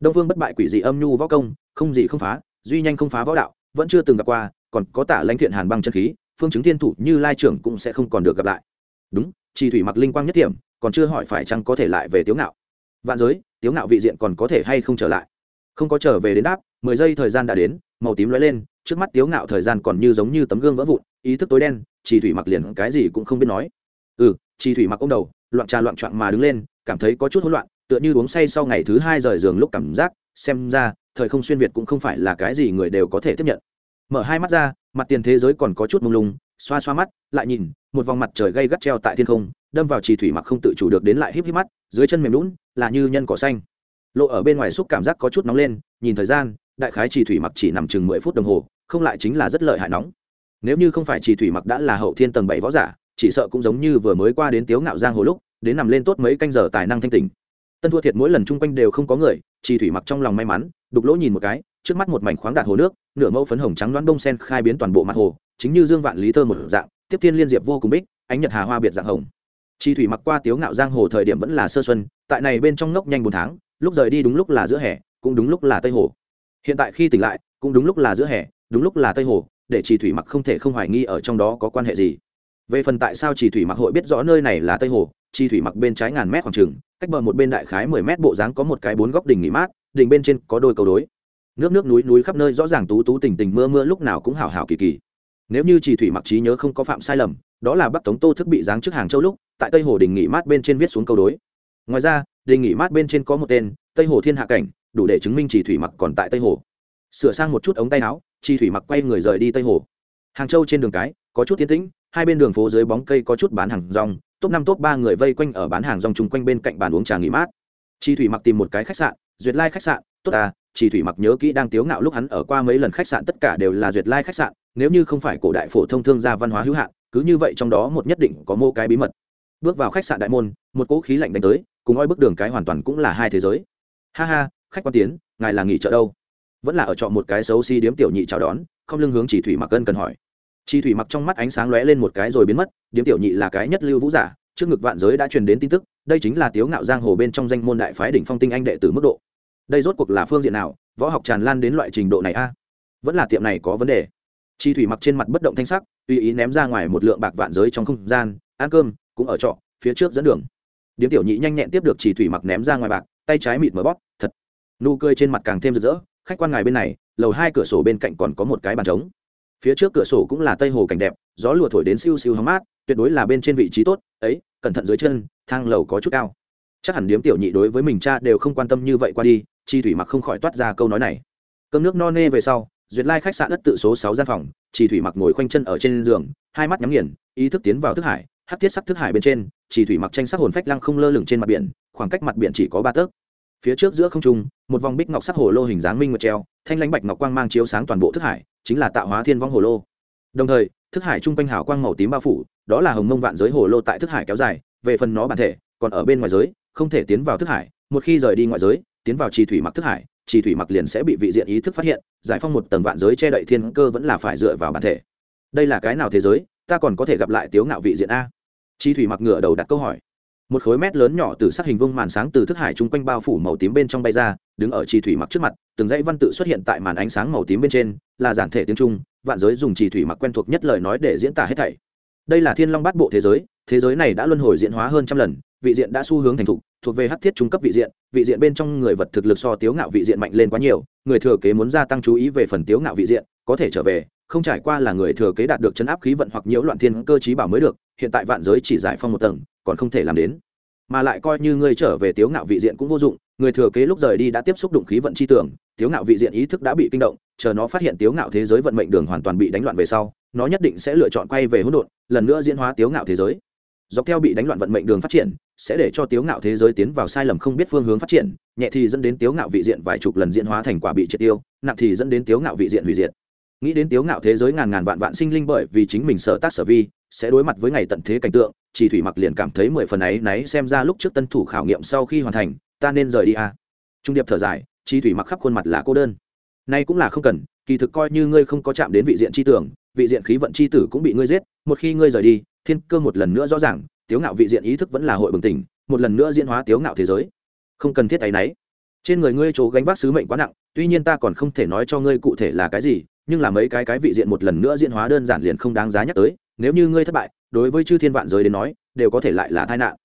Đông vương bất bại quỷ dị âm nhu võ công, không gì không phá, duy nhanh không phá võ đạo, vẫn chưa từng gặp qua, còn có tả lãnh thiện hàn băng chân khí phương chứng thiên thủ như lai trưởng cũng sẽ không còn được gặp lại. Đúng, chỉ thủy mặc linh quang nhất điểm còn chưa hỏi phải chăng có thể lại về tiếu ngạo. Vạn giới, tiếu ngạo vị diện còn có thể hay không trở lại? Không có trở về đến đáp, mười giây thời gian đã đến, màu tím lóe lên, trước mắt tiếu ngạo thời gian còn như giống như tấm gương vỡ vụn, ý thức tối đen, chỉ thủy mặc liền cái gì cũng không biết nói. Ừ chỉ thủy mặc ông đầu, loạn trà loạn trọn mà đứng lên, cảm thấy có chút hỗn loạn, tựa như uống say sau ngày thứ hai rời giường lúc cảm giác, xem ra, thời không xuyên việt cũng không phải là cái gì người đều có thể tiếp nhận mở hai mắt ra, mặt tiền thế giới còn có chút mông lung, xoa xoa mắt, lại nhìn, một vòng mặt trời gây gắt treo tại thiên không, đâm vào trì thủy mặc không tự chủ được đến lại híp híp mắt, dưới chân mềm lún là như nhân cỏ xanh. Lộ ở bên ngoài xúc cảm giác có chút nóng lên, nhìn thời gian, đại khái trì thủy mặc chỉ nằm chừng mười phút đồng hồ, không lại chính là rất lợi hại nóng. Nếu như không phải trì thủy mặc đã là hậu thiên tầng bảy võ giả, chỉ sợ cũng giống như vừa mới qua đến tiếu ngạo giang hồ lúc, đến nằm lên tốt mấy canh giờ tài năng thanh tình tân thua thiệt mỗi lần chung quanh đều không có người, trì thủy mặc trong lòng may mắn, đục lỗ nhìn một cái, trước mắt một mảnh khoáng đạt hồ nước nửa mẫu phấn hồng trắng đoán đông sen khai biến toàn bộ mặt hồ, chính như dương vạn lý thơ một dạng, tiếp thiên liên diệp vô cùng bích, ánh nhật hà hoa biệt dạng hồng. Chi thủy mặc qua tiếu ngạo giang hồ thời điểm vẫn là sơ xuân, tại này bên trong ngốc nhanh bốn tháng, lúc rời đi đúng lúc là giữa hè, cũng đúng lúc là tây hồ. Hiện tại khi tỉnh lại, cũng đúng lúc là giữa hè, đúng lúc là tây hồ, để chi thủy mặc không thể không hoài nghi ở trong đó có quan hệ gì. Về phần tại sao chi thủy mặc hội biết rõ nơi này là tây hồ, chi thủy mặc bên trái ngàn mét khoảng trừng cách bờ một bên đại khái mười mét bộ dáng có một cái bốn góc đỉnh nghỉ mát, đỉnh bên trên có đôi cầu đối nước nước núi núi khắp nơi rõ ràng tú tú tình tình mưa mưa lúc nào cũng hào hào kỳ kỳ. Nếu như chỉ thủy mặc trí nhớ không có phạm sai lầm, đó là bắc tống tô thức bị giáng trước hàng châu lúc, tại tây hồ đình nghỉ mát bên trên viết xuống câu đối. Ngoài ra, đình nghỉ mát bên trên có một tên, tây hồ thiên hạ cảnh, đủ để chứng minh chỉ thủy mặc còn tại tây hồ. Sửa sang một chút ống tay áo chỉ thủy mặc quay người rời đi tây hồ. Hàng châu trên đường cái, có chút tiến tĩnh, hai bên đường phố dưới bóng cây có chút bán hàng rong, top năm top ba người vây quanh ở bán hàng rong chung quanh bên cạnh bàn uống trà nghỉ mát. Chi thủy mặc tìm một cái khách sạn, duyệt lai khách sạn, tốt à chỉ thủy mặc nhớ kỹ đang tiếu ngạo lúc hắn ở qua mấy lần khách sạn tất cả đều là duyệt lai khách sạn, nếu như không phải cổ đại phổ thông thương gia văn hóa hữu hạn, cứ như vậy trong đó một nhất định có mô cái bí mật. Bước vào khách sạn đại môn, một cỗ khí lạnh đánh tới, cùng oi bước đường cái hoàn toàn cũng là hai thế giới. Ha ha, khách quan tiến, ngài là nghỉ chợ đâu? Vẫn là ở trọ một cái xấu xi、si、điếm điếm tiểu nhị chào đón, không lưng hướng chỉ thủy mặc cân cần hỏi. Chỉ thủy mặc trong mắt ánh sáng lóe lên một cái rồi biến mất, điếm tiểu nhị là cái nhất lưu vũ giả, trước ngực vạn giới đã truyền đến tin tức, đây chính là tiếu ngạo giang hồ bên trong danh môn đại phái đỉnh phong tinh anh đệ tử mức độ đây rốt cuộc là phương diện nào? Võ học tràn lan đến loại trình độ này a? Vẫn là tiệm này có vấn đề. Chi thủy mặc trên mặt bất động thanh sắc, tùy ý ném ra ngoài một lượng bạc vạn giới trong không gian, ăn cơm, cũng ở trọ, phía trước dẫn đường. Điếm tiểu nhị nhanh nhẹn tiếp được chỉ thủy mặc ném ra ngoài bạc, tay trái mịt mở bóp, thật. Nụ cười trên mặt càng thêm rực rỡ, khách quan ngài bên này, lầu hai cửa sổ bên cạnh còn có một cái bàn trống. Phía trước cửa sổ cũng là tây hồ cảnh đẹp, gió lùa thổi đến siêu siêu hóng mát, tuyệt đối là bên trên vị trí tốt, ấy, cẩn thận dưới chân, thang lầu có chút cao. Chắc hẳn điếm tiểu nhị đối với mình cha đều không quan tâm như vậy qua đi chi thủy mặc không khỏi toát ra câu nói này. Cơm nước no nê về sau, duyệt lai khách sạn đất tự số sáu gian phòng, chi thủy mặc ngồi khoanh chân ở trên giường, hai mắt nhắm nghiền, ý thức tiến vào thức hải hát tiết sắc thức hải bên trên chỉ thủy mặc tranh sắc hồn phách lăng không lơ lửng trên mặt biển, khoảng cách mặt biển chỉ có ba tấc. Phía trước giữa không trung, một vòng bích ngọc sắc hồ lô hình dáng minh mật treo, thanh lãnh bạch ngọc quang mang chiếu sáng toàn bộ thức hải, chính là tạo hóa thiên vong hồ lô. Đồng thời, thức hải trung quanh hào quang màu tím bao phủ, đó là hồng mông vạn giới hồ lô tại thức hải kéo dài, về phần nó bản thể, còn ở bên ngoài giới, không thể tiến vào thức hải, một khi rời đi ngoại giới tiến vào trì thủy mặc thức hải, trì thủy mặc liền sẽ bị vị diện ý thức phát hiện, giải phong một tầng vạn giới che đậy thiên cơ vẫn là phải dựa vào bản thể. Đây là cái nào thế giới, ta còn có thể gặp lại tiếu ngạo vị diện a? Chi thủy mặc ngửa đầu đặt câu hỏi. Một khối mét lớn nhỏ từ sắc hình vương màn sáng từ thức hải chung quanh bao phủ màu tím bên trong bay ra, đứng ở chi thủy mặc trước mặt, từng dãy văn tự xuất hiện tại màn ánh sáng màu tím bên trên, là giản thể tiếng trung, vạn giới dùng chi thủy mặc quen thuộc nhất lời nói để diễn tả hết thảy đây là thiên long bát bộ thế giới thế giới này đã luân hồi diễn hóa hơn trăm lần, vị diện đã xu hướng thành thục, thuộc về hắc thiết trung cấp vị diện vị diện bên trong người vật thực lực so tiếu ngạo vị diện mạnh lên quá nhiều, người thừa kế muốn gia tăng chú ý về phần tiếu ngạo vị diện, có thể trở về, không trải qua là người thừa kế đạt được chấn áp khí vận hoặc nhiễu loạn thiên cơ chí bảo mới được, hiện tại vạn giới chỉ giải phong một tầng, còn không thể làm đến. Mà lại coi như ngươi trở về tiếu ngạo vị diện cũng vô dụng, người thừa kế lúc rời đi đã tiếp xúc đụng khí vận chi tưởng, tiếu ngạo vị diện ý thức đã bị kinh động, chờ nó phát hiện tiếu ngạo thế giới vận mệnh đường hoàn toàn bị đánh loạn về sau nó nhất định sẽ lựa chọn quay về hỗn độn, lần nữa diễn hóa tiếu ngạo thế giới. Dọc theo bị đánh loạn vận mệnh đường phát triển, sẽ để cho tiếu ngạo thế giới tiến vào sai lầm không biết phương hướng phát triển, nhẹ thì dẫn đến tiếu ngạo vị diện vài chục lần diễn hóa thành quả bị triệt tiêu, nặng thì dẫn đến tiếu ngạo vị diện hủy diệt. Nghĩ đến tiếu ngạo thế giới ngàn ngàn vạn vạn sinh linh bởi vì chính mình sở tác sở vi, sẽ đối mặt với ngày tận thế cảnh tượng chỉ thủy mặc liền cảm thấy mười phần ấy náy xem ra lúc trước tân thủ khảo nghiệm sau khi hoàn thành, ta nên rời đi à. trung điệp thở dài chi thủy mặc khắp khuôn mặt là cô đơn. Nay cũng là không cần, kỳ thực coi như ngươi không có chạm đến vị diện chi tưởng vị diện khí vận chi tử cũng bị ngươi giết, một khi ngươi rời đi, thiên cơ một lần nữa rõ ràng, tiếu ngạo vị diện ý thức vẫn là hội bừng tỉnh, một lần nữa diễn hóa tiếu ngạo thế giới. Không cần thiết áy náy trên người ngươi chỗ gánh vác sứ mệnh quá nặng, tuy nhiên ta còn không thể nói cho ngươi cụ thể là cái gì, nhưng là mấy cái cái vị diện một lần nữa diễn hóa đơn giản liền không đáng giá nhắc tới, nếu như ngươi thất bại, đối với chư thiên vạn giới đến nói, đều có thể lại là tai nạn.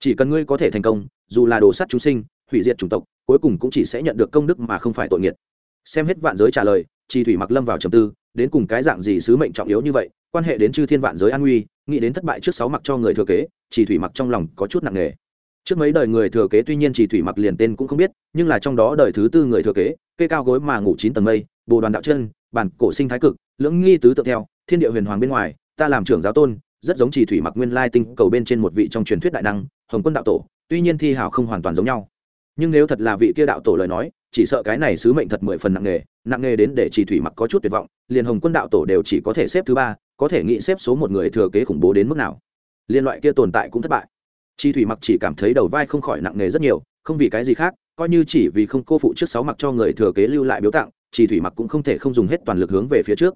Chỉ cần ngươi có thể thành công, dù là đồ sắt chúng sinh, hủy diệt chủng tộc, cuối cùng cũng chỉ sẽ nhận được công đức mà không phải tội nghiệt. Xem hết vạn giới trả lời chi thủy mặc lâm vào trầm tư đến cùng cái dạng gì sứ mệnh trọng yếu như vậy, quan hệ đến chư thiên vạn giới an nguy, nghĩ đến thất bại trước sáu mặc cho người thừa kế, chỉ thủy mặc trong lòng có chút nặng nề. Trước mấy đời người thừa kế tuy nhiên chỉ thủy mặc liền tên cũng không biết, nhưng là trong đó đời thứ tư người thừa kế cây cao gối mà ngủ chín tầng mây, bồ đoàn đạo chân, bản cổ sinh thái cực, lưỡng nghi tứ tự theo, thiên địa huyền hoàng bên ngoài, ta làm trưởng giáo tôn, rất giống chỉ thủy mặc nguyên lai tinh cầu bên trên một vị trong truyền thuyết đại năng, hồng quân đạo tổ, tuy nhiên thi hảo không hoàn toàn giống nhau. Nhưng nếu thật là vị kia đạo tổ lời nói chỉ sợ cái này sứ mệnh thật mười phần nặng nề nặng nề đến để chỉ thủy mặc có chút tuyệt vọng, liền hồng quân đạo tổ đều chỉ có thể xếp thứ ba, có thể nghĩ xếp số một người thừa kế khủng bố đến mức nào. Liên loại kia tồn tại cũng thất bại. Chi thủy mặc chỉ cảm thấy đầu vai không khỏi nặng nề rất nhiều, không vì cái gì khác, coi như chỉ vì không cô phụ trước sáu mặc cho người thừa kế lưu lại biếu tặng chỉ thủy mặc cũng không thể không dùng hết toàn lực hướng về phía trước.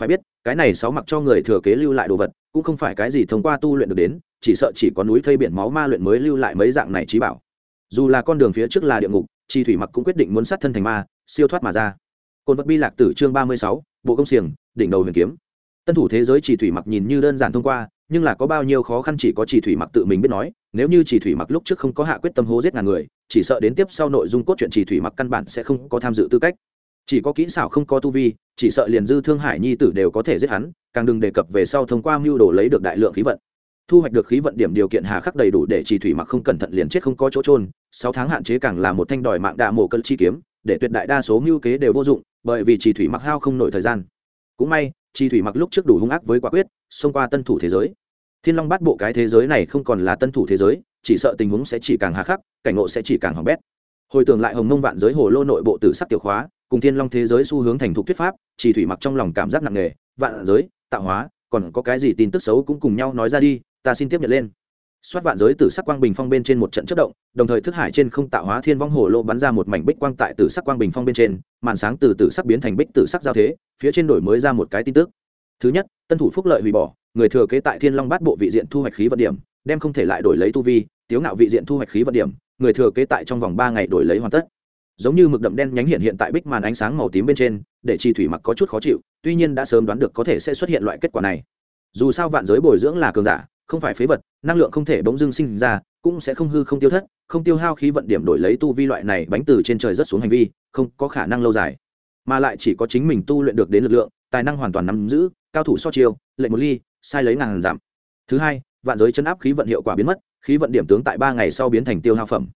Phải biết, cái này sáu mặc cho người thừa kế lưu lại đồ vật, cũng không phải cái gì thông qua tu luyện được đến, chỉ sợ chỉ có núi thây biển máu ma luyện mới lưu lại mấy dạng này trí bảo. Dù là con đường phía trước là địa ngục chi thủy mặc cũng quyết định muốn sát thân thành ma, siêu thoát mà ra. Côn vật bi lạc tử chương ba mươi sáu, bộ công xiềng, đỉnh đầu huyền kiếm. Tân thủ thế giới chỉ thủy mặc nhìn như đơn giản thông qua, nhưng là có bao nhiêu khó khăn chỉ có chỉ thủy mặc tự mình biết nói, nếu như chỉ thủy mặc lúc trước không có hạ quyết tâm hố giết ngàn người, chỉ sợ đến tiếp sau nội dung cốt truyện chỉ thủy mặc căn bản sẽ không có tham dự tư cách. Chỉ có kỹ xảo không có tu vi, chỉ sợ liền dư thương hải nhi tử đều có thể giết hắn, càng đừng đề cập về sau thông qua mưu đồ lấy được đại lượng khí vận thu hoạch được khí vận điểm điều kiện hà khắc đầy đủ để chỉ thủy mặc không cẩn thận liền chết không có chỗ trôn sáu tháng hạn chế càng là một thanh đòi mạng đạ mổ cân chi kiếm, để tuyệt đại đa số mưu kế đều vô dụng, bởi vì chỉ thủy mặc hao không nổi thời gian. Cũng may, chỉ thủy mặc lúc trước đủ hung ác với quả quyết, xông qua tân thủ thế giới. Thiên long bắt bộ cái thế giới này không còn là tân thủ thế giới, chỉ sợ tình huống sẽ chỉ càng hà khắc, cảnh ngộ sẽ chỉ càng hỏng bét. Hồi tưởng lại hồng mông vạn giới hồ lô nội bộ tử sắc tiểu khóa, cùng thiên long thế giới xu hướng thành thục thuyết pháp, chỉ thủy mặc trong lòng cảm giác nặng nề, vạn giới, tạo hóa, còn có cái gì tin tức xấu cũng cùng nhau nói ra đi ta xin tiếp nhận lên. Xoát vạn giới tử sắc quang bình phong bên trên một trận chất động, đồng thời thức hải trên không tạo hóa thiên vong hồ lô bắn ra một mảnh bích quang tại tử sắc quang bình phong bên trên, màn sáng từ tử sắc biến thành bích tử sắc giao thế, phía trên đổi mới ra một cái tin tức. Thứ nhất, tân thủ phúc lợi hủy bỏ, người thừa kế tại thiên long bát bộ vị diện thu hoạch khí vận điểm, đem không thể lại đổi lấy tu vi, tiếu ngạo vị diện thu hoạch khí vận điểm, người thừa kế tại trong vòng ba ngày đổi lấy hoàn tất. Giống như mực đậm đen nhánh hiện hiện tại bích màn ánh sáng màu tím bên trên, để chi thủy mặc có chút khó chịu, tuy nhiên đã sớm đoán được có thể sẽ xuất hiện loại kết quả này. Dù sao vạn giới bồi dưỡng là cường giả không phải phế vật, năng lượng không thể bỗng dưng sinh ra, cũng sẽ không hư không tiêu thất, không tiêu hao khí vận điểm đổi lấy tu vi loại này bánh từ trên trời rất xuống hành vi, không có khả năng lâu dài. Mà lại chỉ có chính mình tu luyện được đến lực lượng, tài năng hoàn toàn nắm giữ, cao thủ so chiêu, lệnh một ly, sai lấy ngàn giảm. Thứ hai, vạn giới chấn áp khí vận hiệu quả biến mất, khí vận điểm tướng tại ba ngày sau biến thành tiêu hao phẩm.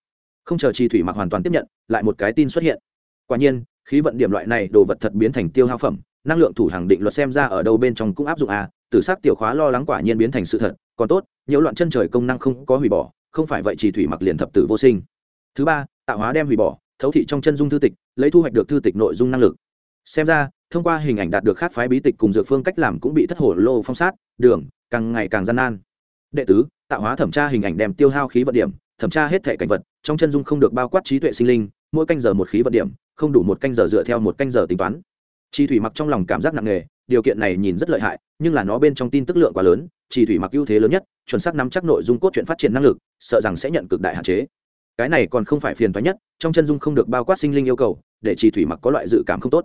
Không chờ chi thủy mặc hoàn toàn tiếp nhận, lại một cái tin xuất hiện. Quả nhiên, khí vận điểm loại này đồ vật thật biến thành tiêu hao phẩm năng lượng thủ hàng định luật xem ra ở đâu bên trong cũng áp dụng à tử sắc tiểu khóa lo lắng quả nhiên biến thành sự thật, còn tốt, nhiễu loạn chân trời công năng không có hủy bỏ, không phải vậy chỉ thủy mặc liền thập tử vô sinh. Thứ ba, tạo hóa đem hủy bỏ, thấu thị trong chân dung thư tịch, lấy thu hoạch được thư tịch nội dung năng lực. Xem ra, thông qua hình ảnh đạt được khác phái bí tịch cùng dược phương cách làm cũng bị thất hổ lô phong sát, đường, càng ngày càng gian nan. Đệ tứ, tạo hóa thẩm tra hình ảnh đem tiêu hao khí vận điểm, thẩm tra hết thể cảnh vật, trong chân dung không được bao quát trí tuệ sinh linh, mỗi canh giờ một khí vận điểm, không đủ một canh giờ dựa theo một canh giờ tính toán chi thủy mặc trong lòng cảm giác nặng nề, điều kiện này nhìn rất lợi hại, nhưng là nó bên trong tin tức lượng quá lớn chỉ thủy mặc ưu thế lớn nhất, chuẩn xác nắm chắc nội dung cốt truyện phát triển năng lực, sợ rằng sẽ nhận cực đại hạn chế. Cái này còn không phải phiền toái nhất, trong chân dung không được bao quát sinh linh yêu cầu, để chỉ thủy mặc có loại dự cảm không tốt.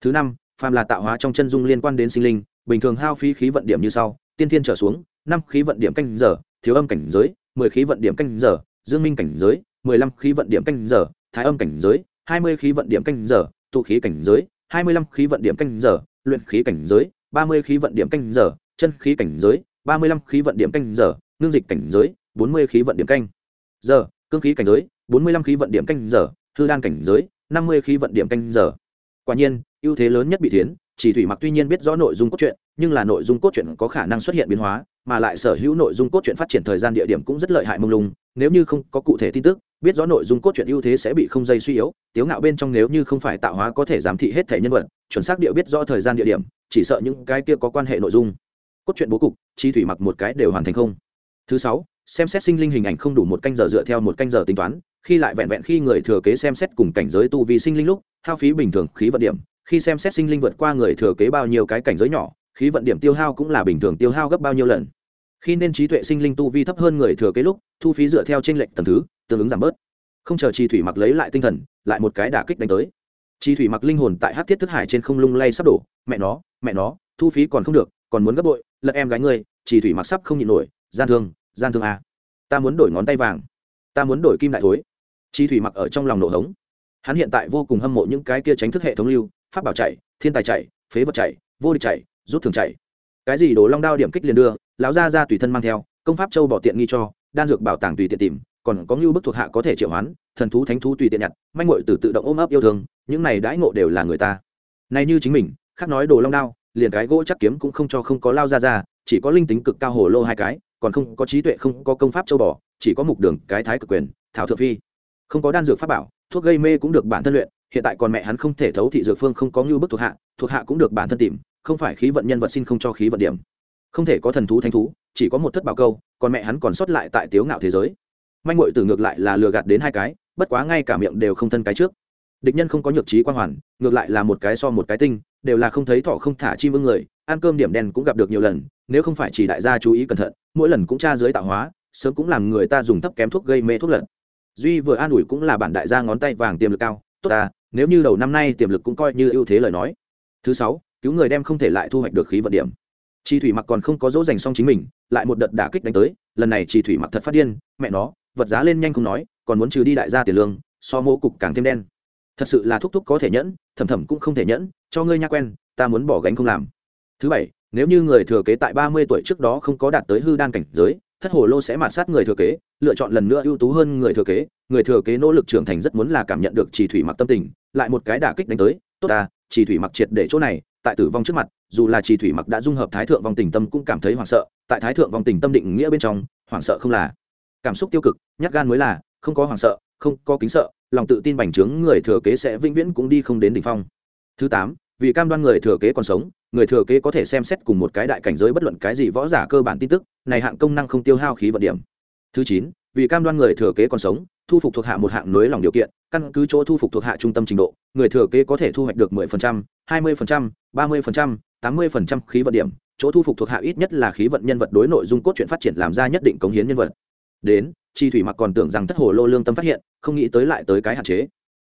Thứ năm, phàm là tạo hóa trong chân dung liên quan đến sinh linh, bình thường hao phí khí vận điểm như sau, tiên thiên trở xuống, năm khí vận điểm canh giờ, thiếu âm cảnh giới, mười khí vận điểm canh giờ, dương minh cảnh giới, mười lăm khí vận điểm canh giờ, thái âm cảnh giới, hai mươi khí vận điểm canh giờ, tụ khí cảnh giới hai mươi lăm khí vận điểm canh giờ, luyện khí cảnh giới, ba mươi khí vận điểm canh giờ, chân khí cảnh giới, ba mươi lăm khí vận điểm canh giờ, ngưng dịch cảnh giới, bốn mươi khí vận điểm canh giờ, cương khí cảnh giới, bốn mươi lăm khí vận điểm canh giờ, hư đan cảnh giới, năm mươi khí vận điểm canh giờ. Quả nhiên, ưu thế lớn nhất bị thiến, chỉ thủy mặc tuy nhiên biết rõ nội dung cốt truyện, nhưng là nội dung cốt truyện có khả năng xuất hiện biến hóa, mà lại sở hữu nội dung cốt truyện phát triển thời gian địa điểm cũng rất lợi hại mông lung, nếu như không có cụ thể tin tức biết rõ nội dung cốt truyện ưu thế sẽ bị không dây suy yếu, tiếu ngạo bên trong nếu như không phải tạo hóa có thể giám thị hết thể nhân vật, chuẩn xác địa biết rõ thời gian địa điểm, chỉ sợ những cái kia có quan hệ nội dung. Cốt truyện bố cục, chi thủy mặc một cái đều hoàn thành không. Thứ sáu, xem xét sinh linh hình ảnh không đủ một canh giờ dựa theo một canh giờ tính toán, khi lại vẹn vẹn khi người thừa kế xem xét cùng cảnh giới tu vi sinh linh lúc, hao phí bình thường khí vận điểm, khi xem xét sinh linh vượt qua người thừa kế bao nhiêu cái cảnh giới nhỏ, khí vận điểm tiêu hao cũng là bình thường tiêu hao gấp bao nhiêu lần. Khi nên trí tuệ sinh linh tu vi thấp hơn người thừa kế lúc, thu phí dựa theo tranh lệch tầng thứ tương ứng giảm bớt. Không chờ chi thủy mặc lấy lại tinh thần, lại một cái đả kích đánh tới. Chi thủy mặc linh hồn tại hát thiết thức hải trên không lung lay sắp đổ. Mẹ nó mẹ nó, thu phí còn không được, còn muốn gấp bội, lật em gái ngươi chi thủy mặc sắp không nhịn nổi. Gian thương gian thương à. ta muốn đổi ngón tay vàng. Ta muốn đổi kim đại thối. Chi thủy mặc ở trong lòng nổ hống. Hắn hiện tại vô cùng hâm mộ những cái kia tránh thức hệ thống lưu, pháp bảo chạy, thiên tài chạy, phế vật chạy, vô địch chạy, rút thường chạy. Cái gì đồ long đao điểm kích liền đưa, lão gia ra tùy thân mang theo, công pháp châu bỏ tiện nghi cho, đan dược bảo tàng tùy tiện tìm còn có như bức thuộc hạ có thể triệu hoán, thần thú thánh thú tùy tiện nhặt, manh mội từ tự động ôm ấp yêu thương, những này đãi ngộ đều là người ta. Này như chính mình, khác nói đồ long đao, liền cái gỗ chắc kiếm cũng không cho không có lao ra ra, chỉ có linh tính cực cao hồ lô hai cái, còn không có trí tuệ, không có công pháp châu bò, chỉ có mục đường, cái thái cực quyền, thảo thượng phi. Không có đan dược pháp bảo, thuốc gây mê cũng được bản thân luyện, hiện tại còn mẹ hắn không thể thấu thị dược phương không có như bức thuộc hạ thuộc hạ cũng được bản thân tìm, không phải khí vận nhân vật xin không cho khí vận điểm. Không thể có thần thú thánh thú, chỉ có một thất bảo câu, còn mẹ hắn còn sót lại tại tiếu ngạo thế giới manh mội từ ngược lại là lừa gạt đến hai cái, bất quá ngay cả miệng đều không thân cái trước. Địch nhân không có nhược trí quan hoàn, ngược lại là một cái so một cái tinh, đều là không thấy thọ không thả chim ưng người, ăn cơm điểm đen cũng gặp được nhiều lần, nếu không phải chỉ đại gia chú ý cẩn thận, mỗi lần cũng tra dưới tạo hóa, sớm cũng làm người ta dùng thấp kém thuốc gây mê thuốc lật. Duy vừa an ủi cũng là bản đại gia ngón tay vàng tiềm lực cao, tốt ta, nếu như đầu năm nay tiềm lực cũng coi như ưu thế lời nói. Thứ sáu, cứu người đem không thể lại thu hoạch được khí vận điểm. Chi thủy mặc còn không có dỗ dành xong chính mình, lại một đợt đả kích đánh tới, lần này Chi thủy mặc thật phát điên, mẹ nó vật giá lên nhanh không nói, còn muốn trừ đi đại gia tiền lương, so mô cục càng thêm đen. Thật sự là thúc thúc có thể nhẫn, thầm thầm cũng không thể nhẫn, cho ngươi nha quen, ta muốn bỏ gánh không làm. Thứ bảy, nếu như người thừa kế tại ba mươi tuổi trước đó không có đạt tới hư đan cảnh giới, thất hồ lô sẽ mạt sát người thừa kế, lựa chọn lần nữa ưu tú hơn người thừa kế, người thừa kế nỗ lực trưởng thành rất muốn là cảm nhận được chỉ thủy mặc tâm tình, lại một cái đả kích đánh tới, tốt ta chỉ thủy mặc triệt để chỗ này, tại tử vong trước mặt, dù là chỉ thủy mặc đã dung hợp thái thượng vong tình tâm cũng cảm thấy hoảng sợ, tại thái thượng vong tình tâm định nghĩa bên trong, hoảng sợ không là cảm xúc tiêu cực nhát gan mới là không có hoảng sợ không có kính sợ lòng tự tin bành trướng người thừa kế sẽ vĩnh viễn cũng đi không đến đỉnh phong. Thứ tám vì cam đoan người thừa kế còn sống người thừa kế có thể xem xét cùng một cái đại cảnh giới bất luận cái gì võ giả cơ bản tin tức này hạng công năng không tiêu hao khí vận điểm. Thứ chín vì cam đoan người thừa kế còn sống thu phục thuộc hạ một hạng nới lòng điều kiện căn cứ chỗ thu phục thuộc hạ trung tâm trình độ người thừa kế có thể thu hoạch được 10%, 20%, 30%, 80% khí vận điểm chỗ thu phục thuộc hạ ít nhất là khí vận nhân vật đối nội dung cốt truyện phát triển làm ra nhất định cống hiến nhân vật đến chi thủy mặc còn tưởng rằng thất hồ lô lương tâm phát hiện, không nghĩ tới lại tới cái hạn chế.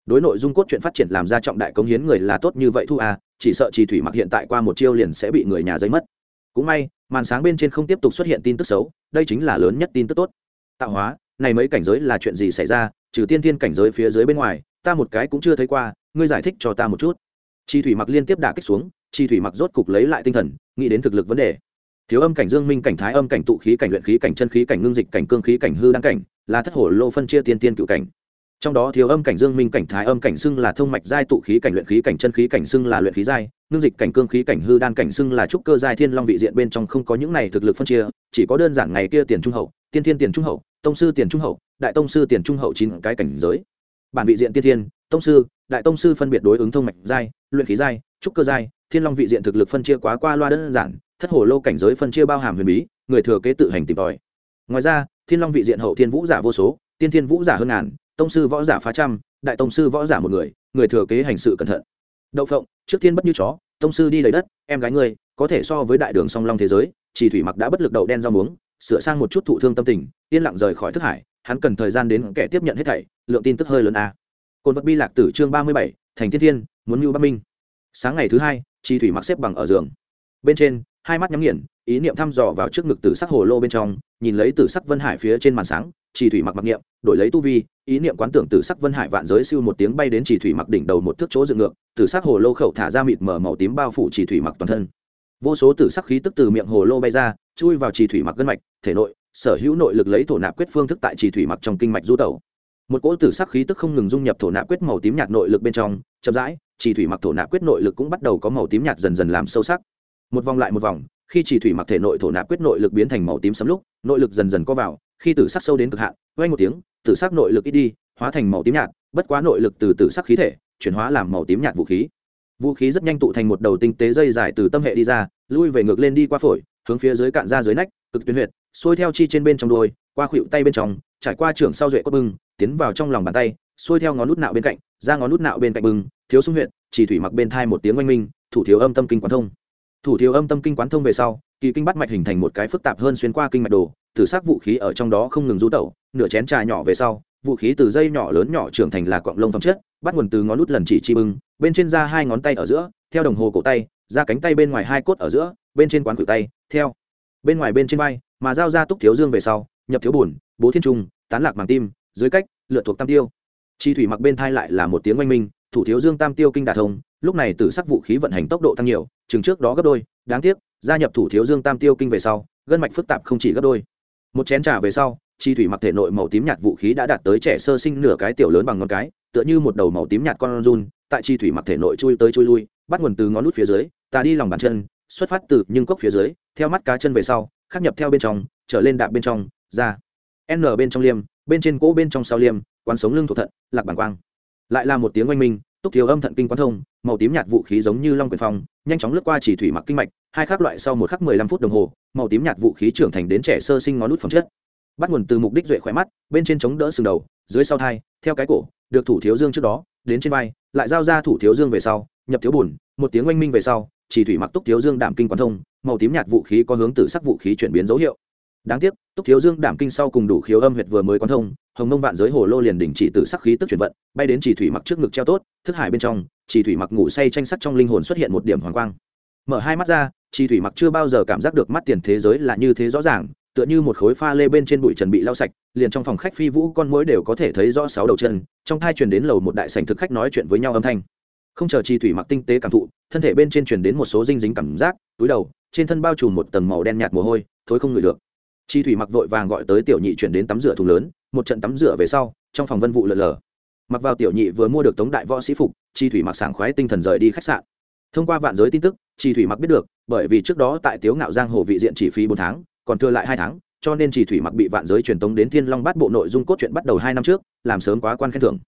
Đối nội dung cốt chuyện phát triển làm ra trọng đại công hiến người là tốt như vậy thu à chỉ sợ chi thủy mặc hiện tại qua một chiêu liền sẽ bị người nhà giấy mất. Cũng may, màn sáng bên trên không tiếp tục xuất hiện tin tức xấu, đây chính là lớn nhất tin tức tốt. Tạo hóa, này mấy cảnh giới là chuyện gì xảy ra, trừ tiên thiên cảnh giới phía dưới bên ngoài, ta một cái cũng chưa thấy qua, ngươi giải thích cho ta một chút. Chi thủy mặc liên tiếp đả kích xuống chi thủy mặc rốt cục lấy lại tinh thần, nghĩ đến thực lực vấn đề thiếu âm cảnh dương minh cảnh thái âm cảnh tụ khí cảnh luyện khí cảnh chân khí cảnh ngưng dịch cảnh cương khí cảnh hư đăng cảnh, là thất hổ lô phân chia tiên tiên cựu cảnh. Trong đó thiếu âm cảnh dương minh cảnh thái âm cảnh xưng là thông mạch giai tụ khí cảnh luyện khí cảnh chân khí cảnh xưng là luyện khí giai, ngưng dịch cảnh cương khí cảnh hư đan cảnh xưng là trúc cơ giai thiên long vị diện bên trong không có những này thực lực phân chia, chỉ có đơn giản ngày kia tiền trung hậu, tiên thiên tiền trung hậu, tông sư tiền trung hậu, đại tông sư tiền trung hậu chín cái cảnh giới. Bản vị diện tiên thiên, tông sư, đại tông sư phân biệt đối ứng thông mạch giai, luyện khí giai, trúc cơ giai, thiên long vị diện thực lực phân chia quá qua loa đơn giản thất hồ lô cảnh giới phân chia bao hàm huyền bí, người thừa kế tự hành tìm tòi. Ngoài ra, thiên long vị diện hậu thiên vũ giả vô số, tiên thiên vũ giả hơn ngàn, tông sư võ giả phá trăm, đại tông sư võ giả một người người thừa kế hành sự cẩn thận. Đậu phộng, trước tiên bất như chó, tông sư đi lấy đất, em gái ngươi, có thể so với đại đường song long thế giới, chỉ thủy mặc đã bất lực đậu đen rau muống, sửa sang một chút thụ thương tâm tình, yên lặng rời khỏi thức hải, hắn cần thời gian đến kẻ tiếp nhận hết thảy, lượng tin tức hơi lớn a. Côn vật bi lạc tử chương ba mươi bảy, thành thiên thiên, muốn mưu bắc minh. Sáng ngày thứ hai chi thủy mặc xếp bằng ở giường. Bên trên hai mắt nhắm nghiền, ý niệm thăm dò vào trước ngực tử sắc hồ lô bên trong, nhìn lấy tử sắc vân hải phía trên màn sáng, chỉ thủy mặc mặc niệm, đổi lấy tu vi, ý niệm quán tưởng tử sắc vân hải vạn giới siêu một tiếng bay đến chỉ thủy mặc đỉnh đầu một thước chỗ dựng ngược, tử sắc hồ lô khẩu thả ra mịt mở màu tím bao phủ chỉ thủy mặc toàn thân. Vô số tử sắc khí tức từ miệng hồ lô bay ra, chui vào chỉ thủy mặc gân mạch, thể nội, sở hữu nội lực lấy thổ nạp quyết phương thức tại chỉ thủy mặc trong kinh mạch du tẩu. Một cỗ tử sắc khí tức không ngừng dung nhập thổ nạp quyết màu tím nhạt nội lực bên trong, chậm rãi, chỉ thủy mặc thổ nạp quyết nội lực cũng bắt đầu có màu tím nhạt dần dần làm sâu sắc một vòng lại một vòng, khi chỉ thủy mặc thể nội thổ nạp quyết nội lực biến thành màu tím sấm lúc, nội lực dần dần có vào, khi tử sắc sâu đến cực hạn quay một tiếng, tử sắc nội lực ít đi, hóa thành màu tím nhạt, bất quá nội lực từ tử sắc khí thể, chuyển hóa làm màu tím nhạt vũ khí. Vũ khí rất nhanh tụ thành một đầu tinh tế dây dài từ tâm hệ đi ra, lui về ngược lên đi qua phổi, hướng phía dưới cạn ra dưới nách, cực tuyến huyệt, xuôi theo chi trên bên trong đôi qua khuỵu tay bên trong, trải qua trưởng sau duệ cốt bưng, tiến vào trong lòng bàn tay, xuôi theo ngón nút nạo bên cạnh, ra ngón nút nạo bên cạnh bưng, thiếu sung huyệt, chỉ thủy mặc bên thai một tiếng oanh minh, thủ thiếu âm tâm kinh quán thông thủ thiếu âm tâm kinh quán thông về sau, kỳ kinh bắt mạch hình thành một cái phức tạp hơn xuyên qua kinh mạch đồ tử sắc vũ khí ở trong đó không ngừng rú tẩu, nửa chén trà nhỏ về sau, vũ khí từ dây nhỏ lớn nhỏ trưởng thành là cọng lông phẩm chất, bắt nguồn từ ngón lút lần chỉ chi bưng, bên trên ra hai ngón tay ở giữa, theo đồng hồ cổ tay, ra cánh tay bên ngoài hai cốt ở giữa, bên trên quán cử tay, theo. Bên ngoài bên trên vai, mà giao ra túc thiếu dương về sau, nhập thiếu bùn bố thiên trung, tán lạc màng tim, dưới cách lượt thuộc tam tiêu. Chi thủy mặc bên thai lại là một tiếng oanh minh, thủ thiếu dương tam tiêu kinh đà thông, lúc này tử sắc vũ khí vận hành tốc độ tăng nhiều chừng trước đó gấp đôi, đáng tiếc, gia nhập thủ thiếu dương tam tiêu kinh về sau, gân mạch phức tạp không chỉ gấp đôi. Một chén trà về sau, chi thủy mặc thể nội màu tím nhạt vũ khí đã đạt tới trẻ sơ sinh nửa cái tiểu lớn bằng ngón cái, tựa như một đầu màu tím nhạt con run, tại chi thủy mặc thể nội chui tới chui lui, bắt nguồn từ ngón nút phía dưới, ta đi lòng bàn chân, xuất phát từ nhưng cốc phía dưới, theo mắt cá chân về sau, khắc nhập theo bên trong, trở lên đạp bên trong, ra. N bên trong liêm, bên trên cỗ bên trong sau liêm, quán sống lưng thuộc thận, lạc bảng quang. Lại là một tiếng oanh minh túc thiếu âm thận kinh quán thông, màu tím nhạt vũ khí giống như long quyền phong, nhanh chóng lướt qua chỉ thủy mặc kinh mạch, hai khắc loại sau một khắc mười lăm phút đồng hồ, màu tím nhạt vũ khí trưởng thành đến trẻ sơ sinh ngón nút phẩm chất. Bắt nguồn từ mục đích duệ khỏe mắt, bên trên chống đỡ sừng đầu, dưới sau thai, theo cái cổ, được thủ thiếu dương trước đó, đến trên vai, lại giao ra thủ thiếu dương về sau, nhập thiếu bùn, một tiếng oanh minh về sau, chỉ thủy mặc túc thiếu dương đảm kinh quán thông, màu tím nhạt vũ khí có hướng từ sắc vũ khí chuyển biến dấu hiệu. Đáng tiếc, túc thiếu dương đảm kinh sau cùng đủ khiếu âm huyệt vừa mới quán thông hồng nông vạn giới hồ lô liền đình chỉ từ sắc khí tức chuyển vận, bay đến chỉ thủy mặc trước ngực treo tốt, thức hải bên trong, chỉ thủy mặc ngủ say tranh sắc trong linh hồn xuất hiện một điểm hoàng quang. Mở hai mắt ra, chỉ thủy mặc chưa bao giờ cảm giác được mắt tiền thế giới là như thế rõ ràng, tựa như một khối pha lê bên trên bụi trần bị lau sạch, liền trong phòng khách phi vũ con mũi đều có thể thấy rõ sáu đầu chân, trong thai truyền đến lầu một đại sảnh thực khách nói chuyện với nhau âm thanh. Không chờ chi thủy mặc tinh tế cảm thụ, thân thể bên trên truyền đến một số dinh dính cảm giác, túi đầu, trên thân bao trùm một tầng màu đen nhạt mồ hôi, thối không ngửi được. Chi thủy mặc vội vàng gọi tới tiểu nhị chuyển đến tắm rửa thùng lớn một trận tắm rửa về sau, trong phòng vân vụ lờ lờ. Mặc vào tiểu nhị vừa mua được tống đại võ sĩ phục, chi thủy mặc sảng khoái tinh thần rời đi khách sạn. Thông qua vạn giới tin tức, chi thủy mặc biết được, bởi vì trước đó tại tiếu ngạo giang hồ vị diện chỉ phí bốn tháng, còn thừa lại hai tháng, cho nên chỉ thủy mặc bị vạn giới truyền tống đến thiên long bát bộ nội dung cốt truyện bắt đầu hai năm trước, làm sớm quá quan khen thưởng.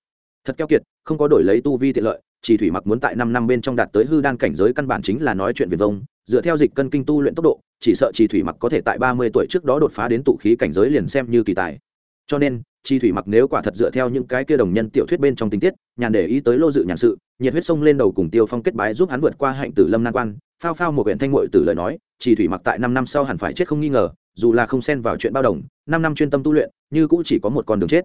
Thật keo kiệt, không có đổi lấy tu vi tiện lợi chỉ thủy mặc muốn tại năm năm bên trong đạt tới hư đan cảnh giới căn bản chính là nói chuyện viền vông, dựa theo dịch cân kinh tu luyện tốc độ, chỉ sợ chỉ thủy mặc có thể tại ba mươi tuổi trước đó đột phá đến tụ khí cảnh giới liền xem như kỳ tài cho nên, chi thủy mặc nếu quả thật dựa theo những cái kia đồng nhân tiểu thuyết bên trong tình tiết, nhàn để ý tới lô dự nhàn sự, nhiệt huyết sông lên đầu cùng tiêu phong kết bái giúp hắn vượt qua hạnh tử lâm nan quan, phao phao một huyện thanh ngội từ lời nói, chi thủy mặc tại năm năm sau hẳn phải chết không nghi ngờ, dù là không xen vào chuyện bao đồng, năm năm chuyên tâm tu luyện, như cũng chỉ có một con đường chết.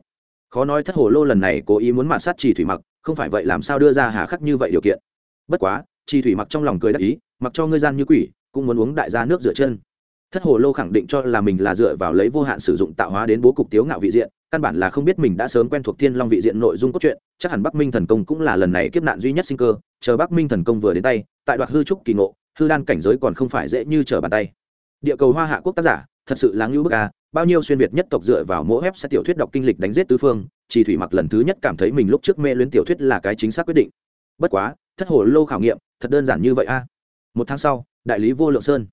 Khó nói thất hồ lô lần này cố ý muốn mạn sát chi thủy mặc, không phải vậy làm sao đưa ra hà khắc như vậy điều kiện. Bất quá, chi thủy mặc trong lòng cười đắc ý, mặc cho ngươi gian như quỷ, cũng muốn uống đại gia nước rửa chân thất hồ lô khẳng định cho là mình là dựa vào lấy vô hạn sử dụng tạo hóa đến bố cục tiếu ngạo vị diện, căn bản là không biết mình đã sớm quen thuộc thiên long vị diện nội dung cốt truyện, chắc hẳn bắc minh thần công cũng là lần này kiếp nạn duy nhất sinh cơ, chờ bắc minh thần công vừa đến tay, tại đoạt hư trúc kỳ ngộ, hư đan cảnh giới còn không phải dễ như trở bàn tay. Địa cầu hoa hạ quốc tác giả, thật sự là ngưu bức a bao nhiêu xuyên việt nhất tộc dựa vào mỗi web sẽ tiểu thuyết đọc kinh lịch đánh giết tứ phương chỉ thủy mặc lần thứ nhất cảm thấy mình lúc trước mê luyến tiểu thuyết là cái chính xác quyết định. Bất quá, thất hồ lô khảo nghiệm, thật đơn giản như vậy a một tháng sau, đại lý vô lượng sơn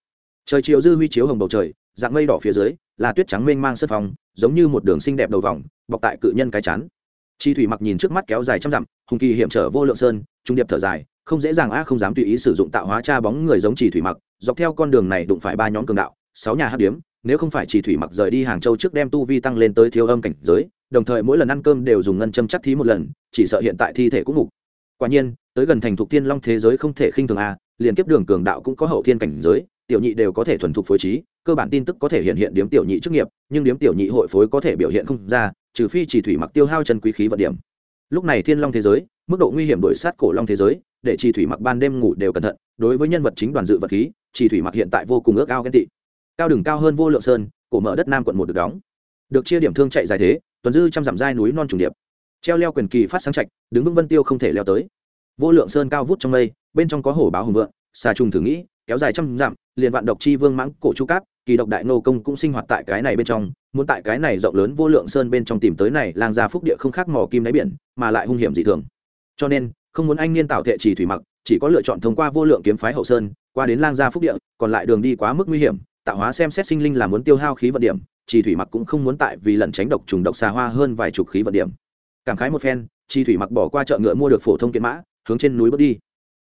trời chiều dư huy chiếu hồng bầu trời, dạng mây đỏ phía dưới, là tuyết trắng mênh mang sân phòng, giống như một đường xinh đẹp đầu vòng, bọc tại cự nhân cái chắn chi thủy mặc nhìn trước mắt kéo dài trăm dặm, hùng kỳ hiểm trở vô lượng sơn, trung điệp thở dài, không dễ dàng a không dám tùy ý sử dụng tạo hóa cha bóng người giống chỉ thủy mặc, dọc theo con đường này đụng phải ba nhóm cường đạo, sáu nhà hát điếm, nếu không phải chỉ thủy mặc rời đi hàng châu trước đem tu vi tăng lên tới thiếu âm cảnh giới, đồng thời mỗi lần ăn cơm đều dùng ngân châm chắc thí một lần, chỉ sợ hiện tại thi thể cũng mục. Quả nhiên, tới gần thành thục thiên long thế giới không thể khinh thường a, liền kiếp đường cường đạo cũng có hậu thiên cảnh giới tiểu nhị đều có thể thuần thục phối trí, cơ bản tin tức có thể hiện hiện điếm tiểu nhị chức nghiệp, nhưng điếm tiểu nhị hội phối có thể biểu hiện không ra, trừ phi chỉ thủy mặc tiêu hao chân quý khí vận điểm. Lúc này thiên long thế giới, mức độ nguy hiểm đổi sát cổ long thế giới, để chỉ thủy mặc ban đêm ngủ đều cẩn thận, đối với nhân vật chính đoàn dự vật khí, chỉ thủy mặc hiện tại vô cùng ước ao ghen tị. Cao đừng cao hơn vô lượng sơn, cổ mở đất nam quận một được đóng. Được chia điểm thương chạy dài thế, tuần dư trăm dặm dai núi non trùng điệp. Treo leo quyền kỳ phát sáng trạch, đứng vững vân tiêu không thể leo tới. Vô lượng sơn cao vút trong mây, bên trong có hổ báo hùng vượng, xà trùng thử nghĩ, kéo dài trăm dặm liền vạn độc chi vương mãng cổ chu cáp, kỳ độc đại nô công cũng sinh hoạt tại cái này bên trong, muốn tại cái này rộng lớn vô lượng sơn bên trong tìm tới này lang gia phúc địa không khác mò kim đáy biển, mà lại hung hiểm dị thường. Cho nên, không muốn anh niên tạo thệ chỉ thủy mặc, chỉ có lựa chọn thông qua vô lượng kiếm phái hậu sơn, qua đến lang gia phúc địa, còn lại đường đi quá mức nguy hiểm, tạo hóa xem xét sinh linh là muốn tiêu hao khí vận điểm, chỉ thủy mặc cũng không muốn tại vì lẩn tránh độc trùng độc xà hoa hơn vài chục khí vận điểm. Cảm khái một phen chi thủy mặc bỏ qua chợ ngựa mua được phổ thông kiện mã, hướng trên núi bước đi.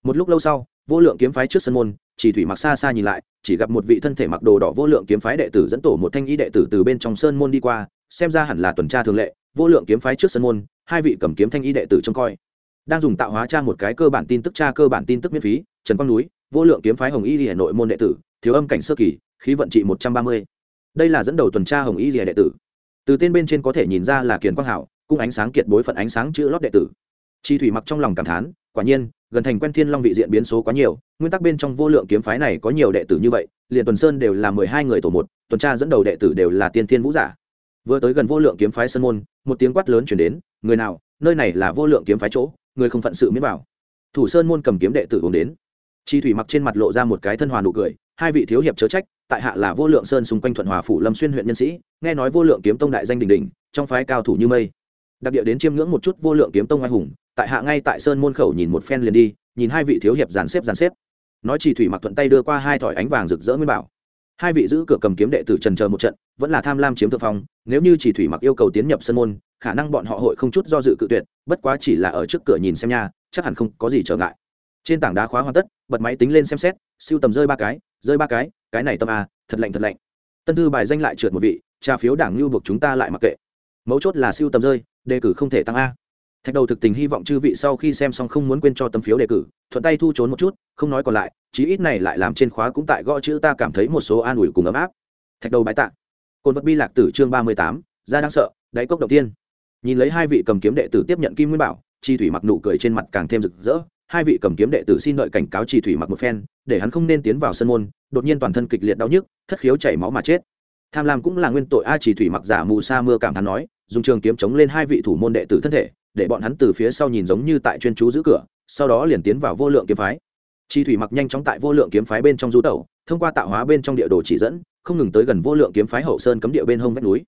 Một lúc lâu sau, vô lượng kiếm phái trước sân môn chỉ thủy mặc xa xa nhìn lại, chỉ gặp một vị thân thể mặc đồ đỏ vô lượng kiếm phái đệ tử dẫn tổ một thanh y đệ tử từ bên trong sơn môn đi qua, xem ra hẳn là tuần tra thường lệ, vô lượng kiếm phái trước sân môn, hai vị cầm kiếm thanh y đệ tử trông coi. Đang dùng tạo hóa tra một cái cơ bản tin tức tra cơ bản tin tức miễn phí, trần quang núi, vô lượng kiếm phái hồng y hà nội môn đệ tử, thiếu âm cảnh sơ kỳ, khí vận trị một trăm ba mươi. Đây là dẫn đầu tuần tra hồng y hà đệ tử. Từ tên bên trên có thể nhìn ra là kiền quang hảo, cung ánh sáng kiệt bối phận ánh sáng chữ lót đệ tử. Chi thủy mặc trong lòng cảm thán quả nhiên, gần thành quen thiên long vị diện biến số quá nhiều, nguyên tắc bên trong vô lượng kiếm phái này có nhiều đệ tử như vậy, liền tuần sơn đều là mười hai người tổ một, tuần tra dẫn đầu đệ tử đều là tiên thiên vũ giả. Vừa tới gần vô lượng kiếm phái sơn môn, một tiếng quát lớn chuyển đến, người nào, nơi này là vô lượng kiếm phái chỗ, người không phận sự miễn bảo. Thủ sơn môn cầm kiếm đệ tử uống đến. Chi thủy mặc trên mặt lộ ra một cái thân hòa nụ cười, hai vị thiếu hiệp chớ trách, tại hạ là vô lượng sơn xung quanh thuận hòa phủ lâm xuyên huyện nhân sĩ, nghe nói vô lượng kiếm tông đại danh đình đình trong phái cao thủ như mây. Đặc địa đến chiêm ngưỡng một chút vô lượng kiếm tông oai hùng tại hạ ngay tại sơn môn khẩu nhìn một phen liền đi, nhìn hai vị thiếu hiệp dàn xếp dàn xếp. Nói chỉ thủy mặc thuận tay đưa qua hai thỏi ánh vàng rực rỡ nguyên bảo. Hai vị giữ cửa cầm kiếm đệ tử trần chờ một trận, vẫn là tham lam chiếm thượng phong, nếu như chỉ thủy mặc yêu cầu tiến nhập sân môn, khả năng bọn họ hội không chút do dự cự tuyệt, bất quá chỉ là ở trước cửa nhìn xem nha, chắc hẳn không có gì trở ngại. Trên tảng đá khóa hoàn tất, bật máy tính lên xem xét, siêu tầm rơi ba cái, rơi ba cái cái này tâm a, thật lạnh thật lạnh. Tân thư bài danh lại trượt một vị trà phiếu đảng lưu buộc chúng ta lại mặc kệ. Mấu chốt là siêu tầm rơi, đề cử không thể tăng a thạch đầu thực tình hy vọng chư vị sau khi xem xong không muốn quên cho tấm phiếu đề cử, thuận tay thu trốn một chút, không nói còn lại, chí ít này lại làm trên khóa cũng tại gõ chữ ta cảm thấy một số an ủi cùng ấm áp. Thạch đầu bái tạ. Côn vật bi lạc tử chương ba mươi tám, ra đang sợ, đáy cốc đầu tiên nhìn lấy hai vị cầm kiếm đệ tử tiếp nhận kim nguyên bảo, chi thủy mặc nụ cười trên mặt càng thêm rực rỡ. Hai vị cầm kiếm đệ tử xin đợi cảnh cáo Chi thủy mặc một phen, để hắn không nên tiến vào sân môn, đột nhiên toàn thân kịch liệt đau nhức, thất khiếu chảy máu mà chết. Tham lam cũng là nguyên tội, a Chi thủy mặc giả mù sa mưa cảm thán nói, dùng trường kiếm chống lên hai vị thủ môn đệ tử thân thể để bọn hắn từ phía sau nhìn giống như tại chuyên chú giữ cửa, sau đó liền tiến vào vô lượng kiếm phái. Chi thủy mặc nhanh chóng tại vô lượng kiếm phái bên trong du tẩu, thông qua tạo hóa bên trong địa đồ chỉ dẫn, không ngừng tới gần vô lượng kiếm phái hậu sơn cấm địa bên hông vách núi.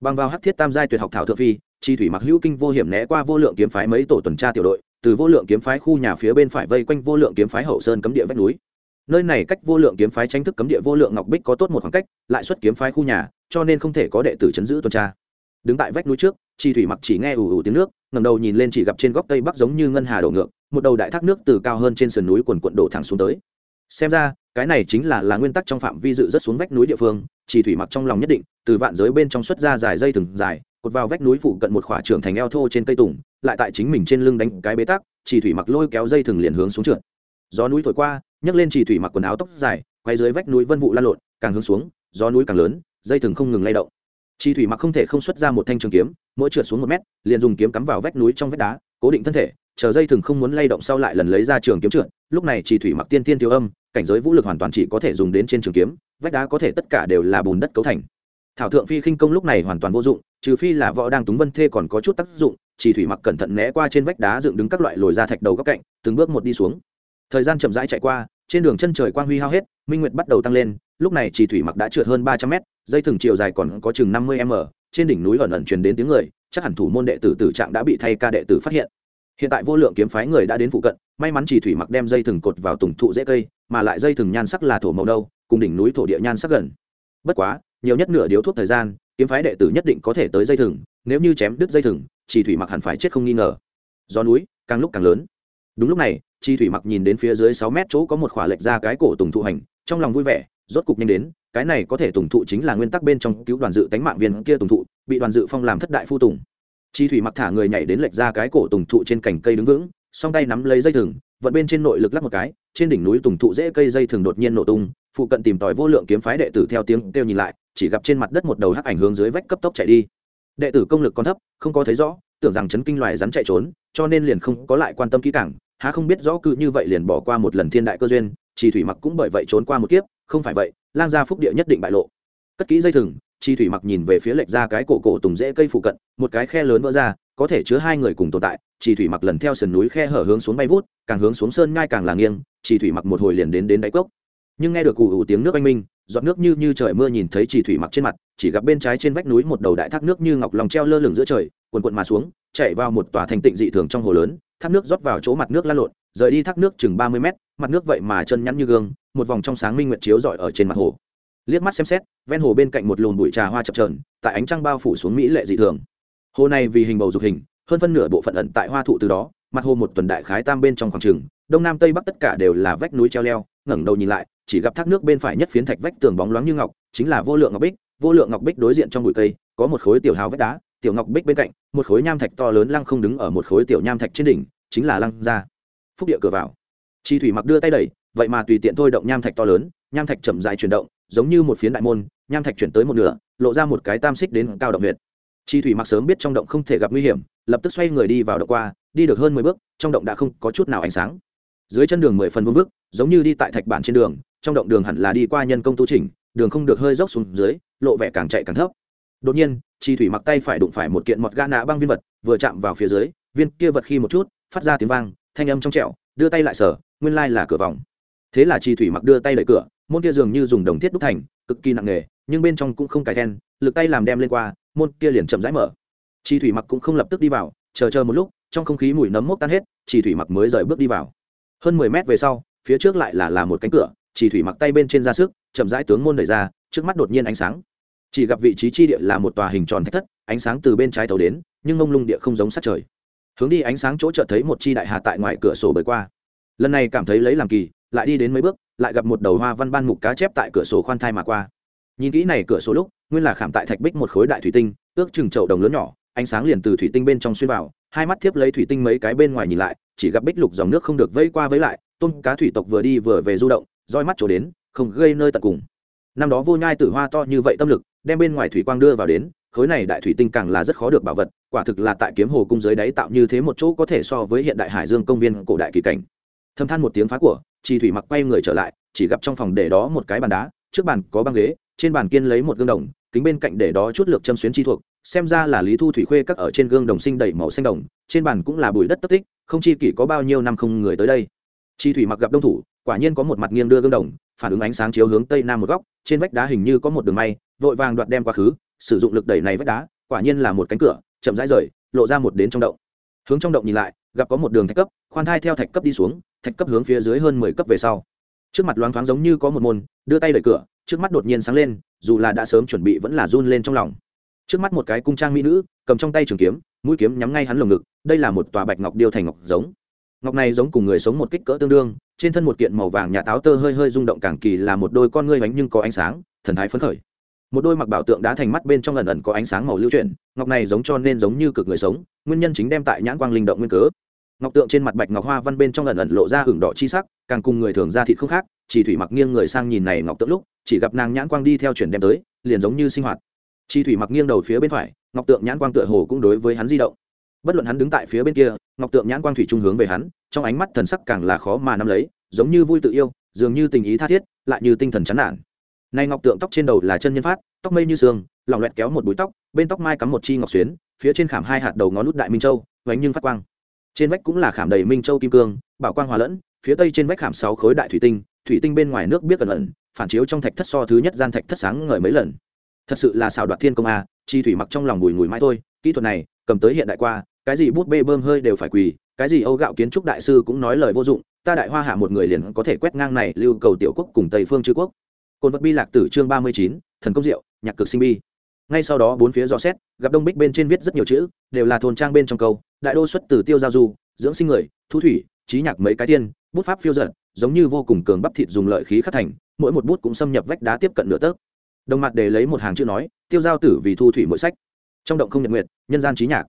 Bằng vào hắc thiết tam giai tuyệt học thảo thượng phi, chi thủy mặc hữu kinh vô hiểm né qua vô lượng kiếm phái mấy tổ tuần tra tiểu đội, từ vô lượng kiếm phái khu nhà phía bên phải vây quanh vô lượng kiếm phái hậu sơn cấm địa vách núi. Nơi này cách vô lượng kiếm phái tranh thức cấm địa vô lượng ngọc bích có tốt một khoảng cách, lại xuất kiếm phái khu nhà, cho nên không thể có đệ tử chấn giữ tuần tra. Đứng tại vách núi trước chi thủy mặc chỉ nghe ù ù tiếng nước ngầm đầu nhìn lên chỉ gặp trên góc tây bắc giống như ngân hà đổ ngược, một đầu đại thác nước từ cao hơn trên sườn núi quần quận đổ thẳng xuống tới. Xem ra, cái này chính là là nguyên tắc trong phạm vi dự rất xuống vách núi địa phương, chỉ thủy mặc trong lòng nhất định, từ vạn giới bên trong xuất ra dài dây thừng dài, cột vào vách núi phụ cận một khỏa trưởng thành eo thô trên cây tùng, lại tại chính mình trên lưng đánh cái bế tắc, chỉ thủy mặc lôi kéo dây thừng liền hướng xuống trượt. Gió núi thổi qua, nhấc lên chỉ thủy mặc quần áo tóc dài, quay dưới vách núi vân vụ lan lộn, càng hướng xuống, gió núi càng lớn, dây thừng không ngừng lay động chi thủy mặc không thể không xuất ra một thanh trường kiếm, mỗi trượt xuống một mét, liền dùng kiếm cắm vào vách núi trong vách đá, cố định thân thể, chờ dây thừng không muốn lay động sau lại lần lấy ra trường kiếm trượt. Lúc này chi thủy mặc tiên tiên tiêu âm, cảnh giới vũ lực hoàn toàn chỉ có thể dùng đến trên trường kiếm, vách đá có thể tất cả đều là bùn đất cấu thành. Thảo thượng phi khinh công lúc này hoàn toàn vô dụng, trừ phi là võ đang túng vân thê còn có chút tác dụng chỉ thủy mặc cẩn thận né qua trên vách đá dựng đứng các loại lồi ra thạch đầu góc cạnh, từng bước một đi xuống. Thời gian chậm rãi chạy qua, trên đường chân trời quang huy hao hết, minh nguyệt bắt đầu tăng lên, lúc này chỉ thủy mặc đã trượt hơn ba trăm mét dây thừng chiều dài còn có chừng năm mươi m, trên đỉnh núi ẩn ẩn truyền đến tiếng người, chắc hẳn thủ môn đệ tử tử trạng đã bị thay ca đệ tử phát hiện. Hiện tại vô lượng kiếm phái người đã đến phụ cận, may mắn chỉ thủy mặc đem dây thừng cột vào tùng thụ dễ cây, mà lại dây thừng nhan sắc là thổ màu đâu, cùng đỉnh núi thổ địa nhan sắc gần. Bất quá, nhiều nhất nửa điếu thuốc thời gian, kiếm phái đệ tử nhất định có thể tới dây thừng, nếu như chém đứt dây thừng chỉ thủy mặc hẳn phải chết không nghi ngờ. Gió núi, càng lúc càng lớn. Đúng lúc này chi thủy mặc nhìn đến phía dưới sáu mét chỗ có một khỏa lệch ra cái cổ tùng thụ hành, trong lòng vui vẻ rốt cục nhanh đến, cái này có thể tùng thụ chính là nguyên tắc bên trong cứu đoàn dự tánh mạng viên kia tùng thụ, bị đoàn dự phong làm thất đại phu tùng. Chi thủy mặc thả người nhảy đến lệch ra cái cổ tùng thụ trên cành cây đứng vững, song tay nắm lấy dây thừng, vận bên trên nội lực lắc một cái, trên đỉnh núi tùng thụ dễ cây dây thừng đột nhiên nổ tung, phụ cận tìm tòi vô lượng kiếm phái đệ tử theo tiếng kêu nhìn lại, chỉ gặp trên mặt đất một đầu hắc ảnh hướng dưới vách cấp tốc chạy đi. Đệ tử công lực còn thấp, không có thấy rõ, tưởng rằng chấn kinh loài rắn chạy trốn, cho nên liền không có lại quan tâm kỹ càng, há không biết rõ cứ như vậy liền bỏ qua một lần thiên đại cơ duyên chỉ thủy mặc cũng bởi vậy trốn qua một kiếp không phải vậy, lang gia phúc địa nhất định bại lộ. Cất kỹ dây thừng, chi thủy mặc nhìn về phía lệch ra cái cổ cổ tùng rễ cây phụ cận, một cái khe lớn vỡ ra, có thể chứa hai người cùng tồn tại. Chi thủy mặc lần theo sườn núi khe hở hướng xuống bay vút, càng hướng xuống sơn ngai càng là nghiêng, chi thủy mặc một hồi liền đến đến đáy cốc. Nhưng nghe được cụ ủ tiếng nước anh minh, giọt nước như như trời mưa nhìn thấy chi thủy mặc trên mặt, chỉ gặp bên trái trên vách núi một đầu đại thác nước như ngọc lòng treo lơ lửng giữa trời, quần quận mà xuống chạy vào một tòa thành tịnh dị thường trong hồ lớn, thác nước rót vào chỗ mặt nước lan lộn, rời đi thác nước chừng ba mươi mét, mặt nước vậy mà chân nhắn như gương, một vòng trong sáng minh nguyệt chiếu rọi ở trên mặt hồ. Liếc mắt xem xét, ven hồ bên cạnh một lùn bụi trà hoa chập trờn tại ánh trăng bao phủ xuống mỹ lệ dị thường. Hồ này vì hình bầu dục hình, hơn phân nửa bộ phận ẩn tại hoa thụ từ đó, mặt hồ một tuần đại khái tam bên trong khoảng trường đông nam tây bắc tất cả đều là vách núi treo leo, ngẩng đầu nhìn lại, chỉ gặp thác nước bên phải nhất phiến thạch vách tường bóng loáng như ngọc, chính là vô lượng ngọc bích. Vô lượng ngọc bích đối diện trong bụi cây, có một khối tiểu hào vách đá tiểu ngọc bích bên cạnh, một khối nham thạch to lớn lăng không đứng ở một khối tiểu nham thạch trên đỉnh, chính là lăng ra phúc địa cửa vào. Chi thủy mặc đưa tay đẩy, vậy mà tùy tiện thôi động nham thạch to lớn, nham thạch chậm dài chuyển động, giống như một phiến đại môn, nham thạch chuyển tới một nửa, lộ ra một cái tam xích đến cao động huyệt. Chi thủy mặc sớm biết trong động không thể gặp nguy hiểm, lập tức xoay người đi vào động qua, đi được hơn mười bước, trong động đã không có chút nào ánh sáng. Dưới chân đường mười phần vương vức, giống như đi tại thạch bản trên đường, trong động đường hẳn là đi qua nhân công tu trình đường không được hơi dốc xuống dưới, lộ vẻ càng chạy càng thấp. Đột nhiên chi thủy mặc tay phải đụng phải một kiện mọt gã nạ băng viên vật vừa chạm vào phía dưới viên kia vật khi một chút phát ra tiếng vang thanh âm trong trẹo đưa tay lại sở nguyên lai là cửa vòng. Thế là chi thủy mặc đưa tay đẩy cửa môn kia dường như dùng đồng thiết đúc thành cực kỳ nặng nghề, nhưng bên trong cũng không cài then lực tay làm đem lên qua môn kia liền chậm rãi mở. Chi thủy mặc cũng không lập tức đi vào chờ chờ một lúc trong không khí mùi nấm mốc tan hết chi thủy mặc mới rời bước đi vào. Hơn mười mét về sau phía trước lại là là một cánh cửa chi thủy mặc tay bên trên ra sức chậm rãi tướng môn đẩy ra trước mắt đột nhiên ánh sáng chỉ gặp vị trí chi địa là một tòa hình tròn thách thất, ánh sáng từ bên trái tàu đến, nhưng mông lung địa không giống sát trời. Hướng đi ánh sáng chỗ chợt thấy một chi đại hà tại ngoài cửa sổ bơi qua. Lần này cảm thấy lấy làm kỳ, lại đi đến mấy bước, lại gặp một đầu hoa văn ban mục cá chép tại cửa sổ khoan thai mà qua. Nhìn kỹ này cửa sổ lúc, nguyên là khảm tại thạch bích một khối đại thủy tinh, ước chừng chậu đồng lớn nhỏ, ánh sáng liền từ thủy tinh bên trong xuyên vào, hai mắt thiếp lấy thủy tinh mấy cái bên ngoài nhìn lại, chỉ gặp bích lục dòng nước không được vây qua với lại, tôm cá thủy tộc vừa đi vừa về du động, roi mắt chỗ đến, không gây nơi tận cùng năm đó vô nhai tử hoa to như vậy tâm lực, đem bên ngoài thủy quang đưa vào đến, khối này đại thủy tinh càng là rất khó được bảo vật, quả thực là tại kiếm hồ cung dưới đáy tạo như thế một chỗ có thể so với hiện đại hải dương công viên cổ đại kỳ cảnh. Thâm than một tiếng phá của chi thủy mặc quay người trở lại, chỉ gặp trong phòng để đó một cái bàn đá, trước bàn có băng ghế, trên bàn kiên lấy một gương đồng, kính bên cạnh để đó chút lược châm xuyến chi thuộc, xem ra là lý thu thủy khuê các ở trên gương đồng sinh đầy màu xanh đồng, trên bàn cũng là bụi đất tất tích, không chi kỷ có bao nhiêu năm không người tới đây. Chi thủy mặc gặp đông thủ, quả nhiên có một mặt nghiêng đưa gương đồng, phản ứng ánh sáng chiếu hướng tây nam một góc trên vách đá hình như có một đường may, vội vàng đoạt đem quá khứ, sử dụng lực đẩy này vách đá, quả nhiên là một cánh cửa, chậm rãi rời, lộ ra một đến trong động. Hướng trong động nhìn lại, gặp có một đường thạch cấp, khoan thai theo thạch cấp đi xuống, thạch cấp hướng phía dưới hơn mười cấp về sau. Trước mặt loáng thoáng giống như có một môn, đưa tay đẩy cửa, trước mắt đột nhiên sáng lên, dù là đã sớm chuẩn bị vẫn là run lên trong lòng. Trước mắt một cái cung trang mỹ nữ, cầm trong tay trường kiếm, mũi kiếm nhắm ngay hắn lồng ngực, đây là một tòa bạch ngọc điêu thành ngọc giống ngọc này giống cùng người sống một kích cỡ tương đương, trên thân một kiện màu vàng nhà táo tơ hơi hơi rung động càng kỳ là một đôi con ngươi bánh nhưng có ánh sáng, thần thái phấn khởi. Một đôi mặc bảo tượng đá thành mắt bên trong lần ẩn có ánh sáng màu lưu chuyển, ngọc này giống cho nên giống như cực người sống, nguyên nhân chính đem tại nhãn quang linh động nguyên cớ. Ngọc tượng trên mặt bạch ngọc hoa văn bên trong lần ẩn lộ ra hưởng đỏ chi sắc, càng cùng người thường ra thịt không khác, chỉ thủy mặc nghiêng người sang nhìn này ngọc tượng lúc, chỉ gặp nàng nhãn quang đi theo chuyển đem tới, liền giống như sinh hoạt. Chi thủy mặc nghiêng đầu phía bên phải, ngọc tượng nhãn quang tựa hồ cũng đối với hắn di động bất luận hắn đứng tại phía bên kia, ngọc tượng nhãn quang thủy trung hướng về hắn, trong ánh mắt thần sắc càng là khó mà nắm lấy, giống như vui tự yêu, dường như tình ý tha thiết, lại như tinh thần chán nản. Nay ngọc tượng tóc trên đầu là chân nhân phát, tóc mây như sương, lỏng loẹt kéo một búi tóc, bên tóc mai cắm một chi ngọc xuyến, phía trên khảm hai hạt đầu ngón nút đại minh châu, vánh nhưng phát quang. Trên vách cũng là khảm đầy minh châu kim cương, bảo quang hòa lẫn, phía tây trên vách khảm sáu khối đại thủy tinh thủy tinh bên ngoài nước biết cẩn ẩn, phản chiếu trong thạch thất so thứ nhất gian thạch thất sáng ngời mấy lần. Thật sự là xào đoạt thiên công a, chi thủy mặc trong lòng bùi ngùi mãi thôi, kỹ thuật này cầm tới hiện đại qua cái gì bút bê bơm hơi đều phải quỳ, cái gì âu gạo kiến trúc đại sư cũng nói lời vô dụng, ta đại hoa hạ một người liền có thể quét ngang này lưu cầu tiểu quốc cùng tây phương chư quốc. Côn vật bi lạc tử chương ba mươi chín, thần công diệu, nhạc cực sinh bi. Ngay sau đó bốn phía dò xét, gặp đông bích bên trên viết rất nhiều chữ, đều là thôn trang bên trong câu, đại đô xuất từ tiêu giao du, dưỡng sinh người, thu thủy, trí nhạc mấy cái tiên, bút pháp phiêu giận giống như vô cùng cường bắp thịt dùng lợi khí khắc thành, mỗi một bút cũng xâm nhập vách đá tiếp cận nửa tấc. Đồng mặt để lấy một hàng chữ nói, tiêu giao tử vì thu thủy mỗi sách. Trong động không nhật nguyệt, nhân gian trí nhạc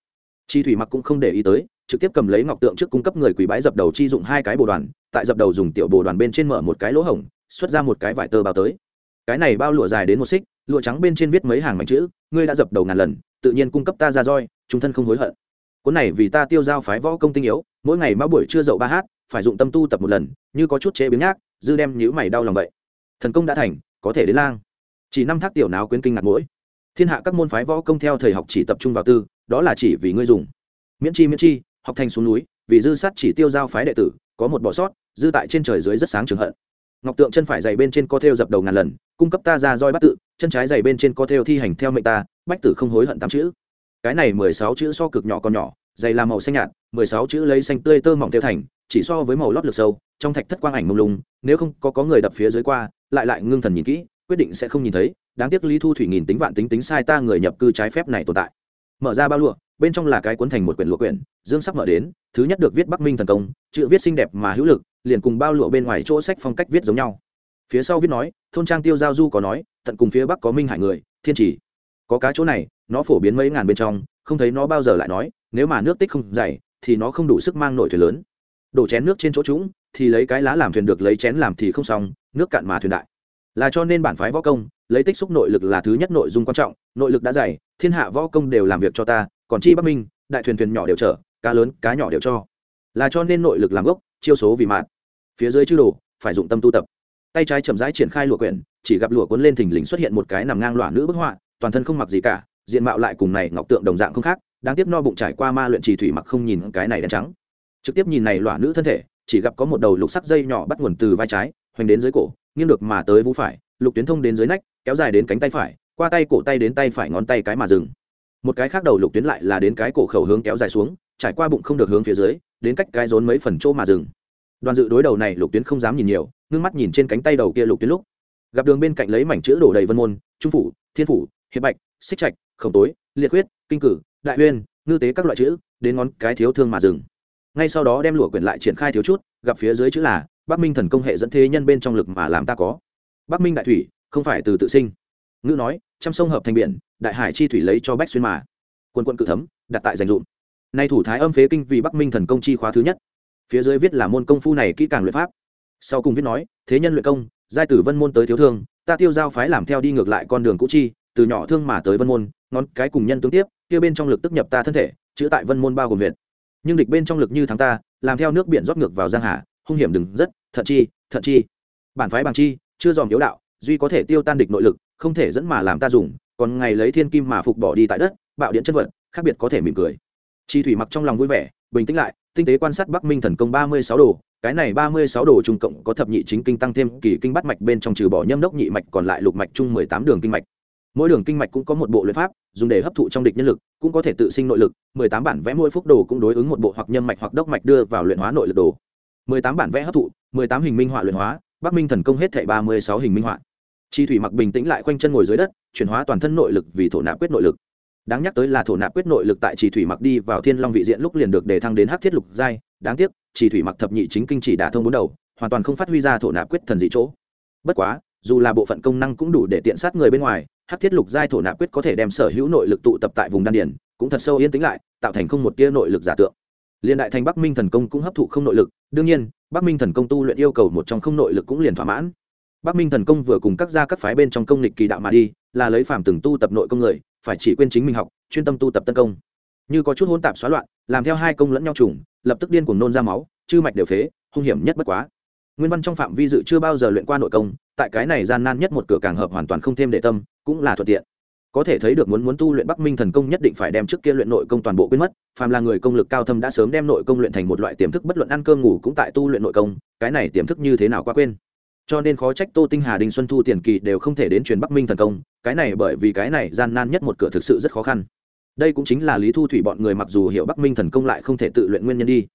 chi thủy mặc cũng không để ý tới, trực tiếp cầm lấy ngọc tượng trước cung cấp người quỷ bái dập đầu chi dụng hai cái bồ đoàn, tại dập đầu dùng tiểu bồ đoàn bên trên mở một cái lỗ hổng, xuất ra một cái vải tơ bao tới. Cái này bao lụa dài đến một xích, lụa trắng bên trên viết mấy hàng mảnh chữ, ngươi đã dập đầu ngàn lần, tự nhiên cung cấp ta ra roi, chúng thân không hối hận. Cuốn này vì ta tiêu giao phái võ công tinh yếu, mỗi ngày mã buổi trưa dậu ba hát, phải dụng tâm tu tập một lần, như có chút chế biến nhác, dư đem nhữ mày đau lòng vậy. Thần công đã thành, có thể đến lang. Chỉ năm thác tiểu náo quyến kinh ngạc mỗi. Thiên hạ các môn phái võ công theo thời học chỉ tập trung vào tư đó là chỉ vì ngươi dùng. Miễn chi miễn chi, học thành xuống núi, vì dư sát chỉ tiêu giao phái đệ tử, có một bỏ sót, dư tại trên trời dưới rất sáng trường hận. Ngọc tượng chân phải dày bên trên có theo dập đầu ngàn lần, cung cấp ta ra roi bắt tự, chân trái dày bên trên có theo thi hành theo mệnh ta, bách tử không hối hận tám chữ. Cái này mười sáu chữ so cực nhỏ còn nhỏ, dày là màu xanh nhạt, mười sáu chữ lấy xanh tươi tơ mỏng theo thành, chỉ so với màu lót lược sâu, trong thạch thất quang ảnh mông lung, nếu không có có người đập phía dưới qua, lại lại ngưng thần nhìn kỹ, quyết định sẽ không nhìn thấy, đáng tiếc lý thu thủy nghìn tính vạn tính tính sai ta người nhập cư trái phép này tồn tại mở ra bao lụa, bên trong là cái cuốn thành một quyển lụa quyển, dương sắp mở đến, thứ nhất được viết bắc minh thần công, chữ viết xinh đẹp mà hữu lực, liền cùng bao lụa bên ngoài chỗ sách phong cách viết giống nhau. Phía sau viết nói, thôn trang tiêu giao du có nói, tận cùng phía bắc có minh hải người, thiên trì có cá chỗ này, nó phổ biến mấy ngàn bên trong, không thấy nó bao giờ lại nói, nếu mà nước tích không dày, thì nó không đủ sức mang nổi thuyền lớn. Đổ chén nước trên chỗ trũng, thì lấy cái lá làm thuyền được, lấy chén làm thì không xong, nước cạn mà thuyền đại. Là cho nên bản phái võ công lấy tích xúc nội lực là thứ nhất nội dung quan trọng, nội lực đã dày, thiên hạ võ công đều làm việc cho ta, còn chi bắc minh, đại thuyền thuyền nhỏ đều chở, cá lớn, cá nhỏ đều cho. Là cho nên nội lực làm gốc, chiêu số vì mạn phía dưới chư đồ, phải dụng tâm tu tập. Tay trái chậm rãi triển khai lụa quyển, chỉ gặp lụa cuốn lên thình lình xuất hiện một cái nằm ngang loạn nữ bức họa, toàn thân không mặc gì cả, diện mạo lại cùng này ngọc tượng đồng dạng không khác, đáng tiếc no bụng trải qua ma luyện trì thủy mặc không nhìn cái này đen trắng. Trực tiếp nhìn này loạn nữ thân thể, chỉ gặp có một đầu lục sắc dây nhỏ bắt nguồn từ vai trái, hoành đến dưới cổ, nghiêng được mà tới vũ phải lục tuyến thông đến dưới nách kéo dài đến cánh tay phải qua tay cổ tay đến tay phải ngón tay cái mà dừng. Một cái khác đầu lục tuyến lại là đến cái cổ khẩu hướng kéo dài xuống trải qua bụng không được hướng phía dưới đến cách cái rốn mấy phần chỗ mà dừng. Đoàn dự đối đầu này lục tuyến không dám nhìn nhiều ngưng mắt nhìn trên cánh tay đầu kia lục tuyến lúc. Gặp đường bên cạnh lấy mảnh chữ đổ đầy vân môn trung phủ thiên phủ hiệp bạch xích trạch khổng tối liệt huyết kinh cử đại uyên, ngư tế các loại chữ đến ngón cái thiếu thương mà dừng. Ngay sau đó đem lụa quyển lại triển khai thiếu chút gặp phía dưới chữ là bắc minh thần công hệ dẫn thế nhân bên trong lực mà làm ta có bắc minh đại thủy, không phải từ tự sinh. Ngữ nói, trăm sông hợp thành biển, đại hải chi thủy lấy cho bách xuyên mà. Quân quân cự thấm, đặt tại dành dụng nay thủ thái âm phế kinh vì bắc minh thần công chi khóa thứ nhất. Phía dưới viết là môn công phu này kỹ càng luyện pháp. Sau cùng viết nói, thế nhân luyện công, giai tử vân môn tới thiếu thương, ta tiêu giao phái làm theo đi ngược lại con đường cũ chi, từ nhỏ thương mà tới vân môn, ngón cái cùng nhân tướng tiếp, kia bên trong lực tức nhập ta thân thể, chữ tại vân môn bao gồm việt nhưng địch bên trong lực như thắng ta, làm theo nước biển rót ngược vào giang hà, hung hiểm đừng rất, thận chi thận chi. Bản phái bằng chi chưa dòm yếu đạo, duy có thể tiêu tan địch nội lực, không thể dẫn mà làm ta dùng, còn ngày lấy thiên kim mà phục bỏ đi tại đất, bạo điện chân vật, khác biệt có thể mỉm cười. Chi thủy mặc trong lòng vui vẻ, bình tĩnh lại, tinh tế quan sát bắc minh thần công ba mươi sáu đồ, cái này ba mươi sáu đồ trung cộng có thập nhị chính kinh tăng thêm kỳ kinh bắt mạch bên trong trừ bỏ nhâm đốc nhị mạch còn lại lục mạch chung mười tám đường kinh mạch. Mỗi đường kinh mạch cũng có một bộ luyện pháp, dùng để hấp thụ trong địch nhân lực, cũng có thể tự sinh nội lực, mười tám bản vẽ mỗi phúc đồ cũng đối ứng một bộ hoặc nhâm mạch hoặc đốc mạch đưa vào luyện hóa nội lực đồ. mười tám bản vẽ hấp thụ, mười tám hình minh họa luyện hóa bắc minh thần công hết thảy ba mươi sáu hình minh họa. Chi thủy mặc bình tĩnh lại quanh chân ngồi dưới đất, chuyển hóa toàn thân nội lực vì thổ nạp quyết nội lực. Đáng nhắc tới là thổ nạp quyết nội lực tại chỉ thủy mặc đi vào thiên long vị diện lúc liền được đề thăng đến hắc thiết lục giai. Đáng tiếc chỉ thủy mặc thập nhị chính kinh chỉ đả thông bốn đầu, hoàn toàn không phát huy ra thổ nạp quyết thần dị chỗ. Bất quá, dù là bộ phận công năng cũng đủ để tiện sát người bên ngoài, hắc thiết lục giai thổ nạp quyết có thể đem sở hữu nội lực tụ tập tại vùng đan điền, cũng thật sâu yên tĩnh lại, tạo thành không một tia nội lực giả tượng liên đại thành bắc minh thần công cũng hấp thụ không nội lực, đương nhiên, bắc minh thần công tu luyện yêu cầu một trong không nội lực cũng liền thỏa mãn. Bắc minh thần công vừa cùng các gia các phái bên trong công lịch kỳ đạo mà đi, là lấy phàm từng tu tập nội công người, phải chỉ quên chính mình học, chuyên tâm tu tập tân công. Như có chút hỗn tạp xóa loạn, làm theo hai công lẫn nhau trùng, lập tức điên cuồng nôn ra máu, chư mạch đều phế, hung hiểm nhất bất quá. Nguyên văn trong phạm vi dự chưa bao giờ luyện qua nội công, tại cái này gian nan nhất một cửa càng hợp hoàn toàn không thêm để tâm, cũng là thuận tiện có thể thấy được muốn muốn tu luyện bắc minh thần công nhất định phải đem trước kia luyện nội công toàn bộ quên mất, phàm là người công lực cao thâm đã sớm đem nội công luyện thành một loại tiềm thức bất luận ăn cơm ngủ cũng tại tu luyện nội công, cái này tiềm thức như thế nào quá quên. Cho nên khó trách tô tinh hà đình xuân thu, tiền kỳ đều không thể đến truyền bắc minh thần công, cái này bởi vì cái này gian nan nhất một cửa thực sự rất khó khăn. Đây cũng chính là lý thu thủy bọn người mặc dù hiểu bắc minh thần công lại không thể tự luyện nguyên nhân đi,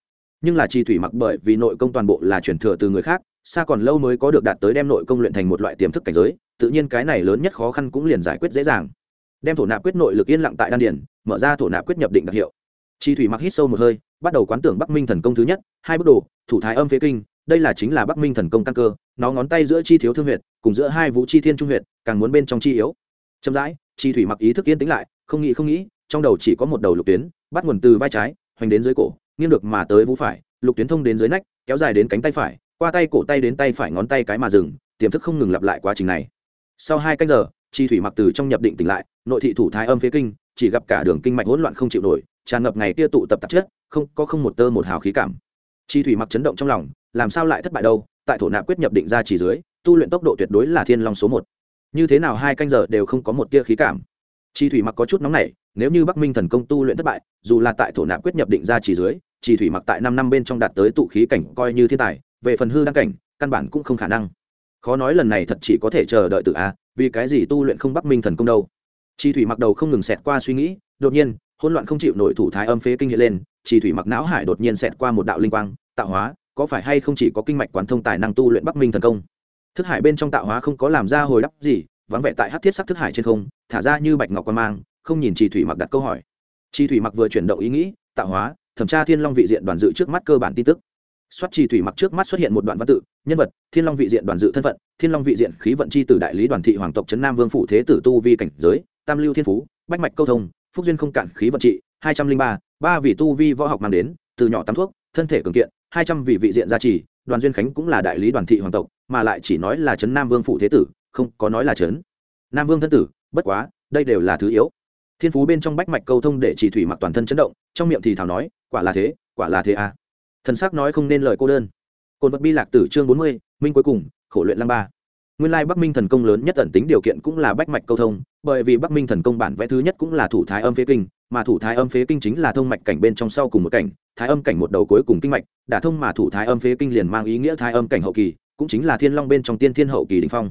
nhưng là chi thủy mặc bởi vì nội công toàn bộ là truyền thừa từ người khác, xa còn lâu mới có được đạt tới đem nội công luyện thành một loại tiềm thức cảnh giới, tự nhiên cái này lớn nhất khó khăn cũng liền giải quyết dễ dàng đem thổ nạp quyết nội lực yên lặng tại đan điển mở ra thổ nạp quyết nhập định đặc hiệu. Chi thủy mặc hít sâu một hơi, bắt đầu quán tưởng bắc minh thần công thứ nhất, hai bước đồ, thủ thái âm phế kinh, đây là chính là bắc minh thần công căn cơ, nó ngón tay giữa chi thiếu thương huyệt, cùng giữa hai vũ chi thiên trung huyệt, càng muốn bên trong chi yếu. Chậm rãi, chi thủy mặc ý thức yên tĩnh lại, không nghĩ không nghĩ, trong đầu chỉ có một đầu lục tuyến, bắt nguồn từ vai trái, hoành đến dưới cổ, nghiêng được mà tới vũ phải, lục tuyến thông đến dưới nách, kéo dài đến cánh tay phải, qua tay cổ tay đến tay phải ngón tay cái mà dừng, tiềm thức không ngừng lặp lại quá trình này. Sau hai canh giờ chi thủy mặc từ trong nhập định tỉnh lại, nội thị thủ thái âm phía kinh, chỉ gặp cả đường kinh mạch hỗn loạn không chịu nổi, tràn ngập ngày kia tụ tập tạp chất, không, có không một tơ một hào khí cảm. Chi thủy mặc chấn động trong lòng, làm sao lại thất bại đâu? Tại thổ nạp quyết nhập định ra chỉ dưới, tu luyện tốc độ tuyệt đối là thiên long số một. Như thế nào hai canh giờ đều không có một tia khí cảm? Chi thủy mặc có chút nóng nảy, nếu như bắc minh thần công tu luyện thất bại, dù là tại thổ nạp quyết nhập định ra chỉ dưới, chi thủy mặc tại năm năm bên trong đạt tới tụ khí cảnh coi như thiên tài, về phần hư đăng cảnh, căn bản cũng không khả năng khó nói lần này thật chỉ có thể chờ đợi tự a, vì cái gì tu luyện không bắc minh thần công đâu. Chi thủy mặc đầu không ngừng xẹt qua suy nghĩ, đột nhiên, hỗn loạn không chịu nổi thủ thái âm phế kinh hiện lên, chi thủy mặc não hải đột nhiên xẹt qua một đạo linh quang, tạo hóa, có phải hay không chỉ có kinh mạch quán thông tài năng tu luyện bắc minh thần công? Thức hải bên trong tạo hóa không có làm ra hồi đáp gì, vắng vẻ tại hát thiết sắc thức hải trên không, thả ra như bạch ngọc quan mang, không nhìn chi thủy mặc đặt câu hỏi. Chi thủy mặc vừa chuyển động ý nghĩ, tạo hóa, thẩm tra thiên long vị diện đoàn dự trước mắt cơ bản tin tức xuất chi thủy mặc trước mắt xuất hiện một đoạn văn tự, nhân vật, thiên long vị diện đoàn dự thân phận, thiên long vị diện khí vận chi tử đại lý đoàn thị hoàng tộc trấn nam vương phủ thế tử tu vi cảnh giới, tam lưu thiên phú, bách mạch câu thông, phúc duyên không cạn khí vận trị, hai trăm linh ba ba vị tu vi võ học mang đến, từ nhỏ tắm thuốc, thân thể cường kiện, hai trăm vị vị diện gia trì, đoàn duyên khánh cũng là đại lý đoàn thị hoàng tộc, mà lại chỉ nói là trấn nam vương phủ thế tử, không có nói là trấn nam vương thân tử, bất quá, đây đều là thứ yếu. Thiên phú bên trong bách mạch câu thông để chỉ thủy mặc toàn thân chấn động, trong miệng thì thảo nói, quả là thế, quả là thế à thần sắc nói không nên lời cô đơn. Cồn vật bi lạc tử chương bốn mươi, minh cuối cùng, khổ luyện lăng ba. Nguyên lai bắc minh thần công lớn nhất ẩn tính điều kiện cũng là bách mạch câu thông, bởi vì bắc minh thần công bản vẽ thứ nhất cũng là thủ thái âm phế kinh, mà thủ thái âm phế kinh chính là thông mạch cảnh bên trong sau cùng một cảnh, thái âm cảnh một đầu cuối cùng kinh mạch, đả thông mà thủ thái âm phế kinh liền mang ý nghĩa thái âm cảnh hậu kỳ, cũng chính là thiên long bên trong tiên thiên hậu kỳ đình phong.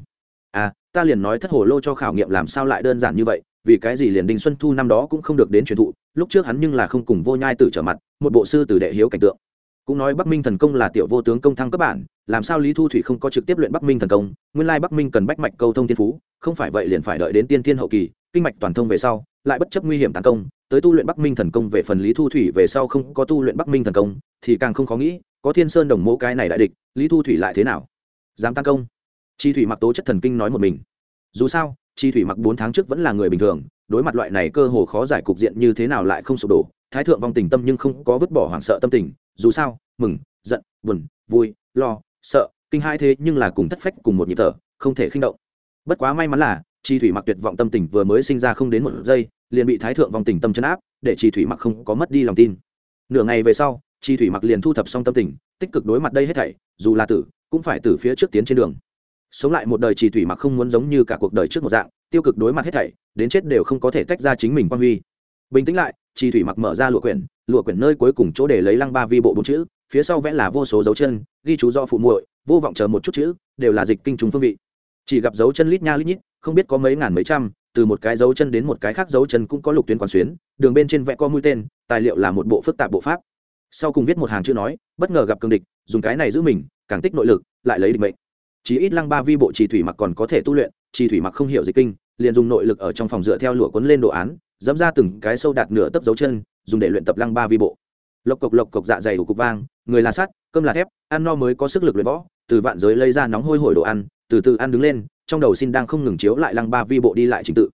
À ta liền nói thất hồ lô cho khảo nghiệm làm sao lại đơn giản như vậy, vì cái gì liền đinh xuân thu năm đó cũng không được đến truyền thụ, lúc trước hắn nhưng là không cùng vô nhai tử trở mặt, một bộ sư tử đệ hiếu cảnh tượng cũng nói bắc minh thần công là tiểu vô tướng công thăng cấp bản, làm sao lý thu thủy không có trực tiếp luyện bắc minh thần công? Nguyên lai bắc minh cần bách mạch câu thông thiên phú, không phải vậy liền phải đợi đến tiên thiên hậu kỳ, kinh mạch toàn thông về sau, lại bất chấp nguy hiểm tấn công, tới tu luyện bắc minh thần công về phần lý thu thủy về sau không có tu luyện bắc minh thần công, thì càng không khó nghĩ, có thiên sơn đồng mẫu cái này đại địch, lý thu thủy lại thế nào? Dám tàn công? Chi thủy mặc tố chất thần kinh nói một mình. Dù sao, chi thủy mặc bốn tháng trước vẫn là người bình thường, đối mặt loại này cơ hồ khó giải cục diện như thế nào lại không sụp đổ, thái thượng vong tình tâm nhưng không có vứt bỏ hoảng sợ tâm tình dù sao, mừng, giận, buồn, vui, lo, sợ, kinh hai thế nhưng là cùng thất phách cùng một nhịp thở, không thể khinh động. Bất quá may mắn là, chi thủy mặc tuyệt vọng tâm tình vừa mới sinh ra không đến một giây, liền bị thái thượng vong tình tâm chấn áp, để chi thủy mặc không có mất đi lòng tin. Nửa ngày về sau, chi thủy mặc liền thu thập xong tâm tình, tích cực đối mặt đây hết thảy, dù là tử, cũng phải từ phía trước tiến trên đường. Sống lại một đời chi thủy mặc không muốn giống như cả cuộc đời trước một dạng, tiêu cực đối mặt hết thảy, đến chết đều không có thể tách ra chính mình quan huy. Bình tĩnh lại chi thủy mặc mở ra lụa quyển lụa quyển nơi cuối cùng chỗ để lấy lăng ba vi bộ bốn chữ, phía sau vẽ là vô số dấu chân, ghi chú do phụ muội, vô vọng chờ một chút chữ, đều là dịch kinh trùng phương vị. Chỉ gặp dấu chân lít nha lít nhít, không biết có mấy ngàn mấy trăm, từ một cái dấu chân đến một cái khác dấu chân cũng có lục tuyến quán xuyến, đường bên trên vẽ có mũi tên, tài liệu là một bộ phức tạp bộ pháp. Sau cùng viết một hàng chữ nói, bất ngờ gặp cương địch, dùng cái này giữ mình, càng tích nội lực, lại lấy định mệnh. Chỉ ít lăng ba vi bộ trì thủy mặc còn có thể tu luyện trì thủy mặc không hiểu dịch kinh, liền dùng nội lực ở trong phòng dựa theo lụa cuốn lên đồ án dẫm ra từng cái sâu đạt nửa tấc dấu chân, dùng để luyện tập lăng ba vi bộ. Lộc cộc lộc cộc dạ dày của cục vang, người là sắt, cơm là thép, ăn no mới có sức lực luyện võ, từ vạn giới lấy ra nóng hôi hổi đồ ăn, từ từ ăn đứng lên, trong đầu xin đang không ngừng chiếu lại lăng ba vi bộ đi lại trình tự.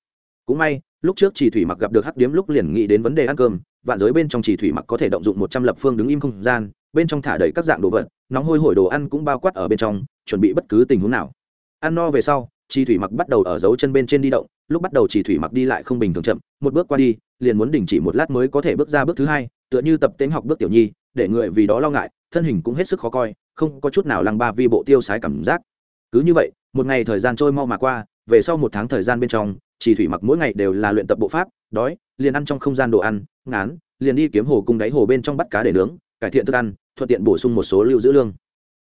Cũng may, lúc trước chỉ thủy mặc gặp được hắc điếm lúc liền nghĩ đến vấn đề ăn cơm, vạn giới bên trong chỉ thủy mặc có thể động dụng một trăm lập phương đứng im không gian, bên trong thả đầy các dạng đồ vật, nóng hôi hổi đồ ăn cũng bao quát ở bên trong, chuẩn bị bất cứ tình huống nào. Ăn no về sau chỉ thủy mặc bắt đầu ở dấu chân bên trên đi động lúc bắt đầu chỉ thủy mặc đi lại không bình thường chậm, một bước qua đi, liền muốn đình chỉ một lát mới có thể bước ra bước thứ hai, tựa như tập tính học bước tiểu nhi, để người vì đó lo ngại, thân hình cũng hết sức khó coi, không có chút nào lăng ba vi bộ tiêu sái cảm giác. Cứ như vậy, một ngày thời gian trôi mau mà qua, về sau một tháng thời gian bên trong, chỉ thủy mặc mỗi ngày đều là luyện tập bộ pháp, đói, liền ăn trong không gian đồ ăn, ngán, liền đi kiếm hồ cung đáy hồ bên trong bắt cá để nướng, cải thiện thức ăn, thuận tiện bổ sung một số lưu giữ lương.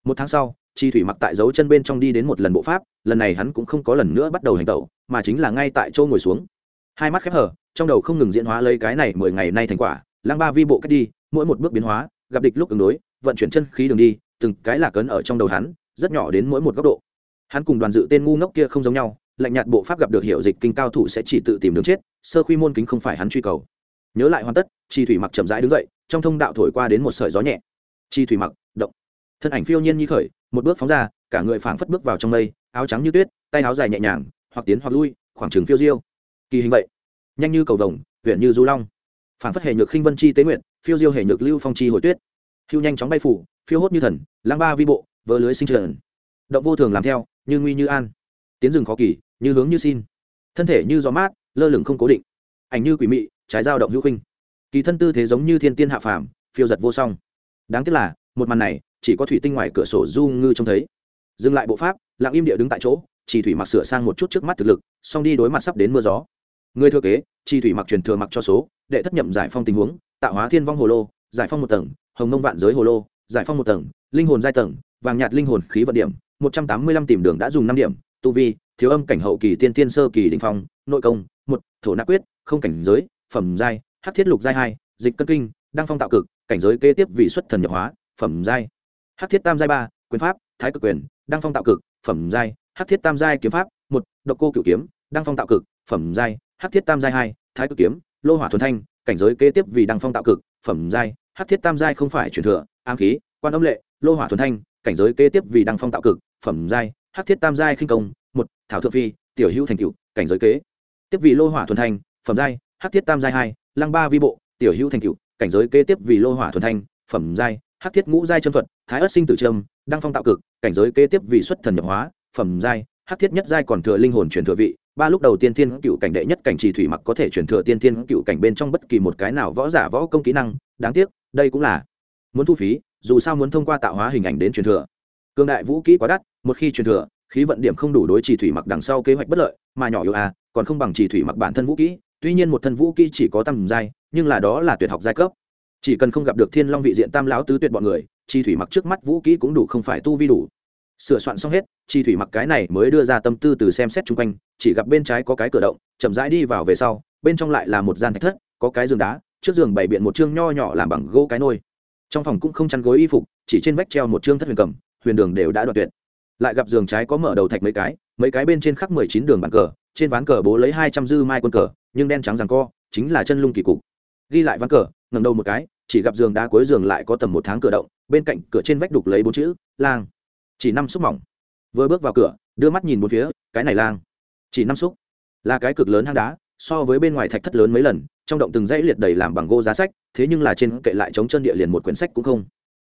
Một tháng sau chi thủy mặc tại dấu chân bên trong đi đến một lần bộ pháp, lần này hắn cũng không có lần nữa bắt đầu hành tẩu, mà chính là ngay tại chỗ ngồi xuống. Hai mắt khép hở trong đầu không ngừng diễn hóa lấy cái này mười ngày nay thành quả lang ba vi bộ cách đi, mỗi một bước biến hóa, gặp địch lúc ứng đối, vận chuyển chân khí đường đi, từng cái là cấn ở trong đầu hắn, rất nhỏ đến mỗi một góc độ. Hắn cùng đoàn dự tên ngu ngốc kia không giống nhau, lạnh nhạt bộ pháp gặp được hiệu dịch kinh cao thủ sẽ chỉ tự tìm đường chết, sơ khuy môn kính không phải hắn truy cầu. Nhớ lại hoàn tất, chi thủy mặc chậm rãi đứng dậy, trong thông đạo thổi qua đến một sợi gió nhẹ. Chi thủy mặc thân ảnh phiêu nhiên như khởi, một bước phóng ra, cả người phảng phất bước vào trong mây, áo trắng như tuyết, tay áo dài nhẹ nhàng, hoặc tiến hoặc lui, khoảng trường phiêu diêu. Kỳ hình vậy. Nhanh như cầu vồng, huyện như du long. Phảng phất hệ nhược khinh vân chi tế nguyện phiêu diêu hệ nhược lưu phong chi hồi tuyết. Hưu nhanh chóng bay phủ, phiêu hốt như thần, lang ba vi bộ, vỡ lưới sinh trần. Động vô thường làm theo, như nguy như an. Tiến rừng khó kỳ, như hướng như xin. Thân thể như gió mát, lơ lửng không cố định. Ảnh như quỷ mị, trái dao động hữu khinh. Kỳ thân tư thế giống như thiên tiên hạ phàm, phiêu giật vô song. Đáng tiếc là, một màn này chỉ có thủy tinh ngoài cửa sổ du ngư trông thấy. Dừng lại bộ pháp, lặng im địa đứng tại chỗ, chỉ thủy mặc sửa sang một chút trước mắt thực lực xong đi đối mặt sắp đến mưa gió. Người thừa kế, chỉ thủy mặc truyền thừa mặc cho số, đệ thất nhậm giải phong tình huống, tạo hóa thiên vong hồ lô, giải phong một tầng, hồng mông vạn giới hồ lô, giải phong một tầng, linh hồn giai tầng, vàng nhạt linh hồn khí vận điểm, một trăm tám mươi lăm tìm đường đã dùng năm điểm, tu vi, thiếu âm cảnh hậu kỳ tiên tiên sơ kỳ đình phong, nội công, một, thổ nạp quyết, không cảnh giới, phẩm giai, hắc thiết lục giai hai, dịch cân kinh, đăng phong tạo cực, cảnh giới kế tiếp vị xuất thần nhập hóa, phẩm giai. Hát thiết tam giai ba, quyền pháp, thái cực quyền, đăng phong tạo cực, phẩm giai Hát thiết tam giai kiếm pháp, một, độc cô cửu kiếm, đăng phong tạo cực, phẩm giai Hát thiết tam giai hai, thái cực kiếm, lô hỏa thuần thanh, cảnh giới kế tiếp vì đăng phong tạo cực, phẩm giai Hát thiết tam giai không phải truyền thừa, ám khí, quan âm lệ, lô hỏa thuần thanh, cảnh giới kế tiếp vì đăng phong tạo cực, phẩm giai Hát thiết tam giai khinh công, một, thảo thượng phi, tiểu hữu thành cựu cảnh giới kế tiếp vì lô hỏa thuần thanh, phẩm giai Hát thiết tam giai hai, lăng ba vi bộ, tiểu hữu thành cựu cảnh giới kế tiếp vì lô hỏa thuần thanh, phẩm giai hắc thiết ngũ giai châm thuật, thái ất sinh tử trâm đăng phong tạo cực, cảnh giới kế tiếp vì xuất thần nhập hóa, phẩm giai, hắc thiết nhất giai còn thừa linh hồn truyền thừa vị, ba lúc đầu tiên thiên cựu cảnh đệ nhất cảnh trì thủy mặc có thể truyền thừa tiên thiên cựu cảnh bên trong bất kỳ một cái nào võ giả võ công kỹ năng, đáng tiếc, đây cũng là muốn thu phí, dù sao muốn thông qua tạo hóa hình ảnh đến truyền thừa. Cương đại vũ kỹ quá đắt, một khi truyền thừa, khí vận điểm không đủ đối trì thủy mặc đằng sau kế hoạch bất lợi, mà nhỏ yếu a còn không bằng trì thủy mặc bản thân vũ kỹ, tuy nhiên một thân vũ kỹ chỉ có tầm giai, nhưng là đó là tuyệt học giai cấp chỉ cần không gặp được thiên long vị diện tam lão tứ tuyệt bọn người, chi thủy mặc trước mắt vũ kỹ cũng đủ không phải tu vi đủ. Sửa soạn xong hết, chi thủy mặc cái này mới đưa ra tâm tư từ xem xét chung quanh, chỉ gặp bên trái có cái cửa động, chậm rãi đi vào về sau, bên trong lại là một gian thạch thất, có cái giường đá, trước giường bày biện một chương nho nhỏ làm bằng gỗ cái nôi. Trong phòng cũng không chăn gối y phục, chỉ trên vách treo một chương thất huyền cầm, huyền đường đều đã đoạn tuyệt. Lại gặp giường trái có mở đầu thạch mấy cái mấy cái bên trên khắc mười chín đường bàn cờ, trên ván cờ bố lấy hai trăm dư mai quân cờ, nhưng đen trắng rằng co, chính là chân lung kỳ cục. Ghi lại ván cờ ngẩng đầu một cái, chỉ gặp giường đá cuối giường lại có tầm một tháng cửa động, bên cạnh cửa trên vách đục lấy bốn chữ, lang. Chỉ năm xúc mỏng. Vừa bước vào cửa, đưa mắt nhìn bốn phía, cái này lang. Chỉ năm xúc. Là cái cực lớn hang đá, so với bên ngoài thạch thất lớn mấy lần, trong động từng dãy liệt đầy làm bằng gỗ giá sách, thế nhưng là trên kệ lại chống chân địa liền một quyển sách cũng không.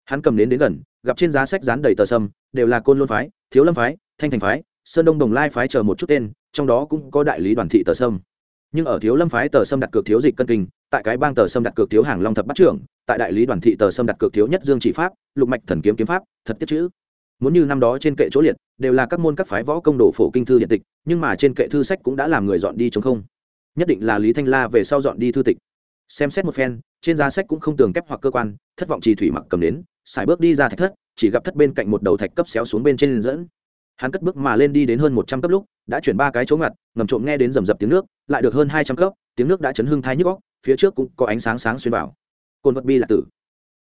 Hắn cầm đến đến gần, gặp trên giá sách dán đầy tờ sâm, đều là côn lôn phái, thiếu lâm phái, thanh thành phái, sơn đông đồng lai phái chờ một chút tên, trong đó cũng có đại lý đoàn thị tờ sâm. Nhưng ở thiếu lâm phái tờ sâm đặt cược thiếu dịch cân kinh tại cái bang tờ sâm đặt cược thiếu hàng long thập bắt trưởng, tại đại lý đoàn thị tờ sâm đặt cược thiếu nhất dương chỉ pháp, lục mạch thần kiếm kiếm pháp, thật tiết chữ. Muốn như năm đó trên kệ chỗ liệt, đều là các môn các phái võ công đồ phổ kinh thư điện tịch, nhưng mà trên kệ thư sách cũng đã làm người dọn đi chống không. Nhất định là lý thanh la về sau dọn đi thư tịch. Xem xét một phen, trên giá sách cũng không tường kép hoặc cơ quan, thất vọng trì thủy mặc cầm đến, xài bước đi ra thạch thất, chỉ gặp thất bên cạnh một đầu thạch cấp xéo xuống bên trên dẫn. Hắn cất bước mà lên đi đến hơn một trăm cấp lúc, đã chuyển ba cái chỗ ngặt, ngầm trộm nghe đến rầm rập tiếng nước, lại được hơn hai trăm cấp, tiếng nước đã chấn hương thai nhức góc phía trước cũng có ánh sáng sáng xuyên vào. Cồn vật bi là tử.